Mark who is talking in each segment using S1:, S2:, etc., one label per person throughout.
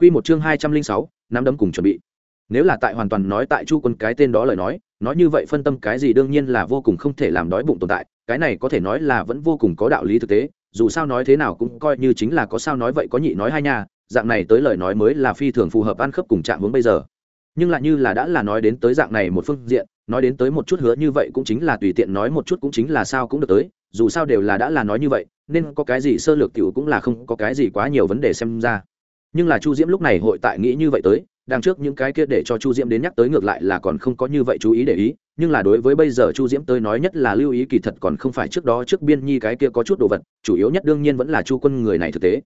S1: Quy một chương hai trăm linh sáu, nắm đấm cùng chuẩn bị. Nếu là tại hoàn toàn nói tại chu quân cái tên đó lời nói nói như vậy phân tâm cái gì đương nhiên là vô cùng không thể làm đói bụng tồn tại, cái này có thể nói là vẫn vô cùng có đạo lý thực tế, dù sao nói thế nào cũng coi như chính là có sao nói vậy có nhị nói hai nha, dạng này tới lời nói mới là phi thường phù hợp ăn khớp cùng trạng hướng bây giờ. Nhưng lại như là đã là nói đến tới dạng này một phương diện, nói đến tới một chút hứa như vậy cũng chính là tùy tiện nói một chút cũng chính là sao cũng được tới, dù sao đều là đã là nói như vậy, nên có cái gì sơ lược tiểu cũng là không có cái gì quá nhiều vấn đề xem ra nhưng là chu diễm lúc này hội tại nghĩ như vậy tới, đằng trước những cái kia để cho chu diễm đến nhắc tới ngược lại là còn không có như vậy chú ý để ý, nhưng là đối với bây giờ chu diễm tới nói nhất là lưu ý kỳ thật còn không phải trước đó trước biên nhi cái kia có chút đồ vật, chủ yếu nhất đương nhiên vẫn là chu quân người này thực tế.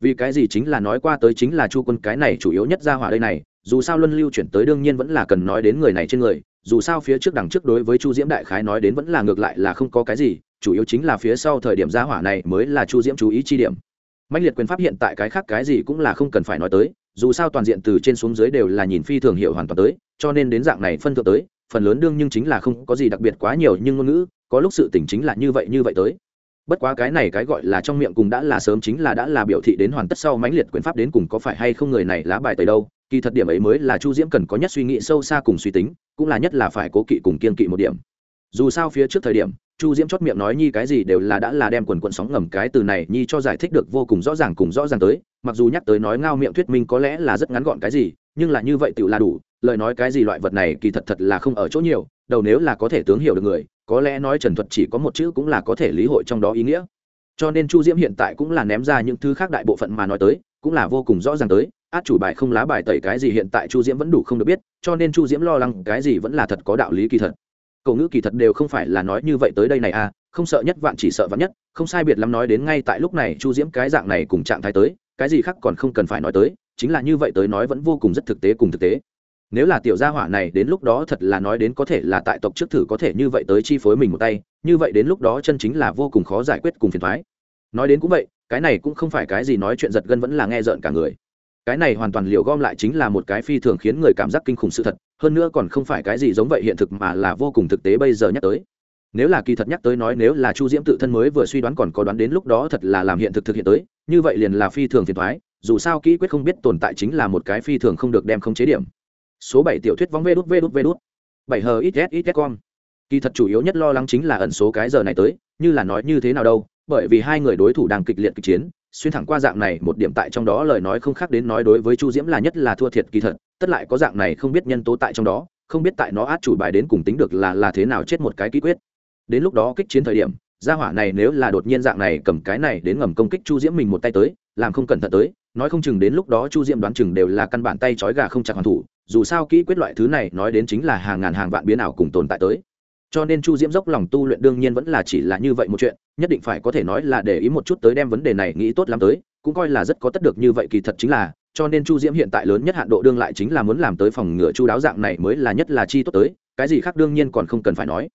S1: Vì cái gì chính là nói qua tới chính là chu quân cái này chủ yếu nhất ra hỏa đây này, dù sao luân lưu chuyển tới đương nhiên vẫn là cần nói đến người này trên người, dù sao phía trước đằng trước đối với chu diễm đại khái nói đến vẫn là ngược lại là không có cái gì, chủ yếu chính là phía sau thời điểm gia hỏa này mới là chu diễm chú ý chi điểm mạnh liệt quyền pháp hiện tại cái khác cái gì cũng là không cần phải nói tới, dù sao toàn diện từ trên xuống dưới đều là nhìn phi thường hiệu hoàn toàn tới, cho nên đến dạng này phân thượng tới, phần lớn đương nhưng chính là không có gì đặc biệt quá nhiều nhưng ngôn ngữ, có lúc sự tỉnh chính là như vậy như vậy tới. Bất quá cái này cái gọi là trong miệng cùng đã là sớm chính là đã là biểu thị đến hoàn tất sau mãnh liệt quyền pháp đến cùng có phải hay không người này lá bài tới đâu, kỳ thật điểm ấy mới là chu diễm cần có nhất suy nghĩ sâu xa cùng suy tính, cũng là nhất là phải cố kỵ cùng kiên kỵ một điểm. Dù sao phía trước thời điểm chu diễm chót miệng nói, nhi, cái gì đều là đã là đem quần quần sóng ngầm cái từ này, nhi cho giải thích được vô cùng rõ ràng cùng rõ ràng tới. Mặc dù nhắc tới nói ngao miệng thuyết minh có lẽ là rất ngắn gọn cái gì, nhưng là như vậy tự là đủ. Lời nói cái gì loại vật này kỳ thật thật là không ở chỗ nhiều, đầu nếu là có thể tướng hiểu được người, có lẽ nói trần thuật chỉ có một chữ cũng là có thể lý hội trong đó ý nghĩa. Cho nên chu diễm hiện tại cũng là ném ra những thứ khác đại bộ phận mà nói tới, cũng là vô cùng rõ ràng tới. Át chủ bài không lá bài tẩy cái gì hiện tại chu diễm vẫn đủ không được biết, cho nên chu diễm lo lắng cái gì vẫn là thật có đạo lý kỳ thật cậu ngữ kỳ thật đều không phải là nói như vậy tới đây này à không sợ nhất vạn chỉ sợ vạn nhất, không sai biệt lắm nói đến ngay tại lúc này chu diễm cái dạng này cùng trạng thái tới, cái gì khác còn không cần phải nói tới, chính là như vậy tới nói vẫn vô cùng rất thực tế cùng thực tế. Nếu là tiểu gia hỏa này đến lúc đó thật là nói đến có thể là tại tộc trước thử có thể như vậy tới chi phối mình một tay, như vậy đến lúc đó chân chính là vô cùng khó giải quyết cùng phiền thoái nói đến cũng vậy, cái này cũng không phải cái gì nói chuyện giật gân vẫn là nghe rợn cả người cái này hoàn toàn liều gom lại chính là một cái phi thường khiến người cảm giác kinh khủng sự thật, hơn nữa còn không phải cái gì giống vậy hiện thực mà là vô cùng thực tế bây giờ nhắc tới. Nếu là kỳ thật nhắc tới nói nếu là chu diễm tự thân mới vừa suy đoán còn có đoán đến lúc đó thật là làm hiện thực thực hiện tới, như vậy liền là phi thường phiền thoái dù sao kỹ quyết không biết tồn tại chính là một cái phi thường không được đem không chế điểm. Số bảy tiểu thuyết vóng vê đút vê đút vê đút. bảy hờ ít s ít s con kỳ thật chủ yếu nhất lo lắng chính là ẩn số cái giờ này tới, như là nói như thế nào đâu, bởi vì hai người đối thủ đang kịch liệt kịch chiến xuyên thẳng qua dạng này, một điểm tại trong đó lời nói không khác đến nói đối với chu diễm là nhất là thua thiệt kỳ thật, tất lại có dạng này không biết nhân tố tại trong đó, không biết tại nó át chủ bài đến cùng tính được là là thế nào chết một cái ký quyết. Đến lúc đó kích chiến thời điểm, gia hỏa này nếu là đột nhiên dạng này cầm cái này đến ngầm công kích chu diễm mình một tay tới, làm không cẩn thận tới, nói không chừng đến lúc đó chu diễm đoán chừng đều là căn bản tay trói gà không chặt hoàn thủ, dù sao kỹ quyết loại thứ này nói đến chính là hàng ngàn hàng vạn biến ảo cùng tồn tại tới cho nên chu diễm dốc lòng tu luyện đương nhiên vẫn là chỉ là như vậy một chuyện, nhất định phải có thể nói là để ý một chút tới đem vấn đề này nghĩ tốt lắm tới, cũng coi là rất có tất được như vậy kỳ thật chính là, cho nên chu diễm hiện tại lớn nhất hạn độ đương lại chính là muốn làm tới phòng ngựa chu đáo dạng này mới là nhất là chi tốt tới, cái gì khác đương nhiên còn không cần phải nói.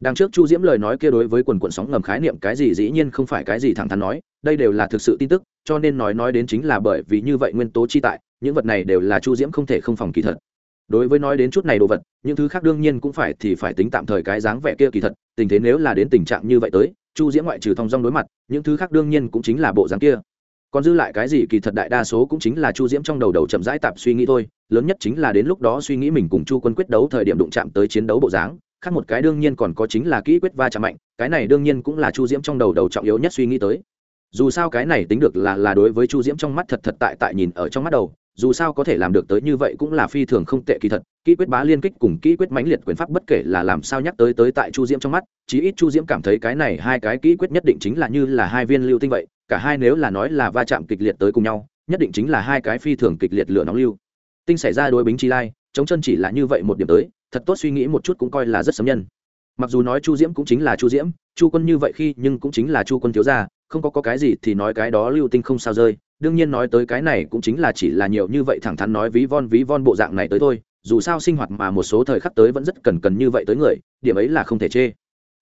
S1: Đằng trước chu diễm lời nói kia đối với quần quận sóng ngầm khái niệm cái gì dĩ nhiên không phải cái gì thẳng thắn nói, đây đều là thực sự tin tức, cho nên nói nói đến chính là bởi vì như vậy nguyên tố chi tại, những vật này đều là chu diễm không thể không phòng kỳ thật đối với nói đến chút này đồ vật, những thứ khác đương nhiên cũng phải thì phải tính tạm thời cái dáng vẻ kia kỳ thật, tình thế nếu là đến tình trạng như vậy tới, chu diễm ngoại trừ thong dong đối mặt, những thứ khác đương nhiên cũng chính là bộ dáng kia. Còn dư lại cái gì kỳ thật đại đa số cũng chính là chu diễm trong đầu đầu chậm rãi tạp suy nghĩ thôi, lớn nhất chính là đến lúc đó suy nghĩ mình cùng chu quân quyết đấu thời điểm đụng chạm tới chiến đấu bộ dáng, khác một cái đương nhiên còn có chính là kỹ quyết va chạm mạnh, cái này đương nhiên cũng là chu diễm trong đầu đầu trọng yếu nhất suy nghĩ tới. Dù sao cái này tính được là là đối với chu diễm trong mắt thật thật tại tại nhìn ở trong mắt đầu dù sao có thể làm được tới như vậy cũng là phi thường không tệ kỳ thật kỹ quyết bá liên kích cùng kỹ quyết mãnh liệt quyền pháp bất kể là làm sao nhắc tới tới tại chu diễm trong mắt chí ít chu diễm cảm thấy cái này hai cái kỹ quyết nhất định chính là như là hai viên lưu tinh vậy cả hai nếu là nói là va chạm kịch liệt tới cùng nhau nhất định chính là hai cái phi thường kịch liệt lửa nóng lưu. Tinh xảy ra đối bính chi lai chống chân chỉ là như vậy một điểm tới thật tốt suy nghĩ một chút cũng coi là rất sấm nhân. Mặc dù nói chu diễm cũng chính là chu diễm chu quân như vậy khi nhưng cũng chính là chu quân thiếu gia không có, có cái gì thì nói cái đó lưu tinh không sao rơi đương nhiên nói tới cái này cũng chính là chỉ là nhiều như vậy thẳng thắn nói ví von ví von bộ dạng này tới thôi, dù sao sinh hoạt mà một số thời khắc tới vẫn rất cần cần như vậy tới người, điểm ấy là không thể chê.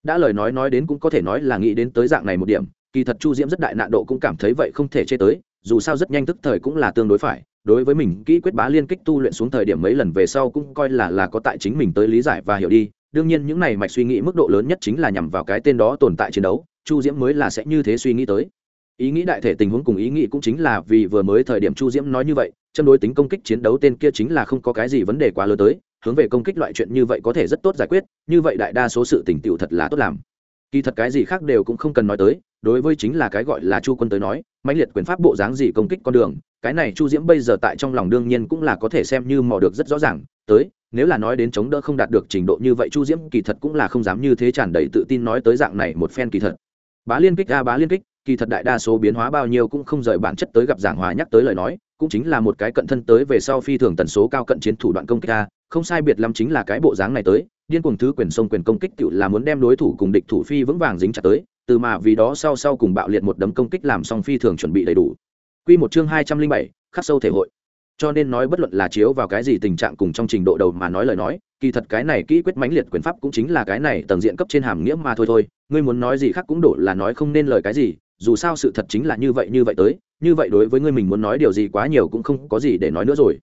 S1: Đã lời nói nói đến cũng có thể nói là nghĩ đến tới dạng này một điểm, kỳ thật chu diễm rất đại nạn độ cũng cảm thấy vậy không thể chê tới, dù sao rất nhanh tức thời cũng là tương đối phải, đối với mình kỹ quyết bá liên kích tu luyện xuống thời điểm mấy lần về sau cũng coi là là có tại chính mình tới lý giải và hiểu đi, đương nhiên những này mạch suy nghĩ mức độ lớn nhất chính là nhằm vào cái tên đó tồn tại chiến đấu, chu diễm mới là sẽ như thế suy nghĩ tới ý nghĩ đại thể tình huống cùng ý nghĩ cũng chính là vì vừa mới thời điểm chu diễm nói như vậy, châm đối tính công kích chiến đấu tên kia chính là không có cái gì vấn đề quá lớn tới, hướng về công kích loại chuyện như vậy có thể rất tốt giải quyết, như vậy đại đa số sự tỉnh tựu thật là tốt làm. Kỳ thật cái gì khác đều cũng không cần nói tới, đối với chính là cái gọi là chu quân tới nói, mãnh liệt quyền pháp bộ dáng gì công kích con đường, cái này chu diễm bây giờ tại trong lòng đương nhiên cũng là có thể xem như mò được rất rõ ràng, tới, nếu là nói đến chống đỡ không đạt được trình độ như vậy chu diễm kỳ thật cũng là không dám như thế tràn đầy tự tin nói tới dạng này một phen kỳ thật. Bá liên kích ra bá liên kích kỳ thật đại đa số biến hóa bao nhiêu cũng không rời bản chất tới gặp giảng hòa nhắc tới lời nói, cũng chính là một cái cận thân tới về sau phi thường tần số cao cận chiến thủ đoạn công kích a không sai biệt lắm chính là cái bộ dáng này tới, điên cuồng thứ quyền sông quyền công kích tự là muốn đem đối thủ cùng địch thủ phi vững vàng dính chặt tới, từ mà vì đó sau sau cùng bạo liệt một đấm công kích làm xong phi thường chuẩn bị đầy đủ. Quy một chương hai trăm linh bảy, khắc sâu thể hội. Cho nên nói bất luận là chiếu vào cái gì tình trạng cùng trong trình độ đầu mà nói lời nói, kỳ thật cái này kỹ quyết mãnh liệt quyền pháp cũng chính là cái này tầng diện cấp trên hàm nghĩa mà thôi thôi, ngươi muốn nói gì khác cũng đổ là nói không nên lời cái gì dù sao sự thật chính là như vậy như vậy tới, như vậy đối với ngươi mình muốn nói điều gì quá nhiều cũng không có gì để nói nữa rồi.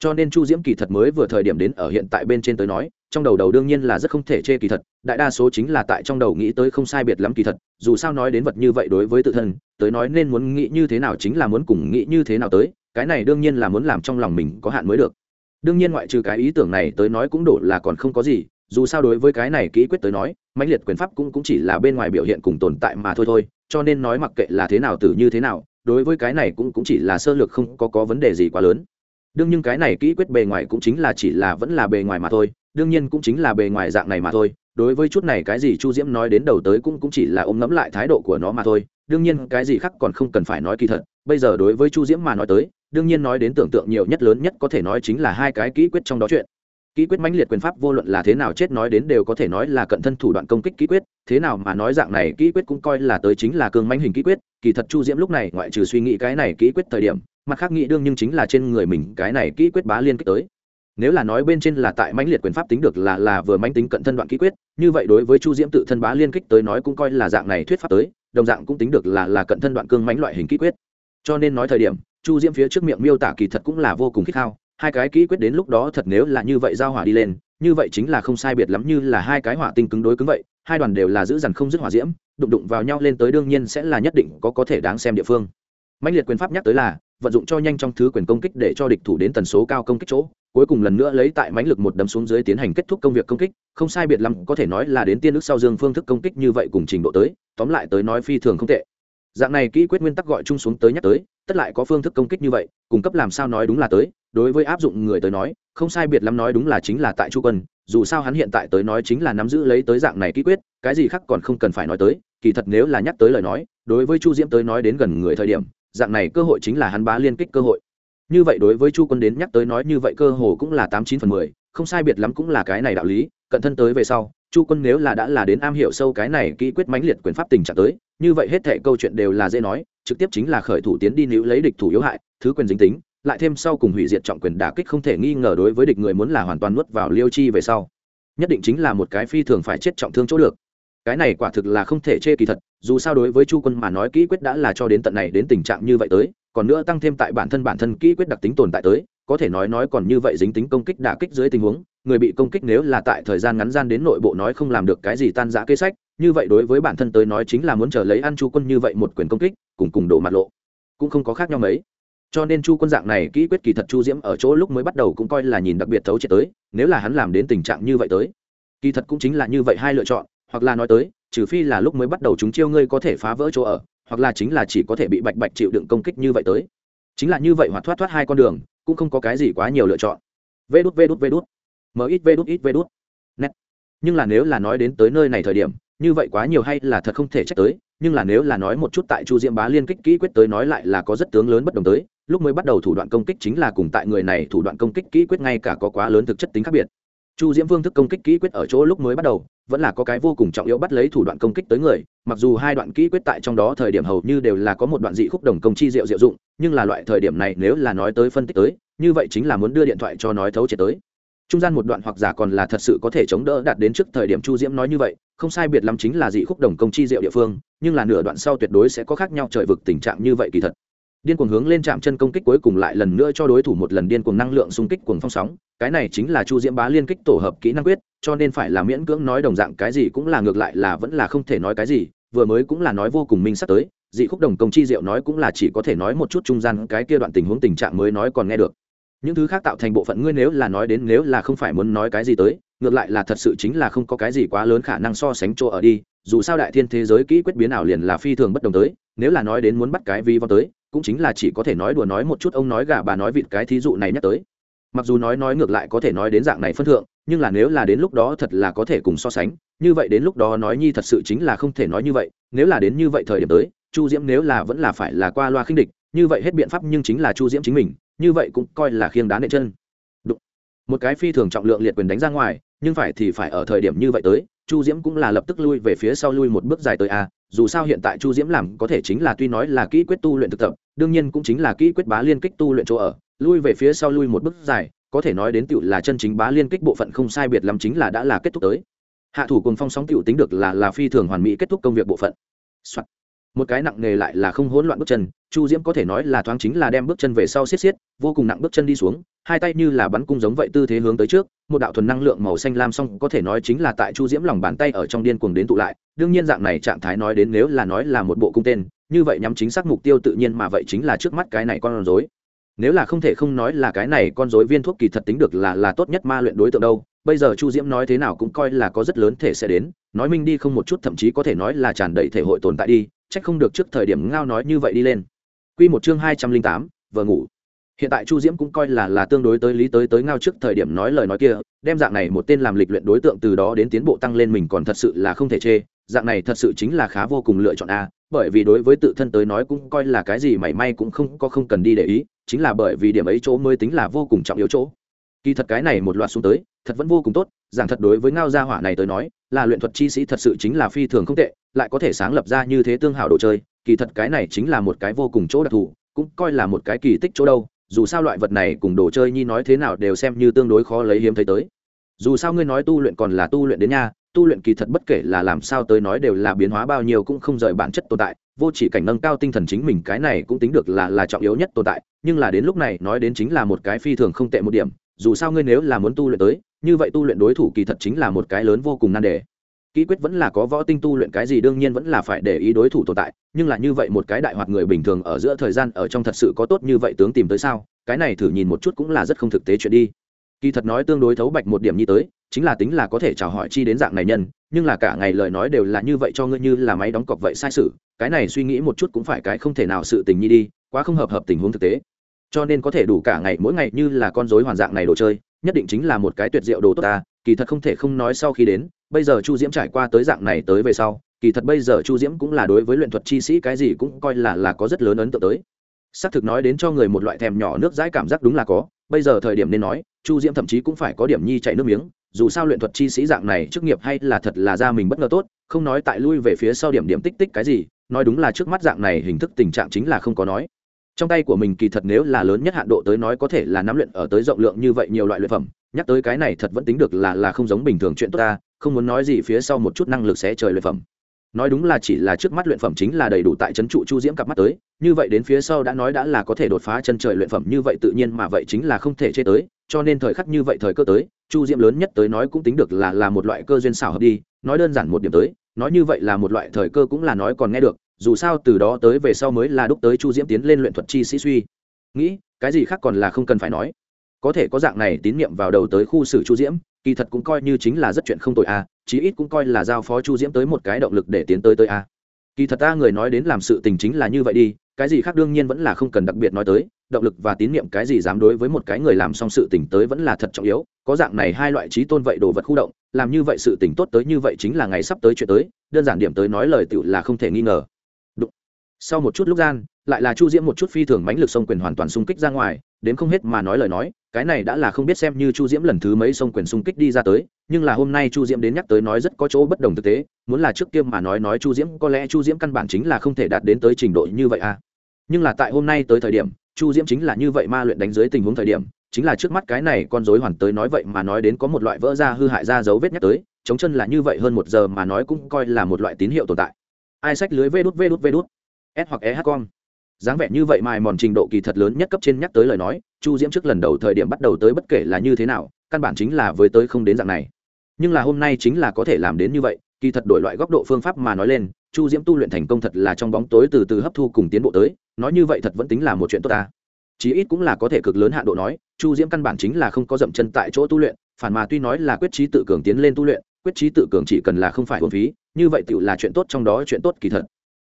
S1: Cho nên chu diễm kỳ thật mới vừa thời điểm đến ở hiện tại bên trên tới nói, trong đầu đầu đương nhiên là rất không thể chê kỳ thật, đại đa số chính là tại trong đầu nghĩ tới không sai biệt lắm kỳ thật, dù sao nói đến vật như vậy đối với tự thân, tới nói nên muốn nghĩ như thế nào chính là muốn cùng nghĩ như thế nào tới, cái này đương nhiên là muốn làm trong lòng mình có hạn mới được. Đương nhiên ngoại trừ cái ý tưởng này tới nói cũng đổ là còn không có gì, dù sao đối với cái này kỹ quyết tới nói, mãnh liệt quyền pháp cũng cũng chỉ là bên ngoài biểu hiện cùng tồn tại mà thôi thôi cho nên nói mặc kệ là thế nào tử như thế nào, đối với cái này cũng cũng chỉ là sơ lược không có có vấn đề gì quá lớn. Đương nhiên cái này kỹ quyết bề ngoài cũng chính là chỉ là vẫn là bề ngoài mà thôi, đương nhiên cũng chính là bề ngoài dạng này mà thôi, đối với chút này cái gì chu diễm nói đến đầu tới cũng cũng chỉ là ôm ngẫm lại thái độ của nó mà thôi, đương nhiên cái gì khác còn không cần phải nói kỳ thật, bây giờ đối với chu diễm mà nói tới, đương nhiên nói đến tưởng tượng nhiều nhất lớn nhất có thể nói chính là hai cái kỹ quyết trong đó chuyện kỹ quyết mãnh liệt quyền pháp vô luận là thế nào chết nói đến đều có thể nói là cận thân thủ đoạn công kích kỹ quyết, thế nào mà nói dạng này kỹ quyết cũng coi là tới chính là cương mãnh hình kỹ quyết, kỳ thật chu diễm lúc này ngoại trừ suy nghĩ cái này kỹ quyết thời điểm, mặt khác nghĩ đương nhưng chính là trên người mình cái này kỹ quyết bá liên kết tới. Nếu là nói bên trên là tại mãnh liệt quyền pháp tính được là là vừa mãnh tính cận thân đoạn kỹ quyết, như vậy đối với chu diễm tự thân bá liên kích tới nói cũng coi là dạng này thuyết pháp tới, đồng dạng cũng tính được là là cận thân đoạn cương mãnh loại hình kỹ quyết. Cho nên nói thời điểm, chu diễm phía trước miệng miêu tả kỳ thật cũng là vô cùng khích hao hai cái kỹ quyết đến lúc đó thật nếu là như vậy giao hỏa đi lên, như vậy chính là không sai biệt lắm như là hai cái hỏa tinh cứng đối cứng vậy, hai đoàn đều là giữ dằn không dứt hỏa diễm, đụng đụng vào nhau lên tới đương nhiên sẽ là nhất định có có thể đáng xem địa phương. Mạnh liệt quyền pháp nhắc tới là, vận dụng cho nhanh trong thứ quyền công kích để cho địch thủ đến tần số cao công kích chỗ, cuối cùng lần nữa lấy tại mãnh lực một đấm xuống dưới tiến hành kết thúc công việc công kích, không sai biệt lắm có thể nói là đến tiên nước sau dương phương thức công kích như vậy cùng trình độ tới, tóm lại tới nói phi thường không tệ dạng này kỹ quyết nguyên tắc gọi chung xuống tới nhắc tới, tất lại có phương thức công kích như vậy, cung cấp làm sao nói đúng là tới, đối với áp dụng người tới nói, không sai biệt lắm nói đúng là chính là tại chu quân, dù sao hắn hiện tại tới nói chính là nắm giữ lấy tới dạng này kỹ quyết, cái gì khác còn không cần phải nói tới, kỳ thật nếu là nhắc tới lời nói, đối với chu diễm tới nói đến gần người thời điểm, dạng này cơ hội chính là hắn bá liên kích cơ hội. Như vậy đối với chu quân đến nhắc tới nói như vậy cơ hồ cũng là tám chín phần mười, không sai biệt lắm cũng là cái này đạo lý, cận thân tới về sau, chu quân nếu là đã là đến am hiểu sâu cái này kỹ quyết mãnh liệt quyền pháp tình trạng tới như vậy hết thệ câu chuyện đều là dễ nói, trực tiếp chính là khởi thủ tiến đi níu lấy địch thủ yếu hại, thứ quyền dính tính, lại thêm sau cùng hủy diệt trọng quyền đả kích không thể nghi ngờ đối với địch người muốn là hoàn toàn nuốt vào liêu chi về sau. Nhất định chính là một cái phi thường phải chết trọng thương chỗ được. Cái này quả thực là không thể chê kỳ thật, dù sao đối với chu quân mà nói kỹ quyết đã là cho đến tận này đến tình trạng như vậy tới, còn nữa tăng thêm tại bản thân bản thân kỹ quyết đặc tính tồn tại tới, có thể nói nói còn như vậy dính tính công kích đả kích dưới tình huống, người bị công kích nếu là tại thời gian ngắn gian đến nội bộ nói không làm được cái gì tan giã kế sách như vậy đối với bản thân tới nói chính là muốn chờ lấy ăn chu quân như vậy một quyền công kích, cùng cùng đổ mặt lộ, cũng không có khác nhau mấy. Cho nên chu quân dạng này kỹ quyết kỳ thật chu diễm ở chỗ lúc mới bắt đầu cũng coi là nhìn đặc biệt thấu triệt tới, nếu là hắn làm đến tình trạng như vậy tới, kỳ thật cũng chính là như vậy hai lựa chọn, hoặc là nói tới, trừ phi là lúc mới bắt đầu chúng chiêu ngươi có thể phá vỡ chỗ ở, hoặc là chính là chỉ có thể bị bạch bạch chịu đựng công kích như vậy tới. Chính là như vậy hoặc thoát thoát hai con đường, cũng không có cái gì quá nhiều lựa chọn. Vê đút vê đút vê đút. Mờ ít, vê đút, ít, vê đút. Nét. Nhưng là nếu là nói đến tới nơi này thời điểm như vậy quá nhiều hay là thật không thể trách tới, nhưng là nếu là nói một chút tại chu diễm bá liên kích kỹ quyết tới nói lại là có rất tướng lớn bất đồng tới, lúc mới bắt đầu thủ đoạn công kích chính là cùng tại người này thủ đoạn công kích kỹ quyết ngay cả có quá lớn thực chất tính khác biệt. Chu diễm vương thức công kích kỹ quyết ở chỗ lúc mới bắt đầu, vẫn là có cái vô cùng trọng yếu bắt lấy thủ đoạn công kích tới người, mặc dù hai đoạn kỹ quyết tại trong đó thời điểm hầu như đều là có một đoạn dị khúc đồng công chi diệu diệu dụng, nhưng là loại thời điểm này nếu là nói tới phân tích tới, như vậy chính là muốn đưa điện thoại cho nói thấu triệt tới. Trung gian một đoạn hoặc giả còn là thật sự có thể chống đỡ đạt đến trước thời điểm chu diễm nói như vậy không sai biệt lắm chính là dị khúc đồng công chi diệu địa phương, nhưng là nửa đoạn sau tuyệt đối sẽ có khác nhau trời vực tình trạng như vậy kỳ thật. Điên cuồng hướng lên chạm chân công kích cuối cùng lại lần nữa cho đối thủ một lần điên cuồng năng lượng xung kích cuồng phong sóng, cái này chính là chu diễm bá liên kích tổ hợp kỹ năng quyết, cho nên phải là miễn cưỡng nói đồng dạng cái gì cũng là ngược lại là vẫn là không thể nói cái gì, vừa mới cũng là nói vô cùng minh sắp tới, dị khúc đồng công chi diệu nói cũng là chỉ có thể nói một chút trung gian cái kia đoạn tình huống tình trạng mới nói còn nghe được. Những thứ khác tạo thành bộ phận ngươi nếu là nói đến nếu là không phải muốn nói cái gì tới ngược lại là thật sự chính là không có cái gì quá lớn khả năng so sánh chỗ ở đi, dù sao đại thiên thế giới kỹ quyết biến ảo liền là phi thường bất đồng tới, nếu là nói đến muốn bắt cái vi von tới, cũng chính là chỉ có thể nói đùa nói một chút ông nói gà bà nói vịt cái thí dụ này nhắc tới. Mặc dù nói nói ngược lại có thể nói đến dạng này phân thượng, nhưng là nếu là đến lúc đó thật là có thể cùng so sánh, như vậy đến lúc đó nói nhi thật sự chính là không thể nói như vậy, nếu là đến như vậy thời điểm tới, chu diễm nếu là vẫn là phải là qua loa khinh địch, như vậy hết biện pháp nhưng chính là chu diễm chính mình, như vậy cũng coi là khiêng đá nệ chân một cái phi thường trọng lượng liệt quyền đánh ra ngoài, nhưng phải thì phải ở thời điểm như vậy tới, chu diễm cũng là lập tức lui về phía sau lui một bước dài tới a, dù sao hiện tại chu diễm làm có thể chính là tuy nói là kỹ quyết tu luyện thực tập, đương nhiên cũng chính là kỹ quyết bá liên kích tu luyện chỗ ở, lui về phía sau lui một bước dài, có thể nói đến tựu là chân chính bá liên kích bộ phận không sai biệt lắm chính là đã là kết thúc tới hạ thủ cùng phong sóng tựu tính được là là phi thường hoàn mỹ kết thúc công việc bộ phận、Soạn một cái nặng nghề lại là không hỗn loạn bước chân, chu diễm có thể nói là thoáng chính là đem bước chân về sau xiết xiết, vô cùng nặng bước chân đi xuống, hai tay như là bắn cung giống vậy tư thế hướng tới trước, một đạo thuần năng lượng màu xanh lam xong có thể nói chính là tại chu diễm lòng bàn tay ở trong điên cuồng đến tụ lại, đương nhiên dạng này trạng thái nói đến nếu là nói là một bộ cung tên, như vậy nhắm chính xác mục tiêu tự nhiên mà vậy chính là trước mắt cái này con rối. Nếu là không thể không nói là cái này con rối viên thuốc kỳ thật tính được là là tốt nhất ma luyện đối tượng đâu. Bây giờ chu diễm nói thế nào cũng coi là có rất lớn thể sẽ đến, nói minh đi không một chút, thậm chí có thể nói là tràn đầy thể hội tồn tại đi trách không được trước thời điểm ngao nói như vậy đi lên. Quy một chương hai trăm linh tám, vừa ngủ. Hiện tại chu diễm cũng coi là là tương đối tới lý tới tới ngao trước thời điểm nói lời nói kia, đem dạng này một tên làm lịch luyện đối tượng từ đó đến tiến bộ tăng lên mình còn thật sự là không thể chê, dạng này thật sự chính là khá vô cùng lựa chọn a, bởi vì đối với tự thân tới nói cũng coi là cái gì mảy may cũng không có không cần đi để ý, chính là bởi vì điểm ấy chỗ mới tính là vô cùng trọng yếu chỗ. Kỳ thật cái này một loạt xuống tới, thật vẫn vô cùng tốt, giảng thật đối với ngao gia hỏa này tới nói, là luyện thuật chi sĩ thật sự chính là phi thường không tệ lại có thể sáng lập ra như thế tương hảo đồ chơi, kỳ thật cái này chính là một cái vô cùng chỗ đặc thù, cũng coi là một cái kỳ tích chỗ đâu, dù sao loại vật này cùng đồ chơi nhi nói thế nào đều xem như tương đối khó lấy hiếm thấy tới. Dù sao ngươi nói tu luyện còn là tu luyện đến nha, tu luyện kỳ thật bất kể là làm sao tới nói đều là biến hóa bao nhiêu cũng không rời bản chất tồn tại, vô chỉ cảnh nâng cao tinh thần chính mình cái này cũng tính được là là trọng yếu nhất tồn tại, nhưng là đến lúc này nói đến chính là một cái phi thường không tệ một điểm, dù sao ngươi nếu là muốn tu luyện tới, như vậy tu luyện đối thủ kỳ thật chính là một cái lớn vô cùng nan đề kỹ quyết vẫn là có võ tinh tu luyện cái gì đương nhiên vẫn là phải để ý đối thủ tồn tại, nhưng là như vậy một cái đại hoạt người bình thường ở giữa thời gian ở trong thật sự có tốt như vậy tướng tìm tới sao? Cái này thử nhìn một chút cũng là rất không thực tế chuyện đi. Kỳ thật nói tương đối thấu bạch một điểm như tới, chính là tính là có thể chào hỏi chi đến dạng này nhân, nhưng là cả ngày lời nói đều là như vậy cho ngươi như là máy đóng cọc vậy sai sự, cái này suy nghĩ một chút cũng phải cái không thể nào sự tình nhi đi, quá không hợp hợp tình huống thực tế. Cho nên có thể đủ cả ngày mỗi ngày như là con dối hoàn dạng này đồ chơi, nhất định chính là một cái tuyệt diệu đồ tốt ta, kỳ thật không thể không nói sau khi đến bây giờ chu diễm trải qua tới dạng này tới về sau, kỳ thật bây giờ chu diễm cũng là đối với luyện thuật chi sĩ cái gì cũng coi là là có rất lớn ấn tượng tới. Xác thực nói đến cho người một loại thèm nhỏ nước dãi cảm giác đúng là có, bây giờ thời điểm nên nói, chu diễm thậm chí cũng phải có điểm nhi chạy nước miếng, dù sao luyện thuật chi sĩ dạng này chức nghiệp hay là thật là ra mình bất ngờ tốt, không nói tại lui về phía sau điểm điểm tích tích cái gì, nói đúng là trước mắt dạng này hình thức tình trạng chính là không có nói. Trong tay của mình kỳ thật nếu là lớn nhất hạn độ tới nói có thể là nắm luyện ở tới rộng lượng như vậy nhiều loại luyện phẩm, nhắc tới cái này thật vẫn tính được là là không giống bình thường chuyện tốt ta không muốn nói gì phía sau một chút năng lực sẽ trời luyện phẩm. Nói đúng là chỉ là trước mắt luyện phẩm chính là đầy đủ tại trấn trụ chu diễm cặp mắt tới, như vậy đến phía sau đã nói đã là có thể đột phá chân trời luyện phẩm như vậy tự nhiên mà vậy chính là không thể chê tới, cho nên thời khắc như vậy thời cơ tới, chu diễm lớn nhất tới nói cũng tính được là là một loại cơ duyên xảo hợp đi, nói đơn giản một điểm tới, nói như vậy là một loại thời cơ cũng là nói còn nghe được, dù sao từ đó tới về sau mới là đúc tới chu diễm tiến lên luyện thuật chi sĩ suy. Nghĩ, cái gì khác còn là không cần phải nói. Có thể có dạng này tín nhiệm vào đầu tới khu xử chu diễm kỳ thật cũng coi như chính là rất chuyện không tội a, chí ít cũng coi là giao phó chu diễm tới một cái động lực để tiến tới tới a kỳ thật ta người nói đến làm sự tình chính là như vậy đi, cái gì khác đương nhiên vẫn là không cần đặc biệt nói tới, động lực và tín nhiệm cái gì dám đối với một cái người làm xong sự tình tới vẫn là thật trọng yếu, có dạng này hai loại trí tôn vậy đồ vật khu động, làm như vậy sự tình tốt tới như vậy chính là ngày sắp tới chuyện tới, đơn giản điểm tới nói lời tựu là không thể nghi ngờ Đúng. sau một chút lúc gian, lại là chu diễm một chút phi thường mãnh lực sông quyền hoàn toàn xung kích ra ngoài, đến không hết mà nói lời nói cái này đã là không biết xem như chu diễm lần thứ mấy sông quyền xung kích đi ra tới, nhưng là hôm nay chu diễm đến nhắc tới nói rất có chỗ bất đồng thực tế, muốn là trước kia mà nói nói chu diễm, có lẽ chu diễm căn bản chính là không thể đạt đến tới trình độ như vậy à. Nhưng là tại hôm nay tới thời điểm, chu diễm chính là như vậy ma luyện đánh dưới tình huống thời điểm, chính là trước mắt cái này con dối hoàn tới nói vậy mà nói đến có một loại vỡ ra hư hại ra dấu vết nhắc tới, chống chân là như vậy hơn một giờ mà nói cũng coi là một loại tín hiệu tồn tại. Ai sách lưới vê đút vê đút vê đút. S hoặc e h com. Dáng vẻ như vậy mài mòn trình độ kỳ thật lớn nhất cấp trên nhắc tới lời nói chu diễm trước lần đầu thời điểm bắt đầu tới bất kể là như thế nào, căn bản chính là với tới không đến dạng này. Nhưng là hôm nay chính là có thể làm đến như vậy, kỳ thật đổi loại góc độ phương pháp mà nói lên, chu diễm tu luyện thành công thật là trong bóng tối từ từ hấp thu cùng tiến bộ tới, nói như vậy thật vẫn tính là một chuyện tốt ta. Chí ít cũng là có thể cực lớn hạn độ nói, chu diễm căn bản chính là không có dậm chân tại chỗ tu luyện, phản mà tuy nói là quyết trí tự cường tiến lên tu luyện, quyết trí tự cường chỉ cần là không phải hồn phí, như vậy tự là chuyện tốt trong đó chuyện tốt kỳ thật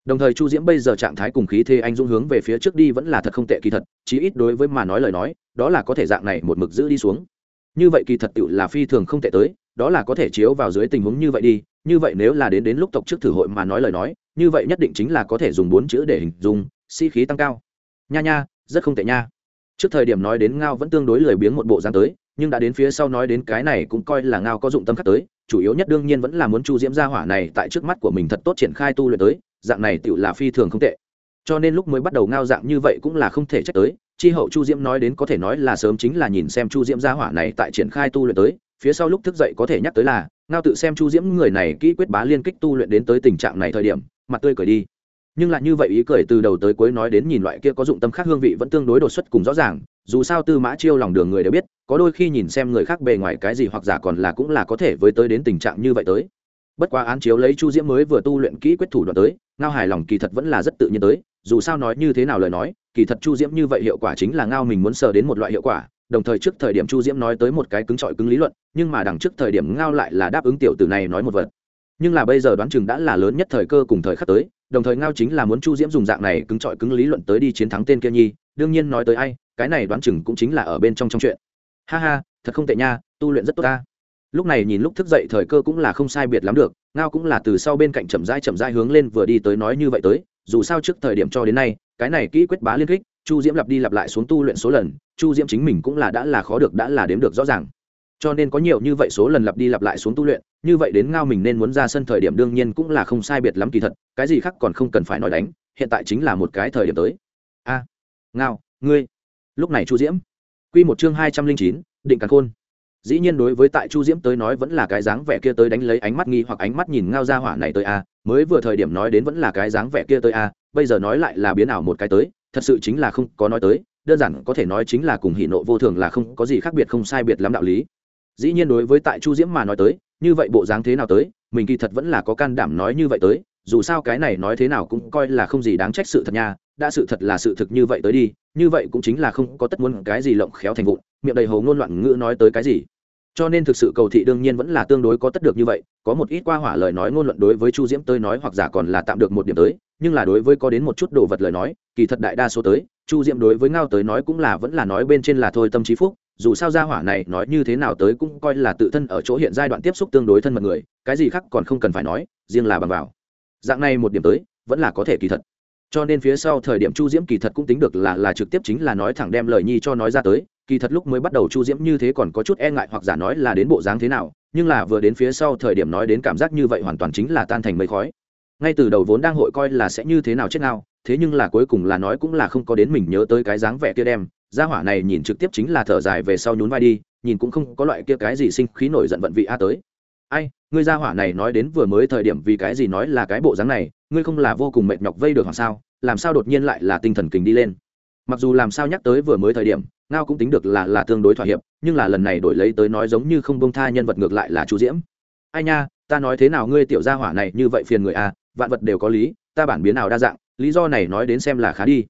S1: đồng thời chu diễm bây giờ trạng thái cùng khí thế anh dũng hướng về phía trước đi vẫn là thật không tệ kỳ thật, chí ít đối với mà nói lời nói, đó là có thể dạng này một mực giữ đi xuống. Như vậy kỳ thật tự là phi thường không tệ tới, đó là có thể chiếu vào dưới tình huống như vậy đi, như vậy nếu là đến đến lúc tộc trước thử hội mà nói lời nói, như vậy nhất định chính là có thể dùng bốn chữ để hình dung khí tăng cao. Nha nha, rất không tệ nha. Trước thời điểm nói đến ngao vẫn tương đối lười biếng một bộ dáng tới, nhưng đã đến phía sau nói đến cái này cũng coi là ngao có dụng tâm khắc tới, chủ yếu nhất đương nhiên vẫn là muốn chu diễm gia hỏa này tại trước mắt của mình thật tốt triển khai tu luyện tới dạng này tựu là phi thường không tệ. Cho nên lúc mới bắt đầu ngao dạng như vậy cũng là không thể trách tới. Chi hậu chu diễm nói đến có thể nói là sớm chính là nhìn xem chu diễm gia hỏa này tại triển khai tu luyện tới. Phía sau lúc thức dậy có thể nhắc tới là, ngao tự xem chu diễm người này kỹ quyết bá liên kích tu luyện đến tới tình trạng này thời điểm, mặt tươi cười đi. Nhưng lại như vậy ý cười từ đầu tới cuối nói đến nhìn loại kia có dụng tâm khác hương vị vẫn tương đối đột xuất cùng rõ ràng, dù sao tư mã chiêu lòng đường người đều biết, có đôi khi nhìn xem người khác bề ngoài cái gì hoặc giả còn là cũng là có thể với tới đến tình trạng như vậy tới bất quá án chiếu lấy chu diễm mới vừa tu luyện kỹ quyết thủ đoạn tới, ngao hài lòng kỳ thật vẫn là rất tự nhiên tới, dù sao nói như thế nào lời nói, kỳ thật chu diễm như vậy hiệu quả chính là ngao mình muốn sờ đến một loại hiệu quả, đồng thời trước thời điểm chu diễm nói tới một cái cứng trọi cứng lý luận, nhưng mà đằng trước thời điểm ngao lại là đáp ứng tiểu tử này nói một vật. Nhưng là bây giờ đoán chừng đã là lớn nhất thời cơ cùng thời khắc tới, đồng thời ngao chính là muốn chu diễm dùng dạng này cứng trọi cứng lý luận tới đi chiến thắng tên kia nhi, đương nhiên nói tới ai, cái này đoán chừng cũng chính là ở bên trong trong chuyện. Ha ha, thật không tệ nha, tu luyện rất tốt ta lúc này nhìn lúc thức dậy thời cơ cũng là không sai biệt lắm được, ngao cũng là từ sau bên cạnh chậm rãi chậm rãi hướng lên vừa đi tới nói như vậy tới, dù sao trước thời điểm cho đến nay, cái này kỹ quyết bá liên kích, chu diễm lặp đi lặp lại xuống tu luyện số lần, chu diễm chính mình cũng là đã là khó được đã là đếm được rõ ràng. Cho nên có nhiều như vậy số lần lặp đi lặp lại xuống tu luyện, như vậy đến ngao mình nên muốn ra sân thời điểm đương nhiên cũng là không sai biệt lắm kỳ thật, cái gì khác còn không cần phải nói đánh, hiện tại chính là một cái thời điểm tới. A, ngao, ngươi, lúc này chu diễm. Q một chương hai trăm linh chín, định càn khôn dĩ nhiên đối với tại chu diễm tới nói vẫn là cái dáng vẻ kia tới đánh lấy ánh mắt nghi hoặc ánh mắt nhìn ngao ra hỏa này tới a, mới vừa thời điểm nói đến vẫn là cái dáng vẻ kia tới a, bây giờ nói lại là biến ảo một cái tới, thật sự chính là không có nói tới, đơn giản có thể nói chính là cùng hỷ nộ vô thường là không có gì khác biệt không sai biệt lắm đạo lý. Dĩ nhiên đối với tại chu diễm mà nói tới, như vậy bộ dáng thế nào tới, mình kỳ thật vẫn là có can đảm nói như vậy tới, dù sao cái này nói thế nào cũng coi là không gì đáng trách sự thật nha, đã sự thật là sự thực như vậy tới đi, như vậy cũng chính là không có tất muốn cái gì lộng khéo thành vụn, miệng đầy hồ ngôn loạn ngữ nói tới cái gì cho nên thực sự cầu thị đương nhiên vẫn là tương đối có tất được như vậy, có một ít qua hỏa lời nói ngôn luận đối với chu diễm tới nói hoặc giả còn là tạm được một điểm tới, nhưng là đối với có đến một chút đồ vật lời nói, kỳ thật đại đa số tới, chu diễm đối với ngao tới nói cũng là vẫn là nói bên trên là thôi tâm trí phúc, dù sao gia hỏa này nói như thế nào tới cũng coi là tự thân ở chỗ hiện giai đoạn tiếp xúc tương đối thân mật người, cái gì khác còn không cần phải nói, riêng là bằng vào. Dạng này một điểm tới, vẫn là có thể kỳ thật. Cho nên phía sau thời điểm chu diễm kỳ thật cũng tính được là là trực tiếp chính là nói thẳng đem lời nhi cho nói ra tới kỳ thật lúc mới bắt đầu chu diễm như thế còn có chút e ngại hoặc giả nói là đến bộ dáng thế nào, nhưng là vừa đến phía sau thời điểm nói đến cảm giác như vậy hoàn toàn chính là tan thành mây khói. Ngay từ đầu vốn đang hội coi là sẽ như thế nào chết nào, thế nhưng là cuối cùng là nói cũng là không có đến mình nhớ tới cái dáng vẻ kia đem, gia hỏa này nhìn trực tiếp chính là thở dài về sau nhún vai đi, nhìn cũng không có loại kia cái gì sinh khí nổi giận vận vị a tới. Ai, ngươi gia hỏa này nói đến vừa mới thời điểm vì cái gì nói là cái bộ dáng này, ngươi không là vô cùng mệt nhọc vây được hoặc sao, làm sao đột nhiên lại là tinh thần kình đi lên? Mặc dù làm sao nhắc tới vừa mới thời điểm, ngao cũng tính được là là tương đối thỏa hiệp, nhưng là lần này đổi lấy tới nói giống như không bông tha nhân vật ngược lại là chu diễm ai nha, ta nói thế nào ngươi tiểu gia hỏa này như vậy phiền người à vạn vật đều có lý, ta bản biến nào đa dạng, lý do này nói đến xem là khá đi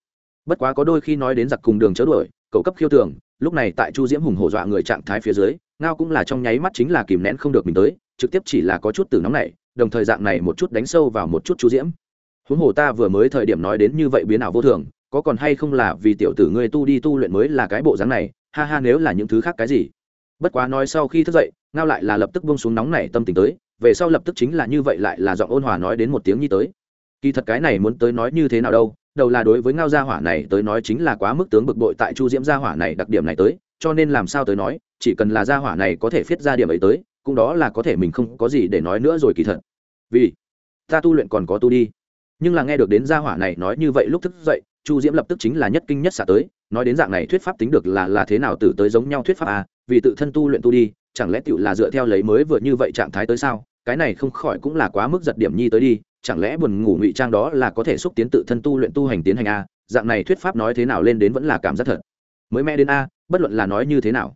S1: bất quá có đôi khi nói đến giặc cùng đường chớ đuổi, cậu cấp khiêu tường. lúc này tại chu diễm hùng hổ dọa người trạng thái phía dưới, ngao cũng là trong nháy mắt chính là kìm nén không được mình tới, trực tiếp chỉ là có chút từ nóng này đồng thời dạng này một chút đánh sâu vào một chút chu diễm huống hồ ta vừa mới thời điểm nói đến như vậy biến ảo vô thường có còn hay không là vì tiểu tử ngươi tu đi tu luyện mới là cái bộ dáng này, ha ha nếu là những thứ khác cái gì. Bất quá nói sau khi thức dậy, ngao lại là lập tức buông xuống nóng này tâm tình tới, về sau lập tức chính là như vậy lại là giọng ôn hòa nói đến một tiếng như tới. Kỳ thật cái này muốn tới nói như thế nào đâu, đầu là đối với ngao gia hỏa này tới nói chính là quá mức tướng bực bội tại chu diễm gia hỏa này đặc điểm này tới, cho nên làm sao tới nói, chỉ cần là gia hỏa này có thể viết ra điểm ấy tới, cũng đó là có thể mình không có gì để nói nữa rồi kỳ thật. Vì, ta tu luyện còn có tu đi. Nhưng là nghe được đến gia hỏa này nói như vậy lúc thức dậy chu diễm lập tức chính là nhất kinh nhất xả tới, nói đến dạng này thuyết pháp tính được là là thế nào tử tới giống nhau thuyết pháp à vì tự thân tu luyện tu đi, chẳng lẽ tựu là dựa theo lấy mới vừa như vậy trạng thái tới sao? Cái này không khỏi cũng là quá mức giật điểm nhi tới đi, chẳng lẽ buồn ngủ ngụy trang đó là có thể xúc tiến tự thân tu luyện tu hành tiến hành a dạng này thuyết pháp nói thế nào lên đến vẫn là cảm giác thật. Mới mẹ đến a, bất luận là nói như thế nào,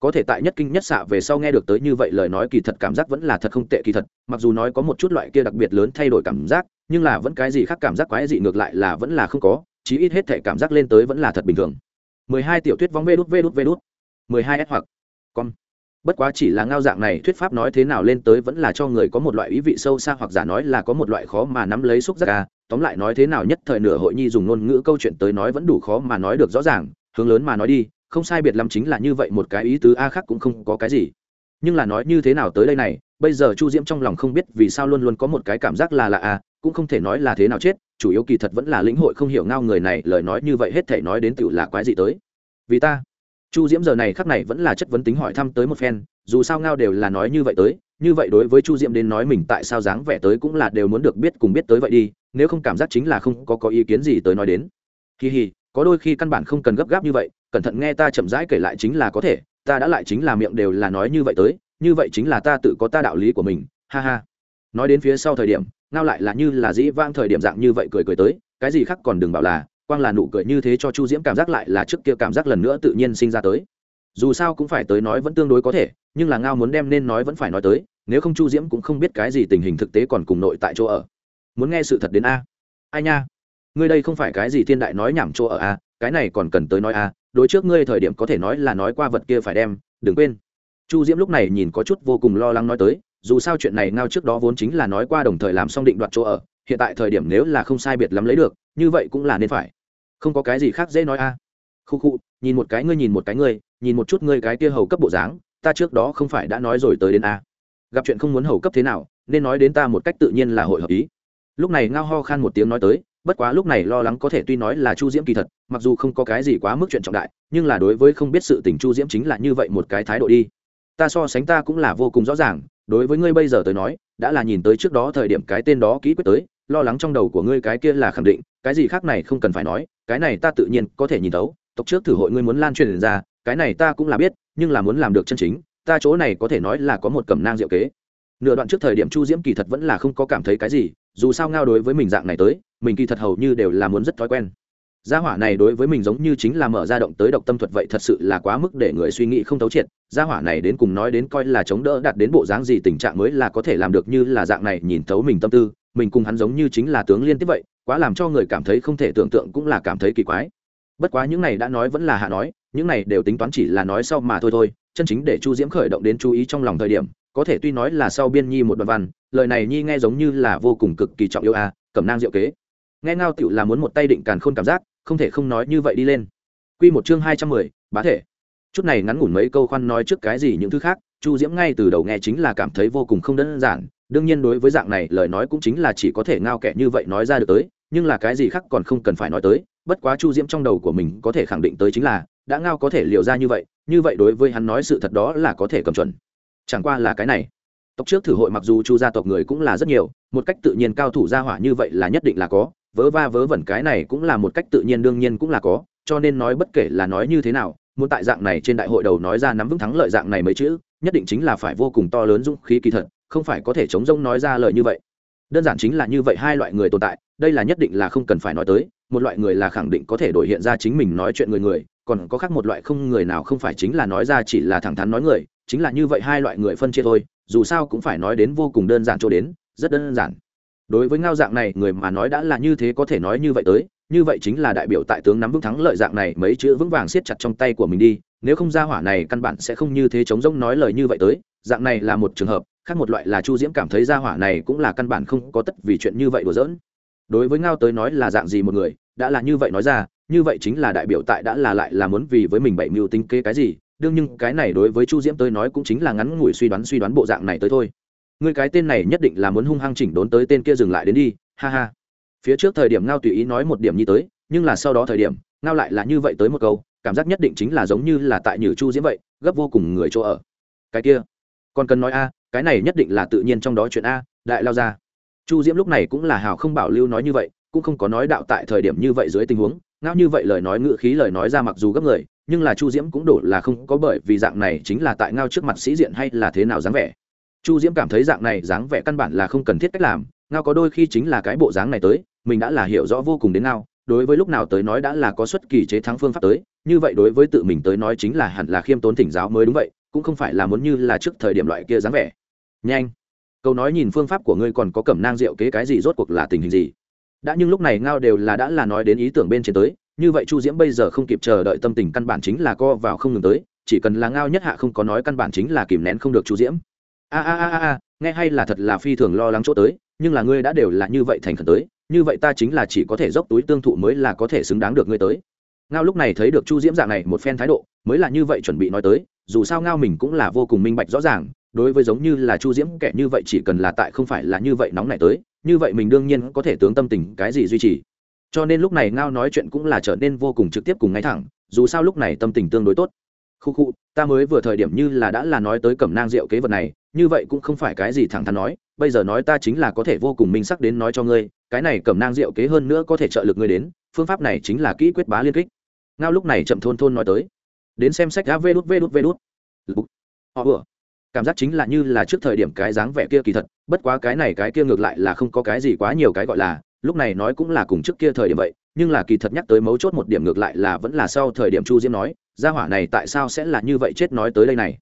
S1: có thể tại nhất kinh nhất xạ về sau nghe được tới như vậy lời nói kỳ thật cảm giác vẫn là thật không tệ kỳ thật, mặc dù nói có một chút loại kia đặc biệt lớn thay đổi cảm giác, nhưng là vẫn cái gì khác cảm giác quái dị ngược lại là vẫn là không có chí ít hết thể cảm giác lên tới vẫn là thật bình thường. 12 tiểu thuyết vong vê đút vê đút vê đút. 12 s hoặc con bất quá chỉ là ngao dạng này, thuyết pháp nói thế nào lên tới vẫn là cho người có một loại ý vị sâu xa hoặc giả nói là có một loại khó mà nắm lấy xúc giác ca. Tóm lại nói thế nào nhất thời nửa hội nhi dùng ngôn ngữ câu chuyện tới nói vẫn đủ khó mà nói được rõ ràng, hướng lớn mà nói đi, không sai biệt lắm chính là như vậy một cái ý tứ, a khác cũng không có cái gì. Nhưng là nói như thế nào tới đây này, bây giờ chu diễm trong lòng không biết vì sao luôn luôn có một cái cảm giác là lạ, a, cũng không thể nói là thế nào chết chủ yếu kỳ thật vẫn là lĩnh hội không hiểu ngao người này, lời nói như vậy hết thể nói đến tựu là quái gì tới. Vì ta, chu diễm giờ này khắc này vẫn là chất vấn tính hỏi thăm tới một phen, dù sao ngao đều là nói như vậy tới, như vậy đối với chu diễm đến nói mình tại sao dáng vẻ tới cũng là đều muốn được biết cùng biết tới vậy đi, nếu không cảm giác chính là không có có ý kiến gì tới nói đến. Kỳ hì, có đôi khi căn bản không cần gấp gáp như vậy, cẩn thận nghe ta chậm rãi kể lại chính là có thể, ta đã lại chính là miệng đều là nói như vậy tới, như vậy chính là ta tự có ta đạo lý của mình, ha ha. Nói đến phía sau thời điểm ngao lại là như là dĩ vang thời điểm dạng như vậy cười cười tới, cái gì khác còn đừng bảo là, quang là nụ cười như thế cho chu diễm cảm giác lại là trước kia cảm giác lần nữa tự nhiên sinh ra tới. Dù sao cũng phải tới nói vẫn tương đối có thể, nhưng là ngao muốn đem nên nói vẫn phải nói tới, nếu không chu diễm cũng không biết cái gì tình hình thực tế còn cùng nội tại chỗ ở. Muốn nghe sự thật đến a. Ai nha? Ngươi đây không phải cái gì thiên đại nói nhảm chỗ ở a, cái này còn cần tới nói a, đối trước ngươi thời điểm có thể nói là nói qua vật kia phải đem, đừng quên. Chu diễm lúc này nhìn có chút vô cùng lo lắng nói tới dù sao chuyện này ngao trước đó vốn chính là nói qua đồng thời làm xong định đoạt chỗ ở, hiện tại thời điểm nếu là không sai biệt lắm lấy được, như vậy cũng là nên phải. Không có cái gì khác dễ nói a. Khu khu, nhìn một cái ngươi nhìn một cái ngươi, nhìn một chút ngươi cái kia hầu cấp bộ dáng, ta trước đó không phải đã nói rồi tới đến a. Gặp chuyện không muốn hầu cấp thế nào, nên nói đến ta một cách tự nhiên là hội hợp ý. Lúc này ngao ho khan một tiếng nói tới, bất quá lúc này lo lắng có thể tuy nói là chu diễm kỳ thật, mặc dù không có cái gì quá mức chuyện trọng đại, nhưng là đối với không biết sự tình chu diễm chính là như vậy một cái thái độ đi. Ta so sánh ta cũng là vô cùng rõ ràng đối với ngươi bây giờ tới nói, đã là nhìn tới trước đó thời điểm cái tên đó kỹ quyết tới, lo lắng trong đầu của ngươi cái kia là khẳng định, cái gì khác này không cần phải nói, cái này ta tự nhiên có thể nhìn thấu, tộc trước thử hội ngươi muốn lan truyền ra, cái này ta cũng là biết, nhưng là muốn làm được chân chính, ta chỗ này có thể nói là có một cẩm nang diệu kế. Nửa đoạn trước thời điểm chu diễm kỳ thật vẫn là không có cảm thấy cái gì, dù sao ngao đối với mình dạng này tới, mình kỳ thật hầu như đều là muốn rất thói quen gia hỏa này đối với mình giống như chính là mở ra động tới độc tâm thuật vậy thật sự là quá mức để người suy nghĩ không thấu triệt. Gia hỏa này đến cùng nói đến coi là chống đỡ đạt đến bộ dáng gì tình trạng mới là có thể làm được như là dạng này nhìn thấu mình tâm tư. Mình cùng hắn giống như chính là tướng liên tiếp vậy quá làm cho người cảm thấy không thể tưởng tượng cũng là cảm thấy kỳ quái. Bất quá những này đã nói vẫn là hạ nói những này đều tính toán chỉ là nói sau mà thôi thôi chân chính để chu diễm khởi động đến chú ý trong lòng thời điểm có thể tuy nói là sau biên nhi một đoạn văn lời này nhi nghe giống như là vô cùng cực kỳ trọng yêu a à, cẩm nang diệu kế. Nghe ngao tựu là muốn một tay định càn khôn cảm giác không thể không nói như vậy đi lên. Quy một chương hai trăm mười, bá thể. Chút này ngắn ngủn mấy câu khoan nói trước cái gì những thứ khác, chu diễm ngay từ đầu nghe chính là cảm thấy vô cùng không đơn giản. Đương nhiên đối với dạng này, lời nói cũng chính là chỉ có thể ngao kẻ như vậy nói ra được tới, nhưng là cái gì khác còn không cần phải nói tới. Bất quá chu diễm trong đầu của mình có thể khẳng định tới chính là, đã ngao có thể liệu ra như vậy như vậy đối với hắn nói sự thật đó là có thể cầm chuẩn. Chẳng qua là cái này. Tộc trước thử hội mặc dù chu gia tộc người cũng là rất nhiều, một cách tự nhiên cao thủ gia hỏa như vậy là nhất định là có vớ va vớ vẩn cái này cũng là một cách tự nhiên đương nhiên cũng là có, cho nên nói bất kể là nói như thế nào, muốn tại dạng này trên đại hội đầu nói ra nắm vững thắng lợi dạng này mấy chữ, nhất định chính là phải vô cùng to lớn dũng khí kỳ thật, không phải có thể chống rông nói ra lời như vậy. Đơn giản chính là như vậy hai loại người tồn tại, đây là nhất định là không cần phải nói tới, một loại người là khẳng định có thể đổi hiện ra chính mình nói chuyện người người, còn có khác một loại không người nào không phải chính là nói ra chỉ là thẳng thắn nói người, chính là như vậy hai loại người phân chia thôi, dù sao cũng phải nói đến vô cùng đơn giản chỗ đến, rất đơn giản đối với ngao dạng này, người mà nói đã là như thế có thể nói như vậy tới, như vậy chính là đại biểu tại tướng nắm vững thắng lợi dạng này, mấy chữ vững vàng siết chặt trong tay của mình đi, nếu không ra hỏa này căn bản sẽ không như thế chống rông nói lời như vậy tới, dạng này là một trường hợp, khác một loại là chu diễm cảm thấy ra hỏa này cũng là căn bản không có tất vì chuyện như vậy đùa giỡn. Đối với ngao tới nói là dạng gì một người, đã là như vậy nói ra, như vậy chính là đại biểu tại đã là lại là muốn vì với mình bảy mưu tính kế cái gì, đương nhưng cái này đối với chu diễm tới nói cũng chính là ngắn ngủi suy đoán suy đoán bộ dạng này tới thôi người cái tên này nhất định là muốn hung hăng chỉnh đốn tới tên kia dừng lại đến đi, ha ha. Phía trước thời điểm ngao tùy ý nói một điểm như tới, nhưng là sau đó thời điểm, ngao lại là như vậy tới một câu, cảm giác nhất định chính là giống như là tại nhử chu diễm vậy, gấp vô cùng người chỗ ở. Cái kia, còn cần nói a, cái này nhất định là tự nhiên trong đó chuyện a, đại lao ra. Chu diễm lúc này cũng là hào không bảo lưu nói như vậy, cũng không có nói đạo tại thời điểm như vậy dưới tình huống, ngao như vậy lời nói ngự khí lời nói ra mặc dù gấp người, nhưng là chu diễm cũng đổ là không có bởi vì dạng này chính là tại ngao trước mặt sĩ diện hay là thế nào dáng vẻ chu diễm cảm thấy dạng này dáng vẻ căn bản là không cần thiết cách làm, ngao có đôi khi chính là cái bộ dáng này tới, mình đã là hiểu rõ vô cùng đến ngao, đối với lúc nào tới nói đã là có xuất kỳ chế thắng phương pháp tới, như vậy đối với tự mình tới nói chính là hẳn là khiêm tốn thỉnh giáo mới đúng vậy, cũng không phải là muốn như là trước thời điểm loại kia dáng vẻ. Nhanh. Câu nói nhìn phương pháp của ngươi còn có cẩm nang rượu kế cái gì rốt cuộc là tình hình gì? Đã nhưng lúc này ngao đều là đã là nói đến ý tưởng bên trên tới, như vậy chu diễm bây giờ không kịp chờ đợi tâm tình căn bản chính là co vào không ngừng tới, chỉ cần là ngao nhất hạ không có nói căn bản chính là kìm nén không được chu diễm a a a a nghe hay là thật là phi thường lo lắng chỗ tới, nhưng là ngươi đã đều là như vậy thành khẩn tới, như vậy ta chính là chỉ có thể dốc túi tương thụ mới là có thể xứng đáng được ngươi tới. Ngao lúc này thấy được chu diễm dạng này một phen thái độ, mới là như vậy chuẩn bị nói tới, dù sao ngao mình cũng là vô cùng minh bạch rõ ràng, đối với giống như là chu diễm kẻ như vậy chỉ cần là tại không phải là như vậy nóng này tới, như vậy mình đương nhiên có thể tướng tâm tình cái gì duy trì. Cho nên lúc này ngao nói chuyện cũng là trở nên vô cùng trực tiếp cùng ngay thẳng, dù sao lúc này tâm tình tương đối tốt khu khu, ta mới vừa thời điểm như là đã là nói tới cẩm nang rượu kế vật này, như vậy cũng không phải cái gì thẳng thắn nói, bây giờ nói ta chính là có thể vô cùng minh sắc đến nói cho ngươi, cái này cẩm nang rượu kế hơn nữa có thể trợ lực ngươi đến, phương pháp này chính là kỹ quyết bá liên kích. Ngao lúc này chậm thôn thôn nói tới. Đến xem sách đã vê đút vê đút vê đút. Họ vừa. Cảm giác chính là như là trước thời điểm cái dáng vẻ kia kỳ thật, bất quá cái này cái kia ngược lại là không có cái gì quá nhiều cái gọi là, lúc này nói cũng là cùng trước kia thời điểm vậy nhưng là kỳ thật nhắc tới mấu chốt một điểm ngược lại là vẫn là sau thời điểm chu diễm nói, gia hỏa này tại sao sẽ là như vậy chết nói tới đây này?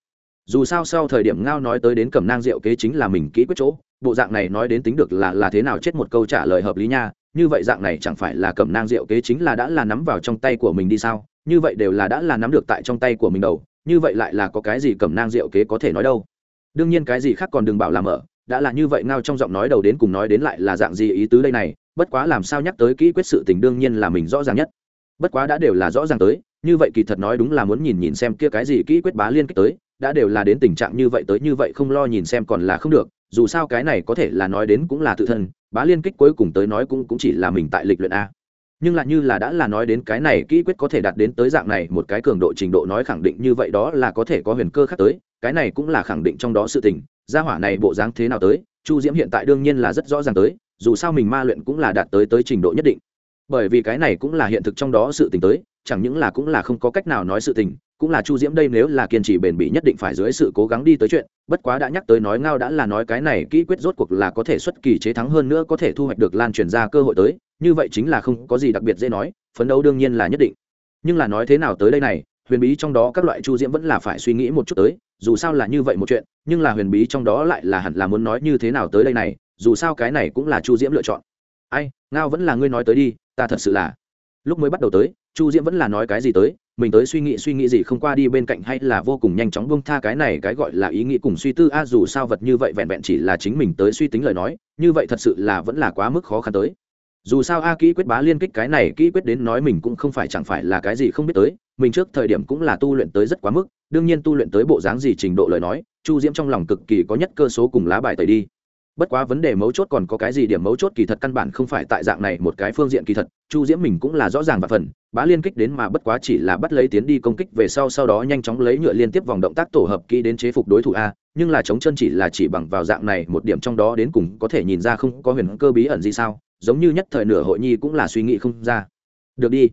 S1: Dù sao sau thời điểm ngao nói tới đến cầm nang rượu kế chính là mình kỹ quyết chỗ, bộ dạng này nói đến tính được là là thế nào chết một câu trả lời hợp lý nha, như vậy dạng này chẳng phải là cầm nang rượu kế chính là đã là nắm vào trong tay của mình đi sao? Như vậy đều là đã là nắm được tại trong tay của mình đầu, như vậy lại là có cái gì cầm nang rượu kế có thể nói đâu? Đương nhiên cái gì khác còn đừng bảo làm ở đã là như vậy ngao trong giọng nói đầu đến cùng nói đến lại là dạng gì ý tứ đây này? Bất quá làm sao nhắc tới kỹ quyết sự tình đương nhiên là mình rõ ràng nhất. Bất quá đã đều là rõ ràng tới, như vậy kỳ thật nói đúng là muốn nhìn nhìn xem kia cái gì kỹ quyết bá liên kết tới, đã đều là đến tình trạng như vậy tới như vậy không lo nhìn xem còn là không được, dù sao cái này có thể là nói đến cũng là tự thân, bá liên kích cuối cùng tới nói cũng cũng chỉ là mình tại lịch luyện a. Nhưng lại như là đã là nói đến cái này kỹ quyết có thể đạt đến tới dạng này, một cái cường độ trình độ nói khẳng định như vậy đó là có thể có huyền cơ khác tới, cái này cũng là khẳng định trong đó sự tình, gia hỏa này bộ dáng thế nào tới, chu diễm hiện tại đương nhiên là rất rõ ràng tới dù sao mình ma luyện cũng là đạt tới tới trình độ nhất định. Bởi vì cái này cũng là hiện thực trong đó sự tình tới, chẳng những là cũng là không có cách nào nói sự tình, cũng là chu diễm đây nếu là kiên trì bền bỉ nhất định phải dưới sự cố gắng đi tới chuyện, bất quá đã nhắc tới nói ngao đã là nói cái này, kỹ quyết rốt cuộc là có thể xuất kỳ chế thắng hơn nữa có thể thu hoạch được lan truyền ra cơ hội tới, như vậy chính là không có gì đặc biệt dễ nói, phấn đấu đương nhiên là nhất định. Nhưng là nói thế nào tới đây này, huyền bí trong đó các loại chu diễm vẫn là phải suy nghĩ một chút tới, dù sao là như vậy một chuyện, nhưng là huyền bí trong đó lại là hẳn là muốn nói như thế nào tới đây này dù sao cái này cũng là chu diễm lựa chọn. Ai, ngao vẫn là ngươi nói tới đi, ta thật sự là. Lúc mới bắt đầu tới, chu diễm vẫn là nói cái gì tới, mình tới suy nghĩ suy nghĩ gì không qua đi bên cạnh hay là vô cùng nhanh chóng bông tha cái này cái gọi là ý nghĩ cùng suy tư. A, dù sao vật như vậy vẹn vẹn chỉ là chính mình tới suy tính lời nói, như vậy thật sự là vẫn là quá mức khó khăn tới. Dù sao a kỹ quyết bá liên kích cái này kỹ quyết đến nói mình cũng không phải chẳng phải là cái gì không biết tới, mình trước thời điểm cũng là tu luyện tới rất quá mức, đương nhiên tu luyện tới bộ dáng gì trình độ lời nói, chu diễm trong lòng cực kỳ có nhất cơ số cùng lá bài tẩy đi bất quá vấn đề mấu chốt còn có cái gì điểm mấu chốt kỳ thật căn bản không phải tại dạng này một cái phương diện kỳ thật, chu diễm mình cũng là rõ ràng và phần, bá liên kích đến mà bất quá chỉ là bắt lấy tiến đi công kích về sau sau đó nhanh chóng lấy nhựa liên tiếp vòng động tác tổ hợp kỹ đến chế phục đối thủ a, nhưng là chống chân chỉ là chỉ bằng vào dạng này một điểm trong đó đến cùng có thể nhìn ra không có huyền cơ bí ẩn gì sao, giống như nhất thời nửa hội nhi cũng là suy nghĩ không ra. Được đi.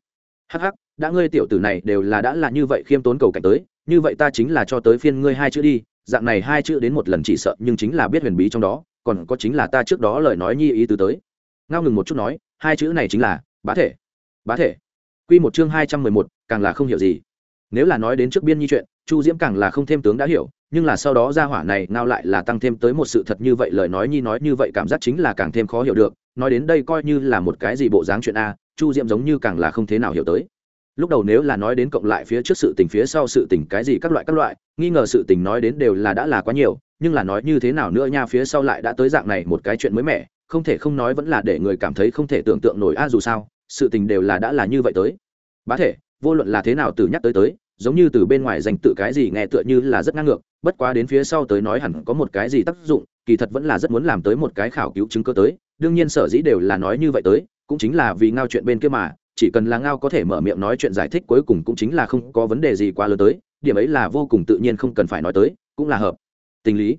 S1: Hắc hắc, đã ngươi tiểu tử này đều là đã là như vậy khiêm tốn cầu cảnh tới, như vậy ta chính là cho tới phiên ngươi hai chữ đi, dạng này hai chữ đến một lần chỉ sợ nhưng chính là biết huyền bí trong đó còn có chính là ta trước đó lời nói nhi ý tứ tới. Ngao ngừng một chút nói, hai chữ này chính là, bá thể. Bá thể. Q một chương hai trăm mười một, càng là không hiểu gì. Nếu là nói đến trước biên nhi chuyện, chu diễm càng là không thêm tướng đã hiểu, nhưng là sau đó ra hỏa này ngao lại là tăng thêm tới một sự thật như vậy lời nói nhi nói như vậy cảm giác chính là càng thêm khó hiểu được. Nói đến đây coi như là một cái gì bộ dáng chuyện a, chu diễm giống như càng là không thế nào hiểu tới lúc đầu nếu là nói đến cộng lại phía trước sự tình, phía sau sự tình, cái gì các loại các loại, nghi ngờ sự tình nói đến đều là đã là quá nhiều, nhưng là nói như thế nào nữa nha, phía sau lại đã tới dạng này một cái chuyện mới mẻ, không thể không nói vẫn là để người cảm thấy không thể tưởng tượng nổi a, dù sao, sự tình đều là đã là như vậy tới. Bá thể, vô luận là thế nào từ nhắc tới tới, giống như từ bên ngoài dành tự cái gì nghe tựa như là rất ngang ngược, bất quá đến phía sau tới nói hẳn có một cái gì tác dụng, kỳ thật vẫn là rất muốn làm tới một cái khảo cứu chứng cơ tới, đương nhiên sở dĩ đều là nói như vậy tới, cũng chính là vì ngao chuyện bên kia mà chỉ cần là ngao có thể mở miệng nói chuyện giải thích cuối cùng cũng chính là không có vấn đề gì quá lớn tới, điểm ấy là vô cùng tự nhiên không cần phải nói tới, cũng là hợp. Tình lý.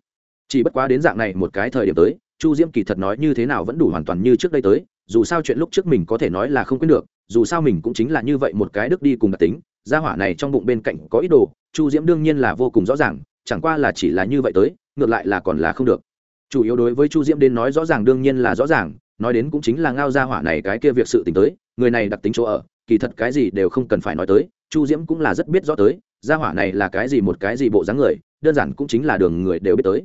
S1: Chỉ bất quá đến dạng này một cái thời điểm tới, chu diễm kỳ thật nói như thế nào vẫn đủ hoàn toàn như trước đây tới, dù sao chuyện lúc trước mình có thể nói là không quyết được, dù sao mình cũng chính là như vậy một cái đức đi cùng đặc tính, gia hỏa này trong bụng bên cạnh có ý đồ, chu diễm đương nhiên là vô cùng rõ ràng, chẳng qua là chỉ là như vậy tới, ngược lại là còn là không được. Chủ yếu đối với chu diễm đến nói rõ ràng đương nhiên là rõ ràng, nói đến cũng chính là ngao gia hỏa này cái kia việc sự t tới người này đặc tính chỗ ở, kỳ thật cái gì đều không cần phải nói tới, chu diễm cũng là rất biết rõ tới, gia hỏa này là cái gì một cái gì bộ dáng người, đơn giản cũng chính là đường người đều biết tới.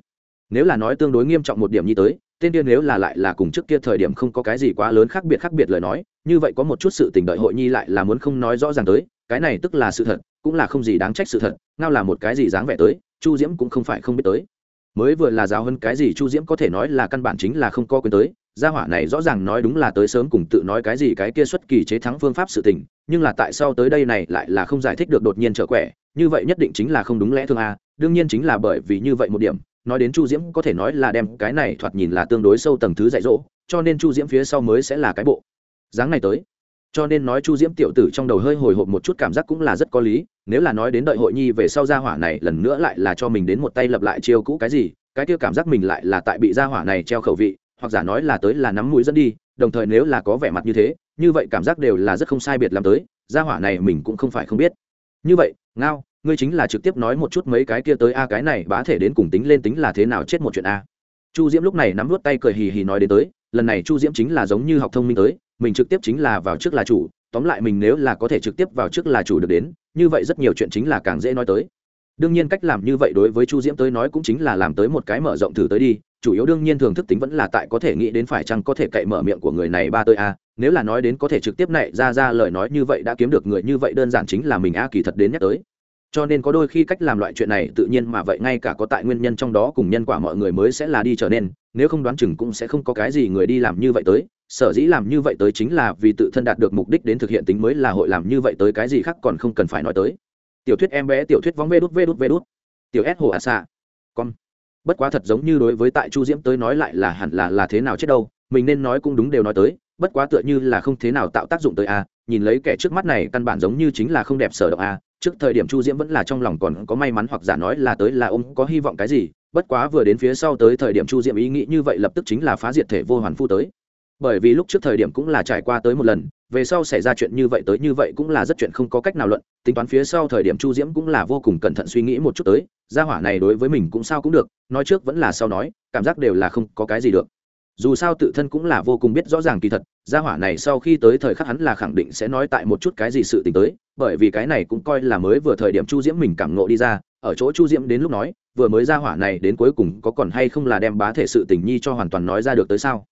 S1: Nếu là nói tương đối nghiêm trọng một điểm như tới, tên kia nếu là lại là cùng trước kia thời điểm không có cái gì quá lớn khác biệt khác biệt lời nói, như vậy có một chút sự tình đợi hội nhi lại là muốn không nói rõ ràng tới, cái này tức là sự thật, cũng là không gì đáng trách sự thật, ngao là một cái gì dáng vẻ tới, chu diễm cũng không phải không biết tới. Mới vừa là giáo hơn cái gì chu diễm có thể nói là căn bản chính là không có quyền tới gia hỏa này rõ ràng nói đúng là tới sớm cùng tự nói cái gì cái kia xuất kỳ chế thắng phương pháp sự tình, nhưng là tại sao tới đây này lại là không giải thích được đột nhiên trở quẻ, như vậy nhất định chính là không đúng lẽ thương a, đương nhiên chính là bởi vì như vậy một điểm, nói đến chu diễm có thể nói là đem cái này thoạt nhìn là tương đối sâu tầng thứ dạy dỗ, cho nên chu diễm phía sau mới sẽ là cái bộ. Dáng này tới, cho nên nói chu diễm tiểu tử trong đầu hơi hồi hộp một chút cảm giác cũng là rất có lý, nếu là nói đến đợi hội nhi về sau gia hỏa này lần nữa lại là cho mình đến một tay lập lại chiêu cũ cái gì, cái kia cảm giác mình lại là tại bị gia hỏa này treo khẩu vị hoặc giả nói là tới là nắm mũi dẫn đi, đồng thời nếu là có vẻ mặt như thế, như vậy cảm giác đều là rất không sai biệt làm tới, gia hỏa này mình cũng không phải không biết. Như vậy, ngao, ngươi chính là trực tiếp nói một chút mấy cái kia tới, a, cái này bá thể đến cùng tính lên tính là thế nào chết một chuyện, a. Chu diễm lúc này nắm vút tay cười hì hì nói đến tới, lần này chu diễm chính là giống như học thông minh tới, mình trực tiếp chính là vào trước là chủ, tóm lại mình nếu là có thể trực tiếp vào trước là chủ được đến, như vậy rất nhiều chuyện chính là càng dễ nói tới. Đương nhiên cách làm như vậy đối với chu diễm tới nói cũng chính là làm tới một cái mở rộng thử tới đi chủ yếu đương nhiên thường thức tính vẫn là tại có thể nghĩ đến phải chăng có thể cậy mở miệng của người này ba tới a, nếu là nói đến có thể trực tiếp này, ra ra lời nói như vậy đã kiếm được người như vậy đơn giản chính là mình a kỳ thật đến nhắc tới. Cho nên có đôi khi cách làm loại chuyện này tự nhiên mà vậy, ngay cả có tại nguyên nhân trong đó cùng nhân quả mọi người mới sẽ là đi trở nên, nếu không đoán chừng cũng sẽ không có cái gì người đi làm như vậy tới. Sở dĩ làm như vậy tới chính là vì tự thân đạt được mục đích đến thực hiện tính mới là hội làm như vậy tới cái gì khác còn không cần phải nói tới. Tiểu thuyết em bé, tiểu thuyết vóng vê đút vê đút vê đút. Tiểu s hồ à xạ con bất quá thật giống như đối với tại chu diễm tới nói lại là hẳn là là thế nào chết đâu, mình nên nói cũng đúng đều nói tới, bất quá tựa như là không thế nào tạo tác dụng tới a, nhìn lấy kẻ trước mắt này căn bản giống như chính là không đẹp sở động a, trước thời điểm chu diễm vẫn là trong lòng còn có may mắn hoặc giả nói là tới là ông có hy vọng cái gì, bất quá vừa đến phía sau tới thời điểm chu diễm ý nghĩ như vậy lập tức chính là phá diệt thể vô hoàn phu tới. Bởi vì lúc trước thời điểm cũng là trải qua tới một lần về sau xảy ra chuyện như vậy tới như vậy cũng là rất chuyện không có cách nào luận, tính toán phía sau thời điểm chu diễm cũng là vô cùng cẩn thận suy nghĩ một chút tới, gia hỏa này đối với mình cũng sao cũng được, nói trước vẫn là sau nói, cảm giác đều là không có cái gì được. Dù sao tự thân cũng là vô cùng biết rõ ràng kỳ thật, gia hỏa này sau khi tới thời khắc hắn là khẳng định sẽ nói tại một chút cái gì sự t ì n h tới, bởi vì cái này cũng coi là mới vừa thời điểm chu diễm mình cảm nộ đi ra, ở chỗ chu diễm đến lúc nói, vừa mới gia hỏa này đến cuối cùng có còn hay không là đem bá thể sự tình nhi cho hoàn toàn nói ra được tới sao?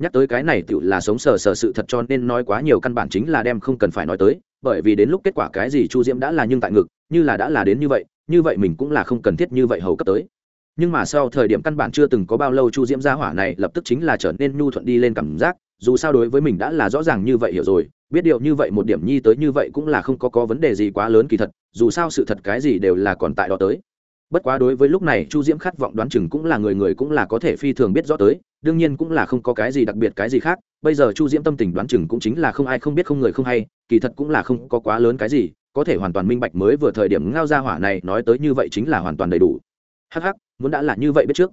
S1: Nhắc tới cái này tựu là sống sờ sờ sự thật cho nên nói quá nhiều căn bản chính là đem không cần phải nói tới, bởi vì đến lúc kết quả cái gì chu diễm đã là nhưng tại ngực, như là đã là đến như vậy như vậy mình cũng là không cần thiết như vậy hầu cấp tới. Nhưng mà sau thời điểm căn bản chưa từng có bao lâu chu diễm gia hỏa này lập tức chính là trở nên nhu thuận đi lên cảm giác, dù sao đối với mình đã là rõ ràng như vậy hiểu rồi, biết điều như vậy một điểm nhi tới như vậy cũng là không có có vấn đề gì quá lớn kỳ thật, dù sao sự thật cái gì đều là còn tại đó tới bất quá đối với lúc này chu diễm khát vọng đoán chừng cũng là người người cũng là có thể phi thường biết rõ tới, đương nhiên cũng là không có cái gì đặc biệt cái gì khác, bây giờ chu diễm tâm tình đoán chừng cũng chính là không ai không biết không người không hay, kỳ thật cũng là không có quá lớn cái gì, có thể hoàn toàn minh bạch mới vừa thời điểm ngao ra hỏa này nói tới như vậy chính là hoàn toàn đầy đủ. Hắc hắc, muốn đã là như vậy biết trước.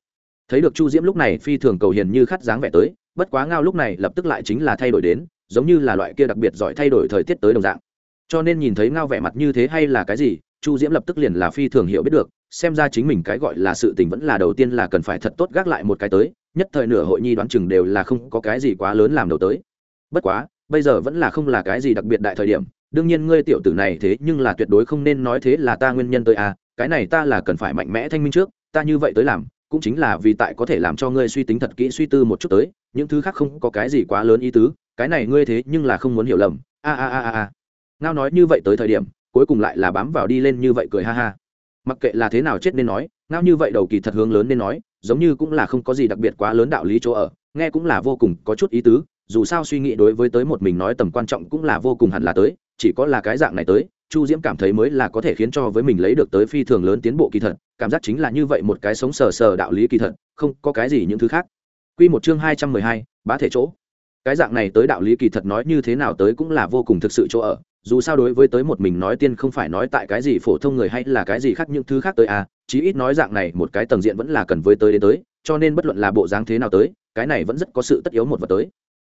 S1: Thấy được chu diễm lúc này phi thường cầu hiền như khát dáng vẻ tới, bất quá ngao lúc này lập tức lại chính là thay đổi đến, giống như là loại kia đặc biệt giỏi thay đổi thời tiết tới đồng dạng. Cho nên nhìn thấy ngao vẻ mặt như thế hay là cái gì, chu diễm lập tức liền là phi thường hiểu biết được xem ra chính mình cái gọi là sự tình vẫn là đầu tiên là cần phải thật tốt gác lại một cái tới, nhất thời nửa hội nhi đoán chừng đều là không có cái gì quá lớn làm đầu tới. Bất quá, bây giờ vẫn là không là cái gì đặc biệt đại thời điểm, đương nhiên ngươi tiểu tử này thế nhưng là tuyệt đối không nên nói thế là ta nguyên nhân tới à cái này ta là cần phải mạnh mẽ thanh minh trước, ta như vậy tới làm, cũng chính là vì tại có thể làm cho ngươi suy tính thật kỹ suy tư một chút tới, những thứ khác không có cái gì quá lớn ý tứ, cái này ngươi thế nhưng là không muốn hiểu lầm. A a a a ngao nói như vậy tới thời điểm, cuối cùng lại là bám vào đi lên như vậy cười ha ha mặc kệ là thế nào chết nên nói, ngao như vậy đầu kỳ thật hướng lớn nên nói, giống như cũng là không có gì đặc biệt quá lớn đạo lý chỗ ở, nghe cũng là vô cùng có chút ý tứ, dù sao suy nghĩ đối với tới một mình nói tầm quan trọng cũng là vô cùng hẳn là tới, chỉ có là cái dạng này tới, chu diễm cảm thấy mới là có thể khiến cho với mình lấy được tới phi thường lớn tiến bộ kỳ thật, cảm giác chính là như vậy một cái sống sờ sờ đạo lý kỳ thật, không có cái gì những thứ khác. Q một chương hai trăm mười hai, bá thể chỗ. Cái dạng này tới đạo lý kỳ thật nói như thế nào tới cũng là vô cùng thực sự chỗ ở dù sao đối với tới một mình nói tiên không phải nói tại cái gì phổ thông người hay là cái gì khác những thứ khác tới à chí ít nói dạng này một cái tầng diện vẫn là cần với tới đến tới, cho nên bất luận là bộ dáng thế nào tới, cái này vẫn rất có sự tất yếu một vật tới.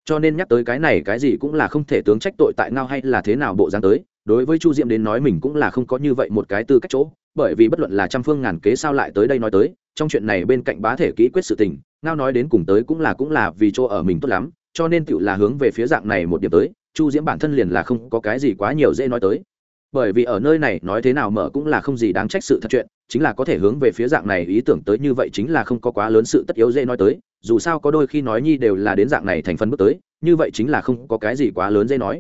S1: Cho nên nhắc tới cái này cái gì cũng là không thể tướng trách tội tại ngao hay là thế nào bộ dáng tới, đối với chu diệm đến nói mình cũng là không có như vậy một cái tư cách chỗ, bởi vì bất luận là trăm phương ngàn kế sao lại tới đây nói tới, trong chuyện này bên cạnh bá thể kỹ quyết sự tình, ngao nói đến cùng tới cũng là cũng là vì chỗ ở mình tốt lắm, cho nên tựu là hướng về phía dạng này một điểm tới chu diễm bản thân liền là không có cái gì quá nhiều dễ nói tới. Bởi vì ở nơi này nói thế nào mở cũng là không gì đáng trách sự thật chuyện, chính là có thể hướng về phía dạng này ý tưởng tới như vậy chính là không có quá lớn sự tất yếu dễ nói tới, dù sao có đôi khi nói nhi đều là đến dạng này thành phần bước tới, như vậy chính là không có cái gì quá lớn dễ nói.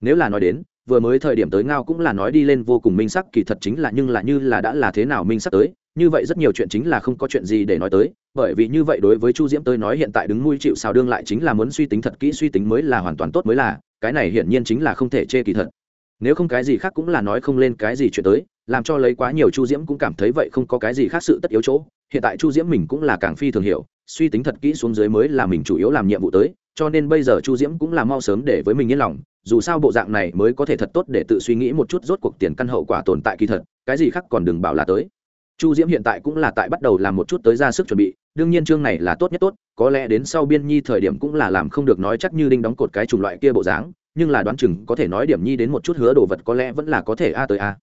S1: Nếu là nói đến, vừa mới thời điểm tới ngao cũng là nói đi lên vô cùng minh sắc, kỳ thật chính là nhưng là như là đã là thế nào minh sắc tới, như vậy rất nhiều chuyện chính là không có chuyện gì để nói tới, bởi vì như vậy đối với chu diễm tới nói hiện tại đứng nuôi chịu xào đương lại chính là muốn suy tính thật kỹ, suy tính mới là hoàn toàn tốt mới là cái này hiển nhiên chính là không thể chê kỳ thật. Nếu không cái gì khác cũng là nói không lên cái gì chuyện tới, làm cho lấy quá nhiều chu diễm cũng cảm thấy vậy không có cái gì khác sự tất yếu chỗ. Hiện tại chu diễm mình cũng là càng phi thường hiểu, suy tính thật kỹ xuống dưới mới là mình chủ yếu làm nhiệm vụ tới, cho nên bây giờ chu diễm cũng là mau sớm để với mình yên lòng, dù sao bộ dạng này mới có thể thật tốt để tự suy nghĩ một chút rốt cuộc tiền căn hậu quả tồn tại kỳ thật, cái gì khác còn đừng bảo là tới. Chu diễm hiện tại cũng là tại bắt đầu làm một chút tới ra sức chuẩn bị đương nhiên chương này là tốt nhất tốt, có lẽ đến sau biên nhi thời điểm cũng là làm không được nói chắc như đinh đóng cột cái chủng loại kia bộ dáng, nhưng là đoán chừng có thể nói điểm nhi đến một chút hứa đồ vật có lẽ vẫn là có thể a tới a.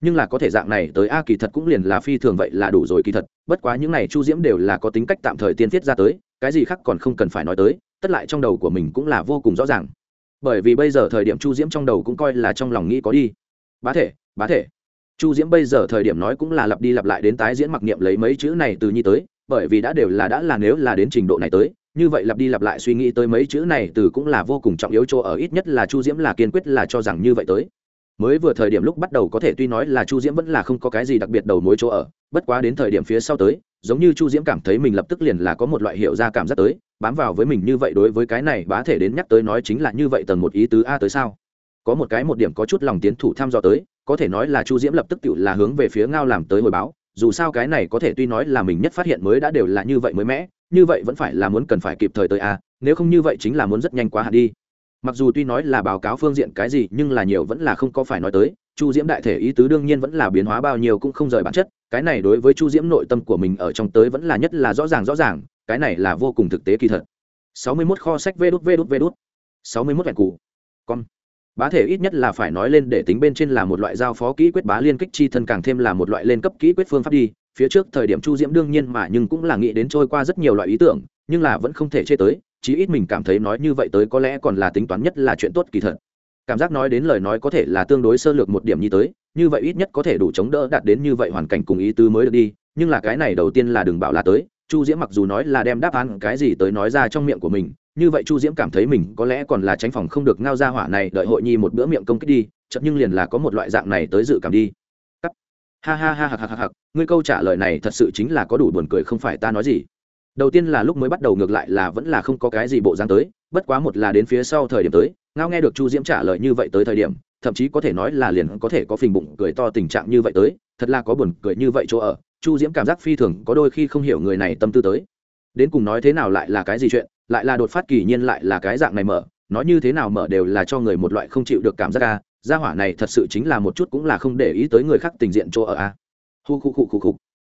S1: Nhưng là có thể dạng này tới a kỳ thật cũng liền là phi thường vậy là đủ rồi kỳ thật, bất quá những này chu diễm đều là có tính cách tạm thời tiên thiết ra tới, cái gì khác còn không cần phải nói tới, tất lại trong đầu của mình cũng là vô cùng rõ ràng. Bởi vì bây giờ thời điểm chu diễm trong đầu cũng coi là trong lòng nghĩ có đi. Bá thể bá thể. Chu diễm bây giờ thời điểm nói cũng là lặp đi lặp lại đến tái diễn mặc niệm lấy mấy chữ này từ nhi tới bởi vì đã đều là đã là nếu là đến trình độ này tới, như vậy lặp đi lặp lại suy nghĩ tới mấy chữ này từ cũng là vô cùng trọng yếu chỗ ở, ít nhất là chu diễm là kiên quyết là cho rằng như vậy tới. Mới vừa thời điểm lúc bắt đầu có thể tuy nói là chu diễm vẫn là không có cái gì đặc biệt đầu mối chỗ ở, bất quá đến thời điểm phía sau tới, giống như chu diễm cảm thấy mình lập tức liền là có một loại hiệu ra cảm giác tới, bám vào với mình như vậy đối với cái này bá thể đến nhắc tới nói chính là như vậy tầng một ý tứ a tới sao? Có một cái một điểm có chút lòng tiến thủ tham dò tới, có thể nói là chu diễm lập tức tự là hướng về phía ngao làm tới hồi báo dù sao cái này có thể tuy nói là mình nhất phát hiện mới đã đều là như vậy mới mẽ như vậy vẫn phải là muốn cần phải kịp thời tới a nếu không như vậy chính là muốn rất nhanh quá hạn đi. Mặc dù tuy nói là báo cáo phương diện cái gì nhưng là nhiều vẫn là không có phải nói tới, chu diễm đại thể ý tứ đương nhiên vẫn là biến hóa bao nhiêu cũng không rời bản chất, cái này đối với chu diễm nội tâm của mình ở trong tới vẫn là nhất là rõ ràng rõ ràng, cái này là vô cùng thực tế kỳ thật. Sáu mươi 61 kho sách vê đút vê đút vê đút. Sáu mươi 61 vẹn cụ con bá thể ít nhất là phải nói lên để tính bên trên là một loại giao phó kỹ quyết bá liên kích chi thân càng thêm là một loại lên cấp kỹ quyết phương pháp đi. Phía trước thời điểm chu diễm đương nhiên mà nhưng cũng là nghĩ đến trôi qua rất nhiều loại ý tưởng, nhưng là vẫn không thể chê tới, chí ít mình cảm thấy nói như vậy tới có lẽ còn là tính toán nhất là chuyện tốt kỳ thật. Cảm giác nói đến lời nói có thể là tương đối sơ lược một điểm như tới, như vậy ít nhất có thể đủ chống đỡ đạt đến như vậy hoàn cảnh cùng ý tứ mới được đi, nhưng là cái này đầu tiên là đừng bảo là tới. Chu diễm mặc dù nói là đem đáp án cái gì tới nói ra trong miệng của mình như vậy chu diễm cảm thấy mình có lẽ còn là tránh phòng không được ngao ra hỏa này, đợi hội nhi một bữa miệng công kích đi chậm nhưng liền là có một loại dạng này tới dự cảm đi. Cắt. ha ha ha hạc hạc hạc ngươi câu trả lời này thật sự chính là có đủ buồn cười không phải ta nói gì. Đầu tiên là lúc mới bắt đầu ngược lại là vẫn là không có cái gì bộ dáng tới, bất quá một là đến phía sau thời điểm tới, ngao nghe được chu diễm trả lời như vậy tới thời điểm, thậm chí có thể nói là liền có thể có phình bụng cười to tình trạng như vậy tới, thật là có buồn cười như vậy chỗ ở, chu diễm cảm giác phi thường, có đôi khi không hiểu người này tâm tư tới. Đến cùng nói thế nào lại là cái gì chuyện lại là đột phát kỳ nhiên lại là cái dạng này mở, nói như thế nào mở đều là cho người một loại không chịu được cảm giác a, gia hỏa này thật sự chính là một chút cũng là không để ý tới người khác tình diện chỗ ở a. Hu khu khu khu khu.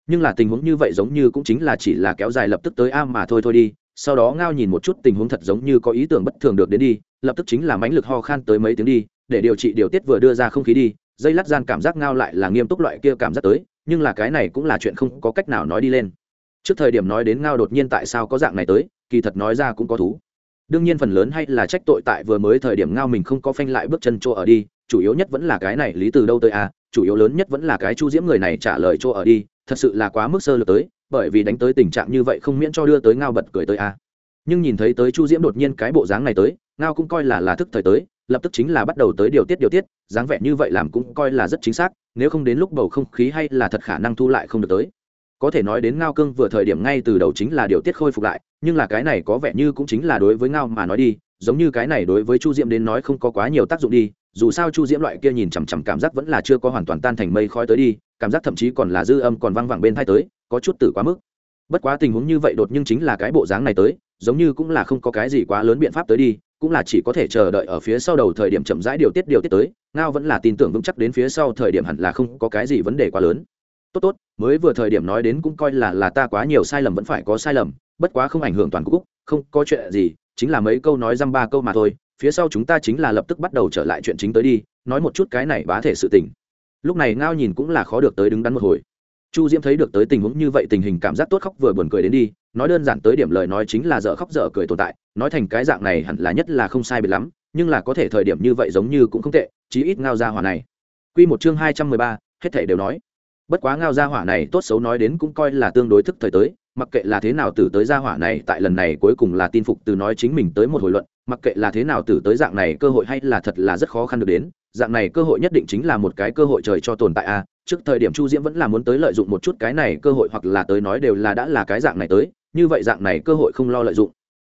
S1: Nhưng là tình huống như vậy giống như cũng chính là chỉ là kéo dài lập tức tới a mà thôi thôi đi, sau đó ngao nhìn một chút tình huống thật giống như có ý tưởng bất thường được đến đi, lập tức chính là mãnh lực ho khan tới mấy tiếng đi, để điều trị điều tiết vừa đưa ra không khí đi, dây lát gian cảm giác ngao lại là nghiêm túc loại kia cảm giác tới, nhưng là cái này cũng là chuyện không có cách nào nói đi lên. Trước thời điểm nói đến ngao đột nhiên tại sao có dạng này tới kỳ thật nói ra cũng có thú đương nhiên phần lớn hay là trách tội tại vừa mới thời điểm ngao mình không có phanh lại bước chân chỗ ở đi, chủ yếu nhất vẫn là cái này lý từ đâu tới à chủ yếu lớn nhất vẫn là cái chu diễm người này trả lời chỗ ở đi, thật sự là quá mức sơ lược tới, bởi vì đánh tới tình trạng như vậy không miễn cho đưa tới ngao bật cười tới à? nhưng nhìn thấy tới chu diễm đột nhiên cái bộ dáng này tới, ngao cũng coi là là thức thời tới, lập tức chính là bắt đầu tới điều tiết điều tiết, dáng vẻ như vậy làm cũng coi là rất chính xác, nếu không đến lúc bầu không khí hay là thật khả năng thu lại không được tới có thể nói đến ngao cương vừa thời điểm ngay từ đầu chính là điều tiết khôi phục lại, nhưng là cái này có vẻ như cũng chính là đối với ngao mà nói đi, giống như cái này đối với chu diễm đến nói không có quá nhiều tác dụng đi, dù sao chu diễm loại kia nhìn chằm chằm cảm giác vẫn là chưa có hoàn toàn tan thành mây khói tới đi, cảm giác thậm chí còn là dư âm còn văng vẳng bên thai tới, có chút tử quá mức. Bất quá tình huống như vậy đột nhưng chính là cái bộ dáng này tới, giống như cũng là không có cái gì quá lớn biện pháp tới đi, cũng là chỉ có thể chờ đợi ở phía sau đầu thời điểm chậm rãi điều tiết điều tiết tới, ngao vẫn là tin tưởng vững chắc đến phía sau thời điểm hẳn là không có cái gì vấn đề quá lớn tốt tốt mới vừa thời điểm nói đến cũng coi là là ta quá nhiều sai lầm vẫn phải có sai lầm bất quá không ảnh hưởng toàn quốc không có chuyện gì chính là mấy câu nói dăm ba câu mà thôi phía sau chúng ta chính là lập tức bắt đầu trở lại chuyện chính tới đi nói một chút cái này bá thể sự tình. Lúc này ngao nhìn cũng là khó được tới đứng đắn một hồi. Chu diễm thấy được tới tình huống như vậy tình hình cảm giác tốt khóc vừa buồn cười đến đi nói đơn giản tới điểm lời nói chính là dở khóc dở cười tồn tại nói thành cái dạng này hẳn là nhất là không sai biệt lắm nhưng là có thể thời điểm như vậy giống như cũng không tệ chí ít ngao ra hòa này. Quy một chương hai trăm mười ba, hết thể đều nói. Bất quá ngao gia hỏa này tốt xấu nói đến cũng coi là tương đối thức thời tới, mặc kệ là thế nào tử tới gia hỏa này tại lần này cuối cùng là tin phục từ nói chính mình tới một hồi luận, mặc kệ là thế nào tử tới dạng này cơ hội hay là thật là rất khó khăn được đến, dạng này cơ hội nhất định chính là một cái cơ hội trời cho tồn tại a. Trước thời điểm Chu Diễm vẫn là muốn tới lợi dụng một chút cái này cơ hội hoặc là tới nói đều là đã là cái dạng này tới, như vậy dạng này cơ hội không lo lợi dụng.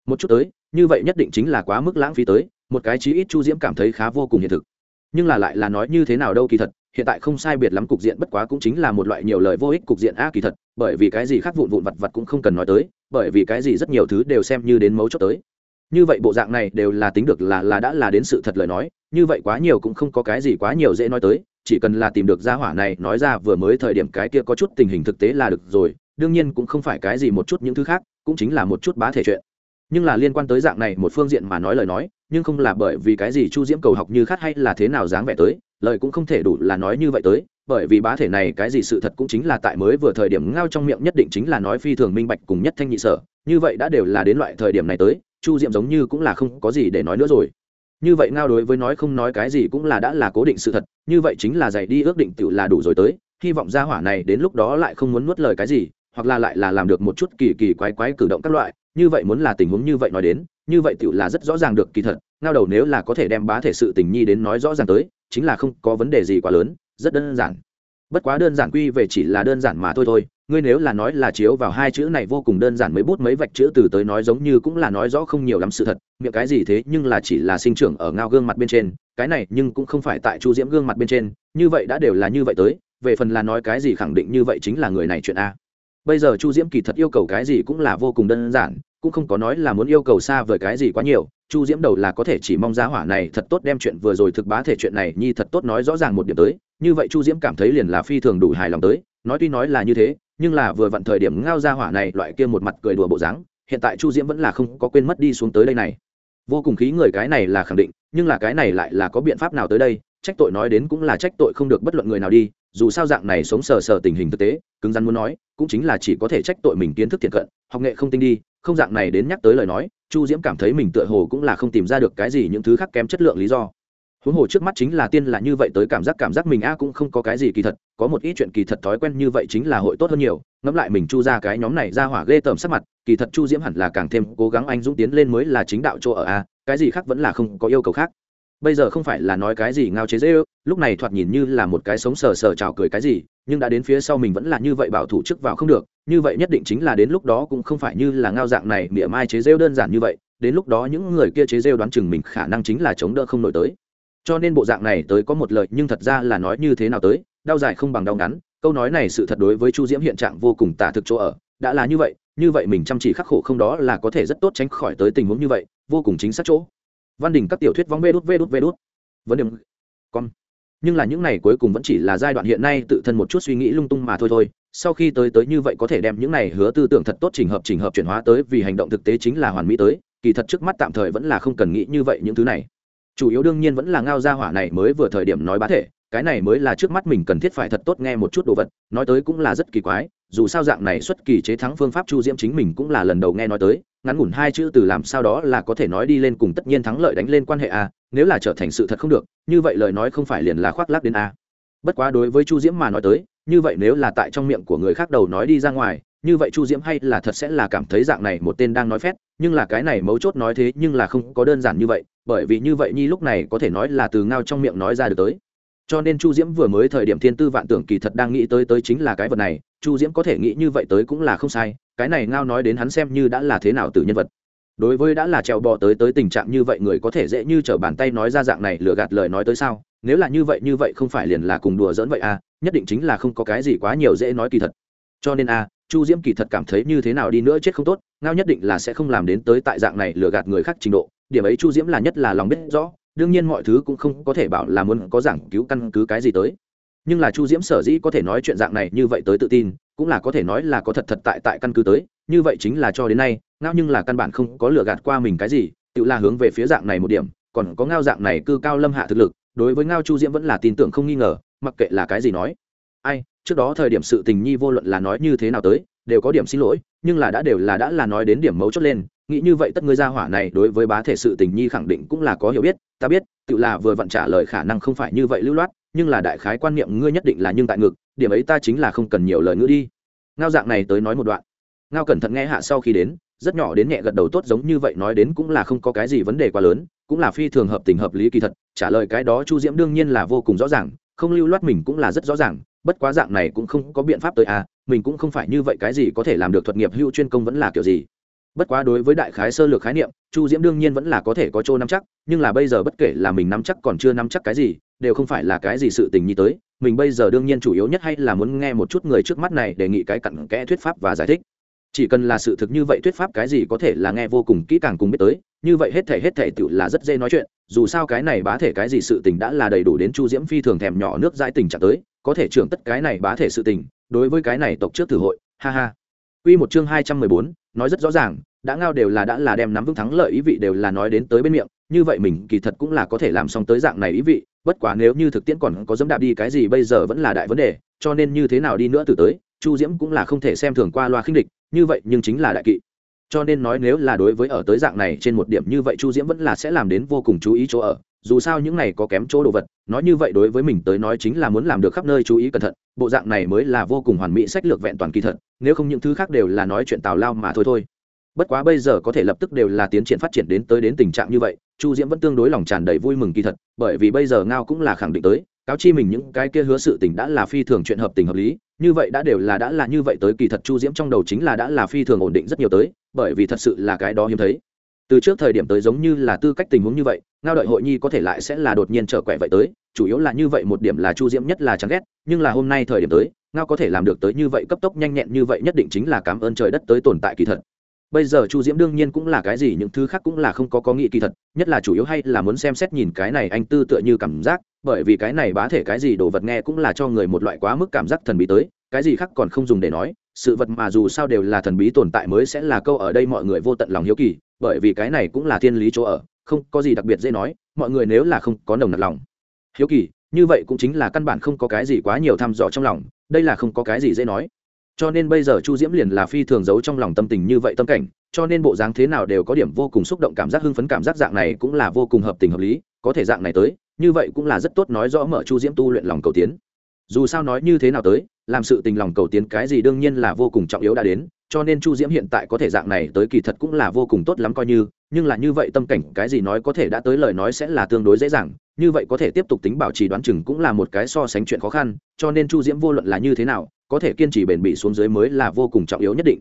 S1: Một chút tới, như vậy nhất định chính là quá mức lãng phí tới, một cái chí ít Chu Diễm cảm thấy khá vô cùng hiện thực nhưng là lại là nói như thế nào đâu kỳ thật hiện tại không sai biệt lắm cục diện bất quá cũng chính là một loại nhiều lời vô ích cục diện a kỳ thật, bởi vì cái gì khác vụn vụn vặt vặt cũng không cần nói tới, bởi vì cái gì rất nhiều thứ đều xem như đến mấu chốt tới. Như vậy bộ dạng này đều là tính được là là đã là đến sự thật lời nói, như vậy quá nhiều cũng không có cái gì quá nhiều dễ nói tới, chỉ cần là tìm được gia hỏa này, nói ra vừa mới thời điểm cái kia có chút tình hình thực tế là được rồi, đương nhiên cũng không phải cái gì một chút những thứ khác, cũng chính là một chút bá thể chuyện. Nhưng là liên quan tới dạng này một phương diện mà nói lời nói, nhưng không là bởi vì cái gì chu diễm cầu học như khát hay là thế nào dáng vẻ tới lời cũng không thể đủ là nói như vậy tới, bởi vì bá thể này cái gì sự thật cũng chính là tại mới vừa thời điểm ngao trong miệng nhất định chính là nói phi thường minh bạch cùng nhất thanh nhị sở, như vậy đã đều là đến loại thời điểm này tới, chu diệm giống như cũng là không có gì để nói nữa rồi. Như vậy ngao đối với nói không nói cái gì cũng là đã là cố định sự thật, như vậy chính là dạy đi ước định tự là đủ rồi tới, hy vọng gia hỏa này đến lúc đó lại không muốn nuốt lời cái gì, hoặc là lại là làm được một chút kỳ kỳ quái quái cử động các loại, như vậy muốn là tình huống như vậy nói đến, như vậy tự là rất rõ ràng được kỳ thật, ngao đầu nếu là có thể đem bá thể sự tình nhi đến nói rõ ràng tới chính là không có vấn đề gì quá lớn, rất đơn giản. Bất quá đơn giản quy về chỉ là đơn giản mà thôi thôi, ngươi nếu là nói là chiếu vào hai chữ này vô cùng đơn giản mấy bút mấy vạch chữ từ tới nói giống như cũng là nói rõ không nhiều lắm sự thật, miệng cái gì thế nhưng là chỉ là sinh trưởng ở ngao gương mặt bên trên, cái này nhưng cũng không phải tại chu diễm gương mặt bên trên, như vậy đã đều là như vậy tới, về phần là nói cái gì khẳng định như vậy chính là người này chuyện a. Bây giờ chu diễm kỳ thật yêu cầu cái gì cũng là vô cùng đơn giản, cũng không có nói là muốn yêu cầu xa vời cái gì quá nhiều chu diễm đầu là có thể chỉ mong giá hỏa này thật tốt đem chuyện vừa rồi thực bá thể chuyện này nhi thật tốt nói rõ ràng một điểm tới. Như vậy chu diễm cảm thấy liền là phi thường đủ hài lòng tới. Nói tuy nói là như thế, nhưng là vừa vặn thời điểm ngao ra hỏa này loại kia một mặt cười đùa bộ dáng, hiện tại chu diễm vẫn là không có quên mất đi xuống tới đây này. Vô cùng khí người cái này là khẳng định, nhưng là cái này lại là có biện pháp nào tới đây, trách tội nói đến cũng là trách tội không được bất luận người nào đi, dù sao dạng này sống sờ sờ tình hình thực tế, cứng rắn muốn nói, cũng chính là chỉ có thể trách tội mình kiến thức thiện cận, học nghệ không tinh đi, không dạng này đến nhắc tới lời nói chu diễm cảm thấy mình tựa hồ cũng là không tìm ra được cái gì những thứ khác kém chất lượng lý do. Huống hồ trước mắt chính là tiên là như vậy tới cảm giác cảm giác mình a cũng không có cái gì kỳ thật, có một ít chuyện kỳ thật thói quen như vậy chính là hội tốt hơn nhiều, ngẫm lại mình chu ra cái nhóm này ra hỏa ghê tởm sắc mặt, kỳ thật chu diễm hẳn là càng thêm cố gắng anh dũng tiến lên mới là chính đạo chỗ ở a, cái gì khác vẫn là không có yêu cầu khác. Bây giờ không phải là nói cái gì ngao chế dễ ư, lúc này thoạt nhìn như là một cái sống sờ sờ trào cười cái gì, nhưng đã đến phía sau mình vẫn là như vậy bảo thủ trước vào không được như vậy nhất định chính là đến lúc đó cũng không phải như là ngao dạng này mỉa mai chế rêu đơn giản như vậy, đến lúc đó những người kia chế rêu đoán chừng mình khả năng chính là chống đỡ không nổi tới. Cho nên bộ dạng này tới có một lợi nhưng thật ra là nói như thế nào tới, đau dài không bằng đau ngắn, câu nói này sự thật đối với chu diễm hiện trạng vô cùng tả thực chỗ ở, đã là như vậy như vậy mình chăm chỉ khắc khổ không đó là có thể rất tốt tránh khỏi tới tình huống như vậy, vô cùng chính xác chỗ. Văn đình các tiểu thuyết vóng vê đút vê đút vê đút. Vấn đề con nhưng là những này cuối cùng vẫn chỉ là giai đoạn hiện nay tự thân một chút suy nghĩ lung tung mà thôi thôi sau khi tới tới như vậy có thể đem những này hứa tư tưởng thật tốt trình hợp trình hợp chuyển hóa tới vì hành động thực tế chính là hoàn mỹ tới, kỳ thật trước mắt tạm thời vẫn là không cần nghĩ như vậy những thứ này. Chủ yếu đương nhiên vẫn là ngao gia hỏa này mới vừa thời điểm nói bá thể, cái này mới là trước mắt mình cần thiết phải thật tốt nghe một chút đồ vật, nói tới cũng là rất kỳ quái, dù sao dạng này xuất kỳ chế thắng phương pháp chu diễm chính mình cũng là lần đầu nghe nói tới, ngắn ngủn hai chữ từ làm sao đó là có thể nói đi lên cùng tất nhiên thắng lợi đánh lên quan hệ a nếu là trở thành sự thật không được, như vậy lời nói không phải liền là khoác lác đến a bất quá đối với chu diễm mà nói tới, như vậy nếu là tại trong miệng của người khác đầu nói đi ra ngoài, như vậy chu diễm hay là thật sẽ là cảm thấy dạng này một tên đang nói phét, nhưng là cái này mấu chốt nói thế nhưng là không có đơn giản như vậy, bởi vì như vậy nhi lúc này có thể nói là từ ngao trong miệng nói ra được tới. Cho nên chu diễm vừa mới thời điểm thiên tư vạn tưởng kỳ thật đang nghĩ tới tới chính là cái vật này, chu diễm có thể nghĩ như vậy tới cũng là không sai, cái này ngao nói đến hắn xem như đã là thế nào từ nhân vật. Đối với đã là trèo bò tới tới tình trạng như vậy người có thể dễ như t r ở bàn tay nói ra dạng này lừa gạt lời nói tới sao? Nếu là như vậy như vậy không phải liền là cùng đùa dỡn vậy à? Nhất định chính là không có cái gì quá nhiều dễ nói kỳ thật. Cho nên a chu diễm kỳ thật cảm thấy như thế nào đi nữa chết không tốt, ngao nhất định là sẽ không làm đến tới tại dạng này lừa gạt người khác trình độ. Điểm ấy chu diễm là nhất là lòng biết rõ, đương nhiên mọi thứ cũng không có thể bảo là muốn có giảng cứu căn cứ cái gì tới. Nhưng là chu diễm sở dĩ có thể nói chuyện dạng này như vậy tới tự tin, cũng là có thể nói là có thật thật tại tại căn cứ tới. Như vậy chính là cho đến nay, ngao nhưng là căn bản không có lừa gạt qua mình cái gì, tự là hướng về phía dạng này một điểm, còn có ngao dạng này cư cao lâm hạ thực lực đối với ngao chu diễm vẫn là tin tưởng không nghi ngờ, mặc kệ là cái gì nói. Ai, trước đó thời điểm sự tình nhi vô luận là nói như thế nào tới, đều có điểm xin lỗi, nhưng là đã đều là đã là nói đến điểm mấu chốt lên, nghĩ như vậy tất ngươi gia hỏa này đối với bá thể sự tình nhi khẳng định cũng là có hiểu biết, ta biết, tự là vừa vặn trả lời khả năng không phải như vậy lưu loát, nhưng là đại khái quan niệm ngươi nhất định là nhưng tại ngực, điểm ấy ta chính là không cần nhiều lời ngữ đi. Ngao dạng này tới nói một đoạn. Ngao cẩn thận nghe hạ sau khi đến, rất nhỏ đến nhẹ gật đầu tốt giống như vậy nói đến cũng là không có cái gì vấn đề quá lớn cũng là phi thường hợp tình hợp lý kỳ thật, trả lời cái đó chu diễm đương nhiên là vô cùng rõ ràng, không lưu loát mình cũng là rất rõ ràng, bất quá dạng này cũng không có biện pháp tới à mình cũng không phải như vậy cái gì có thể làm được thuật nghiệp hưu chuyên công vẫn là kiểu gì. Bất quá đối với đại khái sơ lược khái niệm, chu diễm đương nhiên vẫn là có thể có chỗ nắm chắc, nhưng là bây giờ bất kể là mình nắm chắc còn chưa nắm chắc cái gì, đều không phải là cái gì sự tình như tới, mình bây giờ đương nhiên chủ yếu nhất hay là muốn nghe một chút người trước mắt này đề nghị cái cặn kẽ thuyết pháp và giải thích chỉ cần là sự thực như vậy thuyết pháp cái gì có thể là nghe vô cùng kỹ càng cùng biết tới, như vậy hết thể hết thể tự là rất dễ nói chuyện, dù sao cái này bá thể cái gì sự tình đã là đầy đủ đến chu diễm phi thường thèm nhỏ nước dãi tình trả tới, có thể trưởng tất cái này bá thể sự tình, đối với cái này tộc trước thử hội, ha ha. Quy một chương hai trăm mười bốn, nói rất rõ ràng, đã ngao đều là đã là đem nắm vững thắng lợi ý vị đều là nói đến tới bên miệng, như vậy mình kỳ thật cũng là có thể làm xong tới dạng này ý vị, bất quá nếu như thực tiễn còn có dẫm đạp đi cái gì bây giờ vẫn là đại vấn đề, cho nên như thế nào đi nữa từ tới, chu diễm cũng là không thể xem thường qua loa khinh địch như vậy nhưng chính là đại kỵ. Cho nên nói nếu là đối với ở tới dạng này trên một điểm như vậy chu diễm vẫn là sẽ làm đến vô cùng chú ý chỗ ở, dù sao những này có kém chỗ đồ vật, nói như vậy đối với mình tới nói chính là muốn làm được khắp nơi chú ý cẩn thận, bộ dạng này mới là vô cùng hoàn mỹ sách lược vẹn toàn kỳ thật, nếu không những thứ khác đều là nói chuyện tào lao mà thôi thôi. Bất quá bây giờ có thể lập tức đều là tiến triển phát triển đến tới đến tình trạng như vậy, chu diễm vẫn tương đối lòng tràn đầy vui mừng kỳ thật, bởi vì bây giờ ngao cũng là khẳng định tới cáo chi mình những cái kia hứa sự tình đã là phi thường chuyện hợp tình hợp lý, như vậy đã đều là đã là như vậy tới kỳ thật chu diễm trong đầu chính là đã là phi thường ổn định rất nhiều tới, bởi vì thật sự là cái đó hiếm thấy. Từ trước thời điểm tới giống như là tư cách tình huống như vậy, ngao đợi hội nhi có thể lại sẽ là đột nhiên trở quẹ vậy tới, chủ yếu là như vậy một điểm là chu diễm nhất là chán ghét, nhưng là hôm nay thời điểm tới, ngao có thể làm được tới như vậy cấp tốc nhanh nhẹn như vậy nhất định chính là cảm ơn trời đất tới tồn tại kỳ thật. Bây giờ chu diễm đương nhiên cũng là cái gì, những thứ khác cũng là không có có nghĩ kỳ thật, nhất là chủ yếu hay là muốn xem xét nhìn cái này anh tư tựa như cảm giác bởi vì cái này bá thể cái gì đồ vật nghe cũng là cho người một loại quá mức cảm giác thần bí tới, cái gì khác còn không dùng để nói, sự vật mà dù sao đều là thần bí tồn tại mới sẽ là câu ở đây mọi người vô tận lòng hiếu kỳ, bởi vì cái này cũng là thiên lý chỗ ở, không có gì đặc biệt dễ nói, mọi người nếu là không có nồng nặc lòng hiếu kỳ, như vậy cũng chính là căn bản không có cái gì quá nhiều thăm dò trong lòng, đây là không có cái gì dễ nói. Cho nên bây giờ chu diễm liền là phi thường giấu trong lòng tâm tình như vậy tâm cảnh, cho nên bộ dáng thế nào đều có điểm vô cùng xúc động cảm giác hưng phấn cảm giác dạng này cũng là vô cùng hợp tình hợp lý, có thể dạng này tới như vậy cũng là rất tốt nói rõ mở chu diễm tu luyện lòng cầu tiến. Dù sao nói như thế nào tới, làm sự tình lòng cầu tiến cái gì đương nhiên là vô cùng trọng yếu đã đến, cho nên chu diễm hiện tại có thể dạng này tới kỳ thật cũng là vô cùng tốt lắm coi như, nhưng là như vậy tâm cảnh cái gì nói có thể đã tới lời nói sẽ là tương đối dễ dàng, như vậy có thể tiếp tục tính bảo trì đoán chừng cũng là một cái so sánh chuyện khó khăn, cho nên chu diễm vô luận là như thế nào, có thể kiên trì bền bỉ xuống dưới mới là vô cùng trọng yếu nhất định.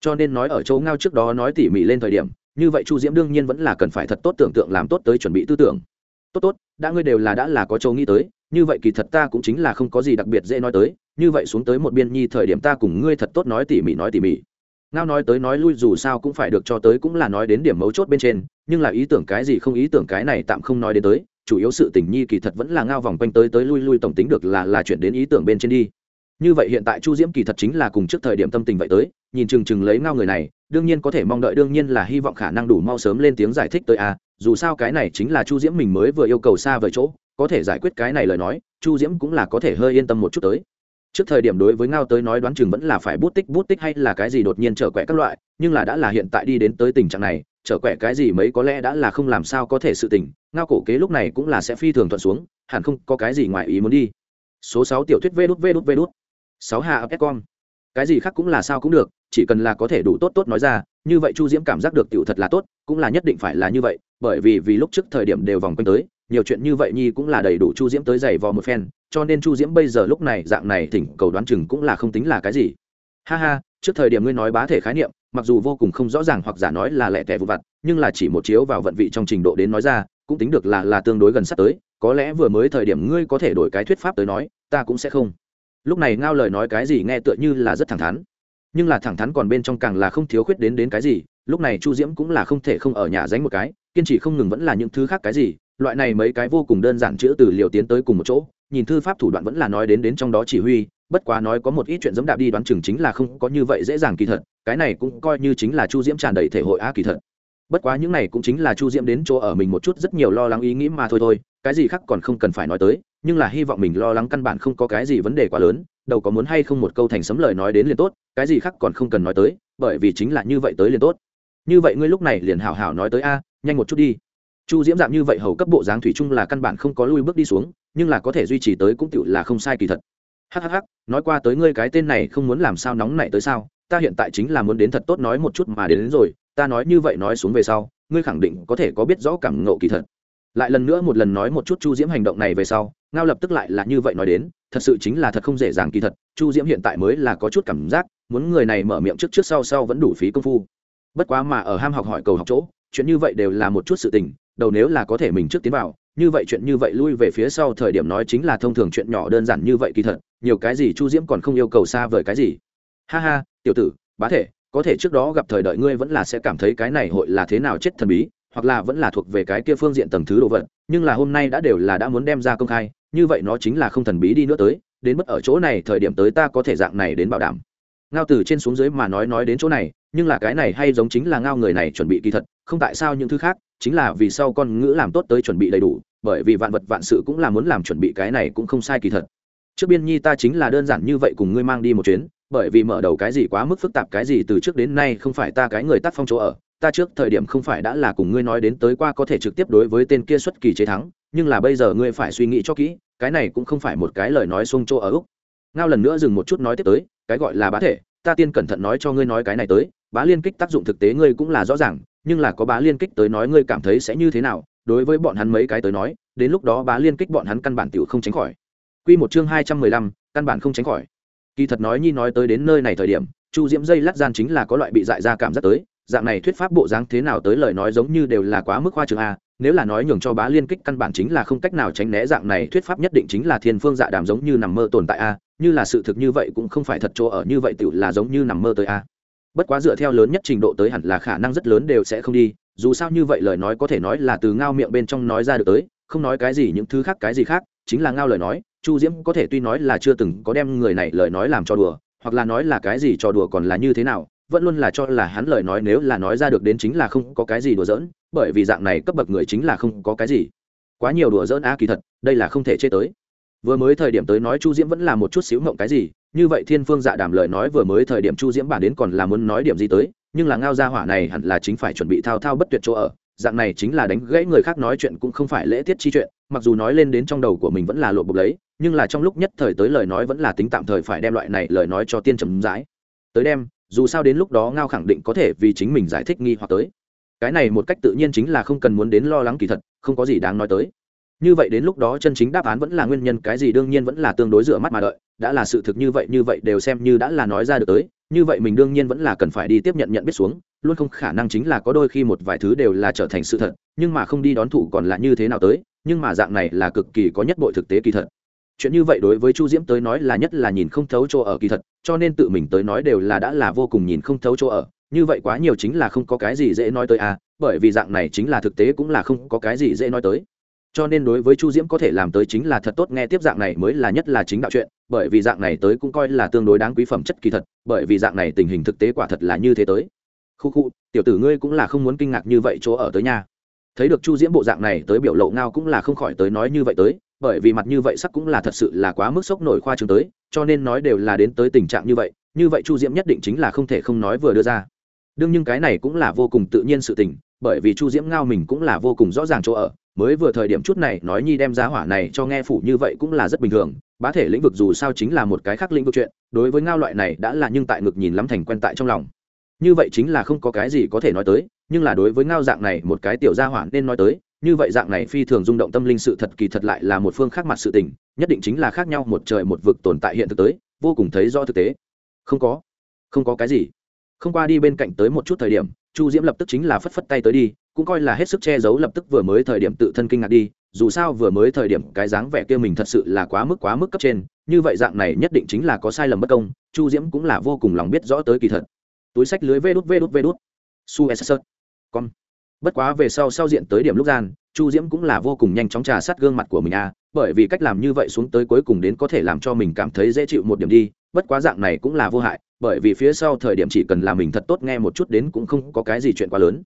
S1: Cho nên nói ở chỗ ngao trước đó nói tỉ mỉ lên thời điểm, như vậy chu diễm đương nhiên vẫn là cần phải thật tốt tưởng tượng làm tốt tới chuẩn bị tư tưởng tốt tốt, đã ngươi đều là đã là có châu nghĩ tới, như vậy kỳ thật ta cũng chính là không có gì đặc biệt dễ nói tới, như vậy xuống tới một biên nhi thời điểm ta cùng ngươi thật tốt nói tỉ mỉ nói tỉ mỉ. Ngao nói tới nói lui dù sao cũng phải được cho tới cũng là nói đến điểm mấu chốt bên trên, nhưng là ý tưởng cái gì không ý tưởng cái này tạm không nói đến tới, chủ yếu sự tình nhi kỳ thật vẫn là ngao vòng quanh tới tới lui lui tổng tính được là là chuyển đến ý tưởng bên trên đi. Như vậy hiện tại chu diễm kỳ thật chính là cùng trước thời điểm tâm tình vậy tới, nhìn chừng chừng lấy ngao người này, đương nhiên có thể mong đợi đương nhiên là hy vọng khả năng đủ mau sớm lên tiếng giải thích tới a dù sao cái này chính là chu diễm mình mới vừa yêu cầu xa vời chỗ, có thể giải quyết cái này lời nói, chu diễm cũng là có thể hơi yên tâm một chút tới. Trước thời điểm đối với ngao tới nói đoán chừng vẫn là phải bút tích bút tích hay là cái gì đột nhiên trở quẹ các loại, nhưng là đã là hiện tại đi đến tới tình trạng này, trở quẹ cái gì mấy có lẽ đã là không làm sao có thể sự tình, ngao cổ kế lúc này cũng là sẽ phi thường thuận xuống, hẳn không có cái gì ngoài ý muốn đi. Số sáu tiểu thuyết vê đút vê đút vê đút. Sáu hạ ấp con. Cái gì khác cũng là sao cũng được, chỉ cần là có thể đủ tốt tốt nói ra, như vậy chu diễm cảm giác được tiểu thật là tốt, cũng là nhất định phải là như vậy bởi vì vì lúc trước thời điểm đều vòng quanh tới, nhiều chuyện như vậy nhi cũng là đầy đủ chu diễm tới giày vò một phen, cho nên chu diễm bây giờ lúc này dạng này thỉnh cầu đoán chừng cũng là không tính là cái gì. Ha ha, trước thời điểm ngươi nói bá thể khái niệm, mặc dù vô cùng không rõ ràng hoặc giả nói là lẻ tẻ vụ vặt, nhưng là chỉ một chiếu vào vận vị trong trình độ đến nói ra, cũng tính được là là tương đối gần sắp tới, có lẽ vừa mới thời điểm ngươi có thể đổi cái thuyết pháp tới nói, ta cũng sẽ không. Lúc này ngao lời nói cái gì nghe tựa như là rất thẳng thắn. Nhưng là thẳng thắn còn bên trong càng là không thiếu khuyết đến đến cái gì, lúc này chu diễm cũng là không thể không ở nhà dánh một cái kiên trì không ngừng vẫn là những thứ khác cái gì, loại này mấy cái vô cùng đơn giản chữ từ liều tiến tới cùng một chỗ, nhìn thư pháp thủ đoạn vẫn là nói đến đến trong đó chỉ huy, bất quá nói có một ít chuyện dẫm đạp đi đoán chừng chính là không có như vậy dễ dàng kỳ thật, cái này cũng coi như chính là chu diễm tràn đầy thể hội a kỳ thật. Bất quá những này cũng chính là chu diễm đến chỗ ở mình một chút rất nhiều lo lắng ý nghĩ mà thôi thôi, cái gì khác còn không cần phải nói tới, nhưng là hy vọng mình lo lắng căn bản không có cái gì vấn đề quá lớn, đầu có muốn hay không một câu thành sấm lời nói đến liền tốt, cái gì khác còn không cần nói tới, bởi vì chính là như vậy tới liền tốt. Như vậy ngươi lúc này liền hảo hảo nói tới a nhanh một chút đi. Chu diễm dạng như vậy hầu cấp bộ dáng thủy chung là căn bản không có lui bước đi xuống nhưng là có thể duy trì tới cũng tựu là không sai kỳ thật. Hhh nói qua tới ngươi cái tên này không muốn làm sao nóng nảy tới sao ta hiện tại chính là muốn đến thật tốt nói một chút mà đến, đến rồi ta nói như vậy nói xuống về sau ngươi khẳng định có thể có biết rõ cảm ngộ kỳ thật. Lại lần nữa một lần nói một chút chu diễm hành động này về sau ngao lập tức lại là như vậy nói đến thật sự chính là thật không dễ dàng kỳ thật chu diễm hiện tại mới là có chút cảm giác muốn người này mở miệng trước trước sau sau vẫn đủ phí công phu. Bất quá mà ở ham học hỏi cầu học chỗ chuyện như vậy đều là một chút sự tình, đầu nếu là có thể mình trước tiến vào, như vậy chuyện như vậy lui về phía sau thời điểm nói chính là thông thường chuyện nhỏ đơn giản như vậy kỳ thật, nhiều cái gì chu diễm còn không yêu cầu xa vời cái gì. Ha ha, tiểu tử, bá thể, có thể trước đó gặp thời đợi ngươi vẫn là sẽ cảm thấy cái này hội là thế nào chết thần bí, hoặc là vẫn là thuộc về cái kia phương diện tầng thứ đồ vật, nhưng là hôm nay đã đều là đã muốn đem ra công khai, như vậy nó chính là không thần bí đi nữa tới, đến mức ở chỗ này thời điểm tới ta có thể dạng này đến bảo đảm. Ngao từ trên xuống dưới mà nói nói đến chỗ này, nhưng là cái này hay giống chính là ngao người này chuẩn bị kỳ thật không tại sao những thứ khác, chính là vì sau con ngữ làm tốt tới chuẩn bị đầy đủ, bởi vì vạn vật vạn sự cũng là muốn làm chuẩn bị cái này cũng không sai kỳ thật. Trước biên nhi ta chính là đơn giản như vậy cùng ngươi mang đi một chuyến, bởi vì mở đầu cái gì quá mức phức tạp, cái gì từ trước đến nay không phải ta cái người tác phong chỗ ở, ta trước thời điểm không phải đã là cùng ngươi nói đến tới qua có thể trực tiếp đối với tên kia xuất kỳ chế thắng, nhưng là bây giờ ngươi phải suy nghĩ cho kỹ, cái này cũng không phải một cái lời nói xung chỗ ở úc. Ngao lần nữa dừng một chút nói tiếp tới, cái gọi là bá thể, ta tiên cẩn thận nói cho ngươi nói cái này tới, bá liên kích tác dụng thực tế ngươi cũng là rõ ràng nhưng là có bá liên kích tới nói ngươi cảm thấy sẽ như thế nào đối với bọn hắn mấy cái tới nói đến lúc đó bá liên kích bọn hắn căn bản tiểu không tránh khỏi. Quy một chương hai trăm mười lăm, căn bản không tránh khỏi. Kỳ thật nói nhi nói tới đến nơi này thời điểm chu diễm dây lát gian chính là có loại bị dại ra cảm giác tới dạng này thuyết pháp bộ dáng thế nào tới lời nói giống như đều là quá mức khoa trường a à, nếu là nói nhường cho bá liên kích căn bản chính là không cách nào tránh né dạng này thuyết pháp nhất định chính là thiên phương dạ đàm giống như nằm mơ tồn tại a như là sự thực như vậy cũng không phải thật chỗ ở như vậy tựu là giống như nằm mơ tới a bất quá dựa theo lớn nhất trình độ tới hẳn là khả năng rất lớn đều sẽ không đi, dù sao như vậy lời nói có thể nói là từ ngao miệng bên trong nói ra được tới, không nói cái gì những thứ khác cái gì khác, chính là ngao lời nói, chu diễm có thể tuy nói là chưa từng có đem người này lời nói làm cho đùa, hoặc là nói là cái gì cho đùa còn là như thế nào, vẫn luôn là cho là hắn lời nói nếu là nói ra được đến chính là không có cái gì đùa giỡn, bởi vì dạng này cấp bậc người chính là không có cái gì. Quá nhiều đùa giỡn á kỳ thật, đây là không thể chê tới. Vừa mới thời điểm tới nói chu diễm vẫn là một chút xíu ngộng cái gì như vậy thiên phương dạ đàm lời nói vừa mới thời điểm chu diễm bản đến còn là muốn nói điểm gì tới, nhưng là ngao gia hỏa này hẳn là chính phải chuẩn bị thao thao bất tuyệt chỗ ở, dạng này chính là đánh gãy người khác nói chuyện cũng không phải lễ tiết chi chuyện, mặc dù nói lên đến trong đầu của mình vẫn là lộ bục lấy, nhưng là trong lúc nhất thời tới lời nói vẫn là tính tạm thời phải đem loại này lời nói cho tiên trầm rãi tới đem, dù sao đến lúc đó ngao khẳng định có thể vì chính mình giải thích nghi hoặc tới. Cái này một cách tự nhiên chính là không cần muốn đến lo lắng kỳ thật, không có gì đáng nói tới như vậy đến lúc đó chân chính đáp án vẫn là nguyên nhân, cái gì đương nhiên vẫn là tương đối dựa mắt mà đợi. Đã là sự thực như vậy như vậy đều xem như đã là nói ra được tới. Như vậy mình đương nhiên vẫn là cần phải đi tiếp nhận nhận biết xuống, luôn không khả năng chính là có đôi khi một vài thứ đều là trở thành sự thật, nhưng mà không đi đón thủ còn là như thế nào tới, nhưng mà dạng này là cực kỳ có nhất bội thực tế kỳ thật. Chuyện như vậy đối với chu diễm tới nói là nhất là nhìn không thấu chỗ ở kỳ thật, cho nên tự mình tới nói đều là đã là vô cùng nhìn không thấu chỗ ở. Như vậy quá nhiều chính là không có cái gì dễ nói tới à bởi vì dạng này chính là thực tế cũng là không có cái gì dễ nói tới cho nên đối với chu diễm có thể làm tới chính là thật tốt, nghe tiếp dạng này mới là nhất là chính đạo chuyện, bởi vì dạng này tới cũng coi là tương đối đáng quý phẩm chất kỳ thật, bởi vì dạng này tình hình thực tế quả thật là như thế tới. Khu khu, tiểu tử ngươi cũng là không muốn kinh ngạc như vậy chỗ ở tới nhà thấy được chu diễm bộ dạng này tới biểu lộ ngao cũng là không khỏi tới nói như vậy tới, bởi vì mặt như vậy sắc cũng là thật sự là quá mức sốc nổi khoa trường tới, cho nên nói đều là đến tới tình trạng như vậy như vậy chu diễm nhất định chính là không thể không nói vừa đưa ra. Đương nhưng cái này cũng là vô cùng tự nhiên sự tình, bởi vì chu diễm ngao mình cũng là vô cùng rõ ràng chỗ ở mới vừa thời điểm chút này nói nhi đem giá hỏa này cho nghe phủ như vậy cũng là rất bình thường, bá thể lĩnh vực dù sao chính là một cái khác lĩnh vực chuyện, đối với ngao loại này đã là nhưng tại ngực nhìn lắm thành quen tại trong lòng. Như vậy chính là không có cái gì có thể nói tới, nhưng là đối với ngao dạng này một cái tiểu gia hỏa nên nói tới, như vậy dạng này phi thường rung động tâm linh sự thật kỳ thật lại là một phương khác mặt sự tình, nhất định chính là khác nhau một trời một vực tồn tại hiện thực tới, vô cùng thấy do thực tế. Không có. Không có cái gì. Không qua đi bên cạnh tới một chút thời điểm, chu diễm lập tức chính là phất phất tay tới đi cũng coi là hết sức che giấu lập tức vừa mới thời điểm tự thân kinh ngạc đi dù sao vừa mới thời điểm cái dáng vẻ kia mình thật sự là quá mức quá mức cấp trên như vậy dạng này nhất định chính là có sai lầm bất công chu diễm cũng là vô cùng lòng biết rõ tới kỳ thật. Túi sách lưới vê đút vê đút vê đút. Su s con bất quá về sau sau diện tới điểm lúc gian chu diễm cũng là vô cùng nhanh chóng trà sát gương mặt của mình a à, bởi vì cách làm như vậy xuống tới cuối cùng đến có thể làm cho mình cảm thấy dễ chịu một điểm đi bất quá dạng này cũng là vô hại bởi vì phía sau thời điểm chỉ cần là mình thật tốt nghe một chút đến cũng không có cái gì chuyện quá lớn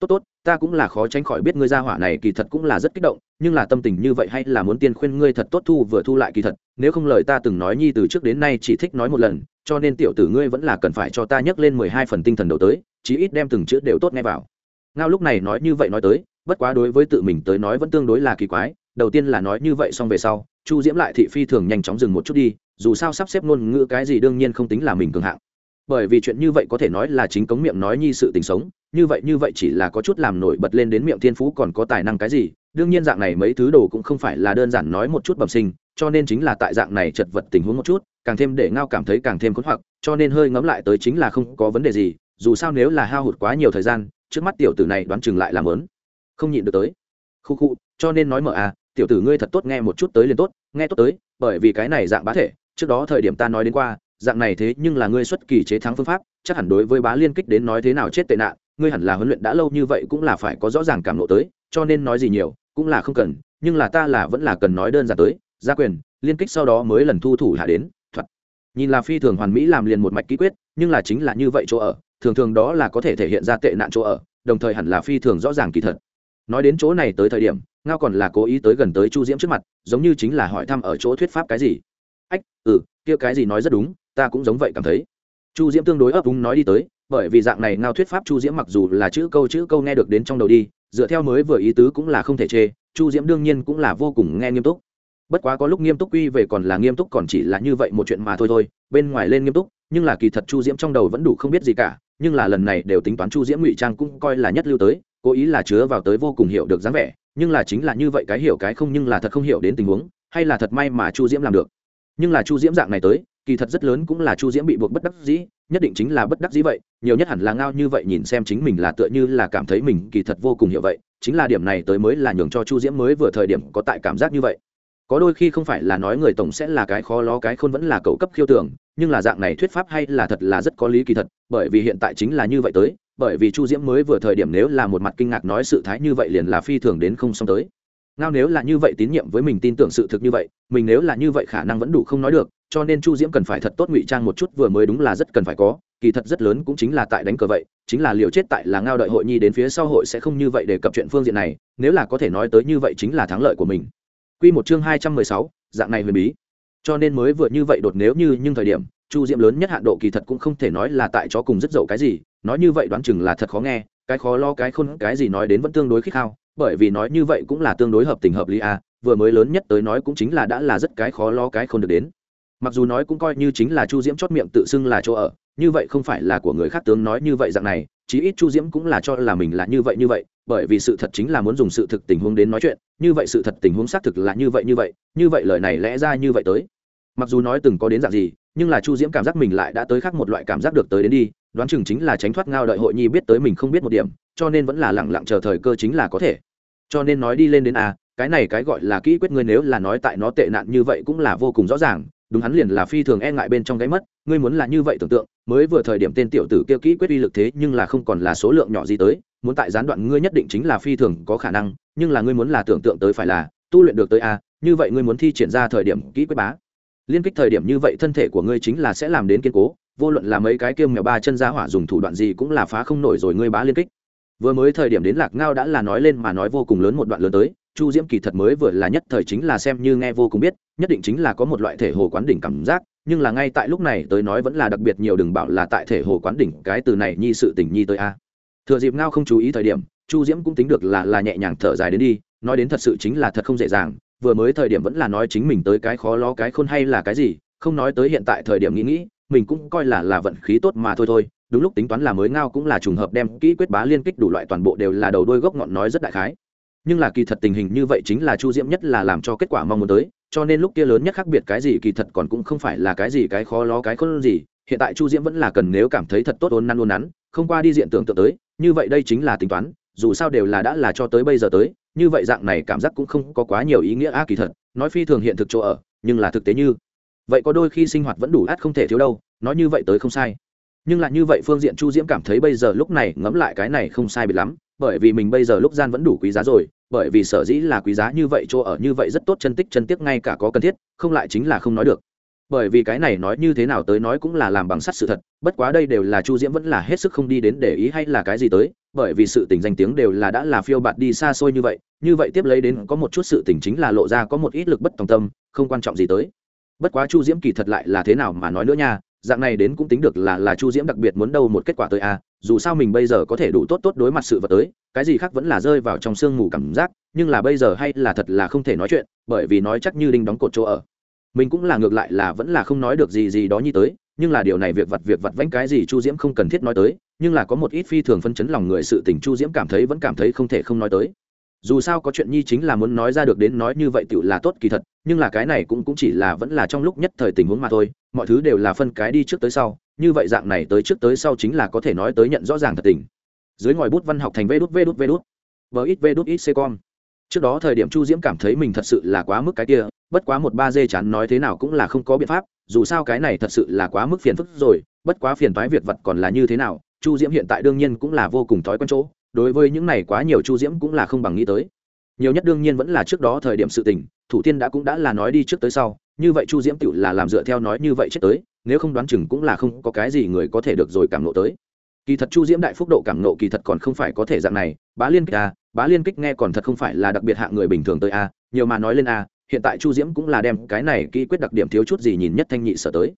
S1: tốt tốt, ta cũng là khó tránh khỏi biết ngươi ra hỏa này kỳ thật cũng là rất kích động, nhưng là tâm tình như vậy hay là muốn tiên khuyên ngươi thật tốt thu vừa thu lại kỳ thật, nếu không lời ta từng nói nhi từ trước đến nay chỉ thích nói một lần, cho nên tiểu tử ngươi vẫn là cần phải cho ta nhắc lên mười hai phần tinh thần đầu tới, chí ít đem từng chữ đều tốt nghe vào. Ngao lúc này nói như vậy nói tới, bất quá đối với tự mình tới nói vẫn tương đối là kỳ quái, đầu tiên là nói như vậy xong về sau, chu diễm lại thị phi thường nhanh chóng dừng một chút đi, dù sao sắp xếp ngôn ngữ cái gì đương nhiên không tính là mình cường hạng. Bởi vì chuyện như vậy có thể nói là chính cống miệng nói nhi sự tình sống như vậy như vậy chỉ là có chút làm nổi bật lên đến miệng thiên phú còn có tài năng cái gì. Đương nhiên dạng này mấy thứ đồ cũng không phải là đơn giản nói một chút bẩm sinh, cho nên chính là tại dạng này chật vật tình huống một chút, càng thêm để ngao cảm thấy càng thêm khốn hoặc, cho nên hơi ngẫm lại tới chính là không có vấn đề gì, dù sao nếu là hao hụt quá nhiều thời gian, trước mắt tiểu tử này đoán chừng lại làm lớn không nhịn được tới. Khu khu, cho nên nói mở à tiểu tử ngươi thật tốt nghe một chút tới liền tốt, nghe tốt tới, bởi vì cái này dạng bá thể, trước đó thời điểm ta nói đến qua, dạng này thế nhưng là ngươi xuất kỳ chế thắng phương pháp, chắc hẳn đối với bá liên kích đến nói thế nào chết tệ nạn ngươi hẳn là huấn luyện đã lâu như vậy cũng là phải có rõ ràng cảm lộ tới, cho nên nói gì nhiều, cũng là không cần, nhưng là ta là vẫn là cần nói đơn giản tới, gia quyền, liên kích sau đó mới lần thu thủ hạ đến, thuật. Nhìn là phi thường hoàn mỹ làm liền một mạch ký quyết, nhưng là chính là như vậy chỗ ở, thường thường đó là có thể thể hiện ra tệ nạn chỗ ở, đồng thời hẳn là phi thường rõ ràng kỳ thật. Nói đến chỗ này tới thời điểm, ngao còn là cố ý tới gần tới chu diễm trước mặt, giống như chính là hỏi thăm ở chỗ thuyết pháp cái gì. Ách ừ kia cái gì nói rất đúng, ta cũng giống vậy cảm thấy. Chu diễm tương đối ấp úng nói đi tới bởi vì dạng này ngao thuyết pháp chu diễm mặc dù là chữ câu chữ câu nghe được đến trong đầu đi, dựa theo mới vừa ý tứ cũng là không thể chê, chu diễm đương nhiên cũng là vô cùng nghe nghiêm túc. Bất quá có lúc nghiêm túc quy về còn là nghiêm túc còn chỉ là như vậy một chuyện mà thôi thôi, bên ngoài lên nghiêm túc, nhưng là kỳ thật chu diễm trong đầu vẫn đủ không biết gì cả, nhưng là lần này đều tính toán chu diễm ngụy trang cũng coi là nhất lưu tới, cố ý là chứa vào tới vô cùng hiểu được dáng vẻ, nhưng là chính là như vậy cái hiểu cái không nhưng là thật không hiểu đến tình huống, hay là thật may mà chu diễm làm được. Nhưng là chu diễm dạng này tới kỳ thật rất lớn cũng là chu diễm bị buộc bất đắc dĩ, nhất định chính là bất đắc dĩ vậy, nhiều nhất hẳn là ngao như vậy nhìn xem chính mình là tựa như là cảm thấy mình kỳ thật vô cùng hiểu vậy, chính là điểm này tới mới là nhường cho chu diễm mới vừa thời điểm có tại cảm giác như vậy. Có đôi khi không phải là nói người tổng sẽ là cái khó lo cái khôn vẫn là cầu cấp khiêu tưởng, nhưng là dạng này thuyết pháp hay là thật là rất có lý kỳ thật, bởi vì hiện tại chính là như vậy tới, bởi vì chu diễm mới vừa thời điểm nếu là một mặt kinh ngạc nói sự thái như vậy liền là phi thường đến không xong tới. Ngao nếu là như vậy tín nhiệm với mình tin tưởng sự thực như vậy, mình nếu là như vậy khả năng vẫn đủ không nói được cho nên chu diễm cần phải thật tốt ngụy trang một chút vừa mới đúng là rất cần phải có kỳ thật rất lớn cũng chính là tại đánh cờ vậy chính là liệu chết tại là ngao đợi hội nhi đến phía sau hội sẽ không như vậy để cập chuyện phương diện này nếu là có thể nói tới như vậy chính là thắng lợi của mình Quy một chương hai trăm mười sáu, dạng này huyền bí. Cho nên mới vừa như vậy đột nếu như nhưng thời điểm, Chu Diễm lớn nhất hạn độ kỳ thật cũng không thể nói là tại chó cùng rất dậu cái gì, nói như vậy đoán chừng là thật khó nghe, cái khó lo cái khôn cái gì nói đến vẫn tương đối khích khao bởi vì nói như vậy cũng là tương đối hợp tình hợp lý à, vừa mới lớn nhất tới nói cũng chính là đã là rất cái khó lo cái khôn được đến. Mặc dù nói cũng coi như chính là Chu Diễm chót miệng tự xưng là chỗ ở, như vậy không phải là của người khác tướng nói như vậy dạng này, chí ít Chu Diễm cũng là cho là mình là như vậy như vậy, bởi vì sự thật chính là muốn dùng sự thực tình huống đến nói chuyện như vậy sự thật tình huống xác thực là như vậy như vậy như vậy lời này lẽ ra như vậy tới. Mặc dù nói từng có đến dạng gì nhưng là chu diễm cảm giác mình lại đã tới khác một loại cảm giác được tới đến đi đoán chừng chính là tránh thoát ngao đợi hội nhi biết tới mình không biết một điểm cho nên vẫn là lẳng lặng chờ thời cơ chính là có thể. Cho nên nói đi lên đến a cái này cái gọi là kỹ quyết ngươi nếu là nói tại nó tệ nạn như vậy cũng là vô cùng rõ ràng đúng hắn liền là phi thường e ngại bên trong gáy mất, ngươi muốn là như vậy tưởng tượng, mới vừa thời điểm tên tiểu tử kia kỹ quyết uy lực thế nhưng là không còn là số lượng nhỏ gì tới, muốn tại gián đoạn ngươi nhất định chính là phi thường có khả năng, nhưng là ngươi muốn là tưởng tượng tới phải là, tu luyện được tới a như vậy ngươi muốn thi triển ra thời điểm kỹ quyết bá. Liên kích thời điểm như vậy thân thể của ngươi chính là sẽ làm đến kiên cố, vô luận là mấy cái kiêm mèo ba chân ra hỏa dùng thủ đoạn gì cũng là phá không nổi rồi ngươi bá liên kích. Vừa mới thời điểm đến lạc ngao đã là nói lên mà nói vô cùng lớn một đoạn lớn tới chu diễm kỳ thật mới vừa là nhất thời chính là xem như nghe vô cùng biết, nhất định chính là có một loại thể hồ quán đỉnh cảm giác, nhưng là ngay tại lúc này tới nói vẫn là đặc biệt nhiều đừng bảo là tại thể hồ quán đỉnh, cái từ này nhi sự tình nhi tới a. Thừa dịp ngao không chú ý thời điểm, chu diễm cũng tính được là là nhẹ nhàng thở dài đến đi, nói đến thật sự chính là thật không dễ dàng, vừa mới thời điểm vẫn là nói chính mình tới cái khó lo cái khôn hay là cái gì, không nói tới hiện tại thời điểm nghĩ nghĩ, mình cũng coi là là vận khí tốt mà thôi thôi, đúng lúc tính toán là mới ngao cũng là trùng hợp đem kỹ quyết bá liên kích đủ loại toàn bộ đều là đầu đôi gốc ngọn nói rất đại khái nhưng là kỳ thật tình hình như vậy chính là chu diễm nhất là làm cho kết quả mong muốn tới, cho nên lúc kia lớn nhất khác biệt cái gì kỳ thật còn cũng không phải là cái gì cái khó lo cái khôn gì. Hiện tại chu diễm vẫn là cần nếu cảm thấy thật tốt ôn năn ôn nắn, không qua đi diện tưởng tượng tới, như vậy đây chính là tính toán, dù sao đều là đã là cho tới bây giờ tới, như vậy dạng này cảm giác cũng không có quá nhiều ý nghĩa á, kỳ thật. Nói phi thường hiện thực chỗ ở, nhưng là thực tế như. Vậy có đôi khi sinh hoạt vẫn đủ át không thể thiếu đâu, nói như vậy tới không sai. Nhưng lại như vậy phương diện chu diễm cảm thấy bây giờ lúc này ngẫm lại cái này không sai biệt lắm bởi vì mình bây giờ lúc gian vẫn đủ quý giá rồi, bởi vì sở dĩ là quý giá như vậy, chỗ ở như vậy rất tốt, chân tích chân tiếc ngay cả có cần thiết, không lại chính là không nói được. Bởi vì cái này nói như thế nào tới nói cũng là làm bằng sắt sự thật, bất quá đây đều là chu diễm vẫn là hết sức không đi đến để ý hay là cái gì tới, bởi vì sự tình danh tiếng đều là đã là phiêu bạt đi xa xôi như vậy như vậy tiếp lấy đến có một chút sự tình chính là lộ ra có một ít lực bất tòng tâm, không quan trọng gì tới. Bất quá chu diễm kỳ thật lại là thế nào mà nói nữa nha dạng này đến cũng tính được là là chu diễm đặc biệt muốn đâu một kết quả tới a dù sao mình bây giờ có thể đủ tốt tốt đối mặt sự vật tới, cái gì khác vẫn là rơi vào trong sương mù cảm giác, nhưng là bây giờ hay là thật là không thể nói chuyện, bởi vì nói chắc như đinh đóng cột chỗ ở. Mình cũng là ngược lại là vẫn là không nói được gì gì đó như tới, nhưng là điều này việc vặt việc vặt vãnh cái gì chu diễm không cần thiết nói tới, nhưng là có một ít phi thường phân chấn lòng người sự tình chu diễm cảm thấy vẫn cảm thấy không thể không nói tới dù sao có chuyện nhi chính là muốn nói ra được đến nói như vậy tựu là tốt kỳ thật, nhưng là cái này cũng cũng chỉ là vẫn là trong lúc nhất thời tình huống mà thôi, mọi thứ đều là phân cái đi trước tới sau, như vậy dạng này tới trước tới sau chính là có thể nói tới nhận rõ ràng thật tình. Dưới ngòi bút văn học thành vê đút vê đút vê đút vê ít vê đút ít c con. trước đó thời điểm chu diễm cảm thấy mình thật sự là quá mức cái kia, bất quá một ba dê chán nói thế nào cũng là không có biện pháp, dù sao cái này thật sự là quá mức phiền phức rồi, bất quá phiền toái việc vật còn là như thế nào, chu diễm hiện tại đương nhiên cũng là vô cùng thói quen chỗ đối với những này quá nhiều chu diễm cũng là không bằng nghĩ tới. Nhiều nhất đương nhiên vẫn là trước đó thời điểm sự tình, thủ tiên đã cũng đã là nói đi trước tới sau, như vậy chu diễm tự là làm dựa theo nói như vậy chết tới, nếu không đoán chừng cũng là không có cái gì người có thể được rồi cảm nộ tới. Kỳ thật chu diễm đại phúc độ cảm nộ kỳ thật còn không phải có thể dạng này, bá liên kích a bá liên kích nghe còn thật không phải là đặc biệt hạng người bình thường tới a nhiều mà nói lên a hiện tại chu diễm cũng là đem cái này kỹ quyết đặc điểm thiếu chút gì nhìn nhất thanh nhị sở tới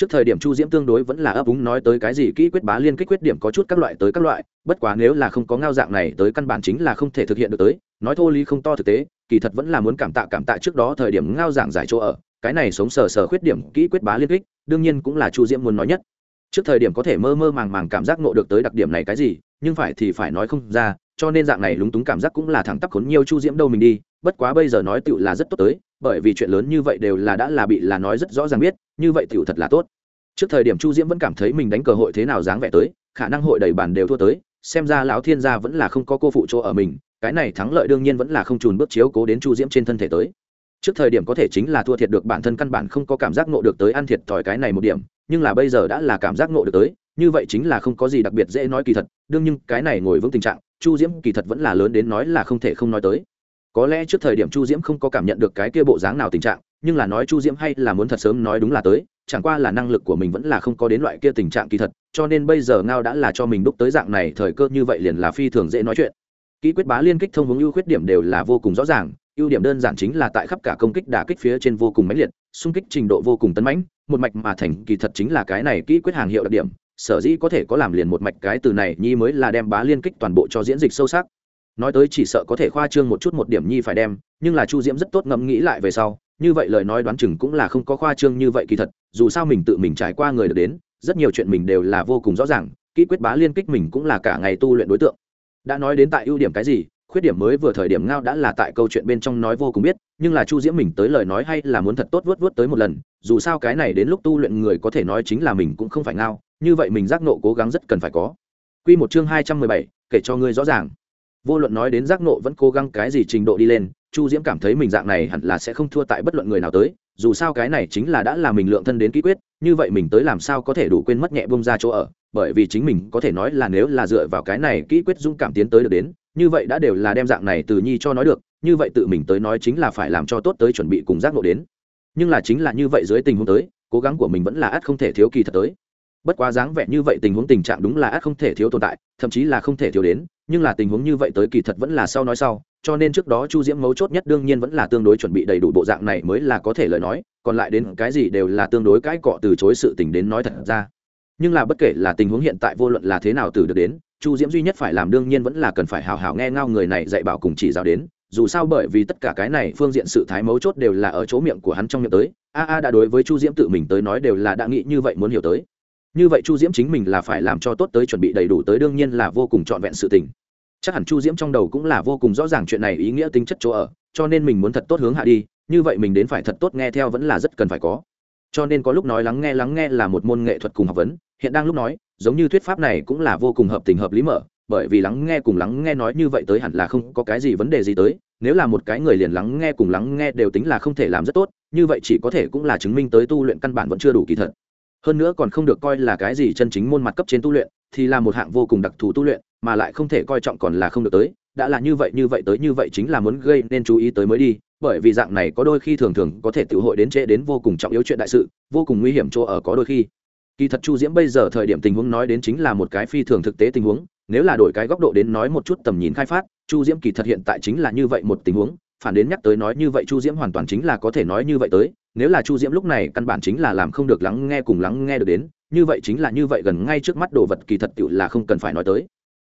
S1: trước thời điểm chu diễm tương đối vẫn là ấp úng nói tới cái gì kỹ quyết bá liên kích quyết điểm có chút các loại tới các loại, bất quá nếu là không có ngao dạng này tới căn bản chính là không thể thực hiện được tới. Nói thô lý không to thực tế, kỳ thật vẫn là muốn cảm tạ cảm tạ trước đó thời điểm ngao dạng giải chỗ ở. Cái này sống sờ sờ khuyết điểm kỹ quyết bá liên kích, đương nhiên cũng là chu diễm muốn nói nhất. Trước thời điểm có thể mơ mơ màng màng cảm giác nộ được tới đặc điểm này cái gì, nhưng phải thì phải nói không ra, cho nên dạng này lúng túng cảm giác cũng là thẳng tắp khốn nhiều chu diễm đâu mình đi bất quá bây giờ nói tựu là rất tốt tới, bởi vì chuyện lớn như vậy đều là đã là bị là nói rất rõ ràng biết, như vậy tựu thật là tốt. Trước thời điểm chu diễm vẫn cảm thấy mình đánh cờ hội thế nào dáng vẻ tới, khả năng hội đầy bàn đều thua tới, xem ra lão thiên gia vẫn là không có cô phụ chỗ ở mình, cái này thắng lợi đương nhiên vẫn là không trùn bước chiếu cố đến chu diễm trên thân thể tới. Trước thời điểm có thể chính là thua thiệt được bản thân căn bản không có cảm giác nộ được tới ăn thiệt thòi cái này một điểm, nhưng là bây giờ đã là cảm giác nộ được tới, như vậy chính là không có gì đặc biệt dễ nói kỳ thật, đương nhưng cái này ngồi vững tình trạng, chu diễm kỳ thật vẫn là lớn đến nói là không thể không nói tới có lẽ trước thời điểm chu diễm không có cảm nhận được cái kia bộ dáng nào tình trạng, nhưng là nói chu diễm hay là muốn thật sớm nói đúng là tới, chẳng qua là năng lực của mình vẫn là không có đến loại kia tình trạng kỳ thật, cho nên bây giờ ngao đã là cho mình đúc tới dạng này thời cơ như vậy liền là phi thường dễ nói chuyện. Kỹ quyết bá liên kích thông hướng ưu khuyết điểm đều là vô cùng rõ ràng, ưu điểm đơn giản chính là tại khắp cả công kích đả kích phía trên vô cùng mãnh liệt, xung kích trình độ vô cùng tấn mãnh, một mạch mà thành kỳ thật chính là cái này kỹ quyết hàng hiệu đặc điểm, sở dĩ có thể có làm liền một mạch cái từ này, nhi mới là đem bá liên kích toàn bộ cho diễn dịch sâu sắc nói tới chỉ sợ có thể khoa trương một chút một điểm nhi phải đem nhưng là chu diễm rất tốt ngẫm nghĩ lại về sau như vậy lời nói đoán chừng cũng là không có khoa trương như vậy kỳ thật dù sao mình tự mình trải qua người được đến rất nhiều chuyện mình đều là vô cùng rõ ràng kỹ quyết bá liên kích mình cũng là cả ngày tu luyện đối tượng. Đã nói đến tại ưu điểm cái gì khuyết điểm mới vừa thời điểm ngao đã là tại câu chuyện bên trong nói vô cùng biết nhưng là chu diễm mình tới lời nói hay là muốn thật tốt vớt vớt tới một lần dù sao cái này đến lúc tu luyện người có thể nói chính là mình cũng không phải ngao như vậy mình giác nộ cố gắng rất cần phải có. Quy một chương hai trăm mười bảy, kể cho ngươi rõ ràng vô luận nói đến giác nộ vẫn cố gắng cái gì trình độ đi lên, chu diễm cảm thấy mình dạng này hẳn là sẽ không thua tại bất luận người nào tới, dù sao cái này chính là đã là mình lượng thân đến ký quyết, như vậy mình tới làm sao có thể đủ quên mất nhẹ bông ra chỗ ở, bởi vì chính mình có thể nói là nếu là dựa vào cái này ký quyết dũng cảm tiến tới được đến, như vậy đã đều là đem dạng này từ nhi cho nói được, như vậy tự mình tới nói chính là phải làm cho tốt tới chuẩn bị cùng giác nộ đến. Nhưng là chính là như vậy dưới tình huống tới, cố gắng của mình vẫn là ắt không thể thiếu kỳ thật tới. Bất quá dáng vẻ như vậy tình huống tình trạng đúng là ắt không thể thiếu tồn tại, thậm chí là không thể thiếu đến nhưng là tình huống như vậy tới kỳ thật vẫn là sau nói sau, cho nên trước đó chu diễm mấu chốt nhất đương nhiên vẫn là tương đối chuẩn bị đầy đủ bộ dạng này mới là có thể lời nói, còn lại đến cái gì đều là tương đối cãi cọ từ chối sự tình đến nói thật ra. Nhưng là bất kể là tình huống hiện tại vô luận là thế nào từ được đến, chu diễm duy nhất phải làm đương nhiên vẫn là cần phải hào hào nghe ngao người này dạy bảo cùng chỉ giáo đến, dù sao bởi vì tất cả cái này phương diện sự thái mấu chốt đều là ở chỗ miệng của hắn trong miệng tới, a a đã đối với chu diễm tự mình tới nói đều là đã nghĩ như vậy muốn hiểu tới như vậy chu diễm chính mình là phải làm cho tốt tới chuẩn bị đầy đủ tới, đương nhiên là vô cùng trọn vẹn sự tình. Chắc hẳn chu diễm trong đầu cũng là vô cùng rõ ràng chuyện này ý nghĩa tính chất chỗ ở, cho nên mình muốn thật tốt hướng hạ đi, như vậy mình đến phải thật tốt nghe theo vẫn là rất cần phải có. Cho nên có lúc nói lắng nghe lắng nghe là một môn nghệ thuật cùng học vấn, hiện đang lúc nói, giống như thuyết pháp này cũng là vô cùng hợp tình hợp lý mở, bởi vì lắng nghe cùng lắng nghe nói như vậy tới hẳn là không có cái gì vấn đề gì tới, nếu là một cái người liền lắng nghe cùng lắng nghe đều tính là không thể làm rất tốt, như vậy chỉ có thể cũng là chứng minh tới tu luyện căn bản vẫn chưa đủ kỳ thật hơn nữa còn không được coi là cái gì chân chính môn mặt cấp trên tu luyện, thì là một hạng vô cùng đặc thù tu luyện, mà lại không thể coi trọng còn là không được tới. Đã là như vậy như vậy, tới như vậy chính là muốn gây nên chú ý tới mới đi, bởi vì dạng này có đôi khi thường thường có thể tự hội đến trễ đến vô cùng trọng yếu chuyện đại sự, vô cùng nguy hiểm chỗ ở có đôi khi. Kỳ thật chu diễm bây giờ thời điểm tình huống nói đến chính là một cái phi thường thực tế tình huống, nếu là đổi cái góc độ đến nói một chút tầm nhìn khai phát, chu diễm kỳ thật hiện tại chính là như vậy một tình huống, phản đến nhắc tới nói như vậy chu diễm hoàn toàn chính là có thể nói như vậy tới nếu là chu diễm lúc này căn bản chính là làm không được lắng nghe cùng lắng nghe được đến, như vậy chính là như vậy gần ngay trước mắt đồ vật kỳ thật tự là không cần phải nói tới.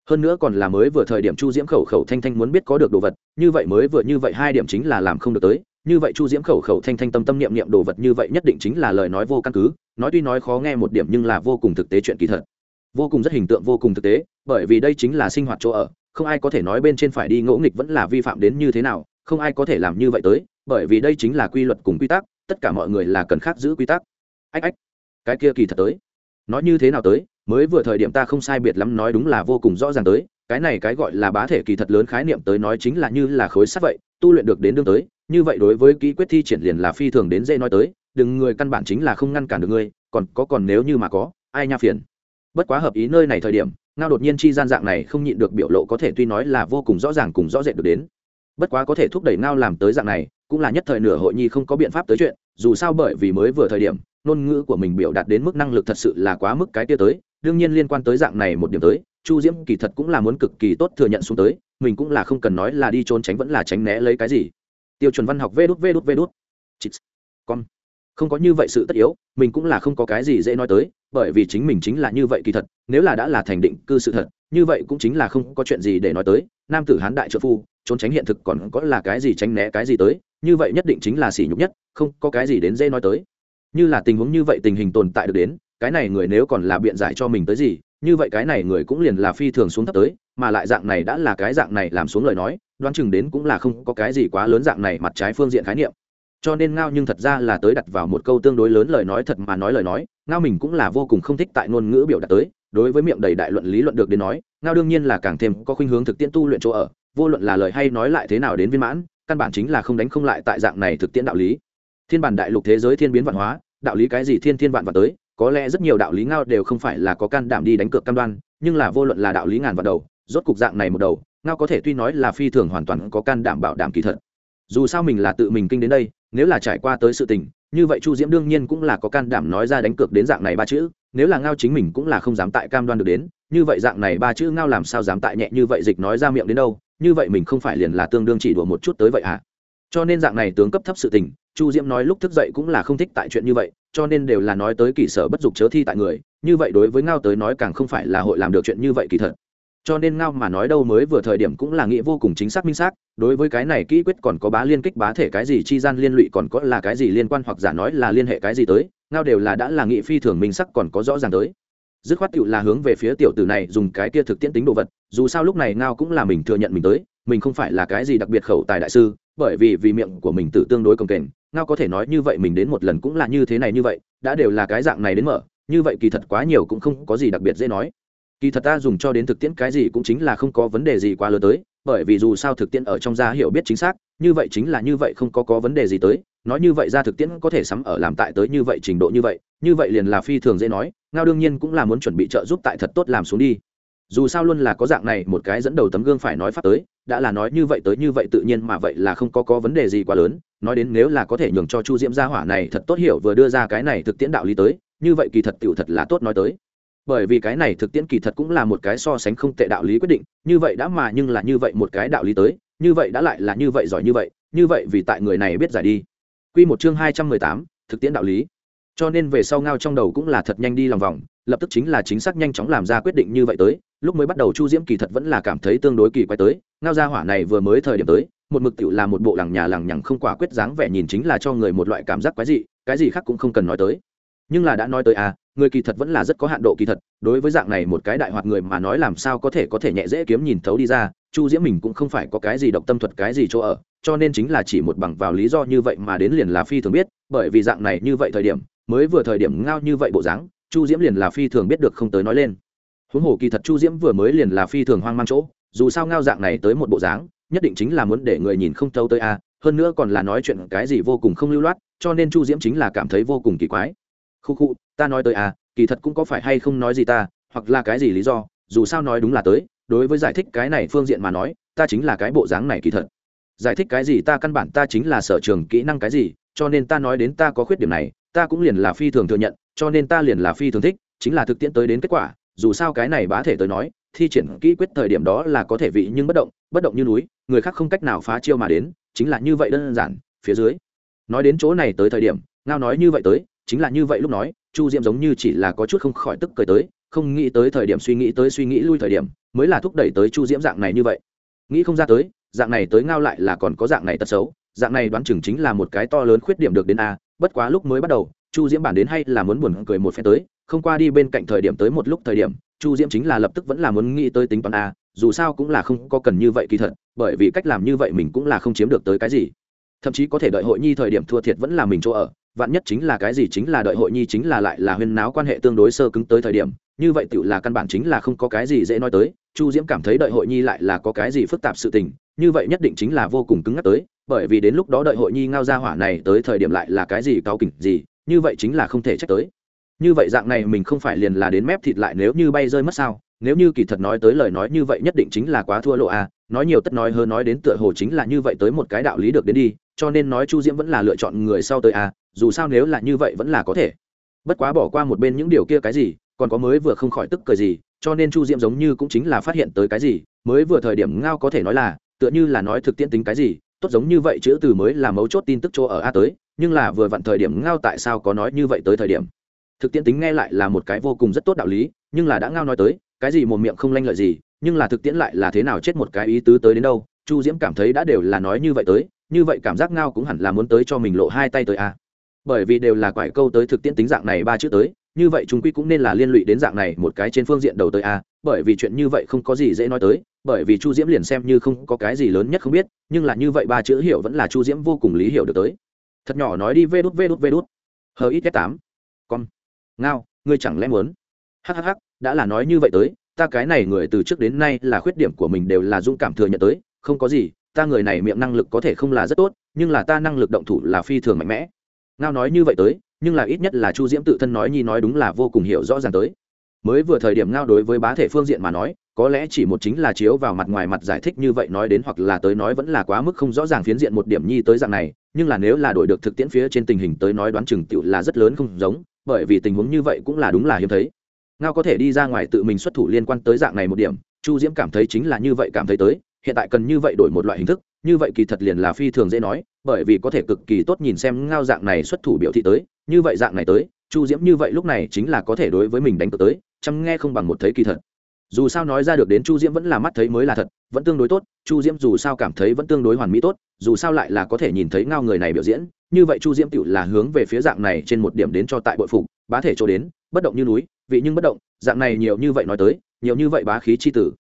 S1: Hơn nữa còn là mới vừa thời điểm chu diễm khẩu khẩu thanh thanh muốn biết có được đồ vật, như vậy mới vừa như vậy hai điểm chính là làm không được tới, như vậy chu diễm khẩu khẩu thanh thanh tâm tâm niệm niệm đồ vật như vậy nhất định chính là lời nói vô căn cứ, nói tuy nói khó nghe một điểm nhưng là vô cùng thực tế chuyện kỳ thật. Vô cùng rất hình tượng vô cùng thực tế, bởi vì đây chính là sinh hoạt chỗ ở, không ai có thể nói bên trên phải đi ngỗ nghịch vẫn là vi phạm đến như thế nào, không ai có thể làm như vậy tới, bởi vì đây chính là quy luật cùng quy tắc tất cả mọi người là cần khác giữ quy tắc. Ách ách, cái kia kỳ thật tới. Nói như thế nào tới, mới vừa thời điểm ta không sai biệt lắm nói đúng là vô cùng rõ ràng tới, cái này cái gọi là bá thể kỳ thật lớn khái niệm tới nói chính là như là khối sắt vậy, tu luyện được đến đương tới, như vậy đối với kỹ quyết thi triển liền là phi thường đến dễ nói tới, đừng người căn bản chính là không ngăn cản được ngươi, còn có còn nếu như mà có, ai nha phiền. Bất quá hợp ý nơi này thời điểm, ngao đột nhiên chi gian dạng này không nhịn được biểu lộ có thể tuy nói là vô cùng rõ ràng cùng rõ rệt được đến. Bất quá có thể thúc đẩy ngao làm tới dạng này cũng là nhất thời nửa hội nhi không có biện pháp tới chuyện, dù sao bởi vì mới vừa thời điểm, ngôn ngữ của mình biểu đạt đến mức năng lực thật sự là quá mức cái tia tới, đương nhiên liên quan tới dạng này một điểm tới, chu diễm kỳ thật cũng là muốn cực kỳ tốt thừa nhận xuống tới, mình cũng là không cần nói là đi trốn tránh vẫn là tránh né lấy cái gì. Tiêu chuẩn văn học vê đút vê đút vê đút. Con không có như vậy sự tất yếu, mình cũng là không có cái gì dễ nói tới, bởi vì chính mình chính là như vậy kỳ thật, nếu là đã là thành định cư sự thật, như vậy cũng chính là không có chuyện gì để nói tới, nam tử hán đại trợ phu, trốn tránh hiện thực còn có là cái gì tránh né cái gì tới như vậy nhất định chính là sỉ nhục nhất, không, có cái gì đến dễ nói tới. Như là tình huống như vậy tình hình tồn tại được đến, cái này người nếu còn là biện giải cho mình tới gì, như vậy cái này người cũng liền là phi thường xuống thấp tới, mà lại dạng này đã là cái dạng này làm xuống lời nói, đoán chừng đến cũng là không có cái gì quá lớn dạng này mặt trái phương diện khái niệm. Cho nên ngao nhưng thật ra là tới đặt vào một câu tương đối lớn lời nói thật mà nói lời nói, ngao mình cũng là vô cùng không thích tại ngôn ngữ biểu đạt tới, đối với miệng đầy đại luận lý luận được đến nói, ngao đương nhiên là càng thêm có khuynh hướng thực tiễn tu luyện chỗ ở, vô luận là lời hay nói lại thế nào đến viên mãn căn bản chính là không đánh không lại tại dạng này thực tiễn đạo lý. Thiên bản đại lục thế giới thiên biến văn hóa, đạo lý cái gì thiên thiên vạn vật tới, có lẽ rất nhiều đạo lý ngao đều không phải là có can đảm đi đánh cược cam đoan, nhưng là vô luận là đạo lý ngàn vào đầu, rốt cục dạng này một đầu, ngao có thể tuy nói là phi thường hoàn toàn có can đảm bảo đảm kỳ thật. Dù sao mình là tự mình kinh đến đây, nếu là trải qua tới sự tình, như vậy chu diễm đương nhiên cũng là có can đảm nói ra đánh cược đến dạng này ba chữ, nếu là ngao chính mình cũng là không dám tại cam đoan được đến, như vậy dạng này ba chữ ngao làm sao dám tại nhẹ như vậy dịch nói ra miệng đến đâu như vậy mình không phải liền là tương đương chỉ đùa một chút tới vậy à cho nên dạng này tướng cấp thấp sự tình, chu diễm nói lúc thức dậy cũng là không thích tại chuyện như vậy, cho nên đều là nói tới kỳ sở bất dục chớ thi tại người, như vậy đối với ngao tới nói càng không phải là hội làm được chuyện như vậy kỳ thật. Cho nên ngao mà nói đâu mới vừa thời điểm cũng là nghĩa vô cùng chính xác minh xác, đối với cái này kỹ quyết còn có bá liên kích bá thể cái gì chi gian liên lụy còn có là cái gì liên quan hoặc giả nói là liên hệ cái gì tới, ngao đều là đã là nghị phi thường minh sắc còn có rõ ràng tới dứt khoát tựu là hướng về phía tiểu tử này dùng cái kia thực tiễn tính đồ vật, dù sao lúc này ngao cũng là mình thừa nhận mình tới, mình không phải là cái gì đặc biệt khẩu tài đại sư, bởi vì vì miệng của mình tự tương đối công kềnh, ngao có thể nói như vậy mình đến một lần cũng là như thế này như vậy, đã đều là cái dạng này đến mở, như vậy kỳ thật quá nhiều cũng không có gì đặc biệt dễ nói. Kỳ thật ta dùng cho đến thực tiễn cái gì cũng chính là không có vấn đề gì quá lớn tới, bởi vì dù sao thực tiễn ở trong gia hiểu biết chính xác như vậy chính là như vậy, không có có vấn đề gì tới. Nói như vậy ra thực tiễn có thể sắm ở làm tại tới như vậy trình độ như vậy. Như vậy liền là phi thường dễ nói. Ngao đương nhiên cũng là muốn chuẩn bị trợ giúp tại thật tốt làm xuống đi. Dù sao luôn là có dạng này, một cái dẫn đầu tấm gương phải nói pháp tới. Đã là nói như vậy tới như vậy tự nhiên mà vậy là không có có vấn đề gì quá lớn. Nói đến nếu là có thể nhường cho chu diễm gia hỏa này thật tốt hiểu vừa đưa ra cái này thực tiễn đạo lý tới, như vậy kỳ thật tựu thật là tốt nói tới. Bởi vì cái này thực tiễn kỳ thật cũng là một cái so sánh không tệ đạo lý quyết định. Như vậy đã mà nhưng là như vậy một cái đạo lý tới như vậy đã lại là như vậy giỏi như vậy như vậy vì tại người này biết giải đi. Quy một chương hai trăm mười tám, thực tiễn đạo lý. Cho nên về sau ngao trong đầu cũng là thật nhanh đi lòng vòng, lập tức chính là chính xác nhanh chóng làm ra quyết định như vậy tới, lúc mới bắt đầu chu diễm kỳ thật vẫn là cảm thấy tương đối kỳ quay tới, ngao gia hỏa này vừa mới thời điểm tới, một mực tiểu là một bộ làng nhà làng nhằng không quả quyết dáng vẻ nhìn chính là cho người một loại cảm giác quái dị, cái gì khác cũng không cần nói tới. Nhưng là đã nói tới à người kỳ thật vẫn là rất có hạn độ kỳ thật, đối với dạng này một cái đại hoạt người mà nói làm sao có thể có thể nhẹ dễ kiếm nhìn thấu đi ra chu diễm mình cũng không phải có cái gì độc tâm thuật cái gì chỗ ở, cho nên chính là chỉ một bằng vào lý do như vậy mà đến liền là phi thường biết, bởi vì dạng này như vậy thời điểm, mới vừa thời điểm ngao như vậy bộ dáng, chu diễm liền là phi thường biết được không tới nói lên. Huống hồ kỳ thật chu diễm vừa mới liền là phi thường hoang mang chỗ, dù sao ngao dạng này tới một bộ dáng, nhất định chính là muốn để người nhìn không thâu tới a, hơn nữa còn là nói chuyện cái gì vô cùng không lưu loát, cho nên chu diễm chính là cảm thấy vô cùng kỳ quái. Khu khu, ta nói tới a, kỳ thật cũng có phải hay không nói gì ta, hoặc là cái gì lý do, dù sao nói đúng là tới đối với giải thích cái này phương diện mà nói, ta chính là cái bộ dáng này kỳ thật. Giải thích cái gì ta căn bản ta chính là sở trường kỹ năng cái gì, cho nên ta nói đến ta có khuyết điểm này, ta cũng liền là phi thường thừa nhận, cho nên ta liền là phi thường thích, chính là thực tiễn tới đến kết quả, dù sao cái này bá thể tới nói, thi triển kỹ quyết thời điểm đó là có thể vị nhưng bất động bất động như núi, người khác không cách nào phá chiêu mà đến, chính là như vậy đơn giản, phía dưới. Nói đến chỗ này tới thời điểm, ngao nói như vậy tới, chính là như vậy lúc nói, chu diệm giống như chỉ là có chút không khỏi tức cười tới, không nghĩ tới thời điểm suy nghĩ tới suy nghĩ lui thời điểm mới là thúc đẩy tới chu diễm dạng này như vậy. Nghĩ không ra tới, dạng này tới ngao lại là còn có dạng này tật xấu, dạng này đoán chừng chính là một cái to lớn khuyết điểm được đến a, bất quá lúc mới bắt đầu, chu diễm bản đến hay là muốn buồn cười một phen tới, không qua đi bên cạnh thời điểm tới một lúc thời điểm, chu diễm chính là lập tức vẫn là muốn nghĩ tới tính toán a, dù sao cũng là không có cần như vậy kỳ thật, bởi vì cách làm như vậy mình cũng là không chiếm được tới cái gì. Thậm chí có thể đợi hội nhi thời điểm thua thiệt vẫn là mình chỗ ở vạn nhất chính là cái gì chính là đợi hội nhi chính là lại là huyên náo quan hệ tương đối sơ cứng tới thời điểm, như vậy tự là căn bản chính là không có cái gì dễ nói tới, chu diễm cảm thấy đợi hội nhi lại là có cái gì phức tạp sự tình, như vậy nhất định chính là vô cùng cứng ngắc tới, bởi vì đến lúc đó đợi hội nhi ngao ra hỏa này tới thời điểm lại là cái gì cao kỉnh gì, như vậy chính là không thể trách tới. Như vậy dạng này mình không phải liền là đến mép thịt lại nếu như bay rơi mất sao, nếu như kỳ thật nói tới lời nói như vậy nhất định chính là quá thua lộ à nói nhiều tất nói hơn nói đến tựa hồ chính là như vậy tới một cái đạo lý được đến đi cho nên nói chu diễm vẫn là lựa chọn người sau tới à dù sao nếu là như vậy vẫn là có thể. Bất quá bỏ qua một bên những điều kia cái gì, còn có mới vừa không khỏi tức cười gì, cho nên chu diễm giống như cũng chính là phát hiện tới cái gì, mới vừa thời điểm ngao có thể nói là, tựa như là nói thực tiễn tính cái gì, tốt giống như vậy chữ từ mới là mấu chốt tin tức chỗ ở a tới, nhưng là vừa vặn thời điểm ngao tại sao có nói như vậy tới thời điểm. Thực tiễn tính nghe lại là một cái vô cùng rất tốt đạo lý, nhưng là đã ngao nói tới, cái gì một miệng không lanh lợi gì, nhưng là thực tiễn lại là thế nào chết một cái ý tứ tới đến đâu, chu diễm cảm thấy đã đều là nói như vậy tới như vậy cảm giác ngao cũng hẳn là muốn tới cho mình lộ hai tay tới a bởi vì đều là quải câu tới thực tiễn tính dạng này ba chữ tới, như vậy chúng quy cũng nên là liên lụy đến dạng này một cái trên phương diện đầu tới a bởi vì chuyện như vậy không có gì dễ nói tới, bởi vì chu diễm liền xem như không có cái gì lớn nhất không biết, nhưng là như vậy ba chữ hiểu vẫn là chu diễm vô cùng lý hiểu được tới. Thật nhỏ nói đi, vê đút vê đút vê đút. Hờ ít tám. Con. Ngao, ngươi chẳng lẽ muốn? Hhh đã là nói như vậy tới, ta cái này người từ trước đến nay là khuyết điểm của mình đều là dũng cảm thừa nhận tới, không có gì ta người này miệng năng lực có thể không là rất tốt, nhưng là ta năng lực động thủ là phi thường mạnh mẽ. Ngao nói như vậy tới, nhưng là ít nhất là chu diễm tự thân nói nhi nói đúng là vô cùng hiểu rõ ràng tới. Mới vừa thời điểm ngao đối với bá thể phương diện mà nói, có lẽ chỉ một chính là chiếu vào mặt ngoài mặt giải thích như vậy nói đến hoặc là tới nói vẫn là quá mức không rõ ràng phiến diện một điểm nhi tới dạng này, nhưng là nếu là đổi được thực tiễn phía trên tình hình tới nói đoán chừng tựu là rất lớn không giống, bởi vì tình huống như vậy cũng là đúng là hiếm thấy. Ngao có thể đi ra ngoài tự mình xuất thủ liên quan tới dạng này một điểm, chu diễm cảm thấy chính là như vậy cảm thấy tới hiện tại cần như vậy đổi một loại hình thức, như vậy kỳ thật liền là phi thường dễ nói, bởi vì có thể cực kỳ tốt nhìn xem ngao dạng này xuất thủ biểu thị tới, như vậy dạng này tới, chu diễm như vậy lúc này chính là có thể đối với mình đánh cược tới, chăm nghe không bằng một thấy kỳ thật. Dù sao nói ra được đến chu diễm vẫn là mắt thấy mới là thật, vẫn tương đối tốt, chu diễm dù sao cảm thấy vẫn tương đối hoàn mỹ tốt, dù sao lại là có thể nhìn thấy ngao người này biểu diễn, như vậy chu diễm tự là hướng về phía dạng này trên một điểm đến cho tại bội phục, bá thể cho đến, bất động như núi, vị nhưng bất động, dạng này nhiều như vậy nói tới, nhiều như vậy bá khí chi tử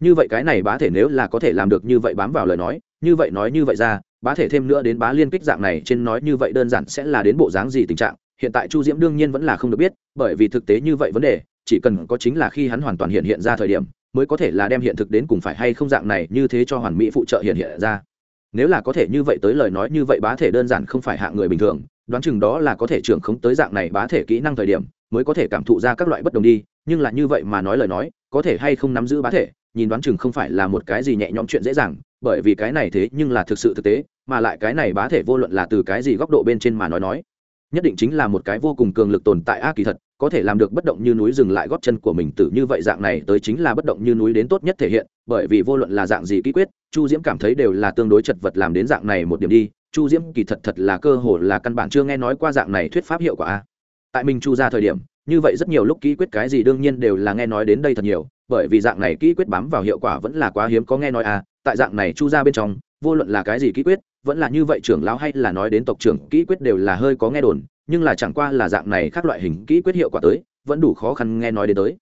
S1: như vậy cái này bá thể nếu là có thể làm được như vậy bám vào lời nói, như vậy nói như vậy ra, bá thể thêm nữa đến bá liên kích dạng này trên nói như vậy đơn giản sẽ là đến bộ dáng gì tình trạng, hiện tại chu diễm đương nhiên vẫn là không được biết, bởi vì thực tế như vậy vấn đề, chỉ cần có chính là khi hắn hoàn toàn hiện hiện ra thời điểm, mới có thể là đem hiện thực đến cùng phải hay không dạng này như thế cho hoàn mỹ phụ trợ hiện hiện ra. Nếu là có thể như vậy tới lời nói như vậy bá thể đơn giản không phải hạng người bình thường, đoán chừng đó là có thể trưởng không tới dạng này bá thể kỹ năng thời điểm, mới có thể cảm thụ ra các loại bất đồng đi, nhưng là như vậy mà nói lời nói, có thể hay không nắm giữ bá thể? Nhìn đoán chừng không phải là một cái gì nhẹ nhõm chuyện dễ dàng, bởi vì cái này thế nhưng là thực sự thực tế, mà lại cái này bá thể vô luận là từ cái gì góc độ bên trên mà nói nói, nhất định chính là một cái vô cùng cường lực tồn tại a kỳ thật, có thể làm được bất động như núi dừng lại góp chân của mình tử như vậy dạng này tới chính là bất động như núi đến tốt nhất thể hiện, bởi vì vô luận là dạng gì kỹ quyết, chu diễm cảm thấy đều là tương đối chật vật làm đến dạng này một điểm đi, chu diễm kỳ thật thật là cơ hồ là căn bản chưa nghe nói qua dạng này thuyết pháp hiệu quả. A tại mình chu ra thời điểm, như vậy rất nhiều lúc kỹ quyết cái gì đương nhiên đều là nghe nói đến đây thật nhiều bởi vì dạng này kỹ quyết bám vào hiệu quả vẫn là quá hiếm có nghe nói à? tại dạng này chu ra bên trong, vô luận là cái gì kỹ quyết, vẫn là như vậy trưởng lão hay là nói đến tộc trưởng, kỹ quyết đều là hơi có nghe đồn, nhưng là chẳng qua là dạng này khác loại hình kỹ quyết hiệu quả tới, vẫn đủ khó khăn nghe nói đến tới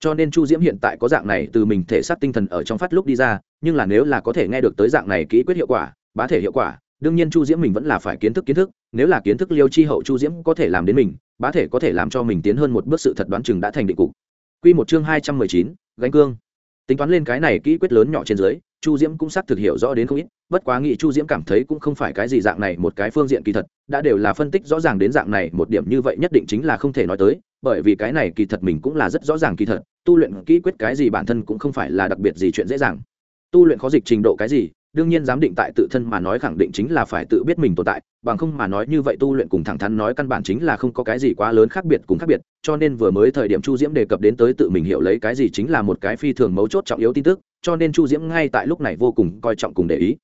S1: cho nên chu diễm hiện tại có dạng này từ mình thể xác tinh thần ở trong phát lúc đi ra, nhưng là nếu là có thể nghe được tới dạng này kỹ quyết hiệu quả, bá thể hiệu quả, đương nhiên chu diễm mình vẫn là phải kiến thức kiến thức, nếu là kiến thức liêu chi hậu chu diễm có thể làm đến mình, bá thể có thể làm cho mình tiến hơn một bước sự thật đoán chừng đã thành định cục q một chương hai trăm mười chín gánh cương. Tính toán lên cái này kỹ quyết lớn nhỏ trên dưới, chu diễm cũng xác thực hiểu rõ đến không ít, bất quá nghĩ chu diễm cảm thấy cũng không phải cái gì dạng này một cái phương diện kỳ thật, đã đều là phân tích rõ ràng đến dạng này, một điểm như vậy nhất định chính là không thể nói tới, bởi vì cái này kỳ thật mình cũng là rất rõ ràng kỳ thật, tu luyện kỹ quyết cái gì bản thân cũng không phải là đặc biệt gì chuyện dễ dàng. Tu luyện khó dịch trình độ cái gì đương nhiên giám định tại tự thân mà nói khẳng định chính là phải tự biết mình tồn tại, bằng không mà nói như vậy tu luyện cùng thẳng thắn nói căn bản chính là không có cái gì quá lớn khác biệt cùng khác biệt, cho nên vừa mới thời điểm chu diễm đề cập đến tới tự mình hiểu lấy cái gì chính là một cái phi thường mấu chốt trọng yếu tin tức, cho nên chu diễm ngay tại lúc này vô cùng coi trọng cùng để ý.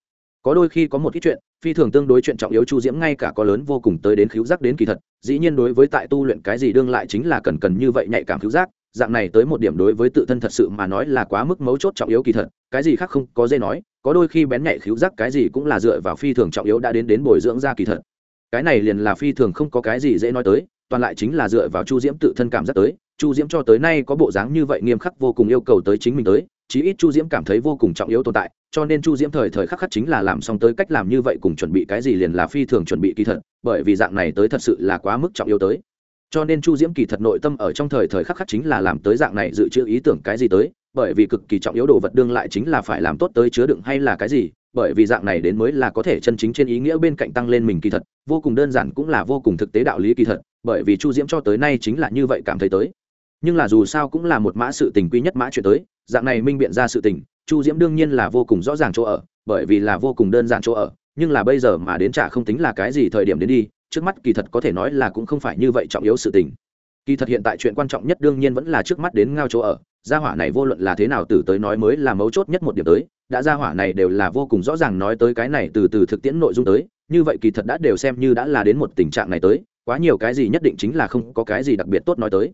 S1: Có đôi khi có một ít chuyện, phi thường tương đối chuyện trọng yếu chu diễm ngay cả có lớn vô cùng tới đến khiếu giác đến kỳ thật, dĩ nhiên đối với tại tu luyện cái gì đương lại chính là cần cần như vậy nhạy cảm khiếu giác dạng này tới một điểm đối với tự thân thật sự mà nói là quá mức mấu chốt trọng yếu kỳ thật, cái gì khác không có dễ nói, có đôi khi bén nhạy khiếu giác cái gì cũng là dựa vào phi thường trọng yếu đã đến đến bồi dưỡng ra kỳ thật. Cái này liền là phi thường không có cái gì dễ nói tới, toàn lại chính là dựa vào chu diễm tự thân cảm giác tới, chu diễm cho tới nay có bộ dáng như vậy nghiêm khắc vô cùng yêu cầu tới chính mình tới, chí ít chu diễm cảm thấy vô cùng trọng yếu tồn tại, cho nên chu diễm thời thời khắc khắc chính là làm xong tới cách làm như vậy cùng chuẩn bị cái gì liền là phi thường chuẩn bị kỳ thật, bởi vì dạng này tới thật sự là quá mức trọng yếu tới cho nên chu diễm kỳ thật nội tâm ở trong thời thời khắc khắc chính là làm tới dạng này dự trữ ý tưởng cái gì tới, bởi vì cực kỳ trọng yếu đồ vật đương lại chính là phải làm tốt tới chứa đựng hay là cái gì, bởi vì dạng này đến mới là có thể chân chính trên ý nghĩa bên cạnh tăng lên mình kỳ thật, vô cùng đơn giản cũng là vô cùng thực tế đạo lý kỳ thật, bởi vì chu diễm cho tới nay chính là như vậy cảm thấy tới. Nhưng là dù sao cũng là một mã sự tình quy nhất mã chuyện tới, dạng này minh biện ra sự tình, chu diễm đương nhiên là vô cùng rõ ràng chỗ ở, bởi vì là vô cùng đơn giản chỗ ở, nhưng là bây giờ mà đến trả không tính là cái gì thời điểm đến đi trước mắt kỳ thật có thể nói là cũng không phải như vậy trọng yếu sự tình. Kỳ thật hiện tại chuyện quan trọng nhất đương nhiên vẫn là trước mắt đến ngao chỗ ở, gia hỏa này vô luận là thế nào từ tới nói mới là mấu chốt nhất một điểm tới, đã gia hỏa này đều là vô cùng rõ ràng nói tới cái này từ từ thực tiễn nội dung tới, như vậy kỳ thật đã đều xem như đã là đến một tình trạng này tới, quá nhiều cái gì nhất định chính là không có cái gì đặc biệt tốt nói tới.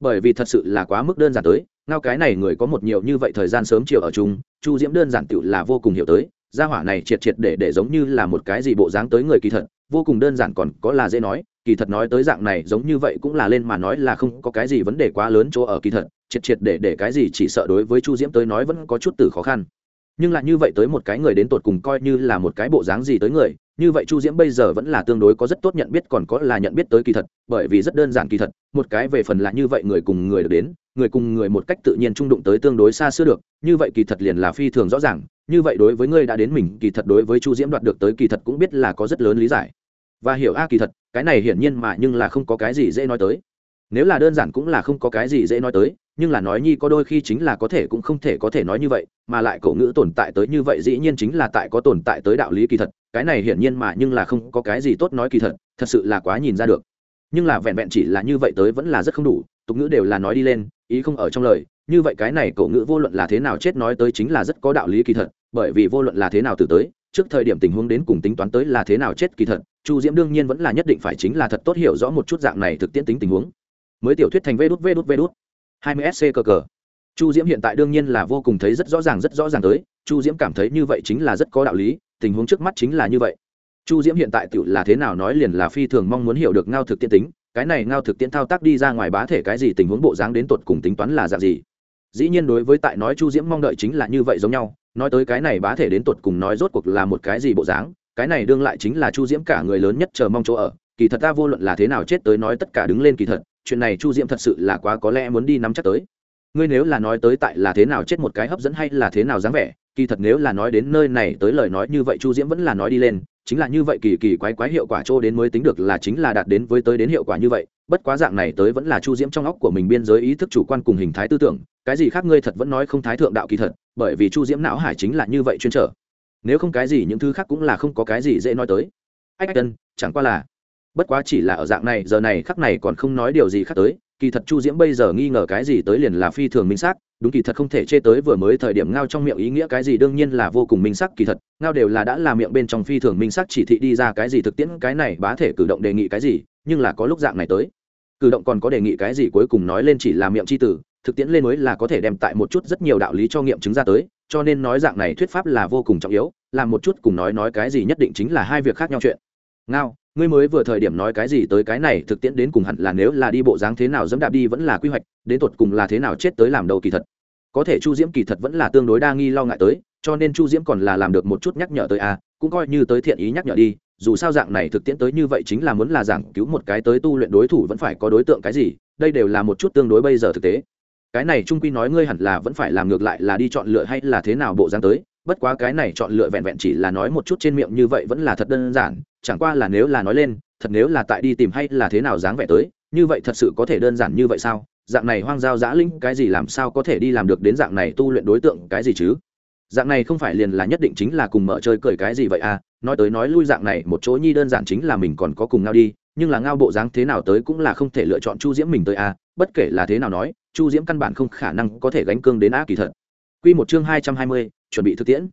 S1: Bởi vì thật sự là quá mức đơn giản tới, ngao cái này người có một nhiều như vậy thời gian sớm chiều ở chung, chu diễm đơn giản tựu là vô cùng hiểu tới, gia hỏa này triệt triệt để để giống như là một cái gì bộ dáng tới người kỳ thật vô cùng đơn giản còn có là dễ nói, kỳ thật nói tới dạng này giống như vậy cũng là lên mà nói là không có cái gì vấn đề quá lớn chỗ ở kỳ thật, triệt triệt để để cái gì chỉ sợ đối với chu diễm tới nói vẫn có chút từ khó khăn. Nhưng lại như vậy tới một cái người đến tột cùng coi như là một cái bộ dáng gì tới người, như vậy chu diễm bây giờ vẫn là tương đối có rất tốt nhận biết còn có là nhận biết tới kỳ thật, bởi vì rất đơn giản kỳ thật, một cái về phần là như vậy người cùng người được đến, người cùng người một cách tự nhiên trung đụng tới tương đối xa xưa được, như vậy kỳ thật liền là phi thường rõ ràng, như vậy đối với ngươi đã đến mình, kỳ thật đối với chu diễm đoạt được tới kỳ thật cũng biết là có rất lớn lý giải và hiểu a kỳ thật, cái này hiển nhiên mà nhưng là không có cái gì dễ nói tới. Nếu là đơn giản cũng là không có cái gì dễ nói tới, nhưng là nói nhi có đôi khi chính là có thể cũng không thể có thể nói như vậy, mà lại cổ ngữ tồn tại tới như vậy dĩ nhiên chính là tại có tồn tại tới đạo lý kỳ thật, cái này hiển nhiên mà nhưng là không có cái gì tốt nói kỳ thật thật sự là quá nhìn ra được. Nhưng là vẹn vẹn chỉ là như vậy tới vẫn là rất không đủ, tục ngữ đều là nói đi lên, ý không ở trong lời, như vậy cái này cổ ngữ vô luận là thế nào chết nói tới chính là rất có đạo lý kỳ thật, bởi vì vô luận là thế nào từ tới trước thời điểm tình huống đến cùng tính toán tới là thế nào chết kỳ thật, chu diễm đương nhiên vẫn là nhất định phải chính là thật tốt hiểu rõ một chút dạng này thực tiễn tính tình huống. Mới tiểu thuyết thành vê đút vê đút vê đút. Hai mươi sc cờ cờ chu diễm hiện tại đương nhiên là vô cùng thấy rất rõ ràng, rất rõ ràng tới, chu diễm cảm thấy như vậy chính là rất có đạo lý, tình huống trước mắt chính là như vậy. Chu diễm hiện tại tự là thế nào nói liền là phi thường mong muốn hiểu được ngao thực tiễn tính, cái này ngao thực tiễn thao tác đi ra ngoài bá thể cái gì tình huống bộ dáng đến tột cùng tính toán là dạng gì. Dĩ nhiên đối với tại nói chu diễm mong đợi chính là như vậy giống nhau nói tới cái này bá thể đến tột cùng nói rốt cuộc là một cái gì bộ dáng, cái này đương lại chính là chu diễm cả người lớn nhất chờ mong chỗ ở. Kỳ thật ta vô luận là thế nào chết tới nói tất cả đứng lên kỳ thật, chuyện này chu diễm thật sự là quá có lẽ muốn đi nắm chắc tới. Ngươi nếu là nói tới tại là thế nào chết một cái hấp dẫn hay là thế nào dáng vẻ, kỳ thật nếu là nói đến nơi này tới lời nói như vậy chu diễm vẫn là nói đi lên chính là như vậy kỳ kỳ quái quái hiệu quả trô đến mới tính được là chính là đạt đến với tới đến hiệu quả như vậy, bất quá dạng này tới vẫn là chu diễm trong óc của mình biên giới ý thức chủ quan cùng hình thái tư tưởng, cái gì khác ngươi thật vẫn nói không thái thượng đạo kỳ thật, bởi vì chu diễm não hải chính là như vậy chuyên trở. Nếu không cái gì những thứ khác cũng là không có cái gì dễ nói tới. Ách tân chẳng qua là, bất quá chỉ là ở dạng này, giờ này khắc này còn không nói điều gì khác tới kỳ thật chu diễm bây giờ nghi ngờ cái gì tới liền là phi thường minh xác, đúng kỳ thật không thể chê tới vừa mới thời điểm ngao trong miệng ý nghĩa cái gì đương nhiên là vô cùng minh xác kỳ thật, ngao đều là đã làm miệng bên trong phi thường minh xác chỉ thị đi ra cái gì thực tiễn, cái này bá thể cử động đề nghị cái gì, nhưng là có lúc dạng này tới. Cử động còn có đề nghị cái gì cuối cùng nói lên chỉ là miệng c h i tử, thực tiễn lên mới là có thể đem tại một chút rất nhiều đạo lý cho nghiệm chứng ra tới, cho nên nói dạng này thuyết pháp là vô cùng trọng yếu, làm một chút cùng nói nói cái gì nhất định chính là hai việc khác nhau chuyện. Ngao ngươi mới vừa thời điểm nói cái gì tới cái này thực tiễn đến cùng hẳn là nếu là đi bộ dáng thế nào dẫm đạp đi vẫn là quy hoạch đến tột cùng là thế nào chết tới làm đầu kỳ thật. Có thể chu diễm kỳ thật vẫn là tương đối đa nghi lo ngại tới cho nên chu diễm còn là làm được một chút nhắc nhở tới a à, cũng coi như tới thiện ý nhắc nhở đi dù sao dạng này thực tiễn tới như vậy chính là muốn là giảng cứu một cái tới tu luyện đối thủ vẫn phải có đối tượng cái gì đây đều là một chút tương đối bây giờ thực tế. Cái này trung quy nói ngươi hẳn là vẫn phải làm ngược lại là đi chọn lựa hay là thế nào bộ dáng tới bất quá cái này chọn lựa vẹn vẹn chỉ là nói một chút trên miệng như vậy vẫn là thật đơn giản, chẳng qua là nếu là nói lên, thật nếu là tại đi tìm hay là thế nào dáng vẻ tới, như vậy thật sự có thể đơn giản như vậy sao? Dạng này hoang giao giã linh cái gì làm sao có thể đi làm được đến dạng này tu luyện đối tượng, cái gì chứ? Dạng này không phải liền là nhất định chính là cùng mở chơi cười cái gì vậy à? Nói tới nói lui dạng này, một chỗ nhi đơn giản chính là mình còn có cùng ngao đi, nhưng là ngao bộ dáng thế nào tới cũng là không thể lựa chọn chu diễm mình tới à? Bất kể là thế nào nói, chu diễm căn bản không khả năng có thể gánh cương đến á kỳ thật. Q một chương hai trăm hai mươi chuẩn bị thực tiễn.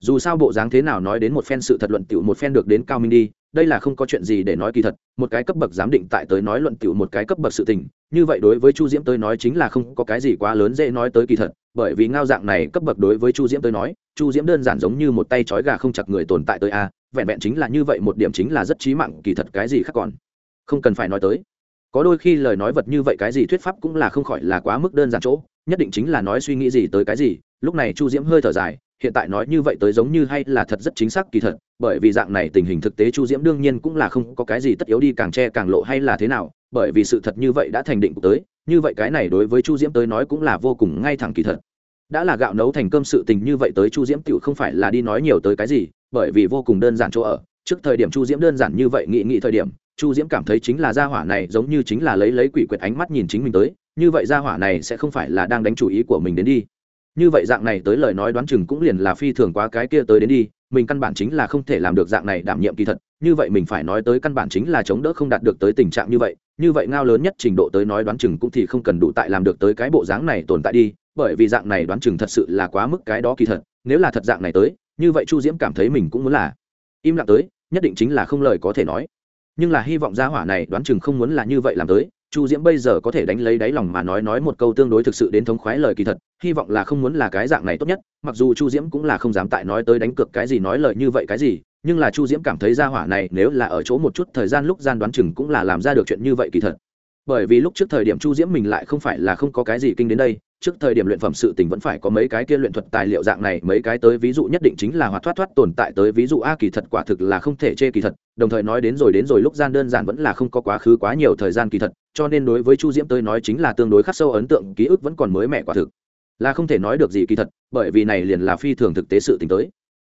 S1: Dù sao bộ dáng thế nào nói đến một phen sự thật luận tiểu, một phen được đến cao minh đi, đây là không có chuyện gì để nói kỳ thật, một cái cấp bậc giám định tại tới nói luận tiểu, một cái cấp bậc sự tình, như vậy đối với chu diễm tới nói chính là không có cái gì quá lớn dễ nói tới kỳ thật, bởi vì ngao dạng này cấp bậc đối với chu diễm tới nói, chu diễm đơn giản giống như một tay trói gà không chặt người tồn tại tới a, vẹn vẹn chính là như vậy một điểm chính là rất trí mạng, kỳ thật cái gì khác còn không cần phải nói tới. Có đôi khi lời nói vật như vậy cái gì thuyết pháp cũng là không khỏi là quá mức đơn giản chỗ nhất định chính là nói suy nghĩ gì tới cái gì. Lúc này chu diễm hơi thở dài, hiện tại nói như vậy tới giống như hay là thật rất chính xác kỳ thật, bởi vì dạng này tình hình thực tế chu diễm đương nhiên cũng là không có cái gì tất yếu đi càng che càng lộ hay là thế nào, bởi vì sự thật như vậy đã thành định cuộc tới, như vậy cái này đối với chu diễm tới nói cũng là vô cùng ngay thẳng kỳ thật. Đã là gạo nấu thành cơm sự tình như vậy tới chu diễm tựu không phải là đi nói nhiều tới cái gì, bởi vì vô cùng đơn giản chỗ ở. Trước thời điểm chu diễm đơn giản như vậy nghị nghị thời điểm, chu diễm cảm thấy chính là gia hỏa này giống như chính là lấy lấy quỷ quyệt ánh mắt nhìn chính mình tới như vậy gia hỏa này sẽ không phải là đang đánh chủ ý của mình đến đi. Như vậy dạng này tới lời nói đoán chừng cũng liền là phi thường quá cái kia tới đến đi, mình căn bản chính là không thể làm được dạng này đảm nhiệm kỳ thật, như vậy mình phải nói tới căn bản chính là chống đỡ không đạt được tới tình trạng như vậy như vậy ngao lớn nhất trình độ tới nói đoán chừng cũng thì không cần đủ tại làm được tới cái bộ dáng này tồn tại đi, bởi vì dạng này đoán chừng thật sự là quá mức cái đó kỳ thật, nếu là thật dạng này tới, như vậy chu diễm cảm thấy mình cũng muốn là im lặng tới, nhất định chính là không lời có thể nói. Nhưng là hy vọng gia hỏa này đoán chừng không muốn là như vậy làm tới chu diễm bây giờ có thể đánh lấy đáy lòng mà nói nói một câu tương đối thực sự đến thống khoái lời kỳ thật, hy vọng là không muốn là cái dạng này tốt nhất, mặc dù chu diễm cũng là không dám tại nói tới đánh cược cái gì nói lời như vậy cái gì, nhưng là chu diễm cảm thấy gia hỏa này nếu là ở chỗ một chút thời gian lúc gian đoán chừng cũng là làm ra được chuyện như vậy kỳ thật bởi vì lúc trước thời điểm chu diễm mình lại không phải là không có cái gì kinh đến đây, trước thời điểm luyện phẩm sự tình vẫn phải có mấy cái kia luyện thuật tài liệu dạng này, mấy cái tới ví dụ nhất định chính là hoạt thoát thoát tồn tại tới ví dụ a kỳ thật quả thực là không thể chê kỳ thật, đồng thời nói đến rồi đến rồi lúc gian đơn giản vẫn là không có quá khứ quá nhiều thời gian kỳ thật, cho nên đối với chu diễm tới nói chính là tương đối khắc sâu ấn tượng, ký ức vẫn còn mới mẻ quả thực. Là không thể nói được gì kỳ thật, bởi vì này liền là phi thường thực tế sự tình tới.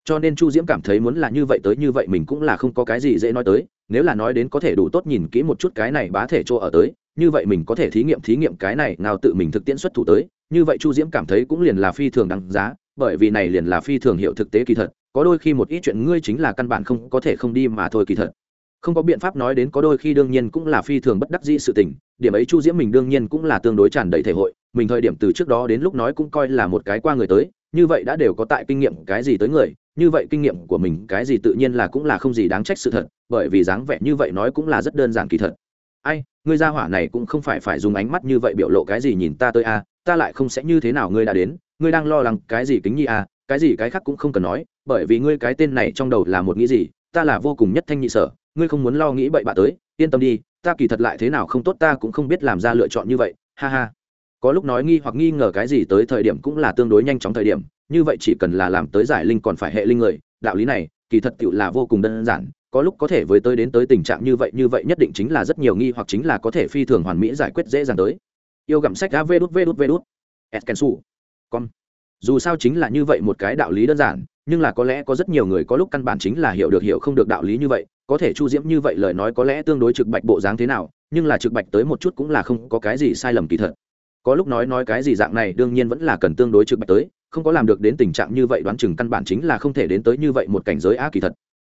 S1: Cho nên chu diễm cảm thấy muốn là như vậy tới như vậy mình cũng là không có cái gì dễ nói tới, nếu là nói đến có thể đủ tốt nhìn kỹ một chút cái này bá thể chỗ ở tới như vậy mình có thể thí nghiệm thí nghiệm cái này, nào tự mình thực tiễn xuất thủ tới. Như vậy chu diễm cảm thấy cũng liền là phi thường đáng giá, bởi vì này liền là phi thường hiệu thực tế kỳ thật. Có đôi khi một ít chuyện ngươi chính là căn bản không, có thể không đi mà thôi kỳ thật. Không có biện pháp nói đến có đôi khi đương nhiên cũng là phi thường bất đắc dĩ sự tình. Điểm ấy chu diễm mình đương nhiên cũng là tương đối tràn đầy thể hội. Mình thời điểm từ trước đó đến lúc nói cũng coi là một cái qua người tới. Như vậy đã đều có tại kinh nghiệm cái gì tới người. Như vậy kinh nghiệm của mình cái gì tự nhiên là cũng là không gì đáng trách sự thật. Bởi vì dáng vẻ như vậy nói cũng là rất đơn giản kỳ thật ai, ngươi ra hỏa này cũng không phải phải dùng ánh mắt như vậy biểu lộ cái gì nhìn ta tới a ta lại không sẽ như thế nào ngươi đã đến, ngươi đang lo lắng cái gì kính nhi a cái gì cái khác cũng không cần nói, bởi vì ngươi cái tên này trong đầu là một nghĩ gì, ta là vô cùng nhất thanh nhị sở, ngươi không muốn lo nghĩ bậy bạ tới, yên tâm đi, ta kỳ thật lại thế nào không tốt ta cũng không biết làm ra lựa chọn như vậy, ha ha. Có lúc nói nghi hoặc nghi ngờ cái gì tới thời điểm cũng là tương đối nhanh chóng thời điểm, như vậy chỉ cần là làm tới giải linh còn phải hệ linh người, đạo lý này kỳ thật tựu là vô cùng đơn giản có lúc có thể với tới đến tới tình trạng như vậy như vậy nhất định chính là rất nhiều nghi hoặc chính là có thể phi thường hoàn mỹ giải quyết dễ dàng tới. Yêu gặm sách đã vê đút vê đút vê đút. Eskensu con dù sao chính là như vậy một cái đạo lý đơn giản, nhưng là có lẽ có rất nhiều người có lúc căn bản chính là hiểu được hiểu không được đạo lý như vậy. Có thể chu diễm như vậy lời nói có lẽ tương đối trực bạch bộ dáng thế nào, nhưng là trực bạch tới một chút cũng là không có cái gì sai lầm kỳ thật. Có lúc nói nói cái gì dạng này đương nhiên vẫn là cần tương đối trực bạch tới, không có làm được đến tình trạng như vậy đoán chừng căn bản chính là không thể đến tới như vậy một cảnh giới á kỳ thật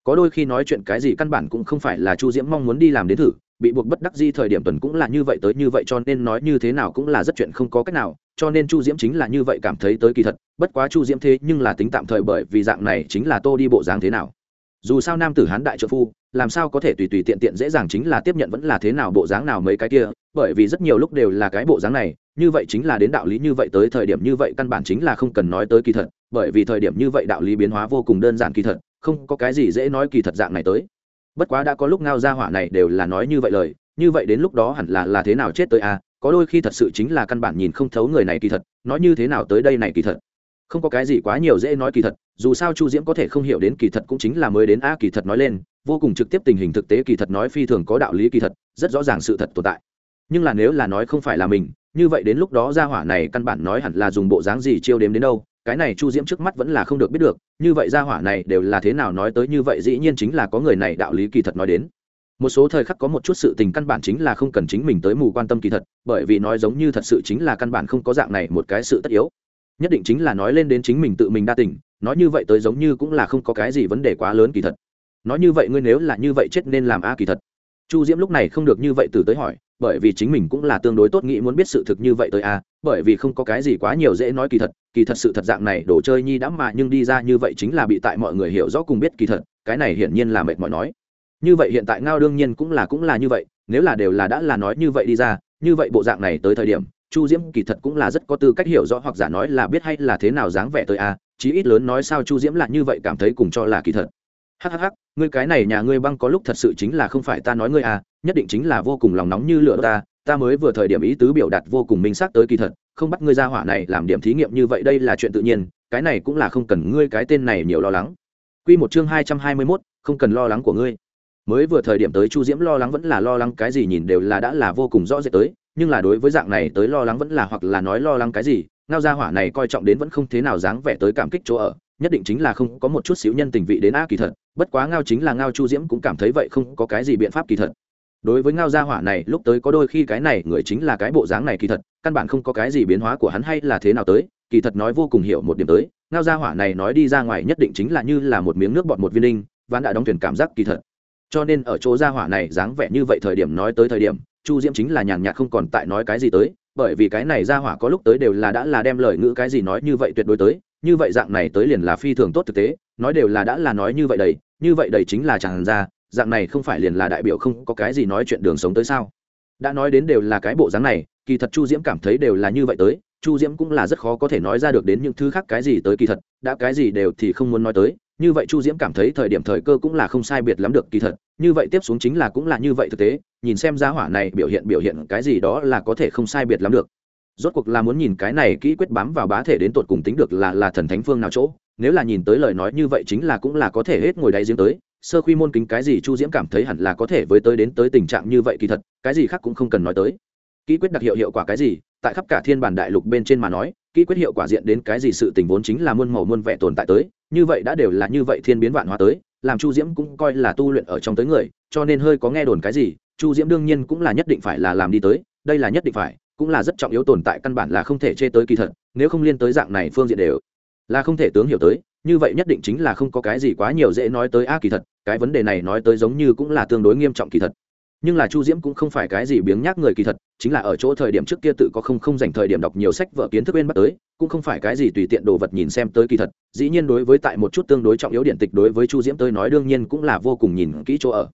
S1: có đôi khi nói chuyện cái gì căn bản cũng không phải là chu diễm mong muốn đi làm đến thử, bị buộc bất đắc di thời điểm tuần cũng là như vậy tới như vậy cho nên nói như thế nào cũng là rất chuyện không có cách nào, cho nên chu diễm chính là như vậy cảm thấy tới kỳ thật, bất quá chu diễm thế nhưng là tính tạm thời bởi vì dạng này chính là tô đi bộ dáng thế nào. Dù sao nam tử hán đại trợ phu, làm sao có thể tùy tùy tiện tiện dễ dàng chính là tiếp nhận vẫn là thế nào bộ dáng nào mấy cái kia, bởi vì rất nhiều lúc đều là cái bộ dáng này, như vậy chính là đến đạo lý như vậy tới thời điểm như vậy căn bản chính là không cần nói tới kỳ thật, bởi vì thời điểm như vậy đạo lý biến hóa vô cùng đơn giản kỳ thật không có cái gì dễ nói kỳ thật dạng này tới. Bất quá đã có lúc ngao ra hỏa này đều là nói như vậy lời, như vậy đến lúc đó hẳn là là thế nào chết tới a có đôi khi thật sự chính là căn bản nhìn không thấu người này kỳ thật, nói như thế nào tới đây này kỳ thật. Không có cái gì quá nhiều dễ nói kỳ thật, dù sao chu diễm có thể không hiểu đến kỳ thật cũng chính là mới đến a kỳ thật nói lên, vô cùng trực tiếp tình hình thực tế kỳ thật nói phi thường có đạo lý kỳ thật, rất rõ ràng sự thật tồn tại. Nhưng là nếu là nói không phải là mình, như vậy đến lúc đó ra hỏa này căn bản nói hẳn là dùng bộ dáng gì chiêu đếm đến đâu cái này chu diễm trước mắt vẫn là không được biết được, như vậy ra hỏa này đều là thế nào nói tới như vậy, dĩ nhiên chính là có người này đạo lý kỳ thật nói đến. Một số thời khắc có một chút sự tình căn bản chính là không cần chính mình tới mù quan tâm kỳ thật, bởi vì nói giống như thật sự chính là căn bản không có dạng này một cái sự tất yếu. Nhất định chính là nói lên đến chính mình tự mình đa tình, nói như vậy tới giống như cũng là không có cái gì vấn đề quá lớn kỳ thật. Nói như vậy ngươi nếu là như vậy chết nên làm a kỳ thật. Chu diễm lúc này không được như vậy từ tới hỏi bởi vì chính mình cũng là tương đối tốt nghĩ muốn biết sự thực như vậy tới a, bởi vì không có cái gì quá nhiều dễ nói kỳ thật kỳ thật sự thật dạng này đồ chơi nhi đã mà nhưng đi ra như vậy chính là bị tại mọi người hiểu rõ cùng biết kỳ thật, cái này hiển nhiên là mệt mỏi nói. Như vậy hiện tại ngao đương nhiên cũng là cũng là như vậy, nếu là đều là đã là nói như vậy đi ra, như vậy bộ dạng này tới thời điểm, chu diễm kỳ thật cũng là rất có tư cách hiểu rõ hoặc giả nói là biết hay là thế nào dáng vẻ tới a, chí ít lớn nói sao chu diễm là như vậy cảm thấy cùng cho là kỳ thật hhh ngươi cái này nhà ngươi băng có lúc thật sự chính là không phải ta nói ngươi à nhất định chính là vô cùng lòng nóng như lửa ta ta mới vừa thời điểm ý tứ biểu đạt vô cùng minh xác tới kỳ thật không bắt ngươi ra hỏa này làm điểm thí nghiệm như vậy đây là chuyện tự nhiên cái này cũng là không cần ngươi cái tên này nhiều lo lắng Quy một chương hai trăm hai mươi 221, không cần lo lắng của ngươi. Mới vừa thời điểm tới Chu Diễm lo lắng vẫn là lo lắng cái gì nhìn đều là đã là vô cùng rõ rệt tới, nhưng là đối với dạng này tới lo lắng vẫn là hoặc là nói lo lắng cái gì, ngao gia hỏa này coi trọng đến vẫn không thế nào dáng vẻ tới cảm kích chỗ ở, nhất định chính là không có một chút xíu nhân tình vị đến a kỳ thật, bất quá ngao chính là ngao Chu Diễm cũng cảm thấy vậy không có cái gì biện pháp kỳ thật. Đối với ngao gia hỏa này, lúc tới có đôi khi cái này người chính là cái bộ dáng này kỳ thật, căn bản không có cái gì biến hóa của hắn hay là thế nào tới, kỳ thật nói vô cùng hiểu một điểm tới, ngao gia hỏa này nói đi ra ngoài nhất định chính là như là một miếng nước bọt một viên đinh ván đã đóng thuyền cảm giác kỳ thật cho nên ở chỗ gia hỏa này dáng vẻ như vậy thời điểm nói tới thời điểm chu diễm chính là nhàn nhạt không còn tại nói cái gì tới bởi vì cái này gia hỏa có lúc tới đều là đã là đem lời ngữ cái gì nói như vậy tuyệt đối tới như vậy dạng này tới liền là phi thường tốt thực tế, nói đều là đã là nói như vậy đầy, như vậy đầy chính là chẳng ra, dạng này không phải liền là đại biểu không có cái gì nói chuyện đường sống tới sao? Đã nói đến đều là cái bộ dáng này, kỳ thật chu diễm cảm thấy đều là như vậy tới, chu diễm cũng là rất khó có thể nói ra được đến những thứ khác cái gì tới kỳ thật, đã cái gì đều thì không muốn nói tới, như vậy chu diễm cảm thấy thời điểm thời cơ cũng là không sai biệt lắm được kỳ thật, như vậy tiếp xuống chính là cũng là như vậy thực tế, nhìn xem giá hỏa này biểu hiện biểu hiện cái gì đó là có thể không sai biệt lắm được rốt cuộc là muốn nhìn cái này kỹ quyết bám vào bá thể đến tột cùng tính được là là thần thánh phương nào chỗ. Nếu là nhìn tới lời nói như vậy chính là cũng là có thể hết ngồi đáy giếng tới. Sơ quy môn kính cái gì chu diễm cảm thấy hẳn là có thể với tới đến tới tình trạng như vậy kỳ thật, cái gì khác cũng không cần nói tới. Kỹ quyết đặc hiệu hiệu quả cái gì, tại khắp cả thiên bản đại lục bên trên mà nói, kỹ quyết hiệu quả diện đến cái gì sự tình vốn chính là muôn màu muôn vẻ tồn tại tới, như vậy đã đều là như vậy thiên biến vạn hóa tới, làm chu diễm cũng coi là tu luyện ở trong tới người, cho nên hơi có nghe đồn cái gì, chu diễm đương nhiên cũng là nhất định phải là làm đi tới, đây là nhất định phải cũng là rất trọng yếu tồn tại, căn bản là không thể chê tới kỳ thật, nếu không liên tới dạng này phương diện đều là không thể tướng hiểu tới. Như vậy nhất định chính là không có cái gì quá nhiều dễ nói tới a kỳ thật, cái vấn đề này nói tới giống như cũng là tương đối nghiêm trọng kỳ thật. Nhưng là chu diễm cũng không phải cái gì biếng nhác người kỳ thật, chính là ở chỗ thời điểm trước kia tự có không không dành thời điểm đọc nhiều sách vở kiến thức bên bắt tới, cũng không phải cái gì tùy tiện đồ vật nhìn xem tới kỳ thật. Dĩ nhiên đối với tại một chút tương đối trọng yếu điện tịch đối với chu diễm tới nói đương nhiên cũng là vô cùng nhìn kỹ chỗ ở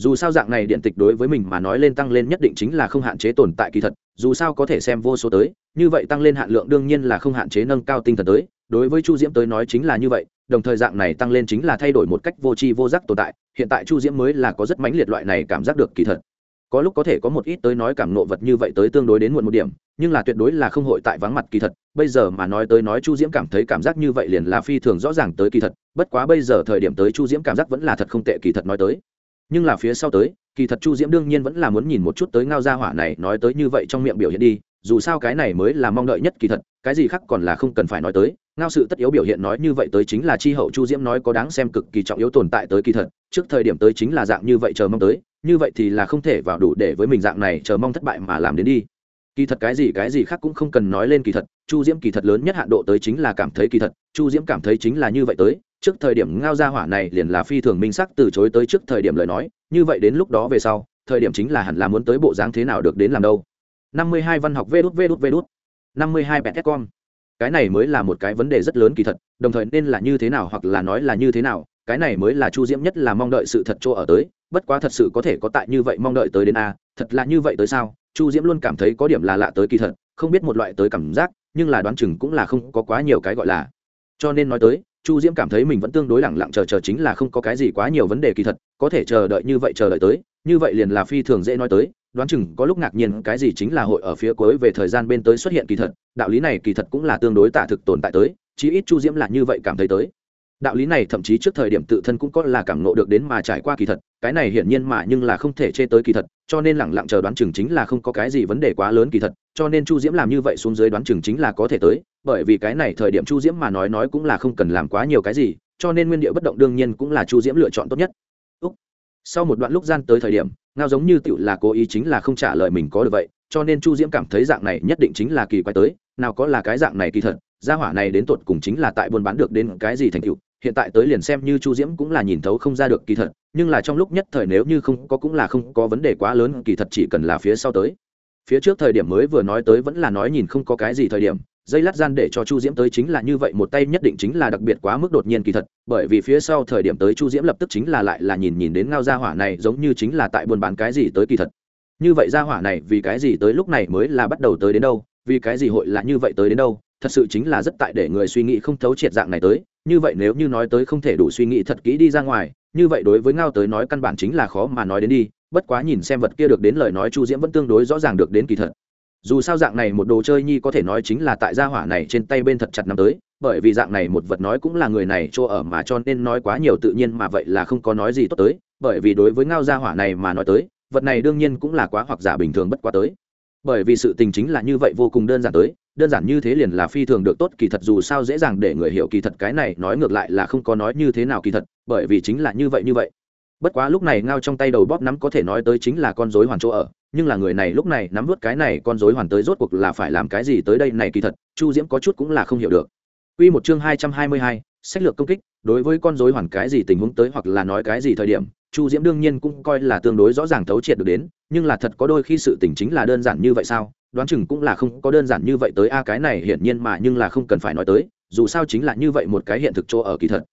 S1: dù sao dạng này điện tịch đối với mình mà nói lên tăng lên nhất định chính là không hạn chế tồn tại kỳ thật, dù sao có thể xem vô số tới, như vậy tăng lên hạn lượng đương nhiên là không hạn chế nâng cao tinh thần tới, đối với chu diễm tới nói chính là như vậy, đồng thời dạng này tăng lên chính là thay đổi một cách vô tri vô giác tồn tại, hiện tại chu diễm mới là có rất mãnh liệt loại này cảm giác được kỳ thật. Có lúc có thể có một ít tới nói cảm nộ vật như vậy tới tương đối đến muộn một điểm, nhưng là tuyệt đối là không hội tại vắng mặt kỳ thật, bây giờ mà nói tới nói chu diễm cảm thấy cảm giác như vậy liền là phi thường rõ ràng tới kỳ thật, bất quá bây giờ thời điểm tới chu diễm cảm giác vẫn là thật không tệ kỳ thật nói tới nhưng là phía sau tới, kỳ thật chu diễm đương nhiên vẫn là muốn nhìn một chút tới ngao gia hỏa này nói tới như vậy trong miệng biểu hiện đi, dù sao cái này mới là mong đợi nhất kỳ thật, cái gì khác còn là không cần phải nói tới, ngao sự tất yếu biểu hiện nói như vậy tới chính là chi hậu chu diễm nói có đáng xem cực kỳ trọng yếu tồn tại tới kỳ thật, trước thời điểm tới chính là dạng như vậy chờ mong tới, như vậy thì là không thể vào đủ để với mình dạng này chờ mong thất bại mà làm đến đi. Kỳ thật cái gì cái gì khác cũng không cần nói lên kỳ thật, chu diễm kỳ thật lớn nhất hạn độ tới chính là cảm thấy kỳ thật, chu diễm cảm thấy chính là như vậy tới trước thời điểm ngao ra hỏa này liền là phi thường minh sắc từ chối tới trước thời điểm lời nói, như vậy đến lúc đó về sau, thời điểm chính là hẳn là muốn tới bộ dáng thế nào được đến làm đâu. Năm mươi hai văn học vê đút vê đút vê đút. Năm mươi hai bẹt con cái này mới là một cái vấn đề rất lớn kỳ thật, đồng thời nên là như thế nào hoặc là nói là như thế nào, cái này mới là chu diễm nhất là mong đợi sự thật chỗ ở tới, bất quá thật sự có thể có tại như vậy mong đợi tới đến a, thật là như vậy tới sao? Chu diễm luôn cảm thấy có điểm là lạ tới kỳ thật, không biết một loại tới cảm giác, nhưng là đoán chừng cũng là không có quá nhiều cái gọi là. Cho nên nói tới chu diễm cảm thấy mình vẫn tương đối lẳng lặng chờ chờ chính là không có cái gì quá nhiều vấn đề kỳ thật, có thể chờ đợi như vậy chờ đợi tới, như vậy liền là phi thường dễ nói tới, đoán chừng có lúc ngạc nhiên cái gì chính là hội ở phía cuối về thời gian bên tới xuất hiện kỳ thật, đạo lý này kỳ thật cũng là tương đối tả thực tồn tại tới, chí ít chu diễm là như vậy cảm thấy tới đạo lý này thậm chí trước thời điểm tự thân cũng có là cảm nộ được đến mà trải qua kỳ thật, cái này hiển nhiên mà nhưng là không thể chê tới kỳ thật, cho nên lẳng lặng chờ đoán chừng chính là không có cái gì vấn đề quá lớn kỳ thật, cho nên chu diễm làm như vậy xuống dưới đoán chừng chính là có thể tới, bởi vì cái này thời điểm chu diễm mà nói nói cũng là không cần làm quá nhiều cái gì, cho nên nguyên địa bất động đương nhiên cũng là chu diễm lựa chọn tốt nhất Úc. sau một đoạn lúc gian tới thời điểm, ngao giống như tựu là cố ý chính là không trả lời mình có được vậy, cho nên chu diễm cảm thấy dạng này nhất định chính là kỳ quái tới, nào có là cái dạng này kỳ thật, gia hỏa này đến tột cùng chính là tại buôn bán được đến cái gì thành tựu hiện tại tới liền xem như chu diễm cũng là nhìn thấu không ra được kỳ thật, nhưng là trong lúc nhất thời nếu như không có cũng là không có vấn đề quá lớn, kỳ thật chỉ cần là phía sau tới. Phía trước thời điểm mới vừa nói tới vẫn là nói nhìn không có cái gì thời điểm, dây lát gian để cho chu diễm tới chính là như vậy, một tay nhất định chính là đặc biệt quá mức đột nhiên kỳ thật, bởi vì phía sau thời điểm tới chu diễm lập tức chính là lại là nhìn nhìn đến ngao gia hỏa này giống như chính là tại buôn bán cái gì tới kỳ thật. Như vậy gia hỏa này vì cái gì tới lúc này mới là bắt đầu tới đến đâu, vì cái gì hội là như vậy tới đến đâu, thật sự chính là rất tại để người suy nghĩ không thấu triệt dạng này tới như vậy nếu như nói tới không thể đủ suy nghĩ thật kỹ đi ra ngoài, như vậy đối với ngao tới nói căn bản chính là khó mà nói đến đi, bất quá nhìn xem vật kia được đến lời nói chu diễm vẫn tương đối rõ ràng được đến kỳ thật. Dù sao dạng này một đồ chơi nhi có thể nói chính là tại gia hỏa này trên tay bên thật chặt nằm tới, bởi vì dạng này một vật nói cũng là người này chỗ ở mà cho nên nói quá nhiều tự nhiên mà vậy là không có nói gì tốt tới, bởi vì đối với ngao gia hỏa này mà nói tới, vật này đương nhiên cũng là quá hoặc giả bình thường bất quá tới. Bởi vì sự tình chính là như vậy vô cùng đơn giản tới đơn giản như thế liền là phi thường được tốt kỳ thật dù sao dễ dàng để người hiểu kỳ thật cái này nói ngược lại là không có nói như thế nào kỳ thật bởi vì chính là như vậy như vậy. Bất quá lúc này ngao trong tay đầu bóp nắm có thể nói tới chính là con dối hoàn chỗ ở nhưng là người này lúc này nắm vút cái này con dối hoàn tới rốt cuộc là phải làm cái gì tới đây này kỳ thật chu diễm có chút cũng là không hiểu được. Quy một chương hai trăm hai mươi hai, sách lược công kích, đối với con rối hoàn cái gì tình huống tới hoặc là nói cái gì thời điểm, Chu Diễm đương nhiên cũng coi là tương đối rõ ràng thấu triệt được đến, nhưng là thật có đôi khi sự tình chính là đơn giản như vậy sao? Đoán chừng cũng là không có đơn giản như vậy tới a cái này hiển nhiên mà nhưng là không cần phải nói tới, dù sao chính là như vậy một cái hiện thực chỗ ở kỳ thật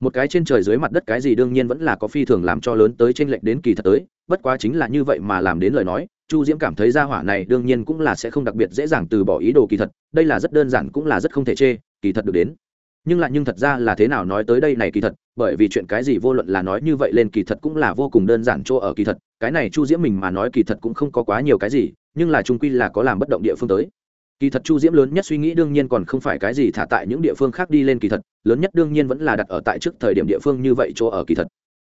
S1: một cái trên trời dưới mặt đất cái gì đương nhiên vẫn là có phi thường làm cho lớn tới trên lệch đến kỳ thật tới bất quá chính là như vậy mà làm đến lời nói chu diễm cảm thấy ra hỏa này đương nhiên cũng là sẽ không đặc biệt dễ dàng từ bỏ ý đồ kỳ thật đây là rất đơn giản cũng là rất không thể chê kỳ thật được đến nhưng lại nhưng thật ra là thế nào nói tới đây này kỳ thật, bởi vì chuyện cái gì vô luận là nói như vậy lên kỳ thật cũng là vô cùng đơn giản chỗ ở kỳ thật, cái này chu diễm mình mà nói kỳ thật cũng không có quá nhiều cái gì, nhưng là trung quy là có làm bất động địa phương tới. Kỳ thật chu diễm lớn nhất suy nghĩ đương nhiên còn không phải cái gì thả tại những địa phương khác đi lên kỳ thật, lớn nhất đương nhiên vẫn là đặt ở tại trước thời điểm địa phương như vậy chỗ ở kỳ thật.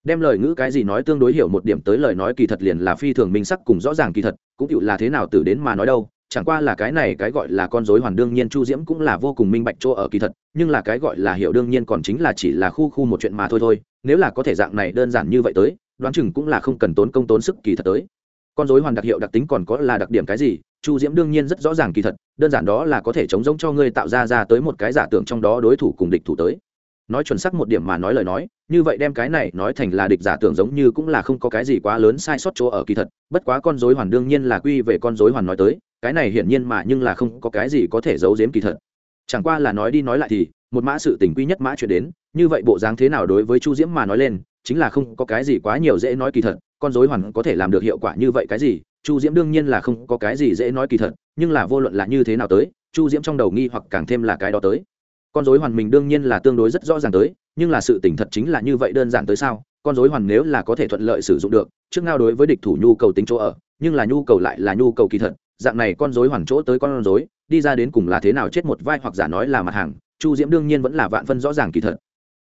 S1: Đem lời ngữ cái gì nói tương đối hiểu một điểm tới lời nói kỳ thật liền là phi thường minh sắc cùng rõ ràng kỳ thật, cũng chịu là thế nào từ đến mà nói đâu chẳng qua là cái này cái gọi là con dối hoàn đương nhiên chu diễm cũng là vô cùng minh bạch chỗ ở kỳ thật, nhưng là cái gọi là hiểu đương nhiên còn chính là chỉ là khu khu một chuyện mà thôi thôi, nếu là có thể dạng này đơn giản như vậy tới, đoán chừng cũng là không cần tốn công tốn sức kỳ thật tới. Con dối hoàn đặc hiệu đặc tính còn có là đặc điểm cái gì, chu diễm đương nhiên rất rõ ràng kỳ thật, đơn giản đó là có thể chống giống cho ngươi tạo ra ra tới một cái giả tưởng trong đó đối thủ cùng địch thủ tới. Nói chuẩn xác một điểm mà nói lời nói, như vậy đem cái này nói thành là địch giả tưởng giống như cũng là không có cái gì quá lớn sai sót chỗ ở kỳ thật, bất quá con dối hoàn đương nhiên là quy về con dối hoàn nói tới cái này hiển nhiên mà nhưng là không có cái gì có thể giấu giếm kỳ thật. Chẳng qua là nói đi nói lại thì, một mã sự tình quy nhất mã chuyển đến, như vậy bộ dáng thế nào đối với chu diễm mà nói lên, chính là không có cái gì quá nhiều dễ nói kỳ thật, con dối hoàn có thể làm được hiệu quả như vậy cái gì, chu diễm đương nhiên là không có cái gì dễ nói kỳ thật, nhưng là vô luận là như thế nào tới, chu diễm trong đầu nghi hoặc càng thêm là cái đó tới. Con dối hoàn mình đương nhiên là tương đối rất rõ ràng tới, nhưng là sự tỉnh thật chính là như vậy đơn giản tới sao? Con dối hoàn nếu là có thể thuận lợi sử dụng được, trước ngao đối với địch thủ nhu cầu tính chỗ ở, nhưng là nhu cầu lại là nhu cầu kỳ thật dạng này con dối hoàn chỗ tới con dối đi ra đến cùng là thế nào chết một vai hoặc giả nói là mặt hàng, chu diễm đương nhiên vẫn là vạn phân rõ ràng kỳ thật.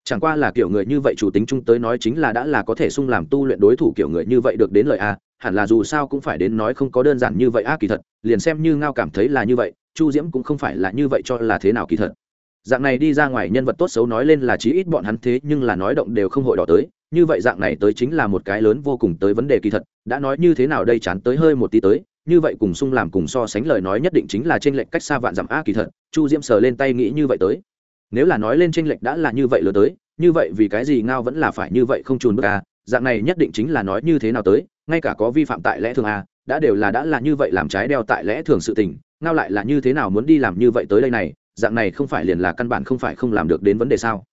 S1: Chẳng qua là kiểu người như vậy chủ tính chung tới nói chính là đã là có thể sung làm tu luyện đối thủ kiểu người như vậy được đến lời a, hẳn là dù sao cũng phải đến nói không có đơn giản như vậy a kỳ thật, liền xem như ngao cảm thấy là như vậy, chu diễm cũng không phải là như vậy cho là thế nào kỳ thật. Dạng này đi ra ngoài nhân vật tốt xấu nói lên là chí ít bọn hắn thế nhưng là nói động đều không hội đỏ tới, như vậy dạng này tới chính là một cái lớn vô cùng tới vấn đề kỳ thật, đã nói như thế nào đây chán tới hơi một tí tới như vậy cùng sung làm cùng so sánh lời nói nhất định chính là trên lệnh cách xa vạn dặm a kỳ thật, chu diễm sờ lên tay nghĩ như vậy tới. Nếu là nói lên trên lệnh đã là như vậy lừa tới, như vậy vì cái gì ngao vẫn là phải như vậy không trùn bước a, dạng này nhất định chính là nói như thế nào tới, ngay cả có vi phạm tại lẽ thường a, đã đều là đã là như vậy làm trái đeo tại lẽ thường sự tình, ngao lại là như thế nào muốn đi làm như vậy tới đây này, dạng này không phải liền là căn bản không phải không làm được đến vấn đề sao?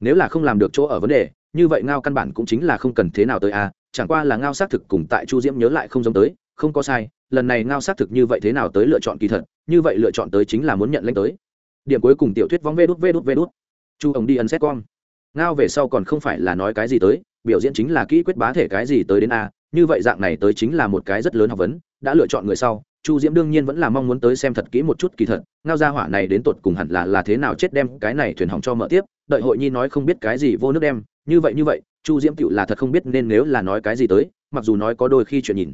S1: Nếu là không làm được chỗ ở vấn đề, như vậy ngao căn bản cũng chính là không cần thế nào tới a, chẳng qua là ngao xác thực cùng tại chu diễm nhớ lại không giống tới, không có sai lần này ngao xác thực như vậy thế nào tới lựa chọn kỳ thật, như vậy lựa chọn tới chính là muốn nhận lãnh tới. Điểm cuối cùng tiểu thuyết vóng vê đút vê đút vê đút. Chu ông đi ấn xét con ngao về sau còn không phải là nói cái gì tới, biểu diễn chính là kỹ quyết bá thể cái gì tới đến a, như vậy dạng này tới chính là một cái rất lớn học vấn, đã lựa chọn người sau, chu diễm đương nhiên vẫn là mong muốn tới xem thật kỹ một chút kỳ thật, ngao gia hỏa này đến tột cùng hẳn là là thế nào chết đem cái này thuyền hỏng cho mở tiếp, đợi hội nhi nói không biết cái gì vô nước đem, như vậy như vậy, chu diễm cựu là thật không biết nên nếu là nói cái gì tới, mặc dù nói có đôi khi chuyện nhìn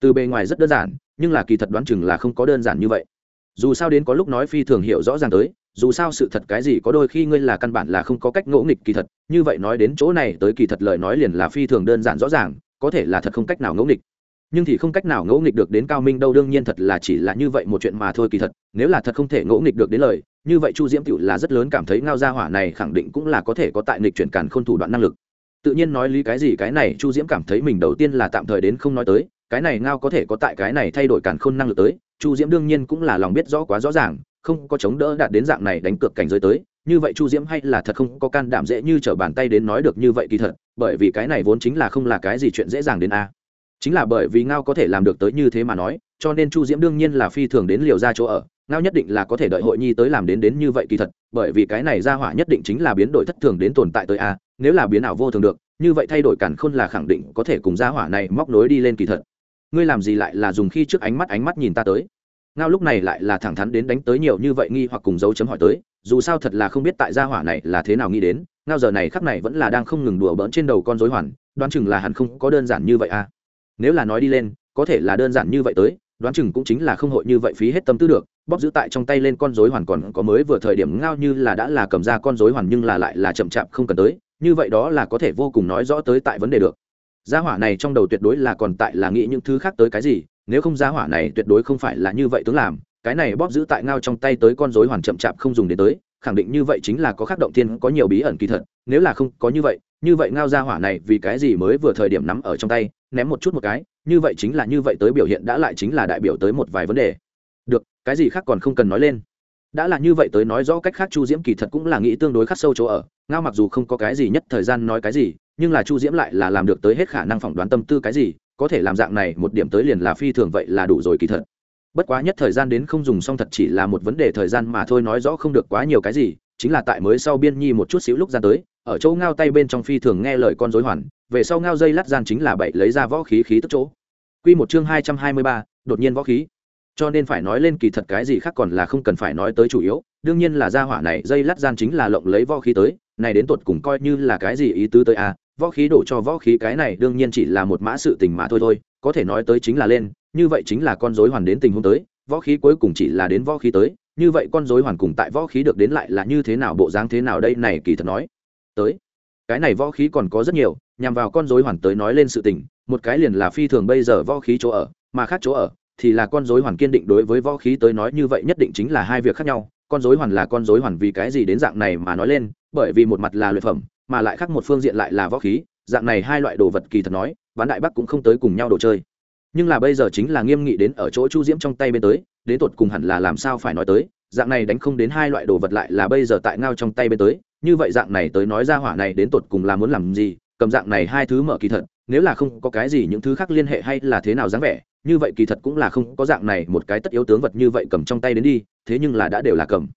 S1: từ bề ngoài rất đơn giản, nhưng là kỳ thật đoán chừng là không có đơn giản như vậy. Dù sao đến có lúc nói phi thường hiểu rõ ràng tới, dù sao sự thật cái gì có đôi khi ngươi là căn bản là không có cách ngỗ nghịch kỳ thật, như vậy nói đến chỗ này tới kỳ thật lời nói liền là phi thường đơn giản rõ ràng, có thể là thật không cách nào ngỗ nghịch. Nhưng thì không cách nào ngỗ nghịch được đến cao minh đâu, đương nhiên thật là chỉ là như vậy một chuyện mà thôi kỳ thật, nếu là thật không thể ngỗ nghịch được đến lời, như vậy chu diễm cựu là rất lớn cảm thấy ngao gia hỏa này khẳng định cũng là có thể có tại nghịch chuyển càn khôn thủ đoạn năng lực. Tự nhiên nói lý cái gì cái này, chu diễm cảm thấy mình đầu tiên là tạm thời đến không nói tới cái này ngao có thể có tại cái này thay đổi cản khôn năng lực tới, chu diễm đương nhiên cũng là lòng biết rõ quá rõ ràng, không có chống đỡ đạt đến dạng này đánh cược cảnh giới tới, như vậy chu diễm hay là thật không có can đảm dễ như t r ở bàn tay đến nói được như vậy kỳ thật, bởi vì cái này vốn chính là không là cái gì chuyện dễ dàng đến a. Chính là bởi vì ngao có thể làm được tới như thế mà nói, cho nên chu diễm đương nhiên là phi thường đến liều ra chỗ ở, ngao nhất định là có thể đợi hội nhi tới làm đến đến như vậy kỳ thật, bởi vì cái này ra hỏa nhất định chính là biến đổi thất thường đến tồn tại tới a, nếu là biến ảo vô thường được, như vậy thay đổi cản khôn là khẳng định có thể cùng gia hỏa này móc nối đi lên kỳ thật ngươi làm gì lại là dùng khi trước ánh mắt ánh mắt nhìn ta tới? Ngao lúc này lại là thẳng thắn đến đánh tới nhiều như vậy nghi hoặc cùng dấu chấm hỏi tới, dù sao thật là không biết tại gia hỏa này là thế nào nghĩ đến, ngao giờ này khắc này vẫn là đang không ngừng đùa bỡn trên đầu con dối hoàn, đoán chừng là hẳn không có đơn giản như vậy à. Nếu là nói đi lên, có thể là đơn giản như vậy tới, đoán chừng cũng chính là không hội như vậy phí hết tâm tư được, bóp giữ tại trong tay lên con dối hoàn còn có mới vừa thời điểm ngao như là đã là cầm ra con dối hoàn nhưng là lại là chậm chạp không cần tới, như vậy đó là có thể vô cùng nói rõ tới tại vấn đề được gia hỏa này trong đầu tuyệt đối là còn tại là nghĩ những thứ khác tới cái gì, nếu không gia hỏa này tuyệt đối không phải là như vậy tướng làm, cái này bóp giữ tại ngao trong tay tới con rối hoàn chậm chạp không dùng đến tới, khẳng định như vậy chính là có khắc động thiên, có nhiều bí ẩn kỳ thật, nếu là không có như vậy như vậy ngao gia hỏa này vì cái gì mới vừa thời điểm nắm ở trong tay, ném một chút một cái, như vậy chính là như vậy tới biểu hiện đã lại chính là đại biểu tới một vài vấn đề. Được, cái gì khác còn không cần nói lên. Đã là như vậy tới nói rõ cách khác chu diễm kỳ thật cũng là nghĩ tương đối khắc sâu chỗ ở ngao mặc dù không có cái gì nhất thời gian nói cái gì, nhưng là chu diễm lại là làm được tới hết khả năng phỏng đoán tâm tư cái gì, có thể làm dạng này một điểm tới liền là phi thường vậy là đủ rồi kỳ thật. Bất quá nhất thời gian đến không dùng xong thật chỉ là một vấn đề thời gian mà thôi nói rõ không được quá nhiều cái gì, chính là tại mới sau biên nhi một chút xíu lúc gian tới, ở chỗ ngao tay bên trong phi thường nghe lời con dối hoàn, về sau ngao dây lát gian chính là bậy lấy ra võ khí khí tức chỗ. Q một chương hai trăm hai mươi ba, đột nhiên võ khí. Cho nên phải nói lên kỳ thật cái gì khác còn là không cần phải nói tới chủ yếu, đương nhiên là gia hỏa này dây lát gian chính là lộng lấy võ khí tới này đến tột cùng coi như là cái gì ý tứ tới a à, võ khí đổ cho võ khí cái này đương nhiên chỉ là một mã sự tình mà thôi thôi có thể nói tới chính là lên như vậy chính là con dối hoàn đến tình huống tới võ khí cuối cùng chỉ là đến võ khí tới như vậy con dối hoàn cùng tại võ khí được đến lại là như thế nào bộ dáng thế nào đây này kỳ thật nói. Tới cái này võ khí còn có rất nhiều nhằm vào con dối hoàn tới nói lên sự tình một cái liền là phi thường bây giờ võ khí chỗ ở mà khác chỗ ở thì là con dối hoàn kiên định đối với võ khí tới nói như vậy nhất định chính là hai việc khác nhau con dối hoàn là con dối hoàn vì cái gì đến dạng này mà nói lên bởi vì một mặt là luyện phẩm, mà lại khác một phương diện lại là võ khí, dạng này hai loại đồ vật kỳ thật nói, ván đại bắc cũng không tới cùng nhau đồ chơi. Nhưng là bây giờ chính là nghiêm nghị đến ở chỗ chu diễm trong tay bên tới, đến tột cùng hẳn là làm sao phải nói tới, dạng này đánh không đến hai loại đồ vật lại là bây giờ tại ngao trong tay bên tới, như vậy dạng này tới nói ra hỏa này đến tột cùng là muốn làm gì, cầm dạng này hai thứ mở kỳ thật, nếu là không có cái gì những thứ khác liên hệ hay là thế nào dáng vẻ, như vậy kỳ thật cũng là không có dạng này một cái tất yếu tướng vật như vậy cầm trong tay đến đi, thế nhưng là đã đều là cầm.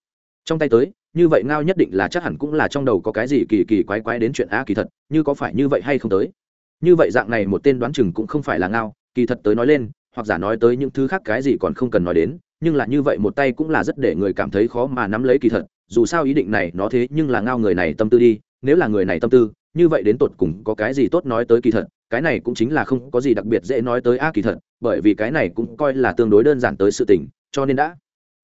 S1: Trong tay tới như vậy ngao nhất định là chắc hẳn cũng là trong đầu có cái gì kỳ kỳ quái quái đến chuyện a kỳ thật, như có phải như vậy hay không tới. Như vậy dạng này một tên đoán chừng cũng không phải là ngao, kỳ thật tới nói lên, hoặc giả nói tới những thứ khác cái gì còn không cần nói đến, nhưng là như vậy một tay cũng là rất để người cảm thấy khó mà nắm lấy kỳ thật, dù sao ý định này nó thế nhưng là ngao người này tâm tư đi, nếu là người này tâm tư, như vậy đến tột cùng có cái gì tốt nói tới kỳ thật, cái này cũng chính là không có gì đặc biệt dễ nói tới a kỳ thật, bởi vì cái này cũng coi là tương đối đơn giản tới sự tình, cho nên đã,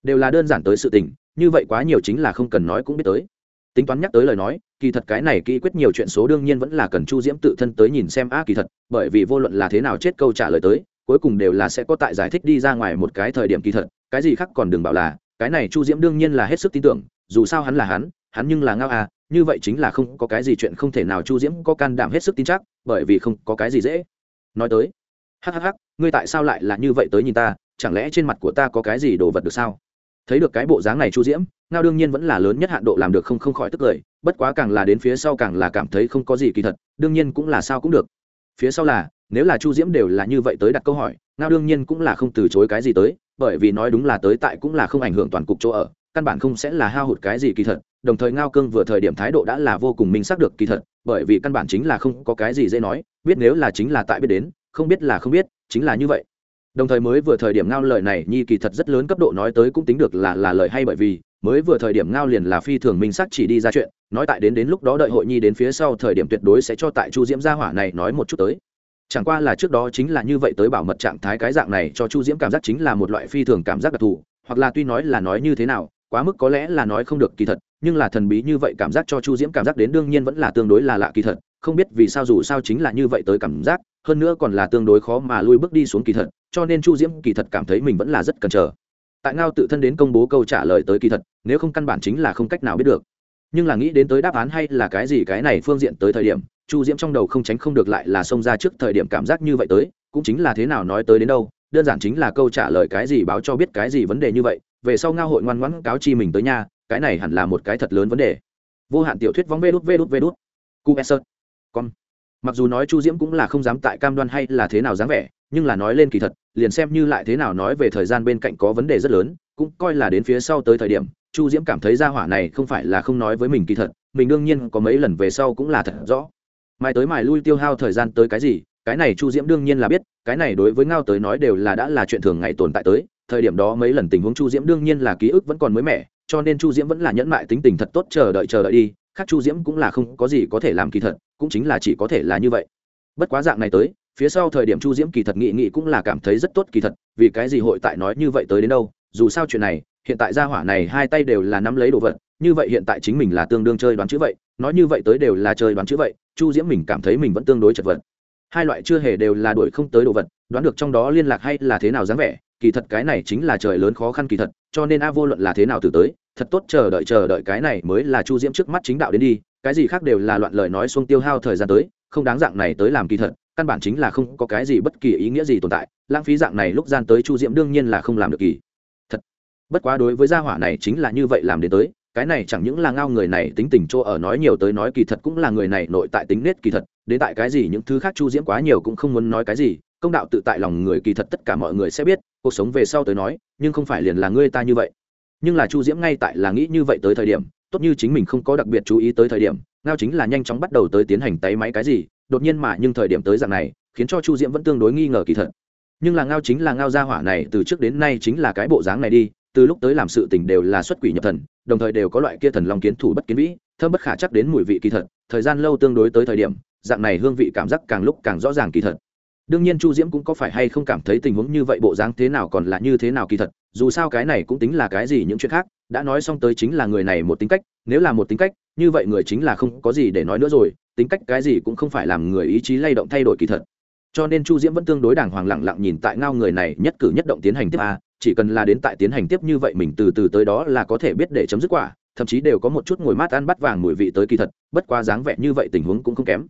S1: đều là đơn giản tới sự tình như vậy quá nhiều chính là không cần nói cũng biết tới. Tính toán nhắc tới lời nói, kỳ thật cái này kỹ quyết nhiều chuyện số đương nhiên vẫn là cần chu diễm tự thân tới nhìn xem. A, kỳ thật, bởi vì vô luận là thế nào chết câu trả lời tới, cuối cùng đều là sẽ có tại giải thích đi ra ngoài một cái thời điểm kỳ thật, cái gì khác còn đừng bảo là, cái này chu diễm đương nhiên là hết sức tin tưởng, dù sao hắn là hắn hắn nhưng là ngao à như vậy chính là không có cái gì chuyện không thể nào chu diễm có can đảm hết sức tin chắc, bởi vì không có cái gì dễ. Nói tới hhh ngươi tại sao lại là như vậy tới nhìn ta, chẳng lẽ trên mặt của ta có cái gì đồ vật được sao? Thấy được cái bộ dáng này chu diễm, ngao đương nhiên vẫn là lớn nhất hạn độ làm được không không khỏi tức cười, bất quá càng là đến phía sau càng là cảm thấy không có gì kỳ thật, đương nhiên cũng là sao cũng được. Phía sau là, nếu là chu diễm đều là như vậy tới đặt câu hỏi, ngao đương nhiên cũng là không từ chối cái gì tới, bởi vì nói đúng là tới tại cũng là không ảnh hưởng toàn cục chỗ ở, căn bản không sẽ là hao hụt cái gì kỳ thật, đồng thời ngao cương vừa thời điểm thái độ đã là vô cùng minh xác được kỳ thật, bởi vì căn bản chính là không có cái gì dễ nói, biết nếu là chính là tại biết đến, không biết là không biết, chính là như vậy đồng thời mới vừa thời điểm ngao lời này, nhi kỳ thật rất lớn cấp độ nói tới cũng tính được là là lời hay bởi vì, mới vừa thời điểm ngao liền là phi thường minh sắc chỉ đi ra chuyện, nói tại đến đến lúc đó đợi hội nhi đến phía sau thời điểm tuyệt đối sẽ cho tại chu diễm gia hỏa này nói một chút tới. Chẳng qua là trước đó chính là như vậy tới bảo mật trạng thái cái dạng này cho chu diễm cảm giác chính là một loại phi thường cảm giác đặc thù, hoặc là tuy nói là nói như thế nào, quá mức có lẽ là nói không được kỳ thật, nhưng là thần bí như vậy cảm giác cho chu diễm cảm giác đến đương nhiên vẫn là tương đối là lạ kỳ thật, không biết vì sao dù sao chính là như vậy tới cảm giác, hơn nữa còn là tương đối khó mà lui bước đi xuống kỳ thật cho nên chu diễm kỳ thật cảm thấy mình vẫn là rất cần chờ. Tại ngao tự thân đến công bố câu trả lời tới kỳ thật, nếu không căn bản chính là không cách nào biết được. Nhưng là nghĩ đến tới đáp án hay là cái gì cái này phương diện tới thời điểm, chu diễm trong đầu không tránh không được lại là xông ra trước thời điểm cảm giác như vậy tới, cũng chính là thế nào nói tới đến đâu, đơn giản chính là câu trả lời cái gì báo cho biết cái gì vấn đề như vậy, về sau ngao hội ngoan ngoãn cáo chi mình tới nhà cái này hẳn là một cái thật lớn vấn đề. Vô hạn tiểu thuyết vóng vê đút vê đút vê đút. Cu e sơ con. Mặc dù nói chu diễm cũng là không dám tại cam đoan hay là thế nào dáng vẻ nhưng là nói lên kỳ thật, liền xem như lại thế nào nói về thời gian bên cạnh có vấn đề rất lớn, cũng coi là đến phía sau tới thời điểm, chu diễm cảm thấy ra hỏa này không phải là không nói với mình kỳ thật, mình đương nhiên có mấy lần về sau cũng là thật rõ. Mai tới mài lui tiêu hao thời gian tới cái gì, cái này chu diễm đương nhiên là biết, cái này đối với ngao tới nói đều là đã là chuyện thường ngày tồn tại tới, thời điểm đó mấy lần tình huống chu diễm đương nhiên là ký ức vẫn còn mới mẻ, cho nên chu diễm vẫn là nhẫn mại tính tình thật tốt chờ đợi chờ đợi đi, khác chu diễm cũng là không có gì có thể làm kỳ thật, cũng chính là chỉ có thể là như vậy. Bất quá dạng này tới phía sau thời điểm chu diễm kỳ thật nghị nghị cũng là cảm thấy rất tốt kỳ thật, vì cái gì hội tại nói như vậy tới đến đâu, dù sao chuyện này, hiện tại gia hỏa này hai tay đều là nắm lấy đồ vật, như vậy hiện tại chính mình là tương đương chơi đoán chữ vậy, nói như vậy tới đều là chơi đoán chữ vậy, chu diễm mình cảm thấy mình vẫn tương đối chật vật. Hai loại chưa hề đều là đuổi không tới đồ vật, đoán được trong đó liên lạc hay là thế nào dáng vẻ, kỳ thật cái này chính là trời lớn khó khăn kỳ thật, cho nên a vô luận là thế nào từ tới, thật tốt chờ đợi chờ đợi cái này mới là chu diễm trước mắt chính đạo đến đi, cái gì khác đều là loạn lời nói xuông tiêu hao thời gian tới, không đáng dạng này tới làm kỳ thật căn bản chính là không có cái gì bất kỳ ý nghĩa gì tồn tại, lãng phí dạng này lúc gian tới chu diễm đương nhiên là không làm được kỳ. Thật. Bất quá đối với gia hỏa này chính là như vậy làm đến tới, cái này chẳng những là ngao người này tính tình chỗ ở nói nhiều tới nói kỳ thật cũng là người này nội tại tính nết kỳ thật, đến tại cái gì những thứ khác chu diễm quá nhiều cũng không muốn nói cái gì, công đạo tự tại lòng người kỳ thật tất cả mọi người sẽ biết, cuộc sống về sau tới nói, nhưng không phải liền là ngươi ta như vậy. Nhưng là chu diễm ngay tại là nghĩ như vậy tới thời điểm, tốt như chính mình không có đặc biệt chú ý tới thời điểm, ngao chính là nhanh chóng bắt đầu tới tiến hành tay máy cái gì đột nhiên mà nhưng thời điểm tới dạng này, khiến cho chu diễm vẫn tương đối nghi ngờ kỳ thật. Nhưng là ngao chính là ngao gia hỏa này từ trước đến nay chính là cái bộ dáng này đi, từ lúc tới làm sự tình đều là xuất quỷ nhập thần, đồng thời đều có loại kia thần long kiến thủ bất kiến vĩ, thơm bất khả chắc đến mùi vị kỳ thật, thời gian lâu tương đối tới thời điểm, dạng này hương vị cảm giác càng lúc càng rõ ràng kỳ thật. Đương nhiên chu diễm cũng có phải hay không cảm thấy tình huống như vậy bộ dáng thế nào còn là như thế nào kỳ thật, dù sao cái này cũng tính là cái gì những chuyện khác, đã nói xong tới chính là người này một tính cách, nếu là một tính cách, như vậy người chính là không có gì để nói nữa rồi tính cách cái gì cũng không phải làm người ý chí lay động thay đổi kỳ thật. Cho nên chu diễm vẫn tương đối đàng hoàng lặng lặng nhìn tại ngao người này nhất cử nhất động tiến hành tiếp a chỉ cần là đến tại tiến hành tiếp như vậy mình từ từ tới đó là có thể biết để chấm dứt quả thậm chí đều có một chút ngồi mát ăn bắt vàng mùi vị tới kỳ thật bất quá dáng vẻ như vậy tình huống cũng không kém.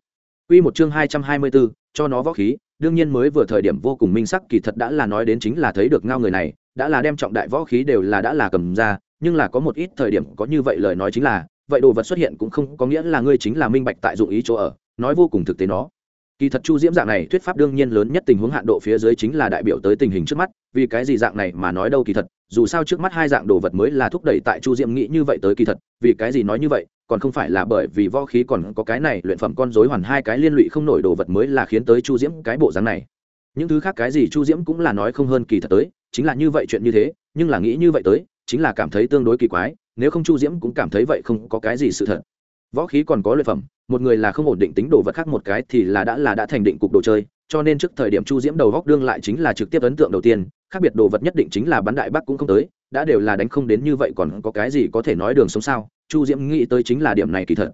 S1: Quy một chương 224, cho nó võ khí, đương nhiên mới vừa thời điểm vô cùng minh sắc kỳ thật đã là nói đến chính là thấy được ngao người này, đã là đem trọng đại võ khí đều là đã là cầm ra, nhưng là có một ít thời điểm có như vậy lời nói chính là, vậy đồ vật xuất hiện cũng không có nghĩa là ngươi chính là minh bạch tại dụng ý chỗ ở, nói vô cùng thực tế nó. Kỳ thật Chu Diễm dạng này thuyết pháp đương nhiên lớn nhất tình huống hạn độ phía dưới chính là đại biểu tới tình hình trước mắt, vì cái gì dạng này mà nói đâu kỳ thật, dù sao trước mắt hai dạng đồ vật mới là thúc đẩy tại Chu Diễm nghĩ như vậy tới kỳ thật, vì cái gì nói như vậy, còn không phải là bởi vì võ khí còn có cái này luyện phẩm con rối hoàn hai cái liên lụy không nổi đồ vật mới là khiến tới chu diễm cái bộ dáng này những thứ khác cái gì chu diễm cũng là nói không hơn kỳ thật tới chính là như vậy chuyện như thế nhưng là nghĩ như vậy tới chính là cảm thấy tương đối kỳ quái, nếu không chu diễm cũng cảm thấy vậy không có cái gì sự thật. Võ khí còn có luyện phẩm, một người là không ổn định tính đồ vật khác một cái thì là đã là đã thành định cục đồ chơi, cho nên trước thời điểm chu diễm đầu góc đương lại chính là trực tiếp ấn tượng đầu tiên, khác biệt đồ vật nhất định chính là bắn đại bắc cũng không tới, đã đều là đánh không đến như vậy còn có cái gì có thể nói đường sống sao, chu diễm nghĩ tới chính là điểm này kỳ thật.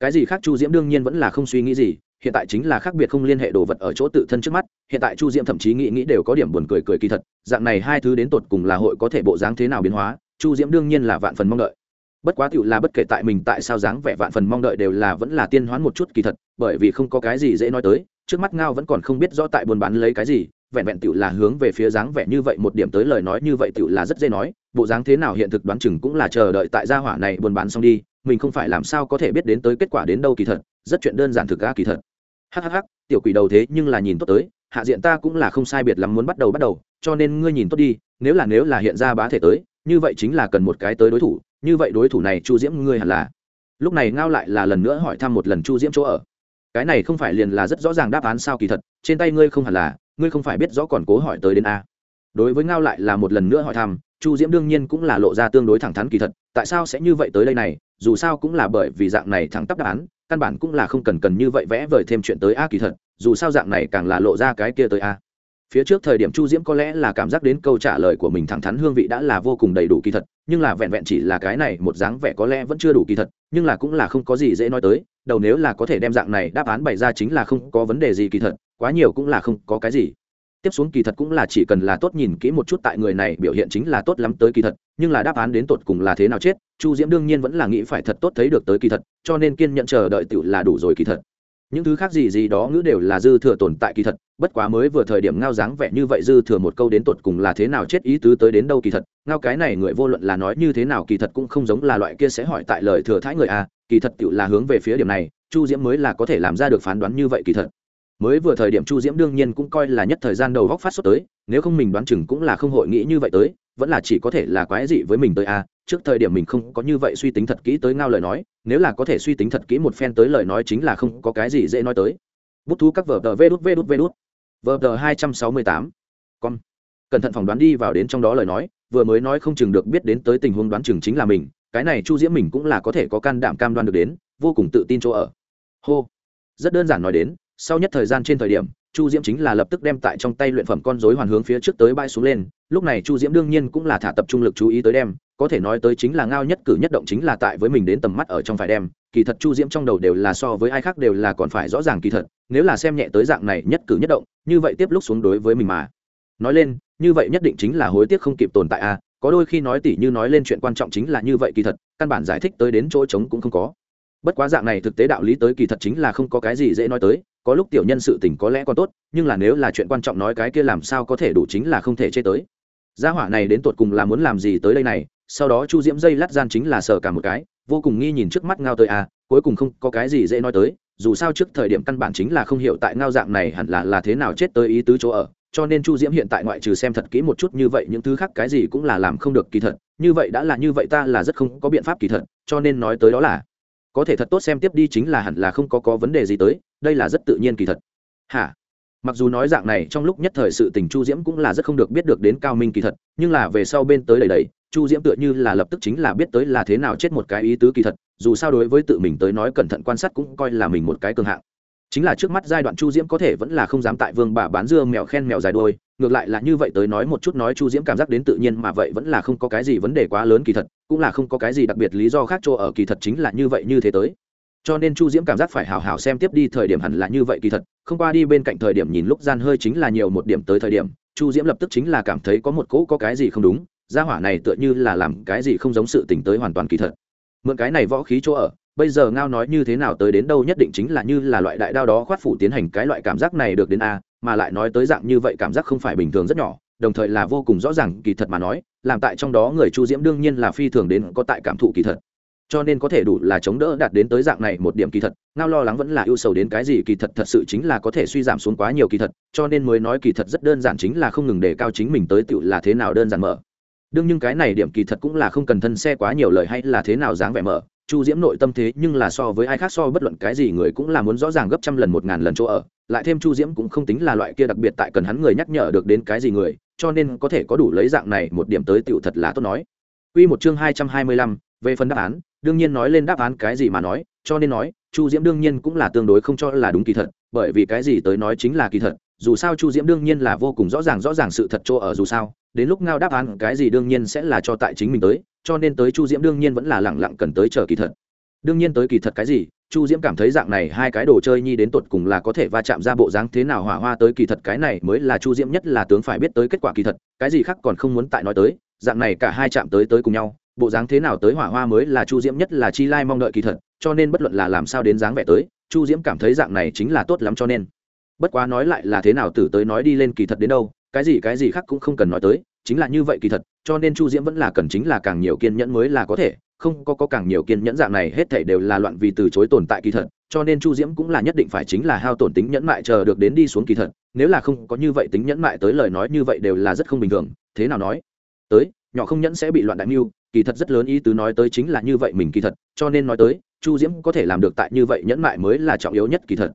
S1: Cái gì khác chu diễm đương nhiên vẫn là không suy nghĩ gì hiện tại chính là khác biệt không liên hệ đồ vật ở chỗ tự thân trước mắt, hiện tại chu diễm thậm chí nghĩ nghĩ đều có điểm buồn cười cười kỳ thật, dạng này hai thứ đến tột cùng là hội có thể bộ dáng thế nào biến hóa, chu diễm đương nhiên là vạn phần mong đợi. Bất quá tựu là bất kể tại mình tại sao dáng vẻ vạn phần mong đợi đều là vẫn là tiên hoán một chút kỳ thật, bởi vì không có cái gì dễ nói tới, trước mắt ngao vẫn còn không biết rõ tại buôn bán lấy cái gì, vẹn vẹn tựu là hướng về phía dáng vẻ như vậy một điểm tới lời nói như vậy tựu là rất dễ nói, bộ dáng thế nào hiện thực đoán chừng cũng là chờ đợi tại gia hỏa này buôn bán xong đi, mình không phải làm sao có thể biết đến tới kết quả đến đâu kỳ thật, rất chuyện đơn giản thực ra kỳ thật hhh tiểu quỷ đầu thế nhưng là nhìn tốt tới, hạ diện ta cũng là không sai biệt lắm muốn bắt đầu bắt đầu, cho nên ngươi nhìn tốt đi, nếu là nếu là hiện ra bá thể tới, như vậy chính là cần một cái tới đối thủ, như vậy đối thủ này chu diễm ngươi hẳn là. Lúc này ngao lại là lần nữa hỏi thăm một lần chu diễm chỗ ở. Cái này không phải liền là rất rõ ràng đáp án sao kỳ thật, trên tay ngươi không hẳn là, ngươi không phải biết rõ còn cố hỏi tới đến a. Đối với ngao lại là một lần nữa hỏi thăm, chu diễm đương nhiên cũng là lộ ra tương đối thẳng thắn kỳ thật, tại sao sẽ như vậy tới đây này, dù sao cũng là bởi vì dạng này thẳng tắp đáp án căn bản cũng là không cần cần như vậy vẽ vời thêm chuyện tới a kỳ thật, dù sao dạng này càng là lộ ra cái kia tới a. Phía trước thời điểm chu diễm có lẽ là cảm giác đến câu trả lời của mình thẳng thắn hương vị đã là vô cùng đầy đủ kỳ thật, nhưng là vẹn vẹn chỉ là cái này một dáng vẻ có lẽ vẫn chưa đủ kỳ thật, nhưng là cũng là không có gì dễ nói tới, đầu nếu là có thể đem dạng này đáp án bày ra chính là không có vấn đề gì kỳ thật, quá nhiều cũng là không có cái gì tiếp xuống kỳ thật cũng là chỉ cần là tốt nhìn kỹ một chút tại người này biểu hiện chính là tốt lắm tới kỳ thật, nhưng là đáp án đến tột cùng là thế nào chết, chu diễm đương nhiên vẫn là nghĩ phải thật tốt thấy được tới kỳ thật, cho nên kiên nhận chờ đợi tựu là đủ rồi kỳ thật. Những thứ khác gì gì đó ngữ đều là dư thừa tồn tại kỳ thật, bất quá mới vừa thời điểm ngao dáng vẻ như vậy dư thừa một câu đến tột cùng là thế nào chết ý tứ tới đến đâu kỳ thật, ngao cái này người vô luận là nói như thế nào kỳ thật cũng không giống là loại kia sẽ hỏi tại lời thừa thái người a, kỳ thật tựu là hướng về phía điểm này, chu diễm mới là có thể làm ra được phán đoán như vậy kỳ thật mới vừa thời điểm chu diễm đương nhiên cũng coi là nhất thời gian đầu góc phát xuất tới, nếu không mình đoán chừng cũng là không hội nghĩ như vậy tới, vẫn là chỉ có thể là quái dị với mình tới a. Trước thời điểm mình không có như vậy suy tính thật kỹ tới ngao lời nói, nếu là có thể suy tính thật kỹ một phen tới lời nói chính là không có cái gì dễ nói tới. Bút thú các vở tờ vê đút vê đút vê đút. Vở tờ hai trăm sáu mươi tám. Con cẩn thận phỏng đoán đi vào đến trong đó lời nói, vừa mới nói không chừng được biết đến tới tình huống đoán chừng chính là mình, cái này chu diễm mình cũng là có thể có can đảm cam đoan được đến, vô cùng tự tin chỗ ở. Hô. Rất đơn giản nói đến sau nhất thời gian trên thời điểm chu diễm chính là lập tức đem tại trong tay luyện phẩm con dối hoàn hướng phía trước tới bay xuống lên. Lúc này chu diễm đương nhiên cũng là thả tập trung lực chú ý tới đem có thể nói tới chính là ngao nhất cử nhất động chính là tại với mình đến tầm mắt ở trong phải đem. Kỳ thật chu diễm trong đầu đều là so với ai khác đều là còn phải rõ ràng kỳ thật nếu là xem nhẹ tới dạng này nhất cử nhất động như vậy tiếp lúc xuống đối với mình mà. Nói lên như vậy nhất định chính là hối tiếc không kịp tồn tại a à, có đôi khi nói tỉ như nói lên chuyện quan trọng chính là như vậy kỳ thật căn bản giải thích tới đến chỗ trống cũng không có. Bất quá dạng này thực tế đạo lý tới kỳ thật chính là không có cái gì dễ nói tới có lúc tiểu nhân sự tình có lẽ còn tốt, nhưng là nếu là chuyện quan trọng nói cái kia làm sao có thể đủ chính là không thể chê tới. Gia hỏa này đến tột cùng là muốn làm gì tới đây này, sau đó chu diễm dây lát gian chính là sờ cả một cái, vô cùng nghi nhìn trước mắt ngao tới à cuối cùng không có cái gì dễ nói tới, dù sao trước thời điểm căn bản chính là không hiểu tại ngao dạng này hẳn là là thế nào chết tới ý tứ chỗ ở, cho nên chu diễm hiện tại ngoại trừ xem thật kỹ một chút như vậy những thứ khác cái gì cũng là làm không được kỳ thật, như vậy đã là như vậy ta là rất không có biện pháp kỳ thật, cho nên nói tới đó là, có thể thật tốt xem tiếp đi chính là hẳn là không có có vấn đề gì tới đây là rất tự nhiên kỳ thật. Hả? Mặc dù nói dạng này, trong lúc nhất thời sự tình chu diễm cũng là rất không được biết được đến cao minh kỳ thật, nhưng là về sau bên tới đầy đầy, chu diễm tựa như là lập tức chính là biết tới là thế nào chết một cái ý tứ kỳ thật, dù sao đối với tự mình tới nói cẩn thận quan sát cũng coi là mình một cái cường hạng. Chính là trước mắt giai đoạn chu diễm có thể vẫn là không dám tại vương bà bán dưa mèo khen mèo dài đôi, ngược lại là như vậy tới nói một chút nói chu diễm cảm giác đến tự nhiên mà vậy vẫn là không có cái gì vấn đề quá lớn kỳ thật, cũng là không có cái gì đặc biệt lý do khác cho ở kỳ thật chính là như vậy như thế tới cho nên chu diễm cảm giác phải hào hào xem tiếp đi thời điểm hẳn là như vậy kỳ thật, không qua đi bên cạnh thời điểm nhìn lúc gian hơi chính là nhiều một điểm tới thời điểm, chu diễm lập tức chính là cảm thấy có một cỗ có cái gì không đúng, gia hỏa này tựa như là làm cái gì không giống sự tình tới hoàn toàn kỳ thật. Mượn cái này võ khí chỗ ở, bây giờ ngao nói như thế nào tới đến đâu nhất định chính là như là loại đại đao đó khoát phủ tiến hành cái loại cảm giác này được đến a, mà lại nói tới dạng như vậy cảm giác không phải bình thường rất nhỏ, đồng thời là vô cùng rõ ràng kỳ thật mà nói, làm tại trong đó người chu diễm đương nhiên là phi thường đến có tại cảm thụ kỳ thật cho nên có thể đủ là chống đỡ đạt đến tới dạng này một điểm kỳ thật, ngao lo lắng vẫn là ưu sầu đến cái gì kỳ thật thật sự chính là có thể suy giảm xuống quá nhiều kỳ thật, cho nên mới nói kỳ thật rất đơn giản chính là không ngừng đề cao chính mình tới tựu là thế nào đơn giản mở. Đương nhưng cái này điểm kỳ thật cũng là không cần thân xe quá nhiều lời hay là thế nào dáng vẻ mở, chu diễm nội tâm thế nhưng là so với ai khác so bất luận cái gì người cũng là muốn rõ ràng gấp trăm lần một ngàn lần chỗ ở, lại thêm chu diễm cũng không tính là loại kia đặc biệt tại cần hắn người nhắc nhở được đến cái gì người, cho nên có thể có đủ lấy dạng này một điểm tới tựu thật là tốt nói. Quy một chương hai trăm hai mươi lăm, về phần đáp án đương nhiên nói lên đáp án cái gì mà nói, cho nên nói, chu diễm đương nhiên cũng là tương đối không cho là đúng kỳ thật, bởi vì cái gì tới nói chính là kỳ thật, dù sao chu diễm đương nhiên là vô cùng rõ ràng rõ ràng sự thật chỗ ở dù sao, đến lúc ngao đáp án cái gì đương nhiên sẽ là cho tại chính mình tới, cho nên tới chu diễm đương nhiên vẫn là lẳng lặng cần tới chờ kỳ thật. Đương nhiên tới kỳ thật cái gì, chu diễm cảm thấy dạng này hai cái đồ chơi nhi đến tột cùng là có thể va chạm ra bộ dáng thế nào hỏa hoa tới kỳ thật cái này mới là chu diễm nhất là tướng phải biết tới kết quả kỳ thật, cái gì khác còn không muốn tại nói tới, dạng này cả hai chạm tới tới cùng nhau bộ dáng thế nào tới hỏa hoa mới là chu diễm nhất là chi lai mong đợi kỳ thật cho nên bất luận là làm sao đến dáng vẻ tới chu diễm cảm thấy dạng này chính là tốt lắm cho nên. Bất quá nói lại là thế nào tử tới nói đi lên kỳ thật đến đâu cái gì cái gì khác cũng không cần nói tới chính là như vậy kỳ thật cho nên chu diễm vẫn là cần chính là càng nhiều kiên nhẫn mới là có thể không có, có càng nhiều kiên nhẫn dạng này hết thảy đều là loạn vì từ chối tồn tại kỳ thật cho nên chu diễm cũng là nhất định phải chính là hao tổn tính nhẫn mại chờ được đến đi xuống kỳ thật nếu là không có như vậy tính nhẫn mại tới lời nói như vậy đều là rất không bình thường thế nào nói? Tới nhỏ không nhẫn sẽ bị loạn đại mưu kỳ thật rất lớn ý tứ nói tới chính là như vậy mình kỳ thật, cho nên nói tới, chu diễm có thể làm được tại như vậy nhẫn mại mới là trọng yếu nhất kỳ thật.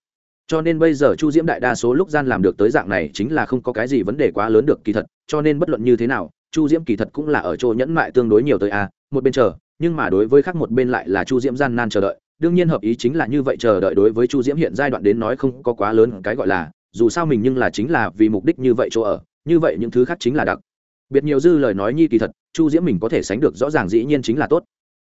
S1: Cho nên bây giờ chu diễm đại đa số lúc gian làm được tới dạng này chính là không có cái gì vấn đề quá lớn được kỳ thật, cho nên bất luận như thế nào, chu diễm kỳ thật cũng là ở chỗ nhẫn mại tương đối nhiều tới a, một bên chờ, nhưng mà đối với khác một bên lại là chu diễm gian nan chờ đợi, đương nhiên hợp ý chính là như vậy chờ đợi đối với chu diễm hiện giai đoạn đến nói không có quá lớn cái gọi là, dù sao mình nhưng là chính là vì mục đích như vậy chỗ ở, như vậy những thứ khác chính là đặc biệt nhiều dư lời nói nhi kỳ thật, chu diễm mình có thể sánh được rõ ràng dĩ nhiên chính là tốt.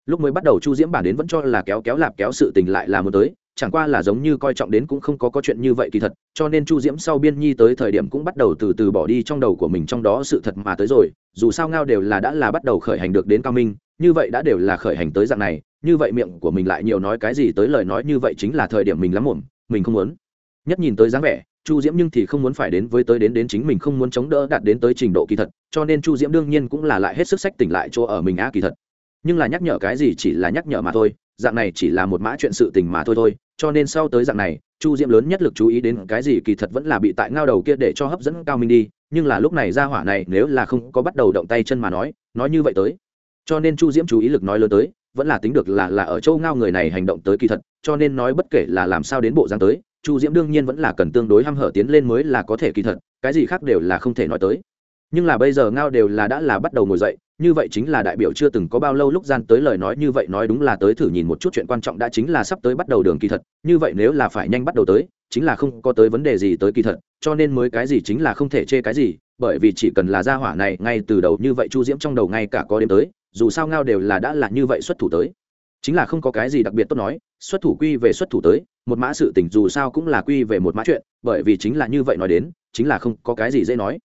S1: Lúc mới bắt đầu chu diễm bản đến vẫn cho là kéo kéo lạp kéo sự tình lại là muốn tới, chẳng qua là giống như coi trọng đến cũng không có có chuyện như vậy kỳ thật, cho nên chu diễm sau biên nhi tới thời điểm cũng bắt đầu từ từ bỏ đi trong đầu của mình trong đó sự thật mà tới rồi, dù sao ngao đều là đã là bắt đầu khởi hành được đến cao minh, như vậy đã đều là khởi hành tới dạng này, như vậy miệng của mình lại nhiều nói cái gì tới lời nói như vậy chính là thời điểm mình lắm muộn, mình không muốn. Nhất nhìn tới dáng vẻ chu diễm nhưng thì không muốn phải đến với tới đến đến chính mình không muốn chống đỡ đạt đến tới trình độ kỳ thật, cho nên chu diễm đương nhiên cũng là lại hết sức sách tỉnh lại chỗ ở mình á kỳ thật. Nhưng là nhắc nhở cái gì chỉ là nhắc nhở mà thôi, dạng này chỉ là một mã chuyện sự tình mà thôi thôi, cho nên sau tới dạng này, chu diễm lớn nhất lực chú ý đến cái gì kỳ thật vẫn là bị tại ngao đầu kia để cho hấp dẫn cao minh đi, nhưng là lúc này ra hỏa này nếu là không có bắt đầu động tay chân mà nói nói như vậy tới. Cho nên chu diễm chú ý lực nói lớn tới, vẫn là tính được là là ở châu ngao người này hành động tới kỳ thật, cho nên nói bất kể là làm sao đến bộ giang tới chu diễm đương nhiên vẫn là cần tương đối h hở tiến lên mới là có thể kỳ thật, cái gì khác đều là không thể nói tới. Nhưng là bây giờ ngao đều là đã là bắt đầu ngồi dậy, như vậy chính là đại biểu chưa từng có bao lâu lúc gian tới lời nói như vậy nói đúng là tới thử nhìn một chút chuyện quan trọng đã chính là sắp tới bắt đầu đường kỳ thật, như vậy nếu là phải nhanh bắt đầu tới, chính là không có tới vấn đề gì tới kỳ thật, cho nên mới cái gì chính là không thể chê cái gì, bởi vì chỉ cần là gia hỏa này ngay từ đầu như vậy chu diễm trong đầu ngay cả có đêm tới, dù sao ngao đều là đã là như vậy xuất thủ tới chính là không có cái gì đặc biệt tốt nói, xuất thủ quy về xuất thủ tới, một mã sự tình dù sao cũng là quy về một mã chuyện, bởi vì chính là như vậy nói đến, chính là không có cái gì dễ nói.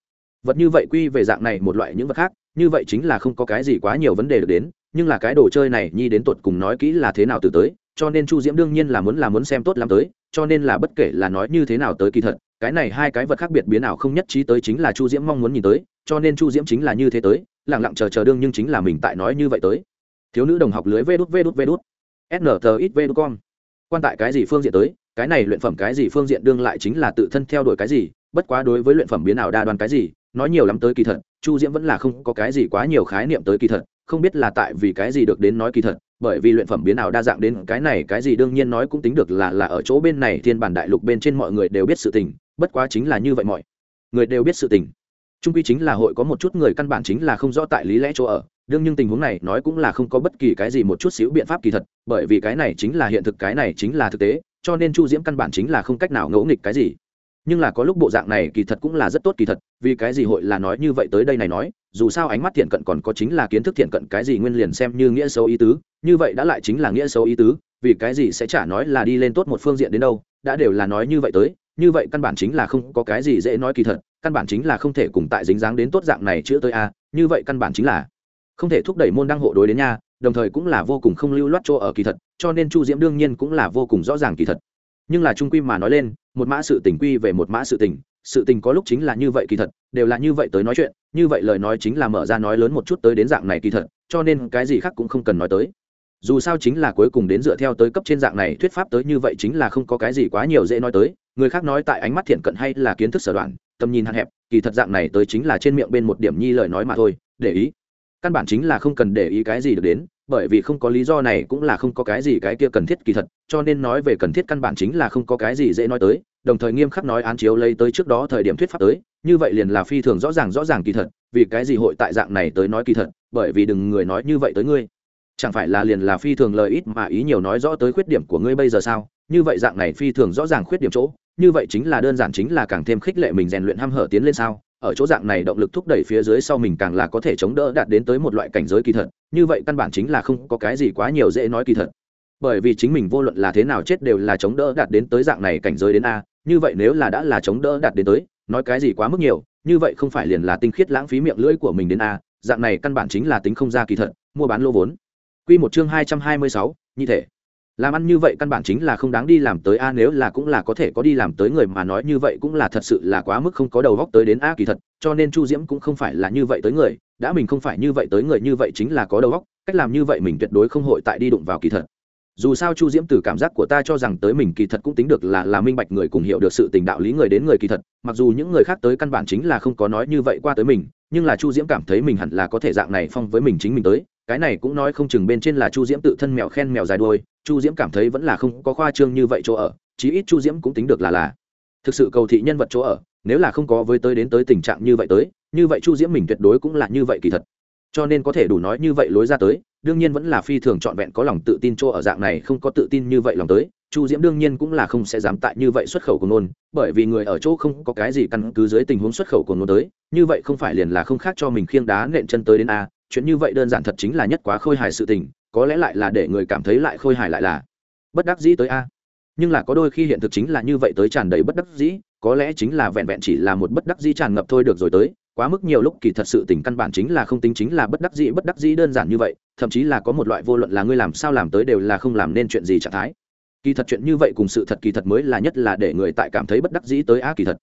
S1: Vật như vậy quy về dạng này một loại những vật khác, như vậy chính là không có cái gì quá nhiều vấn đề được đến, nhưng là cái đồ chơi này nhi đến tột cùng nói kỹ là thế nào từ tới, cho nên chu diễm đương nhiên là muốn là muốn xem tốt lắm tới, cho nên là bất kể là nói như thế nào tới kỳ thật, cái này hai cái vật khác biệt biến nào không nhất trí tới chính là chu diễm mong muốn nhìn tới, cho nên chu diễm chính là như thế tới lẳng lặng chờ chờ đương nhưng chính là mình tại nói như vậy tới thiếu nữ đồng học lưới vê đút vê đút vê đút. Snt ít vê đút con quan tại cái gì phương diện tới, cái này luyện phẩm cái gì phương diện đương lại chính là tự thân theo đuổi cái gì, bất quá đối với luyện phẩm biến nào đa đoan cái gì, nói nhiều lắm tới kỳ thật, chu diễm vẫn là không có cái gì quá nhiều khái niệm tới kỳ thật, không biết là tại vì cái gì được đến nói kỳ thật, bởi vì luyện phẩm biến nào đa dạng đến cái này cái gì đương nhiên nói cũng tính được là là ở chỗ bên này thiên bản đại lục bên trên mọi người đều biết sự tình, bất quá chính là như vậy mọi người đều biết sự tình. Trung quy chính là hội có một chút người căn bản chính là không rõ tại lý lẽ chỗ ở đương nhưng tình huống này nói cũng là không có bất kỳ cái gì một chút xíu biện pháp kỳ thật, bởi vì cái này chính là hiện thực, cái này chính là thực tế, cho nên chu diễm căn bản chính là không cách nào ngẫu nghịch cái gì. Nhưng là có lúc bộ dạng này kỳ thật cũng là rất tốt kỳ thật, vì cái gì hội là nói như vậy tới đây này nói, dù sao ánh mắt thiện cận còn có chính là kiến thức thiện cận cái gì nguyên liền xem như nghĩa xấu ý tứ, như vậy đã lại chính là nghĩa xấu ý tứ, vì cái gì sẽ chả nói là đi lên tốt một phương diện đến đâu, đã đều là nói như vậy tới, như vậy căn bản chính là không có cái gì dễ nói kỳ thật, căn bản chính là không thể cùng tại dính dáng đến tốt dạng này chữa tới a, như vậy căn bản chính là không thể thúc đẩy môn đăng hộ đối đến nha, đồng thời cũng là vô cùng không lưu loát chỗ ở kỳ thật, cho nên chu diễm đương nhiên cũng là vô cùng rõ ràng kỳ thật. Nhưng là trung quy mà nói lên, một mã sự tình quy về một mã sự tình sự tình có lúc chính là như vậy kỳ thật, đều là như vậy tới nói chuyện, như vậy lời nói chính là mở ra nói lớn một chút tới đến dạng này kỳ thật, cho nên cái gì khác cũng không cần nói tới. Dù sao chính là cuối cùng đến dựa theo tới cấp trên dạng này thuyết pháp tới như vậy chính là không có cái gì quá nhiều dễ nói tới, người khác nói tại ánh mắt thiện cận hay là kiến thức sở đoạn, tầm nhìn hạn hẹp, kỳ thật dạng này tới chính là trên miệng bên một điểm nhi lời nói mà thôi, để ý căn bản chính là không cần để ý cái gì được đến, bởi vì không có lý do này cũng là không có cái gì cái kia cần thiết kỳ thật, cho nên nói về cần thiết căn bản chính là không có cái gì dễ nói tới, đồng thời nghiêm khắc nói án chiếu lấy tới trước đó thời điểm thuyết pháp tới, như vậy liền là phi thường rõ ràng rõ ràng kỳ thật, vì cái gì hội tại dạng này tới nói kỳ thật, bởi vì đừng người nói như vậy tới ngươi. Chẳng phải là liền là phi thường lời ít mà ý nhiều nói rõ tới khuyết điểm của ngươi bây giờ sao? Như vậy dạng này phi thường rõ ràng khuyết điểm chỗ như vậy chính là đơn giản chính là càng thêm khích lệ mình rèn luyện ham hở tiến lên sao? Ở chỗ dạng này động lực thúc đẩy phía dưới sau mình càng là có thể chống đỡ đạt đến tới một loại cảnh giới kỳ thật. Như vậy căn bản chính là không có cái gì quá nhiều dễ nói kỳ thật. Bởi vì chính mình vô luận là thế nào chết đều là chống đỡ đạt đến tới dạng này cảnh giới đến a. Như vậy nếu là đã là chống đỡ đạt đến tới, nói cái gì quá mức nhiều, như vậy không phải liền là tinh khiết lãng phí miệng lưỡi của mình đến a. Dạng này căn bản chính là tính không ra kỳ thật, mua bán lô vốn. Quy một chương hai trăm hai mươi sáu như thể làm ăn như vậy căn bản chính là không đáng đi làm tới a, nếu là cũng là có thể có đi làm tới người mà nói như vậy cũng là thật sự là quá mức không có đầu góc tới đến a kỳ thật, cho nên chu diễm cũng không phải là như vậy tới người, đã mình không phải như vậy tới người như vậy chính là có đầu góc cách làm như vậy mình tuyệt đối không hội tại đi đụng vào kỳ thật. Dù sao chu diễm từ cảm giác của ta cho rằng tới mình kỳ thật cũng tính được là là minh bạch người cùng hiểu được sự tình đạo lý người đến người kỳ thật, mặc dù những người khác tới căn bản chính là không có nói như vậy qua tới mình, nhưng là chu diễm cảm thấy mình hẳn là có thể dạng này phong với mình chính mình tới cái này cũng nói không chừng bên trên là chu diễm tự thân mèo khen mèo dài đuôi, chu diễm cảm thấy vẫn là không có khoa trương như vậy chỗ ở, chí ít chu diễm cũng tính được là là. Thực sự cầu thị nhân vật chỗ ở, nếu là không có với tới đến tới tình trạng như vậy tới, như vậy chu diễm mình tuyệt đối cũng là như vậy kỳ thật. Cho nên có thể đủ nói như vậy lối ra tới, đương nhiên vẫn là phi thường trọn vẹn có lòng tự tin chỗ ở dạng này không có tự tin như vậy lòng tới, chu diễm đương nhiên cũng là không sẽ dám tại như vậy xuất khẩu của nôn bởi vì người ở chỗ không có cái gì căn cứ dưới tình huống xuất khẩu của nôn tới, như vậy không phải liền là không khác cho mình khiêng đá nện chân tới đến a chuyện như vậy đơn giản thật chính là nhất quá khôi hài sự tình, có lẽ lại là để người cảm thấy lại khôi hài lại là bất đắc dĩ tới a. Nhưng là có đôi khi hiện thực chính là như vậy tới tràn đầy bất đắc dĩ, có lẽ chính là vẹn vẹn chỉ là một bất đắc dĩ tràn ngập thôi được rồi tới, quá mức nhiều lúc kỳ thật sự tình căn bản chính là không tính chính là bất đắc dĩ, bất đắc dĩ đơn giản như vậy, thậm chí là có một loại vô luận là ngươi làm sao làm tới đều là không làm nên chuyện gì trạng thái. Kỳ thật chuyện như vậy cùng sự thật kỳ thật mới là nhất là để người tại cảm thấy bất đắc dĩ tới á kỳ thật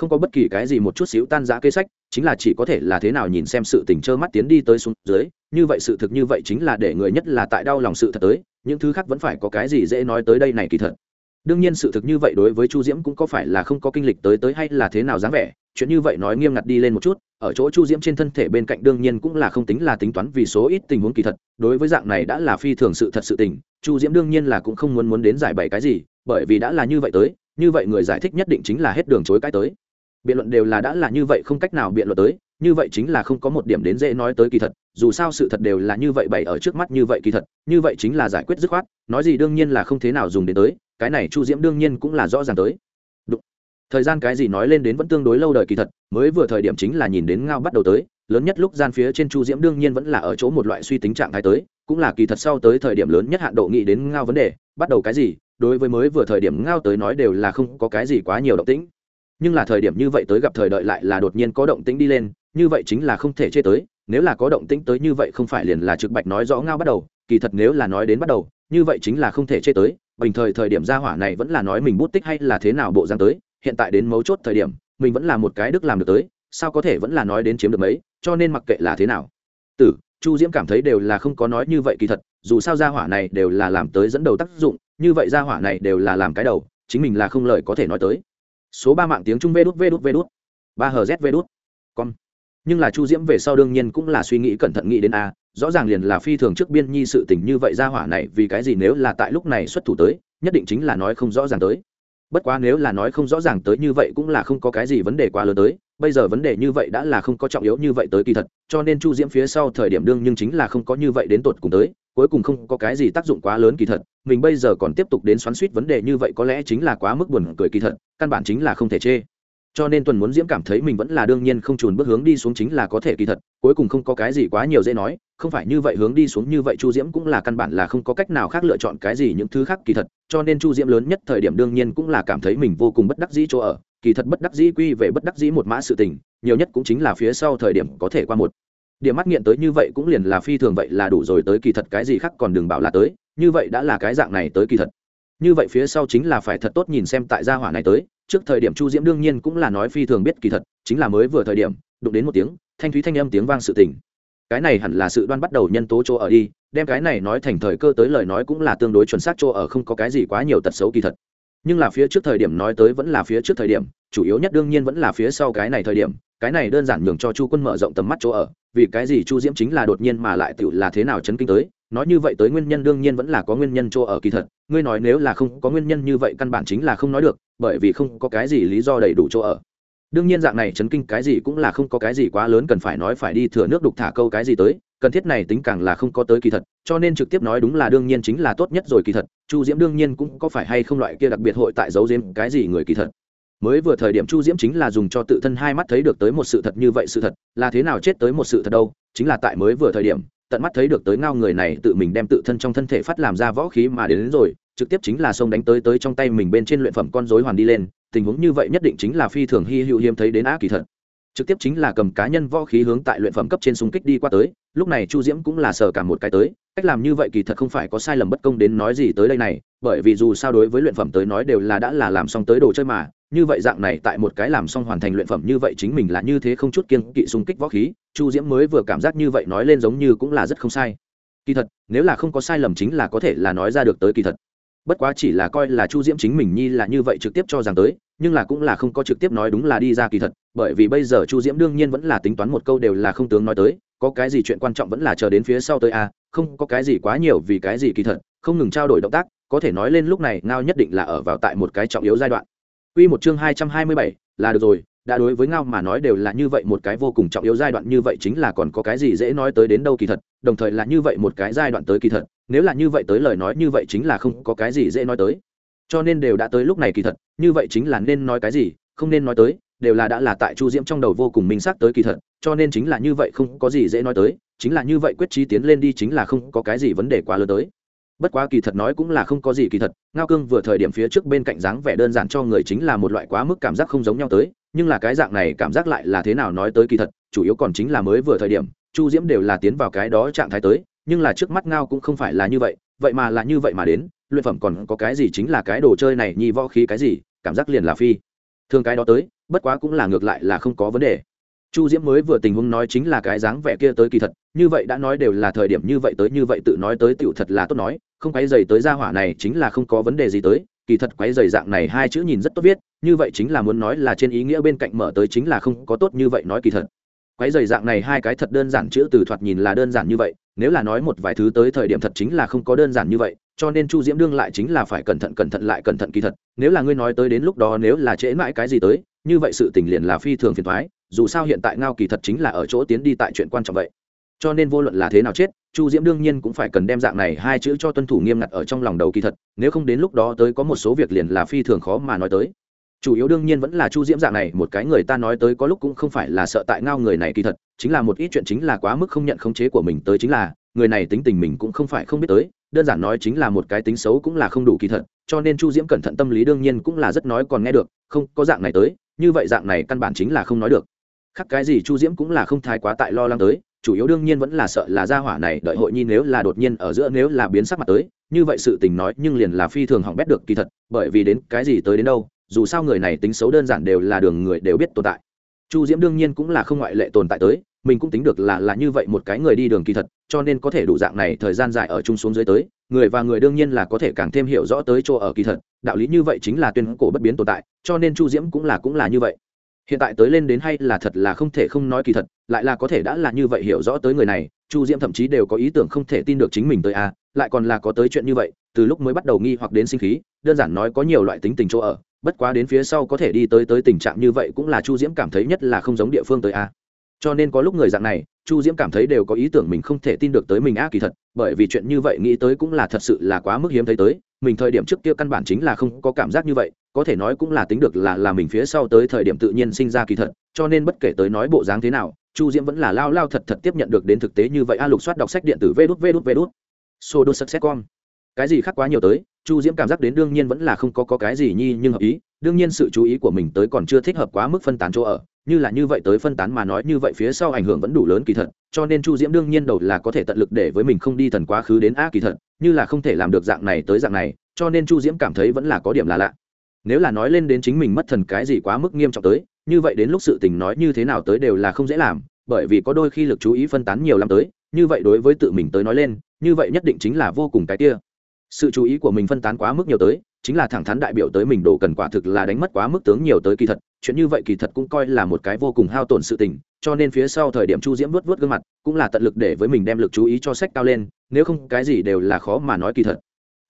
S1: không có bất kỳ cái gì một chút xíu tan giã kế sách, chính là chỉ có thể là thế nào nhìn xem sự tình trơ mắt tiến đi tới xuống dưới, như vậy sự thực như vậy chính là để người nhất là tại đau lòng sự thật tới, những thứ khác vẫn phải có cái gì dễ nói tới đây này kỳ thật. Đương nhiên sự thực như vậy đối với chu diễm cũng có phải là không có kinh lịch tới tới hay là thế nào dáng vẻ, chuyện như vậy nói nghiêm ngặt đi lên một chút, ở chỗ chu diễm trên thân thể bên cạnh đương nhiên cũng là không tính là tính toán vì số ít tình huống kỳ thật, đối với dạng này đã là phi thường sự thật sự tình, chu diễm đương nhiên là cũng không muốn muốn đến giải bày cái gì, bởi vì đã là như vậy tới, như vậy người giải thích nhất định chính là hết đường chối cái tới biện luận đều là đã là như vậy không cách nào biện luận tới, như vậy chính là không có một điểm đến dễ nói tới kỳ thật, dù sao sự thật đều là như vậy bày ở trước mắt như vậy kỳ thật, như vậy chính là giải quyết dứt khoát, nói gì đương nhiên là không thế nào dùng đến tới, cái này chu diễm đương nhiên cũng là rõ ràng tới Đúng. thời gian cái gì nói lên đến vẫn tương đối lâu đời kỳ thật, mới vừa thời điểm chính là nhìn đến ngao bắt đầu tới, lớn nhất lúc gian phía trên chu diễm đương nhiên vẫn là ở chỗ một loại suy tính trạng thái tới, cũng là kỳ thật sau tới thời điểm lớn nhất hạn độ nghĩ đến ngao vấn đề, bắt đầu cái gì, đối với mới vừa thời điểm ngao tới nói đều là không có cái gì quá nhiều động tĩnh nhưng là thời điểm như vậy tới gặp thời đợi lại là đột nhiên có động tĩnh đi lên, như vậy chính là không thể chê tới, nếu là có động tĩnh tới như vậy không phải liền là trực bạch nói rõ ngao bắt đầu, kỳ thật nếu là nói đến bắt đầu, như vậy chính là không thể chê tới, bình thời thời điểm ra hỏa này vẫn là nói mình bút tích hay là thế nào bộ dáng tới, hiện tại đến mấu chốt thời điểm, mình vẫn là một cái đức làm được tới, sao có thể vẫn là nói đến chiếm được mấy, cho nên mặc kệ là thế nào. Tử, chu diễm cảm thấy đều là không có nói như vậy kỳ thật, dù sao gia hỏa này đều là làm tới dẫn đầu tác dụng, như vậy gia hỏa này đều là làm cái đầu, chính mình là không lời có thể nói tới số ba mạng tiếng trung vê đút vê đút vê đút. Ba hz vê đút. Con nhưng là chu diễm về sau đương nhiên cũng là suy nghĩ cẩn thận nghĩ đến a, rõ ràng liền là phi thường trước biên nhi sự tình như vậy ra hỏa này vì cái gì nếu là tại lúc này xuất thủ tới, nhất định chính là nói không rõ ràng tới. Bất quá nếu là nói không rõ ràng tới như vậy cũng là không có cái gì vấn đề quá lớn tới bây giờ vấn đề như vậy đã là không có trọng yếu như vậy tới kỳ thật, cho nên chu diễm phía sau thời điểm đương nhưng chính là không có như vậy đến tột cùng tới, cuối cùng không có cái gì tác dụng quá lớn kỳ thật, mình bây giờ còn tiếp tục đến xoắn suýt vấn đề như vậy có lẽ chính là quá mức buồn cười kỳ thật, căn bản chính là không thể chê. Cho nên tuần muốn diễm cảm thấy mình vẫn là đương nhiên không trùn bước hướng đi xuống chính là có thể kỳ thật, cuối cùng không có cái gì quá nhiều dễ nói, không phải như vậy hướng đi xuống như vậy chu diễm cũng là căn bản là không có cách nào khác lựa chọn cái gì những thứ khác kỳ thật, cho nên chu diễm lớn nhất thời điểm đương nhiên cũng là cảm thấy mình vô cùng bất đắc dĩ chỗ ở kỳ thật bất đắc dĩ quy về bất đắc dĩ một mã sự tình, nhiều nhất cũng chính là phía sau thời điểm có thể qua một. Điểm mắt nghiện tới như vậy cũng liền là phi thường vậy là đủ rồi tới kỳ thật cái gì khác còn đừng bảo là tới, như vậy đã là cái dạng này tới kỳ thật. Như vậy phía sau chính là phải thật tốt nhìn xem tại gia hỏa này tới, trước thời điểm chu diễm đương nhiên cũng là nói phi thường biết kỳ thật, chính là mới vừa thời điểm, đụng đến một tiếng, thanh thúy thanh âm tiếng vang sự tình. Cái này hẳn là sự đoan bắt đầu nhân tố chỗ ở đi, đem cái này nói thành thời cơ tới lời nói cũng là tương đối chuẩn xác chỗ ở, không có cái gì quá nhiều tật xấu kỳ thật nhưng là phía trước thời điểm nói tới vẫn là phía trước thời điểm, chủ yếu nhất đương nhiên vẫn là phía sau cái này thời điểm, cái này đơn giản nhường cho chu quân mở rộng tầm mắt chỗ ở, vì cái gì chu diễm chính là đột nhiên mà lại tự là thế nào chấn kinh tới, nói như vậy tới nguyên nhân đương nhiên vẫn là có nguyên nhân chỗ ở kỳ thật, ngươi nói nếu là không có nguyên nhân như vậy căn bản chính là không nói được, bởi vì không có cái gì lý do đầy đủ chỗ ở. Đương nhiên dạng này chấn kinh cái gì cũng là không có cái gì quá lớn cần phải nói phải đi thừa nước đục thả câu cái gì tới cần thiết này tính càng là không có tới kỳ thật cho nên trực tiếp nói đúng là đương nhiên chính là tốt nhất rồi kỳ thật chu diễm đương nhiên cũng có phải hay không loại kia đặc biệt hội tại giấu Diễm cái gì người kỳ thật. Mới vừa thời điểm chu diễm chính là dùng cho tự thân hai mắt thấy được tới một sự thật như vậy sự thật là thế nào chết tới một sự thật đâu chính là tại mới vừa thời điểm tận mắt thấy được tới ngao người này tự mình đem tự thân trong thân thể phát làm ra võ khí mà đến, đến rồi trực tiếp chính là xông đánh tới tới trong tay mình bên trên luyện phẩm con rối hoàn đi lên tình huống như vậy nhất định chính là phi thường hy hữu hiếm thấy đến á kỳ thật trực tiếp chính là cầm cá nhân võ khí hướng tại luyện phẩm cấp trên xung kích đi qua tới, lúc này chu diễm cũng là sờ cả một cái tới, cách làm như vậy kỳ thật không phải có sai lầm bất công đến nói gì tới đây này, bởi vì dù sao đối với luyện phẩm tới nói đều là đã là làm xong tới đồ chơi mà, như vậy dạng này tại một cái làm xong hoàn thành luyện phẩm như vậy chính mình là như thế không chút kiên kỵ xung kích võ khí, chu diễm mới vừa cảm giác như vậy nói lên giống như cũng là rất không sai. Kỳ thật, nếu là không có sai lầm chính là có thể là nói ra được tới kỳ thật. Bất quá chỉ là coi là chu diễm chính mình nhi là như vậy trực tiếp cho rằng tới nhưng là cũng là không có trực tiếp nói đúng là đi ra kỳ thật, bởi vì bây giờ chu diễm đương nhiên vẫn là tính toán một câu đều là không tướng nói tới, có cái gì chuyện quan trọng vẫn là chờ đến phía sau tới a không có cái gì quá nhiều vì cái gì kỳ thật, không ngừng trao đổi động tác, có thể nói lên lúc này ngao nhất định là ở vào tại một cái trọng yếu giai đoạn. Quy một chương hai trăm hai mươi bảy, là được rồi, đã đối với ngao mà nói đều là như vậy một cái vô cùng trọng yếu giai đoạn như vậy chính là còn có cái gì dễ nói tới đến đâu kỳ thật, đồng thời là như vậy một cái giai đoạn tới kỳ thật, nếu là như vậy tới lời nói như vậy chính là không có cái gì dễ nói tới. Cho nên đều đã tới lúc này kỳ thật như vậy chính là nên nói cái gì, không nên nói tới, đều là đã là tại chu diễm trong đầu vô cùng minh xác tới kỳ thật, cho nên chính là như vậy không có gì dễ nói tới, chính là như vậy quyết trí tiến lên đi chính là không có cái gì vấn đề quá lớn tới. Bất quá kỳ thật nói cũng là không có gì kỳ thật, ngao cương vừa thời điểm phía trước bên cạnh dáng vẻ đơn giản cho người chính là một loại quá mức cảm giác không giống nhau tới, nhưng là cái dạng này cảm giác lại là thế nào nói tới kỳ thật, chủ yếu còn chính là mới vừa thời điểm, chu diễm đều là tiến vào cái đó trạng thái tới, nhưng là trước mắt ngao cũng không phải là như vậy vậy mà là như vậy mà đến, luyện phẩm còn có cái gì chính là cái đồ chơi này, nhi võ khí cái gì cảm giác liền là phi. Thường cái đó tới, bất quá cũng là ngược lại là không có vấn đề. Chu diễm mới vừa tình huống nói chính là cái dáng vẻ kia tới kỳ thật, như vậy đã nói đều là thời điểm như vậy tới như vậy tự nói tới tựu thật là tốt nói, không quấy dày tới gia hỏa này chính là không có vấn đề gì tới, kỳ thật quấy dày dạng này hai chữ nhìn rất tốt viết, như vậy chính là muốn nói là trên ý nghĩa bên cạnh mở tới chính là không có tốt như vậy nói kỳ thật. Quấy dày dạng này hai cái thật đơn giản chữ từ thoạt nhìn là đơn giản như vậy nếu là nói một vài thứ tới thời điểm thật chính là không có đơn giản như vậy, cho nên chu diễm đương lại chính là phải cẩn thận cẩn thận lại cẩn thận kỳ thật. Nếu là ngươi nói tới đến lúc đó nếu là trễ mãi cái gì tới, như vậy sự tình liền là phi thường phiền thoái dù sao hiện tại ngao kỳ thật chính là ở chỗ tiến đi tại chuyện quan trọng vậy. Cho nên vô luận là thế nào chết, chu diễm đương nhiên cũng phải cần đem dạng này hai chữ cho tuân thủ nghiêm ngặt ở trong lòng đầu kỳ thật, nếu không đến lúc đó tới có một số việc liền là phi thường khó mà nói tới chủ yếu đương nhiên vẫn là chu diễm dạng này, một cái người ta nói tới có lúc cũng không phải là sợ tại ngao người này kỳ thật, chính là một ít chuyện chính là quá mức không nhận khống chế của mình tới chính là, người này tính tình mình cũng không phải không biết tới, đơn giản nói chính là một cái tính xấu cũng là không đủ kỳ thật, cho nên chu diễm cẩn thận tâm lý đương nhiên cũng là rất nói còn nghe được, không, có dạng này tới, như vậy dạng này căn bản chính là không nói được. Khắc cái gì chu diễm cũng là không thái quá tại lo lắng tới, chủ yếu đương nhiên vẫn là sợ là gia hỏa này đợi hội nhi nếu là đột nhiên ở giữa nếu là biến sắc mặt tới, như vậy sự tình nói nhưng liền là phi thường hỏng bét được kỳ thật, bởi vì đến cái gì tới đến đâu dù sao người này tính xấu đơn giản đều là đường người đều biết tồn tại. Chu diễm đương nhiên cũng là không ngoại lệ tồn tại tới mình cũng tính được là là như vậy một cái người đi đường kỳ thật cho nên có thể đủ dạng này thời gian dài ở chung xuống dưới tới người và người đương nhiên là có thể càng thêm hiểu rõ tới chỗ ở kỳ thật đạo lý như vậy chính là tuyên cổ bất biến tồn tại cho nên chu diễm cũng là cũng là như vậy. Hiện tại tới lên đến hay là thật là không thể không nói kỳ thật lại là có thể đã là như vậy hiểu rõ tới người này chu diễm thậm chí đều có ý tưởng không thể tin được chính mình tới a à, lại còn là có tới chuyện như vậy từ lúc mới bắt đầu nghi hoặc đến sinh khí đơn giản nói có nhiều loại tính tình chỗ ở bất quá đến phía sau có thể đi tới tới tình trạng như vậy cũng là chu diễm cảm thấy nhất là không giống địa phương tới a. À. cho nên có lúc người dạng này chu diễm cảm thấy đều có ý tưởng mình không thể tin được tới mình a kỳ thật bởi vì chuyện như vậy nghĩ tới cũng là thật sự là quá mức hiếm thấy tới. Mình thời điểm trước kia căn bản chính là không có cảm giác như vậy có thể nói cũng là tính được là là mình phía sau tới thời điểm tự nhiên sinh ra kỳ thật. Cho nên bất kể tới nói bộ dáng thế nào chu diễm vẫn là lao lao thật thật tiếp nhận được đến thực tế như vậy. A lục soát đọc sách điện tử vê đút vê đút vê đút. Sô đô xét quang, cái gì khác quá nhiều tới? Chu diễm cảm giác đến đương nhiên vẫn là không có, có cái gì nhi nhưng hợp ý. Đương nhiên sự chú ý của mình tới còn chưa thích hợp quá mức phân tán chỗ ở. Như là như vậy tới phân tán mà nói như vậy phía sau ảnh hưởng vẫn đủ lớn kỳ thật. Cho nên chu diễm đương nhiên đầu là có thể tận lực để với mình không đi thần quá khứ đến a kỳ thật như là không thể làm được dạng này tới dạng này cho nên chu diễm cảm thấy vẫn là có điểm là lạ. Nếu là nói lên đến chính mình mất thần cái gì quá mức nghiêm trọng tới như vậy đến lúc sự tình nói như thế nào tới đều là không dễ làm bởi vì có đôi khi lực chú ý phân tán nhiều lắm tới như vậy đối với tự mình tới nói lên như vậy nhất định chính là vô cùng cái kia sự chú ý của mình phân tán quá mức nhiều tới, chính là thẳng thắn đại biểu tới mình đồ cần quả thực là đánh mất quá mức tướng nhiều tới kỳ thật, chuyện như vậy kỳ thật cũng coi là một cái vô cùng hao tổn sự tình, cho nên phía sau thời điểm chu diễm vớt vớt gương mặt, cũng là tận lực để với mình đem lực chú ý cho sách cao lên, nếu không cái gì đều là khó mà nói kỳ thật.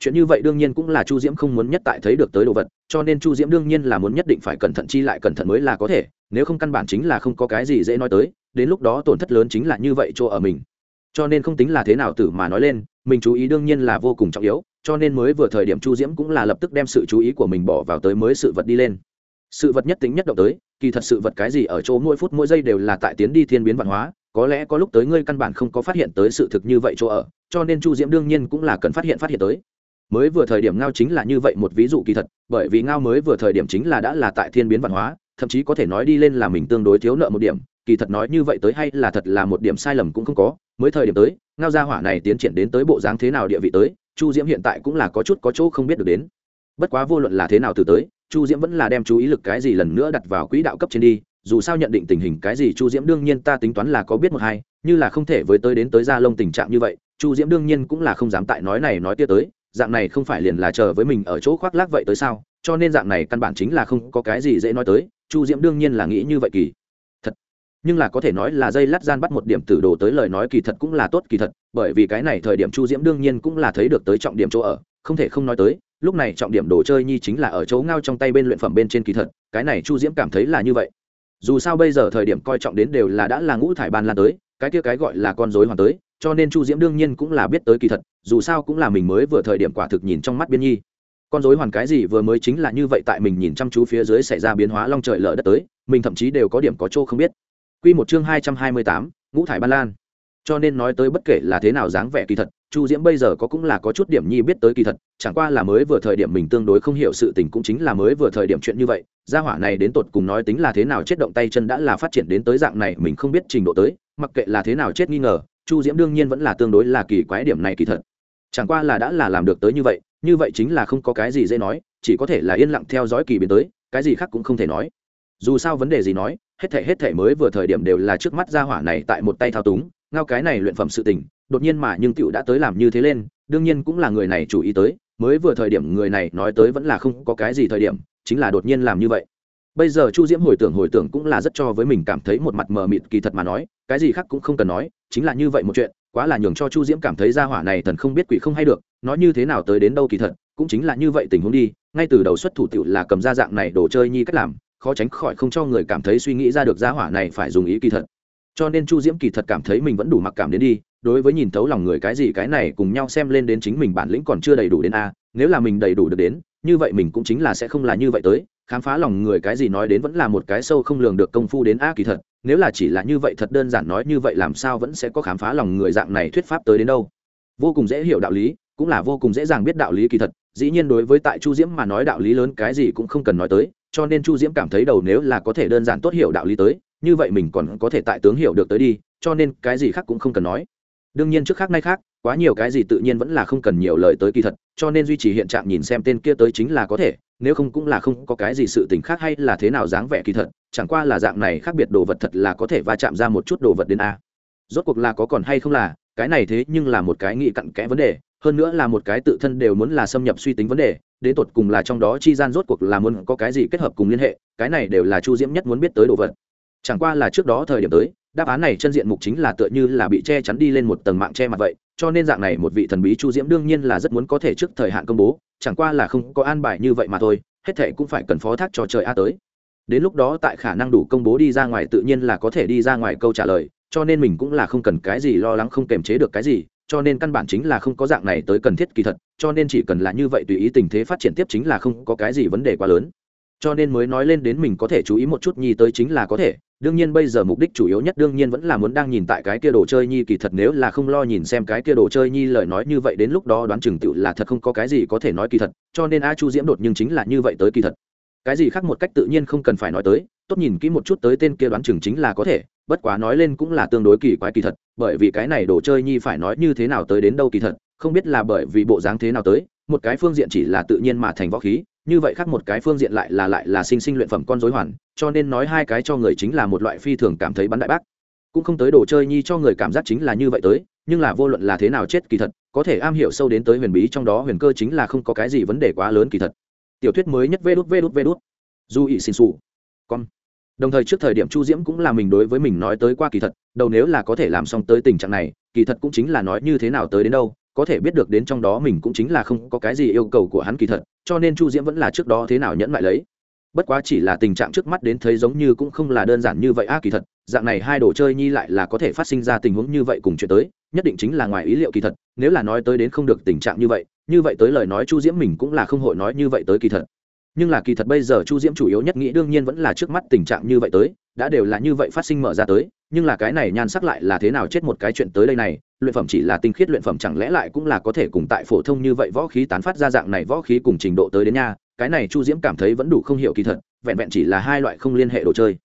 S1: Chuyện như vậy đương nhiên cũng là chu diễm không muốn nhất tại thấy được tới đồ vật, cho nên chu diễm đương nhiên là muốn nhất định phải cẩn thận chi lại cẩn thận mới là có thể, nếu không căn bản chính là không có cái gì dễ nói tới, đến lúc đó tổn thất lớn chính là như vậy chỗ ở mình. Cho nên không tính là thế nào tử mà nói lên, mình chú ý đương nhiên là vô cùng trọng yếu cho nên mới vừa thời điểm chu diễm cũng là lập tức đem sự chú ý của mình bỏ vào tới mới sự vật đi lên. Sự vật nhất tính nhất động tới, kỳ thật sự vật cái gì ở chỗ mỗi phút mỗi giây đều là tại tiến đi thiên biến văn hóa, có lẽ có lúc tới ngươi căn bản không có phát hiện tới sự thực như vậy chỗ ở, cho nên chu diễm đương nhiên cũng là cần phát hiện phát hiện tới. Mới vừa thời điểm ngao chính là như vậy một ví dụ kỳ thật, bởi vì ngao mới vừa thời điểm chính là đã là tại thiên biến văn hóa, thậm chí có thể nói đi lên là mình tương đối thiếu nợ một điểm, kỳ thật nói như vậy tới hay là thật là một điểm sai lầm cũng không có. Mới thời điểm tới, ngao gia hỏa này tiến triển đến tới bộ dáng thế nào địa vị tới chu diễm hiện tại cũng là có chút có chỗ không biết được đến. Bất quá vô luận là thế nào từ tới, chu diễm vẫn là đem chú ý lực cái gì lần nữa đặt vào quỹ đạo cấp trên đi, dù sao nhận định tình hình cái gì chu diễm đương nhiên ta tính toán là có biết một hai, như là không thể với tới đến tới gia lông tình trạng như vậy, chu diễm đương nhiên cũng là không dám tại nói này nói kia tới, dạng này không phải liền là chờ với mình ở chỗ khoác lác vậy tới sao, cho nên dạng này căn bản chính là không có cái gì dễ nói tới, chu diễm đương nhiên là nghĩ như vậy kỳ nhưng là có thể nói là dây lát gian bắt một điểm tử đồ tới lời nói kỳ thật cũng là tốt kỳ thật, bởi vì cái này thời điểm chu diễm đương nhiên cũng là thấy được tới trọng điểm chỗ ở, không thể không nói tới, lúc này trọng điểm đồ chơi nhi chính là ở chỗ ngao trong tay bên luyện phẩm bên trên kỳ thật, cái này chu diễm cảm thấy là như vậy. Dù sao bây giờ thời điểm coi trọng đến đều là đã là ngũ thải ban lan tới, cái kia cái gọi là con dối hoàn tới, cho nên chu diễm đương nhiên cũng là biết tới kỳ thật, dù sao cũng là mình mới vừa thời điểm quả thực nhìn trong mắt biên nhi. Con dối hoàn cái gì vừa mới chính là như vậy tại mình nhìn chăm chú phía dưới xảy ra biến hóa long trời lở đất tới, mình thậm chí đều có điểm có chỗ không biết. Quy một chương hai trăm hai mươi tám, ngũ thải ban lan. Cho nên nói tới bất kể là thế nào dáng vẻ kỳ thật, chu diễm bây giờ có cũng là có chút điểm nhi biết tới kỳ thật, chẳng qua là mới vừa thời điểm mình tương đối không hiểu sự tình cũng chính là mới vừa thời điểm chuyện như vậy, gia hỏa này đến tột cùng nói tính là thế nào chết động tay chân đã là phát triển đến tới dạng này mình không biết trình độ tới, mặc kệ là thế nào chết nghi ngờ, chu diễm đương nhiên vẫn là tương đối là kỳ quái điểm này kỳ thật. Chẳng qua là đã là làm được tới như vậy như vậy chính là không có cái gì dễ nói, chỉ có thể là yên lặng theo dõi kỳ biến tới, cái gì khác cũng không thể nói. Dù sao vấn đề gì nói hết thể hết thể mới vừa thời điểm đều là trước mắt gia hỏa này tại một tay thao túng, ngao cái này luyện phẩm sự tình, đột nhiên mà nhưng tựu đã tới làm như thế lên, đương nhiên cũng là người này chủ ý tới, mới vừa thời điểm người này nói tới vẫn là không có cái gì thời điểm, chính là đột nhiên làm như vậy. Bây giờ chu diễm hồi tưởng hồi tưởng cũng là rất cho với mình cảm thấy một mặt mờ mịt kỳ thật mà nói, cái gì khác cũng không cần nói, chính là như vậy một chuyện, quá là nhường cho chu diễm cảm thấy gia hỏa này thần không biết quỷ không hay được, nói như thế nào tới đến đâu kỳ thật, cũng chính là như vậy tình huống đi, ngay từ đầu xuất thủ tiểu là cầm ra dạng này đồ chơi nhi cách làm khó tránh khỏi không cho người cảm thấy suy nghĩ ra được gia hỏa này phải dùng ý kỳ thật. Cho nên chu diễm kỳ thật cảm thấy mình vẫn đủ mặc cảm đến đi, đối với nhìn thấu lòng người cái gì cái này cùng nhau xem lên đến chính mình bản lĩnh còn chưa đầy đủ đến a, nếu là mình đầy đủ được đến, như vậy mình cũng chính là sẽ không là như vậy tới, khám phá lòng người cái gì nói đến vẫn là một cái sâu không lường được công phu đến a kỳ thật, nếu là chỉ là như vậy thật đơn giản nói như vậy làm sao vẫn sẽ có khám phá lòng người dạng này thuyết pháp tới đến đâu. Vô cùng dễ hiểu đạo lý, cũng là vô cùng dễ dàng biết đạo lý kỳ thật, dĩ nhiên đối với tại chu diễm mà nói đạo lý lớn cái gì cũng không cần nói tới cho nên chu diễm cảm thấy đầu nếu là có thể đơn giản tốt hiểu đạo lý tới, như vậy mình còn có thể tại tướng hiểu được tới đi, cho nên cái gì khác cũng không cần nói. Đương nhiên trước khác nay khác, quá nhiều cái gì tự nhiên vẫn là không cần nhiều lời tới kỳ thật, cho nên duy trì hiện trạng nhìn xem tên kia tới chính là có thể, nếu không cũng là không có cái gì sự tình khác hay là thế nào dáng vẻ kỳ thật, chẳng qua là dạng này khác biệt đồ vật thật là có thể va chạm ra một chút đồ vật đến a. Rốt cuộc là có còn hay không là, cái này thế nhưng là một cái nghị cặn kẽ vấn đề, hơn nữa là một cái tự thân đều muốn là xâm nhập suy tính vấn đề đến tột cùng là trong đó chi gian rốt cuộc là muốn có cái gì kết hợp cùng liên hệ, cái này đều là chu diễm nhất muốn biết tới đồ vật. Chẳng qua là trước đó thời điểm tới, đáp án này chân diện mục chính là tựa như là bị che chắn đi lên một tầng mạng che mặt vậy, cho nên dạng này một vị thần bí chu diễm đương nhiên là rất muốn có thể trước thời hạn công bố, chẳng qua là không có an bài như vậy mà thôi, hết thệ cũng phải cần phó thác cho trời a tới. Đến lúc đó tại khả năng đủ công bố đi ra ngoài tự nhiên là có thể đi ra ngoài câu trả lời, cho nên mình cũng là không cần cái gì lo lắng không kềm chế được cái gì cho nên căn bản chính là không có dạng này tới cần thiết kỳ thật, cho nên chỉ cần là như vậy tùy ý tình thế phát triển tiếp chính là không có cái gì vấn đề quá lớn. Cho nên mới nói lên đến mình có thể chú ý một chút nhi tới chính là có thể, đương nhiên bây giờ mục đích chủ yếu nhất đương nhiên vẫn là muốn đang nhìn tại cái kia đồ chơi nhi kỳ thật nếu là không lo nhìn xem cái kia đồ chơi nhi lời nói như vậy đến lúc đó đoán chừng tựu là thật không có cái gì có thể nói kỳ thật, cho nên a chu diễm đột nhưng chính là như vậy tới kỳ thật. Cái gì khác một cách tự nhiên không cần phải nói tới tốt nhìn kỹ một chút tới tên kia đoán chừng chính là có thể, bất quá nói lên cũng là tương đối kỳ quái kỳ thật, bởi vì cái này đồ chơi nhi phải nói như thế nào tới đến đâu kỳ thật, không biết là bởi vì bộ dáng thế nào tới, một cái phương diện chỉ là tự nhiên mà thành võ khí, như vậy khác một cái phương diện lại là lại là sinh sinh luyện phẩm con dối hoàn, cho nên nói hai cái cho người chính là một loại phi thường cảm thấy bắn đại bác. Cũng không tới đồ chơi nhi cho người cảm giác chính là như vậy tới, nhưng là vô luận là thế nào chết kỳ thật, có thể am hiểu sâu đến tới huyền bí trong đó huyền cơ chính là không có cái gì vấn đề quá lớn kỳ thật. Tiểu thuyết mới nhất vê đút vê đút vê đút du ỵ xin xù con đồng thời trước thời điểm chu diễm cũng là mình đối với mình nói tới qua kỳ thật, đầu nếu là có thể làm xong tới tình trạng này, kỳ thật cũng chính là nói như thế nào tới đến đâu, có thể biết được đến trong đó mình cũng chính là không có cái gì yêu cầu của hắn kỳ thật, cho nên chu diễm vẫn là trước đó thế nào nhẫn lại lấy. Bất quá chỉ là tình trạng trước mắt đến thấy giống như cũng không là đơn giản như vậy, a, kỳ thật, dạng này hai đồ chơi nhi lại là có thể phát sinh ra tình huống như vậy cùng chuyện tới, nhất định chính là ngoài ý liệu kỳ thật, nếu là nói tới đến không được tình trạng như vậy như vậy tới lời nói chu diễm mình cũng là không hội nói như vậy tới kỳ thật nhưng là kỳ thật bây giờ chu diễm chủ yếu nhất nghĩ đương nhiên vẫn là trước mắt tình trạng như vậy tới, đã đều là như vậy phát sinh mở ra tới, nhưng là cái này nhan sắc lại là thế nào chết một cái chuyện tới đây này, luyện phẩm chỉ là tinh khiết luyện phẩm chẳng lẽ lại cũng là có thể cùng tại phổ thông như vậy võ khí tán phát ra dạng này võ khí cùng trình độ tới đến nha, cái này chu diễm cảm thấy vẫn đủ không hiểu kỳ thật, vẹn vẹn chỉ là hai loại không liên hệ đồ chơi.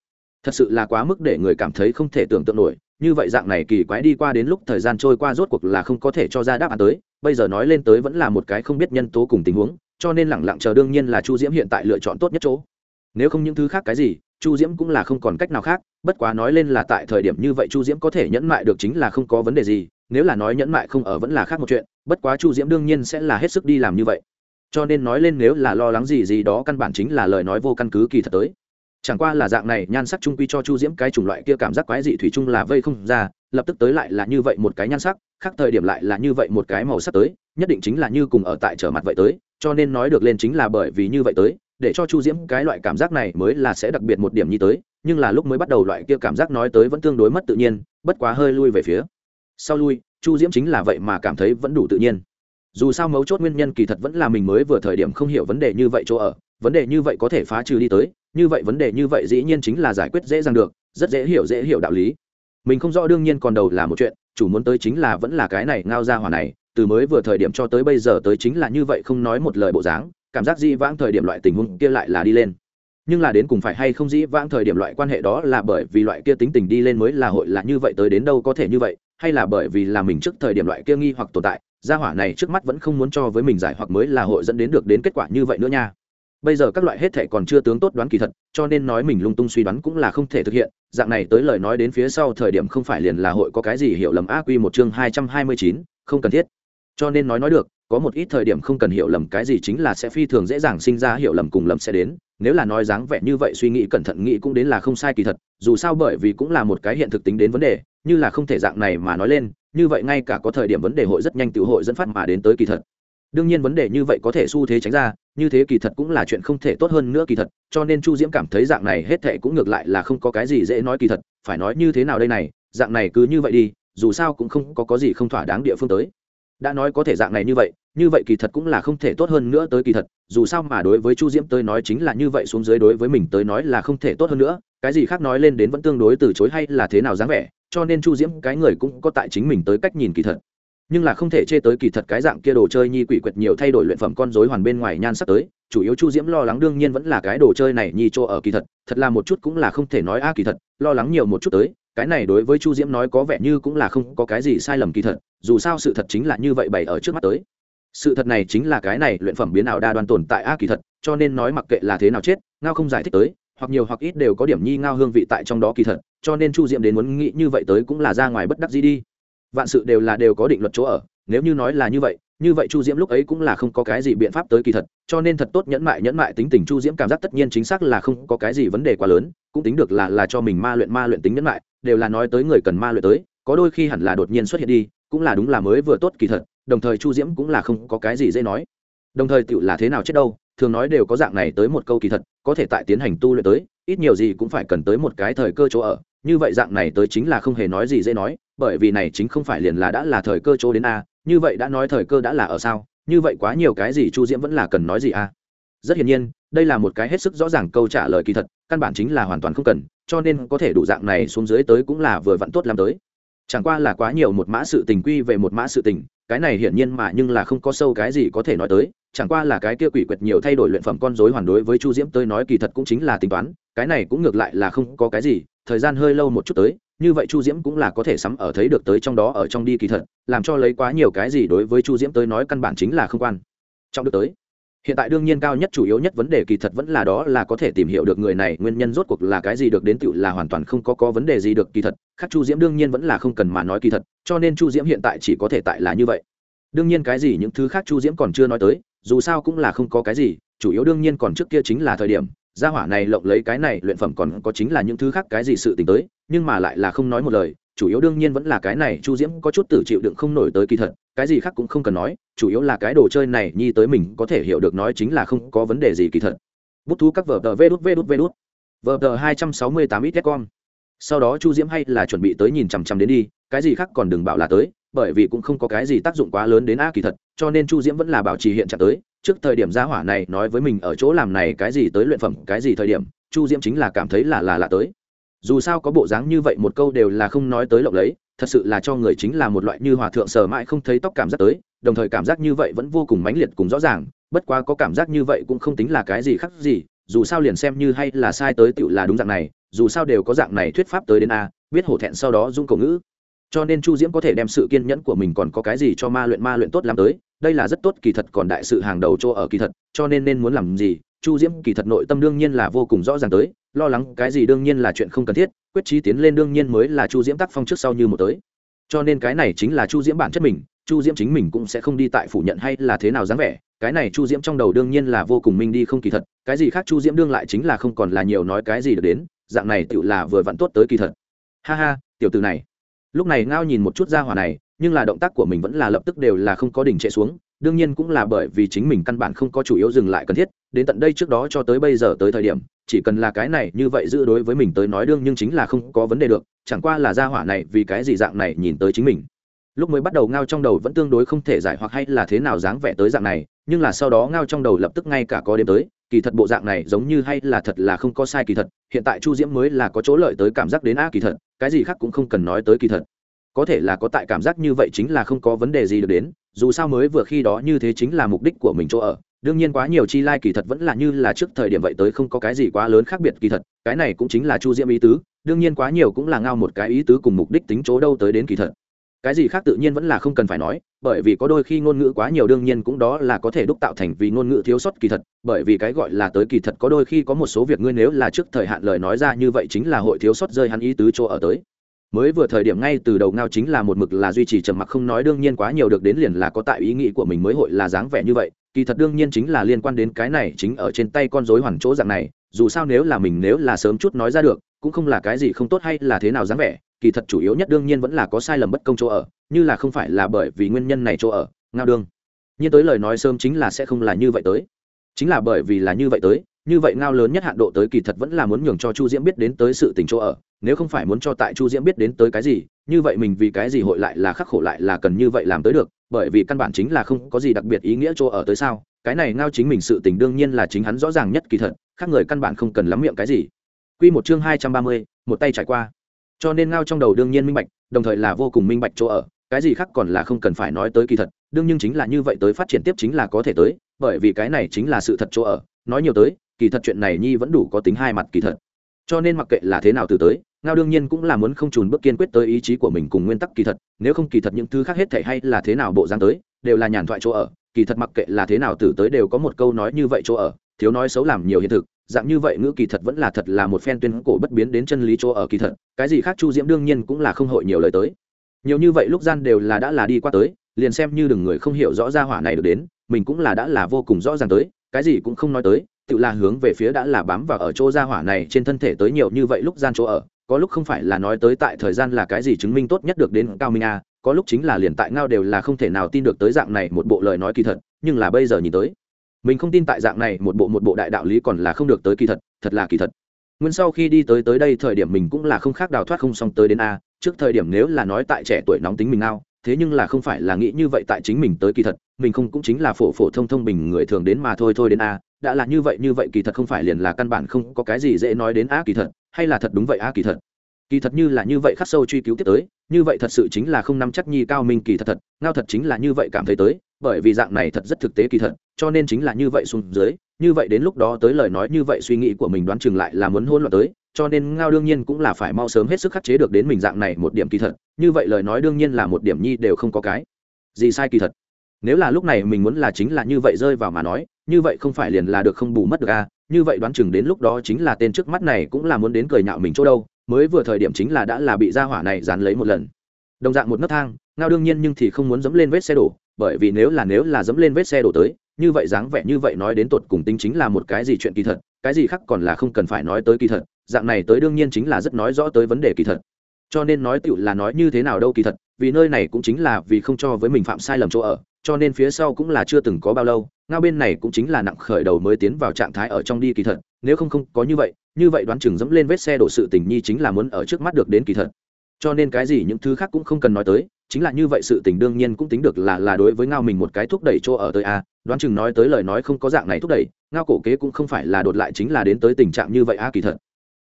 S1: Thật sự là quá mức để người cảm thấy không thể tưởng tượng nổi, như vậy dạng này kỳ quái đi qua đến lúc thời gian trôi qua rốt cuộc là không có thể cho ra đáp án tới, bây giờ nói lên tới vẫn là một cái không biết nhân tố cùng tình huống cho nên lẳng lặng chờ đương nhiên là chu diễm hiện tại lựa chọn tốt nhất chỗ. Nếu không những thứ khác cái gì, chu diễm cũng là không còn cách nào khác, bất quá nói lên là tại thời điểm như vậy chu diễm có thể nhẫn mại được chính là không có vấn đề gì, nếu là nói nhẫn mại không ở vẫn là khác một chuyện, bất quá chu diễm đương nhiên sẽ là hết sức đi làm như vậy. Cho nên nói lên nếu là lo lắng gì gì đó căn bản chính là lời nói vô căn cứ kỳ thật tới chẳng qua là dạng này, nhan sắc trung quy cho chu diễm cái chủng loại kia cảm giác quái dị thủy chung là vây không ra, lập tức tới lại là như vậy một cái nhan sắc, khác thời điểm lại là như vậy một cái màu sắc tới, nhất định chính là như cùng ở tại trở mặt vậy tới, cho nên nói được lên chính là bởi vì như vậy tới, để cho chu diễm cái loại cảm giác này mới là sẽ đặc biệt một điểm như tới, nhưng là lúc mới bắt đầu loại kia cảm giác nói tới vẫn tương đối mất tự nhiên, bất quá hơi lui về phía. Sau lui, chu diễm chính là vậy mà cảm thấy vẫn đủ tự nhiên. Dù sao mấu chốt nguyên nhân kỳ thật vẫn là mình mới vừa thời điểm không hiểu vấn đề như vậy chỗ ở, vấn đề như vậy có thể phá trừ đi tới như vậy vấn đề như vậy dĩ nhiên chính là giải quyết dễ dàng được, rất dễ hiểu dễ hiểu đạo lý. Mình không rõ đương nhiên còn đầu là một chuyện, chủ muốn tới chính là vẫn là cái này ngao ra hỏa này, từ mới vừa thời điểm cho tới bây giờ tới chính là như vậy không nói một lời bộ dáng, cảm giác dĩ vãng thời điểm loại tình huống kia lại là đi lên. Nhưng là đến cùng phải hay không dĩ vãng thời điểm loại quan hệ đó là bởi vì loại kia tính tình đi lên mới là hội là như vậy tới đến đâu có thể như vậy, hay là bởi vì là mình trước thời điểm loại kia nghi hoặc tồn tại, gia hỏa này trước mắt vẫn không muốn cho với mình giải hoặc mới là hội dẫn đến được đến kết quả như vậy nữa nha bây giờ các loại hết thể còn chưa tướng tốt đoán kỳ thật, cho nên nói mình lung tung suy đoán cũng là không thể thực hiện. Dạng này tới lời nói đến phía sau thời điểm không phải liền là hội có cái gì hiểu lầm A quy một chương hai trăm hai mươi chín, không cần thiết. Cho nên nói nói được, có một ít thời điểm không cần hiểu lầm cái gì chính là sẽ phi thường dễ dàng sinh ra hiểu lầm cùng lầm sẽ đến. Nếu là nói dáng vẻ như vậy suy nghĩ cẩn thận nghĩ cũng đến là không sai kỳ thật, dù sao bởi vì cũng là một cái hiện thực tính đến vấn đề, như là không thể dạng này mà nói lên, như vậy ngay cả có thời điểm vấn đề hội rất nhanh tự hội dẫn phát mà đến tới kỳ thật đương nhiên vấn đề như vậy có thể xu thế tránh ra, như thế kỳ thật cũng là chuyện không thể tốt hơn nữa kỳ thật, cho nên chu diễm cảm thấy dạng này hết thệ cũng ngược lại là không có cái gì dễ nói kỳ thật, phải nói như thế nào đây này, dạng này cứ như vậy đi, dù sao cũng không có có gì không thỏa đáng địa phương tới. Đã nói có thể dạng này như vậy như vậy kỳ thật cũng là không thể tốt hơn nữa tới kỳ thật, dù sao mà đối với chu diễm tới nói chính là như vậy xuống dưới đối với mình tới nói là không thể tốt hơn nữa, cái gì khác nói lên đến vẫn tương đối từ chối hay là thế nào dáng vẻ, cho nên chu diễm cái người cũng có tại chính mình tới cách nhìn kỳ thật nhưng là không thể chê tới kỳ thật cái dạng kia đồ chơi nhi quỷ quyệt nhiều thay đổi luyện phẩm con rối hoàn bên ngoài nhan sắc tới, chủ yếu chu diễm lo lắng đương nhiên vẫn là cái đồ chơi này nhi chỗ ở kỳ thật thật là một chút cũng là không thể nói a à kỳ thật, lo lắng nhiều một chút tới, cái này đối với chu diễm nói có vẻ như cũng là không có cái gì sai lầm kỳ thật, dù sao sự thật chính là như vậy bày ở trước mắt tới. Sự thật này chính là cái này luyện phẩm biến ảo đa đoan tồn tại a à kỳ thật, cho nên nói mặc kệ là thế nào chết, ngao không giải thích tới, hoặc nhiều hoặc ít đều có điểm nhi ngao hương vị tại trong đó kỳ thật, cho nên chu diễm đến muốn nghĩ như vậy tới cũng là ra ngoài bất đắc gì đi vạn sự đều là đều có định luật chỗ ở, nếu như nói là như vậy như vậy chu diễm lúc ấy cũng là không có cái gì biện pháp tới kỳ thật, cho nên thật tốt nhẫn mại nhẫn mại tính tình chu diễm cảm giác tất nhiên chính xác là không có cái gì vấn đề quá lớn, cũng tính được là là cho mình ma luyện ma luyện tính nhẫn mại, đều là nói tới người cần ma luyện tới, có đôi khi hẳn là đột nhiên xuất hiện đi, cũng là đúng là mới vừa tốt kỳ thật, đồng thời chu diễm cũng là không có cái gì dễ nói. Đồng thời tựu là thế nào chết đâu, thường nói đều có dạng này tới một câu kỳ thật, có thể tại tiến hành tu luyện tới, ít nhiều gì cũng phải cần tới một cái thời cơ chỗ ở như vậy dạng này tới chính là không hề nói gì dễ nói, bởi vì này chính không phải liền là đã là thời cơ chỗ đến a, như vậy đã nói thời cơ đã là ở sao, như vậy quá nhiều cái gì chu diễm vẫn là cần nói gì a. Rất hiển nhiên, đây là một cái hết sức rõ ràng câu trả lời kỳ thật, căn bản chính là hoàn toàn không cần, cho nên có thể đủ dạng này xuống dưới tới cũng là vừa vặn tốt làm tới. Chẳng qua là quá nhiều một mã sự tình quy về một mã sự tình, cái này hiển nhiên mà nhưng là không có sâu cái gì có thể nói tới, chẳng qua là cái kia quỷ quyệt nhiều thay đổi luyện phẩm con dối hoàn đối với chu diễm tới nói kỳ thật cũng chính là tính toán, cái này cũng ngược lại là không có cái gì thời gian hơi lâu một chút tới, như vậy chu diễm cũng là có thể sắm ở thấy được tới trong đó ở trong đi kỳ thật, làm cho lấy quá nhiều cái gì đối với chu diễm tới nói căn bản chính là không quan trong được tới. Hiện tại đương nhiên cao nhất chủ yếu nhất vấn đề kỳ thật vẫn là đó là có thể tìm hiểu được người này nguyên nhân rốt cuộc là cái gì được đến tựu là hoàn toàn không có có vấn đề gì được kỳ thật, khác chu diễm đương nhiên vẫn là không cần mà nói kỳ thật, cho nên chu diễm hiện tại chỉ có thể tại là như vậy. Đương nhiên cái gì những thứ khác chu diễm còn chưa nói tới, dù sao cũng là không có cái gì, chủ yếu đương nhiên còn trước kia chính là thời điểm gia hỏa này lộng lấy cái này luyện phẩm còn có chính là những thứ khác cái gì sự t ì n h tới, nhưng mà lại là không nói một lời, chủ yếu đương nhiên vẫn là cái này chu diễm có chút tự chịu đựng không nổi tới kỳ thật, cái gì khác cũng không cần nói, chủ yếu là cái đồ chơi này nhi tới mình có thể hiểu được nói chính là không có vấn đề gì kỳ thật. Bút thú các vở tờ vê đút vê đút vê đút. Vở tờ hai trăm sáu mươi tám ít com. Sau đó chu diễm hay là chuẩn bị tới nhìn chằm chằm đến đi, cái gì khác còn đừng bảo là tới, bởi vì cũng không có cái gì tác dụng quá lớn đến a kỳ thật, cho nên chu diễm vẫn là bảo trì hiện trạng tới trước thời điểm gia hỏa này nói với mình ở chỗ làm này cái gì tới luyện phẩm, cái gì thời điểm, chu diễm chính là cảm thấy là là lạ tới. Dù sao có bộ dáng như vậy một câu đều là không nói tới lộng lấy, thật sự là cho người chính là một loại như hòa thượng sờ mãi không thấy tóc cảm giác tới, đồng thời cảm giác như vậy vẫn vô cùng mãnh liệt cùng rõ ràng, bất quá có cảm giác như vậy cũng không tính là cái gì khác gì, dù sao liền xem như hay là sai tới tựu là đúng dạng này, dù sao đều có dạng này thuyết pháp tới đến a, biết hổ thẹn sau đó dung cổ ngữ cho nên chu diễm có thể đem sự kiên nhẫn của mình còn có cái gì cho ma luyện ma luyện tốt lắm tới. Đây là rất tốt kỳ thật, còn đại sự hàng đầu chỗ ở kỳ thật, cho nên nên muốn làm gì, chu diễm kỳ thật nội tâm đương nhiên là vô cùng rõ ràng tới. Lo lắng cái gì đương nhiên là chuyện không cần thiết, quyết trí tiến lên đương nhiên mới là chu diễm tác phong trước sau như một tới. Cho nên cái này chính là chu diễm bản chất mình, chu diễm chính mình cũng sẽ không đi tại phủ nhận hay là thế nào dáng vẻ. Cái này chu diễm trong đầu đương nhiên là vô cùng minh đi không kỳ thật, cái gì khác chu diễm đương lại chính là không còn là nhiều nói cái gì được đến, dạng này tựu là vừa vặn tốt tới kỳ thật. Ha ha, tiểu từ này lúc này ngao nhìn một chút ra hỏa này, nhưng là động tác của mình vẫn là lập tức đều là không có đỉnh chạy xuống, đương nhiên cũng là bởi vì chính mình căn bản không có chủ yếu dừng lại cần thiết, đến tận đây trước đó cho tới bây giờ tới thời điểm, chỉ cần là cái này như vậy giữ đối với mình tới nói đương nhưng chính là không có vấn đề được, chẳng qua là ra hỏa này vì cái gì dạng này nhìn tới chính mình. Lúc mới bắt đầu ngao trong đầu vẫn tương đối không thể giải hoặc hay là thế nào dáng vẻ tới dạng này, nhưng là sau đó ngao trong đầu lập tức ngay cả có đêm tới kỳ thật bộ dạng này giống như hay là thật là không có sai kỳ thật, hiện tại chu diễm mới là có chỗ lợi tới cảm giác đến a kỳ thật, cái gì khác cũng không cần nói tới kỳ thật. Có thể là có tại cảm giác như vậy chính là không có vấn đề gì được đến, dù sao mới vừa khi đó như thế chính là mục đích của mình chỗ ở, đương nhiên quá nhiều chi lai kỳ thật vẫn là như là trước thời điểm vậy tới không có cái gì quá lớn khác biệt kỳ thật, cái này cũng chính là chu diễm ý tứ, đương nhiên quá nhiều cũng là ngao một cái ý tứ cùng mục đích tính chỗ đâu tới đến kỳ thật cái gì khác tự nhiên vẫn là không cần phải nói, bởi vì có đôi khi ngôn ngữ quá nhiều đương nhiên cũng đó là có thể đúc tạo thành vì ngôn ngữ thiếu sót kỳ thật, bởi vì cái gọi là tới kỳ thật có đôi khi có một số việc ngươi nếu là trước thời hạn lời nói ra như vậy chính là hội thiếu sót rơi hắn ý tứ chỗ ở tới. Mới vừa thời điểm ngay từ đầu ngao chính là một mực là duy trì trầm mặc không nói đương nhiên quá nhiều được đến liền là có tại ý nghĩ của mình mới hội là dáng vẻ như vậy, kỳ thật đương nhiên chính là liên quan đến cái này chính ở trên tay con rối hoàn chỗ dạng này, dù sao nếu là mình nếu là sớm chút nói ra được cũng không là cái gì không tốt hay là thế nào dáng vẻ, kỳ thật chủ yếu nhất đương nhiên vẫn là có sai lầm bất công chỗ ở, như là không phải là bởi vì nguyên nhân này chỗ ở, ngao đương. Nhiên tới lời nói sớm chính là sẽ không là như vậy tới. Chính là bởi vì là như vậy tới, như vậy ngao lớn nhất hạn độ tới kỳ thật vẫn là muốn nhường cho chu diễm biết đến tới sự tình chỗ ở, nếu không phải muốn cho tại chu diễm biết đến tới cái gì, như vậy mình vì cái gì hội lại là khắc khổ lại là cần như vậy làm tới được, bởi vì căn bản chính là không có gì đặc biệt ý nghĩa chỗ ở tới sao. Cái này ngao chính mình sự tình đương nhiên là chính hắn rõ ràng nhất kỳ thật, khác người căn bản không cần lắm miệng cái gì. Quy một chương hai trăm ba mươi, một tay trải qua. Cho nên ngao trong đầu đương nhiên minh bạch, đồng thời là vô cùng minh bạch chỗ ở, cái gì khác còn là không cần phải nói tới kỳ thật, đương nhiên chính là như vậy tới phát triển tiếp chính là có thể tới, bởi vì cái này chính là sự thật chỗ ở, nói nhiều tới, kỳ thật chuyện này nhi vẫn đủ có tính hai mặt kỳ thật. Cho nên mặc kệ là thế nào từ tới, ngao đương nhiên cũng là muốn không chùn bước kiên quyết tới ý chí của mình cùng nguyên tắc kỳ thật, nếu không kỳ thật những thứ khác hết thảy hay là thế nào bộ dáng tới, đều là nhàn thoại chỗ ở, kỳ thật mặc kệ là thế nào từ tới đều có một câu nói như vậy chỗ ở, thiếu nói xấu làm nhiều hiện thực, dạng như vậy ngữ kỳ thật vẫn là thật là một phen tuyên cổ bất biến đến chân lý chỗ ở kỳ thật, cái gì khác chu diễm đương nhiên cũng là không hội nhiều lời tới. Nhiều như vậy lúc gian đều là đã là đi qua tới, liền xem như đừng người không hiểu rõ ra hỏa này được đến, mình cũng là đã là vô cùng rõ ràng tới, cái gì cũng không nói tới, tự là hướng về phía đã là bám vào ở chỗ ra hỏa này trên thân thể tới nhiều như vậy lúc gian chỗ ở, có lúc không phải là nói tới tại thời gian là cái gì chứng minh tốt nhất được đến cao minh a, có lúc chính là liền tại ngao đều là không thể nào tin được tới dạng này một bộ lời nói kỳ thật, nhưng là bây giờ nhìn tới mình không tin tại dạng này, một bộ một bộ đại đạo lý còn là không được tới kỳ thật thật là kỳ thật. Nguyên sau khi đi tới tới đây thời điểm mình cũng là không khác đào thoát không xong tới đến a, trước thời điểm nếu là nói tại trẻ tuổi nóng tính mình nào thế nhưng là không phải là nghĩ như vậy tại chính mình tới kỳ thật, mình không cũng chính là phổ phổ thông thông bình người thường đến mà thôi thôi đến a, đã là như vậy như vậy kỳ thật không phải liền là căn bản không có cái gì dễ nói đến a kỳ thật, hay là thật đúng vậy a kỳ thật. Kỳ thật như là như vậy khắc sâu truy cứu tiếp tới, như vậy thật sự chính là không nắm chắc nhi cao minh kỳ thật thật, ngao thật chính là như vậy cảm thấy tới bởi vì dạng này thật rất thực tế kỳ thật, cho nên chính là như vậy xuống dưới, như vậy đến lúc đó tới lời nói như vậy suy nghĩ của mình đoán chừng lại là muốn hôn loạn tới, cho nên ngao đương nhiên cũng là phải mau sớm hết sức khắc chế được đến mình dạng này một điểm kỳ thật, như vậy lời nói đương nhiên là một điểm nhi đều không có cái gì sai kỳ thật nếu là lúc này mình muốn là chính là như vậy rơi vào mà nói, như vậy không phải liền là được không bù mất được a à? như vậy đoán chừng đến lúc đó chính là tên trước mắt này cũng là muốn đến cười nhạo mình chỗ đâu, mới vừa thời điểm chính là đã là bị gia hỏa này dán lấy một lần đồng dạng một nấc thang, ngao đương nhiên nhưng thì không muốn dẫm lên vết xe đổ bởi vì nếu là nếu là dẫm lên vết xe đổ tới, như vậy dáng vẻ như vậy nói đến tột cùng tính chính là một cái gì chuyện kỳ thật, cái gì khác còn là không cần phải nói tới kỳ thật, dạng này tới đương nhiên chính là rất nói rõ tới vấn đề kỳ thật. Cho nên nói tựu là nói như thế nào đâu kỳ thật, vì nơi này cũng chính là vì không cho với mình phạm sai lầm chỗ ở, cho nên phía sau cũng là chưa từng có bao lâu, ngao bên này cũng chính là nặng khởi đầu mới tiến vào trạng thái ở trong đi kỳ thật, nếu không không có như vậy như vậy đoán chừng dẫm lên vết xe đổ sự tình nhi chính là muốn ở trước mắt được đến kỳ thật. Cho nên cái gì những thứ khác cũng không cần nói tới chính là như vậy sự tình đương nhiên cũng tính được là là đối với ngao mình một cái thúc đẩy chỗ ở tới a, đoán chừng nói tới lời nói không có dạng này thúc đẩy, ngao cổ kế cũng không phải là đột lại chính là đến tới tình trạng như vậy a kỳ thật.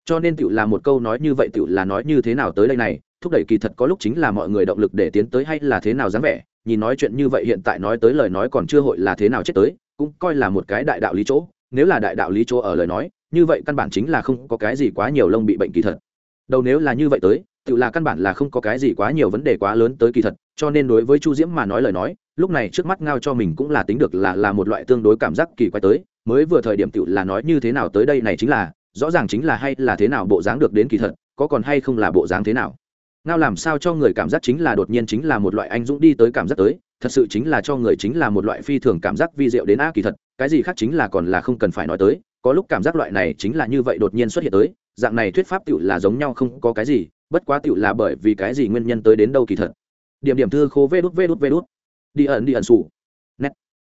S1: Cho nên tựu là một câu nói như vậy tựu là nói như thế nào tới đây này, thúc đẩy kỳ thật có lúc chính là mọi người động lực để tiến tới hay là thế nào dáng vẻ, nhìn nói chuyện như vậy hiện tại nói tới lời nói còn chưa hội là thế nào chết tới, cũng coi là một cái đại đạo lý chỗ. Nếu là đại đạo lý chỗ ở lời nói, như vậy căn bản chính là không có cái gì quá nhiều lông bị bệnh kỳ thật. Đầu nếu là như vậy tới tự là căn bản là không có cái gì quá nhiều vấn đề quá lớn tới kỳ thật, cho nên đối với chu diễm mà nói lời nói, lúc này trước mắt ngao cho mình cũng là tính được là là một loại tương đối cảm giác kỳ quái tới, mới vừa thời điểm tự là nói như thế nào tới đây này chính là, rõ ràng chính là hay là thế nào bộ dáng được đến kỳ thật, có còn hay không là bộ dáng thế nào. Ngao làm sao cho người cảm giác chính là đột nhiên chính là một loại anh dũng đi tới cảm giác tới, thật sự chính là cho người chính là một loại phi thường cảm giác vi diệu đến a kỳ thật, cái gì khác chính là còn là không cần phải nói tới, có lúc cảm giác loại này chính là như vậy đột nhiên xuất hiện tới dạng này thuyết pháp tựu là giống nhau không có cái gì, bất quá tựu là bởi vì cái gì nguyên nhân tới đến đâu kỳ thật. Điểm điểm thư khô vê đút vê đút vê đút. Đi ẩn đi ẩn sủ. Nét.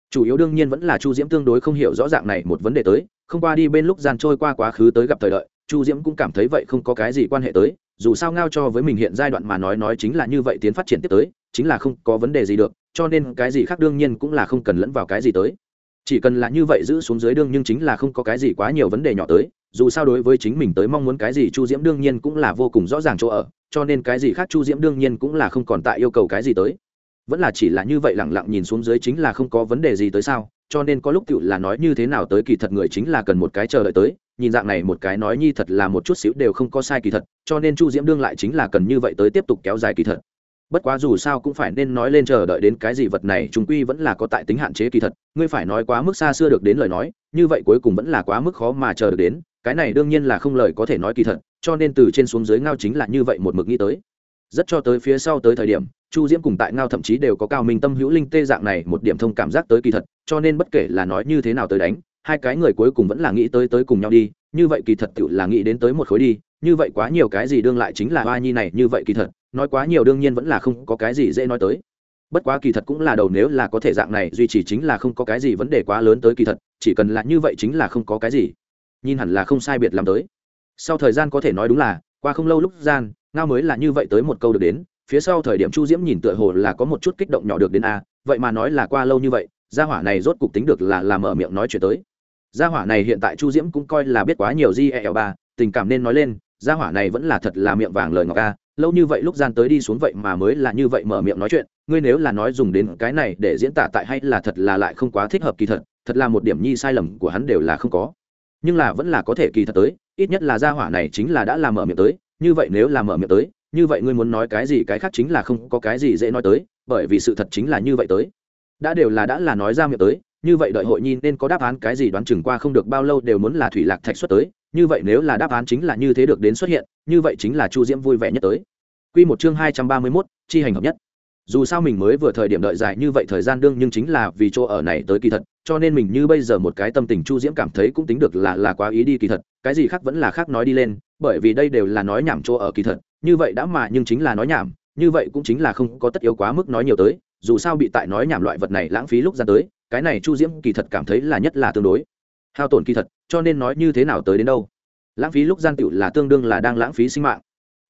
S1: Chủ yếu đương nhiên vẫn là chu diễm tương đối không hiểu rõ dạng này một vấn đề tới, không qua đi bên lúc gian trôi qua quá khứ tới gặp thời đợi, chu diễm cũng cảm thấy vậy không có cái gì quan hệ tới, dù sao ngao cho với mình hiện giai đoạn mà nói nói chính là như vậy tiến phát triển tiếp tới, chính là không có vấn đề gì được, cho nên cái gì khác đương nhiên cũng là không cần lẫn vào cái gì tới. Chỉ cần là như vậy giữ xuống dưới đương nhưng chính là không có cái gì quá nhiều vấn đề nhỏ tới dù sao đối với chính mình tới mong muốn cái gì chu diễm đương nhiên cũng là vô cùng rõ ràng chỗ ở, cho nên cái gì khác chu diễm đương nhiên cũng là không còn tại yêu cầu cái gì tới. Vẫn là chỉ là như vậy lẳng lặng nhìn xuống dưới chính là không có vấn đề gì tới sao, cho nên có lúc tựu là nói như thế nào tới kỳ thật người chính là cần một cái chờ đợi tới, nhìn dạng này một cái nói nhi thật là một chút xíu đều không có sai kỳ thật, cho nên chu diễm đương lại chính là cần như vậy tới tiếp tục kéo dài kỳ thật bất quá dù sao cũng phải nên nói lên chờ đợi đến cái gì vật này, chúng quy vẫn là có tại tính hạn chế kỳ thật, ngươi phải nói quá mức xa xưa được đến lời nói, như vậy cuối cùng vẫn là quá mức khó mà chờ được đến, cái này đương nhiên là không lời có thể nói kỳ thật, cho nên từ trên xuống dưới ngao chính là như vậy một mực nghĩ tới. Rất cho tới phía sau tới thời điểm, chu diễm cùng tại ngao thậm chí đều có cao minh tâm hữu linh tê dạng này một điểm thông cảm giác tới kỳ thật, cho nên bất kể là nói như thế nào tới đánh, hai cái người cuối cùng vẫn là nghĩ tới tới cùng nhau đi, như vậy kỳ thật tự là nghĩ đến tới một khối đi, như vậy quá nhiều cái gì đương lại chính là hoa nhi này, như vậy kỳ thật nói quá nhiều đương nhiên vẫn là không có cái gì dễ nói tới. Bất quá kỳ thật cũng là đầu nếu là có thể dạng này, duy trì chính là không có cái gì vấn đề quá lớn tới kỳ thật, chỉ cần là như vậy chính là không có cái gì. Nhìn hẳn là không sai biệt làm tới. Sau thời gian có thể nói đúng là, qua không lâu lúc gian, ngao mới là như vậy tới một câu được đến, phía sau thời điểm chu diễm nhìn tựa hồ là có một chút kích động nhỏ được đến a, vậy mà nói là qua lâu như vậy, gia hỏa này rốt cục tính được là làm ở miệng nói chuyện tới. Gia hỏa này hiện tại chu diễm cũng coi là biết quá nhiều di ba, tình cảm nên nói lên, gia hỏa này vẫn là thật là miệng vàng lời ngọc a lâu như vậy lúc gian tới đi xuống vậy mà mới là như vậy mở miệng nói chuyện, ngươi nếu là nói dùng đến cái này để diễn tả tại hay là thật là lại không quá thích hợp kỳ thật thật là một điểm nhi sai lầm của hắn đều là không có. Nhưng là vẫn là có thể kỳ thật tới, ít nhất là gia hỏa này chính là đã làm mở miệng tới, như vậy nếu là mở miệng tới, như vậy ngươi muốn nói cái gì cái khác chính là không có cái gì dễ nói tới, bởi vì sự thật chính là như vậy tới. Đã đều là đã là nói ra miệng tới, như vậy đợi hội nhi nên có đáp án cái gì đoán chừng qua không được bao lâu đều muốn là thủy lạc thạch xuất tới như vậy nếu là đáp án chính là như thế được đến xuất hiện như vậy chính là chu diễm vui vẻ nhất tới Quy một chương hai trăm ba mươi 231, chi hành hợp nhất. Dù sao mình mới vừa thời điểm đợi dài như vậy thời gian đương nhưng chính là vì chỗ ở này tới kỳ thật, cho nên mình như bây giờ một cái tâm tình Chu Diễm cảm thấy cũng tính được là là quá ý đi kỳ thật, cái gì khác vẫn là khác nói đi lên, bởi vì đây đều là nói nhảm chỗ ở kỳ thật, như vậy đã mà nhưng chính là nói nhảm, như vậy cũng chính là không có tất yếu quá mức nói nhiều tới, dù sao bị tại nói nhảm loại vật này lãng phí lúc ra tới, cái này Chu Diễm kỳ thật cảm thấy là nhất là tương đối hao tổn kỳ thật, cho nên nói như thế nào tới đến đâu. Lãng phí lúc gian tựu là tương đương là đang lãng phí sinh mạng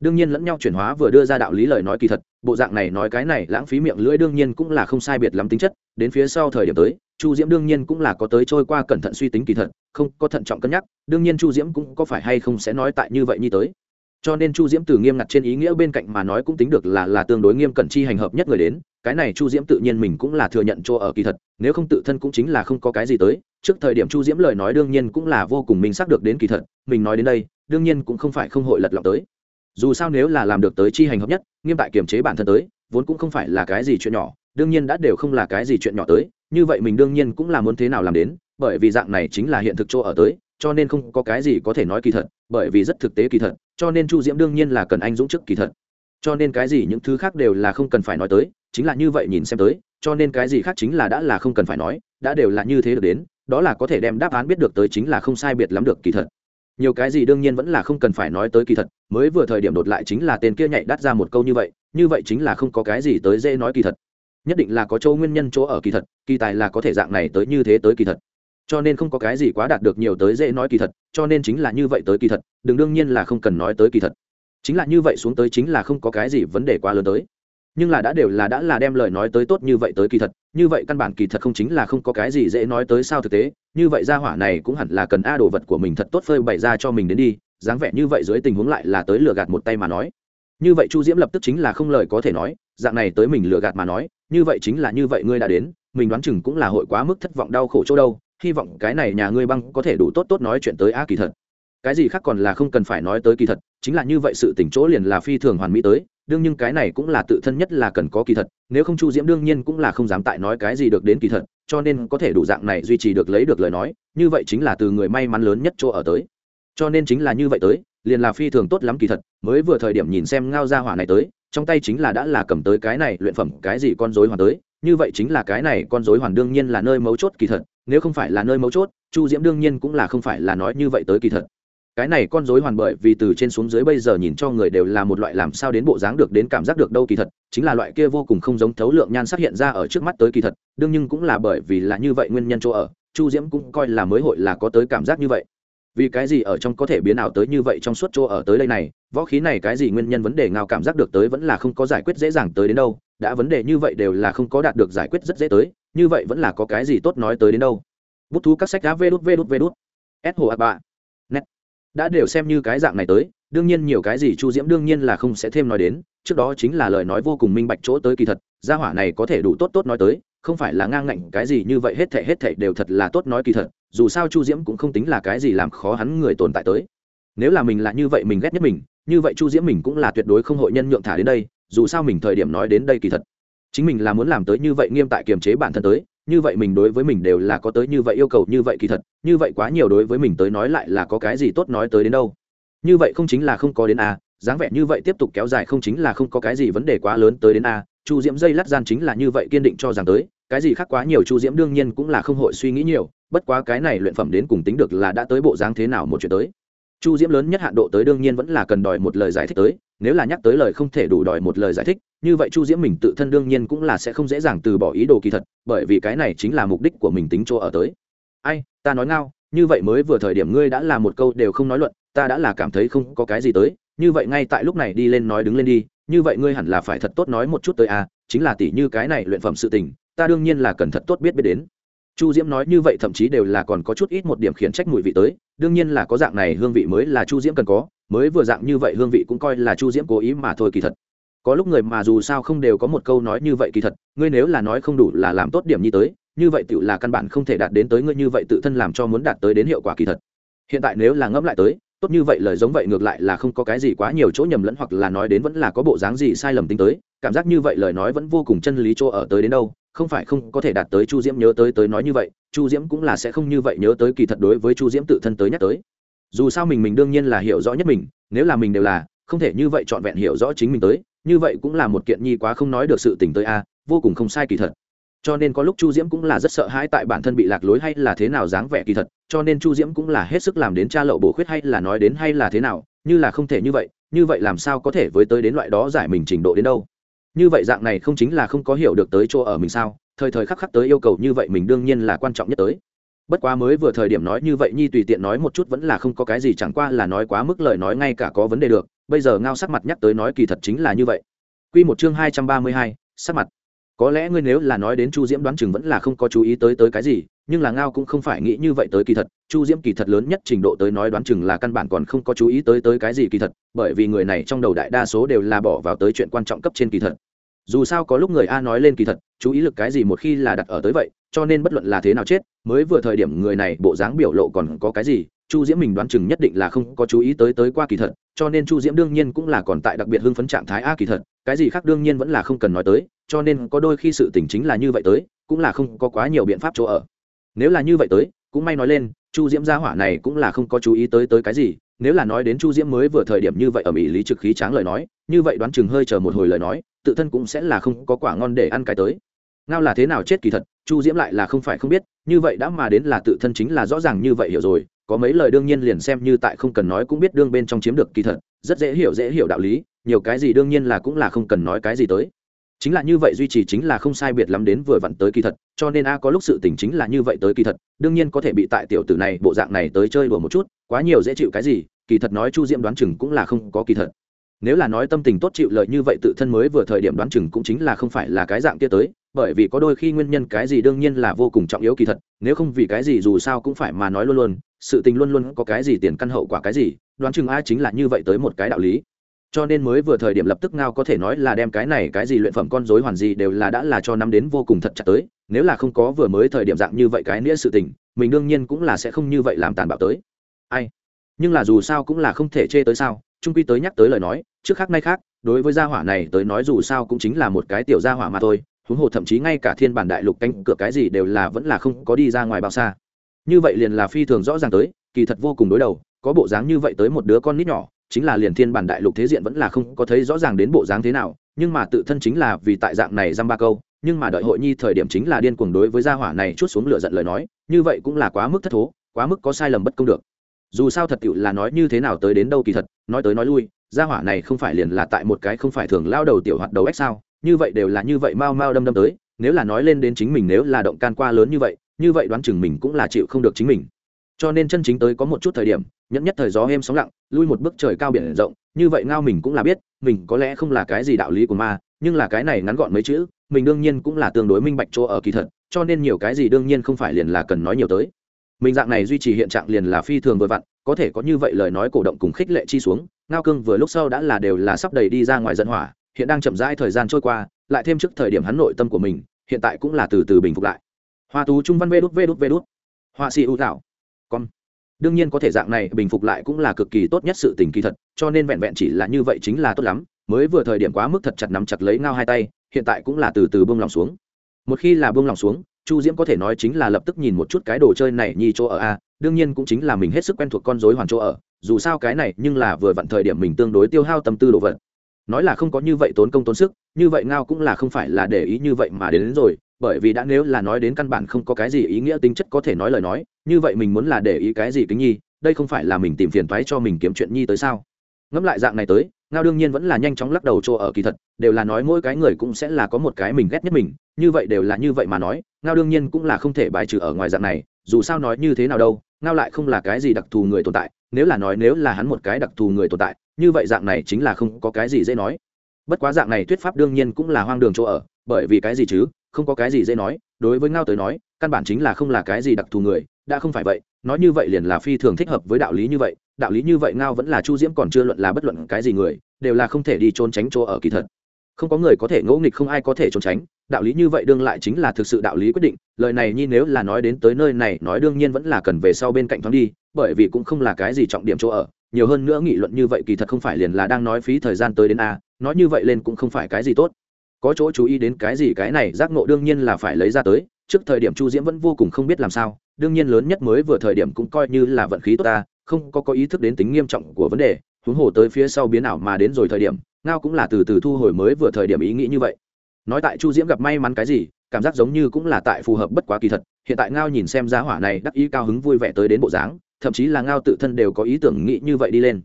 S1: đương nhiên lẫn nhau chuyển hóa vừa đưa ra đạo lý lời nói kỳ thật bộ dạng này nói cái này lãng phí miệng lưỡi đương nhiên cũng là không sai biệt lắm tính chất đến phía sau thời điểm tới chu diễm đương nhiên cũng là có tới trôi qua cẩn thận suy tính kỳ thật không có thận trọng cân nhắc đương nhiên chu diễm cũng có phải hay không sẽ nói tại như vậy như tới cho nên chu diễm từ nghiêm ngặt trên ý nghĩa bên cạnh mà nói cũng tính được là là tương đối nghiêm cẩn chi hành hợp nhất người đến cái này chu diễm tự nhiên mình cũng là thừa nhận chỗ ở kỳ thật nếu không tự thân cũng chính là không có cái gì tới trước thời điểm chu diễm lời nói đương nhiên cũng là vô cùng mình xác được đến kỳ thật, mình nói đến đây, đương nhiên cũng không phải không hội lật lọc tới. Dù sao nếu là làm được tới chi hành hợp nhất, nghiêm tại kiềm chế bản thân tới, vốn cũng không phải là cái gì chuyện nhỏ, đương nhiên đã đều không là cái gì chuyện nhỏ tới, như vậy mình đương nhiên cũng là muốn thế nào làm đến, bởi vì dạng này chính là hiện thực chỗ ở tới, cho nên không có cái gì có thể nói kỳ thật, bởi vì rất thực tế kỳ thật, cho nên chu diễm đương nhiên là cần anh dũng chức kỳ thật. Cho nên cái gì những thứ khác đều là không cần phải nói tới, chính là như vậy nhìn xem tới, cho nên cái gì khác chính là đã là không cần phải nói, đã đều là như thế được đến đó là có thể đem đáp án biết được tới chính là không sai biệt lắm được kỳ thật. Nhiều cái gì đương nhiên vẫn là không cần phải nói tới kỳ thật, mới vừa thời điểm đột lại chính là tên kia nhảy đắt ra một câu như vậy như vậy chính là không có cái gì tới dễ nói kỳ thật. Nhất định là có chỗ nguyên nhân chỗ ở kỳ thật, kỳ tài là có thể dạng này tới như thế tới kỳ thật. Cho nên không có cái gì quá đạt được nhiều tới dễ nói kỳ thật, cho nên chính là như vậy tới kỳ thật, đừng đương nhiên là không cần nói tới kỳ thật. Chính là như vậy xuống tới chính là không có cái gì vấn đề quá lớn tới nhưng là đã đều là đã là đem lời nói tới tốt như vậy tới kỳ thật, như vậy căn bản kỳ thật không chính là không có cái gì dễ nói tới sao thực tế, như vậy ra hỏa này cũng hẳn là cần a đồ vật của mình thật tốt phơi bày ra cho mình đến đi, dáng vẻ như vậy dưới tình huống lại là tới lừa gạt một tay mà nói. Như vậy chu diễm lập tức chính là không lời có thể nói, dạng này tới mình lừa gạt mà nói, như vậy chính là như vậy ngươi đã đến, mình đoán chừng cũng là hội quá mức thất vọng đau khổ chỗ đâu, hy vọng cái này nhà ngươi băng có thể đủ tốt tốt nói chuyện tới a kỳ thật. Cái gì khác còn là không cần phải nói tới kỳ thật, chính là như vậy sự tỉnh chỗ liền là phi thường hoàn mỹ tới đương nhưng cái này cũng là tự thân nhất là cần có kỳ thật, nếu không chu diễm đương nhiên cũng là không dám tại nói cái gì được đến kỳ thật, cho nên có thể đủ dạng này duy trì được lấy được lời nói, như vậy chính là từ người may mắn lớn nhất chỗ ở tới. Cho nên chính là như vậy tới, liền là phi thường tốt lắm kỳ thật, mới vừa thời điểm nhìn xem ngao ra hỏa này tới, trong tay chính là đã là cầm tới cái này luyện phẩm, cái gì con dối hoàn tới, như vậy chính là cái này con dối hoàn đương nhiên là nơi mấu chốt kỳ thật, nếu không phải là nơi mấu chốt, chu diễm đương nhiên cũng là không phải là nói như vậy tới kỳ thật cái này con rối hoàn bởi vì từ trên xuống dưới bây giờ nhìn cho người đều là một loại làm sao đến bộ dáng được đến cảm giác được đâu kỳ thật, chính là loại kia vô cùng không giống thấu lượng nhan sắc hiện ra ở trước mắt tới kỳ thật, đương nhưng cũng là bởi vì là như vậy nguyên nhân chỗ ở, chu diễm cũng coi là mới hội là có tới cảm giác như vậy. Vì cái gì ở trong có thể biến ảo tới như vậy trong suốt chỗ ở tới đây này, võ khí này cái gì nguyên nhân vấn đề nào cảm giác được tới vẫn là không có giải quyết dễ dàng tới đến đâu, đã vấn đề như vậy đều là không có đạt được giải quyết rất dễ tới, như vậy vẫn là có cái gì tốt nói tới đến đâu. Bút thú các sách đá vê đút vê đút vê đút. S hồ a bạ đã đều xem như cái dạng này tới, đương nhiên nhiều cái gì chu diễm đương nhiên là không sẽ thêm nói đến, trước đó chính là lời nói vô cùng minh bạch chỗ tới kỳ thật, gia hỏa này có thể đủ tốt tốt nói tới, không phải là ngang ngạnh, cái gì như vậy hết thể hết thể đều thật là tốt nói kỳ thật, dù sao chu diễm cũng không tính là cái gì làm khó hắn người tồn tại tới. Nếu là mình là như vậy mình ghét nhất mình, như vậy chu diễm mình cũng là tuyệt đối không hội nhân nhượng thả đến đây, dù sao mình thời điểm nói đến đây kỳ thật, chính mình là muốn làm tới như vậy nghiêm tại kiềm chế bản thân tới như vậy mình đối với mình đều là có tới như vậy yêu cầu, như vậy kỳ thật, như vậy quá nhiều đối với mình tới nói lại là có cái gì tốt nói tới đến đâu. Như vậy không chính là không có đến a, dáng vẻ như vậy tiếp tục kéo dài không chính là không có cái gì vấn đề quá lớn tới đến a, chu diễm dây lát gian chính là như vậy kiên định cho rằng tới, cái gì khác quá nhiều chu diễm đương nhiên cũng là không hội suy nghĩ nhiều, bất quá cái này luyện phẩm đến cùng tính được là đã tới bộ dáng thế nào một chuyện tới. Chu diễm lớn nhất hạn độ tới đương nhiên vẫn là cần đòi một lời giải thích tới nếu là nhắc tới lời không thể đủ đòi một lời giải thích như vậy chu diễm mình tự thân đương nhiên cũng là sẽ không dễ dàng từ bỏ ý đồ kỳ thật bởi vì cái này chính là mục đích của mình tính chỗ ở tới. Ai ta nói ngao như vậy mới vừa thời điểm ngươi đã là một câu đều không nói luận ta đã là cảm thấy không có cái gì tới như vậy ngay tại lúc này đi lên nói đứng lên đi như vậy ngươi hẳn là phải thật tốt nói một chút tới a à, chính là tỷ như cái này luyện phẩm sự tình ta đương nhiên là cần thật tốt biết biết đến. Chu diễm nói như vậy thậm chí đều là còn có chút ít một điểm khiển trách mùi vị tới đương nhiên là có dạng này hương vị mới là chu diễm cần có mới vừa dạng như vậy hương vị cũng coi là chu diễm cố ý mà thôi kỳ thật. Có lúc người mà dù sao không đều có một câu nói như vậy kỳ thật, ngươi nếu là nói không đủ là làm tốt điểm như tới, như vậy tự là căn bản không thể đạt đến tới ngươi như vậy tự thân làm cho muốn đạt tới đến hiệu quả kỳ thật. Hiện tại nếu là ngẫm lại tới, tốt như vậy lời giống vậy ngược lại là không có cái gì quá nhiều chỗ nhầm lẫn hoặc là nói đến vẫn là có bộ dáng gì sai lầm tính tới, cảm giác như vậy lời nói vẫn vô cùng chân lý chỗ ở tới đến đâu, không phải không có thể đạt tới chu diễm nhớ tới tới nói như vậy, chu diễm cũng là sẽ không như vậy nhớ tới kỳ thật đối với chu diễm tự thân tới nhắc tới dù sao mình mình đương nhiên là hiểu rõ nhất mình, nếu là mình đều là, không thể như vậy trọn vẹn hiểu rõ chính mình tới, như vậy cũng là một kiện nhi quá không nói được sự tình tới a, vô cùng không sai kỳ thật. Cho nên có lúc chu diễm cũng là rất sợ hãi tại bản thân bị lạc lối hay là thế nào dáng vẻ kỳ thật, cho nên chu diễm cũng là hết sức làm đến cha lậu bổ khuyết hay là nói đến hay là thế nào, như là không thể như vậy như vậy làm sao có thể với tới đến loại đó giải mình trình độ đến đâu. Như vậy dạng này không chính là không có hiểu được tới chỗ ở mình sao, thời thời khắc khắc tới yêu cầu như vậy mình đương nhiên là quan trọng nhất tới bất quá mới vừa thời điểm nói như vậy nhi tùy tiện nói một chút vẫn là không có cái gì, chẳng qua là nói quá mức lời nói ngay cả có vấn đề được. Bây giờ ngao sắc mặt nhắc tới nói kỳ thật chính là như vậy. Q một chương hai trăm ba mươi hai, sắc mặt. Có lẽ ngươi nếu là nói đến chu diễm đoán chừng vẫn là không có chú ý tới tới cái gì, nhưng là ngao cũng không phải nghĩ như vậy tới kỳ thật. Chu diễm kỳ thật lớn nhất trình độ tới nói đoán chừng là căn bản còn không có chú ý tới tới cái gì kỳ thật, bởi vì người này trong đầu đại đa số đều là bỏ vào tới chuyện quan trọng cấp trên kỳ thật. Dù sao có lúc người a nói lên kỳ thật, chú ý lực cái gì một khi là đặt ở tới vậy cho nên bất luận là thế nào chết, mới vừa thời điểm người này bộ dáng biểu lộ còn có cái gì, chu diễm mình đoán chừng nhất định là không có chú ý tới tới qua kỳ thật, cho nên chu diễm đương nhiên cũng là còn tại đặc biệt hưng phấn trạng thái a kỳ thật, cái gì khác đương nhiên vẫn là không cần nói tới, cho nên có đôi khi sự tình chính là như vậy tới, cũng là không có quá nhiều biện pháp chỗ ở. Nếu là như vậy tới, cũng may nói lên, chu diễm gia hỏa này cũng là không có chú ý tới tới cái gì, nếu là nói đến chu diễm mới vừa thời điểm như vậy ở mỹ lý trực khí tráng lời nói, như vậy đoán chừng hơi chờ một hồi lời nói, tự thân cũng sẽ là không có quả ngon để ăn cái tới ngao là thế nào chết kỳ thật, chu diễm lại là không phải không biết, như vậy đã mà đến là tự thân chính là rõ ràng như vậy hiểu rồi, có mấy lời đương nhiên liền xem như tại không cần nói cũng biết đương bên trong chiếm được kỳ thật, rất dễ hiểu dễ hiểu đạo lý, nhiều cái gì đương nhiên là cũng là không cần nói cái gì tới. Chính là như vậy duy trì chính là không sai biệt lắm đến vừa vặn tới kỳ thật, cho nên a có lúc sự tình chính là như vậy tới kỳ thật, đương nhiên có thể bị tại tiểu tử này, bộ dạng này tới chơi đùa một chút, quá nhiều dễ chịu cái gì, kỳ thật nói chu diễm đoán chừng cũng là không có kỳ thật. Nếu là nói tâm tình tốt chịu lợi như vậy tự thân mới vừa thời điểm đoán chừng cũng chính là không phải là cái dạng kia tới bởi vì có đôi khi nguyên nhân cái gì đương nhiên là vô cùng trọng yếu kỳ thật, nếu không vì cái gì dù sao cũng phải mà nói luôn luôn, sự tình luôn luôn có cái gì tiền căn hậu quả cái gì, đoán chừng ai chính là như vậy tới một cái đạo lý. Cho nên mới vừa thời điểm lập tức ngao có thể nói là đem cái này cái gì luyện phẩm con dối hoàn gì đều là đã là cho năm đến vô cùng thật chặt tới, nếu là không có vừa mới thời điểm dạng như vậy cái nghĩa sự tình, mình đương nhiên cũng là sẽ không như vậy làm tàn bạo tới. Ai? Nhưng là dù sao cũng là không thể chê tới sao, trung quy tới nhắc tới lời nói, trước khác nay khác, đối với gia hỏa này tới nói dù sao cũng chính là một cái tiểu gia hỏa mà thôi huống hồ thậm chí ngay cả thiên bản đại lục canh cửa cái gì đều là vẫn là không có đi ra ngoài bao xa. Như vậy liền là phi thường rõ ràng tới, kỳ thật vô cùng đối đầu, có bộ dáng như vậy tới một đứa con nít nhỏ, chính là liền thiên bản đại lục thế diện vẫn là không có thấy rõ ràng đến bộ dáng thế nào, nhưng mà tự thân chính là vì tại dạng này dăm ba câu, nhưng mà đợi hội nhi thời điểm chính là điên cuồng đối với gia hỏa này chút xuống lửa giận lời nói, như vậy cũng là quá mức thất thố, quá mức có sai lầm bất công được. Dù sao thật cựu là nói như thế nào tới đến đâu kỳ thật, nói tới nói lui, gia hỏa này không phải liền là tại một cái không phải thường lao đầu tiểu hoạt đầu ếch sao? Như vậy đều là như vậy mau mau đâm đâm tới, nếu là nói lên đến chính mình nếu là động can qua lớn như vậy như vậy đoán chừng mình cũng là chịu không được chính mình. Cho nên chân chính tới có một chút thời điểm, nhẫn nhất thời gió êm sóng lặng, lui một bước trời cao biển rộng, như vậy ngao mình cũng là biết, mình có lẽ không là cái gì đạo lý của ma, nhưng là cái này ngắn gọn mấy chữ, mình đương nhiên cũng là tương đối minh bạch chỗ ở kỳ thật, cho nên nhiều cái gì đương nhiên không phải liền là cần nói nhiều tới. Mình dạng này duy trì hiện trạng liền là phi thường vừa vặn, có thể có như vậy lời nói cổ động cùng khích lệ chi xuống, ngao cương vừa lúc sau đã là đều là sắp đầy đi ra ngoài dân hỏa hiện đang chậm rãi thời gian trôi qua, lại thêm trước thời điểm hắn nội tâm của mình, hiện tại cũng là từ từ bình phục lại. Hoa tú trung văn vê đút vê đút vê đút. Họa sĩ ưu thảo. Con đương nhiên có thể dạng này bình phục lại cũng là cực kỳ tốt nhất sự tình kỳ thật, cho nên vẹn vẹn chỉ là như vậy chính là tốt lắm. Mới vừa thời điểm quá mức thật chặt nắm chặt lấy ngao hai tay, hiện tại cũng là từ từ bông lòng xuống. Một khi là bông lòng xuống, chu diễm có thể nói chính là lập tức nhìn một chút cái đồ chơi này nhi chỗ ở a, đương nhiên cũng chính là mình hết sức quen thuộc con dối hoàn chỗ ở, dù sao cái này nhưng là vừa vặn thời điểm mình tương đối tiêu hao tâm tư đồ vật nói là không có như vậy tốn công tốn sức như vậy ngao cũng là không phải là để ý như vậy mà đến, đến rồi bởi vì đã nếu là nói đến căn bản không có cái gì ý nghĩa tính chất có thể nói lời nói như vậy mình muốn là để ý cái gì kính nhi đây không phải là mình tìm phiền toái cho mình kiếm chuyện nhi tới sao? Ngẫm lại dạng này tới ngao đương nhiên vẫn là nhanh chóng lắc đầu chỗ ở kỳ thật đều là nói mỗi cái người cũng sẽ là có một cái mình ghét nhất mình như vậy đều là như vậy mà nói ngao đương nhiên cũng là không thể bài trừ ở ngoài dạng này dù sao nói như thế nào đâu ngao lại không là cái gì đặc thù người tồn tại nếu là nói nếu là hắn một cái đặc thù người tồn tại như vậy dạng này chính là không có cái gì dễ nói. Bất quá dạng này thuyết pháp đương nhiên cũng là hoang đường chỗ ở, bởi vì cái gì chứ? Không có cái gì dễ nói, đối với ngao tới nói, căn bản chính là không là cái gì đặc thù người, đã không phải vậy, nói như vậy liền là phi thường thích hợp với đạo lý như vậy, đạo lý như vậy ngao vẫn là chu diễm còn chưa luận là bất luận cái gì người, đều là không thể đi trốn tránh chỗ ở kỳ thật. Không có người có thể ngẫu nghịch không ai có thể trốn tránh, đạo lý như vậy đương lại chính là thực sự đạo lý quyết định, lời này nhi nếu là nói đến tới nơi này, nói đương nhiên vẫn là cần về sau bên cạnh thoáng đi, bởi vì cũng không là cái gì trọng điểm chỗ ở nhiều hơn nữa nghị luận như vậy kỳ thật không phải liền là đang nói phí thời gian tới đến a, nói như vậy lên cũng không phải cái gì tốt. Có chỗ chú ý đến cái gì cái này, giác ngộ đương nhiên là phải lấy ra tới. Trước thời điểm chu diễm vẫn vô cùng không biết làm sao, đương nhiên lớn nhất mới vừa thời điểm cũng coi như là vận khí tốt ta, không có có ý thức đến tính nghiêm trọng của vấn đề, huống hồ tới phía sau biến ảo mà đến rồi thời điểm, ngao cũng là từ từ thu hồi mới vừa thời điểm ý nghĩ như vậy. Nói tại chu diễm gặp may mắn cái gì, cảm giác giống như cũng là tại phù hợp bất quá kỳ thật, hiện tại ngao nhìn xem giá hỏa này đắc ý cao hứng vui vẻ tới đến bộ dáng thậm chí là ngao tự thân đều có ý tưởng nghĩ như vậy đi lên.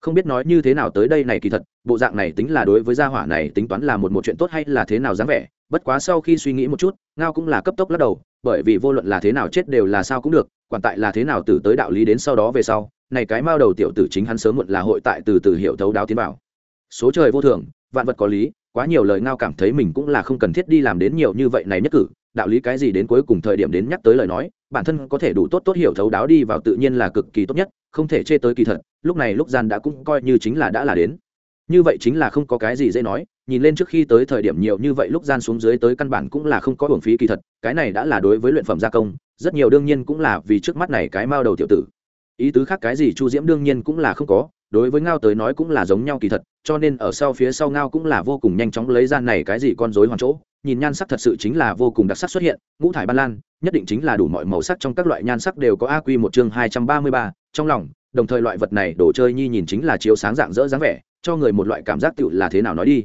S1: Không biết nói như thế nào tới đây này kỳ thật, bộ dạng này tính là đối với gia hỏa này tính toán là một một chuyện tốt hay là thế nào dáng vẻ, bất quá sau khi suy nghĩ một chút, ngao cũng là cấp tốc lắc đầu, bởi vì vô luận là thế nào chết đều là sao cũng được, quản tại là thế nào từ tới đạo lý đến sau đó về sau, này cái mao đầu tiểu tử chính hắn sớm muộn là hội tại từ từ hiểu thấu đáo tiến vào. Số trời vô thường, vạn vật có lý, quá nhiều lời ngao cảm thấy mình cũng là không cần thiết đi làm đến nhiều như vậy này nhất cử đạo lý cái gì đến cuối cùng thời điểm đến nhắc tới lời nói, bản thân có thể đủ tốt tốt hiểu thấu đáo đi vào tự nhiên là cực kỳ tốt nhất, không thể chê tới kỳ thật, lúc này lúc gian đã cũng coi như chính là đã là đến. Như vậy chính là không có cái gì dễ nói, nhìn lên trước khi tới thời điểm nhiều như vậy lúc gian xuống dưới tới căn bản cũng là không có hưởng phí kỳ thật, cái này đã là đối với luyện phẩm gia công, rất nhiều đương nhiên cũng là vì trước mắt này cái mao đầu tiểu tử. Ý tứ khác cái gì chu diễm đương nhiên cũng là không có, đối với ngao tới nói cũng là giống nhau kỳ thật, cho nên ở sau phía sau ngao cũng là vô cùng nhanh chóng lấy ra này cái gì con rối hoàn chỗ nhìn nhan sắc thật sự chính là vô cùng đặc sắc xuất hiện, ngũ thải ban lan, nhất định chính là đủ mọi màu sắc trong các loại nhan sắc đều có a quy một chương hai trăm ba mươi ba, trong lòng, đồng thời loại vật này đồ chơi nhi nhìn chính là chiếu sáng dạng dỡ dáng vẻ, cho người một loại cảm giác tựu là thế nào nói đi.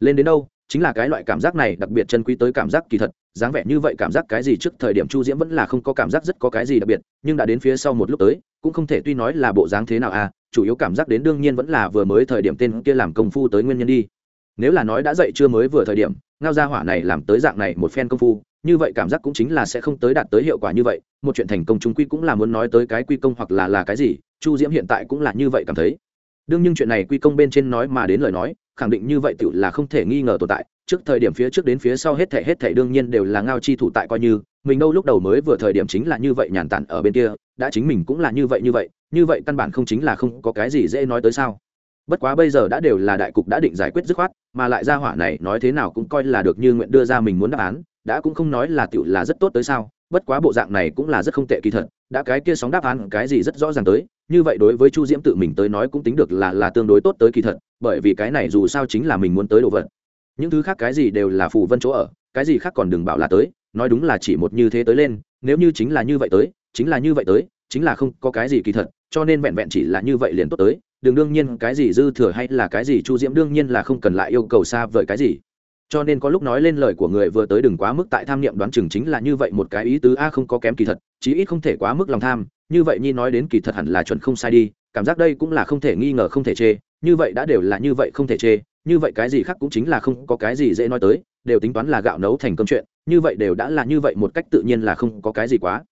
S1: Lên đến đâu, chính là cái loại cảm giác này đặc biệt chân quý tới cảm giác kỳ thật, dáng vẻ như vậy cảm giác cái gì trước thời điểm chu diễm vẫn là không có cảm giác rất có cái gì đặc biệt, nhưng đã đến phía sau một lúc tới, cũng không thể tuy nói là bộ dáng thế nào à chủ yếu cảm giác đến đương nhiên vẫn là vừa mới thời điểm tên kia làm công phu tới nguyên nhân đi. Nếu là nói đã dậy chưa mới vừa thời điểm ngao gia hỏa này làm tới dạng này một phen công phu, như vậy cảm giác cũng chính là sẽ không tới đạt tới hiệu quả như vậy. Một chuyện thành công chúng quy cũng là muốn nói tới cái quy công hoặc là là cái gì, chu diễm hiện tại cũng là như vậy cảm thấy. Đương nhưng chuyện này quy công bên trên nói mà đến lời nói, khẳng định như vậy tự là không thể nghi ngờ tồn tại. Trước thời điểm phía trước đến phía sau hết thể hết thể đương nhiên đều là ngao chi thủ tại coi như, mình đâu lúc đầu mới vừa thời điểm chính là như vậy nhàn tản ở bên kia, đã chính mình cũng là như vậy như vậy như vậy căn bản không chính là không có cái gì dễ nói tới sao bất quá bây giờ đã đều là đại cục đã định giải quyết dứt khoát, mà lại ra hỏa này nói thế nào cũng coi là được như nguyện đưa ra mình muốn đáp án, đã cũng không nói là tựu là rất tốt tới sao, bất quá bộ dạng này cũng là rất không tệ kỳ thật, đã cái kia sóng đáp án cái gì rất rõ ràng tới, như vậy đối với chu diễm tự mình tới nói cũng tính được là là tương đối tốt tới kỳ thật, bởi vì cái này dù sao chính là mình muốn tới đồ vật. Những thứ khác cái gì đều là phù vân chỗ ở, cái gì khác còn đừng bảo là tới, nói đúng là chỉ một như thế tới lên, nếu như chính là như vậy tới, chính là như vậy tới, chính là không có cái gì kỳ thật cho nên vẹn vẹn chỉ là như vậy liền tốt tới đừng đương nhiên cái gì dư thừa hay là cái gì chu diễm đương nhiên là không cần lại yêu cầu xa vời cái gì. Cho nên có lúc nói lên lời của người vừa tới đừng quá mức tại tham niệm đoán chừng chính là như vậy một cái ý tứ a không có kém kỳ thật, chí ít không thể quá mức lòng tham, như vậy nhi nói đến kỳ thật hẳn là chuẩn không sai đi, cảm giác đây cũng là không thể nghi ngờ không thể chê, như vậy đã đều là như vậy không thể chê, như vậy cái gì khác cũng chính là không có cái gì dễ nói tới, đều tính toán là gạo nấu thành công chuyện, như vậy đều đã là như vậy một cách tự nhiên là không có cái gì quá.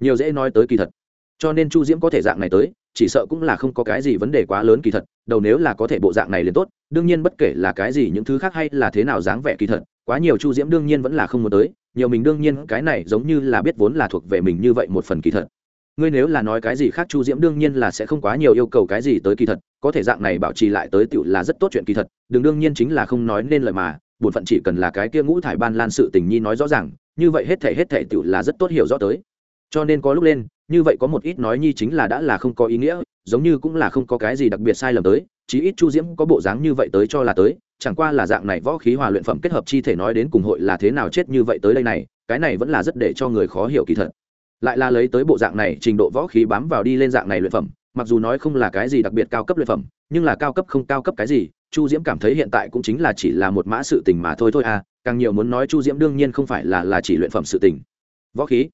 S1: Nhiều dễ nói tới kỳ thật cho nên chu diễm có thể dạng này tới, chỉ sợ cũng là không có cái gì vấn đề quá lớn kỳ thật, đầu nếu là có thể bộ dạng này liền tốt, đương nhiên bất kể là cái gì những thứ khác hay là thế nào dáng vẻ kỳ thật, quá nhiều chu diễm đương nhiên vẫn là không muốn tới, nhiều mình đương nhiên cái này giống như là biết vốn là thuộc về mình như vậy một phần kỳ thật. Ngươi nếu là nói cái gì khác chu diễm đương nhiên là sẽ không quá nhiều yêu cầu cái gì tới kỳ thật, có thể dạng này bảo trì lại tới tựu là rất tốt chuyện kỳ thật, đừng đương nhiên chính là không nói nên lời mà, bổn phận chỉ cần là cái kia ngũ thải ban lan sự tình nhi nói rõ ràng, như vậy hết thể hết thể tựu là rất tốt hiểu rõ tới. Cho nên có lúc lên như vậy có một ít nói nhi chính là đã là không có ý nghĩa, giống như cũng là không có cái gì đặc biệt sai lầm tới, chí ít chu diễm có bộ dáng như vậy tới cho là tới, chẳng qua là dạng này võ khí hòa luyện phẩm kết hợp chi thể nói đến cùng hội là thế nào chết như vậy tới đây này, cái này vẫn là rất để cho người khó hiểu kỳ thật. Lại là lấy tới bộ dạng này, trình độ võ khí bám vào đi lên dạng này luyện phẩm, mặc dù nói không là cái gì đặc biệt cao cấp luyện phẩm, nhưng là cao cấp không cao cấp cái gì, chu diễm cảm thấy hiện tại cũng chính là chỉ là một mã sự tình mà thôi thôi à càng nhiều muốn nói chu diễm đương nhiên không phải là là chỉ luyện phẩm sự tình. Võ khí.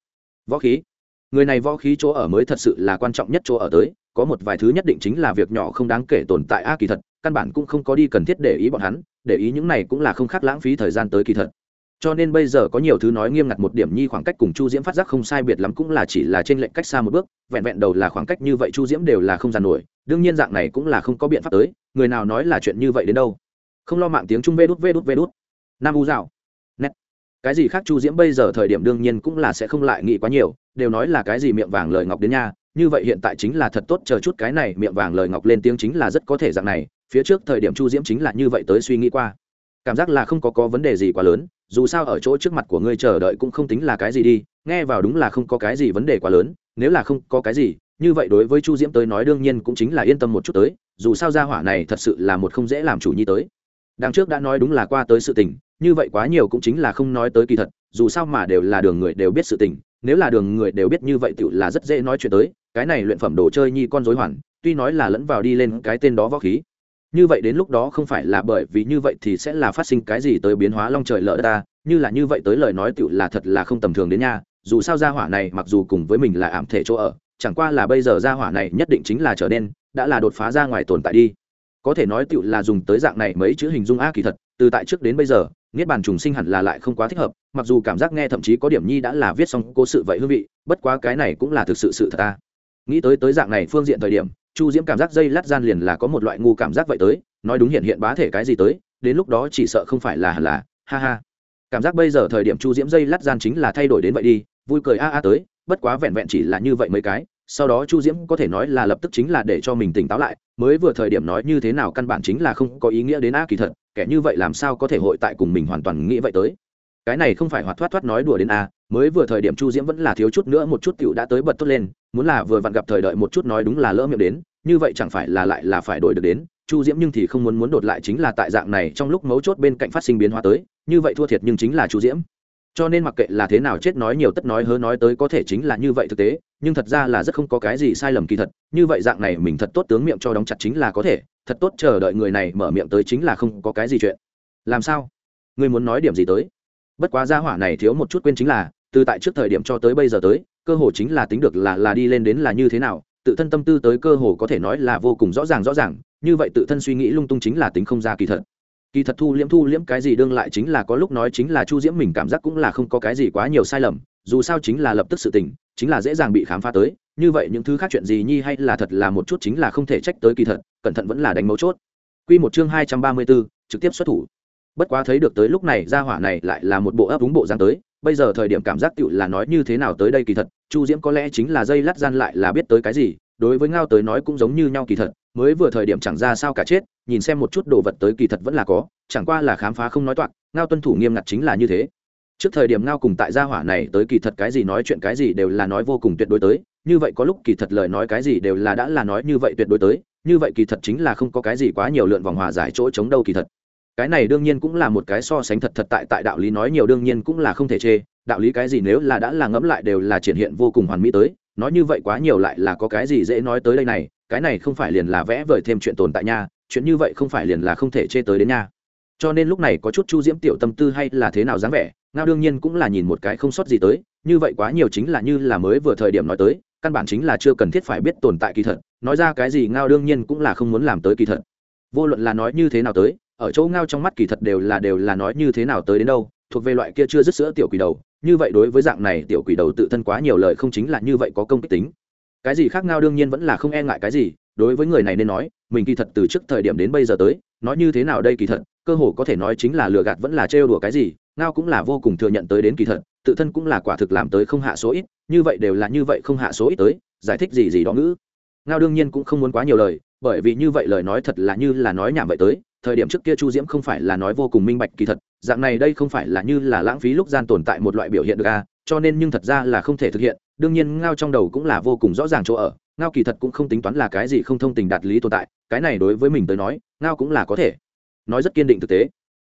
S1: Võ khí người này võ khí chỗ ở mới thật sự là quan trọng nhất chỗ ở tới, có một vài thứ nhất định chính là việc nhỏ không đáng kể tồn tại. A, kỳ thật, căn bản cũng không có đi cần thiết để ý bọn hắn, để ý những này cũng là không khác lãng phí thời gian tới kỳ thật. Cho nên bây giờ có nhiều thứ nói nghiêm ngặt một điểm nhi khoảng cách cùng chu diễm phát giác không sai biệt lắm cũng là chỉ là trên lệnh cách xa một bước, vẹn vẹn đầu là khoảng cách như vậy chu diễm đều là không giàn nổi, đương nhiên dạng này cũng là không có biện pháp tới, người nào nói là chuyện như vậy đến đâu. Không lo mạng tiếng trung vê đút vê đút vê đút. Nam u dạo cái gì khác chu diễm bây giờ thời điểm đương nhiên cũng là sẽ không lại nghĩ quá nhiều, đều nói là cái gì miệng vàng lời ngọc đến nha, như vậy hiện tại chính là thật tốt chờ chút cái này miệng vàng lời ngọc lên tiếng chính là rất có thể dạng này, phía trước thời điểm chu diễm chính là như vậy tới suy nghĩ qua. Cảm giác là không có có vấn đề gì quá lớn, dù sao ở chỗ trước mặt của ngươi chờ đợi cũng không tính là cái gì đi, nghe vào đúng là không có cái gì vấn đề quá lớn, nếu là không có cái gì, như vậy đối với chu diễm tới nói đương nhiên cũng chính là yên tâm một chút tới, dù sao gia hỏa này thật sự là một không dễ làm chủ nhi tới. Đằng trước đã nói đúng là qua tới sự tình như vậy quá nhiều cũng chính là không nói tới kỳ thật, dù sao mà đều là đường người đều biết sự tình, nếu là đường người đều biết như vậy tự là rất dễ nói chuyện tới, cái này luyện phẩm đồ chơi nhi con dối hoàn tuy nói là lẫn vào đi lên cái tên đó võ khí. Như vậy đến lúc đó không phải là bởi vì như vậy thì sẽ là phát sinh cái gì tới biến hóa long trời lỡ ta, như là như vậy tới lời nói tự là thật là không tầm thường đến nha, dù sao gia hỏa này mặc dù cùng với mình là ảm thể chỗ ở, chẳng qua là bây giờ gia hỏa này nhất định chính là trở nên, đã là đột phá ra ngoài tồn tại đi. Có thể nói tự là dùng tới dạng này mấy chữ hình dung a kỳ thật, từ tại trước đến bây giờ niết bàn trùng sinh hẳn là lại không quá thích hợp, mặc dù cảm giác nghe thậm chí có điểm nhi đã là viết xong cố sự vậy hương vị, bất quá cái này cũng là thực sự sự thật ta. Nghĩ tới tới dạng này phương diện thời điểm, chu diễm cảm giác dây lát gian liền là có một loại ngu cảm giác vậy tới, nói đúng hiện hiện bá thể cái gì tới, đến lúc đó chỉ sợ không phải là hẳn là, ha ha. Cảm giác bây giờ thời điểm chu diễm dây lát gian chính là thay đổi đến vậy đi, vui cười a a tới, bất quá vẹn vẹn chỉ là như vậy mấy cái, sau đó chu diễm có thể nói là lập tức chính là để cho mình tỉnh táo lại, mới vừa thời điểm nói như thế nào căn bản chính là không có ý nghĩa đến a kỳ thật kẻ như vậy làm sao có thể hội tại cùng mình hoàn toàn nghĩ vậy tới? Cái này không phải hoạt thoát thoát nói đùa đến a, mới vừa thời điểm chu diễm vẫn là thiếu chút nữa một chút t i ể u đã tới bật tốt lên, muốn là vừa vặn gặp thời đợi một chút nói đúng là lỡ miệng đến, như vậy chẳng phải là lại là phải đổi được đến. Chu diễm nhưng thì không muốn muốn đột lại chính là tại dạng này trong lúc mấu chốt bên cạnh phát sinh biến hóa tới, như vậy thua thiệt nhưng chính là chu diễm. Cho nên mặc kệ là thế nào chết nói nhiều tất nói hớ nói tới có thể chính là như vậy thực tế, nhưng thật ra là rất không có cái gì sai lầm kỳ thật, như vậy dạng này mình thật tốt tướng miệng cho đóng chặt chính là có thể thật tốt chờ đợi người này mở miệng tới chính là không có cái gì chuyện. Làm sao? Ngươi muốn nói điểm gì tới? Bất quá gia hỏa này thiếu một chút quên chính là, từ tại trước thời điểm cho tới bây giờ tới, cơ hồ chính là tính được là là đi lên đến là như thế nào, tự thân tâm tư tới cơ hồ có thể nói là vô cùng rõ ràng rõ ràng, như vậy tự thân suy nghĩ lung tung chính là tính không ra kỳ thật. Kỳ thật thu liễm thu liễm cái gì đương lại chính là có lúc nói chính là chu diễm mình cảm giác cũng là không có cái gì quá nhiều sai lầm, dù sao chính là lập tức sự tình, chính là dễ dàng bị khám phá tới, như vậy những thứ khác chuyện gì nhi hay là thật là một chút chính là không thể trách tới kỳ thật cẩn thận vẫn là đánh mấu chốt. Quy một chương hai trăm ba mươi 234, trực tiếp xuất thủ. Bất quá thấy được tới lúc này gia hỏa này lại là một bộ ấp úng bộ dáng tới. Bây giờ thời điểm cảm giác tựu là nói như thế nào tới đây kỳ thật chu diễm có lẽ chính là dây lát gian lại là biết tới cái gì đối với ngao tới nói cũng giống như nhau kỳ thật mới vừa thời điểm chẳng ra sao cả chết nhìn xem một chút đồ vật tới kỳ thật vẫn là có chẳng qua là khám phá không nói toạc ngao tuân thủ nghiêm ngặt chính là như thế. Trước thời điểm ngao cùng tại gia hỏa này tới kỳ thật cái gì nói chuyện cái gì đều là nói vô cùng tuyệt đối tới như vậy có lúc kỳ thật lời nói cái gì đều là đã là nói như vậy tuyệt đối tới như vậy kỳ thật chính là không có cái gì quá nhiều lượn vòng hòa giải chỗ chống đâu kỳ thật. Cái này đương nhiên cũng là một cái so sánh thật thật tại tại đạo lý nói nhiều đương nhiên cũng là không thể chê, đạo lý cái gì nếu là đã là ngẫm lại đều là triển hiện vô cùng hoàn mỹ tới, nói như vậy quá nhiều lại là có cái gì dễ nói tới đây này, cái này không phải liền là vẽ vời thêm chuyện tồn tại nha, chuyện như vậy không phải liền là không thể chê tới đến nha. Cho nên lúc này có chút chu diễm tiểu tâm tư hay là thế nào dáng vẻ, ngao đương nhiên cũng là nhìn một cái không sót gì tới, như vậy quá nhiều chính là như là mới vừa thời điểm nói tới, căn bản chính là chưa cần thiết phải biết tồn tại kỳ thật nói ra cái gì ngao đương nhiên cũng là không muốn làm tới kỳ thật. Vô luận là nói như thế nào tới, ở chỗ ngao trong mắt kỳ thật đều là đều là nói như thế nào tới đến đâu, thuộc về loại kia chưa dứt sữa tiểu quỷ đầu. Như vậy đối với dạng này tiểu quỷ đầu tự thân quá nhiều lời không chính là như vậy có công kích tính. Cái gì khác ngao đương nhiên vẫn là không e ngại cái gì, đối với người này nên nói, mình kỳ thật từ trước thời điểm đến bây giờ tới, nói như thế nào đây kỳ thật, cơ hồ có thể nói chính là lừa gạt vẫn là trêu đùa cái gì, ngao cũng là vô cùng thừa nhận tới đến kỳ thật, tự thân cũng là quả thực làm tới không hạ số ít, như vậy đều là như vậy không hạ số ít tới, giải thích gì gì đó ngữ ngao đương nhiên cũng không muốn quá nhiều lời bởi vì như vậy lời nói thật là như là nói nhảm vậy tới thời điểm trước kia chu diễm không phải là nói vô cùng minh bạch kỳ thật dạng này đây không phải là như là lãng phí lúc gian tồn tại một loại biểu hiện được à, cho nên nhưng thật ra là không thể thực hiện đương nhiên ngao trong đầu cũng là vô cùng rõ ràng chỗ ở ngao kỳ thật cũng không tính toán là cái gì không thông tình đạt lý tồn tại cái này đối với mình tới nói ngao cũng là có thể. Nói rất kiên định thực tế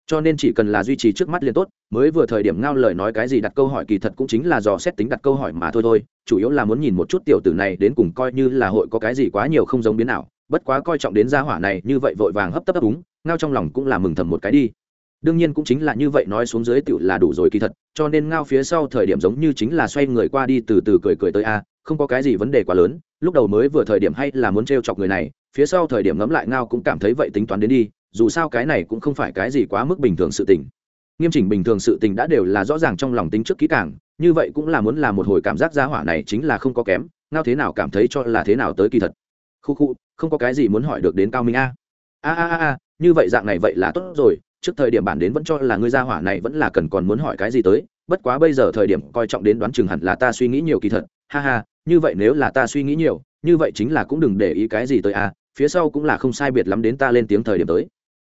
S1: cho nên chỉ cần là duy trì trước mắt liền tốt, mới vừa thời điểm ngao lời nói cái gì đặt câu hỏi kỳ thật cũng chính là dò xét tính đặt câu hỏi mà thôi thôi, chủ yếu là muốn nhìn một chút tiểu tử này đến cùng coi như là hội có cái gì quá nhiều không giống biến nào, bất quá coi trọng đến gia hỏa này, như vậy vội vàng hấp tấp ấp úng ngao trong lòng cũng là mừng thầm một cái đi. Đương nhiên cũng chính là như vậy nói xuống dưới tựu là đủ rồi kỳ thật, cho nên ngao phía sau thời điểm giống như chính là xoay người qua đi từ từ cười cười tới, a, không có cái gì vấn đề quá lớn, lúc đầu mới vừa thời điểm hay là muốn t chọc người này, phía sau thời điểm ngẫm lại ngao cũng cảm thấy vậy tính toán đến đi dù sao cái này cũng không phải cái gì quá mức bình thường sự tình. Nghiêm chỉnh bình thường sự tình đã đều là rõ ràng trong lòng tính trước kỹ càng, như vậy cũng là muốn làm một hồi cảm giác gia hỏa này chính là không có kém, ngao thế nào cảm thấy cho là thế nào tới kỳ thật. Khu khu, không có cái gì muốn hỏi được đến cao minh a. A a a như vậy dạng này vậy là tốt rồi, trước thời điểm bản đến vẫn cho là ngươi gia hỏa này vẫn là cần còn muốn hỏi cái gì tới, bất quá bây giờ thời điểm coi trọng đến đoán chừng hẳn là ta suy nghĩ nhiều kỳ thật. Ha ha, như vậy nếu là ta suy nghĩ nhiều, như vậy chính là cũng đừng để ý cái gì tới a, phía sau cũng là không sai biệt lắm đến ta lên tiếng thời điểm tới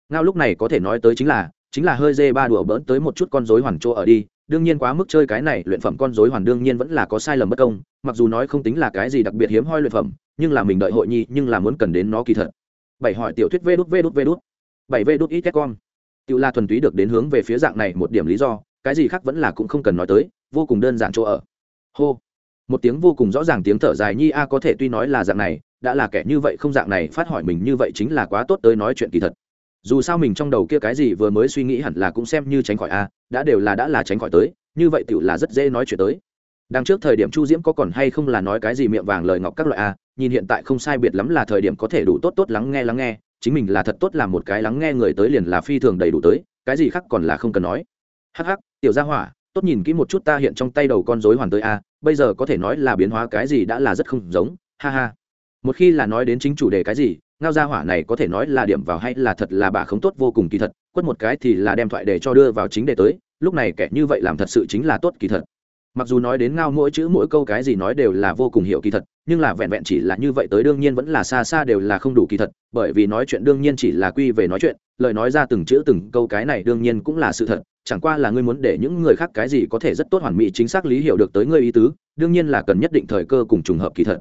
S1: ngao lúc này có thể nói tới chính là chính là hơi dê ba đùa bỡn tới một chút con dối hoàn chỗ ở đi. Đương nhiên quá mức chơi cái này, luyện phẩm con dối hoàn đương nhiên vẫn là có sai lầm bất công, mặc dù nói không tính là cái gì đặc biệt hiếm hoi luyện phẩm, nhưng là mình đợi hội nhi, nhưng là muốn cần đến nó kỳ thật. Bảy hỏi tiểu thuyết vê đút vê đút vê đút. Bảy vê đút ít két con tự là thuần túy được đến hướng về phía dạng này một điểm lý do, cái gì khác vẫn là cũng không cần nói tới, vô cùng đơn giản chỗ ở. Hô. Một tiếng vô cùng rõ ràng tiếng thở dài nhi a có thể tuy nói là dạng này, đã là kẻ như vậy không dạng này, phát hỏi mình như vậy chính là quá tốt tới nói chuyện kỳ thật dù sao mình trong đầu kia cái gì vừa mới suy nghĩ hẳn là cũng xem như tránh khỏi a, đã đều là đã là tránh khỏi tới, như vậy tựu là rất dễ nói chuyện tới. Đằng trước thời điểm chu diễm có còn hay không là nói cái gì miệng vàng lời ngọc các loại a, nhìn hiện tại không sai biệt lắm là thời điểm có thể đủ tốt tốt lắng nghe lắng nghe, chính mình là thật tốt làm một cái lắng nghe người tới liền là phi thường đầy đủ tới, cái gì khác còn là không cần nói. Hắc hắc, tiểu gia hỏa, tốt nhìn kỹ một chút ta hiện trong tay đầu con rối hoàn tới a, bây giờ có thể nói là biến hóa cái gì đã là rất không giống, ha ha. Một khi là nói đến chính chủ đề cái gì ngao gia hỏa này có thể nói là điểm vào hay là thật là bà không tốt vô cùng kỳ thật, quất một cái thì là đem thoại để cho đưa vào chính đề tới, lúc này kẻ như vậy làm thật sự chính là tốt kỳ thật. Mặc dù nói đến ngao mỗi chữ mỗi câu cái gì nói đều là vô cùng hiểu kỳ thật, nhưng là vẹn vẹn chỉ là như vậy tới đương nhiên vẫn là xa xa đều là không đủ kỳ thật, bởi vì nói chuyện đương nhiên chỉ là quy về nói chuyện, lời nói ra từng chữ từng câu cái này đương nhiên cũng là sự thật, chẳng qua là ngươi muốn để những người khác cái gì có thể rất tốt hoàn mỹ chính xác lý hiểu được tới ngươi ý tứ, đương nhiên là cần nhất định thời cơ cùng trùng hợp kỳ thật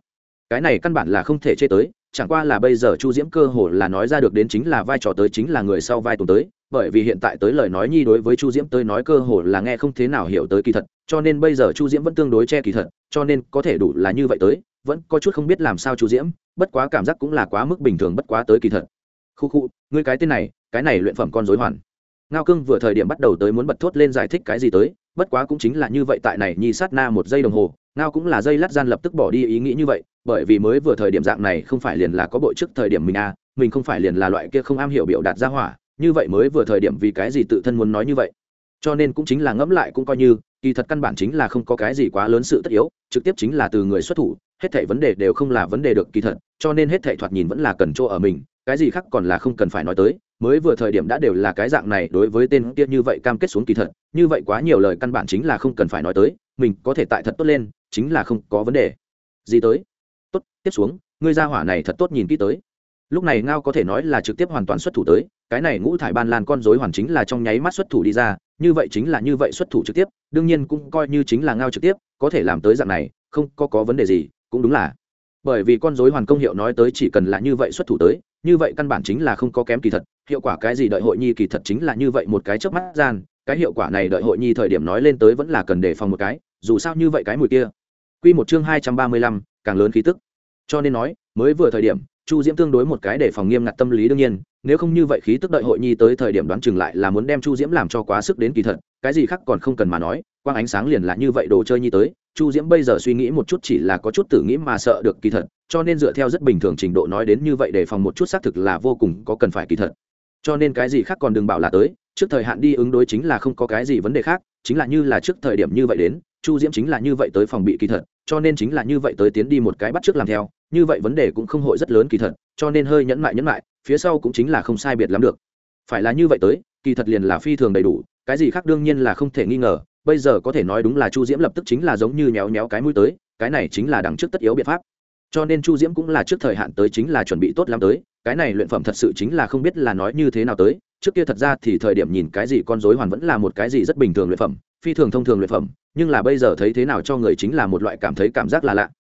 S1: cái này căn bản là không thể chê tới, chẳng qua là bây giờ chu diễm cơ hồ là nói ra được đến chính là vai trò tới chính là người sau vai tùng tới, bởi vì hiện tại tới lời nói nhi đối với chu diễm tới nói cơ hồ là nghe không thế nào hiểu tới kỳ thật, cho nên bây giờ chu diễm vẫn tương đối che kỳ thật, cho nên có thể đủ là như vậy tới, vẫn có chút không biết làm sao chu diễm, bất quá cảm giác cũng là quá mức bình thường bất quá tới kỳ thật. Khu khu, ngươi cái tên này, cái này luyện phẩm con dối hoàn. Ngao cưng vừa thời điểm bắt đầu tới muốn bật thốt lên giải thích cái gì tới bất quá cũng chính là như vậy tại này nhi sát na một giây đồng hồ, ngao cũng là dây lát gian lập tức bỏ đi ý nghĩ như vậy, bởi vì mới vừa thời điểm dạng này không phải liền là có bội trước thời điểm mình à mình không phải liền là loại kia không am hiểu biểu đạt ra hỏa, như vậy mới vừa thời điểm vì cái gì tự thân muốn nói như vậy. Cho nên cũng chính là ngẫm lại cũng coi như, kỳ thật căn bản chính là không có cái gì quá lớn sự tất yếu, trực tiếp chính là từ người xuất thủ, hết thảy vấn đề đều không là vấn đề được kỳ thật, cho nên hết thảy thoạt nhìn vẫn là cần chỗ ở mình, cái gì khác còn là không cần phải nói tới mới vừa thời điểm đã đều là cái dạng này, đối với tên kia như vậy cam kết xuống kỳ thật, như vậy quá nhiều lời căn bản chính là không cần phải nói tới, mình có thể tại thật tốt lên, chính là không có vấn đề. Gì tới? Tốt, tiếp xuống, ngươi ra hỏa này thật tốt nhìn kỹ tới. Lúc này ngao có thể nói là trực tiếp hoàn toàn xuất thủ tới, cái này ngũ thải ban lan con dối hoàn chính là trong nháy mắt xuất thủ đi ra, như vậy chính là như vậy xuất thủ trực tiếp, đương nhiên cũng coi như chính là ngao trực tiếp, có thể làm tới dạng này, không có có vấn đề gì, cũng đúng là. Bởi vì con dối hoàn công hiệu nói tới chỉ cần là như vậy xuất thủ tới như vậy căn bản chính là không có kém kỳ thật, hiệu quả cái gì đợi hội nhi kỳ thật chính là như vậy một cái trước mắt gian, cái hiệu quả này đợi hội nhi thời điểm nói lên tới vẫn là cần đề phòng một cái, dù sao như vậy cái mùi kia. Quy một chương hai trăm ba mươi lăm, càng lớn khí tức. Cho nên nói, mới vừa thời điểm, chu diễm tương đối một cái để phòng nghiêm ngặt tâm lý đương nhiên, nếu không như vậy khí tức đợi hội nhi tới thời điểm đoán chừng lại là muốn đem chu diễm làm cho quá sức đến kỳ thật, cái gì khác còn không cần mà nói, quang ánh sáng liền là như vậy đồ chơi nhi tới, chu diễm bây giờ suy nghĩ một chút chỉ là có chút tử nghĩ mà sợ được kỳ thật cho nên dựa theo rất bình thường trình độ nói đến như vậy để phòng một chút xác thực là vô cùng có cần phải kỳ thật. Cho nên cái gì khác còn đừng bảo là tới, trước thời hạn đi ứng đối chính là không có cái gì vấn đề khác, chính là như là trước thời điểm như vậy đến, chu diễm chính là như vậy tới phòng bị kỳ thật, cho nên chính là như vậy tới tiến đi một cái bắt trước làm theo, như vậy vấn đề cũng không hội rất lớn kỳ thật, cho nên hơi nhẫn mại nhẫn mại, phía sau cũng chính là không sai biệt lắm được. Phải là như vậy tới, kỳ thật liền là phi thường đầy đủ, cái gì khác đương nhiên là không thể nghi ngờ, bây giờ có thể nói đúng là chu diễm lập tức chính là giống như méo méo cái mũi tới, cái này chính là đằng trước tất yếu biện pháp cho nên chu diễm cũng là trước thời hạn tới chính là chuẩn bị tốt lắm tới. Cái này luyện phẩm thật sự chính là không biết là nói như thế nào tới. Trước kia thật ra thì thời điểm nhìn cái gì con dối hoàn vẫn là một cái gì rất bình thường luyện phẩm, phi thường thông thường luyện phẩm, nhưng là bây giờ thấy thế nào cho người chính là một loại cảm thấy cảm giác là lạ.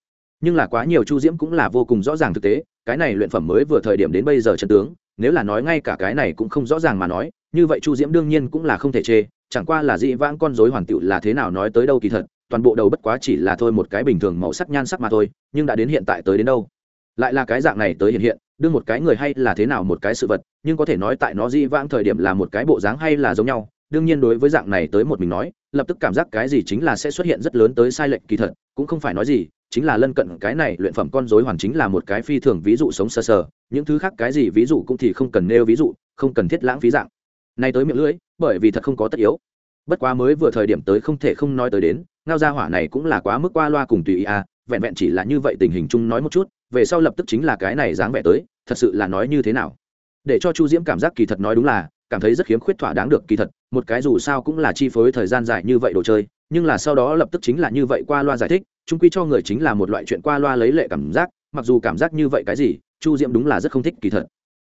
S1: Nhưng là quá nhiều chu diễm cũng là vô cùng rõ ràng thực tế, cái này luyện phẩm mới vừa thời điểm đến bây giờ chân tướng, nếu là nói ngay cả cái này cũng không rõ ràng mà nói, như vậy chu diễm đương nhiên cũng là không thể chê, chẳng qua là dị vãng con dối hoàn tựu là thế nào nói tới đâu kỳ thật toàn bộ đầu bất quá chỉ là thôi một cái bình thường màu sắc nhan sắc mà thôi nhưng đã đến hiện tại tới đến đâu? Lại là cái dạng này tới hiện hiện đương một cái người hay là thế nào một cái sự vật nhưng có thể nói tại nó di vãng thời điểm là một cái bộ dáng hay là giống nhau. Đương nhiên đối với dạng này tới một mình nói lập tức cảm giác cái gì chính là sẽ xuất hiện rất lớn tới sai lệch kỳ thật cũng không phải nói gì chính là lân cận cái này luyện phẩm con dối hoàn chính là một cái phi thường ví dụ sống sơ sờ, sờ những thứ khác cái gì ví dụ cũng thì không cần nêu ví dụ không cần thiết lãng phí dạng. Nay tới miệng lưỡi bởi vì thật không có tất yếu. Bất quá mới vừa thời điểm tới không thể không nói tới đến ngao gia hỏa này cũng là quá mức qua loa cùng tùy ý à vẹn vẹn chỉ là như vậy tình hình chung nói một chút, về sau lập tức chính là cái này dáng vẻ tới, thật sự là nói như thế nào. Để cho chu diễm cảm giác kỳ thật nói đúng là, cảm thấy rất khiếm khuyết thỏa đáng được kỳ thật, một cái dù sao cũng là chi phối thời gian dài như vậy đồ chơi, nhưng là sau đó lập tức chính là như vậy qua loa giải thích chúng quy cho người chính là một loại chuyện qua loa lấy lệ cảm giác, mặc dù cảm giác như vậy cái gì, chu diễm đúng là rất không thích kỳ thật.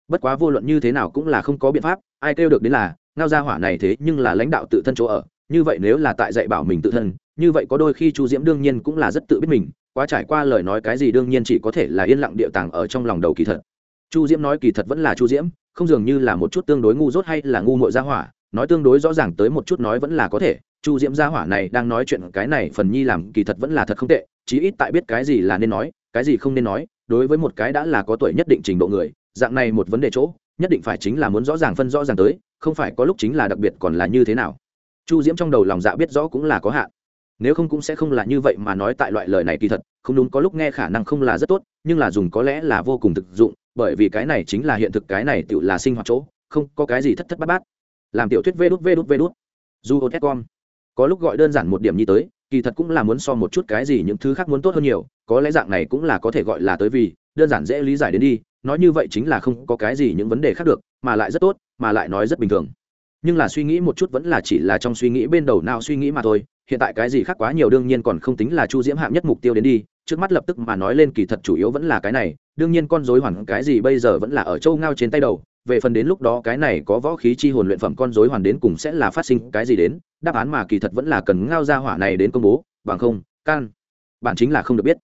S1: Bất quá vô luận như thế nào cũng là không có biện pháp, ai kêu được đến là, ngao gia hỏa này thế nhưng là lãnh đạo tự thân chỗ ở, như vậy nếu là tại dạy bảo mình tự thân như vậy có đôi khi chu diễm đương nhiên cũng là rất tự biết mình, quá trải qua lời nói cái gì đương nhiên chỉ có thể là yên lặng địa tàng ở trong lòng đầu kỳ thật. Chu diễm nói kỳ thật vẫn là chu diễm, không dường như là một chút tương đối ngu dốt hay là ngu mội gia hỏa, nói tương đối rõ ràng tới một chút nói vẫn là có thể. Chu diễm gia hỏa này đang nói chuyện cái này phần nhi làm kỳ thật vẫn là thật không tệ, chí ít tại biết cái gì là nên nói, cái gì không nên nói, đối với một cái đã là có tuổi nhất định trình độ người, dạng này một vấn đề chỗ, nhất định phải chính là muốn rõ ràng phân rõ ràng tới, không phải có lúc chính là đặc biệt còn là như thế nào. Chu diễm trong đầu lòng dạ biết rõ cũng là có hạn nếu không cũng sẽ không là như vậy mà nói tại loại lời này kỳ thật, không đúng, có lúc nghe khả năng không là rất tốt, nhưng là dùng có lẽ là vô cùng thực dụng, bởi vì cái này chính là hiện thực, cái này tự là sinh hoạt chỗ, không có cái gì thất thất bát bát. Làm tiểu thuyết vê đút vê đút vê đút. Du ô com. Có lúc gọi đơn giản một điểm như tới, kỳ thật cũng là muốn so một chút cái gì những thứ khác muốn tốt hơn nhiều, có lẽ dạng này cũng là có thể gọi là tới vì, đơn giản dễ lý giải đến đi, nói như vậy chính là không có cái gì những vấn đề khác được, mà lại rất tốt, mà lại nói rất bình thường. Nhưng là suy nghĩ một chút vẫn là chỉ là trong suy nghĩ bên đầu nào suy nghĩ mà thôi hiện tại cái gì khác quá nhiều đương nhiên còn không tính là chu diễm hạng nhất mục tiêu đến đi, trước mắt lập tức mà nói lên kỳ thật chủ yếu vẫn là cái này, đương nhiên con dối hoàn cái gì bây giờ vẫn là ở châu ngao trên tay đầu, về phần đến lúc đó cái này có võ khí chi hồn luyện phẩm con dối hoàn đến cùng sẽ là phát sinh cái gì đến, đáp án mà kỳ thật vẫn là cần ngao ra hỏa này đến công bố, bằng không, can bản chính là không được biết.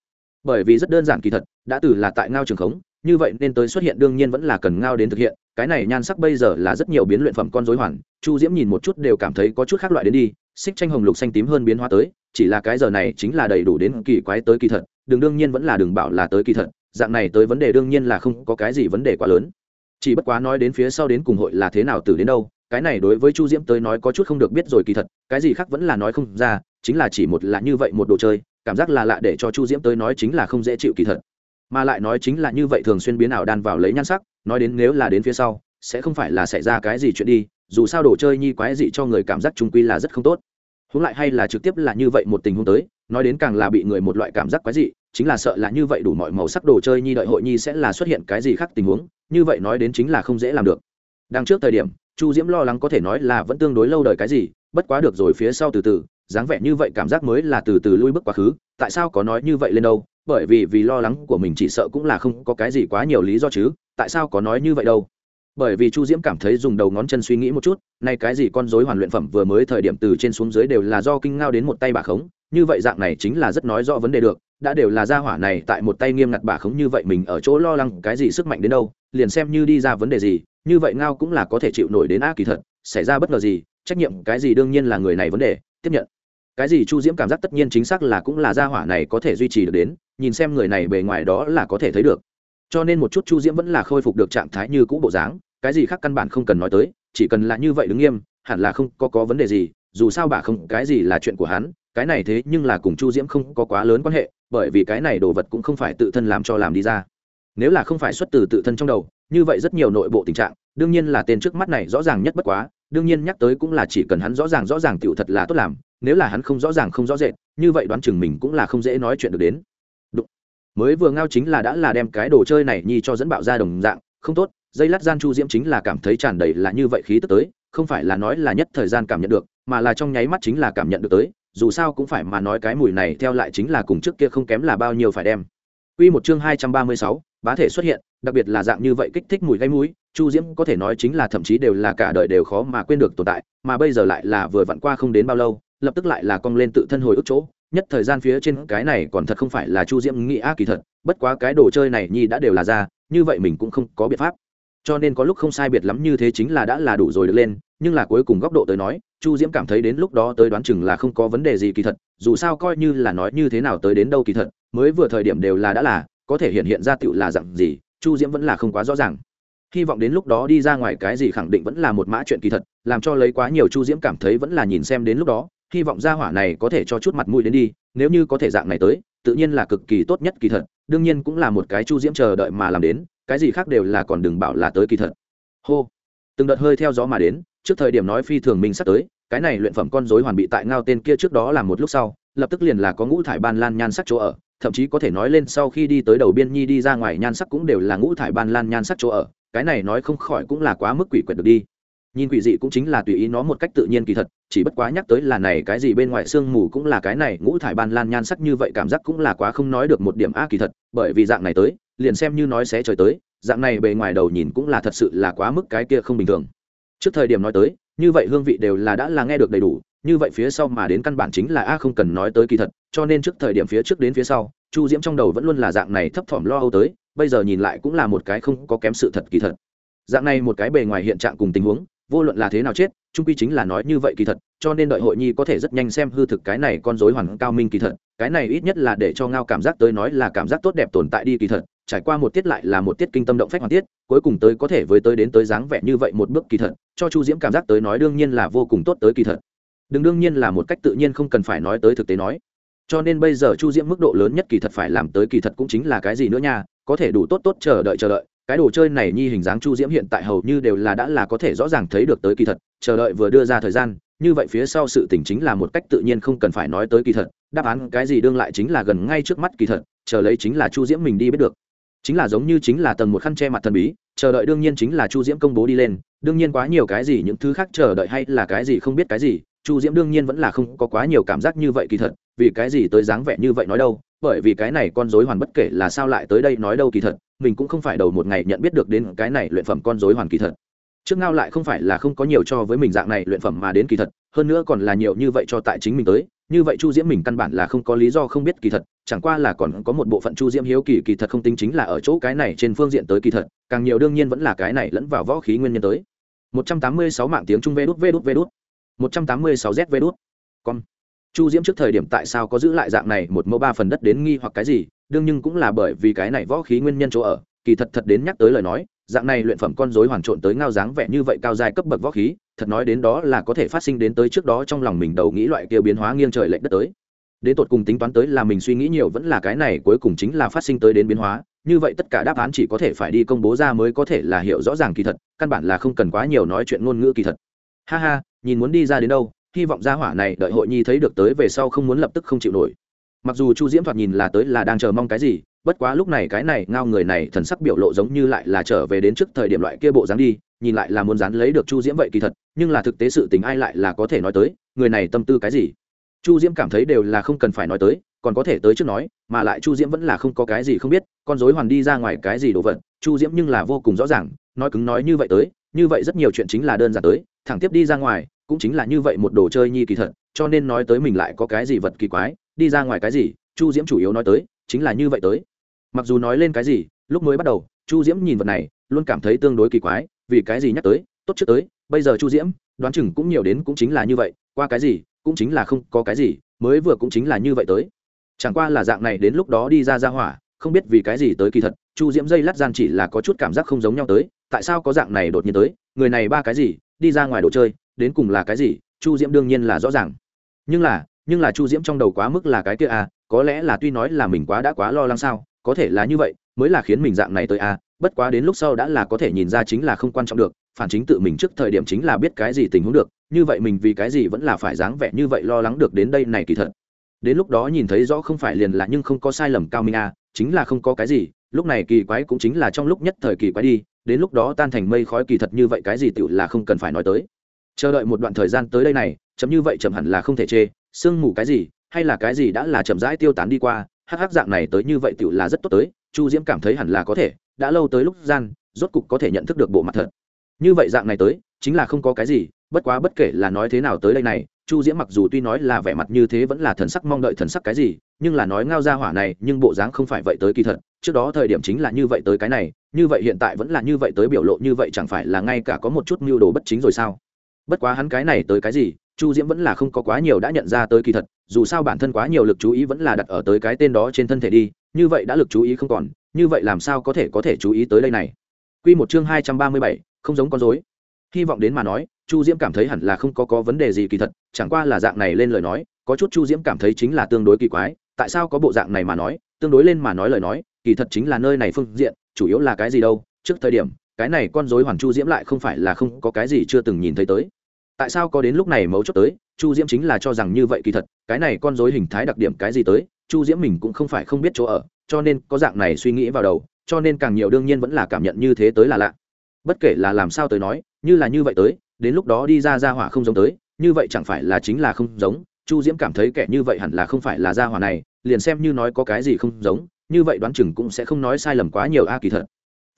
S1: Bởi vì rất đơn giản kỳ thật, đã từ là tại ngao trường khống, như vậy nên tới xuất hiện đương nhiên vẫn là cần ngao đến thực hiện, cái này nhan sắc bây giờ là rất nhiều biến luyện phẩm con dối hoàn, chu diễm nhìn một chút đều cảm thấy có chút khác loại đến đi xích tranh hồng lục xanh tím hơn biến hóa tới, chỉ là cái giờ này chính là đầy đủ đến kỳ quái tới kỳ thật, Đường đương nhiên vẫn là đường bảo là tới kỳ thật, dạng này tới vấn đề đương nhiên là không có cái gì vấn đề quá lớn. Chỉ bất quá nói đến phía sau đến cùng hội là thế nào từ đến đâu, cái này đối với chu diễm tới nói có chút không được biết rồi kỳ thật, cái gì khác vẫn là nói không ra, chính là chỉ một là như vậy một đồ chơi, cảm giác là lạ để cho chu diễm tới nói chính là không dễ chịu kỳ thật. Mà lại nói chính là như vậy thường xuyên biến ảo đan vào lấy nhan sắc, nói đến nếu là đến phía sau, sẽ không phải là xảy ra cái gì chuyện đi dù sao đồ chơi nhi quái dị cho người cảm giác trung quy là rất không tốt. Huống lại hay là trực tiếp là như vậy một tình huống tới, nói đến càng là bị người một loại cảm giác quái dị, chính là sợ là như vậy đủ mọi màu sắc đồ chơi nhi đợi hội nhi sẽ là xuất hiện cái gì khác tình huống, như vậy nói đến chính là không dễ làm được. Đang trước thời điểm, chu diễm lo lắng có thể nói là vẫn tương đối lâu đời cái gì, bất quá được rồi phía sau từ từ, dáng vẻ như vậy cảm giác mới là từ từ lui bước quá khứ, tại sao có nói như vậy lên đâu, bởi vì vì lo lắng của mình chỉ sợ cũng là không có cái gì quá nhiều lý do chứ, tại sao có nói như vậy đâu? Bởi vì chu diễm cảm thấy dùng đầu ngón chân suy nghĩ một chút, nay cái gì con dối hoàn luyện phẩm vừa mới thời điểm từ trên xuống dưới đều là do kinh ngao đến một tay bà khống, như vậy dạng này chính là rất nói rõ vấn đề được, đã đều là gia hỏa này tại một tay nghiêm ngặt bà khống như vậy mình ở chỗ lo lắng cái gì sức mạnh đến đâu, liền xem như đi ra vấn đề gì, như vậy ngao cũng là có thể chịu nổi đến a kỳ thật, xảy ra bất ngờ gì, trách nhiệm cái gì đương nhiên là người này vấn đề, tiếp nhận. Cái gì chu diễm cảm giác tất nhiên chính xác là cũng là gia hỏa này có thể duy trì được đến, nhìn xem người này bề ngoài đó là có thể thấy được cho nên một chút chu diễm vẫn là khôi phục được trạng thái như cũ bộ dáng, cái gì khác căn bản không cần nói tới, chỉ cần là như vậy đứng nghiêm, hẳn là không có có vấn đề gì, dù sao bà không, cái gì là chuyện của hắn, cái này thế nhưng là cùng chu diễm không có quá lớn quan hệ, bởi vì cái này đồ vật cũng không phải tự thân làm cho làm đi ra. Nếu là không phải xuất từ tự thân trong đầu, như vậy rất nhiều nội bộ tình trạng, đương nhiên là tên trước mắt này rõ ràng nhất bất quá, đương nhiên nhắc tới cũng là chỉ cần hắn rõ ràng rõ ràng tựu thật là tốt làm, nếu là hắn không rõ ràng, không rõ rệt, như vậy đoán chừng mình cũng là không dễ nói chuyện được đến mới vừa ngao chính là đã là đem cái đồ chơi này nhi cho dẫn bạo ra đồng dạng không tốt dây lát gian chu diễm chính là cảm thấy tràn đầy là như vậy khí tức tới không phải là nói là nhất thời gian cảm nhận được mà là trong nháy mắt chính là cảm nhận được tới dù sao cũng phải mà nói cái mùi này theo lại chính là cùng trước kia không kém là bao nhiêu phải đem. Quy một chương 236, bá thể xuất hiện, đặc biệt là dạng như vậy kích thích mùi gây mũi, Chu Diễm có thể nói chính là thậm chí đều là cả đời đều khó mà quên được tồn tại, mà bây giờ lại là vừa vặn qua không đến bao lâu, lập tức lại là cong lên tự thân hồi ức chỗ nhất thời gian phía trên cái này còn thật không phải là chu diễm nghĩ, a, kỳ thật, bất quá cái đồ chơi này nhi đã đều là ra, như vậy mình cũng không có biện pháp. Cho nên có lúc không sai biệt lắm như thế chính là đã là đủ rồi được lên, nhưng là cuối cùng góc độ tới nói, chu diễm cảm thấy đến lúc đó tới đoán chừng là không có vấn đề gì kỳ thật, dù sao coi như là nói như thế nào tới đến đâu kỳ thật, mới vừa thời điểm đều là đã là, có thể hiện hiện ra tựu là dặn gì, chu diễm vẫn là không quá rõ ràng. Hy vọng đến lúc đó đi ra ngoài cái gì khẳng định vẫn là một mã chuyện kỳ thật, làm cho lấy quá nhiều chu diễm cảm thấy vẫn là nhìn xem đến lúc đó hy vọng gia hỏa này có thể cho chút mặt mũi đến đi, nếu như có thể dạng này tới, tự nhiên là cực kỳ tốt nhất kỳ thật, đương nhiên cũng là một cái chu diễm chờ đợi mà làm đến, cái gì khác đều là còn đừng bảo là tới kỳ thật. Hô. Từng đợt hơi theo gió mà đến, trước thời điểm nói phi thường mình sắp tới, cái này luyện phẩm con dối hoàn bị tại ngao tên kia trước đó là một lúc sau, lập tức liền là có ngũ thải ban lan nhan sắc chỗ ở, thậm chí có thể nói lên sau khi đi tới đầu biên nhi đi ra ngoài nhan sắc cũng đều là ngũ thải ban lan nhan sắc chỗ ở, cái này nói không khỏi cũng là quá mức quỷ quyệt được đi nhìn quỷ dị cũng chính là tùy ý nó một cách tự nhiên kỳ thật, chỉ bất quá nhắc tới là này cái gì bên ngoài sương mù cũng là cái này, ngũ thải ban lan nhan sắc như vậy cảm giác cũng là quá không nói được một điểm a kỳ thật, bởi vì dạng này tới, liền xem như nói sẽ trời tới, dạng này bề ngoài đầu nhìn cũng là thật sự là quá mức cái kia không bình thường. Trước thời điểm nói tới, như vậy hương vị đều là đã là nghe được đầy đủ, như vậy phía sau mà đến căn bản chính là a không cần nói tới kỳ thật, cho nên trước thời điểm phía trước đến phía sau, chu diễm trong đầu vẫn luôn là dạng này thấp thỏm lo âu tới, bây giờ nhìn lại cũng là một cái không có kém sự thật kỳ thật. Dạng này một cái bề ngoài hiện trạng cùng tình huống vô luận là thế nào chết, trung quy chính là nói như vậy kỳ thật, cho nên đợi hội nhi có thể rất nhanh xem hư thực cái này con dối hoàn cao minh kỳ thật, cái này ít nhất là để cho ngao cảm giác tới nói là cảm giác tốt đẹp tồn tại đi kỳ thật, trải qua một tiết lại là một tiết kinh tâm động phách hoàn tiết, cuối cùng tới có thể với tới đến tới dáng vẻ như vậy một bước kỳ thật, cho chu diễm cảm giác tới nói đương nhiên là vô cùng tốt tới kỳ thật. Đừng đương nhiên là một cách tự nhiên không cần phải nói tới thực tế nói. Cho nên bây giờ chu diễm mức độ lớn nhất kỳ thật phải làm tới kỳ thật cũng chính là cái gì nữa nha, có thể đủ tốt tốt chờ đợi chờ đợi cái đồ chơi này nhi hình dáng chu diễm hiện tại hầu như đều là đã là có thể rõ ràng thấy được tới kỳ thật, chờ đợi vừa đưa ra thời gian, như vậy phía sau sự tỉnh chính là một cách tự nhiên không cần phải nói tới kỳ thật, đáp án cái gì đương lại chính là gần ngay trước mắt kỳ thật, chờ lấy chính là chu diễm mình đi biết được. Chính là giống như chính là tầng một khăn che mặt thần bí, chờ đợi đương nhiên chính là chu diễm công bố đi lên, đương nhiên quá nhiều cái gì những thứ khác chờ đợi hay là cái gì không biết cái gì, chu diễm đương nhiên vẫn là không có quá nhiều cảm giác như vậy kỳ thật, vì cái gì tới dáng vẻ như vậy nói đâu, bởi vì cái này con dối hoàn bất kể là sao lại tới đây nói đâu kỳ thật mình cũng không phải đầu một ngày nhận biết được đến cái này luyện phẩm con dối hoàn kỳ thật. Trước ngao lại không phải là không có nhiều cho với mình dạng này luyện phẩm mà đến kỳ thật, hơn nữa còn là nhiều như vậy cho tại chính mình tới, như vậy chu diễm mình căn bản là không có lý do không biết kỳ thật, chẳng qua là còn có một bộ phận chu diễm hiếu kỳ kỳ thật không tính chính là ở chỗ cái này trên phương diện tới kỳ thật, càng nhiều đương nhiên vẫn là cái này lẫn vào võ khí nguyên nhân tới. 186 mạng tiếng trung vê đút vê đút vê đút. 186 z vê đút. Con chu diễm trước thời điểm tại sao có giữ lại dạng này một mẫu ba phần đất đến nghi hoặc cái gì đương nhưng cũng là bởi vì cái này võ khí nguyên nhân chỗ ở, kỳ thật thật đến nhắc tới lời nói, dạng này luyện phẩm con dối hoàn trộn tới ngao dáng vẻ như vậy cao dài cấp bậc võ khí, thật nói đến đó là có thể phát sinh đến tới trước đó trong lòng mình đầu nghĩ loại kia biến hóa nghiêng trời lệch đất tới. Đến tột cùng tính toán tới là mình suy nghĩ nhiều vẫn là cái này cuối cùng chính là phát sinh tới đến biến hóa, như vậy tất cả đáp án chỉ có thể phải đi công bố ra mới có thể là hiểu rõ ràng kỳ thật, căn bản là không cần quá nhiều nói chuyện ngôn ngữ kỳ thật. Ha ha, nhìn muốn đi ra đến đâu, hy vọng gia hỏa này đợi hội nhi thấy được tới về sau không muốn lập tức không chịu nổi mặc dù chu diễm thoạt nhìn là tới là đang chờ mong cái gì, bất quá lúc này cái này ngao người này thần sắc biểu lộ giống như lại là trở về đến trước thời điểm loại kia bộ dáng đi, nhìn lại là muốn dán lấy được chu diễm vậy kỳ thật, nhưng là thực tế sự tình ai lại là có thể nói tới, người này tâm tư cái gì? Chu diễm cảm thấy đều là không cần phải nói tới, còn có thể tới trước nói, mà lại chu diễm vẫn là không có cái gì không biết, con dối hoàn đi ra ngoài cái gì đồ vật, chu diễm nhưng là vô cùng rõ ràng, nói cứng nói như vậy tới, như vậy rất nhiều chuyện chính là đơn giản tới, thẳng tiếp đi ra ngoài, cũng chính là như vậy một đồ chơi nhi kỳ thật, cho nên nói tới mình lại có cái gì vật kỳ quái đi ra ngoài cái gì, chu diễm chủ yếu nói tới, chính là như vậy tới. Mặc dù nói lên cái gì, lúc mới bắt đầu, chu diễm nhìn vật này, luôn cảm thấy tương đối kỳ quái, vì cái gì nhắc tới, tốt trước tới, bây giờ chu diễm, đoán chừng cũng nhiều đến cũng chính là như vậy, qua cái gì, cũng chính là không có cái gì, mới vừa cũng chính là như vậy tới. Chẳng qua là dạng này đến lúc đó đi ra ra hỏa, không biết vì cái gì tới kỳ thật, chu diễm dây lát gian chỉ là có chút cảm giác không giống nhau tới, tại sao có dạng này đột nhiên tới, người này ba cái gì, đi ra ngoài đồ chơi, đến cùng là cái gì, chu diễm đương nhiên là rõ ràng. Nhưng là nhưng là chu diễm trong đầu quá mức là cái kia à có lẽ là tuy nói là mình quá đã quá lo lắng sao, có thể là như vậy, mới là khiến mình dạng này tới à bất quá đến lúc sau đã là có thể nhìn ra chính là không quan trọng được, phản chính tự mình trước thời điểm chính là biết cái gì tình huống được, như vậy mình vì cái gì vẫn là phải dáng vẻ như vậy lo lắng được đến đây này kỳ thật. Đến lúc đó nhìn thấy rõ không phải liền là nhưng không có sai lầm cao minh à chính là không có cái gì, lúc này kỳ quái cũng chính là trong lúc nhất thời kỳ quái đi, đến lúc đó tan thành mây khói kỳ thật như vậy cái gì tựu là không cần phải nói tới. Chờ đợi một đoạn thời gian tới đây này, chấm như vậy chậm hẳn là không thể chê sương mù cái gì, hay là cái gì đã là chậm rãi tiêu tán đi qua, hắc hắc dạng này tới như vậy tựu là rất tốt tới, chu diễm cảm thấy hẳn là có thể, đã lâu tới lúc gian, rốt cục có thể nhận thức được bộ mặt thật. Như vậy dạng này tới, chính là không có cái gì, bất quá bất kể là nói thế nào tới đây này, chu diễm mặc dù tuy nói là vẻ mặt như thế vẫn là thần sắc mong đợi thần sắc cái gì, nhưng là nói ngao ra hỏa này, nhưng bộ dáng không phải vậy tới kỳ thật, trước đó thời điểm chính là như vậy tới cái này, như vậy hiện tại vẫn là như vậy tới biểu lộ như vậy chẳng phải là ngay cả có một chút mưu đồ bất chính rồi sao? Bất quá hắn cái này tới cái gì chu diễm vẫn là không có quá nhiều đã nhận ra tới kỳ thật, dù sao bản thân quá nhiều lực chú ý vẫn là đặt ở tới cái tên đó trên thân thể đi, như vậy đã lực chú ý không còn, như vậy làm sao có thể có thể chú ý tới đây này? Quy một chương hai trăm ba mươi bảy, không giống con dối hy vọng đến mà nói, chu diễm cảm thấy hẳn là không có có vấn đề gì kỳ thật, chẳng qua là dạng này lên lời nói, có chút chu diễm cảm thấy chính là tương đối kỳ quái, tại sao có bộ dạng này mà nói, tương đối lên mà nói lời nói, kỳ thật chính là nơi này phương diện, chủ yếu là cái gì đâu, trước thời điểm, cái này con dối hoàn chu diễm lại không phải là không có cái gì chưa từng nhìn thấy tới tại sao có đến lúc này mấu chốt tới? Chu diễm chính là cho rằng như vậy kỳ thật, cái này con dối hình thái đặc điểm cái gì tới? Chu diễm mình cũng không phải không biết chỗ ở, cho nên có dạng này suy nghĩ vào đầu, cho nên càng nhiều đương nhiên vẫn là cảm nhận như thế tới là lạ. Bất kể là làm sao tới nói, như là như vậy tới, đến lúc đó đi ra ra hỏa không giống tới, như vậy chẳng phải là chính là không giống. Chu diễm cảm thấy kẻ như vậy hẳn là không phải là ra hỏa này, liền xem như nói có cái gì không giống, như vậy đoán chừng cũng sẽ không nói sai lầm quá nhiều a kỳ thật.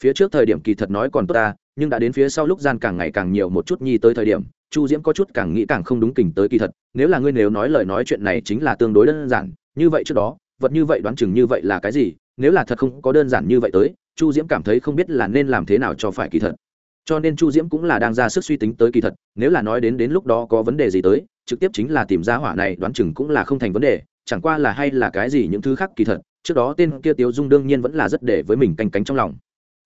S1: Phía trước thời điểm kỳ thật nói còn tốt ta, nhưng đã đến phía sau lúc gian càng ngày càng nhiều một chút nhi tới thời điểm chu diễm có chút càng nghĩ càng không đúng kình tới kỳ thật, nếu là ngươi nếu nói lời nói chuyện này chính là tương đối đơn giản, như vậy trước đó, vật như vậy đoán chừng như vậy là cái gì, nếu là thật không có đơn giản như vậy tới, chu diễm cảm thấy không biết là nên làm thế nào cho phải kỳ thật. Cho nên chu diễm cũng là đang ra sức suy tính tới kỳ thật, nếu là nói đến đến lúc đó có vấn đề gì tới, trực tiếp chính là tìm ra hỏa này đoán chừng cũng là không thành vấn đề, chẳng qua là hay là cái gì những thứ khác kỳ thật, trước đó tên kia tiếu dung đương nhiên vẫn là rất để với mình canh cánh trong lòng.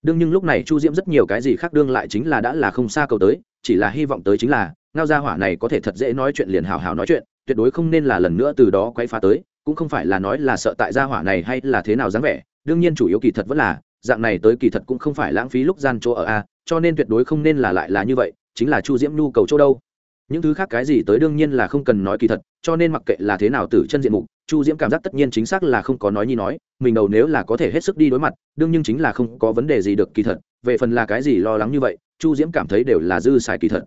S1: Đương nhưng lúc này chu diễm rất nhiều cái gì khác đương lại chính là đã là không xa cầu tới, chỉ là hy vọng tới chính là ngao gia hỏa này có thể thật dễ nói chuyện liền hào hào nói chuyện, tuyệt đối không nên là lần nữa từ đó quay phá tới, cũng không phải là nói là sợ tại gia hỏa này hay là thế nào dáng vẻ, đương nhiên chủ yếu kỳ thật vẫn là, dạng này tới kỳ thật cũng không phải lãng phí lúc gian chỗ ở a, cho nên tuyệt đối không nên là lại là như vậy, chính là chu diễm nhu cầu chỗ đâu. Những thứ khác cái gì tới đương nhiên là không cần nói kỳ thật, cho nên mặc kệ là thế nào từ chân diện mục, chu diễm cảm giác tất nhiên chính xác là không có nói như nói, mình đầu nếu là có thể hết sức đi đối mặt, đương nhiên chính là không có vấn đề gì được kỳ thật, về phần là cái gì lo lắng như vậy, chu diễm cảm thấy đều là dư xài kỳ thật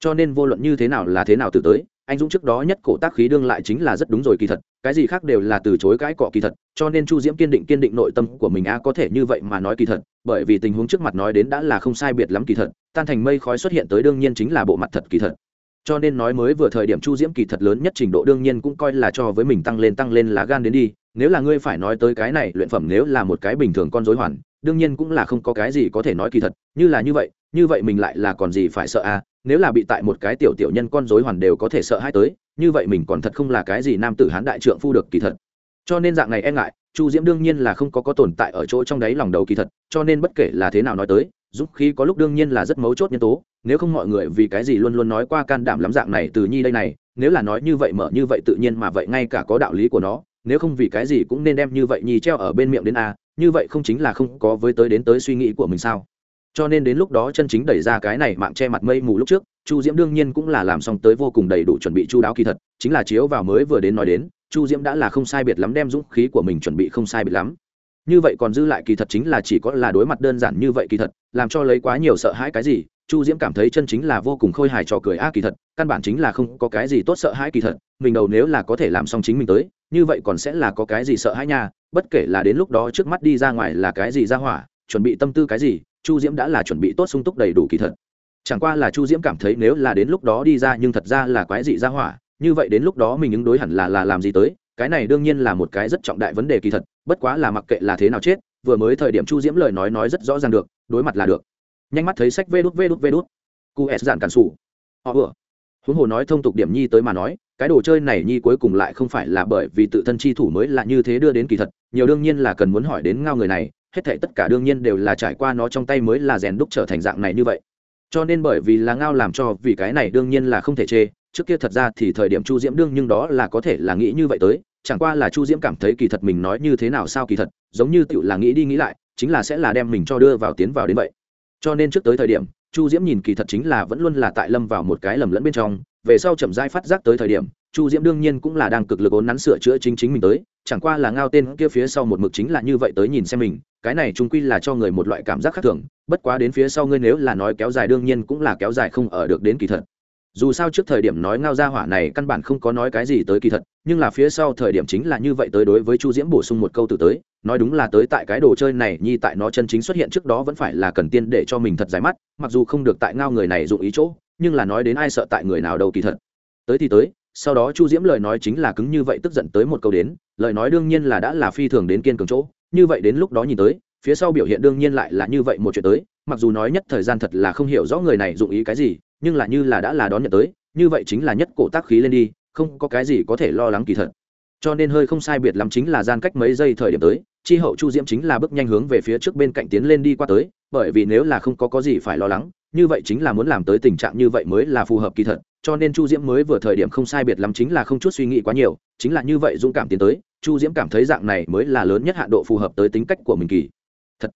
S1: cho nên vô luận như thế nào là thế nào từ tới, anh dũng trước đó nhất cổ tác khí đương lại chính là rất đúng rồi kỳ thật, cái gì khác đều là từ chối cãi cọ kỳ thật, cho nên chu diễm kiên định kiên định nội tâm của mình a có thể như vậy mà nói kỳ thật, bởi vì tình huống trước mặt nói đến đã là không sai biệt lắm kỳ thật, tan thành mây khói xuất hiện tới đương nhiên chính là bộ mặt thật kỳ thật. Cho nên nói mới vừa thời điểm chu diễm kỳ thật lớn nhất trình độ đương nhiên cũng coi là cho với mình tăng lên tăng lên lá gan đến đi, nếu là ngươi phải nói tới cái này, luyện phẩm nếu là một cái bình thường con dối hoàn, đương nhiên cũng là không có cái gì có thể nói kỳ thật, như là như vậy như vậy mình lại là còn gì phải sợ à nếu là bị tại một cái tiểu tiểu nhân con rối hoàn đều có thể sợ hai tới, như vậy mình còn thật không là cái gì nam tử hán đại trượng phu được kỳ thật. Cho nên dạng này e ngại, chu diễm đương nhiên là không có có tồn tại ở chỗ trong đáy lòng đầu kỳ thật, cho nên bất kể là thế nào nói tới giúp khí có lúc đương nhiên là rất mấu chốt nhân tố, nếu không mọi người vì cái gì luôn luôn nói qua can đảm lắm dạng này từ nhi đây này, nếu là nói như vậy mở như vậy tự nhiên mà vậy ngay cả có đạo lý của nó, nếu không vì cái gì cũng nên đem như vậy nhi treo ở bên miệng đến a, như vậy không chính là không có với tới đến tới suy nghĩ của mình sao? Cho nên đến lúc đó chân chính đẩy ra cái này mạng che mặt mây mù lúc trước, chu diễm đương nhiên cũng là làm xong tới vô cùng đầy đủ chuẩn bị chu đáo kỳ thật, chính là chiếu vào mới vừa đến nói đến, chu diễm đã là không sai biệt lắm đem dũng khí của mình chuẩn bị không sai biệt lắm. Như vậy còn dư lại kỳ thật chính là chỉ có là đối mặt đơn giản như vậy kỳ thật, làm cho lấy quá nhiều sợ hãi cái gì, chu diễm cảm thấy chân chính là vô cùng khôi hài trò cười a kỳ thật, căn bản chính là không có cái gì tốt sợ hãi kỳ thật, mình đầu nếu là có thể làm xong chính mình tới, như vậy còn sẽ là có cái gì sợ hãi nha, bất kể là đến lúc đó trước mắt đi ra ngoài là cái gì ra hỏa chuẩn bị tâm tư cái gì, chu diễm đã là chuẩn bị tốt sung túc đầy đủ kỳ thật chẳng qua là chu diễm cảm thấy nếu là đến lúc đó đi ra nhưng thật ra là quái dị ra hỏa, như vậy đến lúc đó mình ứng đối hẳn là là làm gì tới, cái này đương nhiên là một cái rất trọng đại vấn đề kỳ thật bất quá là mặc kệ là thế nào chết, vừa mới thời điểm chu diễm lời nói nói rất rõ ràng được, đối mặt là được. Nhanh mắt thấy sách vê đút vê đút vê đút. Cu s giản cản sủ. Họ vừa. Huống hồ nói thông tục điểm nhi tới mà nói, cái đồ chơi này nhi cuối cùng lại không phải là bởi vì tự thân chi thủ mới là như thế đưa đến kỳ thật nhiều đương nhiên là cần muốn hỏi đến ngao người này hết thảy tất cả đương nhiên đều là trải qua nó trong tay mới là rèn đúc trở thành dạng này như vậy. Cho nên bởi vì là ngao làm cho vì cái này đương nhiên là không thể chê, trước kia thật ra thì thời điểm chu diễm đương nhưng đó là có thể là nghĩ như vậy tới, chẳng qua là chu diễm cảm thấy kỳ thật mình nói như thế nào sao kỳ thật, giống như tựu là nghĩ đi nghĩ lại, chính là sẽ là đem mình cho đưa vào tiến vào đến vậy. Cho nên trước tới thời điểm, chu diễm nhìn kỳ thật chính là vẫn luôn là tại lâm vào một cái lầm lẫn bên trong, về sau chậm dai phát giác tới thời điểm chu diễm đương nhiên cũng là đang cực lực ốn nắn sửa chữa chính chính mình tới, chẳng qua là ngao tên kia phía sau một mực chính là như vậy tới nhìn xem mình, cái này trung quy là cho người một loại cảm giác khác thường, bất quá đến phía sau ngươi nếu là nói kéo dài đương nhiên cũng là kéo dài không ở được đến kỳ thật. Dù sao trước thời điểm nói ngao ra hỏa này căn bản không có nói cái gì tới kỳ thật, nhưng là phía sau thời điểm chính là như vậy tới đối với chu diễm bổ sung một câu từ tới, nói đúng là tới tại cái đồ chơi này, nhi tại nó chân chính xuất hiện trước đó vẫn phải là cần tiên để cho mình thật dài mắt, mặc dù không được tại ngao người này dụng ý chỗ, nhưng là nói đến ai sợ tại người nào đâu kỳ thật. Tới thì tới sau đó chu diễm lời nói chính là cứng như vậy tức giận tới một câu đến, lời nói đương nhiên là đã là phi thường đến kiên cường chỗ, như vậy đến lúc đó nhìn tới, phía sau biểu hiện đương nhiên lại là như vậy một chuyện tới, mặc dù nói nhất thời gian thật là không hiểu rõ người này dụng ý cái gì, nhưng là như là đã là đón nhận tới, như vậy chính là nhất cổ tác khí lên đi, không có cái gì có thể lo lắng kỳ thật. Cho nên hơi không sai biệt lắm chính là gian cách mấy giây thời điểm tới, chi hậu chu diễm chính là bước nhanh hướng về phía trước bên cạnh tiến lên đi qua tới, bởi vì nếu là không có có gì phải lo lắng, như vậy chính là muốn làm tới tình trạng như vậy mới là phù hợp kỳ thật cho nên chu diễm mới vừa thời điểm không sai biệt lắm chính là không chút suy nghĩ quá nhiều, chính là như vậy dũng cảm tiến tới, chu diễm cảm thấy dạng này mới là lớn nhất hạn độ phù hợp tới tính cách của mình kỳ. Thật.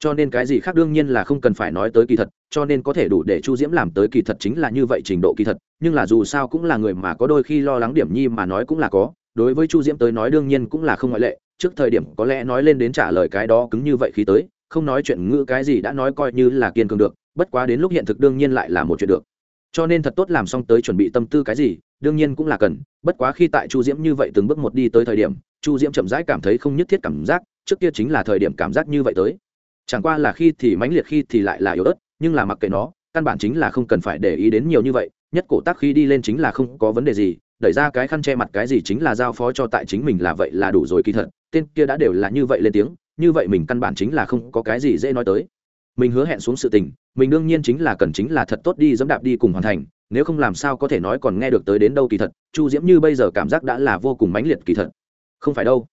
S1: Cho nên cái gì khác đương nhiên là không cần phải nói tới kỳ thật, cho nên có thể đủ để chu diễm làm tới kỳ thật chính là như vậy trình độ kỳ thật, nhưng là dù sao cũng là người mà có đôi khi lo lắng điểm nhi mà nói cũng là có, đối với chu diễm tới nói đương nhiên cũng là không ngoại lệ, trước thời điểm có lẽ nói lên đến trả lời cái đó cứng như vậy khi tới, không nói chuyện ngữ cái gì đã nói coi như là kiên cường được, bất quá đến lúc hiện thực đương nhiên lại là một chuyện được cho nên thật tốt làm xong tới chuẩn bị tâm tư cái gì, đương nhiên cũng là cần, bất quá khi tại chu diễm như vậy từng bước một đi tới thời điểm, chu diễm chậm rãi cảm thấy không nhất thiết cảm giác, trước kia chính là thời điểm cảm giác như vậy tới. Chẳng qua là khi thì mãnh liệt khi thì lại là yếu ớt, nhưng là mặc kệ nó, căn bản chính là không cần phải để ý đến nhiều như vậy, nhất cổ tác khi đi lên chính là không có vấn đề gì, đẩy ra cái khăn che mặt cái gì chính là giao phó cho tại chính mình là vậy là đủ rồi kỳ thật, tên kia đã đều là như vậy lên tiếng, như vậy mình căn bản chính là không có cái gì dễ nói tới mình hứa hẹn xuống sự tình, mình đương nhiên chính là cần chính là thật tốt đi dẫm đạp đi cùng hoàn thành, nếu không làm sao có thể nói còn nghe được tới đến đâu kỳ thật, chu diễm như bây giờ cảm giác đã là vô cùng mãnh liệt kỳ thật. Không phải đâu.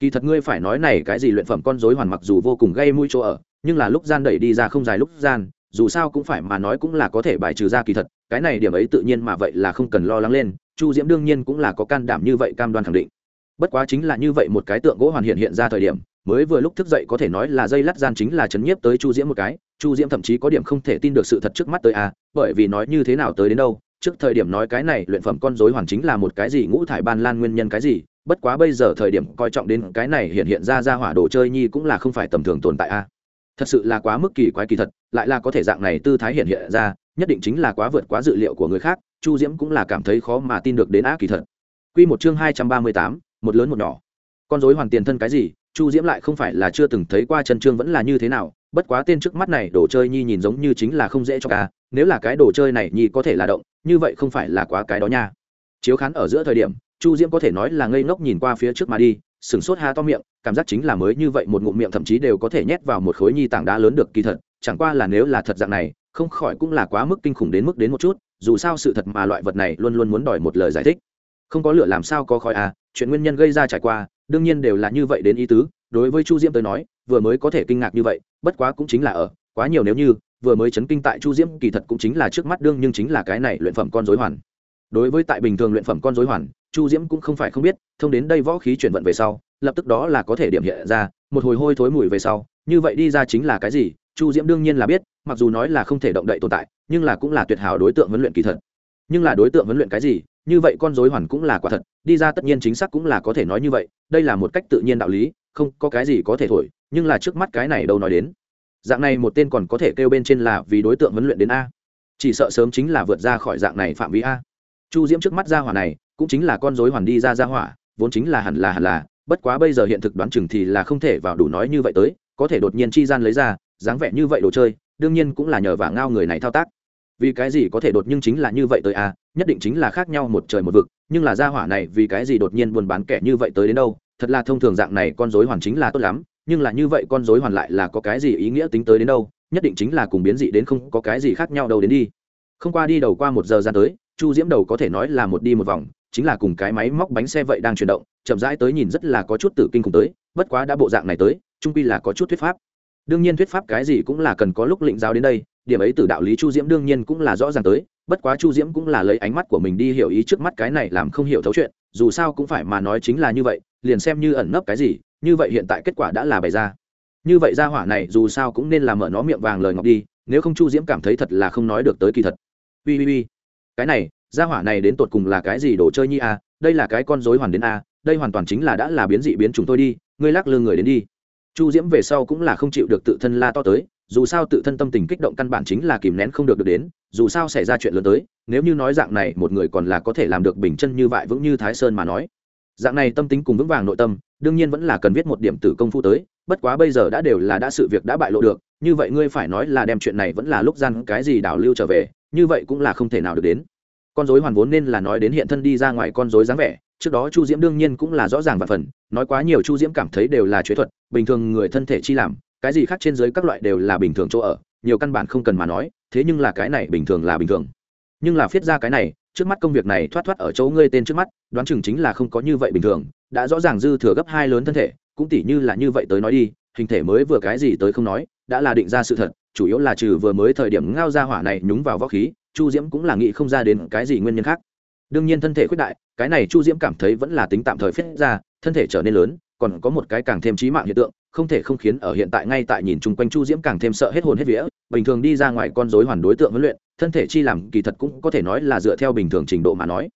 S1: Kỳ thật ngươi phải nói này cái gì luyện phẩm con dối hoàn mặc dù vô cùng gây mũi chỗ ở, nhưng là lúc gian đẩy đi ra không dài lúc gian, dù sao cũng phải mà nói cũng là có thể bài trừ ra kỳ thật, cái này điểm ấy tự nhiên mà vậy là không cần lo lắng lên, chu diễm đương nhiên cũng là có can đảm như vậy cam đoan khẳng định. Bất quá chính là như vậy một cái tượng gỗ hoàn hiện hiện ra thời điểm mới vừa lúc thức dậy có thể nói là dây lát gian chính là chấn nhiếp tới chu diễm một cái chu diễm thậm chí có điểm không thể tin được sự thật trước mắt tới a à, bởi vì nói như thế nào tới đến đâu trước thời điểm nói cái này luyện phẩm con dối hoàn chính là một cái gì ngũ thải ban lan nguyên nhân cái gì bất quá bây giờ thời điểm coi trọng đến cái này hiện hiện ra ra hỏa đồ chơi nhi cũng là không phải tầm thường tồn tại a à. thật sự là quá mức kỳ quái kỳ thật lại là có thể dạng này tư thái hiện hiện ra nhất định chính là quá vượt quá dự liệu của người khác chu diễm cũng là cảm thấy khó mà tin được đến á kỳ thật q một chương hai trăm ba mươi tám một lớn một nhỏ con dối hoàn tiền thân cái gì chu diễm lại không phải là chưa từng thấy qua chân trương vẫn là như thế nào, bất quá tên trước mắt này đồ chơi nhi nhìn giống như chính là không dễ cho ca nếu là cái đồ chơi này nhi có thể là động, như vậy không phải là quá cái đó nha. Chiếu khán ở giữa thời điểm, chu diễm có thể nói là ngây ngốc nhìn qua phía trước mà đi, sửng sốt ha to miệng, cảm giác chính là mới như vậy một ngụm miệng thậm chí đều có thể nhét vào một khối nhi tảng đá lớn được kỳ thật, chẳng qua là nếu là thật dạng này, không khỏi cũng là quá mức kinh khủng đến mức đến một chút, dù sao sự thật mà loại vật này luôn luôn muốn đòi một lời giải thích. Không có lửa làm sao có khói à chuyện nguyên nhân gây ra trải qua, đương nhiên đều là như vậy đến ý tứ. Đối với chu diễm tới nói, vừa mới có thể kinh ngạc như vậy, bất quá cũng chính là ở, quá nhiều nếu như, vừa mới chấn kinh tại chu diễm, kỳ thật cũng chính là trước mắt đương nhưng chính là cái này luyện phẩm con dối hoàn. Đối với tại bình thường luyện phẩm con dối hoàn, chu diễm cũng không phải không biết, thông đến đây võ khí chuyển vận về sau, lập tức đó là có thể điểm hiện ra, một hồi hôi thối mùi về sau, như vậy đi ra chính là cái gì, chu diễm đương nhiên là biết, mặc dù nói là không thể động đậy tồn tại, nhưng là cũng là tuyệt hảo đối tượng huấn luyện kỳ thật. Nhưng là đối tượng huấn luyện cái gì như vậy con dối hoàn cũng là quả thật, đi ra tất nhiên chính xác cũng là có thể nói như vậy, đây là một cách tự nhiên đạo lý, không có cái gì có thể thổi, nhưng là trước mắt cái này đâu nói đến. Dạng này một tên còn có thể kêu bên trên là vì đối tượng huấn luyện đến a. Chỉ sợ sớm chính là vượt ra khỏi dạng này phạm vi a. Chu diễm trước mắt ra hỏa này, cũng chính là con dối hoàn đi ra ra hỏa, vốn chính là hẳn là hẳn là, bất quá bây giờ hiện thực đoán chừng thì là không thể vào đủ nói như vậy tới, có thể đột nhiên chi gian lấy ra, dáng vẻ như vậy đồ chơi, đương nhiên cũng là nhờ vả ngao người này thao tác vì cái gì có thể đột nhưng chính là như vậy tới à nhất định chính là khác nhau một trời một vực, nhưng là gia hỏa này vì cái gì đột nhiên buôn bán kẻ như vậy tới đến đâu, thật là thông thường dạng này con dối hoàn chính là tốt lắm, nhưng là như vậy con dối hoàn lại là có cái gì ý nghĩa tính tới đến đâu, nhất định chính là cùng biến dị đến không có cái gì khác nhau đâu đến đi. Không qua đi đầu qua một giờ gian tới, chu diễm đầu có thể nói là một đi một vòng, chính là cùng cái máy móc bánh xe vậy đang chuyển động, chậm rãi tới nhìn rất là có chút tử kinh cùng tới, bất quá đã bộ dạng này tới, trung pi là có chút thuyết pháp. Đương nhiên thuyết pháp cái gì cũng là cần có lúc lĩnh giáo đến đây điểm ấy từ đạo lý chu diễm đương nhiên cũng là rõ ràng tới, bất quá chu diễm cũng là lấy ánh mắt của mình đi hiểu ý trước mắt cái này làm không hiểu thấu chuyện, dù sao cũng phải mà nói chính là như vậy, liền xem như ẩn nấp cái gì, như vậy hiện tại kết quả đã là bày ra. Như vậy ra hỏa này dù sao cũng nên là mở nó miệng vàng lời ngọc đi, nếu không chu diễm cảm thấy thật là không nói được tới kỳ thật. Ui ui ui. Cái này, ra hỏa này đến tột cùng là cái gì đồ chơi nhi a? Đây là cái con dối hoàn đến a, đây hoàn toàn chính là đã là biến dị biến chúng tôi đi, ngươi lắc lư người đến đi. Chu diễm về sau cũng là không chịu được tự thân la to tới dù sao tự thân tâm tình kích động căn bản chính là kìm nén không được được đến, dù sao xảy ra chuyện lớn tới, nếu như nói dạng này một người còn là có thể làm được bình chân như vậy vững như thái sơn mà nói. Dạng này tâm tính cùng vững vàng nội tâm, đương nhiên vẫn là cần viết một điểm tử công phu tới, bất quá bây giờ đã đều là đã sự việc đã bại lộ được, như vậy ngươi phải nói là đem chuyện này vẫn là lúc gian cái gì đảo lưu trở về, như vậy cũng là không thể nào được đến. Con dối hoàn vốn nên là nói đến hiện thân đi ra ngoài con dối dáng vẻ, trước đó chu diễm đương nhiên cũng là rõ ràng và phần, nói quá nhiều chu diễm cảm thấy đều là chế thuật, bình thường người thân thể chi làm cái gì khác trên dưới các loại đều là bình thường chỗ ở, nhiều căn bản không cần mà nói, thế nhưng là cái này bình thường là bình thường. Nhưng là viết ra cái này, trước mắt công việc này thoát thoát ở chỗ ngươi tên trước mắt, đoán chừng chính là không có như vậy bình thường, đã rõ ràng dư thừa gấp hai lớn thân thể, cũng tỉ như là như vậy tới nói đi, hình thể mới vừa cái gì tới không nói, đã là định ra sự thật, chủ yếu là trừ vừa mới thời điểm ngao ra hỏa này nhúng vào võ khí, chu diễm cũng là nghĩ không ra đến cái gì nguyên nhân khác. Đương nhiên thân thể khuyết đại, cái này chu diễm cảm thấy vẫn là tính tạm thời phết ra, thân thể trở nên lớn, còn có một cái càng thêm trí mạng hiện tượng không thể không khiến ở hiện tại ngay tại nhìn chung quanh chu diễm càng thêm sợ hết hồn hết vía, bình thường đi ra ngoài con dối hoàn đối tượng huấn luyện, thân thể chi làm kỳ thật cũng có thể nói là dựa theo bình thường trình độ mà nói.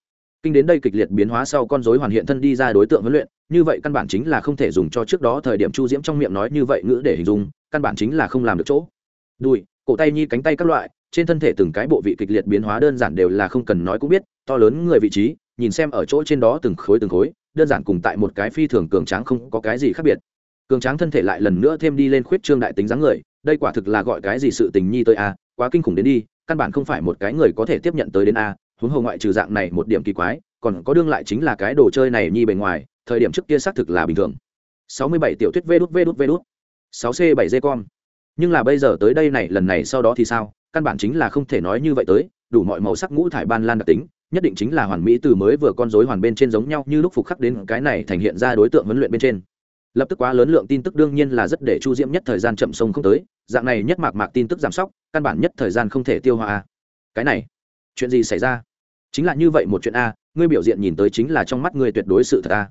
S1: Kinh đến đây kịch liệt biến hóa sau con dối hoàn hiện thân đi ra đối tượng huấn luyện, như vậy căn bản chính là không thể dùng cho trước đó thời điểm chu diễm trong miệng nói như vậy ngữ để hình dung, căn bản chính là không làm được chỗ. Đùi, cổ tay nhi cánh tay các loại, trên thân thể từng cái bộ vị kịch liệt biến hóa đơn giản đều là không cần nói cũng biết, to lớn người vị trí, nhìn xem ở chỗ trên đó từng khối từng khối, đơn giản cùng tại một cái phi thường cường tráng không có cái gì khác biệt cường tráng thân thể lại lần nữa thêm đi lên khuyết trương đại tính dáng người, đây quả thực là gọi cái gì sự tình nhi tới a, quá kinh khủng đến đi, căn bản không phải một cái người có thể tiếp nhận tới đến a, huống hồ ngoại trừ dạng này một điểm kỳ quái, còn có đương lại chính là cái đồ chơi này nhi bề ngoài, thời điểm trước kia xác thực là bình thường. 67 tiểu thuyết vê đút vê đút vê đút. 6 c 7 d con nhưng là bây giờ tới đây này, lần này sau đó thì sao? Căn bản chính là không thể nói như vậy tới, đủ mọi màu sắc ngũ thải ban lan đặc tính, nhất định chính là hoàn mỹ từ mới vừa con rối hoàn bên trên giống nhau như lúc phục khắc đến cái này thành hiện ra đối tượng huấn luyện bên trên lập tức quá lớn lượng tin tức đương nhiên là rất để chu diễm nhất thời gian chậm sông không tới, dạng này nhất mạc mạc tin tức giảm sóc, căn bản nhất thời gian không thể tiêu hóa. Cái này, chuyện gì xảy ra? Chính là như vậy một chuyện a, ngươi biểu diện nhìn tới chính là trong mắt ngươi tuyệt đối sự thật a.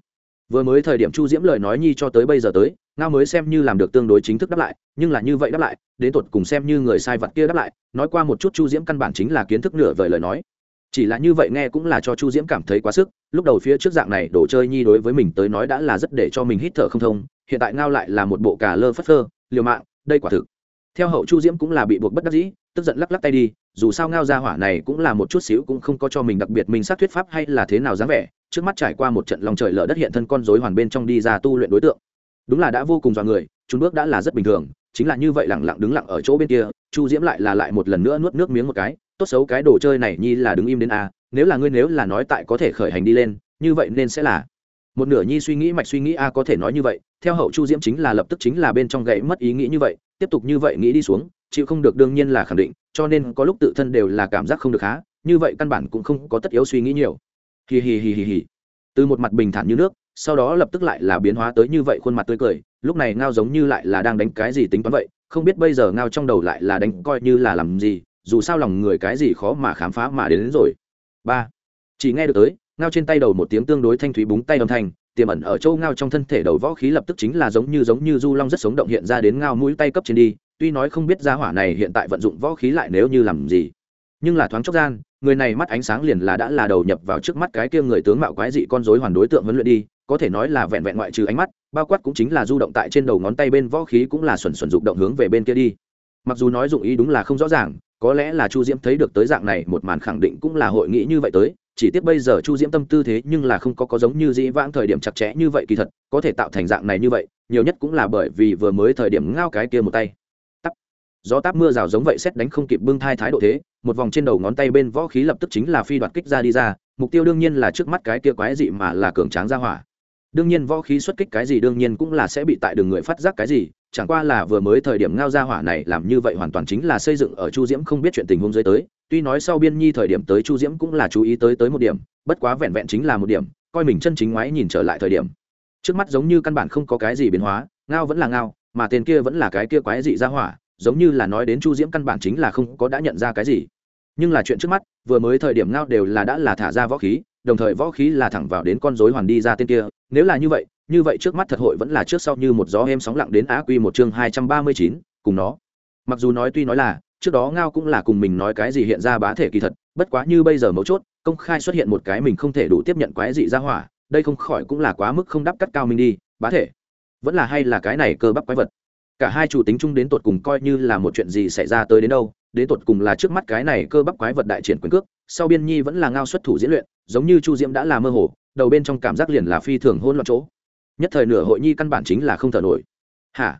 S1: Vừa mới thời điểm chu diễm lời nói nhi cho tới bây giờ tới, ngao mới xem như làm được tương đối chính thức đáp lại, nhưng là như vậy đáp lại, đến tột cùng xem như người sai vật kia đáp lại, nói qua một chút chu diễm căn bản chính là kiến thức nửa vời lời nói chỉ là như vậy nghe cũng là cho chu diễm cảm thấy quá sức, lúc đầu phía trước dạng này đồ chơi nhi đối với mình tới nói đã là rất để cho mình hít thở không thông, hiện tại ngao lại là một bộ cà lơ phất phơ, liều mạng, đây quả thực. Theo hậu chu diễm cũng là bị buộc bất đắc dĩ, tức giận lắc lắc tay đi, dù sao ngao ra hỏa này cũng là một chút xíu cũng không có cho mình đặc biệt mình sát thuyết pháp hay là thế nào dáng vẻ, trước mắt trải qua một trận lòng trời lở đất hiện thân con rối hoàn bên trong đi ra tu luyện đối tượng. Đúng là đã vô cùng dọa người chúng bước đã là rất bình thường, chính là như vậy lẳng lặng đứng lặng ở chỗ bên kia, chu diễm lại là lại một lần nữa nuốt nước miếng một cái tốt xấu cái đồ chơi này nhi là đứng im đến a, nếu là ngươi nếu là nói tại có thể khởi hành đi lên, như vậy nên sẽ là. Một nửa nhi suy nghĩ mạch suy nghĩ a có thể nói như vậy, theo hậu chu diễm chính là lập tức chính là bên trong gãy mất ý nghĩ như vậy, tiếp tục như vậy nghĩ đi xuống, chịu không được đương nhiên là khẳng định, cho nên có lúc tự thân đều là cảm giác không được há như vậy căn bản cũng không có tất yếu suy nghĩ nhiều. Hì hì hì hì hì. Từ một mặt bình thản như nước, sau đó lập tức lại là biến hóa tới như vậy khuôn mặt tươi cười, lúc này ngao giống như lại là đang đánh cái gì tính toán vậy, không biết bây giờ ngao trong đầu lại là đánh coi như là làm gì dù sao lòng người cái gì khó mà khám phá mà đến, đến rồi. Ba. Chỉ nghe được tới ngao trên tay đầu một tiếng tương đối thanh thúy búng tay âm thanh tiềm ẩn ở châu ngao trong thân thể đầu võ khí lập tức chính là giống như giống như du long rất sống động hiện ra đến ngao mũi tay cấp trên đi tuy nói không biết gia hỏa này hiện tại vận dụng võ khí lại nếu như làm gì. Nhưng là thoáng chốc gian người này mắt ánh sáng liền là đã là đầu nhập vào trước mắt cái kia người tướng mạo quái dị con rối hoàn đối tượng huấn luyện đi có thể nói là vẹn vẹn ngoại trừ ánh mắt bao quát cũng chính là du động tại trên đầu ngón tay bên võ khí cũng là xuẩn xuẩn dục động hướng về bên kia đi. Mặc dù nói dụng ý đúng là không rõ ràng có lẽ là chu diễm thấy được tới dạng này, một màn khẳng định cũng là hội nghị như vậy tới. Chỉ tiếc bây giờ chu diễm tâm tư thế nhưng là không có có giống như dĩ vãng thời điểm chặt chẽ như vậy kỳ thật, có thể tạo thành dạng này như vậy, nhiều nhất cũng là bởi vì vừa mới thời điểm ngao cái kia một tay. Tắp. Gió táp mưa rào giống vậy xét đánh không kịp bưng thai thái độ thế, một vòng trên đầu ngón tay bên võ khí lập tức chính là phi đoạt kích ra đi ra, mục tiêu đương nhiên là trước mắt cái kia quái dị mà là cường tráng ra hỏa. Đương nhiên võ khí xuất kích cái gì đương nhiên cũng là sẽ bị tại đường người phát giác cái gì chẳng qua là vừa mới thời điểm ngao ra hỏa này làm như vậy hoàn toàn chính là xây dựng ở chu diễm không biết chuyện tình huống dưới tới. Tuy nói sau biên nhi thời điểm tới chu diễm cũng là chú ý tới tới một điểm, bất quá vẹn vẹn chính là một điểm, coi mình chân chính ngoái nhìn trở lại thời điểm. Trước mắt giống như căn bản không có cái gì biến hóa, ngao vẫn là ngao, mà tên kia vẫn là cái kia quái dị ra hỏa, giống như là nói đến chu diễm căn bản chính là không có đã nhận ra cái gì. Nhưng là chuyện trước mắt, vừa mới thời điểm ngao đều là đã là thả ra võ khí đồng thời võ khí là thẳng vào đến con rối hoàn đi ra tên kia. Nếu là như vậy như vậy trước mắt thật hội vẫn là trước sau như một gió êm sóng lặng đến á quy một chương hai trăm ba mươi chín, cùng nó. Mặc dù nói tuy nói là, trước đó ngao cũng là cùng mình nói cái gì hiện ra bá thể kỳ thật, bất quá như bây giờ mấu chốt, công khai xuất hiện một cái mình không thể đủ tiếp nhận quái dị ra hỏa, đây không khỏi cũng là quá mức không đắp cắt cao mình đi, bá thể. Vẫn là hay là cái này cơ bắp quái vật? Cả hai chủ tính chung đến tột cùng coi như là một chuyện gì xảy ra tới đến đâu, đến tột cùng là trước mắt cái này cơ bắp quái vật đại triển quyền cước, sau biên nhi vẫn là ngao xuất thủ diễn luyện giống như chu diễm đã là mơ hồ, đầu bên trong cảm giác liền là phi thường hôn loạn chỗ. Nhất thời nửa hội nhi căn bản chính là không thở nổi. Hả?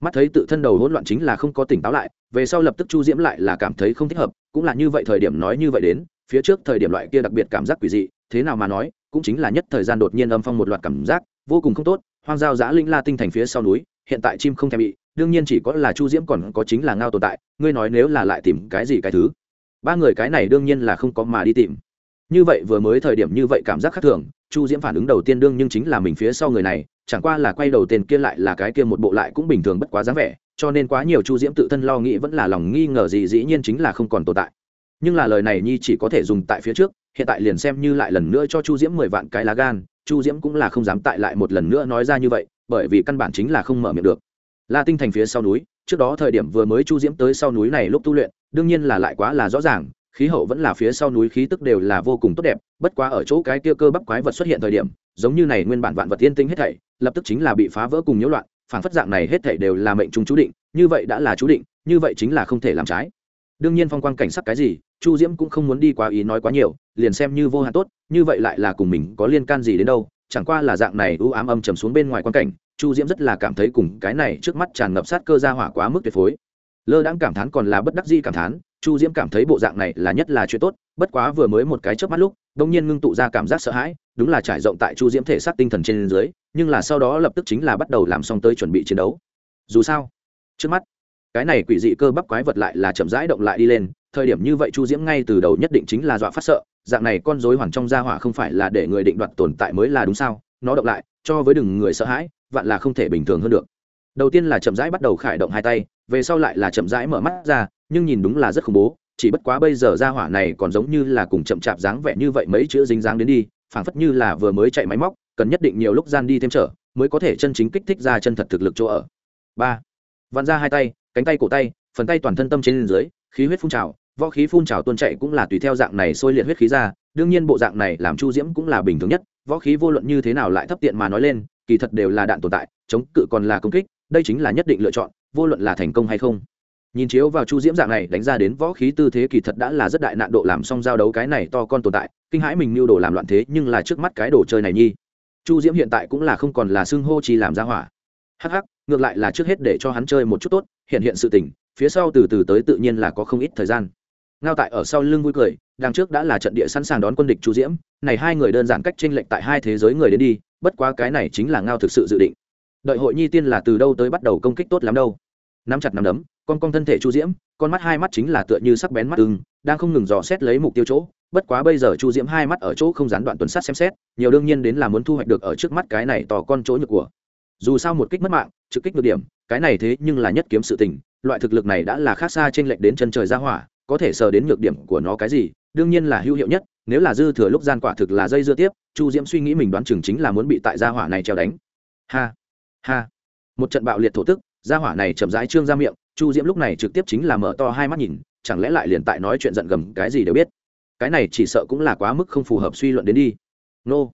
S1: Mắt thấy tự thân đầu hỗn loạn chính là không có tỉnh táo lại, về sau lập tức chu diễm lại là cảm thấy không thích hợp, cũng là như vậy thời điểm nói như vậy đến, phía trước thời điểm loại kia đặc biệt cảm giác quỷ dị, thế nào mà nói, cũng chính là nhất thời gian đột nhiên âm phong một loạt cảm giác, vô cùng không tốt, hoang giao giã linh la tinh thành phía sau núi, hiện tại chim không thèm bị, đương nhiên chỉ có là chu diễm còn có chính là ngao tồn tại, ngươi nói nếu là lại tìm cái gì cái thứ? Ba người cái này đương nhiên là không có mà đi tìm như vậy vừa mới thời điểm như vậy cảm giác khác thường, chu diễm phản ứng đầu tiên đương nhưng chính là mình phía sau người này, chẳng qua là quay đầu tên kia lại là cái kia một bộ lại cũng bình thường bất quá dáng vẻ, cho nên quá nhiều chu diễm tự thân lo nghĩ vẫn là lòng nghi ngờ gì dĩ nhiên chính là không còn tồn tại. Nhưng là lời này nhi chỉ có thể dùng tại phía trước, hiện tại liền xem như lại lần nữa cho chu diễm mười vạn cái lá gan, chu diễm cũng là không dám tại lại một lần nữa nói ra như vậy, bởi vì căn bản chính là không mở miệng được. La tinh thành phía sau núi, trước đó thời điểm vừa mới chu diễm tới sau núi này lúc tu luyện, đương nhiên là lại quá là rõ ràng khí hậu vẫn là phía sau núi khí tức đều là vô cùng tốt đẹp, bất quá ở chỗ cái kia cơ bắp quái vật xuất hiện thời điểm, giống như này nguyên bản vạn vật tiên tinh hết thảy, lập tức chính là bị phá vỡ cùng nhiễu loạn phản phất dạng này hết thảy đều là mệnh trung chú định, như vậy đã là chú định, như vậy chính là không thể làm trái. Đương nhiên phong quang cảnh sắc cái gì, chu diễm cũng không muốn đi quá ý nói quá nhiều, liền xem như vô hạn tốt, như vậy lại là cùng mình có liên can gì đến đâu, chẳng qua là dạng này ưu ám âm trầm xuống bên ngoài quan cảnh, chu diễm rất là cảm thấy cùng cái này trước mắt tràn ngập sát cơ ra hỏa quá mức tuyệt phối lơ đãng cảm thán còn là bất đắc di cảm thán, chu diễm cảm thấy bộ dạng này là nhất là chuyện tốt, bất quá vừa mới một cái chớp mắt lúc đ ỗ n g nhiên ngưng tụ ra cảm giác sợ hãi, đúng là trải rộng tại chu diễm thể xác tinh thần trên dưới, nhưng là sau đó lập tức chính là bắt đầu làm xong tới chuẩn bị chiến đấu. Dù sao, trước mắt, cái này quỷ dị cơ bắp quái vật lại là chậm rãi động lại đi lên, thời điểm như vậy chu diễm ngay từ đầu nhất định chính là dọa phát sợ, dạng này con dối hoàn trong gia hỏa không phải là để người định đoạt tồn tại mới là đúng sao, nó động lại, cho với đừng người sợ hãi, vạn là không thể bình thường hơn được đầu tiên là chậm rãi bắt đầu khải động hai tay, về sau lại là chậm rãi mở mắt ra, nhưng nhìn đúng là rất khủng bố, chỉ bất quá bây giờ ra hỏa này còn giống như là cùng chậm chạp dáng vẻ như vậy mấy chữ dính dáng đến đi, phảng phất như là vừa mới chạy máy móc, cần nhất định nhiều lúc gian đi thêm trở, mới có thể chân chính kích thích ra chân thật thực lực chỗ ở. Ba. Vặn ra hai tay, cánh tay cổ tay, phần tay toàn thân tâm trên dưới, khí huyết phun trào, võ khí phun trào tuôn chạy cũng là tùy theo dạng này sôi liệt huyết khí ra, đương nhiên bộ dạng này làm chu diễm cũng là bình thường nhất, võ khí vô luận như thế nào lại thấp tiện mà nói lên, kỳ thật đều là đạn tồn tại, chống cự còn là công kích đây chính là nhất định lựa chọn, vô luận là thành công hay không. Nhìn chiếu vào chu diễm dạng này, đánh ra đến võ khí tư thế kỳ thật đã là rất đại nạn độ làm xong giao đấu cái này to con tồn tại, kinh hãi mình mưu đồ làm loạn thế nhưng là trước mắt cái đồ chơi này nhi. Chu diễm hiện tại cũng là không còn là xưng hô chi làm ra hỏa. Hắc hắc, ngược lại là trước hết để cho hắn chơi một chút tốt, hiện hiện sự tình, phía sau từ từ tới tự nhiên là có không ít thời gian. Ngao tại ở sau lưng vui cười, đằng trước đã là trận địa sẵn sàng đón quân địch chu diễm, này hai người đơn giản cách tranh lệch tại hai thế giới người đến đi, bất quá cái này chính là ngao thực sự dự định đợi hội nhi tiên là từ đâu tới bắt đầu công kích tốt lắm đâu. Nắm chặt nắm đấm, con con thân thể chu diễm, con mắt hai mắt chính là tựa như sắc bén mắt ưng, đang không ngừng dò xét lấy mục tiêu chỗ, bất quá bây giờ chu diễm hai mắt ở chỗ không gián đoạn tuần sát xem xét, nhiều đương nhiên đến là muốn thu hoạch được ở trước mắt cái này tò con chỗ nhược của. Dù sao một kích mất mạng, trực kích được điểm, cái này thế nhưng là nhất kiếm sự tình, loại thực lực này đã là khác xa trên lệnh đến chân trời ra hỏa, có thể sờ đến nhược điểm của nó cái gì, đương nhiên là hữu hiệu nhất, nếu là dư thừa lúc gian quả thực là dây dưa tiếp, chu diễm suy nghĩ mình đoán chừng chính là muốn bị tại gia hỏa này treo đánh. Ha! Ha. Một trận bạo liệt thổ tức, gia hỏa này chậm rãi trương ra miệng, chu diễm lúc này trực tiếp chính là mở to hai mắt nhìn, chẳng lẽ lại liền tại nói chuyện giận gầm cái gì đều biết. Cái này chỉ sợ cũng là quá mức không phù hợp suy luận đến đi. Nô.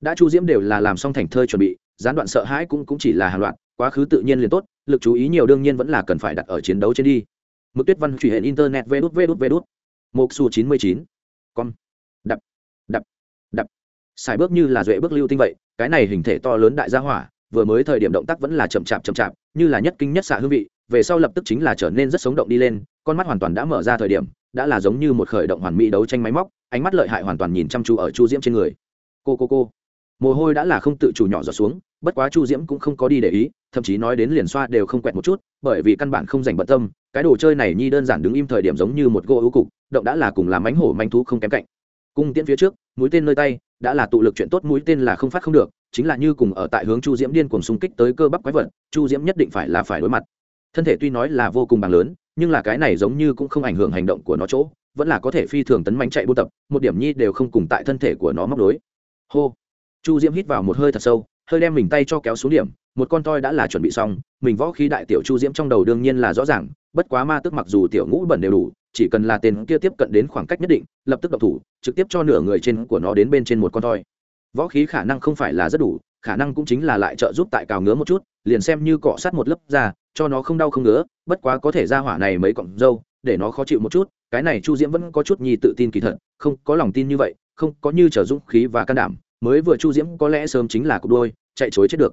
S1: Đã chu diễm đều là làm xong thành thơi chuẩn bị, gián đoạn sợ hãi cũng cũng chỉ là hàng loạt, quá khứ tự nhiên liền tốt, lực chú ý nhiều đương nhiên vẫn là cần phải đặt ở chiến đấu trên đi. Mực tuyết văn truy hệ internet vê đút vê đút vê đút. Một su chín mươi chín. Con đập. Đập. Đập. Xài bước như là duệ bước lưu tinh vậy, cái này hình thể to lớn đại gia hỏa vừa mới thời điểm động tác vẫn là chậm chạp chậm chạp, như là nhất kinh nhất xạ hương vị, về sau lập tức chính là trở nên rất sống động đi lên, con mắt hoàn toàn đã mở ra thời điểm, đã là giống như một khởi động hoàn mỹ đấu tranh máy móc, ánh mắt lợi hại hoàn toàn nhìn chăm chú ở chu diễm trên người. Cô cô cô. Mồ hôi đã là không tự chủ nhỏ giọt xuống, bất quá chu diễm cũng không có đi để ý, thậm chí nói đến liền xoa đều không quẹt một chút, bởi vì căn bản không dành bận tâm, cái đồ chơi này nhi đơn giản đứng im thời điểm giống như một gỗ ưu cục, động đã là cùng làm mánh hổ manh thú không kém cạnh. Cung tiễn phía trước, mũi tên nơi tay, đã là tụ lực chuyện tốt mũi tên là không phát không được chính là như cùng ở tại hướng chu diễm điên cùng xung kích tới cơ bắp quái vật, chu diễm nhất định phải là phải đối mặt. Thân thể tuy nói là vô cùng bằng lớn, nhưng là cái này giống như cũng không ảnh hưởng hành động của nó chỗ, vẫn là có thể phi thường tấn mánh chạy buôn tập, một điểm nhi đều không cùng tại thân thể của nó móc đối hô! Chu diễm hít vào một hơi thật sâu, hơi đem mình tay cho kéo xuống điểm, một con toi đã là chuẩn bị xong, mình võ khí đại tiểu chu diễm trong đầu đương nhiên là rõ ràng, bất quá ma tức mặc dù tiểu ngũ bẩn đều đủ, chỉ cần là tên kia tiếp cận đến khoảng cách nhất định, lập tức độc thủ, trực tiếp cho nửa người trên của nó đến bên trên một con toi võ khí khả năng không phải là rất đủ, khả năng cũng chính là lại trợ giúp tại cào ngứa một chút, liền xem như cọ sát một lớp ra, cho nó không đau không ngứa, bất quá có thể ra hỏa này mấy cọng dâu, để nó khó chịu một chút, cái này chu diễm vẫn có chút nhi tự tin kỳ thật, không có lòng tin như vậy, không có như trở dũng khí và can đảm, mới vừa chu diễm có lẽ sớm chính là cục đôi, chạy chối chết được.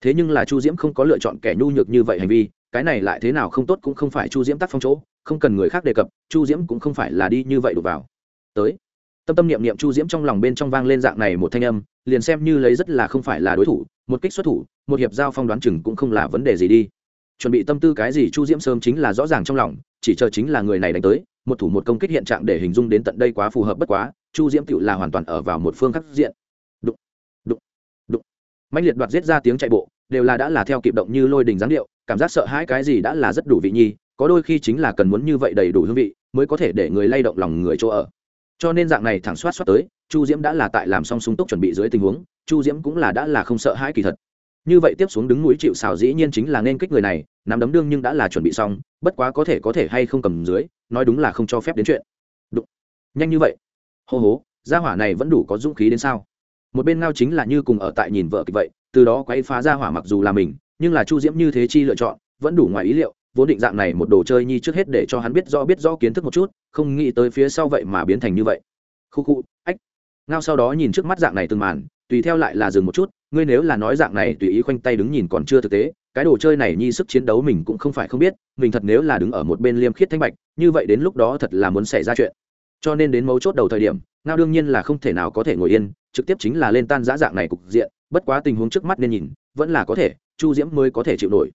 S1: Thế nhưng là chu diễm không có lựa chọn kẻ nhu nhược như vậy hành vi, cái này lại thế nào không tốt cũng không phải chu diễm tác phong chỗ, không cần người khác đề cập, chu diễm cũng không phải là đi như vậy đục vào. Tới tâm tâm niệm niệm chu diễm trong lòng bên trong vang lên dạng này một thanh âm, liền xem như lấy rất là không phải là đối thủ, một kích xuất thủ, một hiệp giao phong đoán chừng cũng không là vấn đề gì đi. Chuẩn bị tâm tư cái gì chu diễm sớm chính là rõ ràng trong lòng, chỉ chờ chính là người này đánh tới, một thủ một công kích hiện trạng để hình dung đến tận đây quá phù hợp bất quá, chu diễm tựu là hoàn toàn ở vào một phương khắc diện. Đụng đụng đụng. Mạnh liệt đoạt giết ra tiếng chạy bộ, đều là đã là theo kịp động như lôi đình giáng điệu, cảm giác sợ hãi cái gì đã là rất đủ vị nhi, có đôi khi chính là cần muốn như vậy đầy đủ hương vị, mới có thể để người lay động lòng người chỗ ở cho nên dạng này thẳng soát soát tới, chu diễm đã là tại làm xong súng túc chuẩn bị dưới tình huống, chu diễm cũng là đã là không sợ hãi kỳ thật. Như vậy tiếp xuống đứng núi chịu xào dĩ nhiên chính là nên kích người này, nắm đấm đương nhưng đã là chuẩn bị xong, bất quá có thể có thể hay không cầm dưới, nói đúng là không cho phép đến chuyện. Đụng. nhanh như vậy. Hô hố gia hỏa này vẫn đủ có dũng khí đến sao? Một bên ngao chính là như cùng ở tại nhìn vợ kịch vậy, từ đó quay phá gia hỏa mặc dù là mình, nhưng là chu diễm như thế chi lựa chọn, vẫn đủ ngoài ý liệu, vốn định dạng này một đồ chơi nhi trước hết để cho hắn biết rõ biết rõ kiến thức một chút không nghĩ tới phía sau vậy mà biến thành như vậy. Khu khu, ách. Ngao sau đó nhìn trước mắt dạng này từng màn, tùy theo lại là dừng một chút, ngươi nếu là nói dạng này tùy ý khoanh tay đứng nhìn còn chưa thực tế, cái đồ chơi này nhi sức chiến đấu mình cũng không phải không biết, mình thật nếu là đứng ở một bên liêm khiết thanh bạch, như vậy đến lúc đó thật là muốn xảy ra chuyện. Cho nên đến mấu chốt đầu thời điểm, ngao đương nhiên là không thể nào có thể ngồi yên, trực tiếp chính là lên tan giã dạng này cục diện, bất quá tình huống trước mắt nên nhìn, vẫn là có thể, chu diễm mới có thể chịu nổi.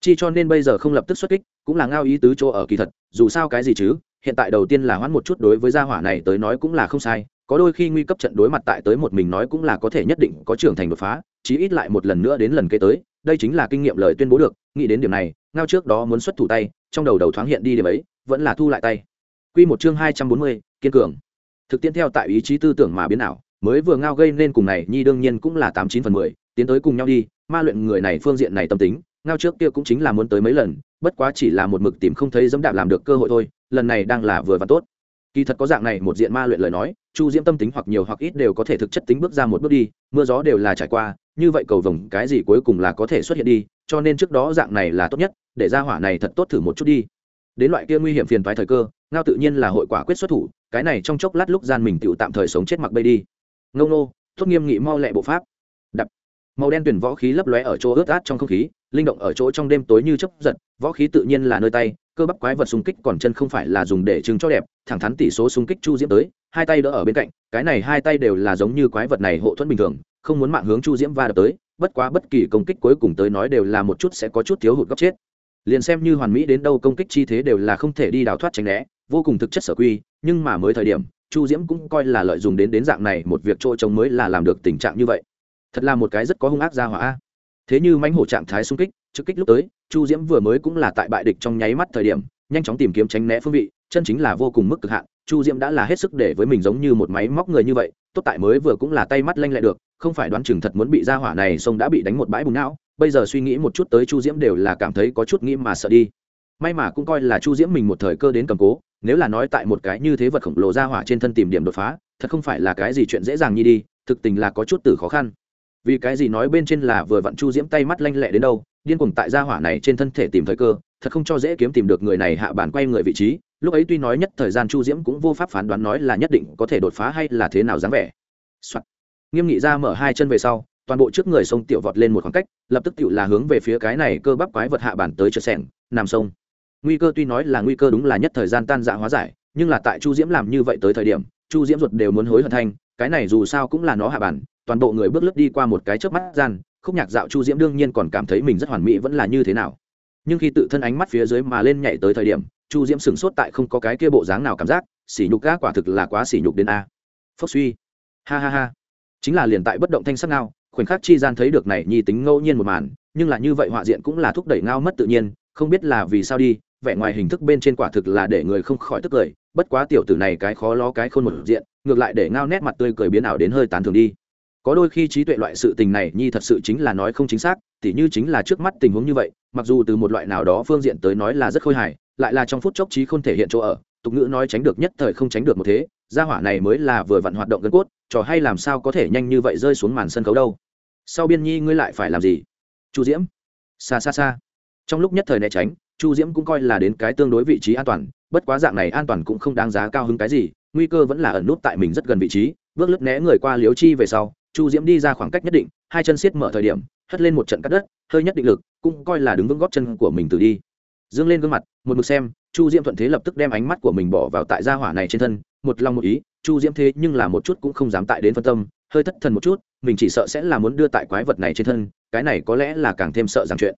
S1: Chi cho nên bây giờ không lập tức xuất kích, cũng là ngao ý tứ chỗ ở kỳ thật, dù sao cái gì chứ? Hiện tại đầu tiên là hoãn một chút đối với gia hỏa này tới nói cũng là không sai, có đôi khi nguy cấp trận đối mặt tại tới một mình nói cũng là có thể nhất định có trưởng thành đột phá, chí ít lại một lần nữa đến lần kế tới, đây chính là kinh nghiệm lời tuyên bố được, nghĩ đến điểm này, ngao trước đó muốn xuất thủ tay, trong đầu đầu thoáng hiện đi điểm ấy, vẫn là thu lại tay. Q một chương hai trăm bốn mươi, kiên cường. Thực tiễn theo tại ý chí tư tưởng mà biến ảo, mới vừa ngao gây nên cùng này, nhi đương nhiên cũng là tám chín phần mười, tiến tới cùng nhau đi, ma luyện người này phương diện này tâm tính, ngao trước kia cũng chính là muốn tới mấy lần, bất quá chỉ là một mực tìm không thấy dẫm đạp làm được cơ hội thôi lần này đang là vừa và tốt. Kỳ thật có dạng này một diện ma luyện lời nói, chu diễm tâm tính hoặc nhiều hoặc ít đều có thể thực chất tính bước ra một bước đi, mưa gió đều là trải qua, như vậy cầu vồng cái gì cuối cùng là có thể xuất hiện đi, cho nên trước đó dạng này là tốt nhất, để ra hỏa này thật tốt thử một chút đi. Đến loại kia nguy hiểm phiền phái thời cơ, ngao tự nhiên là hội quả quyết xuất thủ, cái này trong chốc lát lúc gian mình tựu tạm thời sống chết mặc bay đi. Ngông nô, tốt nghiêm nghị mau lẹ bộ pháp. Đập. Màu đen tuyển võ khí lấp lóe ở chỗ ướt át trong không khí, linh động ở chỗ trong đêm tối như chấp giật, võ khí tự nhiên là nơi tay cơ bắp quái vật xung kích còn chân không phải là dùng để chứng cho đẹp, thẳng thắn tỷ số xung kích chu diễm tới, hai tay đỡ ở bên cạnh, cái này hai tay đều là giống như quái vật này hộ thuẫn bình thường, không muốn mạng hướng chu diễm va đập tới, bất quá bất kỳ công kích cuối cùng tới nói đều là một chút sẽ có chút thiếu hụt góc chết. Liền xem như hoàn mỹ đến đâu công kích chi thế đều là không thể đi đào thoát tránh né, vô cùng thực chất sở quy, nhưng mà mới thời điểm, chu diễm cũng coi là lợi dụng đến đến dạng này một việc chỗ trống mới là làm được tình trạng như vậy. Thật là một cái rất có hung ác ra hỏa thế như mãnh hổ trạng thái xung kích, trực kích lúc tới chu diễm vừa mới cũng là tại bại địch trong nháy mắt thời điểm, nhanh chóng tìm kiếm tránh né phương vị, chân chính là vô cùng mức cực hạn. Chu diễm đã là hết sức để với mình giống như một máy móc người như vậy, tốt tại mới vừa cũng là tay mắt lanh lẹ được, không phải đoán chừng thật muốn bị ra hỏa này sông đã bị đánh một bãi bùng não. Bây giờ suy nghĩ một chút tới chu diễm đều là cảm thấy có chút nghĩ mà sợ đi. May mà cũng coi là chu diễm mình một thời cơ đến cầm cố, nếu là nói tại một cái như thế vật khổng lồ ra hỏa trên thân tìm điểm đột phá, thật không phải là cái gì chuyện dễ dàng như đi, thực tình là có chút từ khó khăn vì cái gì nói bên trên là vừa vặn chu diễm tay mắt lanh lẹ đến đâu, điên cuồng tại gia hỏa này trên thân thể tìm thời cơ, thật không cho dễ kiếm tìm được người này hạ bản quay người vị trí. Lúc ấy tuy nói nhất thời gian chu diễm cũng vô pháp phán đoán nói là nhất định có thể đột phá hay là thế nào dáng vẻ、Soạn. nghiêm nghị ra mở hai chân về sau, toàn bộ trước người sông tiểu vọt lên một khoảng cách, lập tức tiểu là hướng về phía cái này cơ bắp quái vật hạ bản tới chợ sẻng nằm sông. Nguy cơ tuy nói là nguy cơ đúng là nhất thời gian tan dạ hóa giải, nhưng là tại chu diễm làm như vậy tới thời điểm, chu diễm ruột đều muốn hối hận thanh cái này dù sao cũng là nó hạ bản toàn bộ người bước lướt đi qua một cái chớp mắt gian, khúc nhạc dạo chu diễm đương nhiên còn cảm thấy mình rất hoàn mỹ vẫn là như thế nào. Nhưng khi tự thân ánh mắt phía dưới mà lên nhảy tới thời điểm, chu diễm sửng sốt tại không có cái kia bộ dáng nào cảm giác, sỉ nhục gác quả thực là quá sỉ nhục đến a. Phốc suy. Ha ha ha. Chính là liền tại bất động thanh sắc ngao, khoảnh khắc chi gian thấy được này nhi tính ngẫu nhiên một màn, nhưng là như vậy họa diện cũng là thúc đẩy ngao mất tự nhiên, không biết là vì sao đi, vẻ ngoài hình thức bên trên quả thực là để người không khỏi tức cười, bất quá tiểu tử này cái khó lo cái khôn một diện, ngược lại để ngao nét mặt tươi cười biến ảo đến hơi tán thường đi có đôi khi trí tuệ loại sự tình này nhi thật sự chính là nói không chính xác, tỉ như chính là trước mắt tình huống như vậy, mặc dù từ một loại nào đó phương diện tới nói là rất khôi hài, lại là trong phút chốc trí không thể hiện chỗ ở, tục ngữ nói tránh được nhất thời không tránh được một thế, gia hỏa này mới là vừa vặn hoạt động gân cốt, trò hay làm sao có thể nhanh như vậy rơi xuống màn sân khấu đâu. Sau biên nhi ngươi lại phải làm gì? Chu diễm. Xa xa xa. Trong lúc nhất thời né tránh, chu diễm cũng coi là đến cái tương đối vị trí an toàn, bất quá dạng này an toàn cũng không đáng giá cao hứng cái gì, nguy cơ vẫn là ẩn nút tại mình rất gần vị trí, bước lướt né người qua liếu chi về sau chu diễm đi ra khoảng cách nhất định, hai chân siết mở thời điểm, hất lên một trận cắt đất, hơi nhất định lực, cũng coi là đứng vững góp chân của mình từ đi. Dương lên gương mặt, một mực xem, chu diễm thuận thế lập tức đem ánh mắt của mình bỏ vào tại gia hỏa này trên thân, một lòng một ý, chu diễm thế nhưng là một chút cũng không dám tại đến phân tâm, hơi thất thần một chút, mình chỉ sợ sẽ là muốn đưa tại quái vật này trên thân, cái này có lẽ là càng thêm sợ rằng chuyện.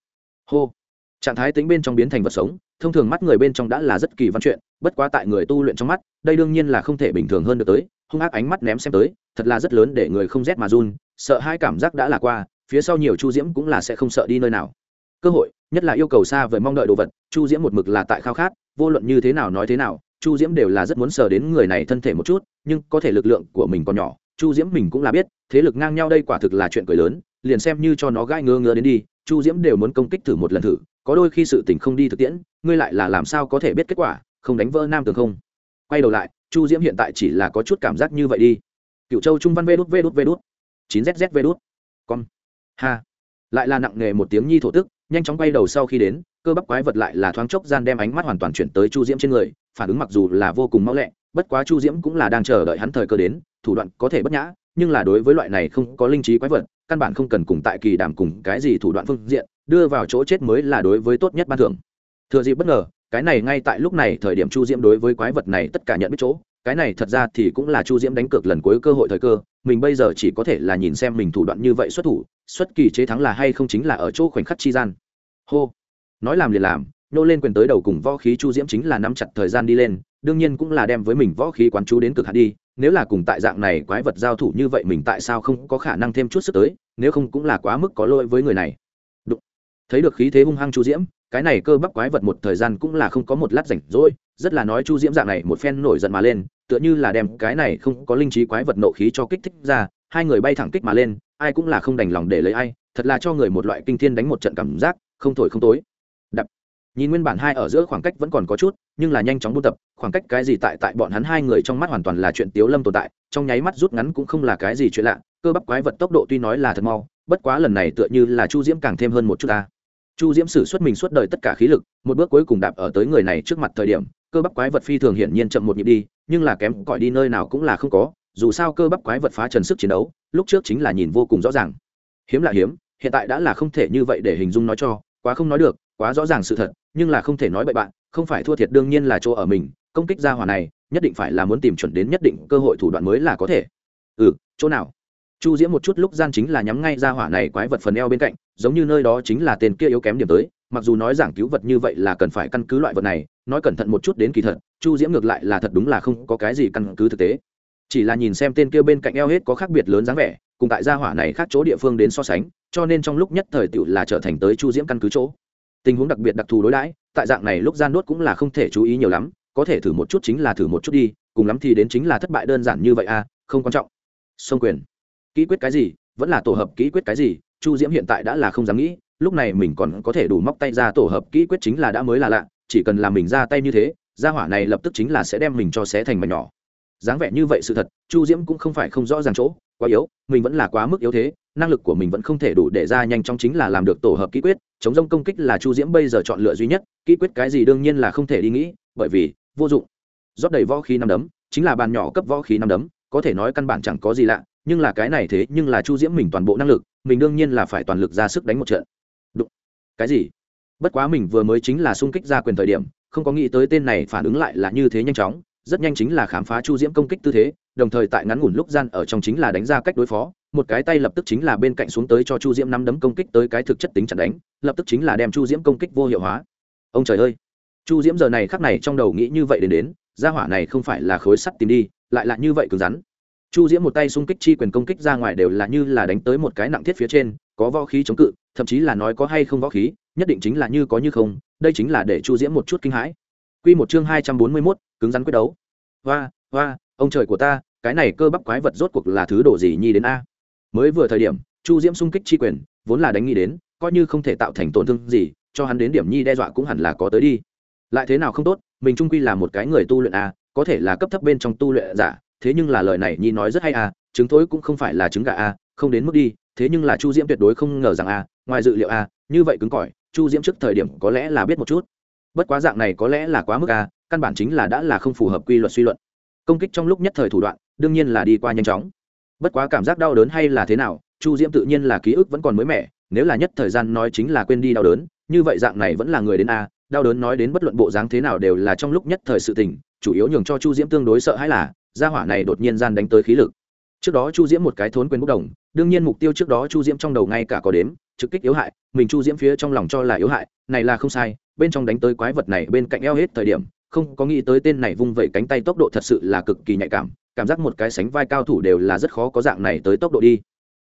S1: Hô. Trạng thái tính bên trong biến thành vật sống, thông thường mắt người bên trong đã là rất kỳ văn chuyện, bất quá tại người tu luyện trong mắt, đây đương nhiên là không thể bình thường hơn được tới, hung ác ánh mắt ném xem tới thật là rất lớn để người không rét mà run, sợ hai cảm giác đã là qua, phía sau nhiều chu diễm cũng là sẽ không sợ đi nơi nào. Cơ hội, nhất là yêu cầu xa vời mong đợi đồ vật, chu diễm một mực là tại khao khát, vô luận như thế nào nói thế nào, chu diễm đều là rất muốn sờ đến người này thân thể một chút, nhưng có thể lực lượng của mình còn nhỏ, chu diễm mình cũng là biết, thế lực ngang nhau đây quả thực là chuyện cười lớn, liền xem như cho nó gai ngơ ngơ đến đi, chu diễm đều muốn công kích thử một lần thử, có đôi khi sự tình không đi thực tiễn, ngươi lại là làm sao có thể biết kết quả, không đánh vỡ nam tường không? Quay đầu lại, chu diễm hiện tại chỉ là có chút cảm giác như vậy đi cựu châu trung văn vê đút vê đút vê đút. Chín zz vê đút. Con ha. Lại là nặng nghề một tiếng nhi thổ tức, nhanh chóng quay đầu sau khi đến, cơ bắp quái vật lại là thoáng chốc gian đem ánh mắt hoàn toàn chuyển tới chu diễm trên người, phản ứng mặc dù là vô cùng mau lẹ, bất quá chu diễm cũng là đang chờ đợi hắn thời cơ đến, thủ đoạn có thể bất nhã, nhưng là đối với loại này không có linh trí quái vật, căn bản không cần cùng tại kỳ đảm cùng cái gì thủ đoạn phương diện, đưa vào chỗ chết mới là đối với tốt nhất ban thưởng. Thừa dịp bất ngờ, cái này ngay tại lúc này thời điểm chu diễm đối với quái vật này tất cả nhận biết chỗ cái này thật ra thì cũng là chu diễm đánh cược lần cuối cơ hội thời cơ, mình bây giờ chỉ có thể là nhìn xem mình thủ đoạn như vậy xuất thủ, xuất kỳ chế thắng là hay không chính là ở chỗ khoảnh khắc chi gian. Hô. Nói làm liền làm, nô lên quyền tới đầu cùng võ khí chu diễm chính là nắm chặt thời gian đi lên, đương nhiên cũng là đem với mình võ khí quán chú đến cực hạn đi, nếu là cùng tại dạng này quái vật giao thủ như vậy mình tại sao không có khả năng thêm chút sức tới, nếu không cũng là quá mức có lỗi với người này. Thấy được khí thế hung hăng chu diễm cái này cơ bắp quái vật một thời gian cũng là không có một lát rảnh rỗi, rất là nói chu diễm dạng này một phen nổi giận mà lên, tựa như là đem cái này không có linh trí quái vật nộ khí cho kích thích ra, hai người bay thẳng kích mà lên, ai cũng là không đành lòng để lấy ai, thật là cho người một loại kinh thiên đánh một trận cảm giác, không thổi không tối. Đập. Nhìn nguyên bản hai ở giữa khoảng cách vẫn còn có chút, nhưng là nhanh chóng buôn tập, khoảng cách cái gì tại tại bọn hắn hai người trong mắt hoàn toàn là chuyện tiếu lâm tồn tại, trong nháy mắt rút ngắn cũng không là cái gì chuyện lạ, cơ bắp quái vật tốc độ tuy nói là thật mau, bất quá lần này tựa như là chu diễm càng thêm hơn một chút ta chu diễm sử xuất mình suốt đời tất cả khí lực, một bước cuối cùng đạp ở tới người này trước mặt thời điểm, cơ bắp quái vật phi thường hiển nhiên chậm một nhịp đi, nhưng là kém cỏi đi nơi nào cũng là không có, dù sao cơ bắp quái vật phá trần sức chiến đấu, lúc trước chính là nhìn vô cùng rõ ràng. Hiếm là hiếm, hiện tại đã là không thể như vậy để hình dung nói cho, quá không nói được, quá rõ ràng sự thật, nhưng là không thể nói bậy bạn, không phải thua thiệt đương nhiên là chỗ ở mình, công kích ra hỏa này, nhất định phải là muốn tìm chuẩn đến nhất định cơ hội thủ đoạn mới là có thể. Ừ chỗ nào? Chu diễm một chút lúc gian chính là nhắm ngay ra hỏa này quái vật phần eo bên cạnh, giống như nơi đó chính là tên kia yếu kém điểm tới, mặc dù nói giảng cứu vật như vậy là cần phải căn cứ loại vật này, nói cẩn thận một chút đến kỳ thật, chu diễm ngược lại là thật đúng là không có cái gì căn cứ thực tế. Chỉ là nhìn xem tên kia bên cạnh eo hết có khác biệt lớn dáng vẻ, cùng tại gia hỏa này khác chỗ địa phương đến so sánh, cho nên trong lúc nhất thời tựu là trở thành tới chu diễm căn cứ chỗ. Tình huống đặc biệt đặc thù đối đãi, tại dạng này lúc gian đốt cũng là không thể chú ý nhiều lắm, có thể thử một chút chính là thử một chút đi, cùng lắm thì đến chính là thất bại đơn giản như vậy à không quan trọng. Sông quyền kỹ quyết cái gì, vẫn là tổ hợp kỹ quyết cái gì, chu diễm hiện tại đã là không dám nghĩ, lúc này mình còn có thể đủ móc tay ra tổ hợp kỹ quyết chính là đã mới là lạ, chỉ cần làm mình ra tay như thế ra hỏa này lập tức chính là sẽ đem mình cho xé thành mảnh nhỏ. Dáng vẻ như vậy sự thật, chu diễm cũng không phải không rõ ràng chỗ, quá yếu, mình vẫn là quá mức yếu thế, năng lực của mình vẫn không thể đủ để ra nhanh chóng chính là làm được tổ hợp kỹ quyết, chống rông công kích là chu diễm bây giờ chọn lựa duy nhất, kỹ quyết cái gì đương nhiên là không thể đi nghĩ, bởi vì, vô dụng. Rót đầy võ khí năm đấm, chính là bàn nhỏ cấp võ khí năm đấm, có thể nói căn bản chẳng có gì lạ nhưng là cái này thế nhưng là chu diễm mình toàn bộ năng lực, mình đương nhiên là phải toàn lực ra sức đánh một trận. Đụng. cái gì? Bất quá mình vừa mới chính là sung kích ra quyền thời điểm, không có nghĩ tới tên này phản ứng lại là như thế nhanh chóng, rất nhanh chính là khám phá chu diễm công kích tư thế, đồng thời tại ngắn ngủn lúc gian ở trong chính là đánh ra cách đối phó, một cái tay lập tức chính là bên cạnh xuống tới cho chu diễm nắm đấm công kích tới cái thực chất tính chặn đánh, lập tức chính là đem chu diễm công kích vô hiệu hóa. Ông trời ơi! Chu diễm giờ này khắc này trong đầu nghĩ như vậy đến đến, gia hỏa này không phải là khối sắt tìm đi, lại là như vậy cứng rắn chu diễm một tay xung kích chi quyền công kích ra ngoài đều là như là đánh tới một cái nặng thiết phía trên, có võ khí chống cự, thậm chí là nói có hay không võ khí, nhất định chính là như có như không, đây chính là để chu diễm một chút kinh hãi. Q một chương hai trăm bốn mươi mốt, cứng rắn quyết đấu. Hoa hoa, ông trời của ta, cái này cơ bắp quái vật rốt cuộc là thứ đồ gì nhi đến a? Mới vừa thời điểm, chu diễm xung kích chi quyền, vốn là đánh nghi đến, coi như không thể tạo thành tổn thương gì, cho hắn đến điểm nhi đe dọa cũng hẳn là có tới đi. Lại thế nào không tốt, mình trung quy là một cái người tu luyện a, có thể là cấp thấp bên trong tu luyện giả thế nhưng là lời này nhi nói rất hay à, a chứng thối cũng không phải là trứng gà a không đến mức đi, thế nhưng là chu diễm tuyệt đối không ngờ rằng a ngoài dự liệu a như vậy cứng cỏi, chu diễm trước thời điểm có lẽ là biết một chút. Bất quá dạng này có lẽ là quá mức a căn bản chính là đã là không phù hợp quy luật suy luận. Công kích trong lúc nhất thời thủ đoạn, đương nhiên là đi qua nhanh chóng. Bất quá cảm giác đau đớn hay là thế nào, chu diễm tự nhiên là ký ức vẫn còn mới mẻ, nếu là nhất thời gian nói chính là quên đi đau đớn, như vậy dạng này vẫn là người đến a đau đớn nói đến bất luận bộ dáng thế nào đều là trong lúc nhất thời sự tình, chủ yếu nhường cho chu diễm tương đối sợ hãi là gia hỏa này đột nhiên gian đánh tới khí lực. Trước đó chu diễm một cái thốn quyền bốc đồng, đương nhiên mục tiêu trước đó chu diễm trong đầu ngay cả có đếm, trực kích yếu hại, mình chu diễm phía trong lòng cho là yếu hại, này là không sai, bên trong đánh tới quái vật này bên cạnh eo hết thời điểm, không có nghĩ tới tên này vung vẩy cánh tay tốc độ thật sự là cực kỳ nhạy cảm cảm giác một cái sánh vai cao thủ đều là rất khó có dạng này tới tốc độ đi.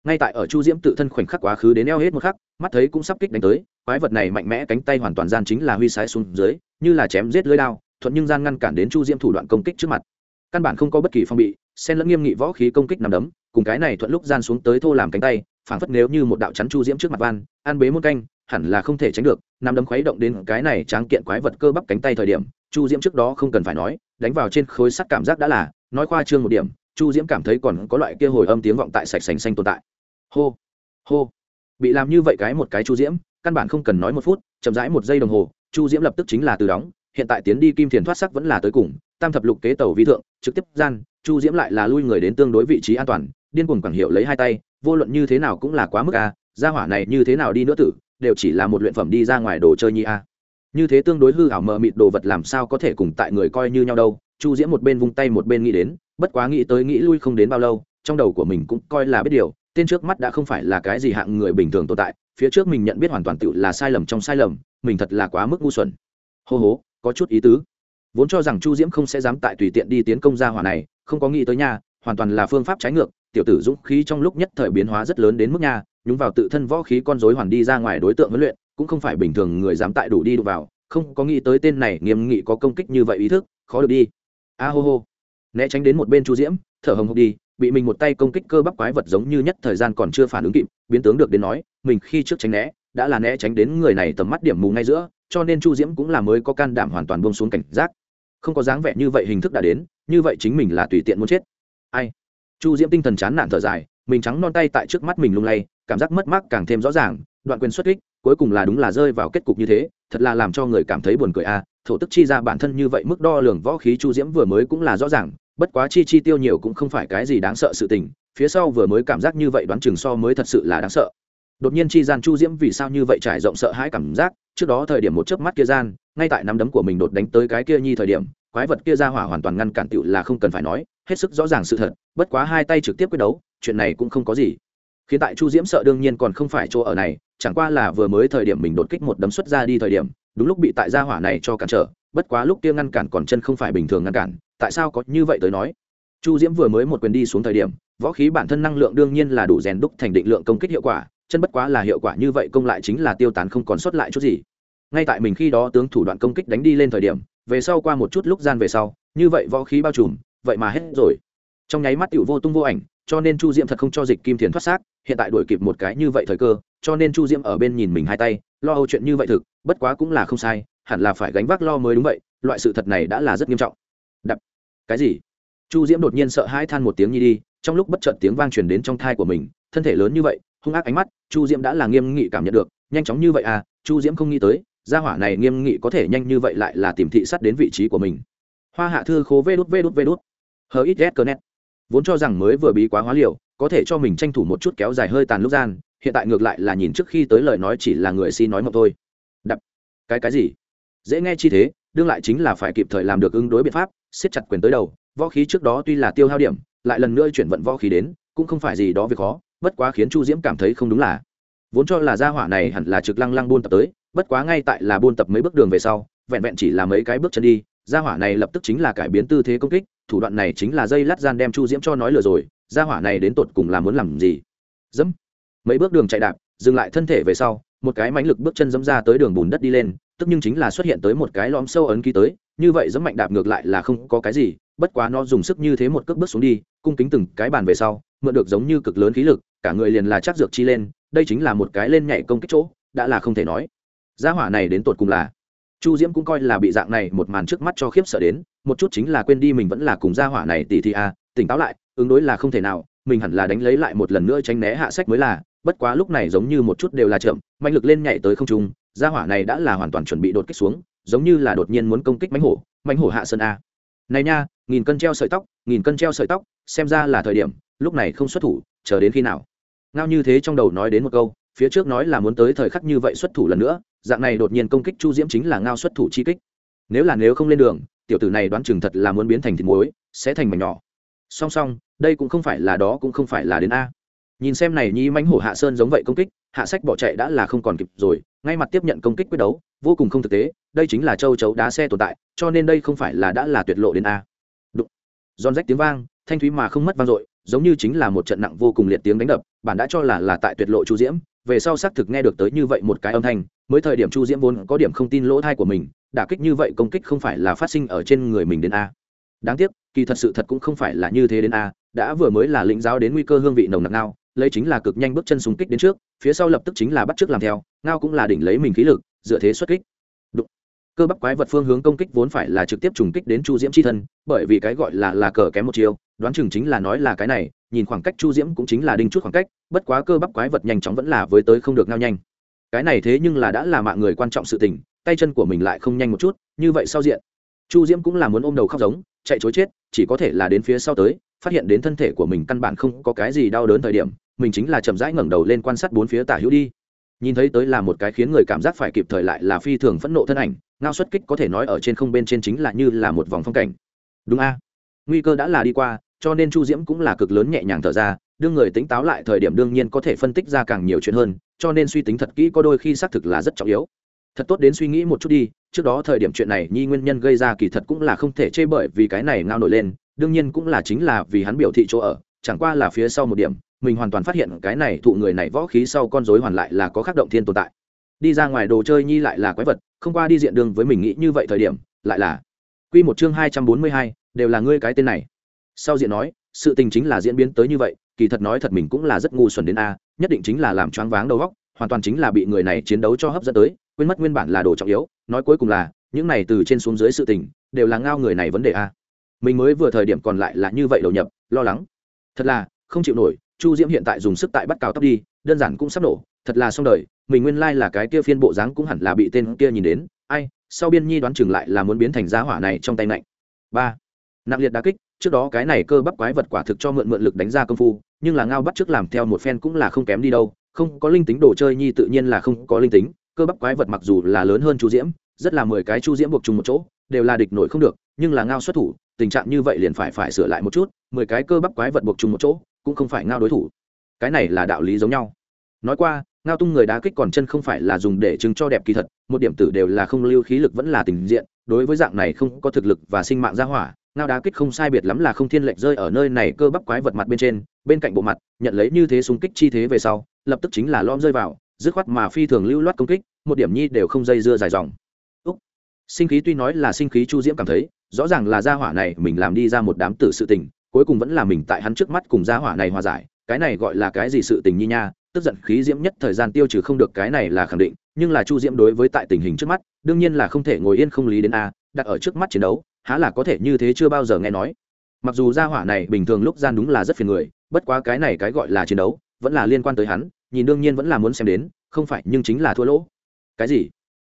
S1: Ngay tại ở chu diễm tự thân khoảnh khắc quá khứ đến eo hết một khắc, mắt thấy cũng sắp kích đánh tới, quái vật này mạnh mẽ cánh tay hoàn toàn gian chính là huy sái xuống dưới, như là chém giết lưới đao, thuận nhưng gian ngăn cản đến chu diễm thủ đoạn công kích trước mặt căn bản không có bất kỳ phong bị, xen lẫn nghiêm nghị võ khí công kích nằm đấm, cùng cái này thuận lúc gian xuống tới thô làm cánh tay, phảng phất nếu như một đạo chắn chu diễm trước mặt van, an bế một canh, hẳn là không thể tránh được, nằm đấm khuấy động đến cái này tráng kiện quái vật cơ bắp cánh tay thời điểm, chu diễm trước đó không cần phải nói, đánh vào trên khối sắt cảm giác đã là, nói khoa trương một điểm, chu diễm cảm thấy còn có loại kia hồi âm tiếng vọng tại sạch sành xanh tồn tại. Hô hô, bị làm như vậy cái một cái chu diễm, căn bản không cần nói một phút, chậm rãi một giây đồng hồ, chu diễm lập tức chính là từ đóng hiện tại tiến đi kim thiền thoát sắc vẫn là tới cùng, tam thập lục kế tàu vi thượng, trực tiếp gian, chu diễm lại là lui người đến tương đối vị trí an toàn, điên cuồng quảng hiệu lấy hai tay, vô luận như thế nào cũng là quá mức a, gia hỏa này như thế nào đi nữa tử, đều chỉ là một luyện phẩm đi ra ngoài đồ chơi nhi a. Như thế tương đối hư ảo mờ mịt đồ vật làm sao có thể cùng tại người coi như nhau đâu, chu diễm một bên vung tay một bên nghĩ đến, bất quá nghĩ tới nghĩ lui không đến bao lâu, trong đầu của mình cũng coi là biết điều, tên trước mắt đã không phải là cái gì hạng người bình thường tồn tại, phía trước mình nhận biết hoàn toàn tự là sai lầm trong sai lầm, mình thật là quá mức ngu xuẩn. Hô hố có chút ý tứ. Vốn cho rằng chu diễm không sẽ dám tại tùy tiện đi tiến công gia hỏa này, không có nghĩ tới nha, hoàn toàn là phương pháp trái ngược, tiểu tử dũng khí trong lúc nhất thời biến hóa rất lớn đến mức nha, nhúng vào tự thân võ khí con dối hoàn đi ra ngoài đối tượng huấn luyện, cũng không phải bình thường người dám tại đủ đi đụng vào, không có nghĩ tới tên này nghiêm nghị có công kích như vậy ý thức, khó được đi. A hô hô. Né tránh đến một bên chu diễm, thở hồng hộc đi, bị mình một tay công kích cơ bắp quái vật giống như nhất thời gian còn chưa phản ứng kịp, biến tướng được đến nói, mình khi trước tránh né, đã là né tránh đến người này tầm mắt điểm mù ngay giữa cho nên chu diễm cũng là mới có can đảm hoàn toàn buông xuống cảnh giác. Không có dáng vẻ như vậy hình thức đã đến, như vậy chính mình là tùy tiện muốn chết. Ai? Chu diễm tinh thần chán nản thở dài, mình trắng non tay tại trước mắt mình lung lay, cảm giác mất mát càng thêm rõ ràng, đoạn quyền xuất kích, cuối cùng là đúng là rơi vào kết cục như thế, thật là làm cho người cảm thấy buồn cười a, thổ tức chi ra bản thân như vậy mức đo lường võ khí chu diễm vừa mới cũng là rõ ràng, bất quá chi chi tiêu nhiều cũng không phải cái gì đáng sợ sự tình, phía sau vừa mới cảm giác như vậy đoán chừng so mới thật sự là đáng sợ. Đột nhiên chi gian chu diễm vì sao như vậy trải rộng sợ hãi cảm giác trước đó thời điểm một chớp mắt kia gian, ngay tại nắm đấm của mình đột đánh tới cái kia nhi thời điểm, quái vật kia ra hỏa hoàn toàn ngăn cản tựu là không cần phải nói, hết sức rõ ràng sự thật, bất quá hai tay trực tiếp quyết đấu, chuyện này cũng không có gì. Khiến tại chu diễm sợ đương nhiên còn không phải chỗ ở này, chẳng qua là vừa mới thời điểm mình đột kích một đấm xuất ra đi thời điểm, đúng lúc bị tại gia hỏa này cho cản trở, bất quá lúc kia ngăn cản còn chân không phải bình thường ngăn cản, tại sao có như vậy tới nói? Chu diễm vừa mới một quyền đi xuống thời điểm, võ khí bản thân năng lượng đương nhiên là đủ rèn đúc thành định lượng công kích hiệu quả chân bất quá là hiệu quả như vậy công lại chính là tiêu tán không còn sót lại chút gì. Ngay tại mình khi đó tướng thủ đoạn công kích đánh đi lên thời điểm, về sau qua một chút lúc gian về sau, như vậy võ khí bao trùm, vậy mà hết rồi. Trong nháy mắt tiểu vô tung vô ảnh, cho nên chu diễm thật không cho dịch kim thiền thoát xác, hiện tại đuổi kịp một cái như vậy thời cơ, cho nên chu diễm ở bên nhìn mình hai tay, lo âu chuyện như vậy thực, bất quá cũng là không sai, hẳn là phải gánh vác lo mới đúng vậy, loại sự thật này đã là rất nghiêm trọng. Đập. Cái gì? Chu diễm đột nhiên sợ hãi than một tiếng nhi đi, trong lúc bất chợt tiếng vang truyền đến trong thai của mình, thân thể lớn như vậy hung ác ánh mắt, chu diễm đã là nghiêm nghị cảm nhận được, nhanh chóng như vậy à chu diễm không nghĩ tới, gia hỏa này nghiêm nghị có thể nhanh như vậy lại là tìm thị sắt đến vị trí của mình. Hoa hạ thư khố vê đút vê đút vê đút. Hờ ít ghét cơ nét vốn cho rằng mới vừa bí quá hóa liều, có thể cho mình tranh thủ một chút kéo dài hơi tàn lúc gian, hiện tại ngược lại là nhìn trước khi tới lời nói chỉ là người xin nói mộng thôi. Đập. Cái cái gì? Dễ nghe chi thế, đương lại chính là phải kịp thời làm được ứng đối biện pháp, siết chặt quyền tới đầu, võ khí trước đó tuy là tiêu hao điểm, lại lần nữa chuyển vận võ khí đến, cũng không phải gì đó việc khó bất quá khiến chu diễm cảm thấy không đúng là, vốn cho là gia hỏa này hẳn là trực lăng lăng buôn tập tới, bất quá ngay tại là buôn tập mấy bước đường về sau, vẹn vẹn chỉ là mấy cái bước chân đi, gia hỏa này lập tức chính là cải biến tư thế công kích, thủ đoạn này chính là dây lát gian đem chu diễm cho nói lừa rồi, gia hỏa này đến tột cùng là muốn làm gì? Dẫm. Mấy bước đường chạy đạp, dừng lại thân thể về sau, một cái mánh lực bước chân dẫm ra tới đường bùn đất đi lên, tức nhưng chính là xuất hiện tới một cái lõm sâu ấn ký tới, như vậy dẫm mạnh đạp ngược lại là không có cái gì bất quá nó dùng sức như thế một cước bước xuống đi cung kính từng cái bàn về sau mượn được giống như cực lớn khí lực cả người liền là chắc dược chi lên đây chính là một cái lên nhảy công kích chỗ đã là không thể nói. Gia hỏa này đến tột cùng là chu diễm cũng coi là bị dạng này một màn trước mắt cho khiếp sợ đến một chút chính là quên đi mình vẫn là cùng gia hỏa này tỷ thi a à, tỉnh táo lại ứng đối là không thể nào mình hẳn là đánh lấy lại một lần nữa tránh né hạ sách mới là bất quá lúc này giống như một chút đều là chậm mạnh lực lên nhảy tới không trung gia hỏa này đã là hoàn toàn chuẩn bị đột kích xuống giống như là đột nhiên muốn công kích mánh hổ mánh hổ hạ sơn a này nha, nghìn cân treo sợi tóc, nghìn cân treo sợi tóc, xem ra là thời điểm, lúc này không xuất thủ, chờ đến khi nào? Ngao như thế trong đầu nói đến một câu, phía trước nói là muốn tới thời khắc như vậy xuất thủ lần nữa, dạng này đột nhiên công kích chu diễm chính là ngao xuất thủ chi kích. Nếu là nếu không lên đường, tiểu tử này đoán chừng thật là muốn biến thành thịt muối, sẽ thành mảnh nhỏ. Song song, đây cũng không phải là đó cũng không phải là đến a. Nhìn xem này nhi mãnh hổ hạ sơn giống vậy công kích, hạ sách bỏ chạy đã là không còn kịp rồi, ngay mặt tiếp nhận công kích quyết đấu, vô cùng không thực tế đây chính là châu chấu đá xe tồn tại, cho nên đây không phải là đã là tuyệt lộ đến a. Đụng. Giòn rách tiếng vang, thanh thúy mà không mất vang dội, giống như chính là một trận nặng vô cùng liệt tiếng đánh đập bản đã cho là là tại tuyệt lộ chu diễm, về sau xác thực nghe được tới như vậy một cái âm thanh, mới thời điểm chu diễm vốn có điểm không tin lỗ thai của mình, đả kích như vậy công kích không phải là phát sinh ở trên người mình đến a. Đáng tiếc, kỳ thật sự thật cũng không phải là như thế đến a, đã vừa mới là lĩnh giáo đến nguy cơ hương vị nồng nặc ngao, lấy chính là cực nhanh bước chân súng kích đến trước, phía sau lập tức chính là bắt trước làm theo, ngao cũng là đỉnh lấy mình khí lực, dựa thế xuất kích cơ bắp quái vật phương hướng công kích vốn phải là trực tiếp trùng kích đến chu diễm c h i thân, bởi vì cái gọi là là cờ kém một chiều đoán chừng chính là nói là cái này, nhìn khoảng cách chu diễm cũng chính là đinh chút khoảng cách, bất quá cơ bắp quái vật nhanh chóng vẫn là với tới không được ngao nhanh. Cái này thế nhưng là đã là mạng người quan trọng sự tình, tay chân của mình lại không nhanh một chút, như vậy sau diện, chu diễm cũng là muốn ôm đầu khóc giống, chạy chối chết, chỉ có thể là đến phía sau tới, phát hiện đến thân thể của mình căn bản không có cái gì đau đớn thời điểm, mình chính là chậm rãi ngẩng đầu lên quan sát bốn phía tả hữu đi. Nhìn thấy tới là một cái khiến người cảm giác phải kịp thời lại là phi thường phẫn nộ thân ảnh ngao xuất kích có thể nói ở trên không bên trên chính là như là một vòng phong cảnh. Đúng a. Nguy cơ đã là đi qua, cho nên chu diễm cũng là cực lớn nhẹ nhàng thở ra, đương người tính táo lại thời điểm đương nhiên có thể phân tích ra càng nhiều chuyện hơn, cho nên suy tính thật kỹ có đôi khi xác thực là rất trọng yếu. Thật tốt đến suy nghĩ một chút đi, trước đó thời điểm chuyện này nhi nguyên nhân gây ra kỳ thật cũng là không thể chê bởi vì cái này ngao nổi lên, đương nhiên cũng là chính là vì hắn biểu thị chỗ ở, chẳng qua là phía sau một điểm, mình hoàn toàn phát hiện cái này thụ người này võ khí sau con dối hoàn lại là có khắc động thiên tồn tại đi ra ngoài đồ chơi nhi lại là quái vật, không qua đi diện đường với mình nghĩ như vậy thời điểm, lại là q một chương hai trăm bốn mươi hai, đều là ngươi cái tên này. Sau diện nói, sự tình chính là diễn biến tới như vậy, kỳ thật nói thật mình cũng là rất ngu xuẩn đến a, nhất định chính là làm choáng váng đầu góc hoàn toàn chính là bị người này chiến đấu cho hấp dẫn tới, quên mất nguyên bản là đồ trọng yếu, nói cuối cùng là, những này từ trên xuống dưới sự tình, đều là ngao người này vấn đề a. Mình mới vừa thời điểm còn lại là như vậy đầu nhập, lo lắng. Thật là, không chịu nổi, chu diễm hiện tại dùng sức tại bắt cào tóc đi đơn giản cũng sắp nổ, thật là xong đời, mình nguyên lai là cái kia phiên bộ dáng cũng hẳn là bị tên kia nhìn đến, ai, sau biên nhi đoán chừng lại là muốn biến thành giá hỏa này trong tay lạnh ba, nặng liệt đá kích, trước đó cái này cơ bắp quái vật quả thực cho mượn mượn lực đánh ra công phu, nhưng là ngao bắt trước làm theo một phen cũng là không kém đi đâu, không có linh tính đồ chơi nhi tự nhiên là không có linh tính, cơ bắp quái vật mặc dù là lớn hơn chu diễm, rất là mười cái chu diễm buộc chung một chỗ, đều là địch nổi không được, nhưng là ngao xuất thủ, tình trạng như vậy liền phải phải sửa lại một chút, mười cái cơ bắp quái vật buộc chung một chỗ, cũng không phải ngao đối thủ cái này là đạo lý giống nhau nói qua, ngao tung người đá kích còn chân không phải là dùng để chứng cho đẹp kỳ thật, một điểm tử đều là không lưu khí lực vẫn là tình diện, đối với dạng này không có thực lực và sinh mạng ra hỏa, ngao đá kích không sai biệt lắm là không thiên lệch rơi ở nơi này cơ bắp quái vật mặt bên trên, bên cạnh bộ mặt, nhận lấy như thế súng kích chi thế về sau, lập tức chính là lom rơi vào, dứt khoát mà phi thường lưu loát công kích, một điểm nhi đều không dây dưa dài dòng Úc. sinh khí tuy nói là sinh khí chu diễm cảm thấy, rõ ràng là gia hỏa này mình làm đi ra một đám tử sự tình, cuối cùng vẫn là mình tại hắn trước mắt cùng gia hỏa này hòa giải cái này gọi là cái gì sự tình nhi nha, tức giận khí diễm nhất thời gian tiêu trừ không được cái này là khẳng định, nhưng là chu diễm đối với tại tình hình trước mắt, đương nhiên là không thể ngồi yên không lý đến a, đặt ở trước mắt chiến đấu, há là có thể như thế chưa bao giờ nghe nói. Mặc dù gia hỏa này bình thường lúc gian đúng là rất phiền người, bất quá cái này cái gọi là chiến đấu, vẫn là liên quan tới hắn, nhìn đương nhiên vẫn là muốn xem đến, không phải nhưng chính là thua lỗ. Cái gì?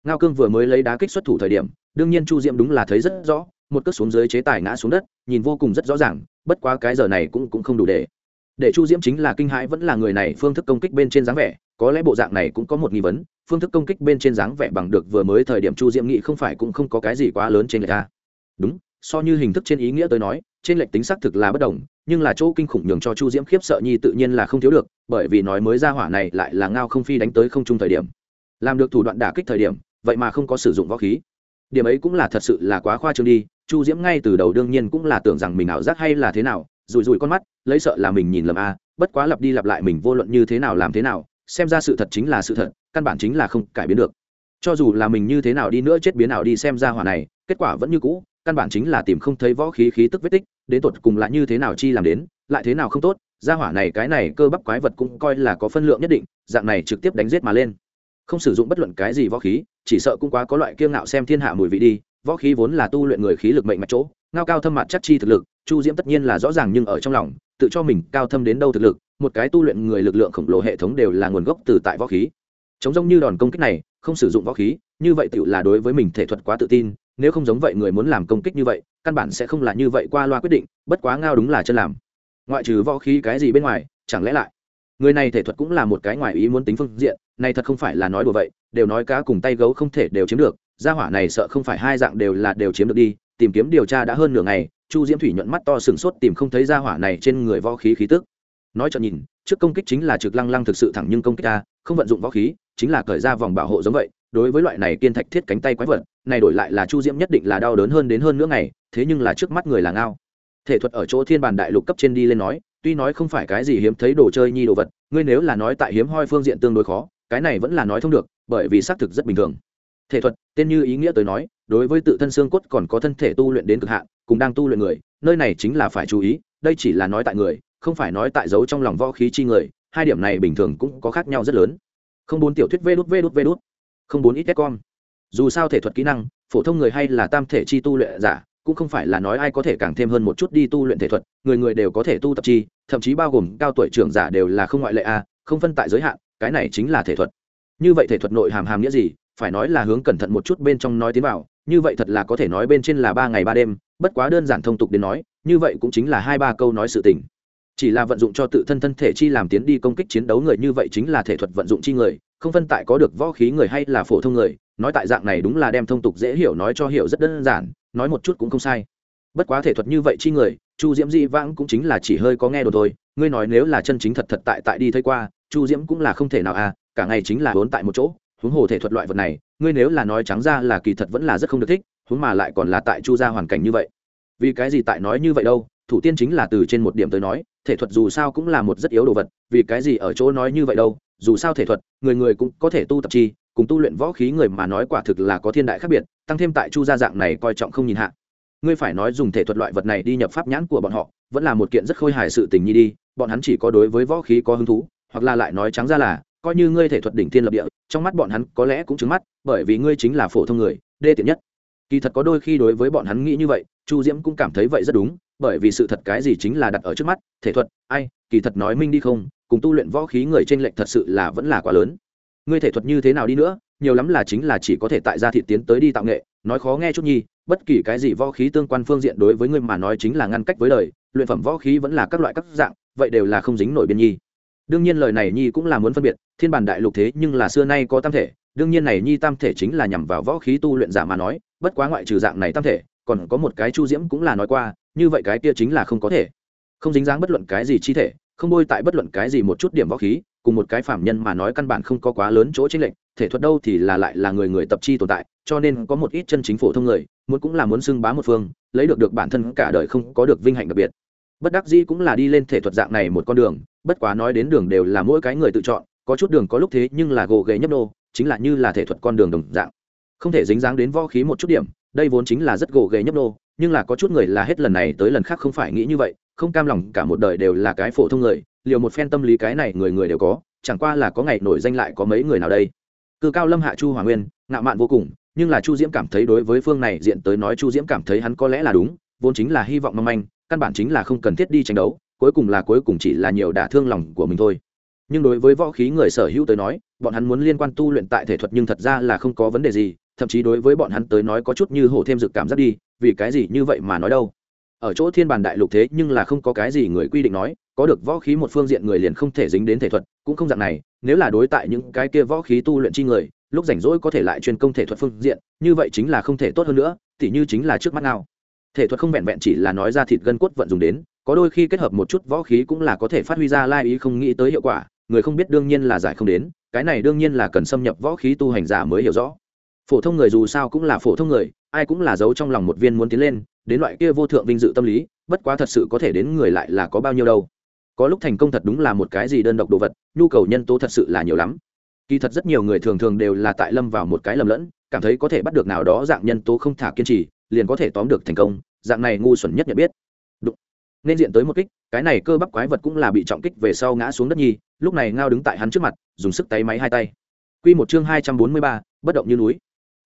S1: Ngao cương vừa mới lấy đá kích xuất thủ thời điểm, đương nhiên chu diễm đúng là thấy rất rõ, một cước xuống dưới chế tài ngã xuống đất, nhìn vô cùng rất rõ ràng, bất quá cái giờ này cũng cũng không đủ để để chu diễm chính là kinh hãi vẫn là người này phương thức công kích bên trên dáng vẻ, có lẽ bộ dạng này cũng có một nghi vấn, phương thức công kích bên trên dáng vẻ bằng được vừa mới thời điểm chu diễm nghĩ không phải cũng không có cái gì quá lớn trên lệch ta đúng, so như hình thức trên ý nghĩa tới nói, trên lệch tính xác thực là bất đồng, nhưng là chỗ kinh khủng nhường cho chu diễm khiếp sợ nhi tự nhiên là không thiếu được, bởi vì nói mới ra hỏa này lại là ngao không phi đánh tới không trung thời điểm. Làm được thủ đoạn đả kích thời điểm, vậy mà không có sử dụng võ khí. Điểm ấy cũng là thật sự là quá khoa trương đi, chu diễm ngay từ đầu đương nhiên cũng là tưởng rằng mình ảo giác hay là thế nào rủi rủi con mắt, lấy sợ là mình nhìn lầm a, bất quá lặp đi lặp lại mình vô luận như thế nào làm thế nào, xem ra sự thật chính là sự thật, căn bản chính là không cải biến được. Cho dù là mình như thế nào đi nữa chết biến nào đi xem ra hỏa này, kết quả vẫn như cũ, căn bản chính là tìm không thấy võ khí khí tức vết tích, đến tột cùng lại như thế nào chi làm đến, lại thế nào không tốt, ra hỏa này cái này cơ bắp quái vật cũng coi là có phân lượng nhất định, dạng này trực tiếp đánh giết mà lên. Không sử dụng bất luận cái gì võ khí, chỉ sợ cũng quá có loại kiêng ngạo xem thiên hạ mùi vị đi, võ khí vốn là tu luyện người khí lực mệnh mạch chỗ, ngao cao thâm mặt chắc chi thực lực chu diễm tất nhiên là rõ ràng nhưng ở trong lòng, tự cho mình cao thâm đến đâu thực lực, một cái tu luyện người lực lượng khổng lồ hệ thống đều là nguồn gốc từ tại võ khí. Chống rông như đòn công kích này, không sử dụng võ khí, như vậy tự là đối với mình thể thuật quá tự tin, nếu không giống vậy người muốn làm công kích như vậy, căn bản sẽ không là như vậy qua loa quyết định, bất quá ngao đúng là chân làm. Ngoại trừ võ khí cái gì bên ngoài, chẳng lẽ lại? Người này thể thuật cũng là một cái ngoài ý muốn tính phương diện, này thật không phải là nói đùa vậy, đều nói cá cùng tay gấu không thể đều chiếm được, gia hỏa này sợ không phải hai dạng đều là đều chiếm được đi, tìm kiếm điều tra đã hơn nửa ngày chu diễm thủy nhuận mắt to sừng sốt tìm không thấy ra hỏa này trên người võ khí khí tức. Nói cho nhìn, trước công kích chính là trực lăng lăng thực sự thẳng nhưng công kích ta, không vận dụng võ khí, chính là cởi ra vòng bảo hộ giống vậy, đối với loại này kiên thạch thiết cánh tay quái vật, này đổi lại là chu diễm nhất định là đau đớn hơn đến hơn nữa ngày, thế nhưng là trước mắt người là ngao. Thể thuật ở chỗ thiên bản đại lục cấp trên đi lên nói, tuy nói không phải cái gì hiếm thấy đồ chơi nhi đồ vật, ngươi nếu là nói tại hiếm hoi phương diện tương đối khó, cái này vẫn là nói thông được, bởi vì xác thực rất bình thường. Thể thuật, tên như ý nghĩa tới nói, đối với tự thân xương cốt còn có thân thể tu luyện đến cực hạn cùng đang tu luyện người, nơi này chính là phải chú ý, đây chỉ là nói tại người, không phải nói tại giấu trong lòng võ khí chi người, hai điểm này bình thường cũng có khác nhau rất lớn. Không bốn tiểu thuyết vê đút vê đút vê đút. Không bốn ít con dù sao thể thuật kỹ năng, phổ thông người hay là tam thể chi tu luyện giả, cũng không phải là nói ai có thể càng thêm hơn một chút đi tu luyện thể thuật, người người đều có thể tu tập chi, thậm chí bao gồm cao tuổi trưởng giả đều là không ngoại lệ a không phân tại giới hạn, cái này chính là thể thuật. Như vậy thể thuật nội hàm hàm nghĩa gì? Phải nói là hướng cẩn thận một chút bên trong nói tiến vào, như vậy thật là có thể nói bên trên là ba ngày ba đêm, bất quá đơn giản thông tục đến nói, như vậy cũng chính là hai ba câu nói sự tình. Chỉ là vận dụng cho tự thân thân thể chi làm tiến đi công kích chiến đấu người như vậy chính là thể thuật vận dụng chi người, không phân tại có được võ khí người hay là phổ thông người, nói tại dạng này đúng là đem thông tục dễ hiểu nói cho hiểu rất đơn giản, nói một chút cũng không sai. Bất quá thể thuật như vậy chi người, chu diễm di vãng cũng chính là chỉ hơi có nghe đồ thôi, ngươi nói nếu là chân chính thật thật tại tại đi thấy qua, chu diễm cũng là không thể nào à cả ngày chính là vốn tại một chỗ huống hồ thể thuật loại vật này, ngươi nếu là nói trắng ra là kỳ thật vẫn là rất không được thích, huống mà lại còn là tại chu gia hoàn cảnh như vậy. Vì cái gì tại nói như vậy đâu, thủ tiên chính là từ trên một điểm tới nói, thể thuật dù sao cũng là một rất yếu đồ vật, vì cái gì ở chỗ nói như vậy đâu, dù sao thể thuật, người người cũng có thể tu tập chi, cùng tu luyện võ khí người mà nói quả thực là có thiên đại khác biệt, tăng thêm tại chu gia dạng này coi trọng không nhìn hạ. Ngươi phải nói dùng thể thuật loại vật này đi nhập pháp nhãn của bọn họ, vẫn là một kiện rất khôi hài sự tình nhi đi, bọn hắn chỉ có đối với võ khí có hứng thú, hoặc là lại nói trắng ra là, coi như ngươi thể thuật đỉnh thiên lập địa trong mắt bọn hắn có lẽ cũng trứng mắt, bởi vì ngươi chính là phổ thông người, đê tiện nhất. Kỳ thật có đôi khi đối với bọn hắn nghĩ như vậy, chu diễm cũng cảm thấy vậy rất đúng, bởi vì sự thật cái gì chính là đặt ở trước mắt, thể thuật, ai, kỳ thật nói minh đi không, cùng tu luyện võ khí người trên lệch thật sự là vẫn là quá lớn. Ngươi thể thuật như thế nào đi nữa, nhiều lắm là chính là chỉ có thể tại gia thị tiến tới đi tạo nghệ, nói khó nghe chút nhi bất kỳ cái gì võ khí tương quan phương diện đối với ngươi mà nói chính là ngăn cách với đời, luyện phẩm võ khí vẫn là các loại các dạng, vậy đều là không dính nổi biên nhi đương nhiên lời này nhi cũng là muốn phân biệt thiên bản đại lục thế nhưng là xưa nay có tam thể, đương nhiên này nhi tam thể chính là nhằm vào võ khí tu luyện giả mà nói, bất quá ngoại trừ dạng này tam thể, còn có một cái chu diễm cũng là nói qua, như vậy cái kia chính là không có thể. Không dính dáng bất luận cái gì chi thể, không bôi tại bất luận cái gì một chút điểm võ khí, cùng một cái phạm nhân mà nói căn bản không có quá lớn chỗ chênh lệch, thể thuật đâu thì là lại là người người tập chi tồn tại, cho nên có một ít chân chính phổ thông người, muốn cũng là muốn xưng bá một phương, lấy được được bản thân cả đời không có được vinh hạnh đặc biệt. Bất đắc dĩ cũng là đi lên thể thuật dạng này một con đường, bất quá nói đến đường đều là mỗi cái người tự chọn có chút đường có lúc thế nhưng là gồ ghề nhấp nô, chính là như là thể thuật con đường đồng dạng. Không thể dính dáng đến võ khí một chút điểm, đây vốn chính là rất gồ ghề nhấp nô, nhưng là có chút người là hết lần này tới lần khác không phải nghĩ như vậy, không cam lòng cả một đời đều là cái phổ thông người, liều một phen tâm lý cái này người người đều có, chẳng qua là có ngày nổi danh lại có mấy người nào đây. Cư cao lâm hạ chu hoàng nguyên, ngạo mạn vô cùng, nhưng là chu diễm cảm thấy đối với phương này diện tới nói chu diễm cảm thấy hắn có lẽ là đúng, vốn chính là hy vọng mong manh, căn bản chính là không cần thiết đi tranh đấu, cuối cùng là cuối cùng chỉ là nhiều đả thương lòng của mình thôi nhưng đối với võ khí người sở hữu tới nói, bọn hắn muốn liên quan tu luyện tại thể thuật nhưng thật ra là không có vấn đề gì, thậm chí đối với bọn hắn tới nói có chút như hổ thêm dực cảm giác đi, vì cái gì như vậy mà nói đâu. Ở chỗ thiên bản đại lục thế nhưng là không có cái gì người quy định nói, có được võ khí một phương diện người liền không thể dính đến thể thuật, cũng không dạng này, nếu là đối tại những cái kia võ khí tu luyện chi người, lúc rảnh rỗi có thể lại chuyên công thể thuật phương diện, như vậy chính là không thể tốt hơn nữa, tỉ như chính là trước mắt nào. Thể thuật không vẹn vẹn chỉ là nói ra thịt gân cốt vận dùng đến, có đôi khi kết hợp một chút võ khí cũng là có thể phát huy ra lai ý không nghĩ tới hiệu quả người không biết đương nhiên là giải không đến, cái này đương nhiên là cần xâm nhập võ khí tu hành giả mới hiểu rõ. Phổ thông người dù sao cũng là phổ thông người, ai cũng là giấu trong lòng một viên muốn tiến lên, đến loại kia vô thượng vinh dự tâm lý, bất quá thật sự có thể đến người lại là có bao nhiêu đâu. Có lúc thành công thật đúng là một cái gì đơn độc đồ vật, nhu cầu nhân tố thật sự là nhiều lắm. Kỳ thật rất nhiều người thường thường đều là tại lâm vào một cái lầm lẫn, cảm thấy có thể bắt được nào đó dạng nhân tố không thả kiên trì, liền có thể tóm được thành công, dạng này ngu xuẩn nhất nhận biết nên diện tới một kích, cái này cơ bắp quái vật cũng là bị trọng kích về sau ngã xuống đất nhi lúc này ngao đứng tại hắn trước mặt, dùng sức tay máy hai tay. Q một chương hai trăm bốn mươi ba, bất động như núi.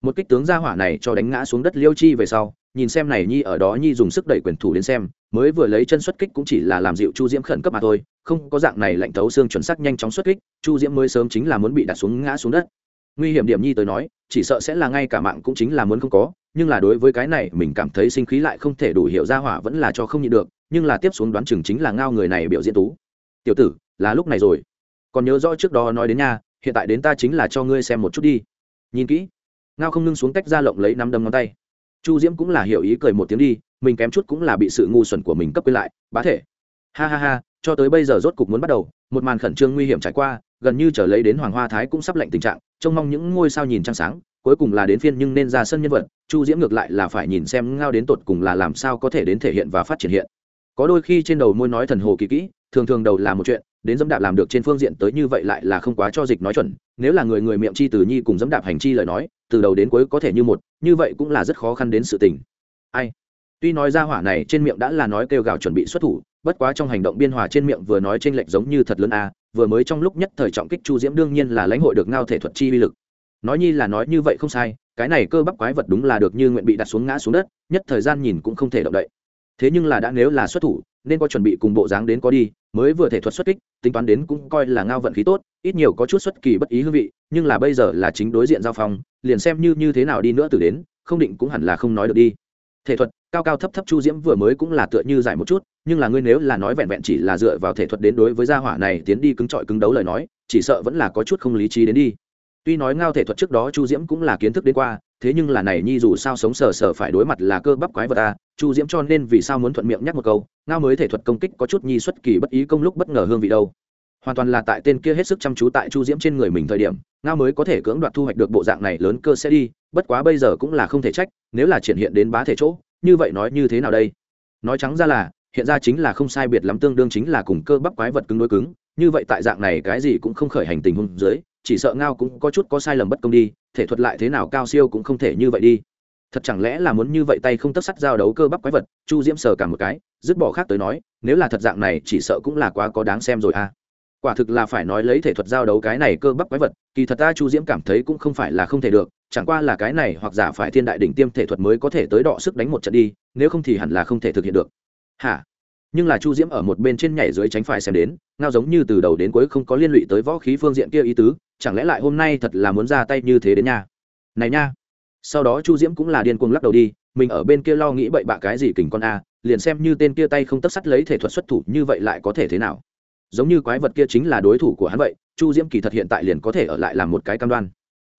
S1: Một kích tướng gia hỏa này cho đánh ngã xuống đất liêu chi về sau, nhìn xem này nhi ở đó nhi dùng sức đẩy quyền thủ đến xem, mới vừa lấy chân xuất kích cũng chỉ là làm dịu chu diễm khẩn cấp mà thôi, không có dạng này lạnh thấu xương chuẩn xác nhanh chóng xuất kích, chu diễm mới sớm chính là muốn bị đặt xuống ngã xuống đất. Nguy hiểm điểm nhi tới nói, chỉ sợ sẽ là ngay cả mạng cũng chính là muốn không có, nhưng là đối với cái này mình cảm thấy sinh khí lại không thể đủ hiểu ra hỏa vẫn là cho không nhịn được nhưng là tiếp xuống đoán chừng chính là ngao người này biểu diễn tú. Tiểu tử, là lúc này rồi. Còn nhớ rõ trước đó nói đến nha, hiện tại đến ta chính là cho ngươi xem một chút đi. Nhìn kỹ. Ngao không nâng xuống tách ra lộng lấy nắm đâm ngón tay. Chu diễm cũng là hiểu ý cười một tiếng đi, mình kém chút cũng là bị sự ngu xuẩn của mình cấp quên lại, bá thể. Ha ha ha, cho tới bây giờ rốt cục muốn bắt đầu, một màn khẩn trương nguy hiểm trải qua, gần như trở lấy đến hoàng hoa thái cũng sắp lệnh tình trạng, trông mong những ngôi sao nhìn trăng sáng, cuối cùng là đến phiên nhưng nên ra sân nhân vật, chu diễm ngược lại là phải nhìn xem ngao đến tột cùng là làm sao có thể đến thể hiện và phát triển hiện có đôi khi trên đầu môi nói thần hồ kỳ kỹ, thường thường đầu là một chuyện, đến dẫm đạp làm được trên phương diện tới như vậy lại là không quá cho dịch nói chuẩn, nếu là người người miệng chi từ nhi cùng dẫm đạp hành chi lời nói, từ đầu đến cuối có thể như một, như vậy cũng là rất khó khăn đến sự tình. Ai? Tuy nói ra hỏa này trên miệng đã là nói kêu gào chuẩn bị xuất thủ, bất quá trong hành động biên hòa trên miệng vừa nói trên lệch giống như thật lớn a, vừa mới trong lúc nhất thời trọng kích chu diễm đương nhiên là lãnh hội được ngao thể thuật chi uy lực. Nói nhi là nói như vậy không sai, cái này cơ bắp quái vật đúng là được như nguyện bị đặt xuống ngã xuống đất, nhất thời gian nhìn cũng không thể động đậy thế nhưng là đã nếu là xuất thủ, nên có chuẩn bị cùng bộ dáng đến có đi, mới vừa thể thuật xuất kích, tính toán đến cũng coi là ngao vận khí tốt, ít nhiều có chút xuất kỳ bất ý hương vị, nhưng là bây giờ là chính đối diện giao phong, liền xem như như thế nào đi nữa từ đến, không định cũng hẳn là không nói được đi. Thể thuật, cao cao thấp thấp chu diễm vừa mới cũng là tựa như giải một chút, nhưng là ngươi nếu là nói vẹn vẹn chỉ là dựa vào thể thuật đến đối với gia hỏa này tiến đi cứng trọi cứng đấu lời nói, chỉ sợ vẫn là có chút không lý trí đến đi tuy nói ngao thể thuật trước đó chu diễm cũng là kiến thức đến qua, thế nhưng là này nhi dù sao sống sờ sờ phải đối mặt là cơ bắp quái vật à? chu diễm cho nên vì sao muốn thuận miệng nhắc một câu, ngao mới thể thuật công kích có chút nhi xuất kỳ bất ý công lúc bất ngờ hương vị đâu hoàn toàn là tại tên kia hết sức chăm chú tại chu diễm trên người mình thời điểm, ngao mới có thể cưỡng đoạt thu hoạch được bộ dạng này lớn cơ sẽ đi, bất quá bây giờ cũng là không thể trách, nếu là triển hiện đến bá thể chỗ, như vậy nói như thế nào đây nói trắng ra là, hiện ra chính là không sai biệt lắm tương đương chính là cùng cơ bắp quái vật cứng đối cứng, như vậy tại dạng này cái gì cũng không khởi hành tình hôn dưới chỉ sợ ngao cũng có chút có sai lầm bất công đi, thể thuật lại thế nào cao siêu cũng không thể như vậy đi. Thật chẳng lẽ là muốn như vậy tay không tất sắt giao đấu cơ bắp quái vật, chu diễm sờ cả một cái, dứt bỏ khác tới nói, nếu là thật dạng này chỉ sợ cũng là quá có đáng xem rồi à. Quả thực là phải nói lấy thể thuật giao đấu cái này cơ bắp quái vật, kỳ thật ta chu diễm cảm thấy cũng không phải là không thể được, chẳng qua là cái này hoặc giả phải thiên đại đỉnh tiêm thể thuật mới có thể tới đọ sức đánh một trận đi, nếu không thì hẳn là không thể thực hiện được. Hả? Nhưng là chu diễm ở một bên trên nhảy dưới tránh phải xem đến, ngao giống như từ đầu đến cuối không có liên lụy tới võ khí phương diện kia ý tứ, chẳng lẽ lại hôm nay thật là muốn ra tay như thế đến nha? Này nha! Sau đó chu diễm cũng là điên cuồng lắc đầu đi, mình ở bên kia lo nghĩ bậy bạ cái gì kình con a, liền xem như tên kia tay không tất sắt lấy thể thuật xuất thủ như vậy lại có thể thế nào. Giống như quái vật kia chính là đối thủ của hắn vậy, chu diễm kỳ thật hiện tại liền có thể ở lại làm một cái cam đoan.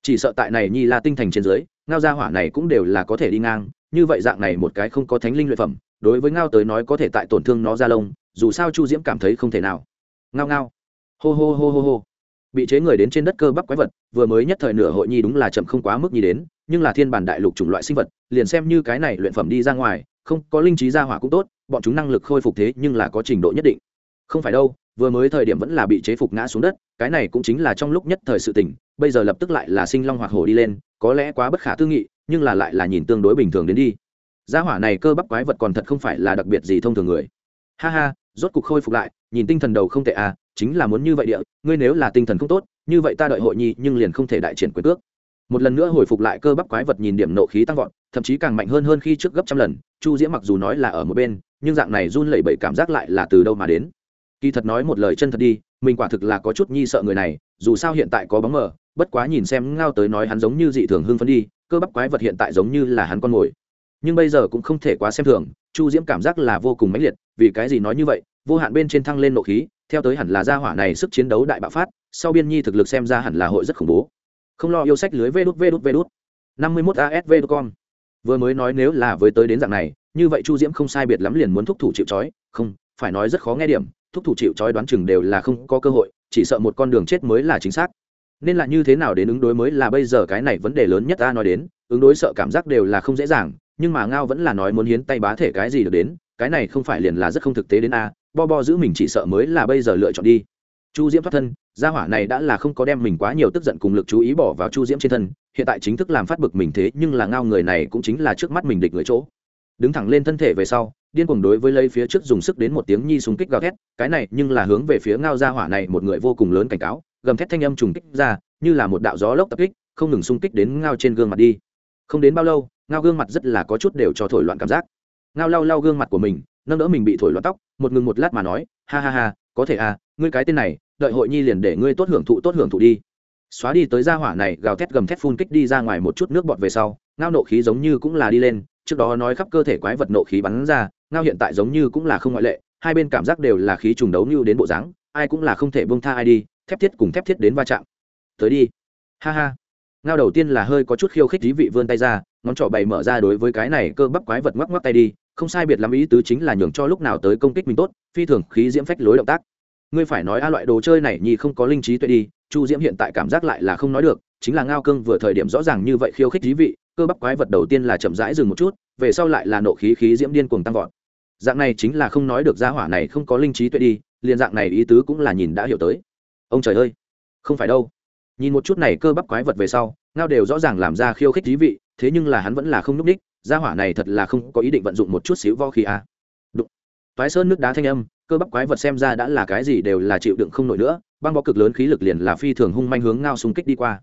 S1: Chỉ sợ tại này nhi la tinh thành trên dưới, ngao gia hỏa này cũng đều là có thể đi ngang, như vậy dạng này một cái không có thánh linh luyện phẩm đối với ngao tới nói có thể tại tổn thương nó ra lông, dù sao chu diễm cảm thấy không thể nào. Ngao ngao. Hô hô hô hô hô. Bị chế người đến trên đất cơ bắp quái vật, vừa mới nhất thời nửa hội nhi đúng là chậm không quá mức nhi đến, nhưng là thiên bản đại lục chủng loại sinh vật, liền xem như cái này luyện phẩm đi ra ngoài, không có linh trí ra hỏa cũng tốt, bọn chúng năng lực khôi phục thế nhưng là có trình độ nhất định. Không phải đâu, vừa mới thời điểm vẫn là bị chế phục ngã xuống đất, cái này cũng chính là trong lúc nhất thời sự tỉnh bây giờ lập tức lại là sinh long hoặc hổ đi lên, có lẽ quá bất khả tư nghị, nhưng là lại là nhìn tương đối bình thường đến đi gia hỏa này cơ bắp quái vật còn thật không phải là đặc biệt gì thông thường người. Ha ha, rốt cục khôi phục lại, nhìn tinh thần đầu không tệ à chính là muốn như vậy địa, ngươi nếu là tinh thần không tốt, như vậy ta đợi hội nhi, nhưng liền không thể đại triển quyền cước. Một lần nữa hồi phục lại cơ bắp quái vật nhìn điểm nộ khí tăng vọt, thậm chí càng mạnh hơn hơn khi trước gấp trăm lần, chu diễm mặc dù nói là ở một bên, nhưng dạng này run lẩy bẩy cảm giác lại là từ đâu mà đến. Kỳ thật nói một lời chân thật đi, mình quả thực là có chút nhi sợ người này, dù sao hiện tại có bóng mờ, bất quá nhìn xem ngao tới nói hắn giống như dị thường hưng phấn đi, cơ bắp quái vật hiện tại giống như là hắn con mồi nhưng bây giờ cũng không thể quá xem thường, chu diễm cảm giác là vô cùng mãnh liệt, vì cái gì nói như vậy? Vô hạn bên trên thăng lên nộ khí, theo tới hẳn là gia hỏa này sức chiến đấu đại bạo phát, sau biên nhi thực lực xem ra hẳn là hội rất khủng bố. Không lo yêu sách lưới vê đút vê đút vê đút. năm mươi mốt asv con vừa mới nói nếu là với tới đến dạng này, như vậy chu diễm không sai biệt lắm liền muốn thúc thủ chịu trói. Không, phải nói rất khó nghe điểm, thúc thủ chịu trói đoán chừng đều là không có cơ hội, chỉ sợ một con đường chết mới là chính xác. Nên là như thế nào đến ứng đối mới là bây giờ cái này vấn đề lớn nhất ta nói đến, ứng đối sợ cảm giác đều là không dễ dàng nhưng mà ngao vẫn là nói muốn hiến tay bá thể cái gì được đến, cái này không phải liền là rất không thực tế đến a, bo bo giữ mình chỉ sợ mới là bây giờ lựa chọn đi. Chu diễm thoát thân, gia hỏa này đã là không có đem mình quá nhiều tức giận cùng lực chú ý bỏ vào chu diễm trên thân, hiện tại chính thức làm phát bực mình thế nhưng là ngao người này cũng chính là trước mắt mình địch người chỗ. Đứng thẳng lên thân thể về sau, điên cuồng đối với lấy phía trước dùng sức đến một tiếng nhi súng kích gào thét, cái này nhưng là hướng về phía ngao gia hỏa này một người vô cùng lớn cảnh cáo, gầm thét thanh âm trùng kích ra, như là một đạo gió lốc tập kích, không ngừng xung kích đến ngao trên gương mặt đi không đến bao lâu, ngao gương mặt rất là có chút đều cho thổi loạn cảm giác. Ngao lau lau gương mặt của mình, nâng đỡ mình bị thổi loạn tóc, một ngừng một lát mà nói, ha ha ha, có thể à ngươi cái tên này, đợi hội nhi liền để ngươi tốt hưởng thụ tốt hưởng thụ đi. Xóa đi tới gia hỏa này, gào thét gầm thét phun kích đi ra ngoài một chút nước bọt về sau, ngao nộ khí giống như cũng là đi lên, trước đó nói khắp cơ thể quái vật nộ khí bắn ra, ngao hiện tại giống như cũng là không ngoại lệ, hai bên cảm giác đều là khí trùng đấu như đến bộ dáng, ai cũng là không thể bông tha ai đi, thép thiết cùng thép thiết đến va chạm. Tới đi. Ha ha ngao đầu tiên là hơi có chút khiêu khích thí vị vươn tay ra, ngón trỏ bày mở ra đối với cái này cơ bắp quái vật ngoắc ngoắc tay đi, không sai biệt lắm ý tứ chính là nhường cho lúc nào tới công kích mình tốt, phi thường khí diễm phách lối động tác. Ngươi phải nói a loại đồ chơi này nhi không có linh trí tuệ đi, chu diễm hiện tại cảm giác lại là không nói được, chính là ngao cương vừa thời điểm rõ ràng như vậy khiêu khích thí vị, cơ bắp quái vật đầu tiên là chậm rãi dừng một chút, về sau lại là nộ khí khí diễm điên cuồng tăng vọt. Dạng này chính là không nói được gia hỏa này không có linh trí tuệ đi, liền dạng này ý tứ cũng là nhìn đã hiểu tới. Ông trời ơi, không phải đâu nhìn một chút này cơ bắp quái vật về sau, ngao đều rõ ràng làm ra khiêu khích thí vị, thế nhưng là hắn vẫn là không n ú c ních, gia hỏa này thật là không có ý định vận dụng một chút xíu vo khí a à. đụng. Toái sơn nước đá thanh âm, cơ bắp quái vật xem ra đã là cái gì đều là chịu đựng không nổi nữa, băng bó cực lớn khí lực liền là phi thường hung manh hướng ngao xung kích đi qua.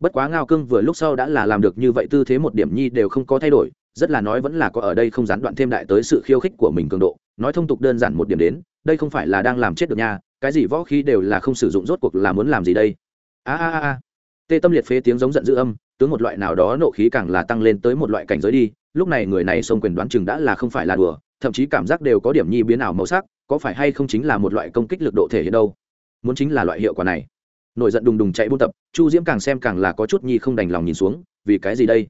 S1: Bất quá ngao cương vừa lúc sau đã là làm được như vậy tư thế một điểm nhi đều không có thay đổi, rất là nói vẫn là có ở đây không gián đoạn thêm đại tới sự khiêu khích của mình cường độ, nói thông tục đơn giản một điểm đến, đây không phải là đang làm chết được nha, cái gì võ khí đều là không sử dụng rốt cuộc là muốn làm gì đây? A a a tê tâm liệt phế tiếng giống giận dữ âm, tướng một loại nào đó nộ khí càng là tăng lên tới một loại cảnh giới đi, lúc này người này xông quyền đoán chừng đã là không phải là đùa, thậm chí cảm giác đều có điểm nhi biến ảo màu sắc, có phải hay không chính là một loại công kích lực độ thể hiện đâu? Muốn chính là loại hiệu quả này. Nổi giận đùng đùng chạy buôn tập, chu diễm càng xem càng là có chút nhi không đành lòng nhìn xuống, vì cái gì đây?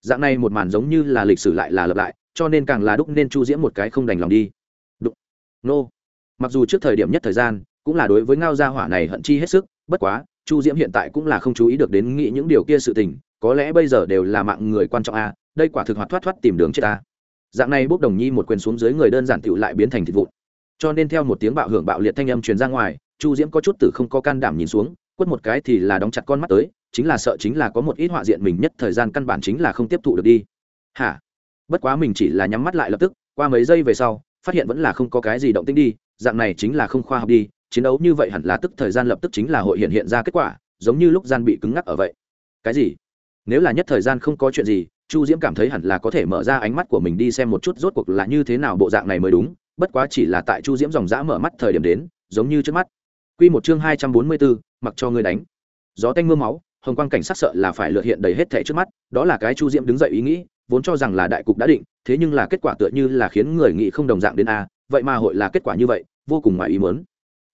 S1: Dạng này một màn giống như là lịch sử lại là lập lại, cho nên càng là đúc nên chu diễm một cái không đành lòng đi. Đúc nô. Mặc dù trước thời điểm nhất thời gian, cũng là đối với ngao gia hỏa này hận chi hết sức, bất quá chu diễm hiện tại cũng là không chú ý được đến nghĩ những điều kia sự tình, có lẽ bây giờ đều là mạng người quan trọng a, đây quả thực hoạt thoát thoát tìm đường chết ta. Dạng này bốc đồng nhi một quyền xuống dưới người đơn giản tựu lại biến thành thịt vụn. Cho nên theo một tiếng bạo hưởng bạo liệt thanh âm truyền ra ngoài, chu diễm có chút tử không có can đảm nhìn xuống, quất một cái thì là đóng chặt con mắt tới, chính là sợ chính là có một ít họa diện mình nhất thời gian căn bản chính là không tiếp thụ được đi. Hả? Bất quá mình chỉ là nhắm mắt lại lập tức, qua mấy giây về sau, phát hiện vẫn là không có cái gì động tĩnh đi, dạng này chính là không khoa học đi chiến đấu như vậy hẳn là tức thời gian lập tức chính là hội hiện hiện ra kết quả, giống như lúc gian bị cứng ngắc ở vậy. Cái gì? Nếu là nhất thời gian không có chuyện gì, chu diễm cảm thấy hẳn là có thể mở ra ánh mắt của mình đi xem một chút rốt cuộc là như thế nào bộ dạng này mới đúng, bất quá chỉ là tại chu diễm dòng dã mở mắt thời điểm đến, giống như trước mắt. Quy một chương hai trăm bốn mươi bốn, mặc cho ngươi đánh. Gió tanh mưa máu, hồng quang cảnh sắc sợ là phải lượt hiện đầy hết thẻ trước mắt, đó là cái chu diễm đứng dậy ý nghĩ, vốn cho rằng là đại cục đã định, thế nhưng là kết quả tựa như là khiến người nghĩ không đồng dạng đến a, vậy mà hội là kết quả như vậy, vô cùng ngoài ý muốn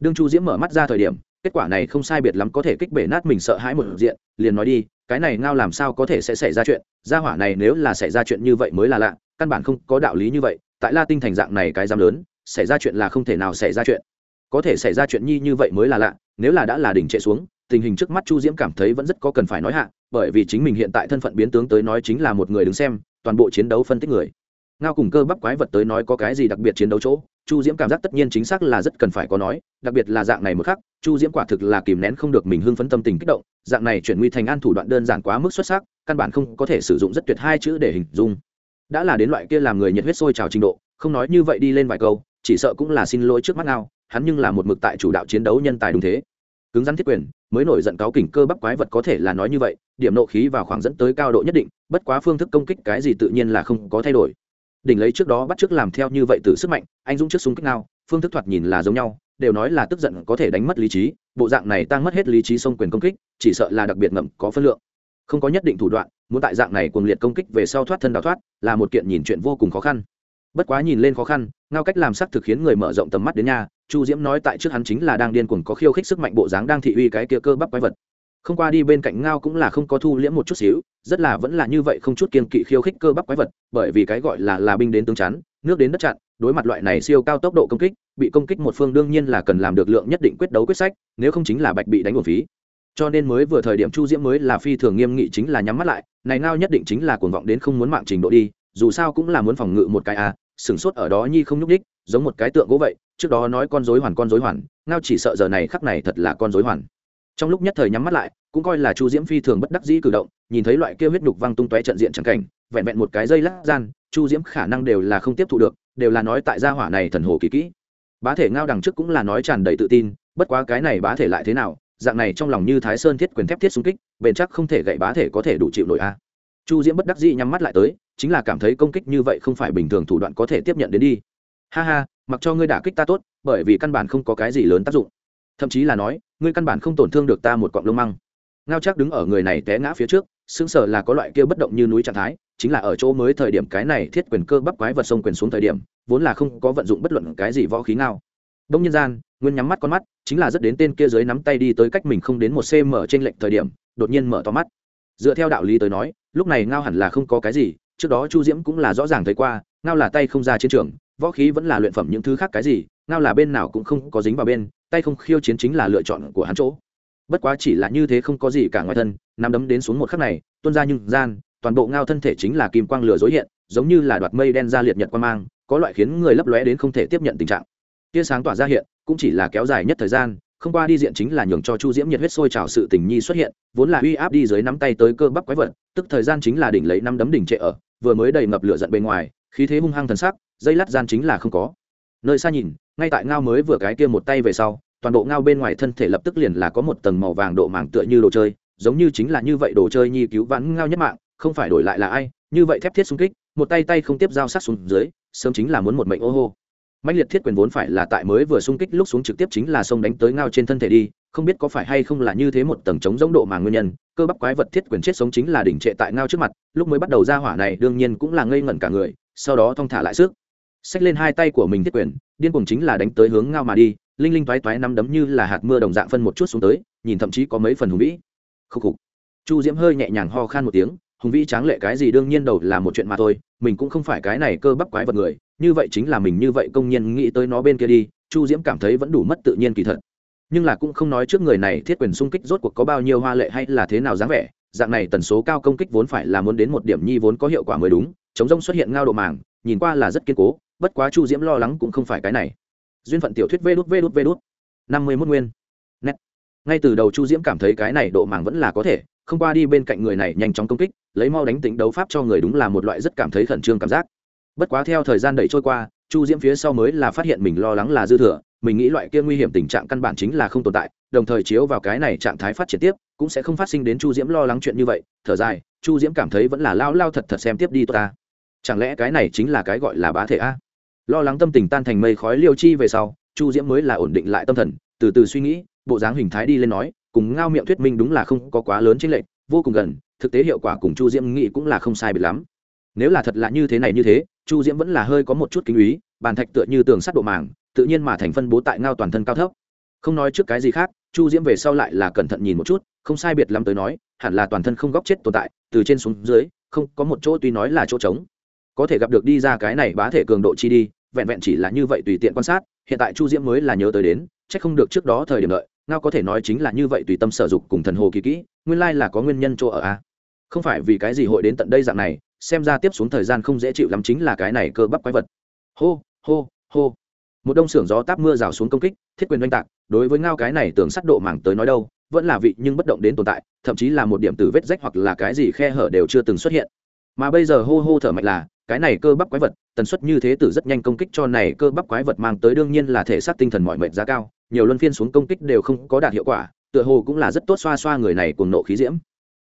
S1: đương chu diễm mở mắt ra thời điểm, kết quả này không sai biệt lắm có thể kích bể nát mình sợ hãi một diện, liền nói đi, cái này ngao làm sao có thể sẽ xảy ra chuyện, gia hỏa này nếu là xảy ra chuyện như vậy mới là lạ, căn bản không có đạo lý như vậy, tại la tinh thành dạng này cái dám lớn, xảy ra chuyện là không thể nào xảy ra chuyện. Có thể xảy ra chuyện nhi như vậy mới là lạ, nếu là đã là đỉnh trệ xuống, tình hình trước mắt chu diễm cảm thấy vẫn rất có cần phải nói hạ, bởi vì chính mình hiện tại thân phận biến tướng tới nói chính là một người đứng xem, toàn bộ chiến đấu phân tích người. Ngao cùng cơ bắp quái vật tới nói có cái gì đặc biệt chiến đấu chỗ? Chu diễm cảm giác tất nhiên chính xác là rất cần phải có nói, đặc biệt là dạng này một khắc, chu diễm quả thực là kìm nén không được mình hưng phấn tâm tình kích động, dạng này chuyển nguy thành an thủ đoạn đơn giản quá mức xuất sắc, căn bản không có thể sử dụng rất tuyệt hai chữ để hình dung. Đã là đến loại kia làm người nhiệt huyết sôi trào trình độ, không nói như vậy đi lên vài câu, chỉ sợ cũng là xin lỗi trước mắt nào, hắn nhưng là một mực tại chủ đạo chiến đấu nhân tài đúng thế. Cứng rắn thiết quyền, mới nổi giận cáo kỉnh cơ bắp quái vật có thể là nói như vậy, điểm nộ khí vào khoảng dẫn tới cao độ nhất định, bất quá phương thức công kích cái gì tự nhiên là không có thay đổi đỉnh lấy trước đó bắt trước làm theo như vậy từ sức mạnh, anh dũng trước súng kích nào, phương thức thoạt nhìn là giống nhau, đều nói là tức giận có thể đánh mất lý trí, bộ dạng này tăng mất hết lý trí xông quyền công kích, chỉ sợ là đặc biệt ngậm có phân lượng. Không có nhất định thủ đoạn, muốn tại dạng này cuồng liệt công kích về sau thoát thân đào thoát, là một kiện nhìn chuyện vô cùng khó khăn. Bất quá nhìn lên khó khăn, ngao cách làm sắc thực khiến người mở rộng tầm mắt đến nhà, chu diễm nói tại trước hắn chính là đang điên cuồng có khiêu khích sức mạnh bộ dáng đang thị uy cái kia cơ bắp quái vật không qua đi bên cạnh ngao cũng là không có thu liễm một chút xíu rất là vẫn là như vậy không chút kiên kỵ khiêu khích cơ bắp quái vật bởi vì cái gọi là là binh đến tướng chắn nước đến đất chặn đối mặt loại này siêu cao tốc độ công kích bị công kích một phương đương nhiên là cần làm được lượng nhất định quyết đấu quyết sách nếu không chính là bạch bị đánh một phí. Cho nên mới vừa thời điểm chu diễm mới là phi thường nghiêm nghị chính là nhắm mắt lại này ngao nhất định chính là cuồng vọng đến không muốn mạng trình độ đi dù sao cũng là muốn phòng ngự một cái a à, sửng sốt ở đó nhi không nhúc đích giống một cái tượng gỗ vậy trước đó nói con rối hoàn con rối hoàn ngao chỉ sợ giờ này khắc này thật là con rối hoàn trong lúc nhất thời nhắm mắt lại, cũng coi là chu diễm phi thường bất đắc dĩ cử động, nhìn thấy loại kia huyết nhục văng tung tóe trận diện chẳng cảnh, vẹn vẹn một cái dây lát gian, chu diễm khả năng đều là không tiếp thu được, đều là nói tại gia hỏa này thần hồ kỳ kỹ. Bá thể ngao đằng trước cũng là nói tràn đầy tự tin, bất quá cái này bá thể lại thế nào, dạng này trong lòng như thái sơn thiết quyền thép thiết xung kích, bền chắc không thể gậy bá thể có thể đủ chịu nổi a. Chu diễm bất đắc dĩ nhắm mắt lại tới, chính là cảm thấy công kích như vậy không phải bình thường thủ đoạn có thể tiếp nhận đến đi. Ha ha, mặc cho ngươi đả kích ta tốt, bởi vì căn bản không có cái gì lớn tác dụng thậm chí là nói, ngươi căn bản không tổn thương được ta một cọng lông măng. Ngao chắc đứng ở người này té ngã phía trước xứng sở là có loại kia bất động như núi trạng thái, chính là ở chỗ mới thời điểm cái này thiết quyền cơ bắp quái vật sông quyền xuống thời điểm, vốn là không có vận dụng bất luận cái gì võ khí ngao. Đông nhân gian, nguyên nhắm mắt con mắt, chính là rất đến tên kia dưới nắm tay đi tới cách mình không đến một cm trên lệnh thời điểm, đột nhiên mở to mắt. Dựa theo đạo lý tới nói, lúc này ngao hẳn là không có cái gì, trước đó chu diễm cũng là rõ ràng thấy qua, ngao là tay không ra chiến trường, võ khí vẫn là luyện phẩm những thứ khác cái gì, ngao là bên nào cũng không có dính vào bên tay không khiêu chiến chính là lựa chọn của hắn chỗ. Bất quá chỉ là như thế không có gì cả ngoài thân, nắm đấm đến xuống một khắc này, tuôn ra nhưng gian, toàn bộ ngao thân thể chính là kim quang lửa dối hiện, giống như là đoạt mây đen ra liệt nhật quan mang, có loại khiến người lấp lóe đến không thể tiếp nhận tình trạng. Tia sáng tỏa ra hiện, cũng chỉ là kéo dài nhất thời gian, không qua đi diện chính là nhường cho chu diễm nhiệt huyết sôi trào sự tình nhi xuất hiện, vốn là uy áp đi dưới nắm tay tới cơ bắp quái vật, tức thời gian chính là đỉnh lấy năm đấm đỉnh trệ ở, vừa mới đầy ngập lửa giận bên ngoài, khí thế hung hăng thần sắc, dây lát gian chính là không có. Nơi xa nhìn ngay tại ngao mới vừa cái kia một tay về sau, toàn bộ ngao bên ngoài thân thể lập tức liền là có một tầng màu vàng độ màng tựa như đồ chơi, giống như chính là như vậy đồ chơi nhi cứu vãn ngao nhất mạng, không phải đổi lại là ai, như vậy thép thiết xung kích, một tay tay không tiếp dao sát xuống dưới, sớm chính là muốn một mệnh ô hô. Mạnh liệt thiết quyền vốn phải là tại mới vừa xung kích lúc xuống trực tiếp chính là sông đánh tới ngao trên thân thể đi, không biết có phải hay không là như thế một tầng chống giống độ mà nguyên nhân, cơ bắp quái vật thiết quyền chết sống chính là đỉnh trệ tại ngao trước mặt, lúc mới bắt đầu ra hỏa này đương nhiên cũng là ngây ngẩn cả người, sau đó thong thả lại sức xách lên hai tay của mình thiết quyền, điên cuồng chính là đánh tới hướng ngao mà đi, linh linh toái toái nắm đấm như là hạt mưa đồng dạng phân một chút xuống tới, nhìn thậm chí có mấy phần hùng vĩ. Khúc khục. Chu diễm hơi nhẹ nhàng ho khan một tiếng, hùng vĩ tráng lệ cái gì đương nhiên đầu là một chuyện mà thôi, mình cũng không phải cái này cơ bắp quái vật người, như vậy chính là mình như vậy công nhân nghĩ tới nó bên kia đi, chu diễm cảm thấy vẫn đủ mất tự nhiên kỳ thật. Nhưng là cũng không nói trước người này thiết quyền xung kích rốt cuộc có bao nhiêu hoa lệ hay là thế nào dáng vẻ, dạng này tần số cao công kích vốn phải là muốn đến một điểm nhi vốn có hiệu quả mới đúng, chống rông xuất hiện ngao độ màng, nhìn qua là rất kiên cố bất quá chu diễm lo lắng cũng không phải cái này. Duyên phận tiểu thuyết vê đút vê đút vê đút. năm mươi mốt nguyên. Nét. Ngay từ đầu chu diễm cảm thấy cái này độ màng vẫn là có thể, không qua đi bên cạnh người này nhanh chóng công kích, lấy mau đánh tính đấu pháp cho người đúng là một loại rất cảm thấy khẩn trương cảm giác. Bất quá theo thời gian đẩy trôi qua, chu diễm phía sau mới là phát hiện mình lo lắng là dư thừa, mình nghĩ loại kia nguy hiểm tình trạng căn bản chính là không tồn tại, đồng thời chiếu vào cái này trạng thái phát triển tiếp, cũng sẽ không phát sinh đến chu diễm lo lắng chuyện như vậy. Thở dài, chu diễm cảm thấy vẫn là lao lao thật thật xem tiếp đi tôi ta. Chẳng lẽ cái này chính là cái gọi là bá thể a? Lo lắng tâm tình tan thành mây khói liêu chi về sau, chu diễm mới là ổn định lại tâm thần, từ từ suy nghĩ, bộ dáng hình thái đi lên nói, cùng ngao miệng thuyết minh đúng là không có quá lớn trên lệch, vô cùng gần, thực tế hiệu quả cùng chu diễm nghĩ cũng là không sai biệt lắm. Nếu là thật là như thế này như thế, chu diễm vẫn là hơi có một chút kinh úy bàn thạch tựa như tường sắt độ màng, tự nhiên mà thành phân bố tại ngao toàn thân cao thấp. Không nói trước cái gì khác, chu diễm về sau lại là cẩn thận nhìn một chút, không sai biệt lắm tới nói, hẳn là toàn thân không góc chết tồn tại, từ trên xuống dưới, không có một chỗ tuy nói là chỗ trống. Có thể gặp được đi ra cái này bá thể cường độ chi đi vẹn vẹn chỉ là như vậy tùy tiện quan sát, hiện tại chu diễm mới là nhớ tới đến c h ắ c không được trước đó thời điểm đợi, ngao có thể nói chính là như vậy tùy tâm sở dục cùng thần hồ kỳ kỹ, nguyên lai là có nguyên nhân chỗ ở a không phải vì cái gì hội đến tận đây dạng này, xem ra tiếp xuống thời gian không dễ chịu lắm chính là cái này cơ bắp quái vật. Hô hô hô. Một đông xưởng gió táp mưa rào xuống công kích, thiết quyền oanh tạc, đối với ngao cái này tưởng sắt độ mảng tới nói đâu, vẫn là vị nhưng bất động đến tồn tại, thậm chí là một điểm từ vết rách hoặc là cái gì khe hở đều chưa từng xuất hiện. Mà bây giờ hô hô thở mạnh là cái này cơ bắp quái vật, tần suất như thế tử rất nhanh công kích cho này cơ bắp quái vật mang tới đương nhiên là thể xác tinh thần mọi mệnh giá cao, nhiều luân phiên xuống công kích đều không có đạt hiệu quả, tựa hồ cũng là rất tốt xoa xoa người này cùng nộ khí diễm.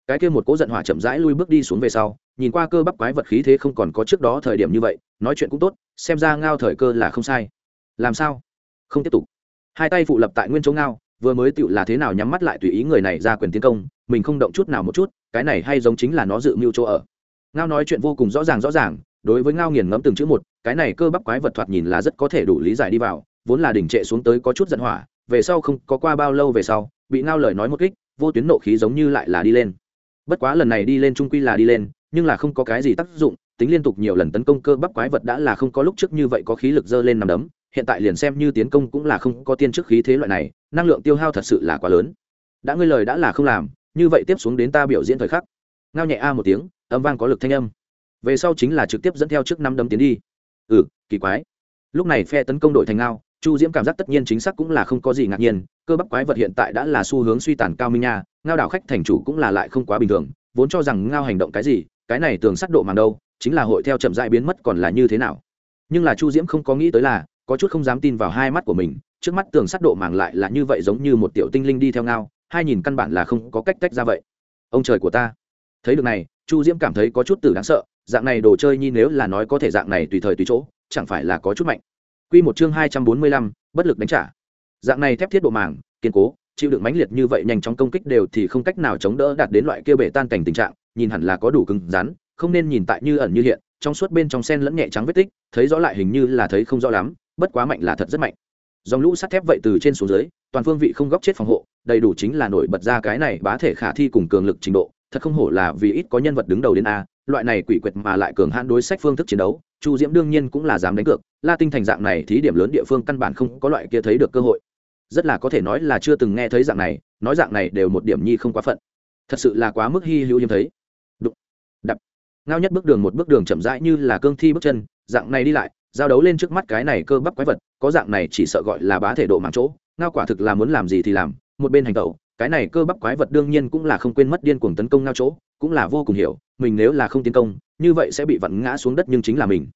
S1: Cái kia một cố giận hỏa chậm rãi lui bước đi xuống về sau, nhìn qua cơ bắp quái vật khí thế không còn có trước đó thời điểm như vậy, nói chuyện cũng tốt, xem ra ngao thời cơ là không sai. Làm sao? Không tiếp tục. Hai tay phụ lập tại nguyên chỗ ngao, vừa mới tựu là thế nào nhắm mắt lại tùy ý người này ra quyền tiến công, mình không động chút nào một chút, cái này hay giống chính là nó dự mưu chỗ ở. Ngao nói chuyện vô cùng rõ ràng rõ ràng đối với ngao nghiền ngẫm từng chữ một, cái này cơ bắp quái vật thoạt nhìn là rất có thể đủ lý giải đi vào, vốn là đỉnh trệ xuống tới có chút giận hỏa, về sau không có qua bao lâu về sau, bị ngao lời nói một kích, vô tuyến nộ khí giống như lại là đi lên. Bất quá lần này đi lên trung quy là đi lên, nhưng là không có cái gì tác dụng, tính liên tục nhiều lần tấn công cơ bắp quái vật đã là không có lúc trước như vậy có khí lực dơ lên nằm đấm, hiện tại liền xem như tiến công cũng là không có tiên trước khí thế loại này, năng lượng tiêu hao thật sự là quá lớn. Đã ngươi lời đã là không làm, như vậy tiếp xuống đến ta biểu diễn thời khắc. Ngao nhẹ a một tiếng, âm vang có lực thanh âm về sau chính là trực tiếp dẫn theo trước năm đấm tiến đi. Ừ kỳ quái. Lúc này phe tấn công đội thành ngao, chu diễm cảm giác tất nhiên chính xác cũng là không có gì ngạc nhiên, cơ bắp quái vật hiện tại đã là xu hướng suy tàn cao minh nha, ngao đảo khách thành chủ cũng là lại không quá bình thường, vốn cho rằng ngao hành động cái gì, cái này tường sắc độ màng đâu, chính là hội theo chậm dại biến mất còn là như thế nào. Nhưng là chu diễm không có nghĩ tới là, có chút không dám tin vào hai mắt của mình, trước mắt tường sắc độ màng lại là như vậy giống như một tiểu tinh linh đi theo ngao, hai nhìn căn bản là không có cách tách ra vậy. Ông trời của ta. Thấy được này, chu diễm cảm thấy có chút tử đáng sợ dạng này đồ chơi nhi nếu là nói có thể dạng này tùy thời tùy chỗ chẳng phải là có chút mạnh Quy một chương hai trăm bốn mươi lăm, bất lực đánh trả. Dạng này thép thiết độ màng, kiên cố, chịu đựng mãnh liệt như vậy nhanh chóng công kích đều thì không cách nào chống đỡ đạt đến loại kia bể tan cảnh tình trạng, nhìn hẳn là có đủ cứng rắn, không nên nhìn tại như ẩn như hiện, trong suốt bên trong sen lẫn nhẹ trắng vết tích, thấy rõ lại hình như là thấy không rõ lắm, bất quá mạnh là thật rất mạnh. Dòng lũ sắt thép vậy từ trên xuống dưới, toàn phương vị không góc chết phòng hộ, đầy đủ chính là nổi bật ra cái này bá thể khả thi cùng cường lực trình độ, thật không hổ là vì ít có nhân vật đứng đầu đến a, loại này quỷ quyệt mà lại cường hãn đối sách phương thức chiến đấu, chu diễm đương nhiên cũng là dám đánh cược, la tinh thành dạng này thí điểm lớn địa phương căn bản không có loại kia thấy được cơ hội. Rất là có thể nói là chưa từng nghe thấy dạng này, nói dạng này đều một điểm nhi không quá phận. Thật sự là quá mức hy hữu hiếm thấy. Đụng, đập. Ngao nhất bước đường một bước đường chậm rãi như là cương thi bước chân, dạng này đi lại, giao đấu lên trước mắt cái này cơ bắp quái vật, có dạng này chỉ sợ gọi là bá thể độ mạng chỗ, ngao quả thực là muốn làm gì thì làm, một bên hành tẩu, cái này cơ bắp quái vật đương nhiên cũng là không quên mất điên cuồng tấn công ngao chỗ, cũng là vô cùng hiểu mình nếu là không tiến công, như vậy sẽ bị vặn ngã xuống đất nhưng chính là mình.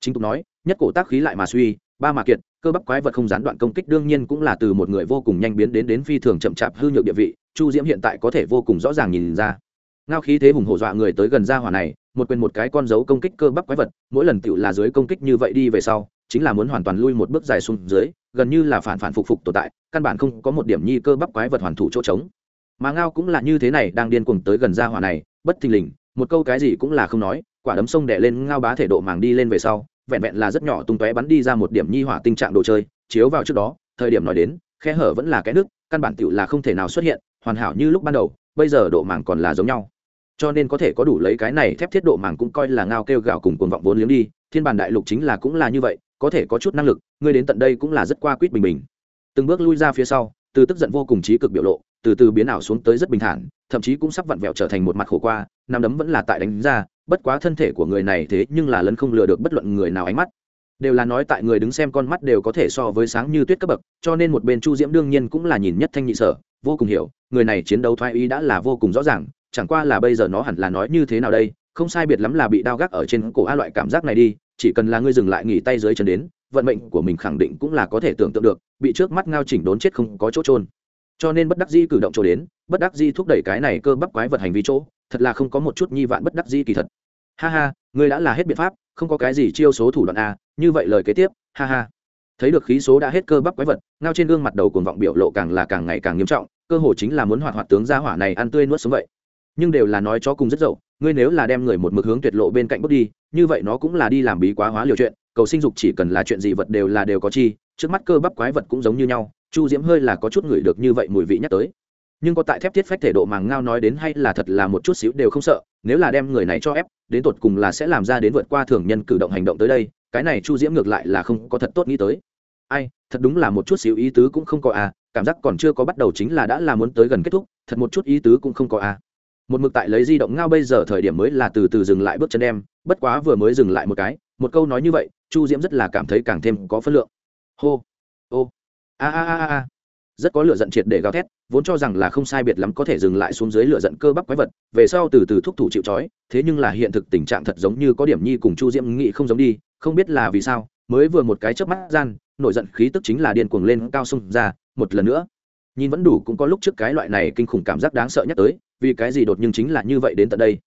S1: Chính tục nói, nhất cổ tác khí lại mà suy, ba mà kiệt, cơ bắp quái vật không gián đoạn công kích đương nhiên cũng là từ một người vô cùng nhanh biến đến đến phi thường chậm chạp hư nhược địa vị, chu diễm hiện tại có thể vô cùng rõ ràng nhìn ra. Ngao khí thế hùng hổ dọa người tới gần ra hỏa này, một quyền một cái con dấu công kích cơ bắp quái vật, mỗi lần tựu là dưới công kích như vậy đi về sau, chính là muốn hoàn toàn lui một bước dài xuống dưới, gần như là phản phản phục phục tồn tại, căn bản không có một điểm nhi cơ bắp quái vật hoàn thủ chỗ trống. Mà ngao cũng là như thế này đang điên cuồng tới gần ra hỏa này, bất thình lình một câu cái gì cũng là không nói, quả đấm sông đẻ lên ngao bá thể độ màng đi lên về sau, vẹn vẹn là rất nhỏ tung tóe bắn đi ra một điểm nhi hỏa tình trạng đồ chơi, chiếu vào trước đó, thời điểm nói đến, khe hở vẫn là cái nước, căn bản tựu là không thể nào xuất hiện, hoàn hảo như lúc ban đầu, bây giờ độ màng còn là giống nhau. Cho nên có thể có đủ lấy cái này thép thiết độ màng cũng coi là ngao kêu gạo cùng cuồng vọng vốn liếng đi, thiên bản đại lục chính là cũng là như vậy, có thể có chút năng lực, ngươi đến tận đây cũng là rất qua quýt bình bình. Từng bước lui ra phía sau, từ tức giận vô cùng trí cực biểu lộ, từ từ biến ảo xuống tới rất bình thản, thậm chí cũng sắp vặn vẹo trở thành một mặt khổ qua nằm đấm vẫn là tại đánh ra, bất quá thân thể của người này thế nhưng là lấn không lừa được bất luận người nào ánh mắt. Đều là nói tại người đứng xem con mắt đều có thể so với sáng như tuyết cấp bậc, cho nên một bên chu diễm đương nhiên cũng là nhìn nhất thanh nhị sở, vô cùng hiểu, người này chiến đấu thoái ý đã là vô cùng rõ ràng, chẳng qua là bây giờ nó hẳn là nói như thế nào đây, không sai biệt lắm là bị đao gác ở trên cổ a loại cảm giác này đi, chỉ cần là ngươi dừng lại nghỉ tay dưới chân đến, vận mệnh của mình khẳng định cũng là có thể tưởng tượng được, bị trước mắt ngao chỉnh đốn chết không có chỗ trôn cho nên bất đắc di cử động chỗ đến, bất đắc di thúc đẩy cái này cơ bắp quái vật hành vi chỗ thật là không có một chút nhi vạn bất đắc di kỳ thật. Ha ha, ngươi đã là hết biện pháp, không có cái gì chiêu số thủ đoạn a như vậy lời kế tiếp, ha ha. Thấy được khí số đã hết cơ bắp quái vật, ngao trên gương mặt đầu cuồng vọng biểu lộ càng là càng ngày càng nghiêm trọng, cơ hồ chính là muốn hoạt hoạt tướng gia hỏa này ăn tươi nuốt sống vậy. Nhưng đều là nói cho cùng rất dậu, ngươi nếu là đem người một mực hướng tuyệt lộ bên cạnh bước đi, như vậy nó cũng là đi làm bí quá hóa liều chuyện, cầu sinh dục chỉ cần là chuyện gì vật đều là đều có chi, trước mắt cơ bắp quái vật cũng giống như nhau, chu diễm hơi là có chút người được như vậy mùi vị nhắc tới nhưng có tại thép thiết phách thể độ màng ngao nói đến hay là thật là một chút xíu đều không sợ, nếu là đem người này cho ép, đến tột cùng là sẽ làm ra đến vượt qua thường nhân cử động hành động tới đây, cái này chu diễm ngược lại là không có thật tốt nghĩ tới. Ai, thật đúng là một chút xíu ý tứ cũng không có à cảm giác còn chưa có bắt đầu chính là đã là muốn tới gần kết thúc, thật một chút ý tứ cũng không có à. Một mực tại lấy di động ngao bây giờ thời điểm mới là từ từ dừng lại bước chân em, bất quá vừa mới dừng lại một cái, một câu nói như vậy, chu diễm rất là cảm thấy càng thêm có phân lượng. Hô, ô a a a a rất có lửa giận triệt để gào thét, vốn cho rằng là không sai biệt lắm có thể dừng lại xuống dưới lửa giận cơ bắp quái vật, về sau từ từ thúc thủ chịu trói, thế nhưng là hiện thực tình trạng thật giống như có điểm nhi cùng chu diễm nghĩ không giống đi, không biết là vì sao, mới vừa một cái chớp mắt gian, nổi giận khí tức chính là điên cuồng lên cao sông ra, một lần nữa. Nhìn vẫn đủ cũng có lúc trước cái loại này kinh khủng cảm giác đáng sợ nhất tới, vì cái gì đột nhưng chính là như vậy đến tận đây.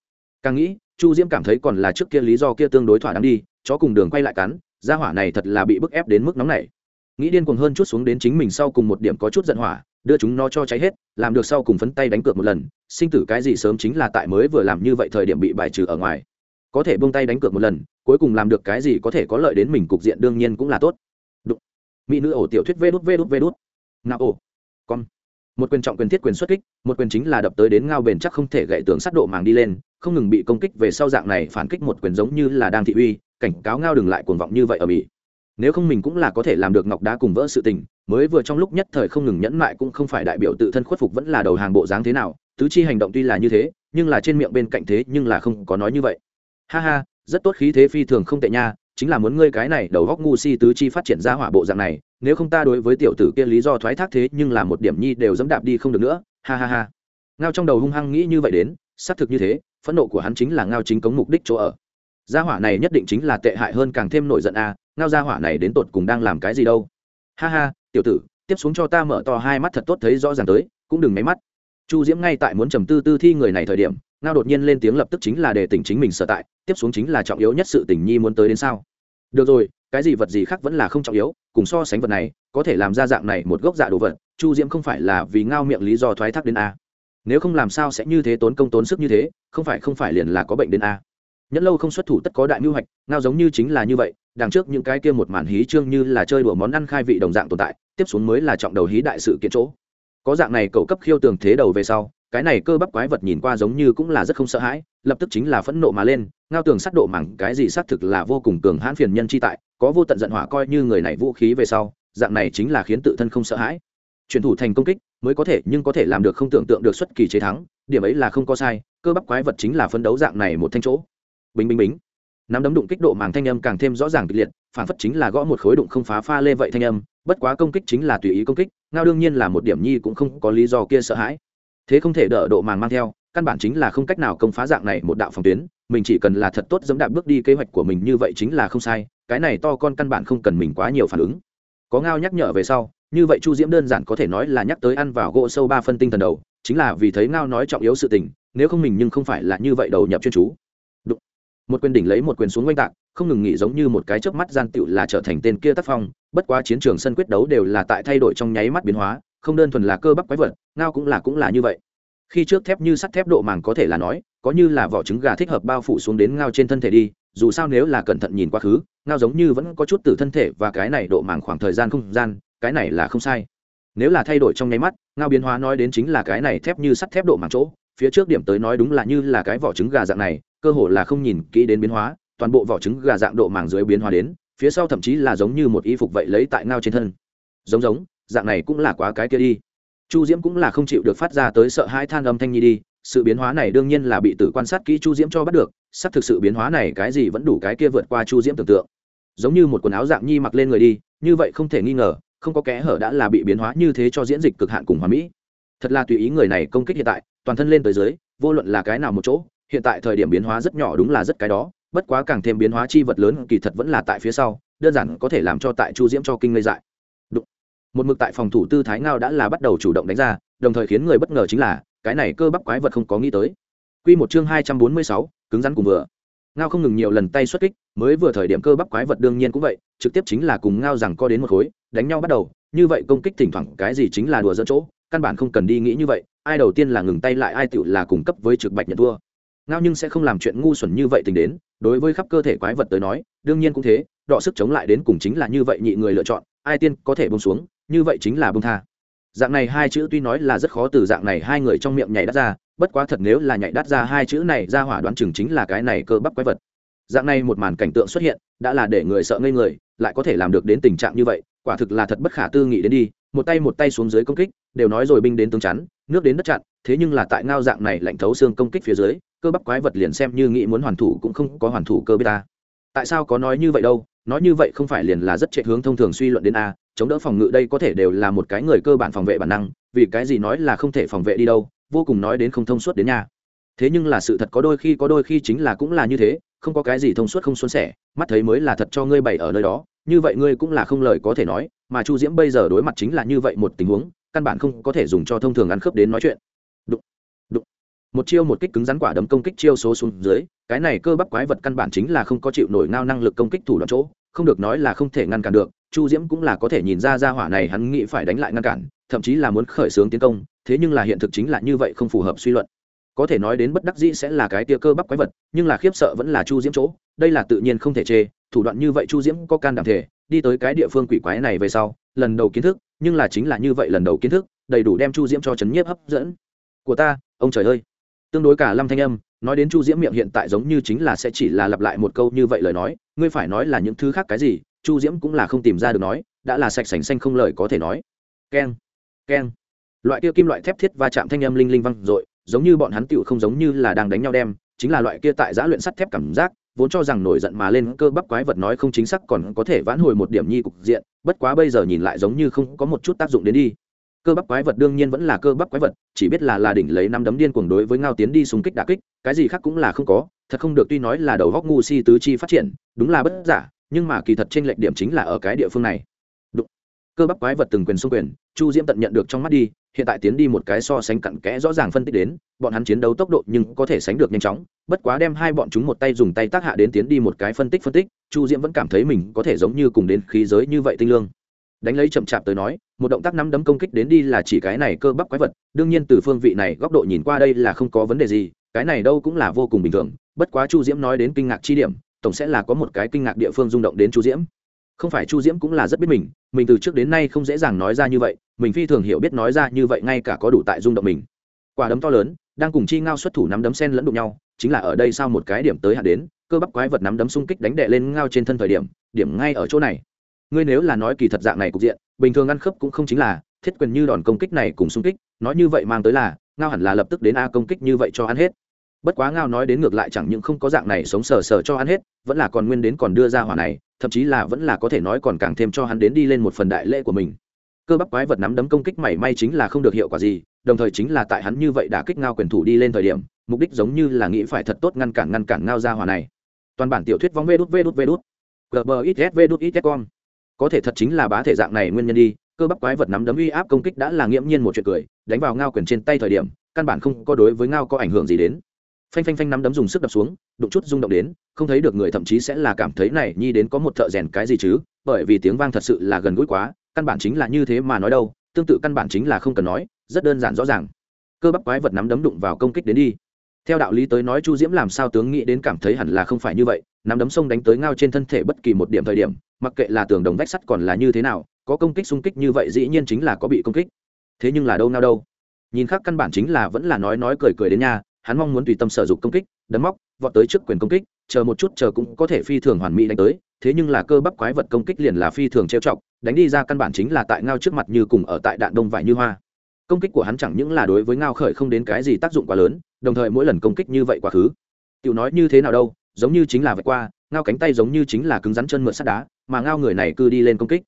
S1: Càng nghĩ, chu diễm cảm thấy còn là trước kia lý do kia tương đối thỏa đáng đi, chó cùng đường quay lại cắn, gia hỏa này thật là bị bức ép đến mức nóng này nghĩ điên cuồng hơn chút xuống đến chính mình sau cùng một điểm có chút giận hỏa, đưa chúng nó cho cháy hết, làm được sau cùng phấn tay đánh cược một lần, sinh tử cái gì sớm chính là tại mới vừa làm như vậy thời điểm bị bài trừ ở ngoài. Có thể buông tay đánh cược một lần, cuối cùng làm được cái gì có thể có lợi đến mình cục diện đương nhiên cũng là tốt. Đụng. mỹ nữ ổ tiểu thuyết vê đút vê đút vê đút. Nào ổ. Con một quyền trọng quyền thiết quyền xuất kích, một quyền chính là đập tới đến ngao bền chắc không thể gậy tường sát độ màng đi lên, không ngừng bị công kích về sau dạng này phản kích một quyền giống như là đang thị uy, cảnh cáo ngao đừng lại cuồng vọng như vậy ở mỹ nếu không mình cũng là có thể làm được ngọc đá cùng vỡ sự tình, mới vừa trong lúc nhất thời không ngừng nhẫn mại cũng không phải đại biểu tự thân khuất phục vẫn là đầu hàng bộ dáng thế nào, tứ chi hành động tuy là như thế, nhưng là trên miệng bên cạnh thế nhưng là không có nói như vậy. Ha ha, rất tốt khí thế phi thường không tệ nha, chính là muốn ngươi cái này đầu góc ngu si tứ chi phát triển ra hỏa bộ dạng này, nếu không ta đối với tiểu tử kia lý do thoái thác thế nhưng là một điểm nhi đều dẫm đạp đi không được nữa, ha ha ha. Ngao trong đầu hung hăng nghĩ như vậy đến, xác thực như thế, phẫn nộ của hắn chính là ngao chính cống mục đích chỗ ở. Gia hỏa này nhất định chính là tệ hại hơn càng thêm nổi giận a ngao gia hỏa này đến tột cùng đang làm cái gì đâu. Ha ha, tiểu tử, tiếp xuống cho ta mở to hai mắt thật tốt thấy rõ ràng tới, cũng đừng máy mắt. Chu diễm ngay tại muốn trầm tư tư thi người này thời điểm, ngao đột nhiên lên tiếng lập tức chính là để tỉnh chính mình sở tại, tiếp xuống chính là trọng yếu nhất sự tình nhi muốn tới đến sao. Được rồi, cái gì vật gì khác vẫn là không trọng yếu, cùng so sánh vật này, có thể làm ra dạng này một gốc dạ đồ vật, chu diễm không phải là vì ngao miệng lý do thoái thác đến a. Nếu không làm sao sẽ như thế tốn công tốn sức như thế, không phải không phải liền là có bệnh đến a nhẫn lâu không xuất thủ tất có đại mưu hoạch, ngao giống như chính là như vậy, đằng trước những cái kia một màn hí trương như là chơi đùa món ăn khai vị đồng dạng tồn tại, tiếp xuống mới là trọng đầu hí đại sự kiện chỗ. Có dạng này cậu cấp khiêu tường thế đầu về sau, cái này cơ bắp quái vật nhìn qua giống như cũng là rất không sợ hãi, lập tức chính là phẫn nộ mà lên, ngao tường sát độ mảng cái gì xác thực là vô cùng cường hãn phiền nhân chi tại, có vô tận giận hỏa coi như người này vũ khí về sau, dạng này chính là khiến tự thân không sợ hãi. Chuyển thủ thành công kích mới có thể, nhưng có thể làm được không tưởng tượng được xuất kỳ chế thắng, điểm ấy là không có sai, cơ bắp quái vật chính là phân đấu dạng này một thanh chỗ bình bình bính. Nắm đấm đụng kích độ màng thanh âm càng thêm rõ ràng kịch liệt, phản phất chính là gõ một khối đụng không phá pha lê vậy thanh âm, bất quá công kích chính là tùy ý công kích, ngao đương nhiên là một điểm nhi cũng không có lý do kia sợ hãi. Thế không thể đỡ độ màng mang theo, căn bản chính là không cách nào công phá dạng này một đạo phòng tuyến, mình chỉ cần là thật tốt dẫm đạp bước đi kế hoạch của mình như vậy chính là không sai, cái này to con căn bản không cần mình quá nhiều phản ứng. Có ngao nhắc nhở về sau, như vậy chu diễm đơn giản có thể nói là nhắc tới ăn vào gỗ sâu ba phân tinh thần đầu, chính là vì thấy ngao nói trọng yếu sự tình, nếu không mình nhưng không phải là như vậy đầu nhập chuyên chú một quyền đỉnh lấy một quyền xuống oanh tạc, không ngừng nghỉ giống như một cái chớp mắt gian tựu là trở thành tên kia tác phong, bất quá chiến trường sân quyết đấu đều là tại thay đổi trong nháy mắt biến hóa, không đơn thuần là cơ bắp quái vật, ngao cũng là cũng là như vậy. Khi trước thép như sắt thép độ màng có thể là nói, có như là vỏ trứng gà thích hợp bao phủ xuống đến ngao trên thân thể đi, dù sao nếu là cẩn thận nhìn quá khứ, ngao giống như vẫn có chút từ thân thể và cái này độ màng khoảng thời gian không gian, cái này là không sai. Nếu là thay đổi trong nháy mắt, ngao biến hóa nói đến chính là cái này thép như sắt thép độ màng chỗ, phía trước điểm tới nói đúng là như là cái vỏ trứng gà dạng này cơ hồ là không nhìn kỹ đến biến hóa, toàn bộ vỏ trứng gà dạng độ màng dưới biến hóa đến, phía sau thậm chí là giống như một y phục vậy lấy tại ngao trên thân. Giống giống, dạng này cũng là quá cái kia đi. Chu diễm cũng là không chịu được phát ra tới sợ hai than âm thanh nhi đi, sự biến hóa này đương nhiên là bị tử quan sát kỹ chu diễm cho bắt được sắp thực sự biến hóa này cái gì vẫn đủ cái kia vượt qua chu diễm tưởng tượng. Giống như một quần áo dạng nhi mặc lên người đi, như vậy không thể nghi ngờ, không có kẽ hở đã là bị biến hóa như thế cho diễn dịch cực hạn cùng hoàn mỹ. Thật là tùy ý người này công kích hiện tại, toàn thân lên tới dưới, vô luận là cái nào một chỗ hiện tại thời điểm biến hóa rất nhỏ đúng là rất cái đó bất quá càng thêm biến hóa chi vật lớn kỳ thật vẫn là tại phía sau đơn giản có thể làm cho tại chu diễm cho kinh ngây dại. Đụng. một mực tại phòng thủ tư thái ngao đã là bắt đầu chủ động đánh ra đồng thời khiến người bất ngờ chính là cái này cơ bắp quái vật không có nghĩ tới. Quy một chương hai trăm bốn mươi sáu, cứng rắn cùng vừa. Ngao không ngừng nhiều lần tay xuất kích mới vừa thời điểm cơ bắp quái vật đương nhiên cũng vậy trực tiếp chính là cùng ngao rằng co đến một khối đánh nhau bắt đầu như vậy công kích thỉnh thoảng cái gì chính là đùa dẫn chỗ căn bản không cần đi nghĩ như vậy ai đầu tiên là ngừng tay lại ai tựu là cung cấp với trực bạch nhận thua ngao nhưng sẽ không làm chuyện ngu xuẩn như vậy tình đến, đối với khắp cơ thể quái vật tới nói, đương nhiên cũng thế, đọ sức chống lại đến cùng chính là như vậy nhị người lựa chọn, ai tiên có thể bông xuống, như vậy chính là bông tha. Dạng này hai chữ tuy nói là rất khó từ dạng này hai người trong miệng nhảy đắt ra, bất quá thật nếu là nhảy đắt ra hai chữ này ra hỏa đoán chừng chính là cái này cơ bắp quái vật. Dạng này một màn cảnh tượng xuất hiện, đã là để người sợ ngây người, lại có thể làm được đến tình trạng như vậy, quả thực là thật bất khả tư nghị đến đi, một tay một tay xuống dưới công kích, đều nói rồi binh đến tướng chắn, nước đến đất chặn, thế nhưng là tại ngao dạng này lạnh thấu xương công kích phía dưới cơ bắp quái vật liền xem như nghĩ muốn hoàn thủ cũng không có hoàn thủ cơ bê ta. Tại sao có nói như vậy đâu? Nói như vậy không phải liền là rất chạy hướng thông thường suy luận đến a, chống đỡ phòng ngự đây có thể đều là một cái người cơ bản phòng vệ bản năng, vì cái gì nói là không thể phòng vệ đi đâu, vô cùng nói đến không thông suốt đến nhà thế nhưng là sự thật có đôi khi có đôi khi chính là cũng là như thế, không có cái gì thông suốt không xuân sẻ, mắt thấy mới là thật cho ngươi bày ở nơi đó, như vậy ngươi cũng là không lời có thể nói, mà chu diễm bây giờ đối mặt chính là như vậy một tình huống, căn bản không có thể dùng cho thông thường ăn khớp đến nói chuyện một chiêu một kích cứng rắn quả đấm công kích chiêu số xuống dưới, cái này cơ bắp quái vật căn bản chính là không có chịu nổi ngao năng lực công kích thủ đoạn chỗ, không được nói là không thể ngăn cản được, chu diễm cũng là có thể nhìn ra ra hỏa này hắn nghĩ phải đánh lại ngăn cản, thậm chí là muốn khởi xướng tiến công, thế nhưng là hiện thực chính là như vậy không phù hợp suy luận. Có thể nói đến bất đắc dĩ sẽ là cái tia cơ bắp quái vật, nhưng là khiếp sợ vẫn là chu diễm chỗ, đây là tự nhiên không thể chê, thủ đoạn như vậy chu diễm có can đảm thể, đi tới cái địa phương quỷ quái này về sau, lần đầu kiến thức, nhưng là chính là như vậy lần đầu kiến thức, đầy đủ đem chu diễm cho chấn nhiếp hấp dẫn. Của ta, ông trời ơi! Tương đối cả lâm thanh âm, nói đến chu diễm miệng hiện tại giống như chính là sẽ chỉ là lặp lại một câu như vậy lời nói, ngươi phải nói là những thứ khác cái gì, chu diễm cũng là không tìm ra được nói, đã là sạch sành xanh không lời có thể nói. Keng keng. Loại kia kim loại thép thiết va chạm thanh âm linh linh văng r ộ i giống như bọn hắn tựu không giống như là đang đánh nhau đem, chính là loại kia tại giã luyện sắt thép cảm giác, vốn cho rằng nổi giận mà lên cơ bắp quái vật nói không chính xác còn có thể vãn hồi một điểm nhi cục diện, bất quá bây giờ nhìn lại giống như không có một chút tác dụng đến đi cơ bắp quái vật đương nhiên vẫn là cơ bắp quái vật, chỉ biết là là đỉnh lấy năm đấm điên cuồng đối với ngao tiến đi xung kích đà kích, cái gì khác cũng là không có, thật không được tuy nói là đầu góc ngu si tứ chi phát triển, đúng là bất giả, nhưng mà kỳ thật trên lệch điểm chính là ở cái địa phương này Đụng. cơ bắp quái vật từng quyền xung quyền, chu diễm tận nhận được trong mắt đi, hiện tại tiến đi một cái so sánh cặn kẽ rõ ràng phân tích đến, bọn hắn chiến đấu tốc độ nhưng có thể sánh được nhanh chóng, bất quá đem hai bọn chúng một tay dùng tay tác hạ đến tiến đi một cái phân tích phân tích, chu diễm vẫn cảm thấy mình có thể giống như cùng đến khí giới như vậy tinh lương đánh lấy chậm chạp tới nói, một động tác nắm đấm công kích đến đi là chỉ cái này cơ bắp quái vật, đương nhiên từ phương vị này góc độ nhìn qua đây là không có vấn đề gì, cái này đâu cũng là vô cùng bình thường, bất quá chu diễm nói đến kinh ngạc chi điểm, tổng sẽ là có một cái kinh ngạc địa phương rung động đến chu diễm. Không phải chu diễm cũng là rất biết mình mình từ trước đến nay không dễ dàng nói ra như vậy, mình phi thường hiểu biết nói ra như vậy ngay cả có đủ tại rung động mình. Quả đấm to lớn, đang cùng chi ngao xuất thủ nắm đấm sen lẫn đụng nhau, chính là ở đây sau một cái điểm tới hạn đến, cơ bắp quái vật nắm đấm xung kích đánh đệ lên ngao trên thân thời điểm điểm ngay ở chỗ này ngươi nếu là nói kỳ thật dạng này cục diện, bình thường ăn khớp cũng không chính là, thiết quyền như đòn công kích này cùng xung kích, nói như vậy mang tới là, ngao hẳn là lập tức đến a công kích như vậy cho ăn hết. Bất quá ngao nói đến ngược lại chẳng những không có dạng này sống sờ sờ cho ăn hết, vẫn là còn nguyên đến còn đưa ra hỏa này, thậm chí là vẫn là có thể nói còn càng thêm cho hắn đến đi lên một phần đại lễ của mình. Cơ bắp quái vật nắm đấm công kích mảy may chính là không được hiệu quả gì, đồng thời chính là tại hắn như vậy đã kích ngao quyền thủ đi lên thời điểm, mục đích giống như là nghĩ phải thật tốt ngăn cản ngăn cản ngao ra hỏa này. Toàn bản tiểu thuyết vóng vê đút vê đút vê đút. Gbis vê đút ít com có thể thật chính là bá thể dạng này nguyên nhân đi, cơ bắp quái vật nắm đấm uy áp công kích đã là nghiễm nhiên một chuyện cười, đánh vào ngao quyền trên tay thời điểm, căn bản không có đối với ngao có ảnh hưởng gì đến. Phanh phanh phanh nắm đấm dùng sức đập xuống, đụng chút rung động đến, không thấy được người thậm chí sẽ là cảm thấy này nhi đến có một thợ rèn cái gì chứ, bởi vì tiếng vang thật sự là gần gũi quá, căn bản chính là như thế mà nói đâu, tương tự căn bản chính là không cần nói, rất đơn giản rõ ràng. Cơ bắp quái vật nắm đấm đụng vào công kích đến đi. Theo đạo lý tới nói chu diễm làm sao tướng nghĩ đến cảm thấy hẳn là không phải như vậy, nắm đấm sông đánh tới ngao trên thân thể bất kỳ một điểm thời điểm mặc kệ là tường đồng vách sắt còn là như thế nào có công kích xung kích như vậy dĩ nhiên chính là có bị công kích. Thế nhưng là đâu nào đâu. Nhìn khác căn bản chính là vẫn là nói nói cười cười đến nhà, hắn mong muốn tùy tâm sở dục công kích đấm móc vọt tới trước quyền công kích chờ một chút chờ cũng có thể phi thường hoàn mỹ đánh tới thế nhưng là cơ bắp quái vật công kích liền là phi thường trêu chọc đánh đi ra căn bản chính là tại ngao trước mặt như cùng ở tại đạn đông vải như hoa. Công kích của hắn chẳng những là đối với ngao khởi không đến cái gì tác dụng quá lớn đồng thời mỗi lần công kích như vậy quá khứ tiểu nói như thế nào đâu giống như chính là vậy qua ngao cánh tay giống như chính là cứng rắn chân mượn sắt đá, mà ngao người này cứ đi lên công kích.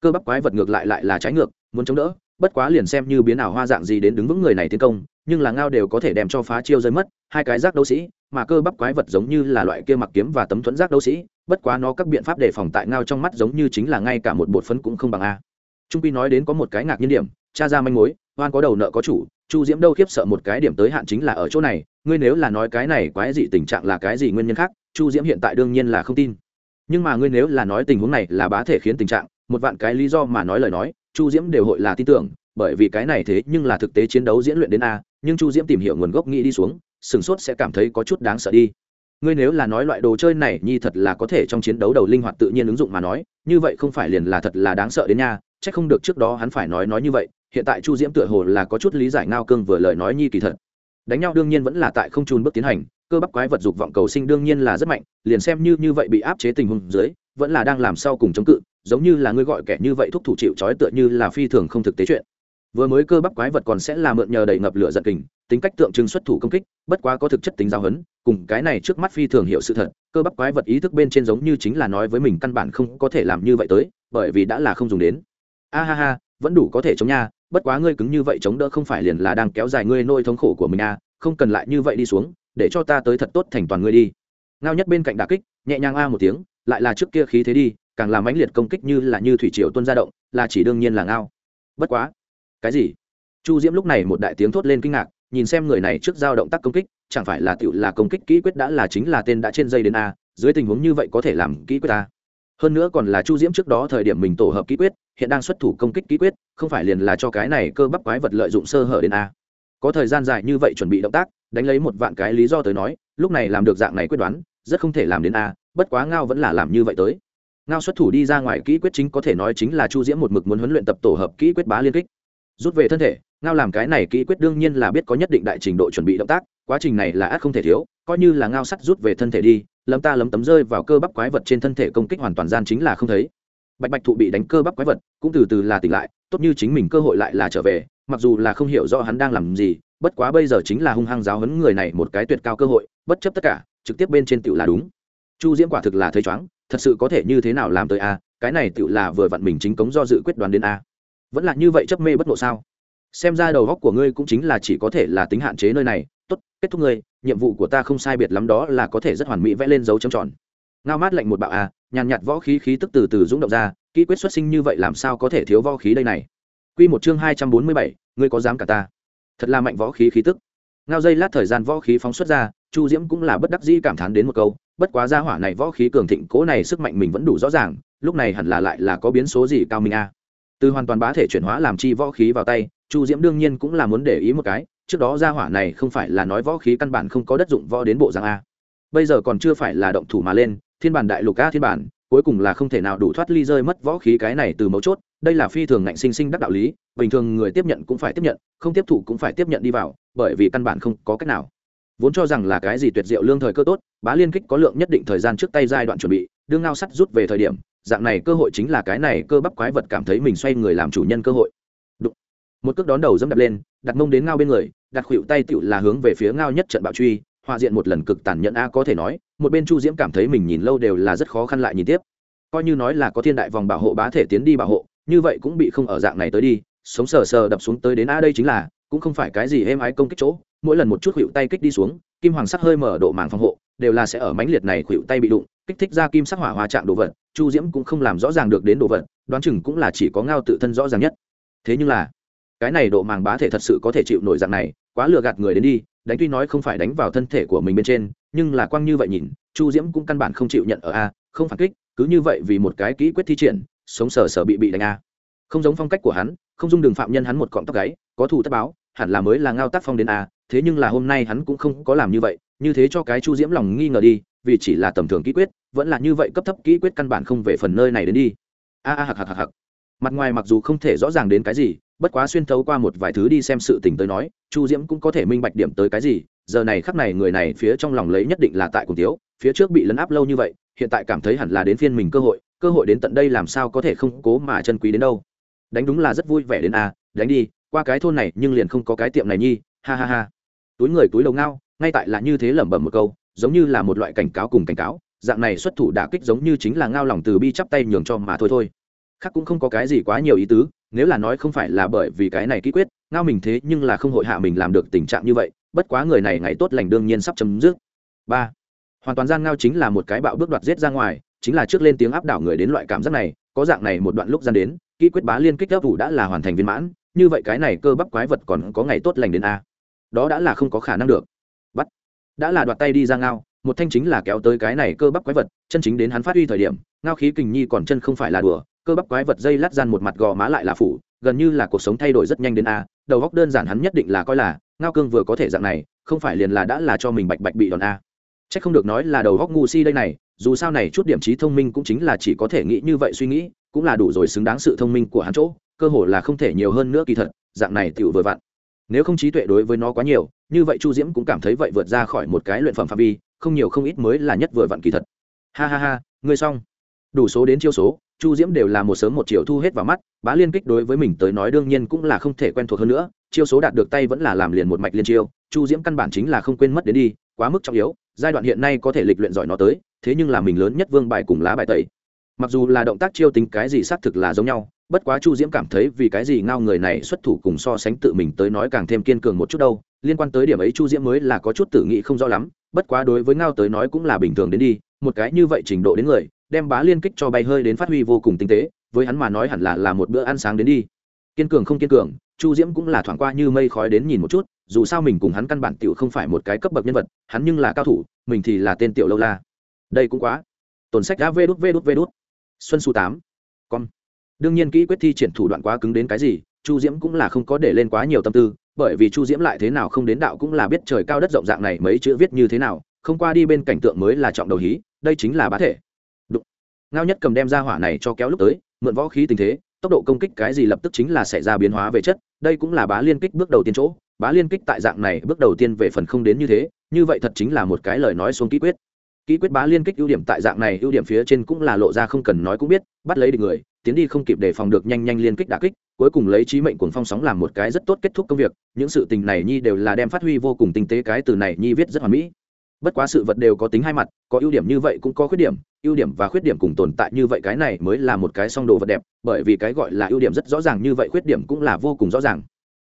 S1: Cơ bắp quái vật ngược lại lại là trái ngược, muốn chống đỡ, bất quá liền xem như biến ảo hoa dạng gì đến đứng vững người này tiến công, nhưng là ngao đều có thể đem cho phá chiêu rơi mất, hai cái giác đấu sĩ, mà cơ bắp quái vật giống như là loại kia mặc kiếm và tấm thuẫn giác đấu sĩ, bất quá nó các biện pháp đề phòng tại ngao trong mắt giống như chính là ngay cả một bột phấn cũng không bằng a. Trung pi nói đến có một cái ngạc nhiên điểm, cha ra manh mối, oan có đầu nợ có chủ, chu diễm đâu khiếp sợ một cái điểm tới hạn chính là ở chỗ này, ngươi nếu là nói cái này quái dị tình trạng là cái gì nguyên nhân khác chu diễm hiện tại đương nhiên là không tin. Nhưng mà ngươi nếu là nói tình huống này là bá thể khiến tình trạng, một vạn cái lý do mà nói lời nói, chu diễm đều hội là tin tưởng, bởi vì cái này thế nhưng là thực tế chiến đấu diễn luyện đến a, nhưng chu diễm tìm hiểu nguồn gốc nghĩ đi xuống sửng sốt sẽ cảm thấy có chút đáng sợ đi. Ngươi nếu là nói loại đồ chơi này nhi thật là có thể trong chiến đấu đầu linh hoạt tự nhiên ứng dụng mà nói, như vậy không phải liền là thật là đáng sợ đến nha c h ắ c không được trước đó hắn phải nói nói như vậy, hiện tại chu diễm tựa hồ là có chút lý giải ngao cương vừa lời nói nhi kỳ thật. Đánh nhau đương nhiên vẫn là tại không trùn bước tiến hành cơ bắp quái vật dục vọng cầu sinh đương nhiên là rất mạnh, liền xem như như vậy bị áp chế tình huống dưới, vẫn là đang làm sau cùng chống cự, giống như là ngươi gọi kẻ như vậy thúc thủ chịu trói tựa như là phi thường không thực tế chuyện. Vừa mới cơ bắp quái vật còn sẽ là mượn nhờ đầy ngập lửa giận kình, tính cách tượng trưng xuất thủ công kích, bất quá có thực chất tính giao hấn, cùng cái này trước mắt phi thường hiểu sự thật, cơ bắp quái vật ý thức bên trên giống như chính là nói với mình căn bản không có thể làm như vậy tới, bởi vì đã là không dùng đến. A ha ha, vẫn đủ có thể chống nha, bất quá ngươi cứng như vậy chống đỡ không phải liền là đang kéo dài ngươi nôi thống khổ của mình a không cần lại như vậy đi xuống để cho ta tới thật tốt thành toàn ngươi đi. Ngao nhất bên cạnh đà kích, nhẹ nhàng a một tiếng, lại là trước kia khí thế đi, càng làm mãnh liệt công kích như là như thủy triều tuân ra động, là chỉ đương nhiên là ngao. Bất quá. Cái gì? Chu diễm lúc này một đại tiếng thốt lên kinh ngạc, nhìn xem người này trước giao động tác công kích, chẳng phải là tựu là công kích kỹ quyết đã là chính là tên đã trên dây đến a, dưới tình huống như vậy có thể làm kỹ quyết ta hơn nữa còn là chu diễm trước đó thời điểm mình tổ hợp kỹ quyết, hiện đang xuất thủ công kích kỹ quyết, không phải liền là cho cái này cơ bắp quái vật lợi dụng sơ hở đến a có thời gian dài như vậy chuẩn bị động tác, đánh lấy một vạn cái lý do tới nói, lúc này làm được dạng này quyết đoán, rất không thể làm đến a, bất quá ngao vẫn là làm như vậy tới. Ngao xuất thủ đi ra ngoài kỹ quyết chính có thể nói chính là chu diễm một mực muốn huấn luyện tập tổ hợp kỹ quyết bá liên kích. Rút về thân thể, ngao làm cái này kỹ quyết đương nhiên là biết có nhất định đại trình độ chuẩn bị động tác, quá trình này là ác không thể thiếu, coi như là ngao sắt rút về thân thể đi, lấm ta lấm tấm rơi vào cơ bắp quái vật trên thân thể công kích hoàn toàn gian chính là không thấy. Bạch bạch thụ bị đánh cơ bắp quái vật, cũng từ từ là tỉnh lại, tốt như chính mình cơ hội lại là trở về mặc dù là không hiểu rõ hắn đang làm gì, bất quá bây giờ chính là hung hăng giáo hấn người này một cái tuyệt cao cơ hội, bất chấp tất cả, trực tiếp bên trên tựu là đúng. Chu diễm quả thực là thấy chóng thật sự có thể như thế nào làm tới a, cái này tựu là vừa vặn mình chính cống do dự quyết đoán đến a. Vẫn là như vậy chấp mê bất ngộ sao? Xem ra đầu góc của ngươi cũng chính là chỉ có thể là tính hạn chế nơi này. Tốt, kết thúc ngươi, nhiệm vụ của ta không sai biệt lắm đó là có thể rất hoàn mỹ vẽ lên dấu trầm tròn. Ngao mát lạnh một bạo a, nhàn nhạt võ khí khí tức từ từ dũng động ra, kỹ quyết xuất sinh như vậy làm sao có thể thiếu võ khí đây này? Quy một chương hai trăm bốn mươi bảy, ngươi có dám cả ta? Thật là mạnh võ khí khí tức. Ngao dây lát thời gian võ khí phóng xuất ra, chu diễm cũng là bất đắc dĩ cảm thán đến một câu, bất quá gia hỏa này võ khí cường thịnh, cố này sức mạnh mình vẫn đủ rõ ràng, lúc này hẳn là lại là có biến số gì cao minh a. Từ hoàn toàn bá thể chuyển hóa làm chi võ khí vào tay, chu diễm đương nhiên cũng là muốn để ý một cái, trước đó gia hỏa này không phải là nói võ khí căn bản không có đất dụng võ đến bộ dạng a. Bây giờ còn chưa phải là động thủ mà lên, thiên bản đại lục a thiên bản, cuối cùng là không thể nào đủ thoát ly rơi mất võ khí cái này từ mấu chốt đây là phi thường ngạnh sinh sinh đắc đạo lý, bình thường người tiếp nhận cũng phải tiếp nhận, không tiếp thụ cũng phải tiếp nhận đi vào, bởi vì căn bản không có cách nào. Vốn cho rằng là cái gì tuyệt diệu lương thời cơ tốt, bá liên kích có lượng nhất định thời gian trước tay giai đoạn chuẩn bị, đương ngao sắt rút về thời điểm, dạng này cơ hội chính là cái này cơ bắp quái vật cảm thấy mình xoay người làm chủ nhân cơ hội. Đụng. một cước đón đầu dẫm đập lên, đặt mông đến ngao bên người, đặt khuỵu tay tựu là hướng về phía ngao nhất trận bạo truy, hòa diện một lần cực tàn nhẫn a có thể nói, một bên chu diễm cảm thấy mình nhìn lâu đều là rất khó khăn lại nhìn tiếp. Coi như nói là có thiên đại vòng bảo hộ bá thể tiến đi bảo hộ như vậy cũng bị không ở dạng này tới đi, sống sờ sờ đập xuống tới đến, a, đây chính là, cũng không phải cái gì êm ái công kích chỗ, mỗi lần một chút khuỵu tay kích đi xuống, kim hoàng sắc hơi mở độ màng phòng hộ, đều là sẽ ở mãnh liệt này khuỵu tay bị đụng, kích thích ra kim sắc hỏa hòa chạm đồ vật, chu diễm cũng không làm rõ ràng được đến đồ vật, đoán chừng cũng là chỉ có ngao tự thân rõ ràng nhất. Thế nhưng là, cái này độ màng bá thể thật sự có thể chịu nổi dạng này, quá lừa gạt người đến đi, đánh tuy nói không phải đánh vào thân thể của mình bên trên, nhưng là quang như vậy nhìn, chu diễm cũng căn bản không chịu nhận ở a, không phản kích, cứ như vậy vì một cái kỹ quyết thi triển sống sờ sờ bị bị đánh a. Không giống phong cách của hắn, không dung đường phạm nhân hắn một cọng tóc gáy, có thù tất báo, hẳn là mới là ngao tác phong đến a, thế nhưng là hôm nay hắn cũng không có làm như vậy, như thế cho cái chu diễm lòng nghi ngờ đi, vì chỉ là tầm thường kỹ quyết, vẫn là như vậy cấp thấp kỹ quyết căn bản không về phần nơi này đến đi. A a hạc hạc hạc mặt ngoài mặc dù không thể rõ ràng đến cái gì, bất quá xuyên thấu qua một vài thứ đi xem sự tình tới nói, chu diễm cũng có thể minh bạch điểm tới cái gì, giờ này khắc này người này phía trong lòng lấy nhất định là tại cùng tiếu phía trước bị lấn áp lâu như vậy, hiện tại cảm thấy hẳn là đến phiên mình cơ hội cơ hội đến tận đây làm sao có thể không cố mà chân quý đến đâu. Đánh đúng là rất vui vẻ đến a đánh đi, qua cái thôn này nhưng liền không có cái tiệm này nhi, ha ha ha. Túi người túi đầu ngao, ngay tại là như thế lẩm bẩm một câu, giống như là một loại cảnh cáo cùng cảnh cáo, dạng này xuất thủ đả kích giống như chính là ngao lòng từ bi chắp tay nhường cho mà thôi thôi. Khác cũng không có cái gì quá nhiều ý tứ, nếu là nói không phải là bởi vì cái này ký quyết, ngao mình thế nhưng là không hội hạ mình làm được tình trạng như vậy, bất quá người này ngày tốt lành đương nhiên sắp chấm dứt. Ba, hoàn toàn gian ngao chính là một cái bạo bước đoạt giết ra ngoài chính là trước lên tiếng áp đảo người đến loại cảm giác này, có dạng này một đoạn lúc gian đến, kỹ quyết bá liên kích gấp thủ đã là hoàn thành viên mãn, như vậy cái này cơ bắp quái vật còn có ngày tốt lành đến a. Đó đã là không có khả năng được. Bắt. Đã là đoạt tay đi ra ngao, một thanh chính là kéo tới cái này cơ bắp quái vật, chân chính đến hắn phát huy thời điểm, ngao khí kình nhi còn chân không phải là đùa, cơ bắp quái vật dây lát gian một mặt gò má lại là phủ, gần như là cuộc sống thay đổi rất nhanh đến a, đầu góc đơn giản hắn nhất định là coi là, ngao cương vừa có thể dạng này, không phải liền là đã là cho mình bạch bạch bị đòn a c h ắ c không được nói là đầu góc ngu si đây này, dù sao này chút điểm trí thông minh cũng chính là chỉ có thể nghĩ như vậy suy nghĩ, cũng là đủ rồi xứng đáng sự thông minh của hắn chỗ, cơ hồ là không thể nhiều hơn nữa kỳ thật, dạng này tựu vừa vặn. Nếu không trí tuệ đối với nó quá nhiều, như vậy chu diễm cũng cảm thấy vậy vượt ra khỏi một cái luyện phẩm phạm vi, không nhiều không ít mới là nhất vừa vặn kỳ thật. Ha ha ha, ngươi xong. Đủ số đến chiêu số, chu diễm đều là một sớm một chiều thu hết vào mắt, bá liên kích đối với mình tới nói đương nhiên cũng là không thể quen thuộc hơn nữa, chiêu số đạt được tay vẫn là làm liền một mạch liên chiêu, chu diễm căn bản chính là không quên mất đến đi, quá mức trọng yếu giai đoạn hiện nay có thể lịch luyện giỏi nó tới, thế nhưng là mình lớn nhất vương bài cùng lá bài tẩy. Mặc dù là động tác chiêu tính cái gì xác thực là giống nhau, bất quá chu diễm cảm thấy vì cái gì ngao người này xuất thủ cùng so sánh tự mình tới nói càng thêm kiên cường một chút đâu, liên quan tới điểm ấy chu diễm mới là có chút tự nghĩ không rõ lắm, bất quá đối với ngao tới nói cũng là bình thường đến đi, một cái như vậy trình độ đến người, đem bá liên kích cho bay hơi đến phát huy vô cùng tinh tế, với hắn mà nói hẳn là là một bữa ăn sáng đến đi. Kiên cường không kiên cường chu diễm cũng là thoảng qua như mây khói đến nhìn một chút, dù sao mình cùng hắn căn bản tiểu không phải một cái cấp bậc nhân vật, hắn nhưng là cao thủ, mình thì là tên tiểu lâu la. Đây cũng quá. Tồn sách đã vê đút vê đút vê đút. Xuân su tám. Con đương nhiên kỹ quyết thi triển thủ đoạn quá cứng đến cái gì, chu diễm cũng là không có để lên quá nhiều tâm tư, bởi vì chu diễm lại thế nào không đến đạo cũng là biết trời cao đất rộng dạng này mấy chữ viết như thế nào, không qua đi bên cảnh tượng mới là trọng đầu hí, đây chính là bá thể. Đụng. ngao nhất cầm đem ra hỏa này cho kéo lúc tới, mượn võ khí tình thế tốc độ công kích cái gì lập tức chính là xảy ra biến hóa về chất, đây cũng là bá liên kích bước đầu tiên chỗ, bá liên kích tại dạng này bước đầu tiên về phần không đến như thế, như vậy thật chính là một cái lời nói xuống kỹ quyết. Kỹ quyết bá liên kích ưu điểm tại dạng này, ưu điểm phía trên cũng là lộ ra không cần nói cũng biết, bắt lấy được người, tiến đi không kịp để phòng được nhanh nhanh liên kích đả kích, cuối cùng lấy trí mệnh cuồng phong sóng làm một cái rất tốt kết thúc công việc, những sự tình này nhi đều là đem phát huy vô cùng tinh tế, cái từ này nhi viết rất hoàn mỹ bất quá sự vật đều có tính hai mặt, có ưu điểm như vậy cũng có khuyết điểm, ưu điểm và khuyết điểm cùng tồn tại như vậy cái này mới là một cái song đồ vật đẹp, bởi vì cái gọi là ưu điểm rất rõ ràng như vậy khuyết điểm cũng là vô cùng rõ ràng.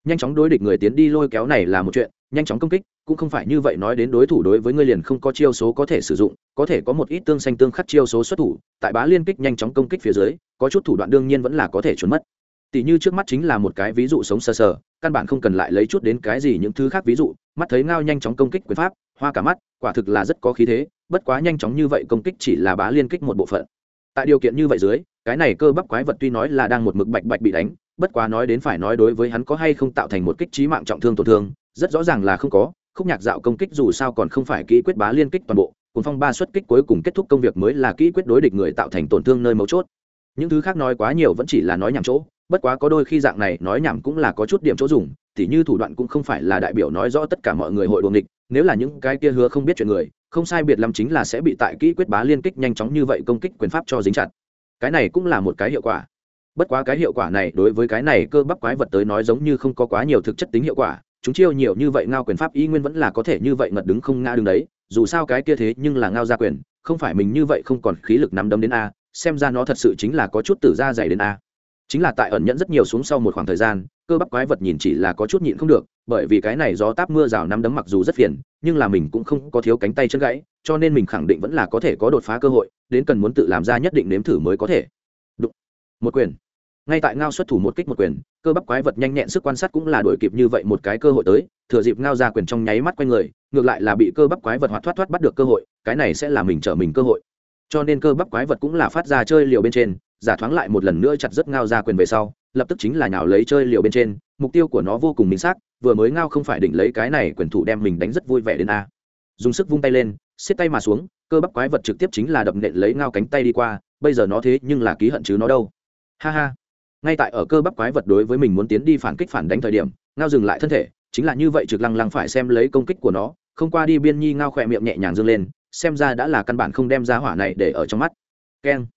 S1: Nhanh chóng đối địch người tiến đi lôi kéo này là một chuyện, nhanh chóng công kích, cũng không phải như vậy nói đến đối thủ đối với ngươi liền không có chiêu số có thể sử dụng, có thể có một ít tương xanh tương khắc chiêu số xuất thủ, tại bá liên kích nhanh chóng công kích phía dưới, có chút thủ đoạn đương nhiên vẫn là có thể trốn mất. Tỷ như trước mắt chính là một cái ví dụ sống sờ sờ, căn bản không cần lại lấy chút đến cái gì những thứ khác ví dụ, mắt thấy ngao nhanh chóng công kích quyền pháp hoa cả mắt, quả thực là rất có khí thế, bất quá nhanh chóng như vậy công kích chỉ là bá liên kích một bộ phận. Tại điều kiện như vậy dưới, cái này cơ bắp quái vật tuy nói là đang một mực bạch bạch bị đánh, bất quá nói đến phải nói đối với hắn có hay không tạo thành một kích trí mạng trọng thương tổn thương, rất rõ ràng là không có, khúc nhạc dạo công kích dù sao còn không phải kỹ quyết bá liên kích toàn bộ cùng phong ba xuất kích cuối cùng kết thúc công việc mới là kỹ quyết đối địch người tạo thành tổn thương nơi mấu chốt những thứ khác nói quá nhiều vẫn chỉ là nói nhảm chỗ, bất quá có đôi khi dạng này nói nhảm cũng là có chút điểm chỗ dùng thì như thủ đoạn cũng không phải là đại biểu nói rõ tất cả mọi người hội đuồng địch nếu là những cái kia hứa không biết chuyện người, không sai biệt lắm chính là sẽ bị tại kỹ quyết bá liên kích nhanh chóng như vậy công kích quyền pháp cho dính chặt. Cái này cũng là một cái hiệu quả. Bất quá cái hiệu quả này đối với cái này cơ bắp quái vật tới nói giống như không có quá nhiều thực chất tính hiệu quả, chúng chiêu nhiều như vậy ngao quyền pháp y nguyên vẫn là có thể như vậy ngật đứng không ngã đứng đấy, dù sao cái kia thế nhưng là ngao gia quyền, không phải mình như vậy không còn khí lực nắm đấm đến a xem ra nó thật sự chính là có chút tử da dày đến a. Chính là tại ẩn nhẫn rất nhiều xuống sau một khoảng thời gian, cơ bắp quái vật nhìn chỉ là có chút nhịn không được, bởi vì cái này gió táp mưa rào nắm đấm mặc dù rất phiền, nhưng là mình cũng không có thiếu cánh tay chân gãy, cho nên mình khẳng định vẫn là có thể có đột phá cơ hội, đến cần muốn tự làm ra nhất định nếm thử mới có thể. Đụng. một quyền. Ngay tại ngao xuất thủ một kích một quyền, cơ bắp quái vật nhanh nhẹn sức quan sát cũng là đuổi kịp như vậy một cái cơ hội tới, thừa dịp ngao ra quyền trong nháy mắt quanh người, ngược lại là bị cơ bắp quái vật hoạt thoát thoát bắt được cơ hội, cái này sẽ là mình trở mình cơ hội cho nên cơ bắp quái vật cũng là phát ra chơi liều bên trên, giả thoáng lại một lần nữa chặt rất ngao ra quyền về sau, lập tức chính là nhào lấy chơi liều bên trên, mục tiêu của nó vô cùng minh xác, vừa mới ngao không phải định lấy cái này quyền thủ đem mình đánh rất vui vẻ đến a. Dùng sức vung tay lên, xiết tay mà xuống, cơ bắp quái vật trực tiếp chính là đập nện lấy ngao cánh tay đi qua, bây giờ nó thế nhưng là ký hận chứ nó đâu. Ha ha. Ngay tại ở cơ bắp quái vật đối với mình muốn tiến đi phản kích phản đánh thời điểm, ngao dừng lại thân thể, chính là như vậy trực lăng lăng phải xem lấy công kích của nó, không qua đi biên nhi ngao khỏe miệng nhẹ nhàng dâng lên xem ra đã là căn bản không đem ra hỏa này để ở trong mắt. Keng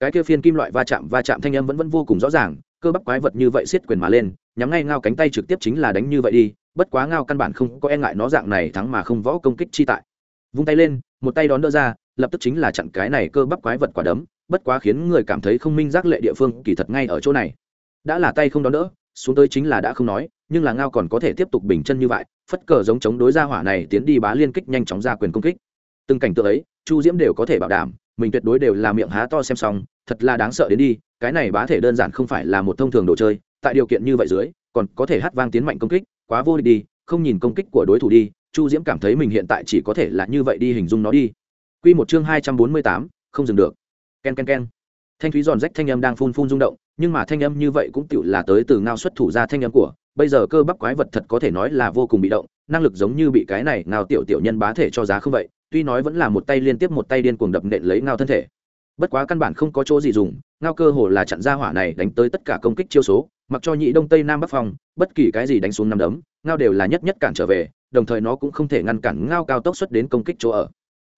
S1: cái kia phiên kim loại va chạm va chạm thanh âm vẫn vẫn vô cùng rõ ràng, cơ bắp quái vật như vậy xiết quyền mà lên, nhắm ngay ngao cánh tay trực tiếp chính là đánh như vậy đi, bất quá ngao căn bản không có e ngại nó dạng này thắng mà không võ công kích chi tại. Vung tay lên, một tay đón đỡ ra, lập tức chính là chặn cái này cơ bắp quái vật quả đấm, bất quá khiến người cảm thấy không minh giác lệ địa phương kỳ thật ngay ở chỗ này. Đã là tay không đón đỡ, xuống tới chính là đã không nói, nhưng là ngao còn có thể tiếp tục bình chân như vậy, phất cờ giống chống đối ra hỏa này tiến đi bá liên kích nhanh chóng ra quyền công kích từng cảnh tượng ấy, chu diễm đều có thể bảo đảm, mình tuyệt đối đều là miệng há to xem xong, thật là đáng sợ đến đi, cái này bá thể đơn giản không phải là một thông thường đồ chơi, tại điều kiện như vậy dưới, còn có thể hát vang tiến mạnh công kích, quá vô địch đi, không nhìn công kích của đối thủ đi, chu diễm cảm thấy mình hiện tại chỉ có thể là như vậy đi hình dung nó đi. Q một chương hai trăm bốn mươi tám, không dừng được. K e n k e n k e n thanh thúy giòn rách thanh âm đang phun phun rung động, nhưng mà thanh âm như vậy cũng tựu là tới từ ngao xuất thủ ra thanh âm của, bây giờ cơ bắp quái vật thật có thể nói là vô cùng bị động, năng lực giống như bị cái này ngao tiểu tiểu nhân bá thể cho giá không vậy tuy nói vẫn là một tay liên tiếp một tay điên cuồng đập nện lấy ngao thân thể. Bất quá căn bản không có chỗ gì dùng, ngao cơ hồ là chặn ra hỏa này đánh tới tất cả công kích chiêu số, mặc cho nhị đông tây nam bắc phong, bất kỳ cái gì đánh xuống năm đấm, ngao đều là nhất nhất cản trở về, đồng thời nó cũng không thể ngăn cản ngao cao tốc xuất đến công kích chỗ ở.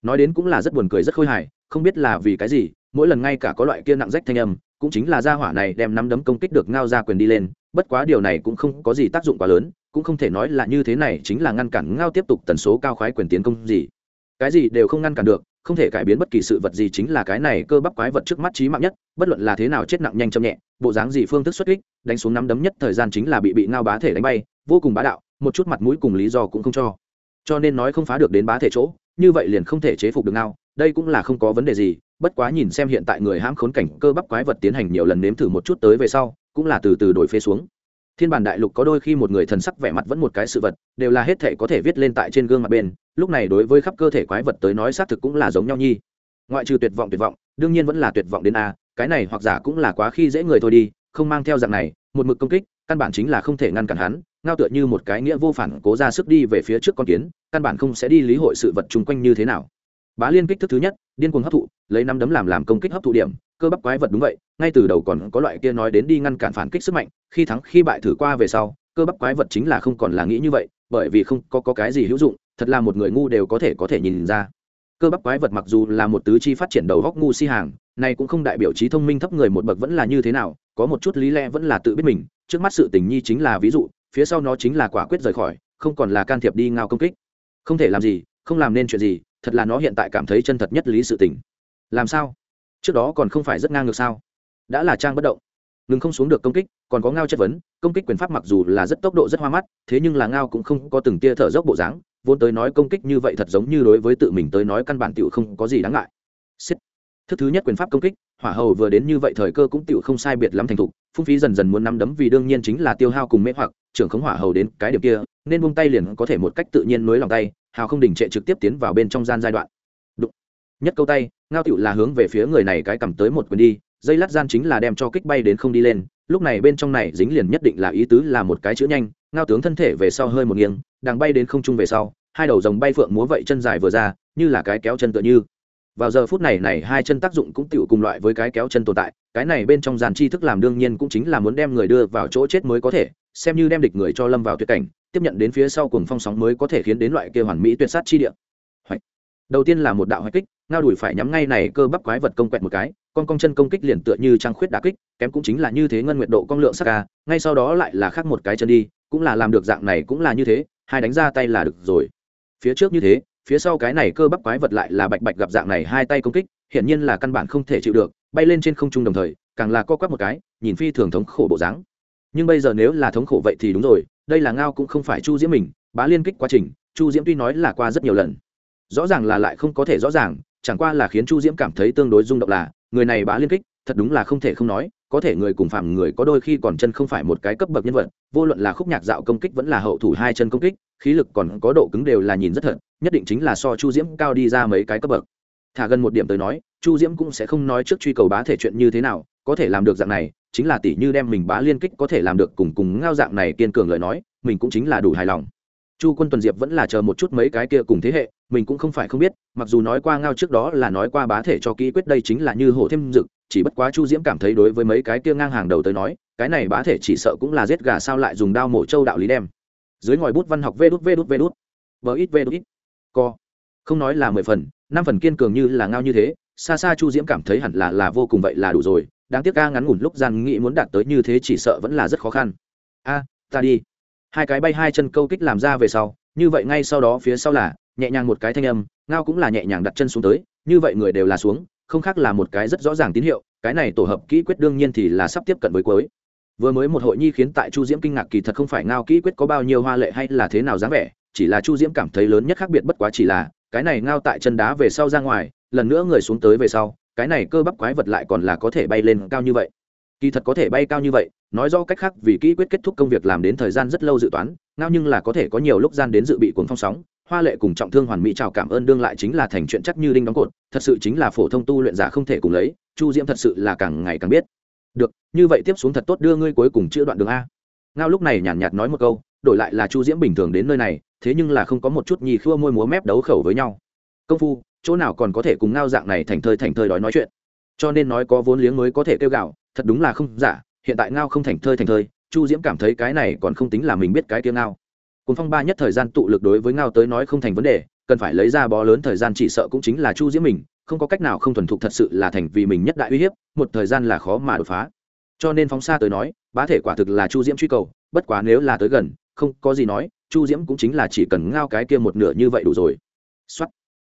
S1: Nói đến cũng là rất buồn cười rất khôi hài, không biết là vì cái gì, mỗi lần ngay cả có loại kia nặng rách thanh âm, cũng chính là ra hỏa này đem năm đấm công kích được ngao ra quyền đi lên, bất quá điều này cũng không có gì tác dụng quá lớn, cũng không thể nói là như thế này chính là ngăn cản ngao tiếp tục tần số cao khoái quyền tiến công gì cái gì đều không ngăn cản được, không thể cải biến bất kỳ sự vật gì chính là cái này cơ bắp quái vật trước mắt trí mạng nhất, bất luận là thế nào chết nặng nhanh chậm nhẹ, bộ dáng gì phương thức xuất kích, đánh xuống nắm đấm nhất thời gian chính là bị bị ngao bá thể đánh bay, vô cùng bá đạo, một chút mặt mũi cùng lý do cũng không cho. Cho nên nói không phá được đến bá thể chỗ, như vậy liền không thể chế phục được ngao, đây cũng là không có vấn đề gì, bất quá nhìn xem hiện tại người hãm khốn cảnh cơ bắp quái vật tiến hành nhiều lần nếm thử một chút tới về sau, cũng là từ từ đổi phế xuống thiên bản đại lục có đôi khi một người thần sắc vẻ mặt vẫn một cái sự vật, đều là hết thể có thể viết lên tại trên gương mặt bên, lúc này đối với khắp cơ thể quái vật tới nói xác thực cũng là giống nhau nhi. Ngoại trừ tuyệt vọng tuyệt vọng, đương nhiên vẫn là tuyệt vọng đến a, cái này hoặc giả cũng là quá khi dễ người thôi đi, không mang theo dạng này, một mực công kích, căn bản chính là không thể ngăn cản hắn, ngao tựa như một cái nghĩa vô phản cố ra sức đi về phía trước con kiến, căn bản không sẽ đi lý hội sự vật chung quanh như thế nào. Bá liên kích thức thứ nhất, điên cuồng hấp thụ, lấy năm đấm làm làm công kích hấp thụ điểm, cơ bắp quái vật đúng vậy, ngay từ đầu còn có loại kia nói đến đi ngăn cản phản kích sức mạnh khi thắng khi bại thử qua về sau cơ bắp quái vật chính là không còn là nghĩ như vậy bởi vì không có, có cái gì hữu dụng thật là một người ngu đều có thể có thể nhìn ra. Cơ bắp quái vật mặc dù là một tứ chi phát triển đầu góc ngu si hàng này cũng không đại biểu trí thông minh thấp người một bậc vẫn là như thế nào có một chút lý lẽ vẫn là tự biết mình trước mắt sự tình nhi chính là ví dụ phía sau nó chính là quả quyết rời khỏi không còn là can thiệp đi ngao công kích. Không thể làm gì không làm nên chuyện gì thật là nó hiện tại cảm thấy chân thật nhất lý sự tình. Làm sao? Trước đó còn không phải rất ngang ngược sao? Đã là trang bất động ngừng không xuống được công kích, còn có ngao chất vấn, công kích quyền pháp mặc dù là rất tốc độ rất hoa mắt, thế nhưng là ngao cũng không có từng tia thở dốc bộ dáng, vốn tới nói công kích như vậy thật giống như đối với tự mình tới nói căn bản tựu không có gì đáng ngại Xích. thức thứ nhất quyền pháp công kích, hỏa hầu vừa đến như vậy thời cơ cũng tựu không sai biệt lắm thành thục, phung phí dần dần muốn nắm đấm vì đương nhiên chính là tiêu hao cùng mễ hoặc, trưởng khống hỏa hầu đến cái điểm kia, nên buông tay liền có thể một cách tự nhiên nối lòng tay, hào không đình trệ trực tiếp tiến vào bên trong gian giai đoạn Đụng. nhất câu tay, ngao tựu là hướng về phía người này cái cầm tới một quyền đi dây lát gian chính là đem cho kích bay đến không đi lên, lúc này bên trong này dính liền nhất định là ý tứ là một cái chữ nhanh, ngao tướng thân thể về sau hơi một nghiêng đang bay đến không trung về sau, hai đầu rồng bay phượng múa vậy chân dài vừa ra, như là cái kéo chân tựa như. Vào giờ phút này này hai chân tác dụng cũng tựu cùng loại với cái kéo chân tồn tại, cái này bên trong dàn chi thức làm đương nhiên cũng chính là muốn đem người đưa vào chỗ chết mới có thể, xem như đem địch người cho lâm vào tuyệt cảnh, tiếp nhận đến phía sau cùng phong sóng mới có thể khiến đến loại kia hoàn mỹ tuyệt sát chi địa đầu tiên là một đạo hoạch kích, ngao đùi phải nhắm ngay này cơ bắp quái vật công quẹt một cái, con cong chân công kích liền tựa như trăng khuyết đà kích, kém cũng chính là như thế ngân nguyệt độ con lượng sắc ca ngay sau đó lại là khác một cái chân đi, cũng là làm được dạng này cũng là như thế, hai đánh ra tay là được rồi. Phía trước như thế, phía sau cái này cơ bắp quái vật lại là bạch bạch gặp dạng này hai tay công kích, hiển nhiên là căn bản không thể chịu được, bay lên trên không trung đồng thời, càng là co quắp một cái, nhìn phi thường thống khổ bộ dáng. Nhưng bây giờ nếu là thống khổ vậy thì đúng rồi, đây là ngao cũng không phải chu diễm mình, bá liên kích quá trình, chu diễm tuy nói là qua rất nhiều lần rõ ràng là lại không có thể rõ ràng, chẳng qua là khiến chu diễm cảm thấy tương đối rung động là, người này bá liên kích, thật đúng là không thể không nói, có thể người cùng phạm người có đôi khi còn chân không phải một cái cấp bậc nhân vật, vô luận là khúc nhạc dạo công kích vẫn là hậu thủ hai chân công kích, khí lực còn có độ cứng đều là nhìn rất thật, nhất định chính là so chu diễm cao đi ra mấy cái cấp bậc. Thả gần một điểm tới nói, chu diễm cũng sẽ không nói trước truy cầu bá thể chuyện như thế nào, có thể làm được dạng này, chính là tỷ như đem mình bá liên kích có thể làm được cùng cùng ngao dạng này kiên cường lời nói, mình cũng chính là đủ hài lòng chu quân tuần diệp vẫn là chờ một chút mấy cái kia cùng thế hệ, mình cũng không phải không biết, mặc dù nói qua ngao trước đó là nói qua bá thể cho kỹ quyết đây chính là như hổ thêm dực, chỉ bất quá chu diễm cảm thấy đối với mấy cái kia ngang hàng đầu tới nói, cái này bá thể chỉ sợ cũng là giết gà sao lại dùng đao mổ trâu đạo lý đem. Dưới ngòi bút văn học vê đút vê đút vê đút. Vờ ít vê đút ít. Co. Không nói là mười phần, năm phần kiên cường như là ngao như thế, xa xa chu diễm cảm thấy hẳn là là vô cùng vậy là đủ rồi, đáng tiếc ca ngắn ngủn lúc gian nghĩ muốn đạt tới như thế chỉ sợ vẫn là rất khó khăn. A, ta đi hai cái bay hai chân câu kích làm ra về sau, như vậy ngay sau đó phía sau là, nhẹ nhàng một cái thanh âm, ngao cũng là nhẹ nhàng đặt chân xuống tới, như vậy người đều là xuống, không khác là một cái rất rõ ràng tín hiệu, cái này tổ hợp kỹ quyết đương nhiên thì là sắp tiếp cận với cuối. Vừa mới một hội nhi khiến tại chu diễm kinh ngạc kỳ thật không phải ngao kỹ quyết có bao nhiêu hoa lệ hay là thế nào dáng vẻ, chỉ là chu diễm cảm thấy lớn nhất khác biệt bất quá chỉ là, cái này ngao tại chân đá về sau ra ngoài, lần nữa người xuống tới về sau, cái này cơ bắp quái vật lại còn là có thể bay lên cao như vậy. Kỳ thật có thể bay cao như vậy nói do cách khác vì kỹ quyết kết thúc công việc làm đến thời gian rất lâu dự toán ngao nhưng là có thể có nhiều lúc gian đến dự bị cuốn phong sóng hoa lệ cùng trọng thương hoàn mỹ chào cảm ơn đương lại chính là thành chuyện chắc như đinh đóng cột thật sự chính là phổ thông tu luyện giả không thể cùng lấy chu diễm thật sự là càng ngày càng biết. Được như vậy tiếp xuống thật tốt đưa ngươi cuối cùng chữa đoạn đường a. Ngao lúc này nhàn nhạt, nhạt nói một câu đổi lại là chu diễm bình thường đến nơi này thế nhưng là không có một chút nhì khua môi múa mép đấu khẩu với nhau. Công phu chỗ nào còn có thể cùng ngao dạng này thành thơi thành thơi đói nói chuyện. Cho nên nói có vốn liếng mới có thể kêu gạo thật đúng là không giả hiện tại ngao không thành thơi thành thơi, chu diễm cảm thấy cái này còn không tính là mình biết cái tiếng ngao. Cuốn phong ba nhất thời gian tụ lực đối với ngao tới nói không thành vấn đề, cần phải lấy ra bó lớn thời gian chỉ sợ cũng chính là chu diễm mình, không có cách nào không thuần thục thật sự là thành vì mình nhất đại uy hiếp, một thời gian là khó mà đột phá. Cho nên phóng xa tới nói, bá thể quả thực là chu diễm truy cầu, bất quá nếu là tới gần, không có gì nói, chu diễm cũng chính là chỉ cần ngao cái kia một nửa như vậy đủ rồi. Xuất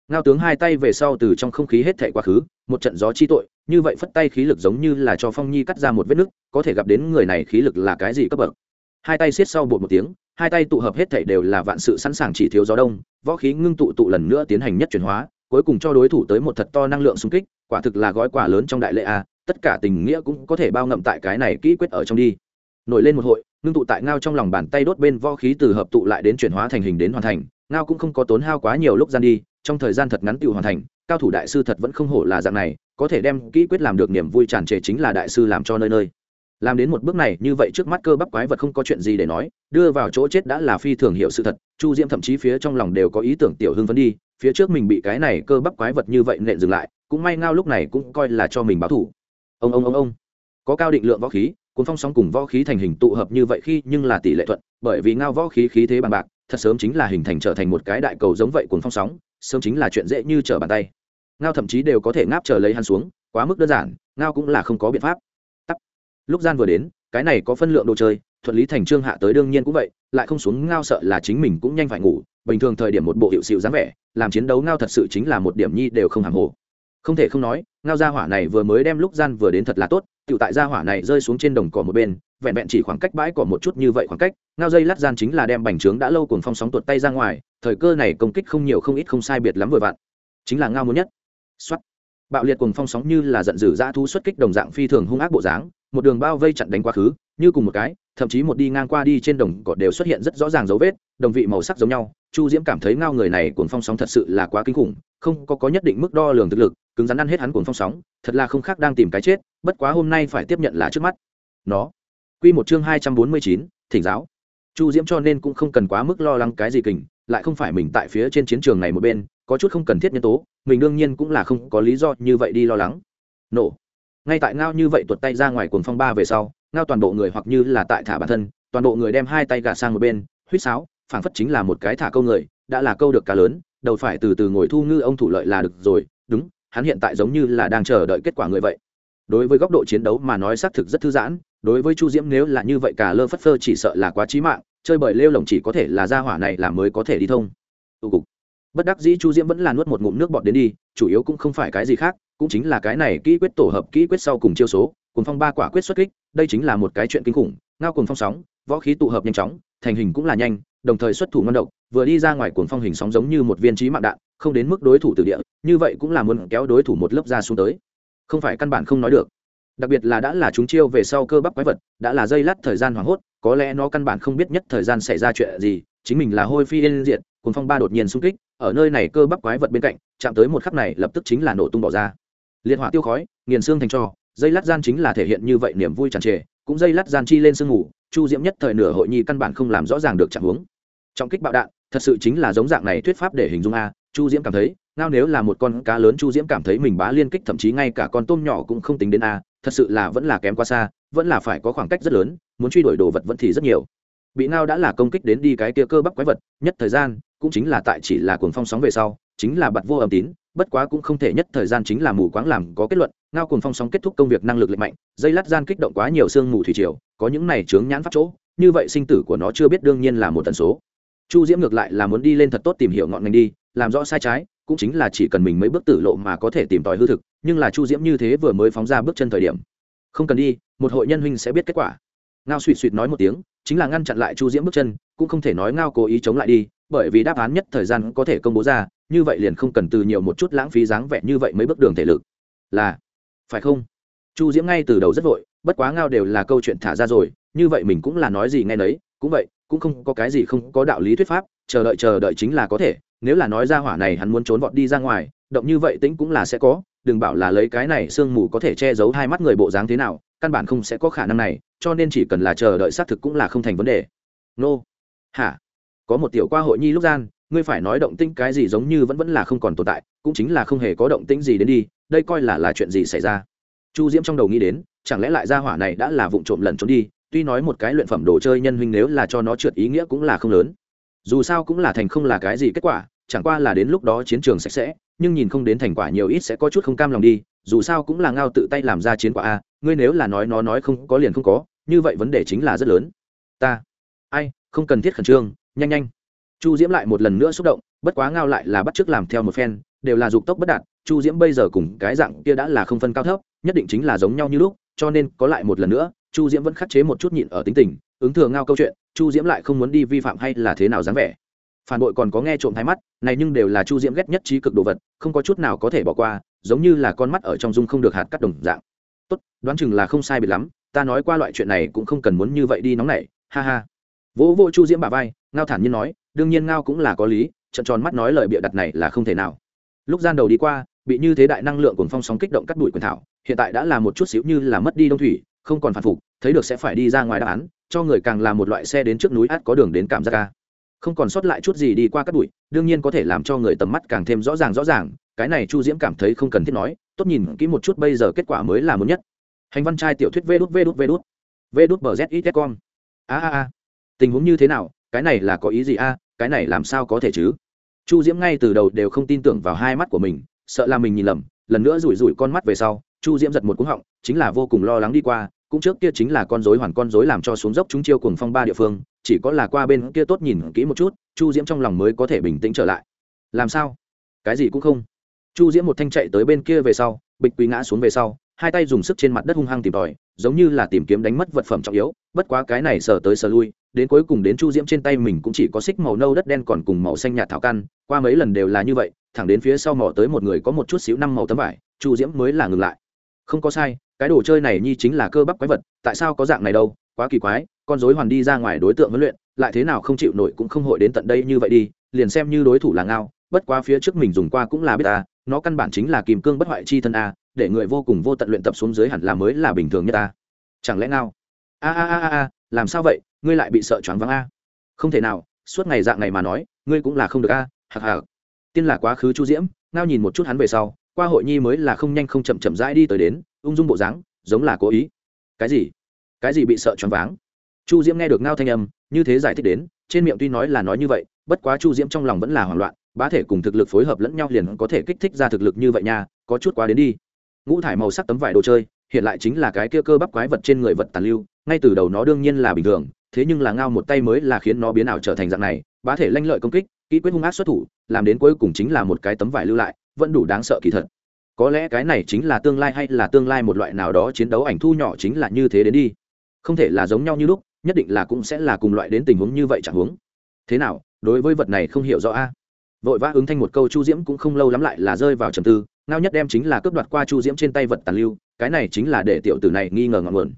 S1: ngao tướng hai tay về sau từ trong không khí hết thệ quá khứ, một trận gió chi tội như vậy phất tay khí lực giống như là cho phong nhi cắt ra một vết nứt có thể gặp đến người này khí lực là cái gì cấp bậc? Hai tay siết sau bột một tiếng, hai tay tụ hợp hết thảy đều là vạn sự sẵn sàng chỉ thiếu gió đông, võ khí ngưng tụ tụ lần nữa tiến hành nhất chuyển hóa, cuối cùng cho đối thủ tới một thật to năng lượng xung kích, quả thực là gói quả lớn trong đại lệ a, tất cả tình nghĩa cũng có thể bao ngậm tại cái này kỹ quyết ở trong đi. Nổi lên một hội, ngưng tụ tại ngao trong lòng bàn tay đốt bên võ khí từ hợp tụ lại đến chuyển hóa thành hình đến hoàn thành, ngao cũng không có tốn hao quá nhiều lúc gian đi, trong thời gian thật ngắn tự hoàn thành, cao thủ đại sư thật vẫn không hổ là dạng này có thể đem kỹ quyết làm được niềm vui tràn trề chính là đại sư làm cho nơi nơi. Làm đến một bước này, như vậy trước mắt cơ bắp quái vật không có chuyện gì để nói, đưa vào chỗ chết đã là phi thường hiểu sự thật, chu diễm thậm chí phía trong lòng đều có ý tưởng tiểu hưng vấn đi, phía trước mình bị cái này cơ bắp quái vật như vậy nện dừng lại, cũng may ngao lúc này cũng coi là cho mình báo thủ. Ông ông ông ông. Có cao định lượng võ khí, cuốn phong sóng cùng võ khí thành hình tụ hợp như vậy khi nhưng là tỷ lệ thuận, bởi vì ngao võ khí khí thế bằng bạc, thật sớm chính là hình thành trở thành một cái đại cầu giống vậy cuốn phong sóng, sớm chính là chuyện dễ như trở bàn tay ngao thậm chí đều có thể ngáp trở lấy hắn xuống, quá mức đơn giản, ngao cũng là không có biện pháp. Tắp. lúc gian vừa đến, cái này có phân lượng đồ chơi, thuận lý thành trương hạ tới đương nhiên cũng vậy, lại không xuống ngao sợ là chính mình cũng nhanh phải ngủ, bình thường thời điểm một bộ hiệu xịu dáng vẻ, làm chiến đấu ngao thật sự chính là một điểm nhi đều không hàng hồ. Không thể không nói, ngao gia hỏa này vừa mới đem lúc gian vừa đến thật là tốt tự tại gia hỏa này rơi xuống trên đồng cỏ một bên, vẹn vẹn chỉ khoảng cách bãi cỏ một chút như vậy khoảng cách, ngao dây lát gian chính là đem bành trướng đã lâu cùng phong sóng tuột tay ra ngoài, thời cơ này công kích không nhiều không ít không sai biệt lắm vừa vặn. Chính là ngao muốn nhất xuất bạo liệt cùng phong sóng như là giận dữ dã thu xuất kích đồng dạng phi thường hung ác bộ dáng, một đường bao vây chặn đánh quá khứ, như cùng một cái, thậm chí một đi ngang qua đi trên đồng cỏ đều xuất hiện rất rõ ràng dấu vết, đồng vị màu sắc giống nhau. Chu diễm cảm thấy ngao người này cuồng phong sóng thật sự là quá kinh khủng, không có có nhất định mức đo lường thực lực, cứng rắn ăn hết hắn cuồng phong sóng, thật là không khác đang tìm cái chết, bất quá hôm nay phải tiếp nhận là trước mắt. Nó. Quy một chương hai trăm bốn mươi chín, thỉnh giáo. Chu diễm cho nên cũng không cần quá mức lo lắng cái gì kình, lại không phải mình tại phía trên chiến trường này một bên có chút không cần thiết nhân tố, mình đương nhiên cũng là không có lý do như vậy đi lo lắng. Nổ. Ngay tại ngao như vậy tuột tay ra ngoài cuồng phong ba về sau, ngao toàn bộ người hoặc như là tại thả bản thân, toàn bộ người đem hai tay gạt sang một bên huýt sáo, phảng phất chính là một cái thả câu người, đã là câu được cá lớn, đầu phải từ từ ngồi thu ngư ông thủ lợi là được rồi, đúng, hắn hiện tại giống như là đang chờ đợi kết quả người vậy. Đối với góc độ chiến đấu mà nói xác thực rất thư giãn, đối với chu diễm nếu là như vậy cả lơ phất phơ chỉ sợ là quá trí mạng, chơi bởi lêu lồng chỉ có thể là ra hỏa này là mới có thể đi thông. Tụ cục bất đắc dĩ chu diễm vẫn là nuốt một ngụm nước bọt đến đi, chủ yếu cũng không phải cái gì khác, cũng chính là cái này kỹ quyết tổ hợp, kỹ quyết sau cùng chiêu số cùng phong ba quả quyết xuất kích, đây chính là một cái chuyện kinh khủng, ngao cùng phong sóng, võ khí tụ hợp nhanh chóng, thành hình cũng là nhanh, đồng thời xuất thủ ngon độc, vừa đi ra ngoài cuồng phong hình sóng giống như một viên trí mạng đạn, không đến mức đối thủ từ địa, như vậy cũng là muốn kéo đối thủ một lớp ra xuống tới. Không phải căn bản không nói được. Đặc biệt là đã là chúng chiêu về sau cơ bắp quái vật, đã là dây lát thời gian hoảng hốt, có lẽ nó căn bản không biết nhất thời gian xảy ra chuyện gì, chính mình là hôi phi yên diện cùng phong ba đột nhiên xung kích, ở nơi này cơ bắp quái vật bên cạnh, chạm tới một khắc này lập tức chính là nổ tung bỏ ra. Liệt hỏa tiêu khói, nghiền xương thành cho, dây lát gian chính là thể hiện như vậy niềm vui tràn trề, cũng dây lát gian chi lên sương ngủ chu diễm nhất thời nửa hội nhi căn bản không làm rõ ràng được trạng huống. Trọng kích bạo đạn, thật sự chính là giống dạng này thuyết pháp để hình dung a, chu diễm cảm thấy, ngao nếu là một con cá lớn chu diễm cảm thấy mình bá liên kích thậm chí ngay cả con tôm nhỏ cũng không tính đến a, thật sự là vẫn là kém quá xa, vẫn là phải có khoảng cách rất lớn, muốn truy đuổi đồ vật vẫn thì rất nhiều. Bị ngao đã là công kích đến đi cái kia cơ bắp quái vật, nhất thời gian cũng chính là tại chỉ là cuồng phong sóng về sau, chính là bật vô âm tín, bất quá cũng không thể nhất thời gian chính là mù quáng làm có kết luận, ngao cuồng phong sóng kết thúc công việc năng lực lệ mạnh, dây lát gian kích động quá nhiều sương mù thủy triều, có những này chướng nhãn pháp chỗ, như vậy sinh tử của nó chưa biết đương nhiên là một tần số. Chu diễm ngược lại là muốn đi lên thật tốt tìm hiểu ngọn ngành đi, làm rõ sai trái, cũng chính là chỉ cần mình mấy bước tử lộ mà có thể tìm tòi hư thực, nhưng là chu diễm như thế vừa mới phóng ra bước chân thời điểm. Không cần đi, một hội nhân huynh sẽ biết kết quả. Ngao suỵt suỵt nói một tiếng, chính là ngăn chặn lại chu diễm bước chân, cũng không thể nói ngao cố ý chống lại đi bởi vì đáp án nhất thời gian có thể công bố ra, như vậy liền không cần từ nhiều một chút lãng phí dáng vẻ như vậy mấy bước đường thể lực. Là, phải không? Chu diễm ngay từ đầu rất vội, bất quá ngao đều là câu chuyện thả ra rồi, như vậy mình cũng là nói gì nghe nấy, cũng vậy, cũng không có cái gì không có đạo lý thuyết pháp, chờ đợi chờ đợi chính là có thể, nếu là nói ra hỏa này hắn muốn trốn vọt đi ra ngoài, động như vậy tính cũng là sẽ có, đừng bảo là lấy cái này sương mù có thể che giấu hai mắt người bộ dáng thế nào, căn bản không sẽ có khả năng này, cho nên chỉ cần là chờ đợi xác thực cũng là không thành vấn đề. Nô. Hả? Có một tiểu qua hội nhi lúc gian, ngươi phải nói động tĩnh cái gì giống như vẫn vẫn là không còn tồn tại, cũng chính là không hề có động tĩnh gì đến đi, đây coi là là chuyện gì xảy ra? Chu diễm trong đầu nghĩ đến, chẳng lẽ lại ra hỏa này đã là vụ trộm lẩn trốn đi, tuy nói một cái luyện phẩm đồ chơi nhân huynh nếu là cho nó trượt ý nghĩa cũng là không lớn. Dù sao cũng là thành không là cái gì kết quả, chẳng qua là đến lúc đó chiến trường sạch sẽ, nhưng nhìn không đến thành quả nhiều ít sẽ có chút không cam lòng đi, dù sao cũng là ngao tự tay làm ra chiến quả a, ngươi nếu là nói nó nói không có liền không có, như vậy vấn đề chính là rất lớn. Ta, ai, không cần thiết khẩn trương nhanh nhanh. Chu diễm lại một lần nữa xúc động, bất quá ngao lại là bắt t r ư ớ c làm theo một phen, đều là dục tốc bất đạt, chu diễm bây giờ cùng cái dạng kia đã là không phân cao thấp, nhất định chính là giống nhau như lúc, cho nên có lại một lần nữa, chu diễm vẫn khắc chế một chút nhịn ở tính tình, ứng thừa ngao câu chuyện, chu diễm lại không muốn đi vi phạm hay là thế nào dáng vẻ. Phản bội còn có nghe trộm thái mắt, này nhưng đều là chu diễm ghét nhất trí cực đồ vật, không có chút nào có thể bỏ qua, giống như là con mắt ở trong dung không được hạt cắt đồng dạng. Tốt, đoán chừng là không sai biệt lắm, ta nói qua loại chuyện này cũng không cần muốn như vậy đi nóng nảy, ha ha. Vỗ vỗ chu diễm bà vai ngao thản nhiên nói, đương nhiên ngao cũng là có lý, trận tròn mắt nói lời bịa đặt này là không thể nào. Lúc gian đầu đi qua, bị như thế đại năng lượng cùng phong sóng kích động cắt đuổi quyền thảo, hiện tại đã là một chút xíu như là mất đi đông thủy, không còn phản phục, thấy được sẽ phải đi ra ngoài đáp án, cho người càng là một loại xe đến trước núi át có đường đến cảm giác ca. Không còn sót lại chút gì đi qua cắt đuổi, đương nhiên có thể làm cho người tầm mắt càng thêm rõ ràng rõ ràng, cái này chu diễm cảm thấy không cần thiết nói, tốt nhìn kỹ một chút bây giờ kết quả mới là muốn nhất. Hành văn trai tiểu thuyết vê đút vê đút vê đút vê đút bờ z ít com. A a a. Tình huống như thế nào cái này là có ý gì a, cái này làm sao có thể chứ? Chu diễm ngay từ đầu đều không tin tưởng vào hai mắt của mình, sợ là mình nhìn lầm, lần nữa rủi rủi con mắt về sau, chu diễm giật một cúng họng, chính là vô cùng lo lắng đi qua, cũng trước kia chính là con dối hoàn con dối làm cho xuống dốc chúng chiêu cùng phong ba địa phương, chỉ có là qua bên kia tốt nhìn kỹ một chút, chu diễm trong lòng mới có thể bình tĩnh trở lại. Làm sao? Cái gì cũng không. Chu diễm một thanh chạy tới bên kia về sau, bịch quỳ ngã xuống về sau, hai tay dùng sức trên mặt đất hung hăng tìm tòi, giống như là tìm kiếm đánh mất vật phẩm trọng yếu, bất quá cái này sờ tới sờ lui đến cuối cùng đến chu diễm trên tay mình cũng chỉ có xích màu nâu đất đen còn cùng màu xanh nhạt thảo căn, qua mấy lần đều là như vậy, thẳng đến phía sau mỏ tới một người có một chút xíu năm màu tấm vải, chu diễm mới là ngừng lại. Không có sai, cái đồ chơi này nhi chính là cơ bắp quái vật, tại sao có dạng này đâu, quá kỳ quái, con dối hoàn đi ra ngoài đối tượng huấn luyện, lại thế nào không chịu nổi cũng không hội đến tận đây như vậy đi, liền xem như đối thủ là ngao, bất quá phía trước mình dùng qua cũng là biết ta, nó căn bản chính là kìm cương bất hoại chi thân a, để người vô cùng vô tận luyện tập xuống dưới hẳn là mới là bình thường nhất ta. Chẳng lẽ ngao? A a a a, làm sao vậy? Ngươi lại bị sợ choáng váng a. Không thể nào, suốt ngày dạng này mà nói, ngươi cũng là không được a, hạc hạc. Tiên là quá khứ chu diễm, ngao nhìn một chút hắn về sau, qua hội nhi mới là không nhanh không chậm chậm rãi đi tới đến, ung dung bộ dáng, giống là cố ý. Cái gì? Cái gì bị sợ choáng váng? Chu diễm nghe được ngao thanh âm, như thế giải thích đến, trên miệng tuy nói là nói như vậy, bất quá chu diễm trong lòng vẫn là hoảng loạn, bá thể cùng thực lực phối hợp lẫn nhau liền có thể kích thích ra thực lực như vậy nha, có chút quá đến đi. Ngũ thải màu sắc tấm vải đồ chơi, hiện lại chính là cái kia cơ bắp quái vật trên người vật tàn lưu, ngay từ đầu nó đương nhiên là bình thường thế nhưng là ngao một tay mới là khiến nó biến ảo trở thành dạng này, bá thể lanh lợi công kích, kỹ quyết hung ác xuất thủ, làm đến cuối cùng chính là một cái tấm vải lưu lại, vẫn đủ đáng sợ kỳ thật. Có lẽ cái này chính là tương lai hay là tương lai một loại nào đó chiến đấu ảnh thu nhỏ chính là như thế đến đi. Không thể là giống nhau như lúc, nhất định là cũng sẽ là cùng loại đến tình huống như vậy chẳng huống. Thế nào, đối với vật này không hiểu rõ a? Vội vã ứng thanh một câu chu diễm cũng không lâu lắm lại là rơi vào trầm tư, ngao nhất đem chính là cướp đoạt qua chu diễm trên tay vật tàn lưu, cái này chính là để tiểu tử này nghi ngờ ngọn nguồn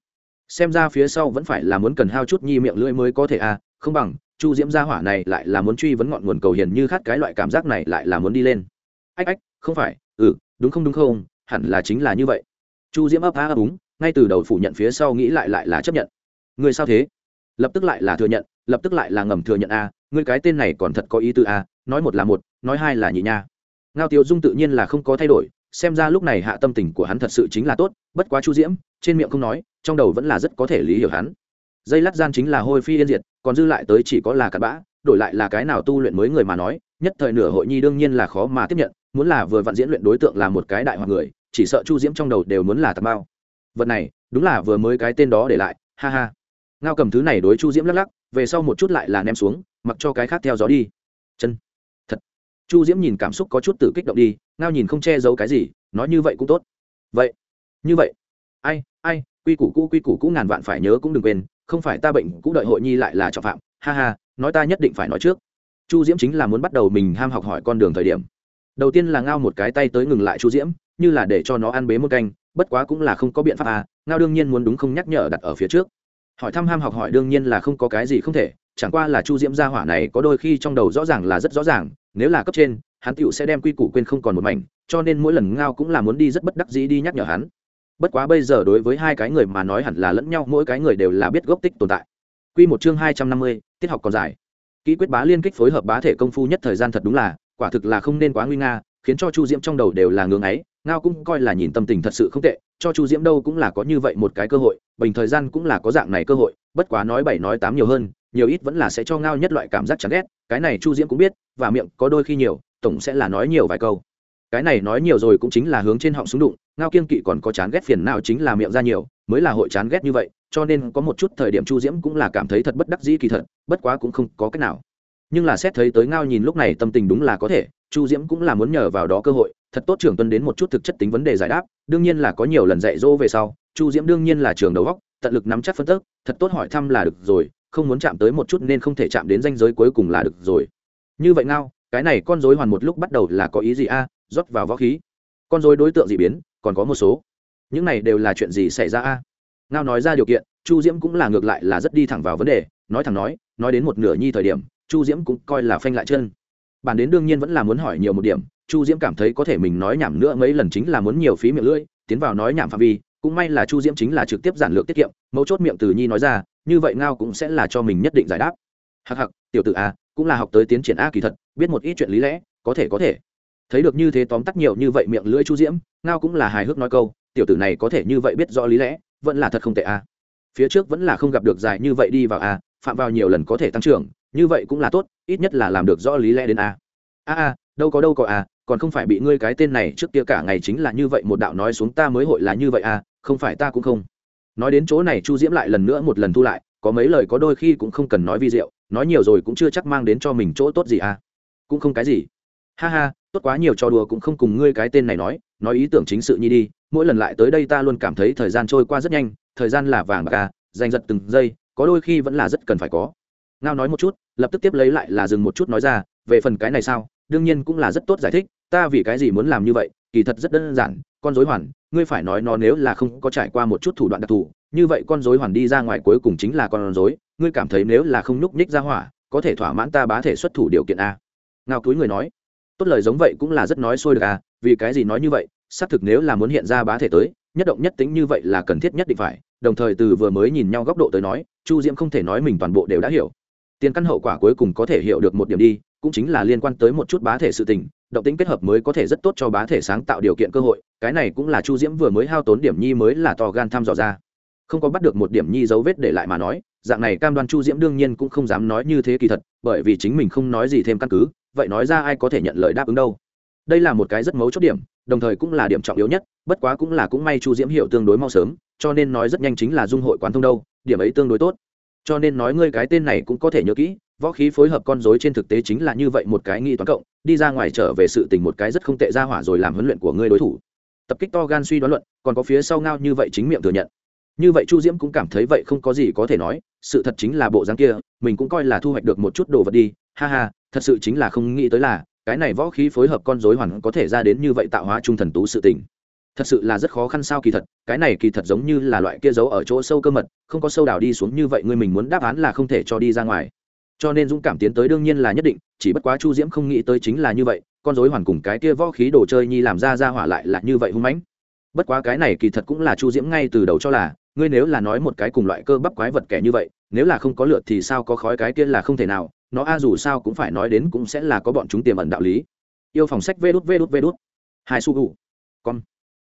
S1: xem ra phía sau vẫn phải là muốn cần hao chút nhi miệng lưỡi mới có thể a không bằng, chu diễm gia hỏa này lại là muốn truy vấn ngọn nguồn cầu hiền như khát cái loại cảm giác này lại là muốn đi lên. Ách ách, không phải ừ đúng không đúng không, hẳn là chính là như vậy. Chu diễm ấp á ấp úng, ngay từ đầu phủ nhận phía sau nghĩ lại lại là chấp nhận. Người sao thế? Lập tức lại là thừa nhận, lập tức lại là ngầm thừa nhận a người cái tên này còn thật có ý tư a nói một là một, nói hai là nhị nha. Ngao tiêu dung tự nhiên là không có thay đổi xem ra lúc này hạ tâm tình của hắn thật sự chính là tốt, bất quá chu diễm, trên miệng không nói, trong đầu vẫn là rất có thể lý hiểu hắn. Dây lát gian chính là hôi phi yên diệt, còn dư lại tới chỉ có là cặn bã, đổi lại là cái nào tu luyện mới người mà nói, nhất thời nửa hội nhi đương nhiên là khó mà tiếp nhận, muốn là vừa vặn diễn luyện đối tượng là một cái đại hoặc người, chỉ sợ chu diễm trong đầu đều muốn là tạt bao. Vật này, đúng là vừa mới cái tên đó để lại, ha ha. Ngao cầm thứ này đối chu diễm lắc lắc, về sau một chút lại là ném xuống, mặc cho cái khác theo gió đi chu diễm nhìn cảm xúc có chút tự kích động đi, ngao nhìn không che giấu cái gì, nói như vậy cũng tốt. Vậy, như vậy. Ai ai, quy củ cũ, quy củ cũ ngàn vạn phải nhớ cũng đừng quên, không phải ta bệnh cũ đợi hội nhi lại là trọng phạm. Ha ha, nói ta nhất định phải nói trước. Chu diễm chính là muốn bắt đầu mình ham học hỏi con đường thời điểm. Đầu tiên là ngao một cái tay tới ngừng lại chu diễm, như là để cho nó ăn bế một canh, bất quá cũng là không có biện pháp à ngao đương nhiên muốn đúng không nhắc nhở đặt ở phía trước. Hỏi thăm ham học hỏi đương nhiên là không có cái gì không thể, chẳng qua là chu diễm gia hỏa này có đôi khi trong đầu rõ ràng là rất rõ ràng nếu là cấp trên hắn tựu sẽ đem quy củ quên không còn một mảnh cho nên mỗi lần ngao cũng là muốn đi rất bất đắc dĩ đi nhắc nhở hắn bất quá bây giờ đối với hai cái người mà nói hẳn là lẫn nhau mỗi cái người đều là biết gốc tích tồn tại Quy một chương hai trăm năm mươi, tiết học còn dài. Kỹ quyết bá liên kích phối hợp bá thể công phu nhất thời gian thật đúng là, quả thực là không nên quá nguy nga, khiến cho Chu Diễm trong đầu đều là ngưỡng ấy, ngao cũng coi là nhìn tâm tình thật sự không tệ, cho Chu Diễm đâu cũng là có như vậy một cái cơ hội, bình thời gian cũng là có dạng này cơ hội, bất quá nói bảy nói tám nhiều hơn, nhiều ít vẫn là sẽ cho ngao nhất loại cảm giác chán ghét, cái này Chu Diễm cũng biết, và miệng có đôi khi nhiều, tổng sẽ là nói nhiều vài câu. Cái này nói nhiều rồi cũng chính là hướng trên họng xuống đụng, ngao kiên kỵ còn có chán ghét phiền nào chính là miệng ra nhiều, mới là hội chán ghét như vậy, cho nên có một chút thời điểm chu diễm cũng là cảm thấy thật bất đắc dĩ kỳ thật bất quá cũng không có cách nào nhưng là xét thấy tới ngao nhìn lúc này tâm tình đúng là có thể chu diễm cũng là muốn nhờ vào đó cơ hội thật tốt trưởng tuân đến một chút thực chất tính vấn đề giải đáp đương nhiên là có nhiều lần dạy dỗ về sau chu diễm đương nhiên là trường đầu góc tận lực nắm chắc phân tức thật tốt hỏi thăm là được rồi không muốn chạm tới một chút nên không thể chạm đến danh giới cuối cùng là được rồi. Như vậy ngao, cái này con dối hoàn một lúc bắt đầu là có ý gì? A, rót vào võ khí. Con dối đối tượng d ị biến, còn có một số. Những này đều là chuyện gì xảy ra a? Ngao nói ra điều kiện, chu diễm cũng là ngược lại là rất đi thẳng vào vấn đề. Nói thẳng nói nói đến một nửa nhi thời điểm, chu diễm cũng coi là phanh lại chân. Bản đến đương nhiên vẫn là muốn hỏi nhiều một điểm, chu diễm cảm thấy có thể mình nói nhảm nữa mấy lần chính là muốn nhiều phí miệng lưỡi, tiến vào nói nhảm phạm vi, cũng may là chu diễm chính là trực tiếp giản lược tiết kiệm, mấu chốt miệng từ nhi nói ra như vậy ngao cũng sẽ là cho mình nhất định giải đáp. Hặc hặc tiểu tử a, cũng là học tới tiến triển a kỳ thật, biết một ít chuyện lý lẽ, có thể có thể. Thấy được như thế tóm tắt nhiều như vậy miệng lưỡi chu diễm, ngao cũng là hài hước nói câu, tiểu tử này có thể như vậy biết rõ lý lẽ, vẫn là thật không tệ a. Phía trước vẫn là không gặp được dài như vậy đi vào a, phạm vào nhiều lần có thể tăng trưởng, như vậy cũng là tốt, ít nhất là làm được rõ lý lẽ đến a. A a, đâu có đâu có a, còn không phải bị ngươi cái tên này trước kia cả ngày chính là như vậy, một đạo nói xuống ta mới hội là như vậy a, không phải ta cũng không nói đến chỗ này chu diễm lại lần nữa một lần thu lại, có mấy lời có đôi khi cũng không cần nói vi diệu, nói nhiều rồi cũng chưa chắc mang đến cho mình chỗ tốt gì à. Cũng không cái gì. Ha ha, tốt quá nhiều trò đùa cũng không cùng ngươi cái tên này nói nói ý tưởng chính sự nhi đi, mỗi lần lại tới đây ta luôn cảm thấy thời gian trôi qua rất nhanh, thời gian là vàng bạc à giành giật từng giây, có đôi khi vẫn là rất cần phải có. Ngao nói một chút, lập tức tiếp lấy lại là dừng một chút nói ra, về phần cái này sao, đương nhiên cũng là rất tốt giải thích, ta vì cái gì muốn làm như vậy, kỳ thật rất đơn giản, con dối hoàn ngươi phải nói nó nếu là không có trải qua một chút thủ đoạn đặc thù, như vậy con dối hoàn đi ra ngoài cuối cùng chính là con dối ngươi cảm thấy nếu là không nhúc nhích ra hỏa, có thể thỏa mãn ta bá thể xuất thủ điều kiện a. Ngao cúi người nói, tốt lời giống vậy cũng là rất nói sôi được à vì cái gì nói như vậy, xác thực nếu là muốn hiện ra bá thể tới, nhất động nhất tính như vậy là cần thiết nhất định phải, đồng thời từ vừa mới nhìn nhau góc độ tới nói, chu diễm không thể nói mình toàn bộ đều đã hiểu. Tiền căn hậu quả cuối cùng có thể hiểu được một điểm đi cũng chính là liên quan tới một chút bá thể sự tình, động tính kết hợp mới có thể rất tốt cho bá thể sáng tạo điều kiện cơ hội, cái này cũng là chu diễm vừa mới hao tốn điểm nhi mới là to gan thăm dò ra. Không có bắt được một điểm nhi dấu vết để lại mà nói, dạng này cam đoan chu diễm đương nhiên cũng không dám nói như thế kỳ thật, bởi vì chính mình không nói gì thêm căn cứ, vậy nói ra ai có thể nhận lời đáp ứng đâu. Đây là một cái rất mấu chốt điểm, đồng thời cũng là điểm trọng yếu nhất, bất quá cũng là cũng may chu diễm hiểu tương đối mau sớm, cho nên nói rất nhanh chính là dung hội quán thông đâu, điểm ấy tương đối tốt. Cho nên nói ngươi cái tên này cũng có thể nhớ kỹ võ khí phối hợp con dối trên thực tế chính là như vậy một cái nghi toán cộng, đi ra ngoài trở về sự tình một cái rất không tệ ra hỏa rồi làm huấn luyện của ngươi đối thủ. Tập kích to gan suy đoán luận, còn có phía sau ngao như vậy chính miệng thừa nhận. Như vậy chu diễm cũng cảm thấy vậy không có gì có thể nói, sự thật chính là bộ dáng kia, mình cũng coi là thu hoạch được một chút đồ vật đi, ha ha, thật sự chính là không nghĩ tới là, cái này võ khí phối hợp con dối hoàn có thể ra đến như vậy tạo hóa trung thần tú sự tình. Thật sự là rất khó khăn sao kỳ thật, cái này kỳ thật giống như là loại kia giấu ở chỗ sâu cơ mật, không có sâu đào đi xuống như vậy người mình muốn đáp án là không thể cho đi ra ngoài cho nên dũng cảm tiến tới đương nhiên là nhất định, chỉ bất quá chu diễm không nghĩ tới chính là như vậy, con dối hoàn cùng cái kia võ khí đồ chơi nhi làm ra ra hỏa lại là như vậy hung mãnh. Bất quá cái này kỳ thật cũng là chu diễm ngay từ đầu cho là, ngươi nếu là nói một cái cùng loại cơ bắp quái vật kẻ như vậy, nếu là không có lượt thì sao có khói cái kia là không thể nào, nó a dù sao cũng phải nói đến cũng sẽ là có bọn chúng tiềm ẩn đạo lý. Yêu phòng sách vê đút vê đút vê đút. Hai su gù con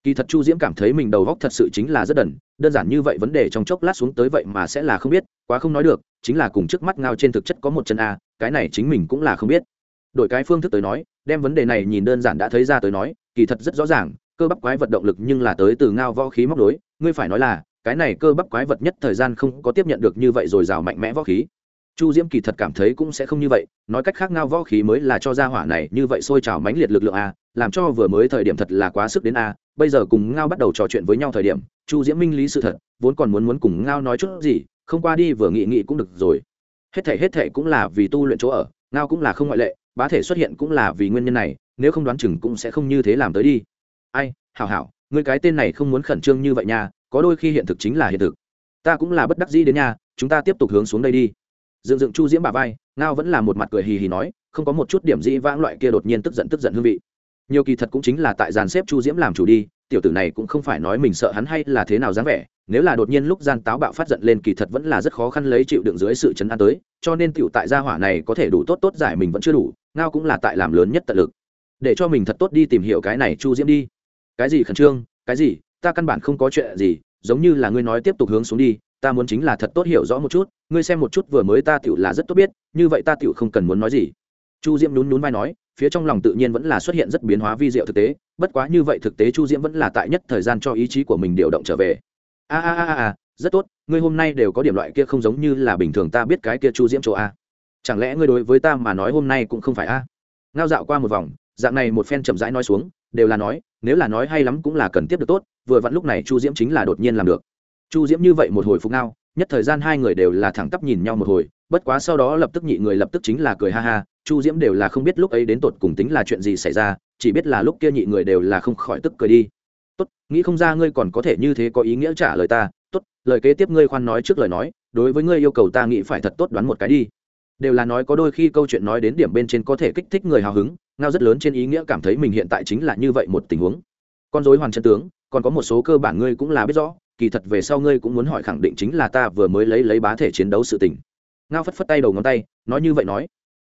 S1: kỳ thật chu diễm cảm thấy mình đầu góc thật sự chính là rất đần, đơn giản như vậy vấn đề trong chốc lát xuống tới vậy mà sẽ là không biết, quá không nói được, chính là cùng trước mắt ngao trên thực chất có một chân a, cái này chính mình cũng là không biết. Đổi cái phương thức tới nói, đem vấn đề này nhìn đơn giản đã thấy ra tới nói, kỳ thật rất rõ ràng, cơ bắp quái vật động lực nhưng là tới từ ngao võ khí móc đối ngươi phải nói là, cái này cơ bắp quái vật nhất thời gian không có tiếp nhận được như vậy rồi rào mạnh mẽ võ khí. Chu diễm kỳ thật cảm thấy cũng sẽ không như vậy, nói cách khác ngao võ khí mới là cho ra hỏa này như vậy sôi trào mãnh liệt lực lượng a, làm cho vừa mới thời điểm thật là quá sức đến a bây giờ cùng ngao bắt đầu trò chuyện với nhau thời điểm, chu diễm minh lý sự thật, vốn còn muốn muốn cùng ngao nói chút gì, không qua đi vừa nghị nghị cũng được rồi. Hết thể hết thể cũng là vì tu luyện chỗ ở, ngao cũng là không ngoại lệ, bá thể xuất hiện cũng là vì nguyên nhân này, nếu không đoán chừng cũng sẽ không như thế làm tới đi. Ai, hảo hảo người cái tên này không muốn khẩn trương như vậy nha, có đôi khi hiện thực chính là hiện thực. Ta cũng là bất đắc dĩ đến nhà chúng ta tiếp tục hướng xuống đây đi. Dựng dựng chu diễm bà vai, ngao vẫn là một mặt cười hì hì nói, không có một chút điểm dĩ vãng loại kia đột nhiên tức giận tức giận hương vị nhiều kỳ thật cũng chính là tại dàn xếp chu diễm làm chủ đi, tiểu tử này cũng không phải nói mình sợ hắn hay là thế nào dáng vẻ, nếu là đột nhiên lúc gian táo bạo phát giận lên kỳ thật vẫn là rất khó khăn lấy chịu đựng dưới sự chấn an tới, cho nên tiểu tại gia hỏa này có thể đủ tốt tốt giải mình vẫn chưa đủ, ngao cũng là tại làm lớn nhất tận lực. Để cho mình thật tốt đi tìm hiểu cái này chu diễm đi. Cái gì khẩn trương, cái gì, ta căn bản không có chuyện gì, giống như là ngươi nói tiếp tục hướng xuống đi, ta muốn chính là thật tốt hiểu rõ một chút, ngươi xem một chút vừa mới ta tiểu là rất tốt biết, như vậy ta tiểu không cần muốn nói gì. Chu diễm nhún nhún vai nói phía trong lòng tự nhiên vẫn là xuất hiện rất biến hóa vi diệu thực tế, bất quá như vậy thực tế chu diễm vẫn là tại nhất thời gian cho ý chí của mình điều động trở về. A a a a, rất tốt, ngươi hôm nay đều có điểm loại kia không giống như là bình thường ta biết cái kia chu diễm chỗ a. Chẳng lẽ ngươi đối với ta mà nói hôm nay cũng không phải a? Ngao dạo qua một vòng, dạng này một phen chậm rãi nói xuống, đều là nói, nếu là nói hay lắm cũng là cần tiếp được tốt, vừa vặn lúc này chu diễm chính là đột nhiên làm được. Chu diễm như vậy một hồi phục ngao nhất thời gian hai người đều là thẳng tắp nhìn nhau một hồi, bất quá sau đó lập tức nhị người lập tức chính là cười ha ha, chu diễm đều là không biết lúc ấy đến tột cùng tính là chuyện gì xảy ra, chỉ biết là lúc kia nhị người đều là không khỏi tức cười đi. Tốt, nghĩ không ra ngươi còn có thể như thế có ý nghĩa trả lời ta, tốt, lời kế tiếp ngươi khoan nói trước lời nói, đối với ngươi yêu cầu ta nghĩ phải thật tốt đoán một cái đi. Đều là nói có đôi khi câu chuyện nói đến điểm bên trên có thể kích thích người hào hứng, ngao rất lớn trên ý nghĩa cảm thấy mình hiện tại chính là như vậy một tình huống. Con dối hoàn chân tướng, còn có một số cơ bản ngươi cũng là biết rõ kỳ thật về sau ngươi cũng muốn hỏi khẳng định chính là ta vừa mới lấy lấy bá thể chiến đấu sự tình. Ngao phất phất tay đầu ngón tay, nói như vậy nói.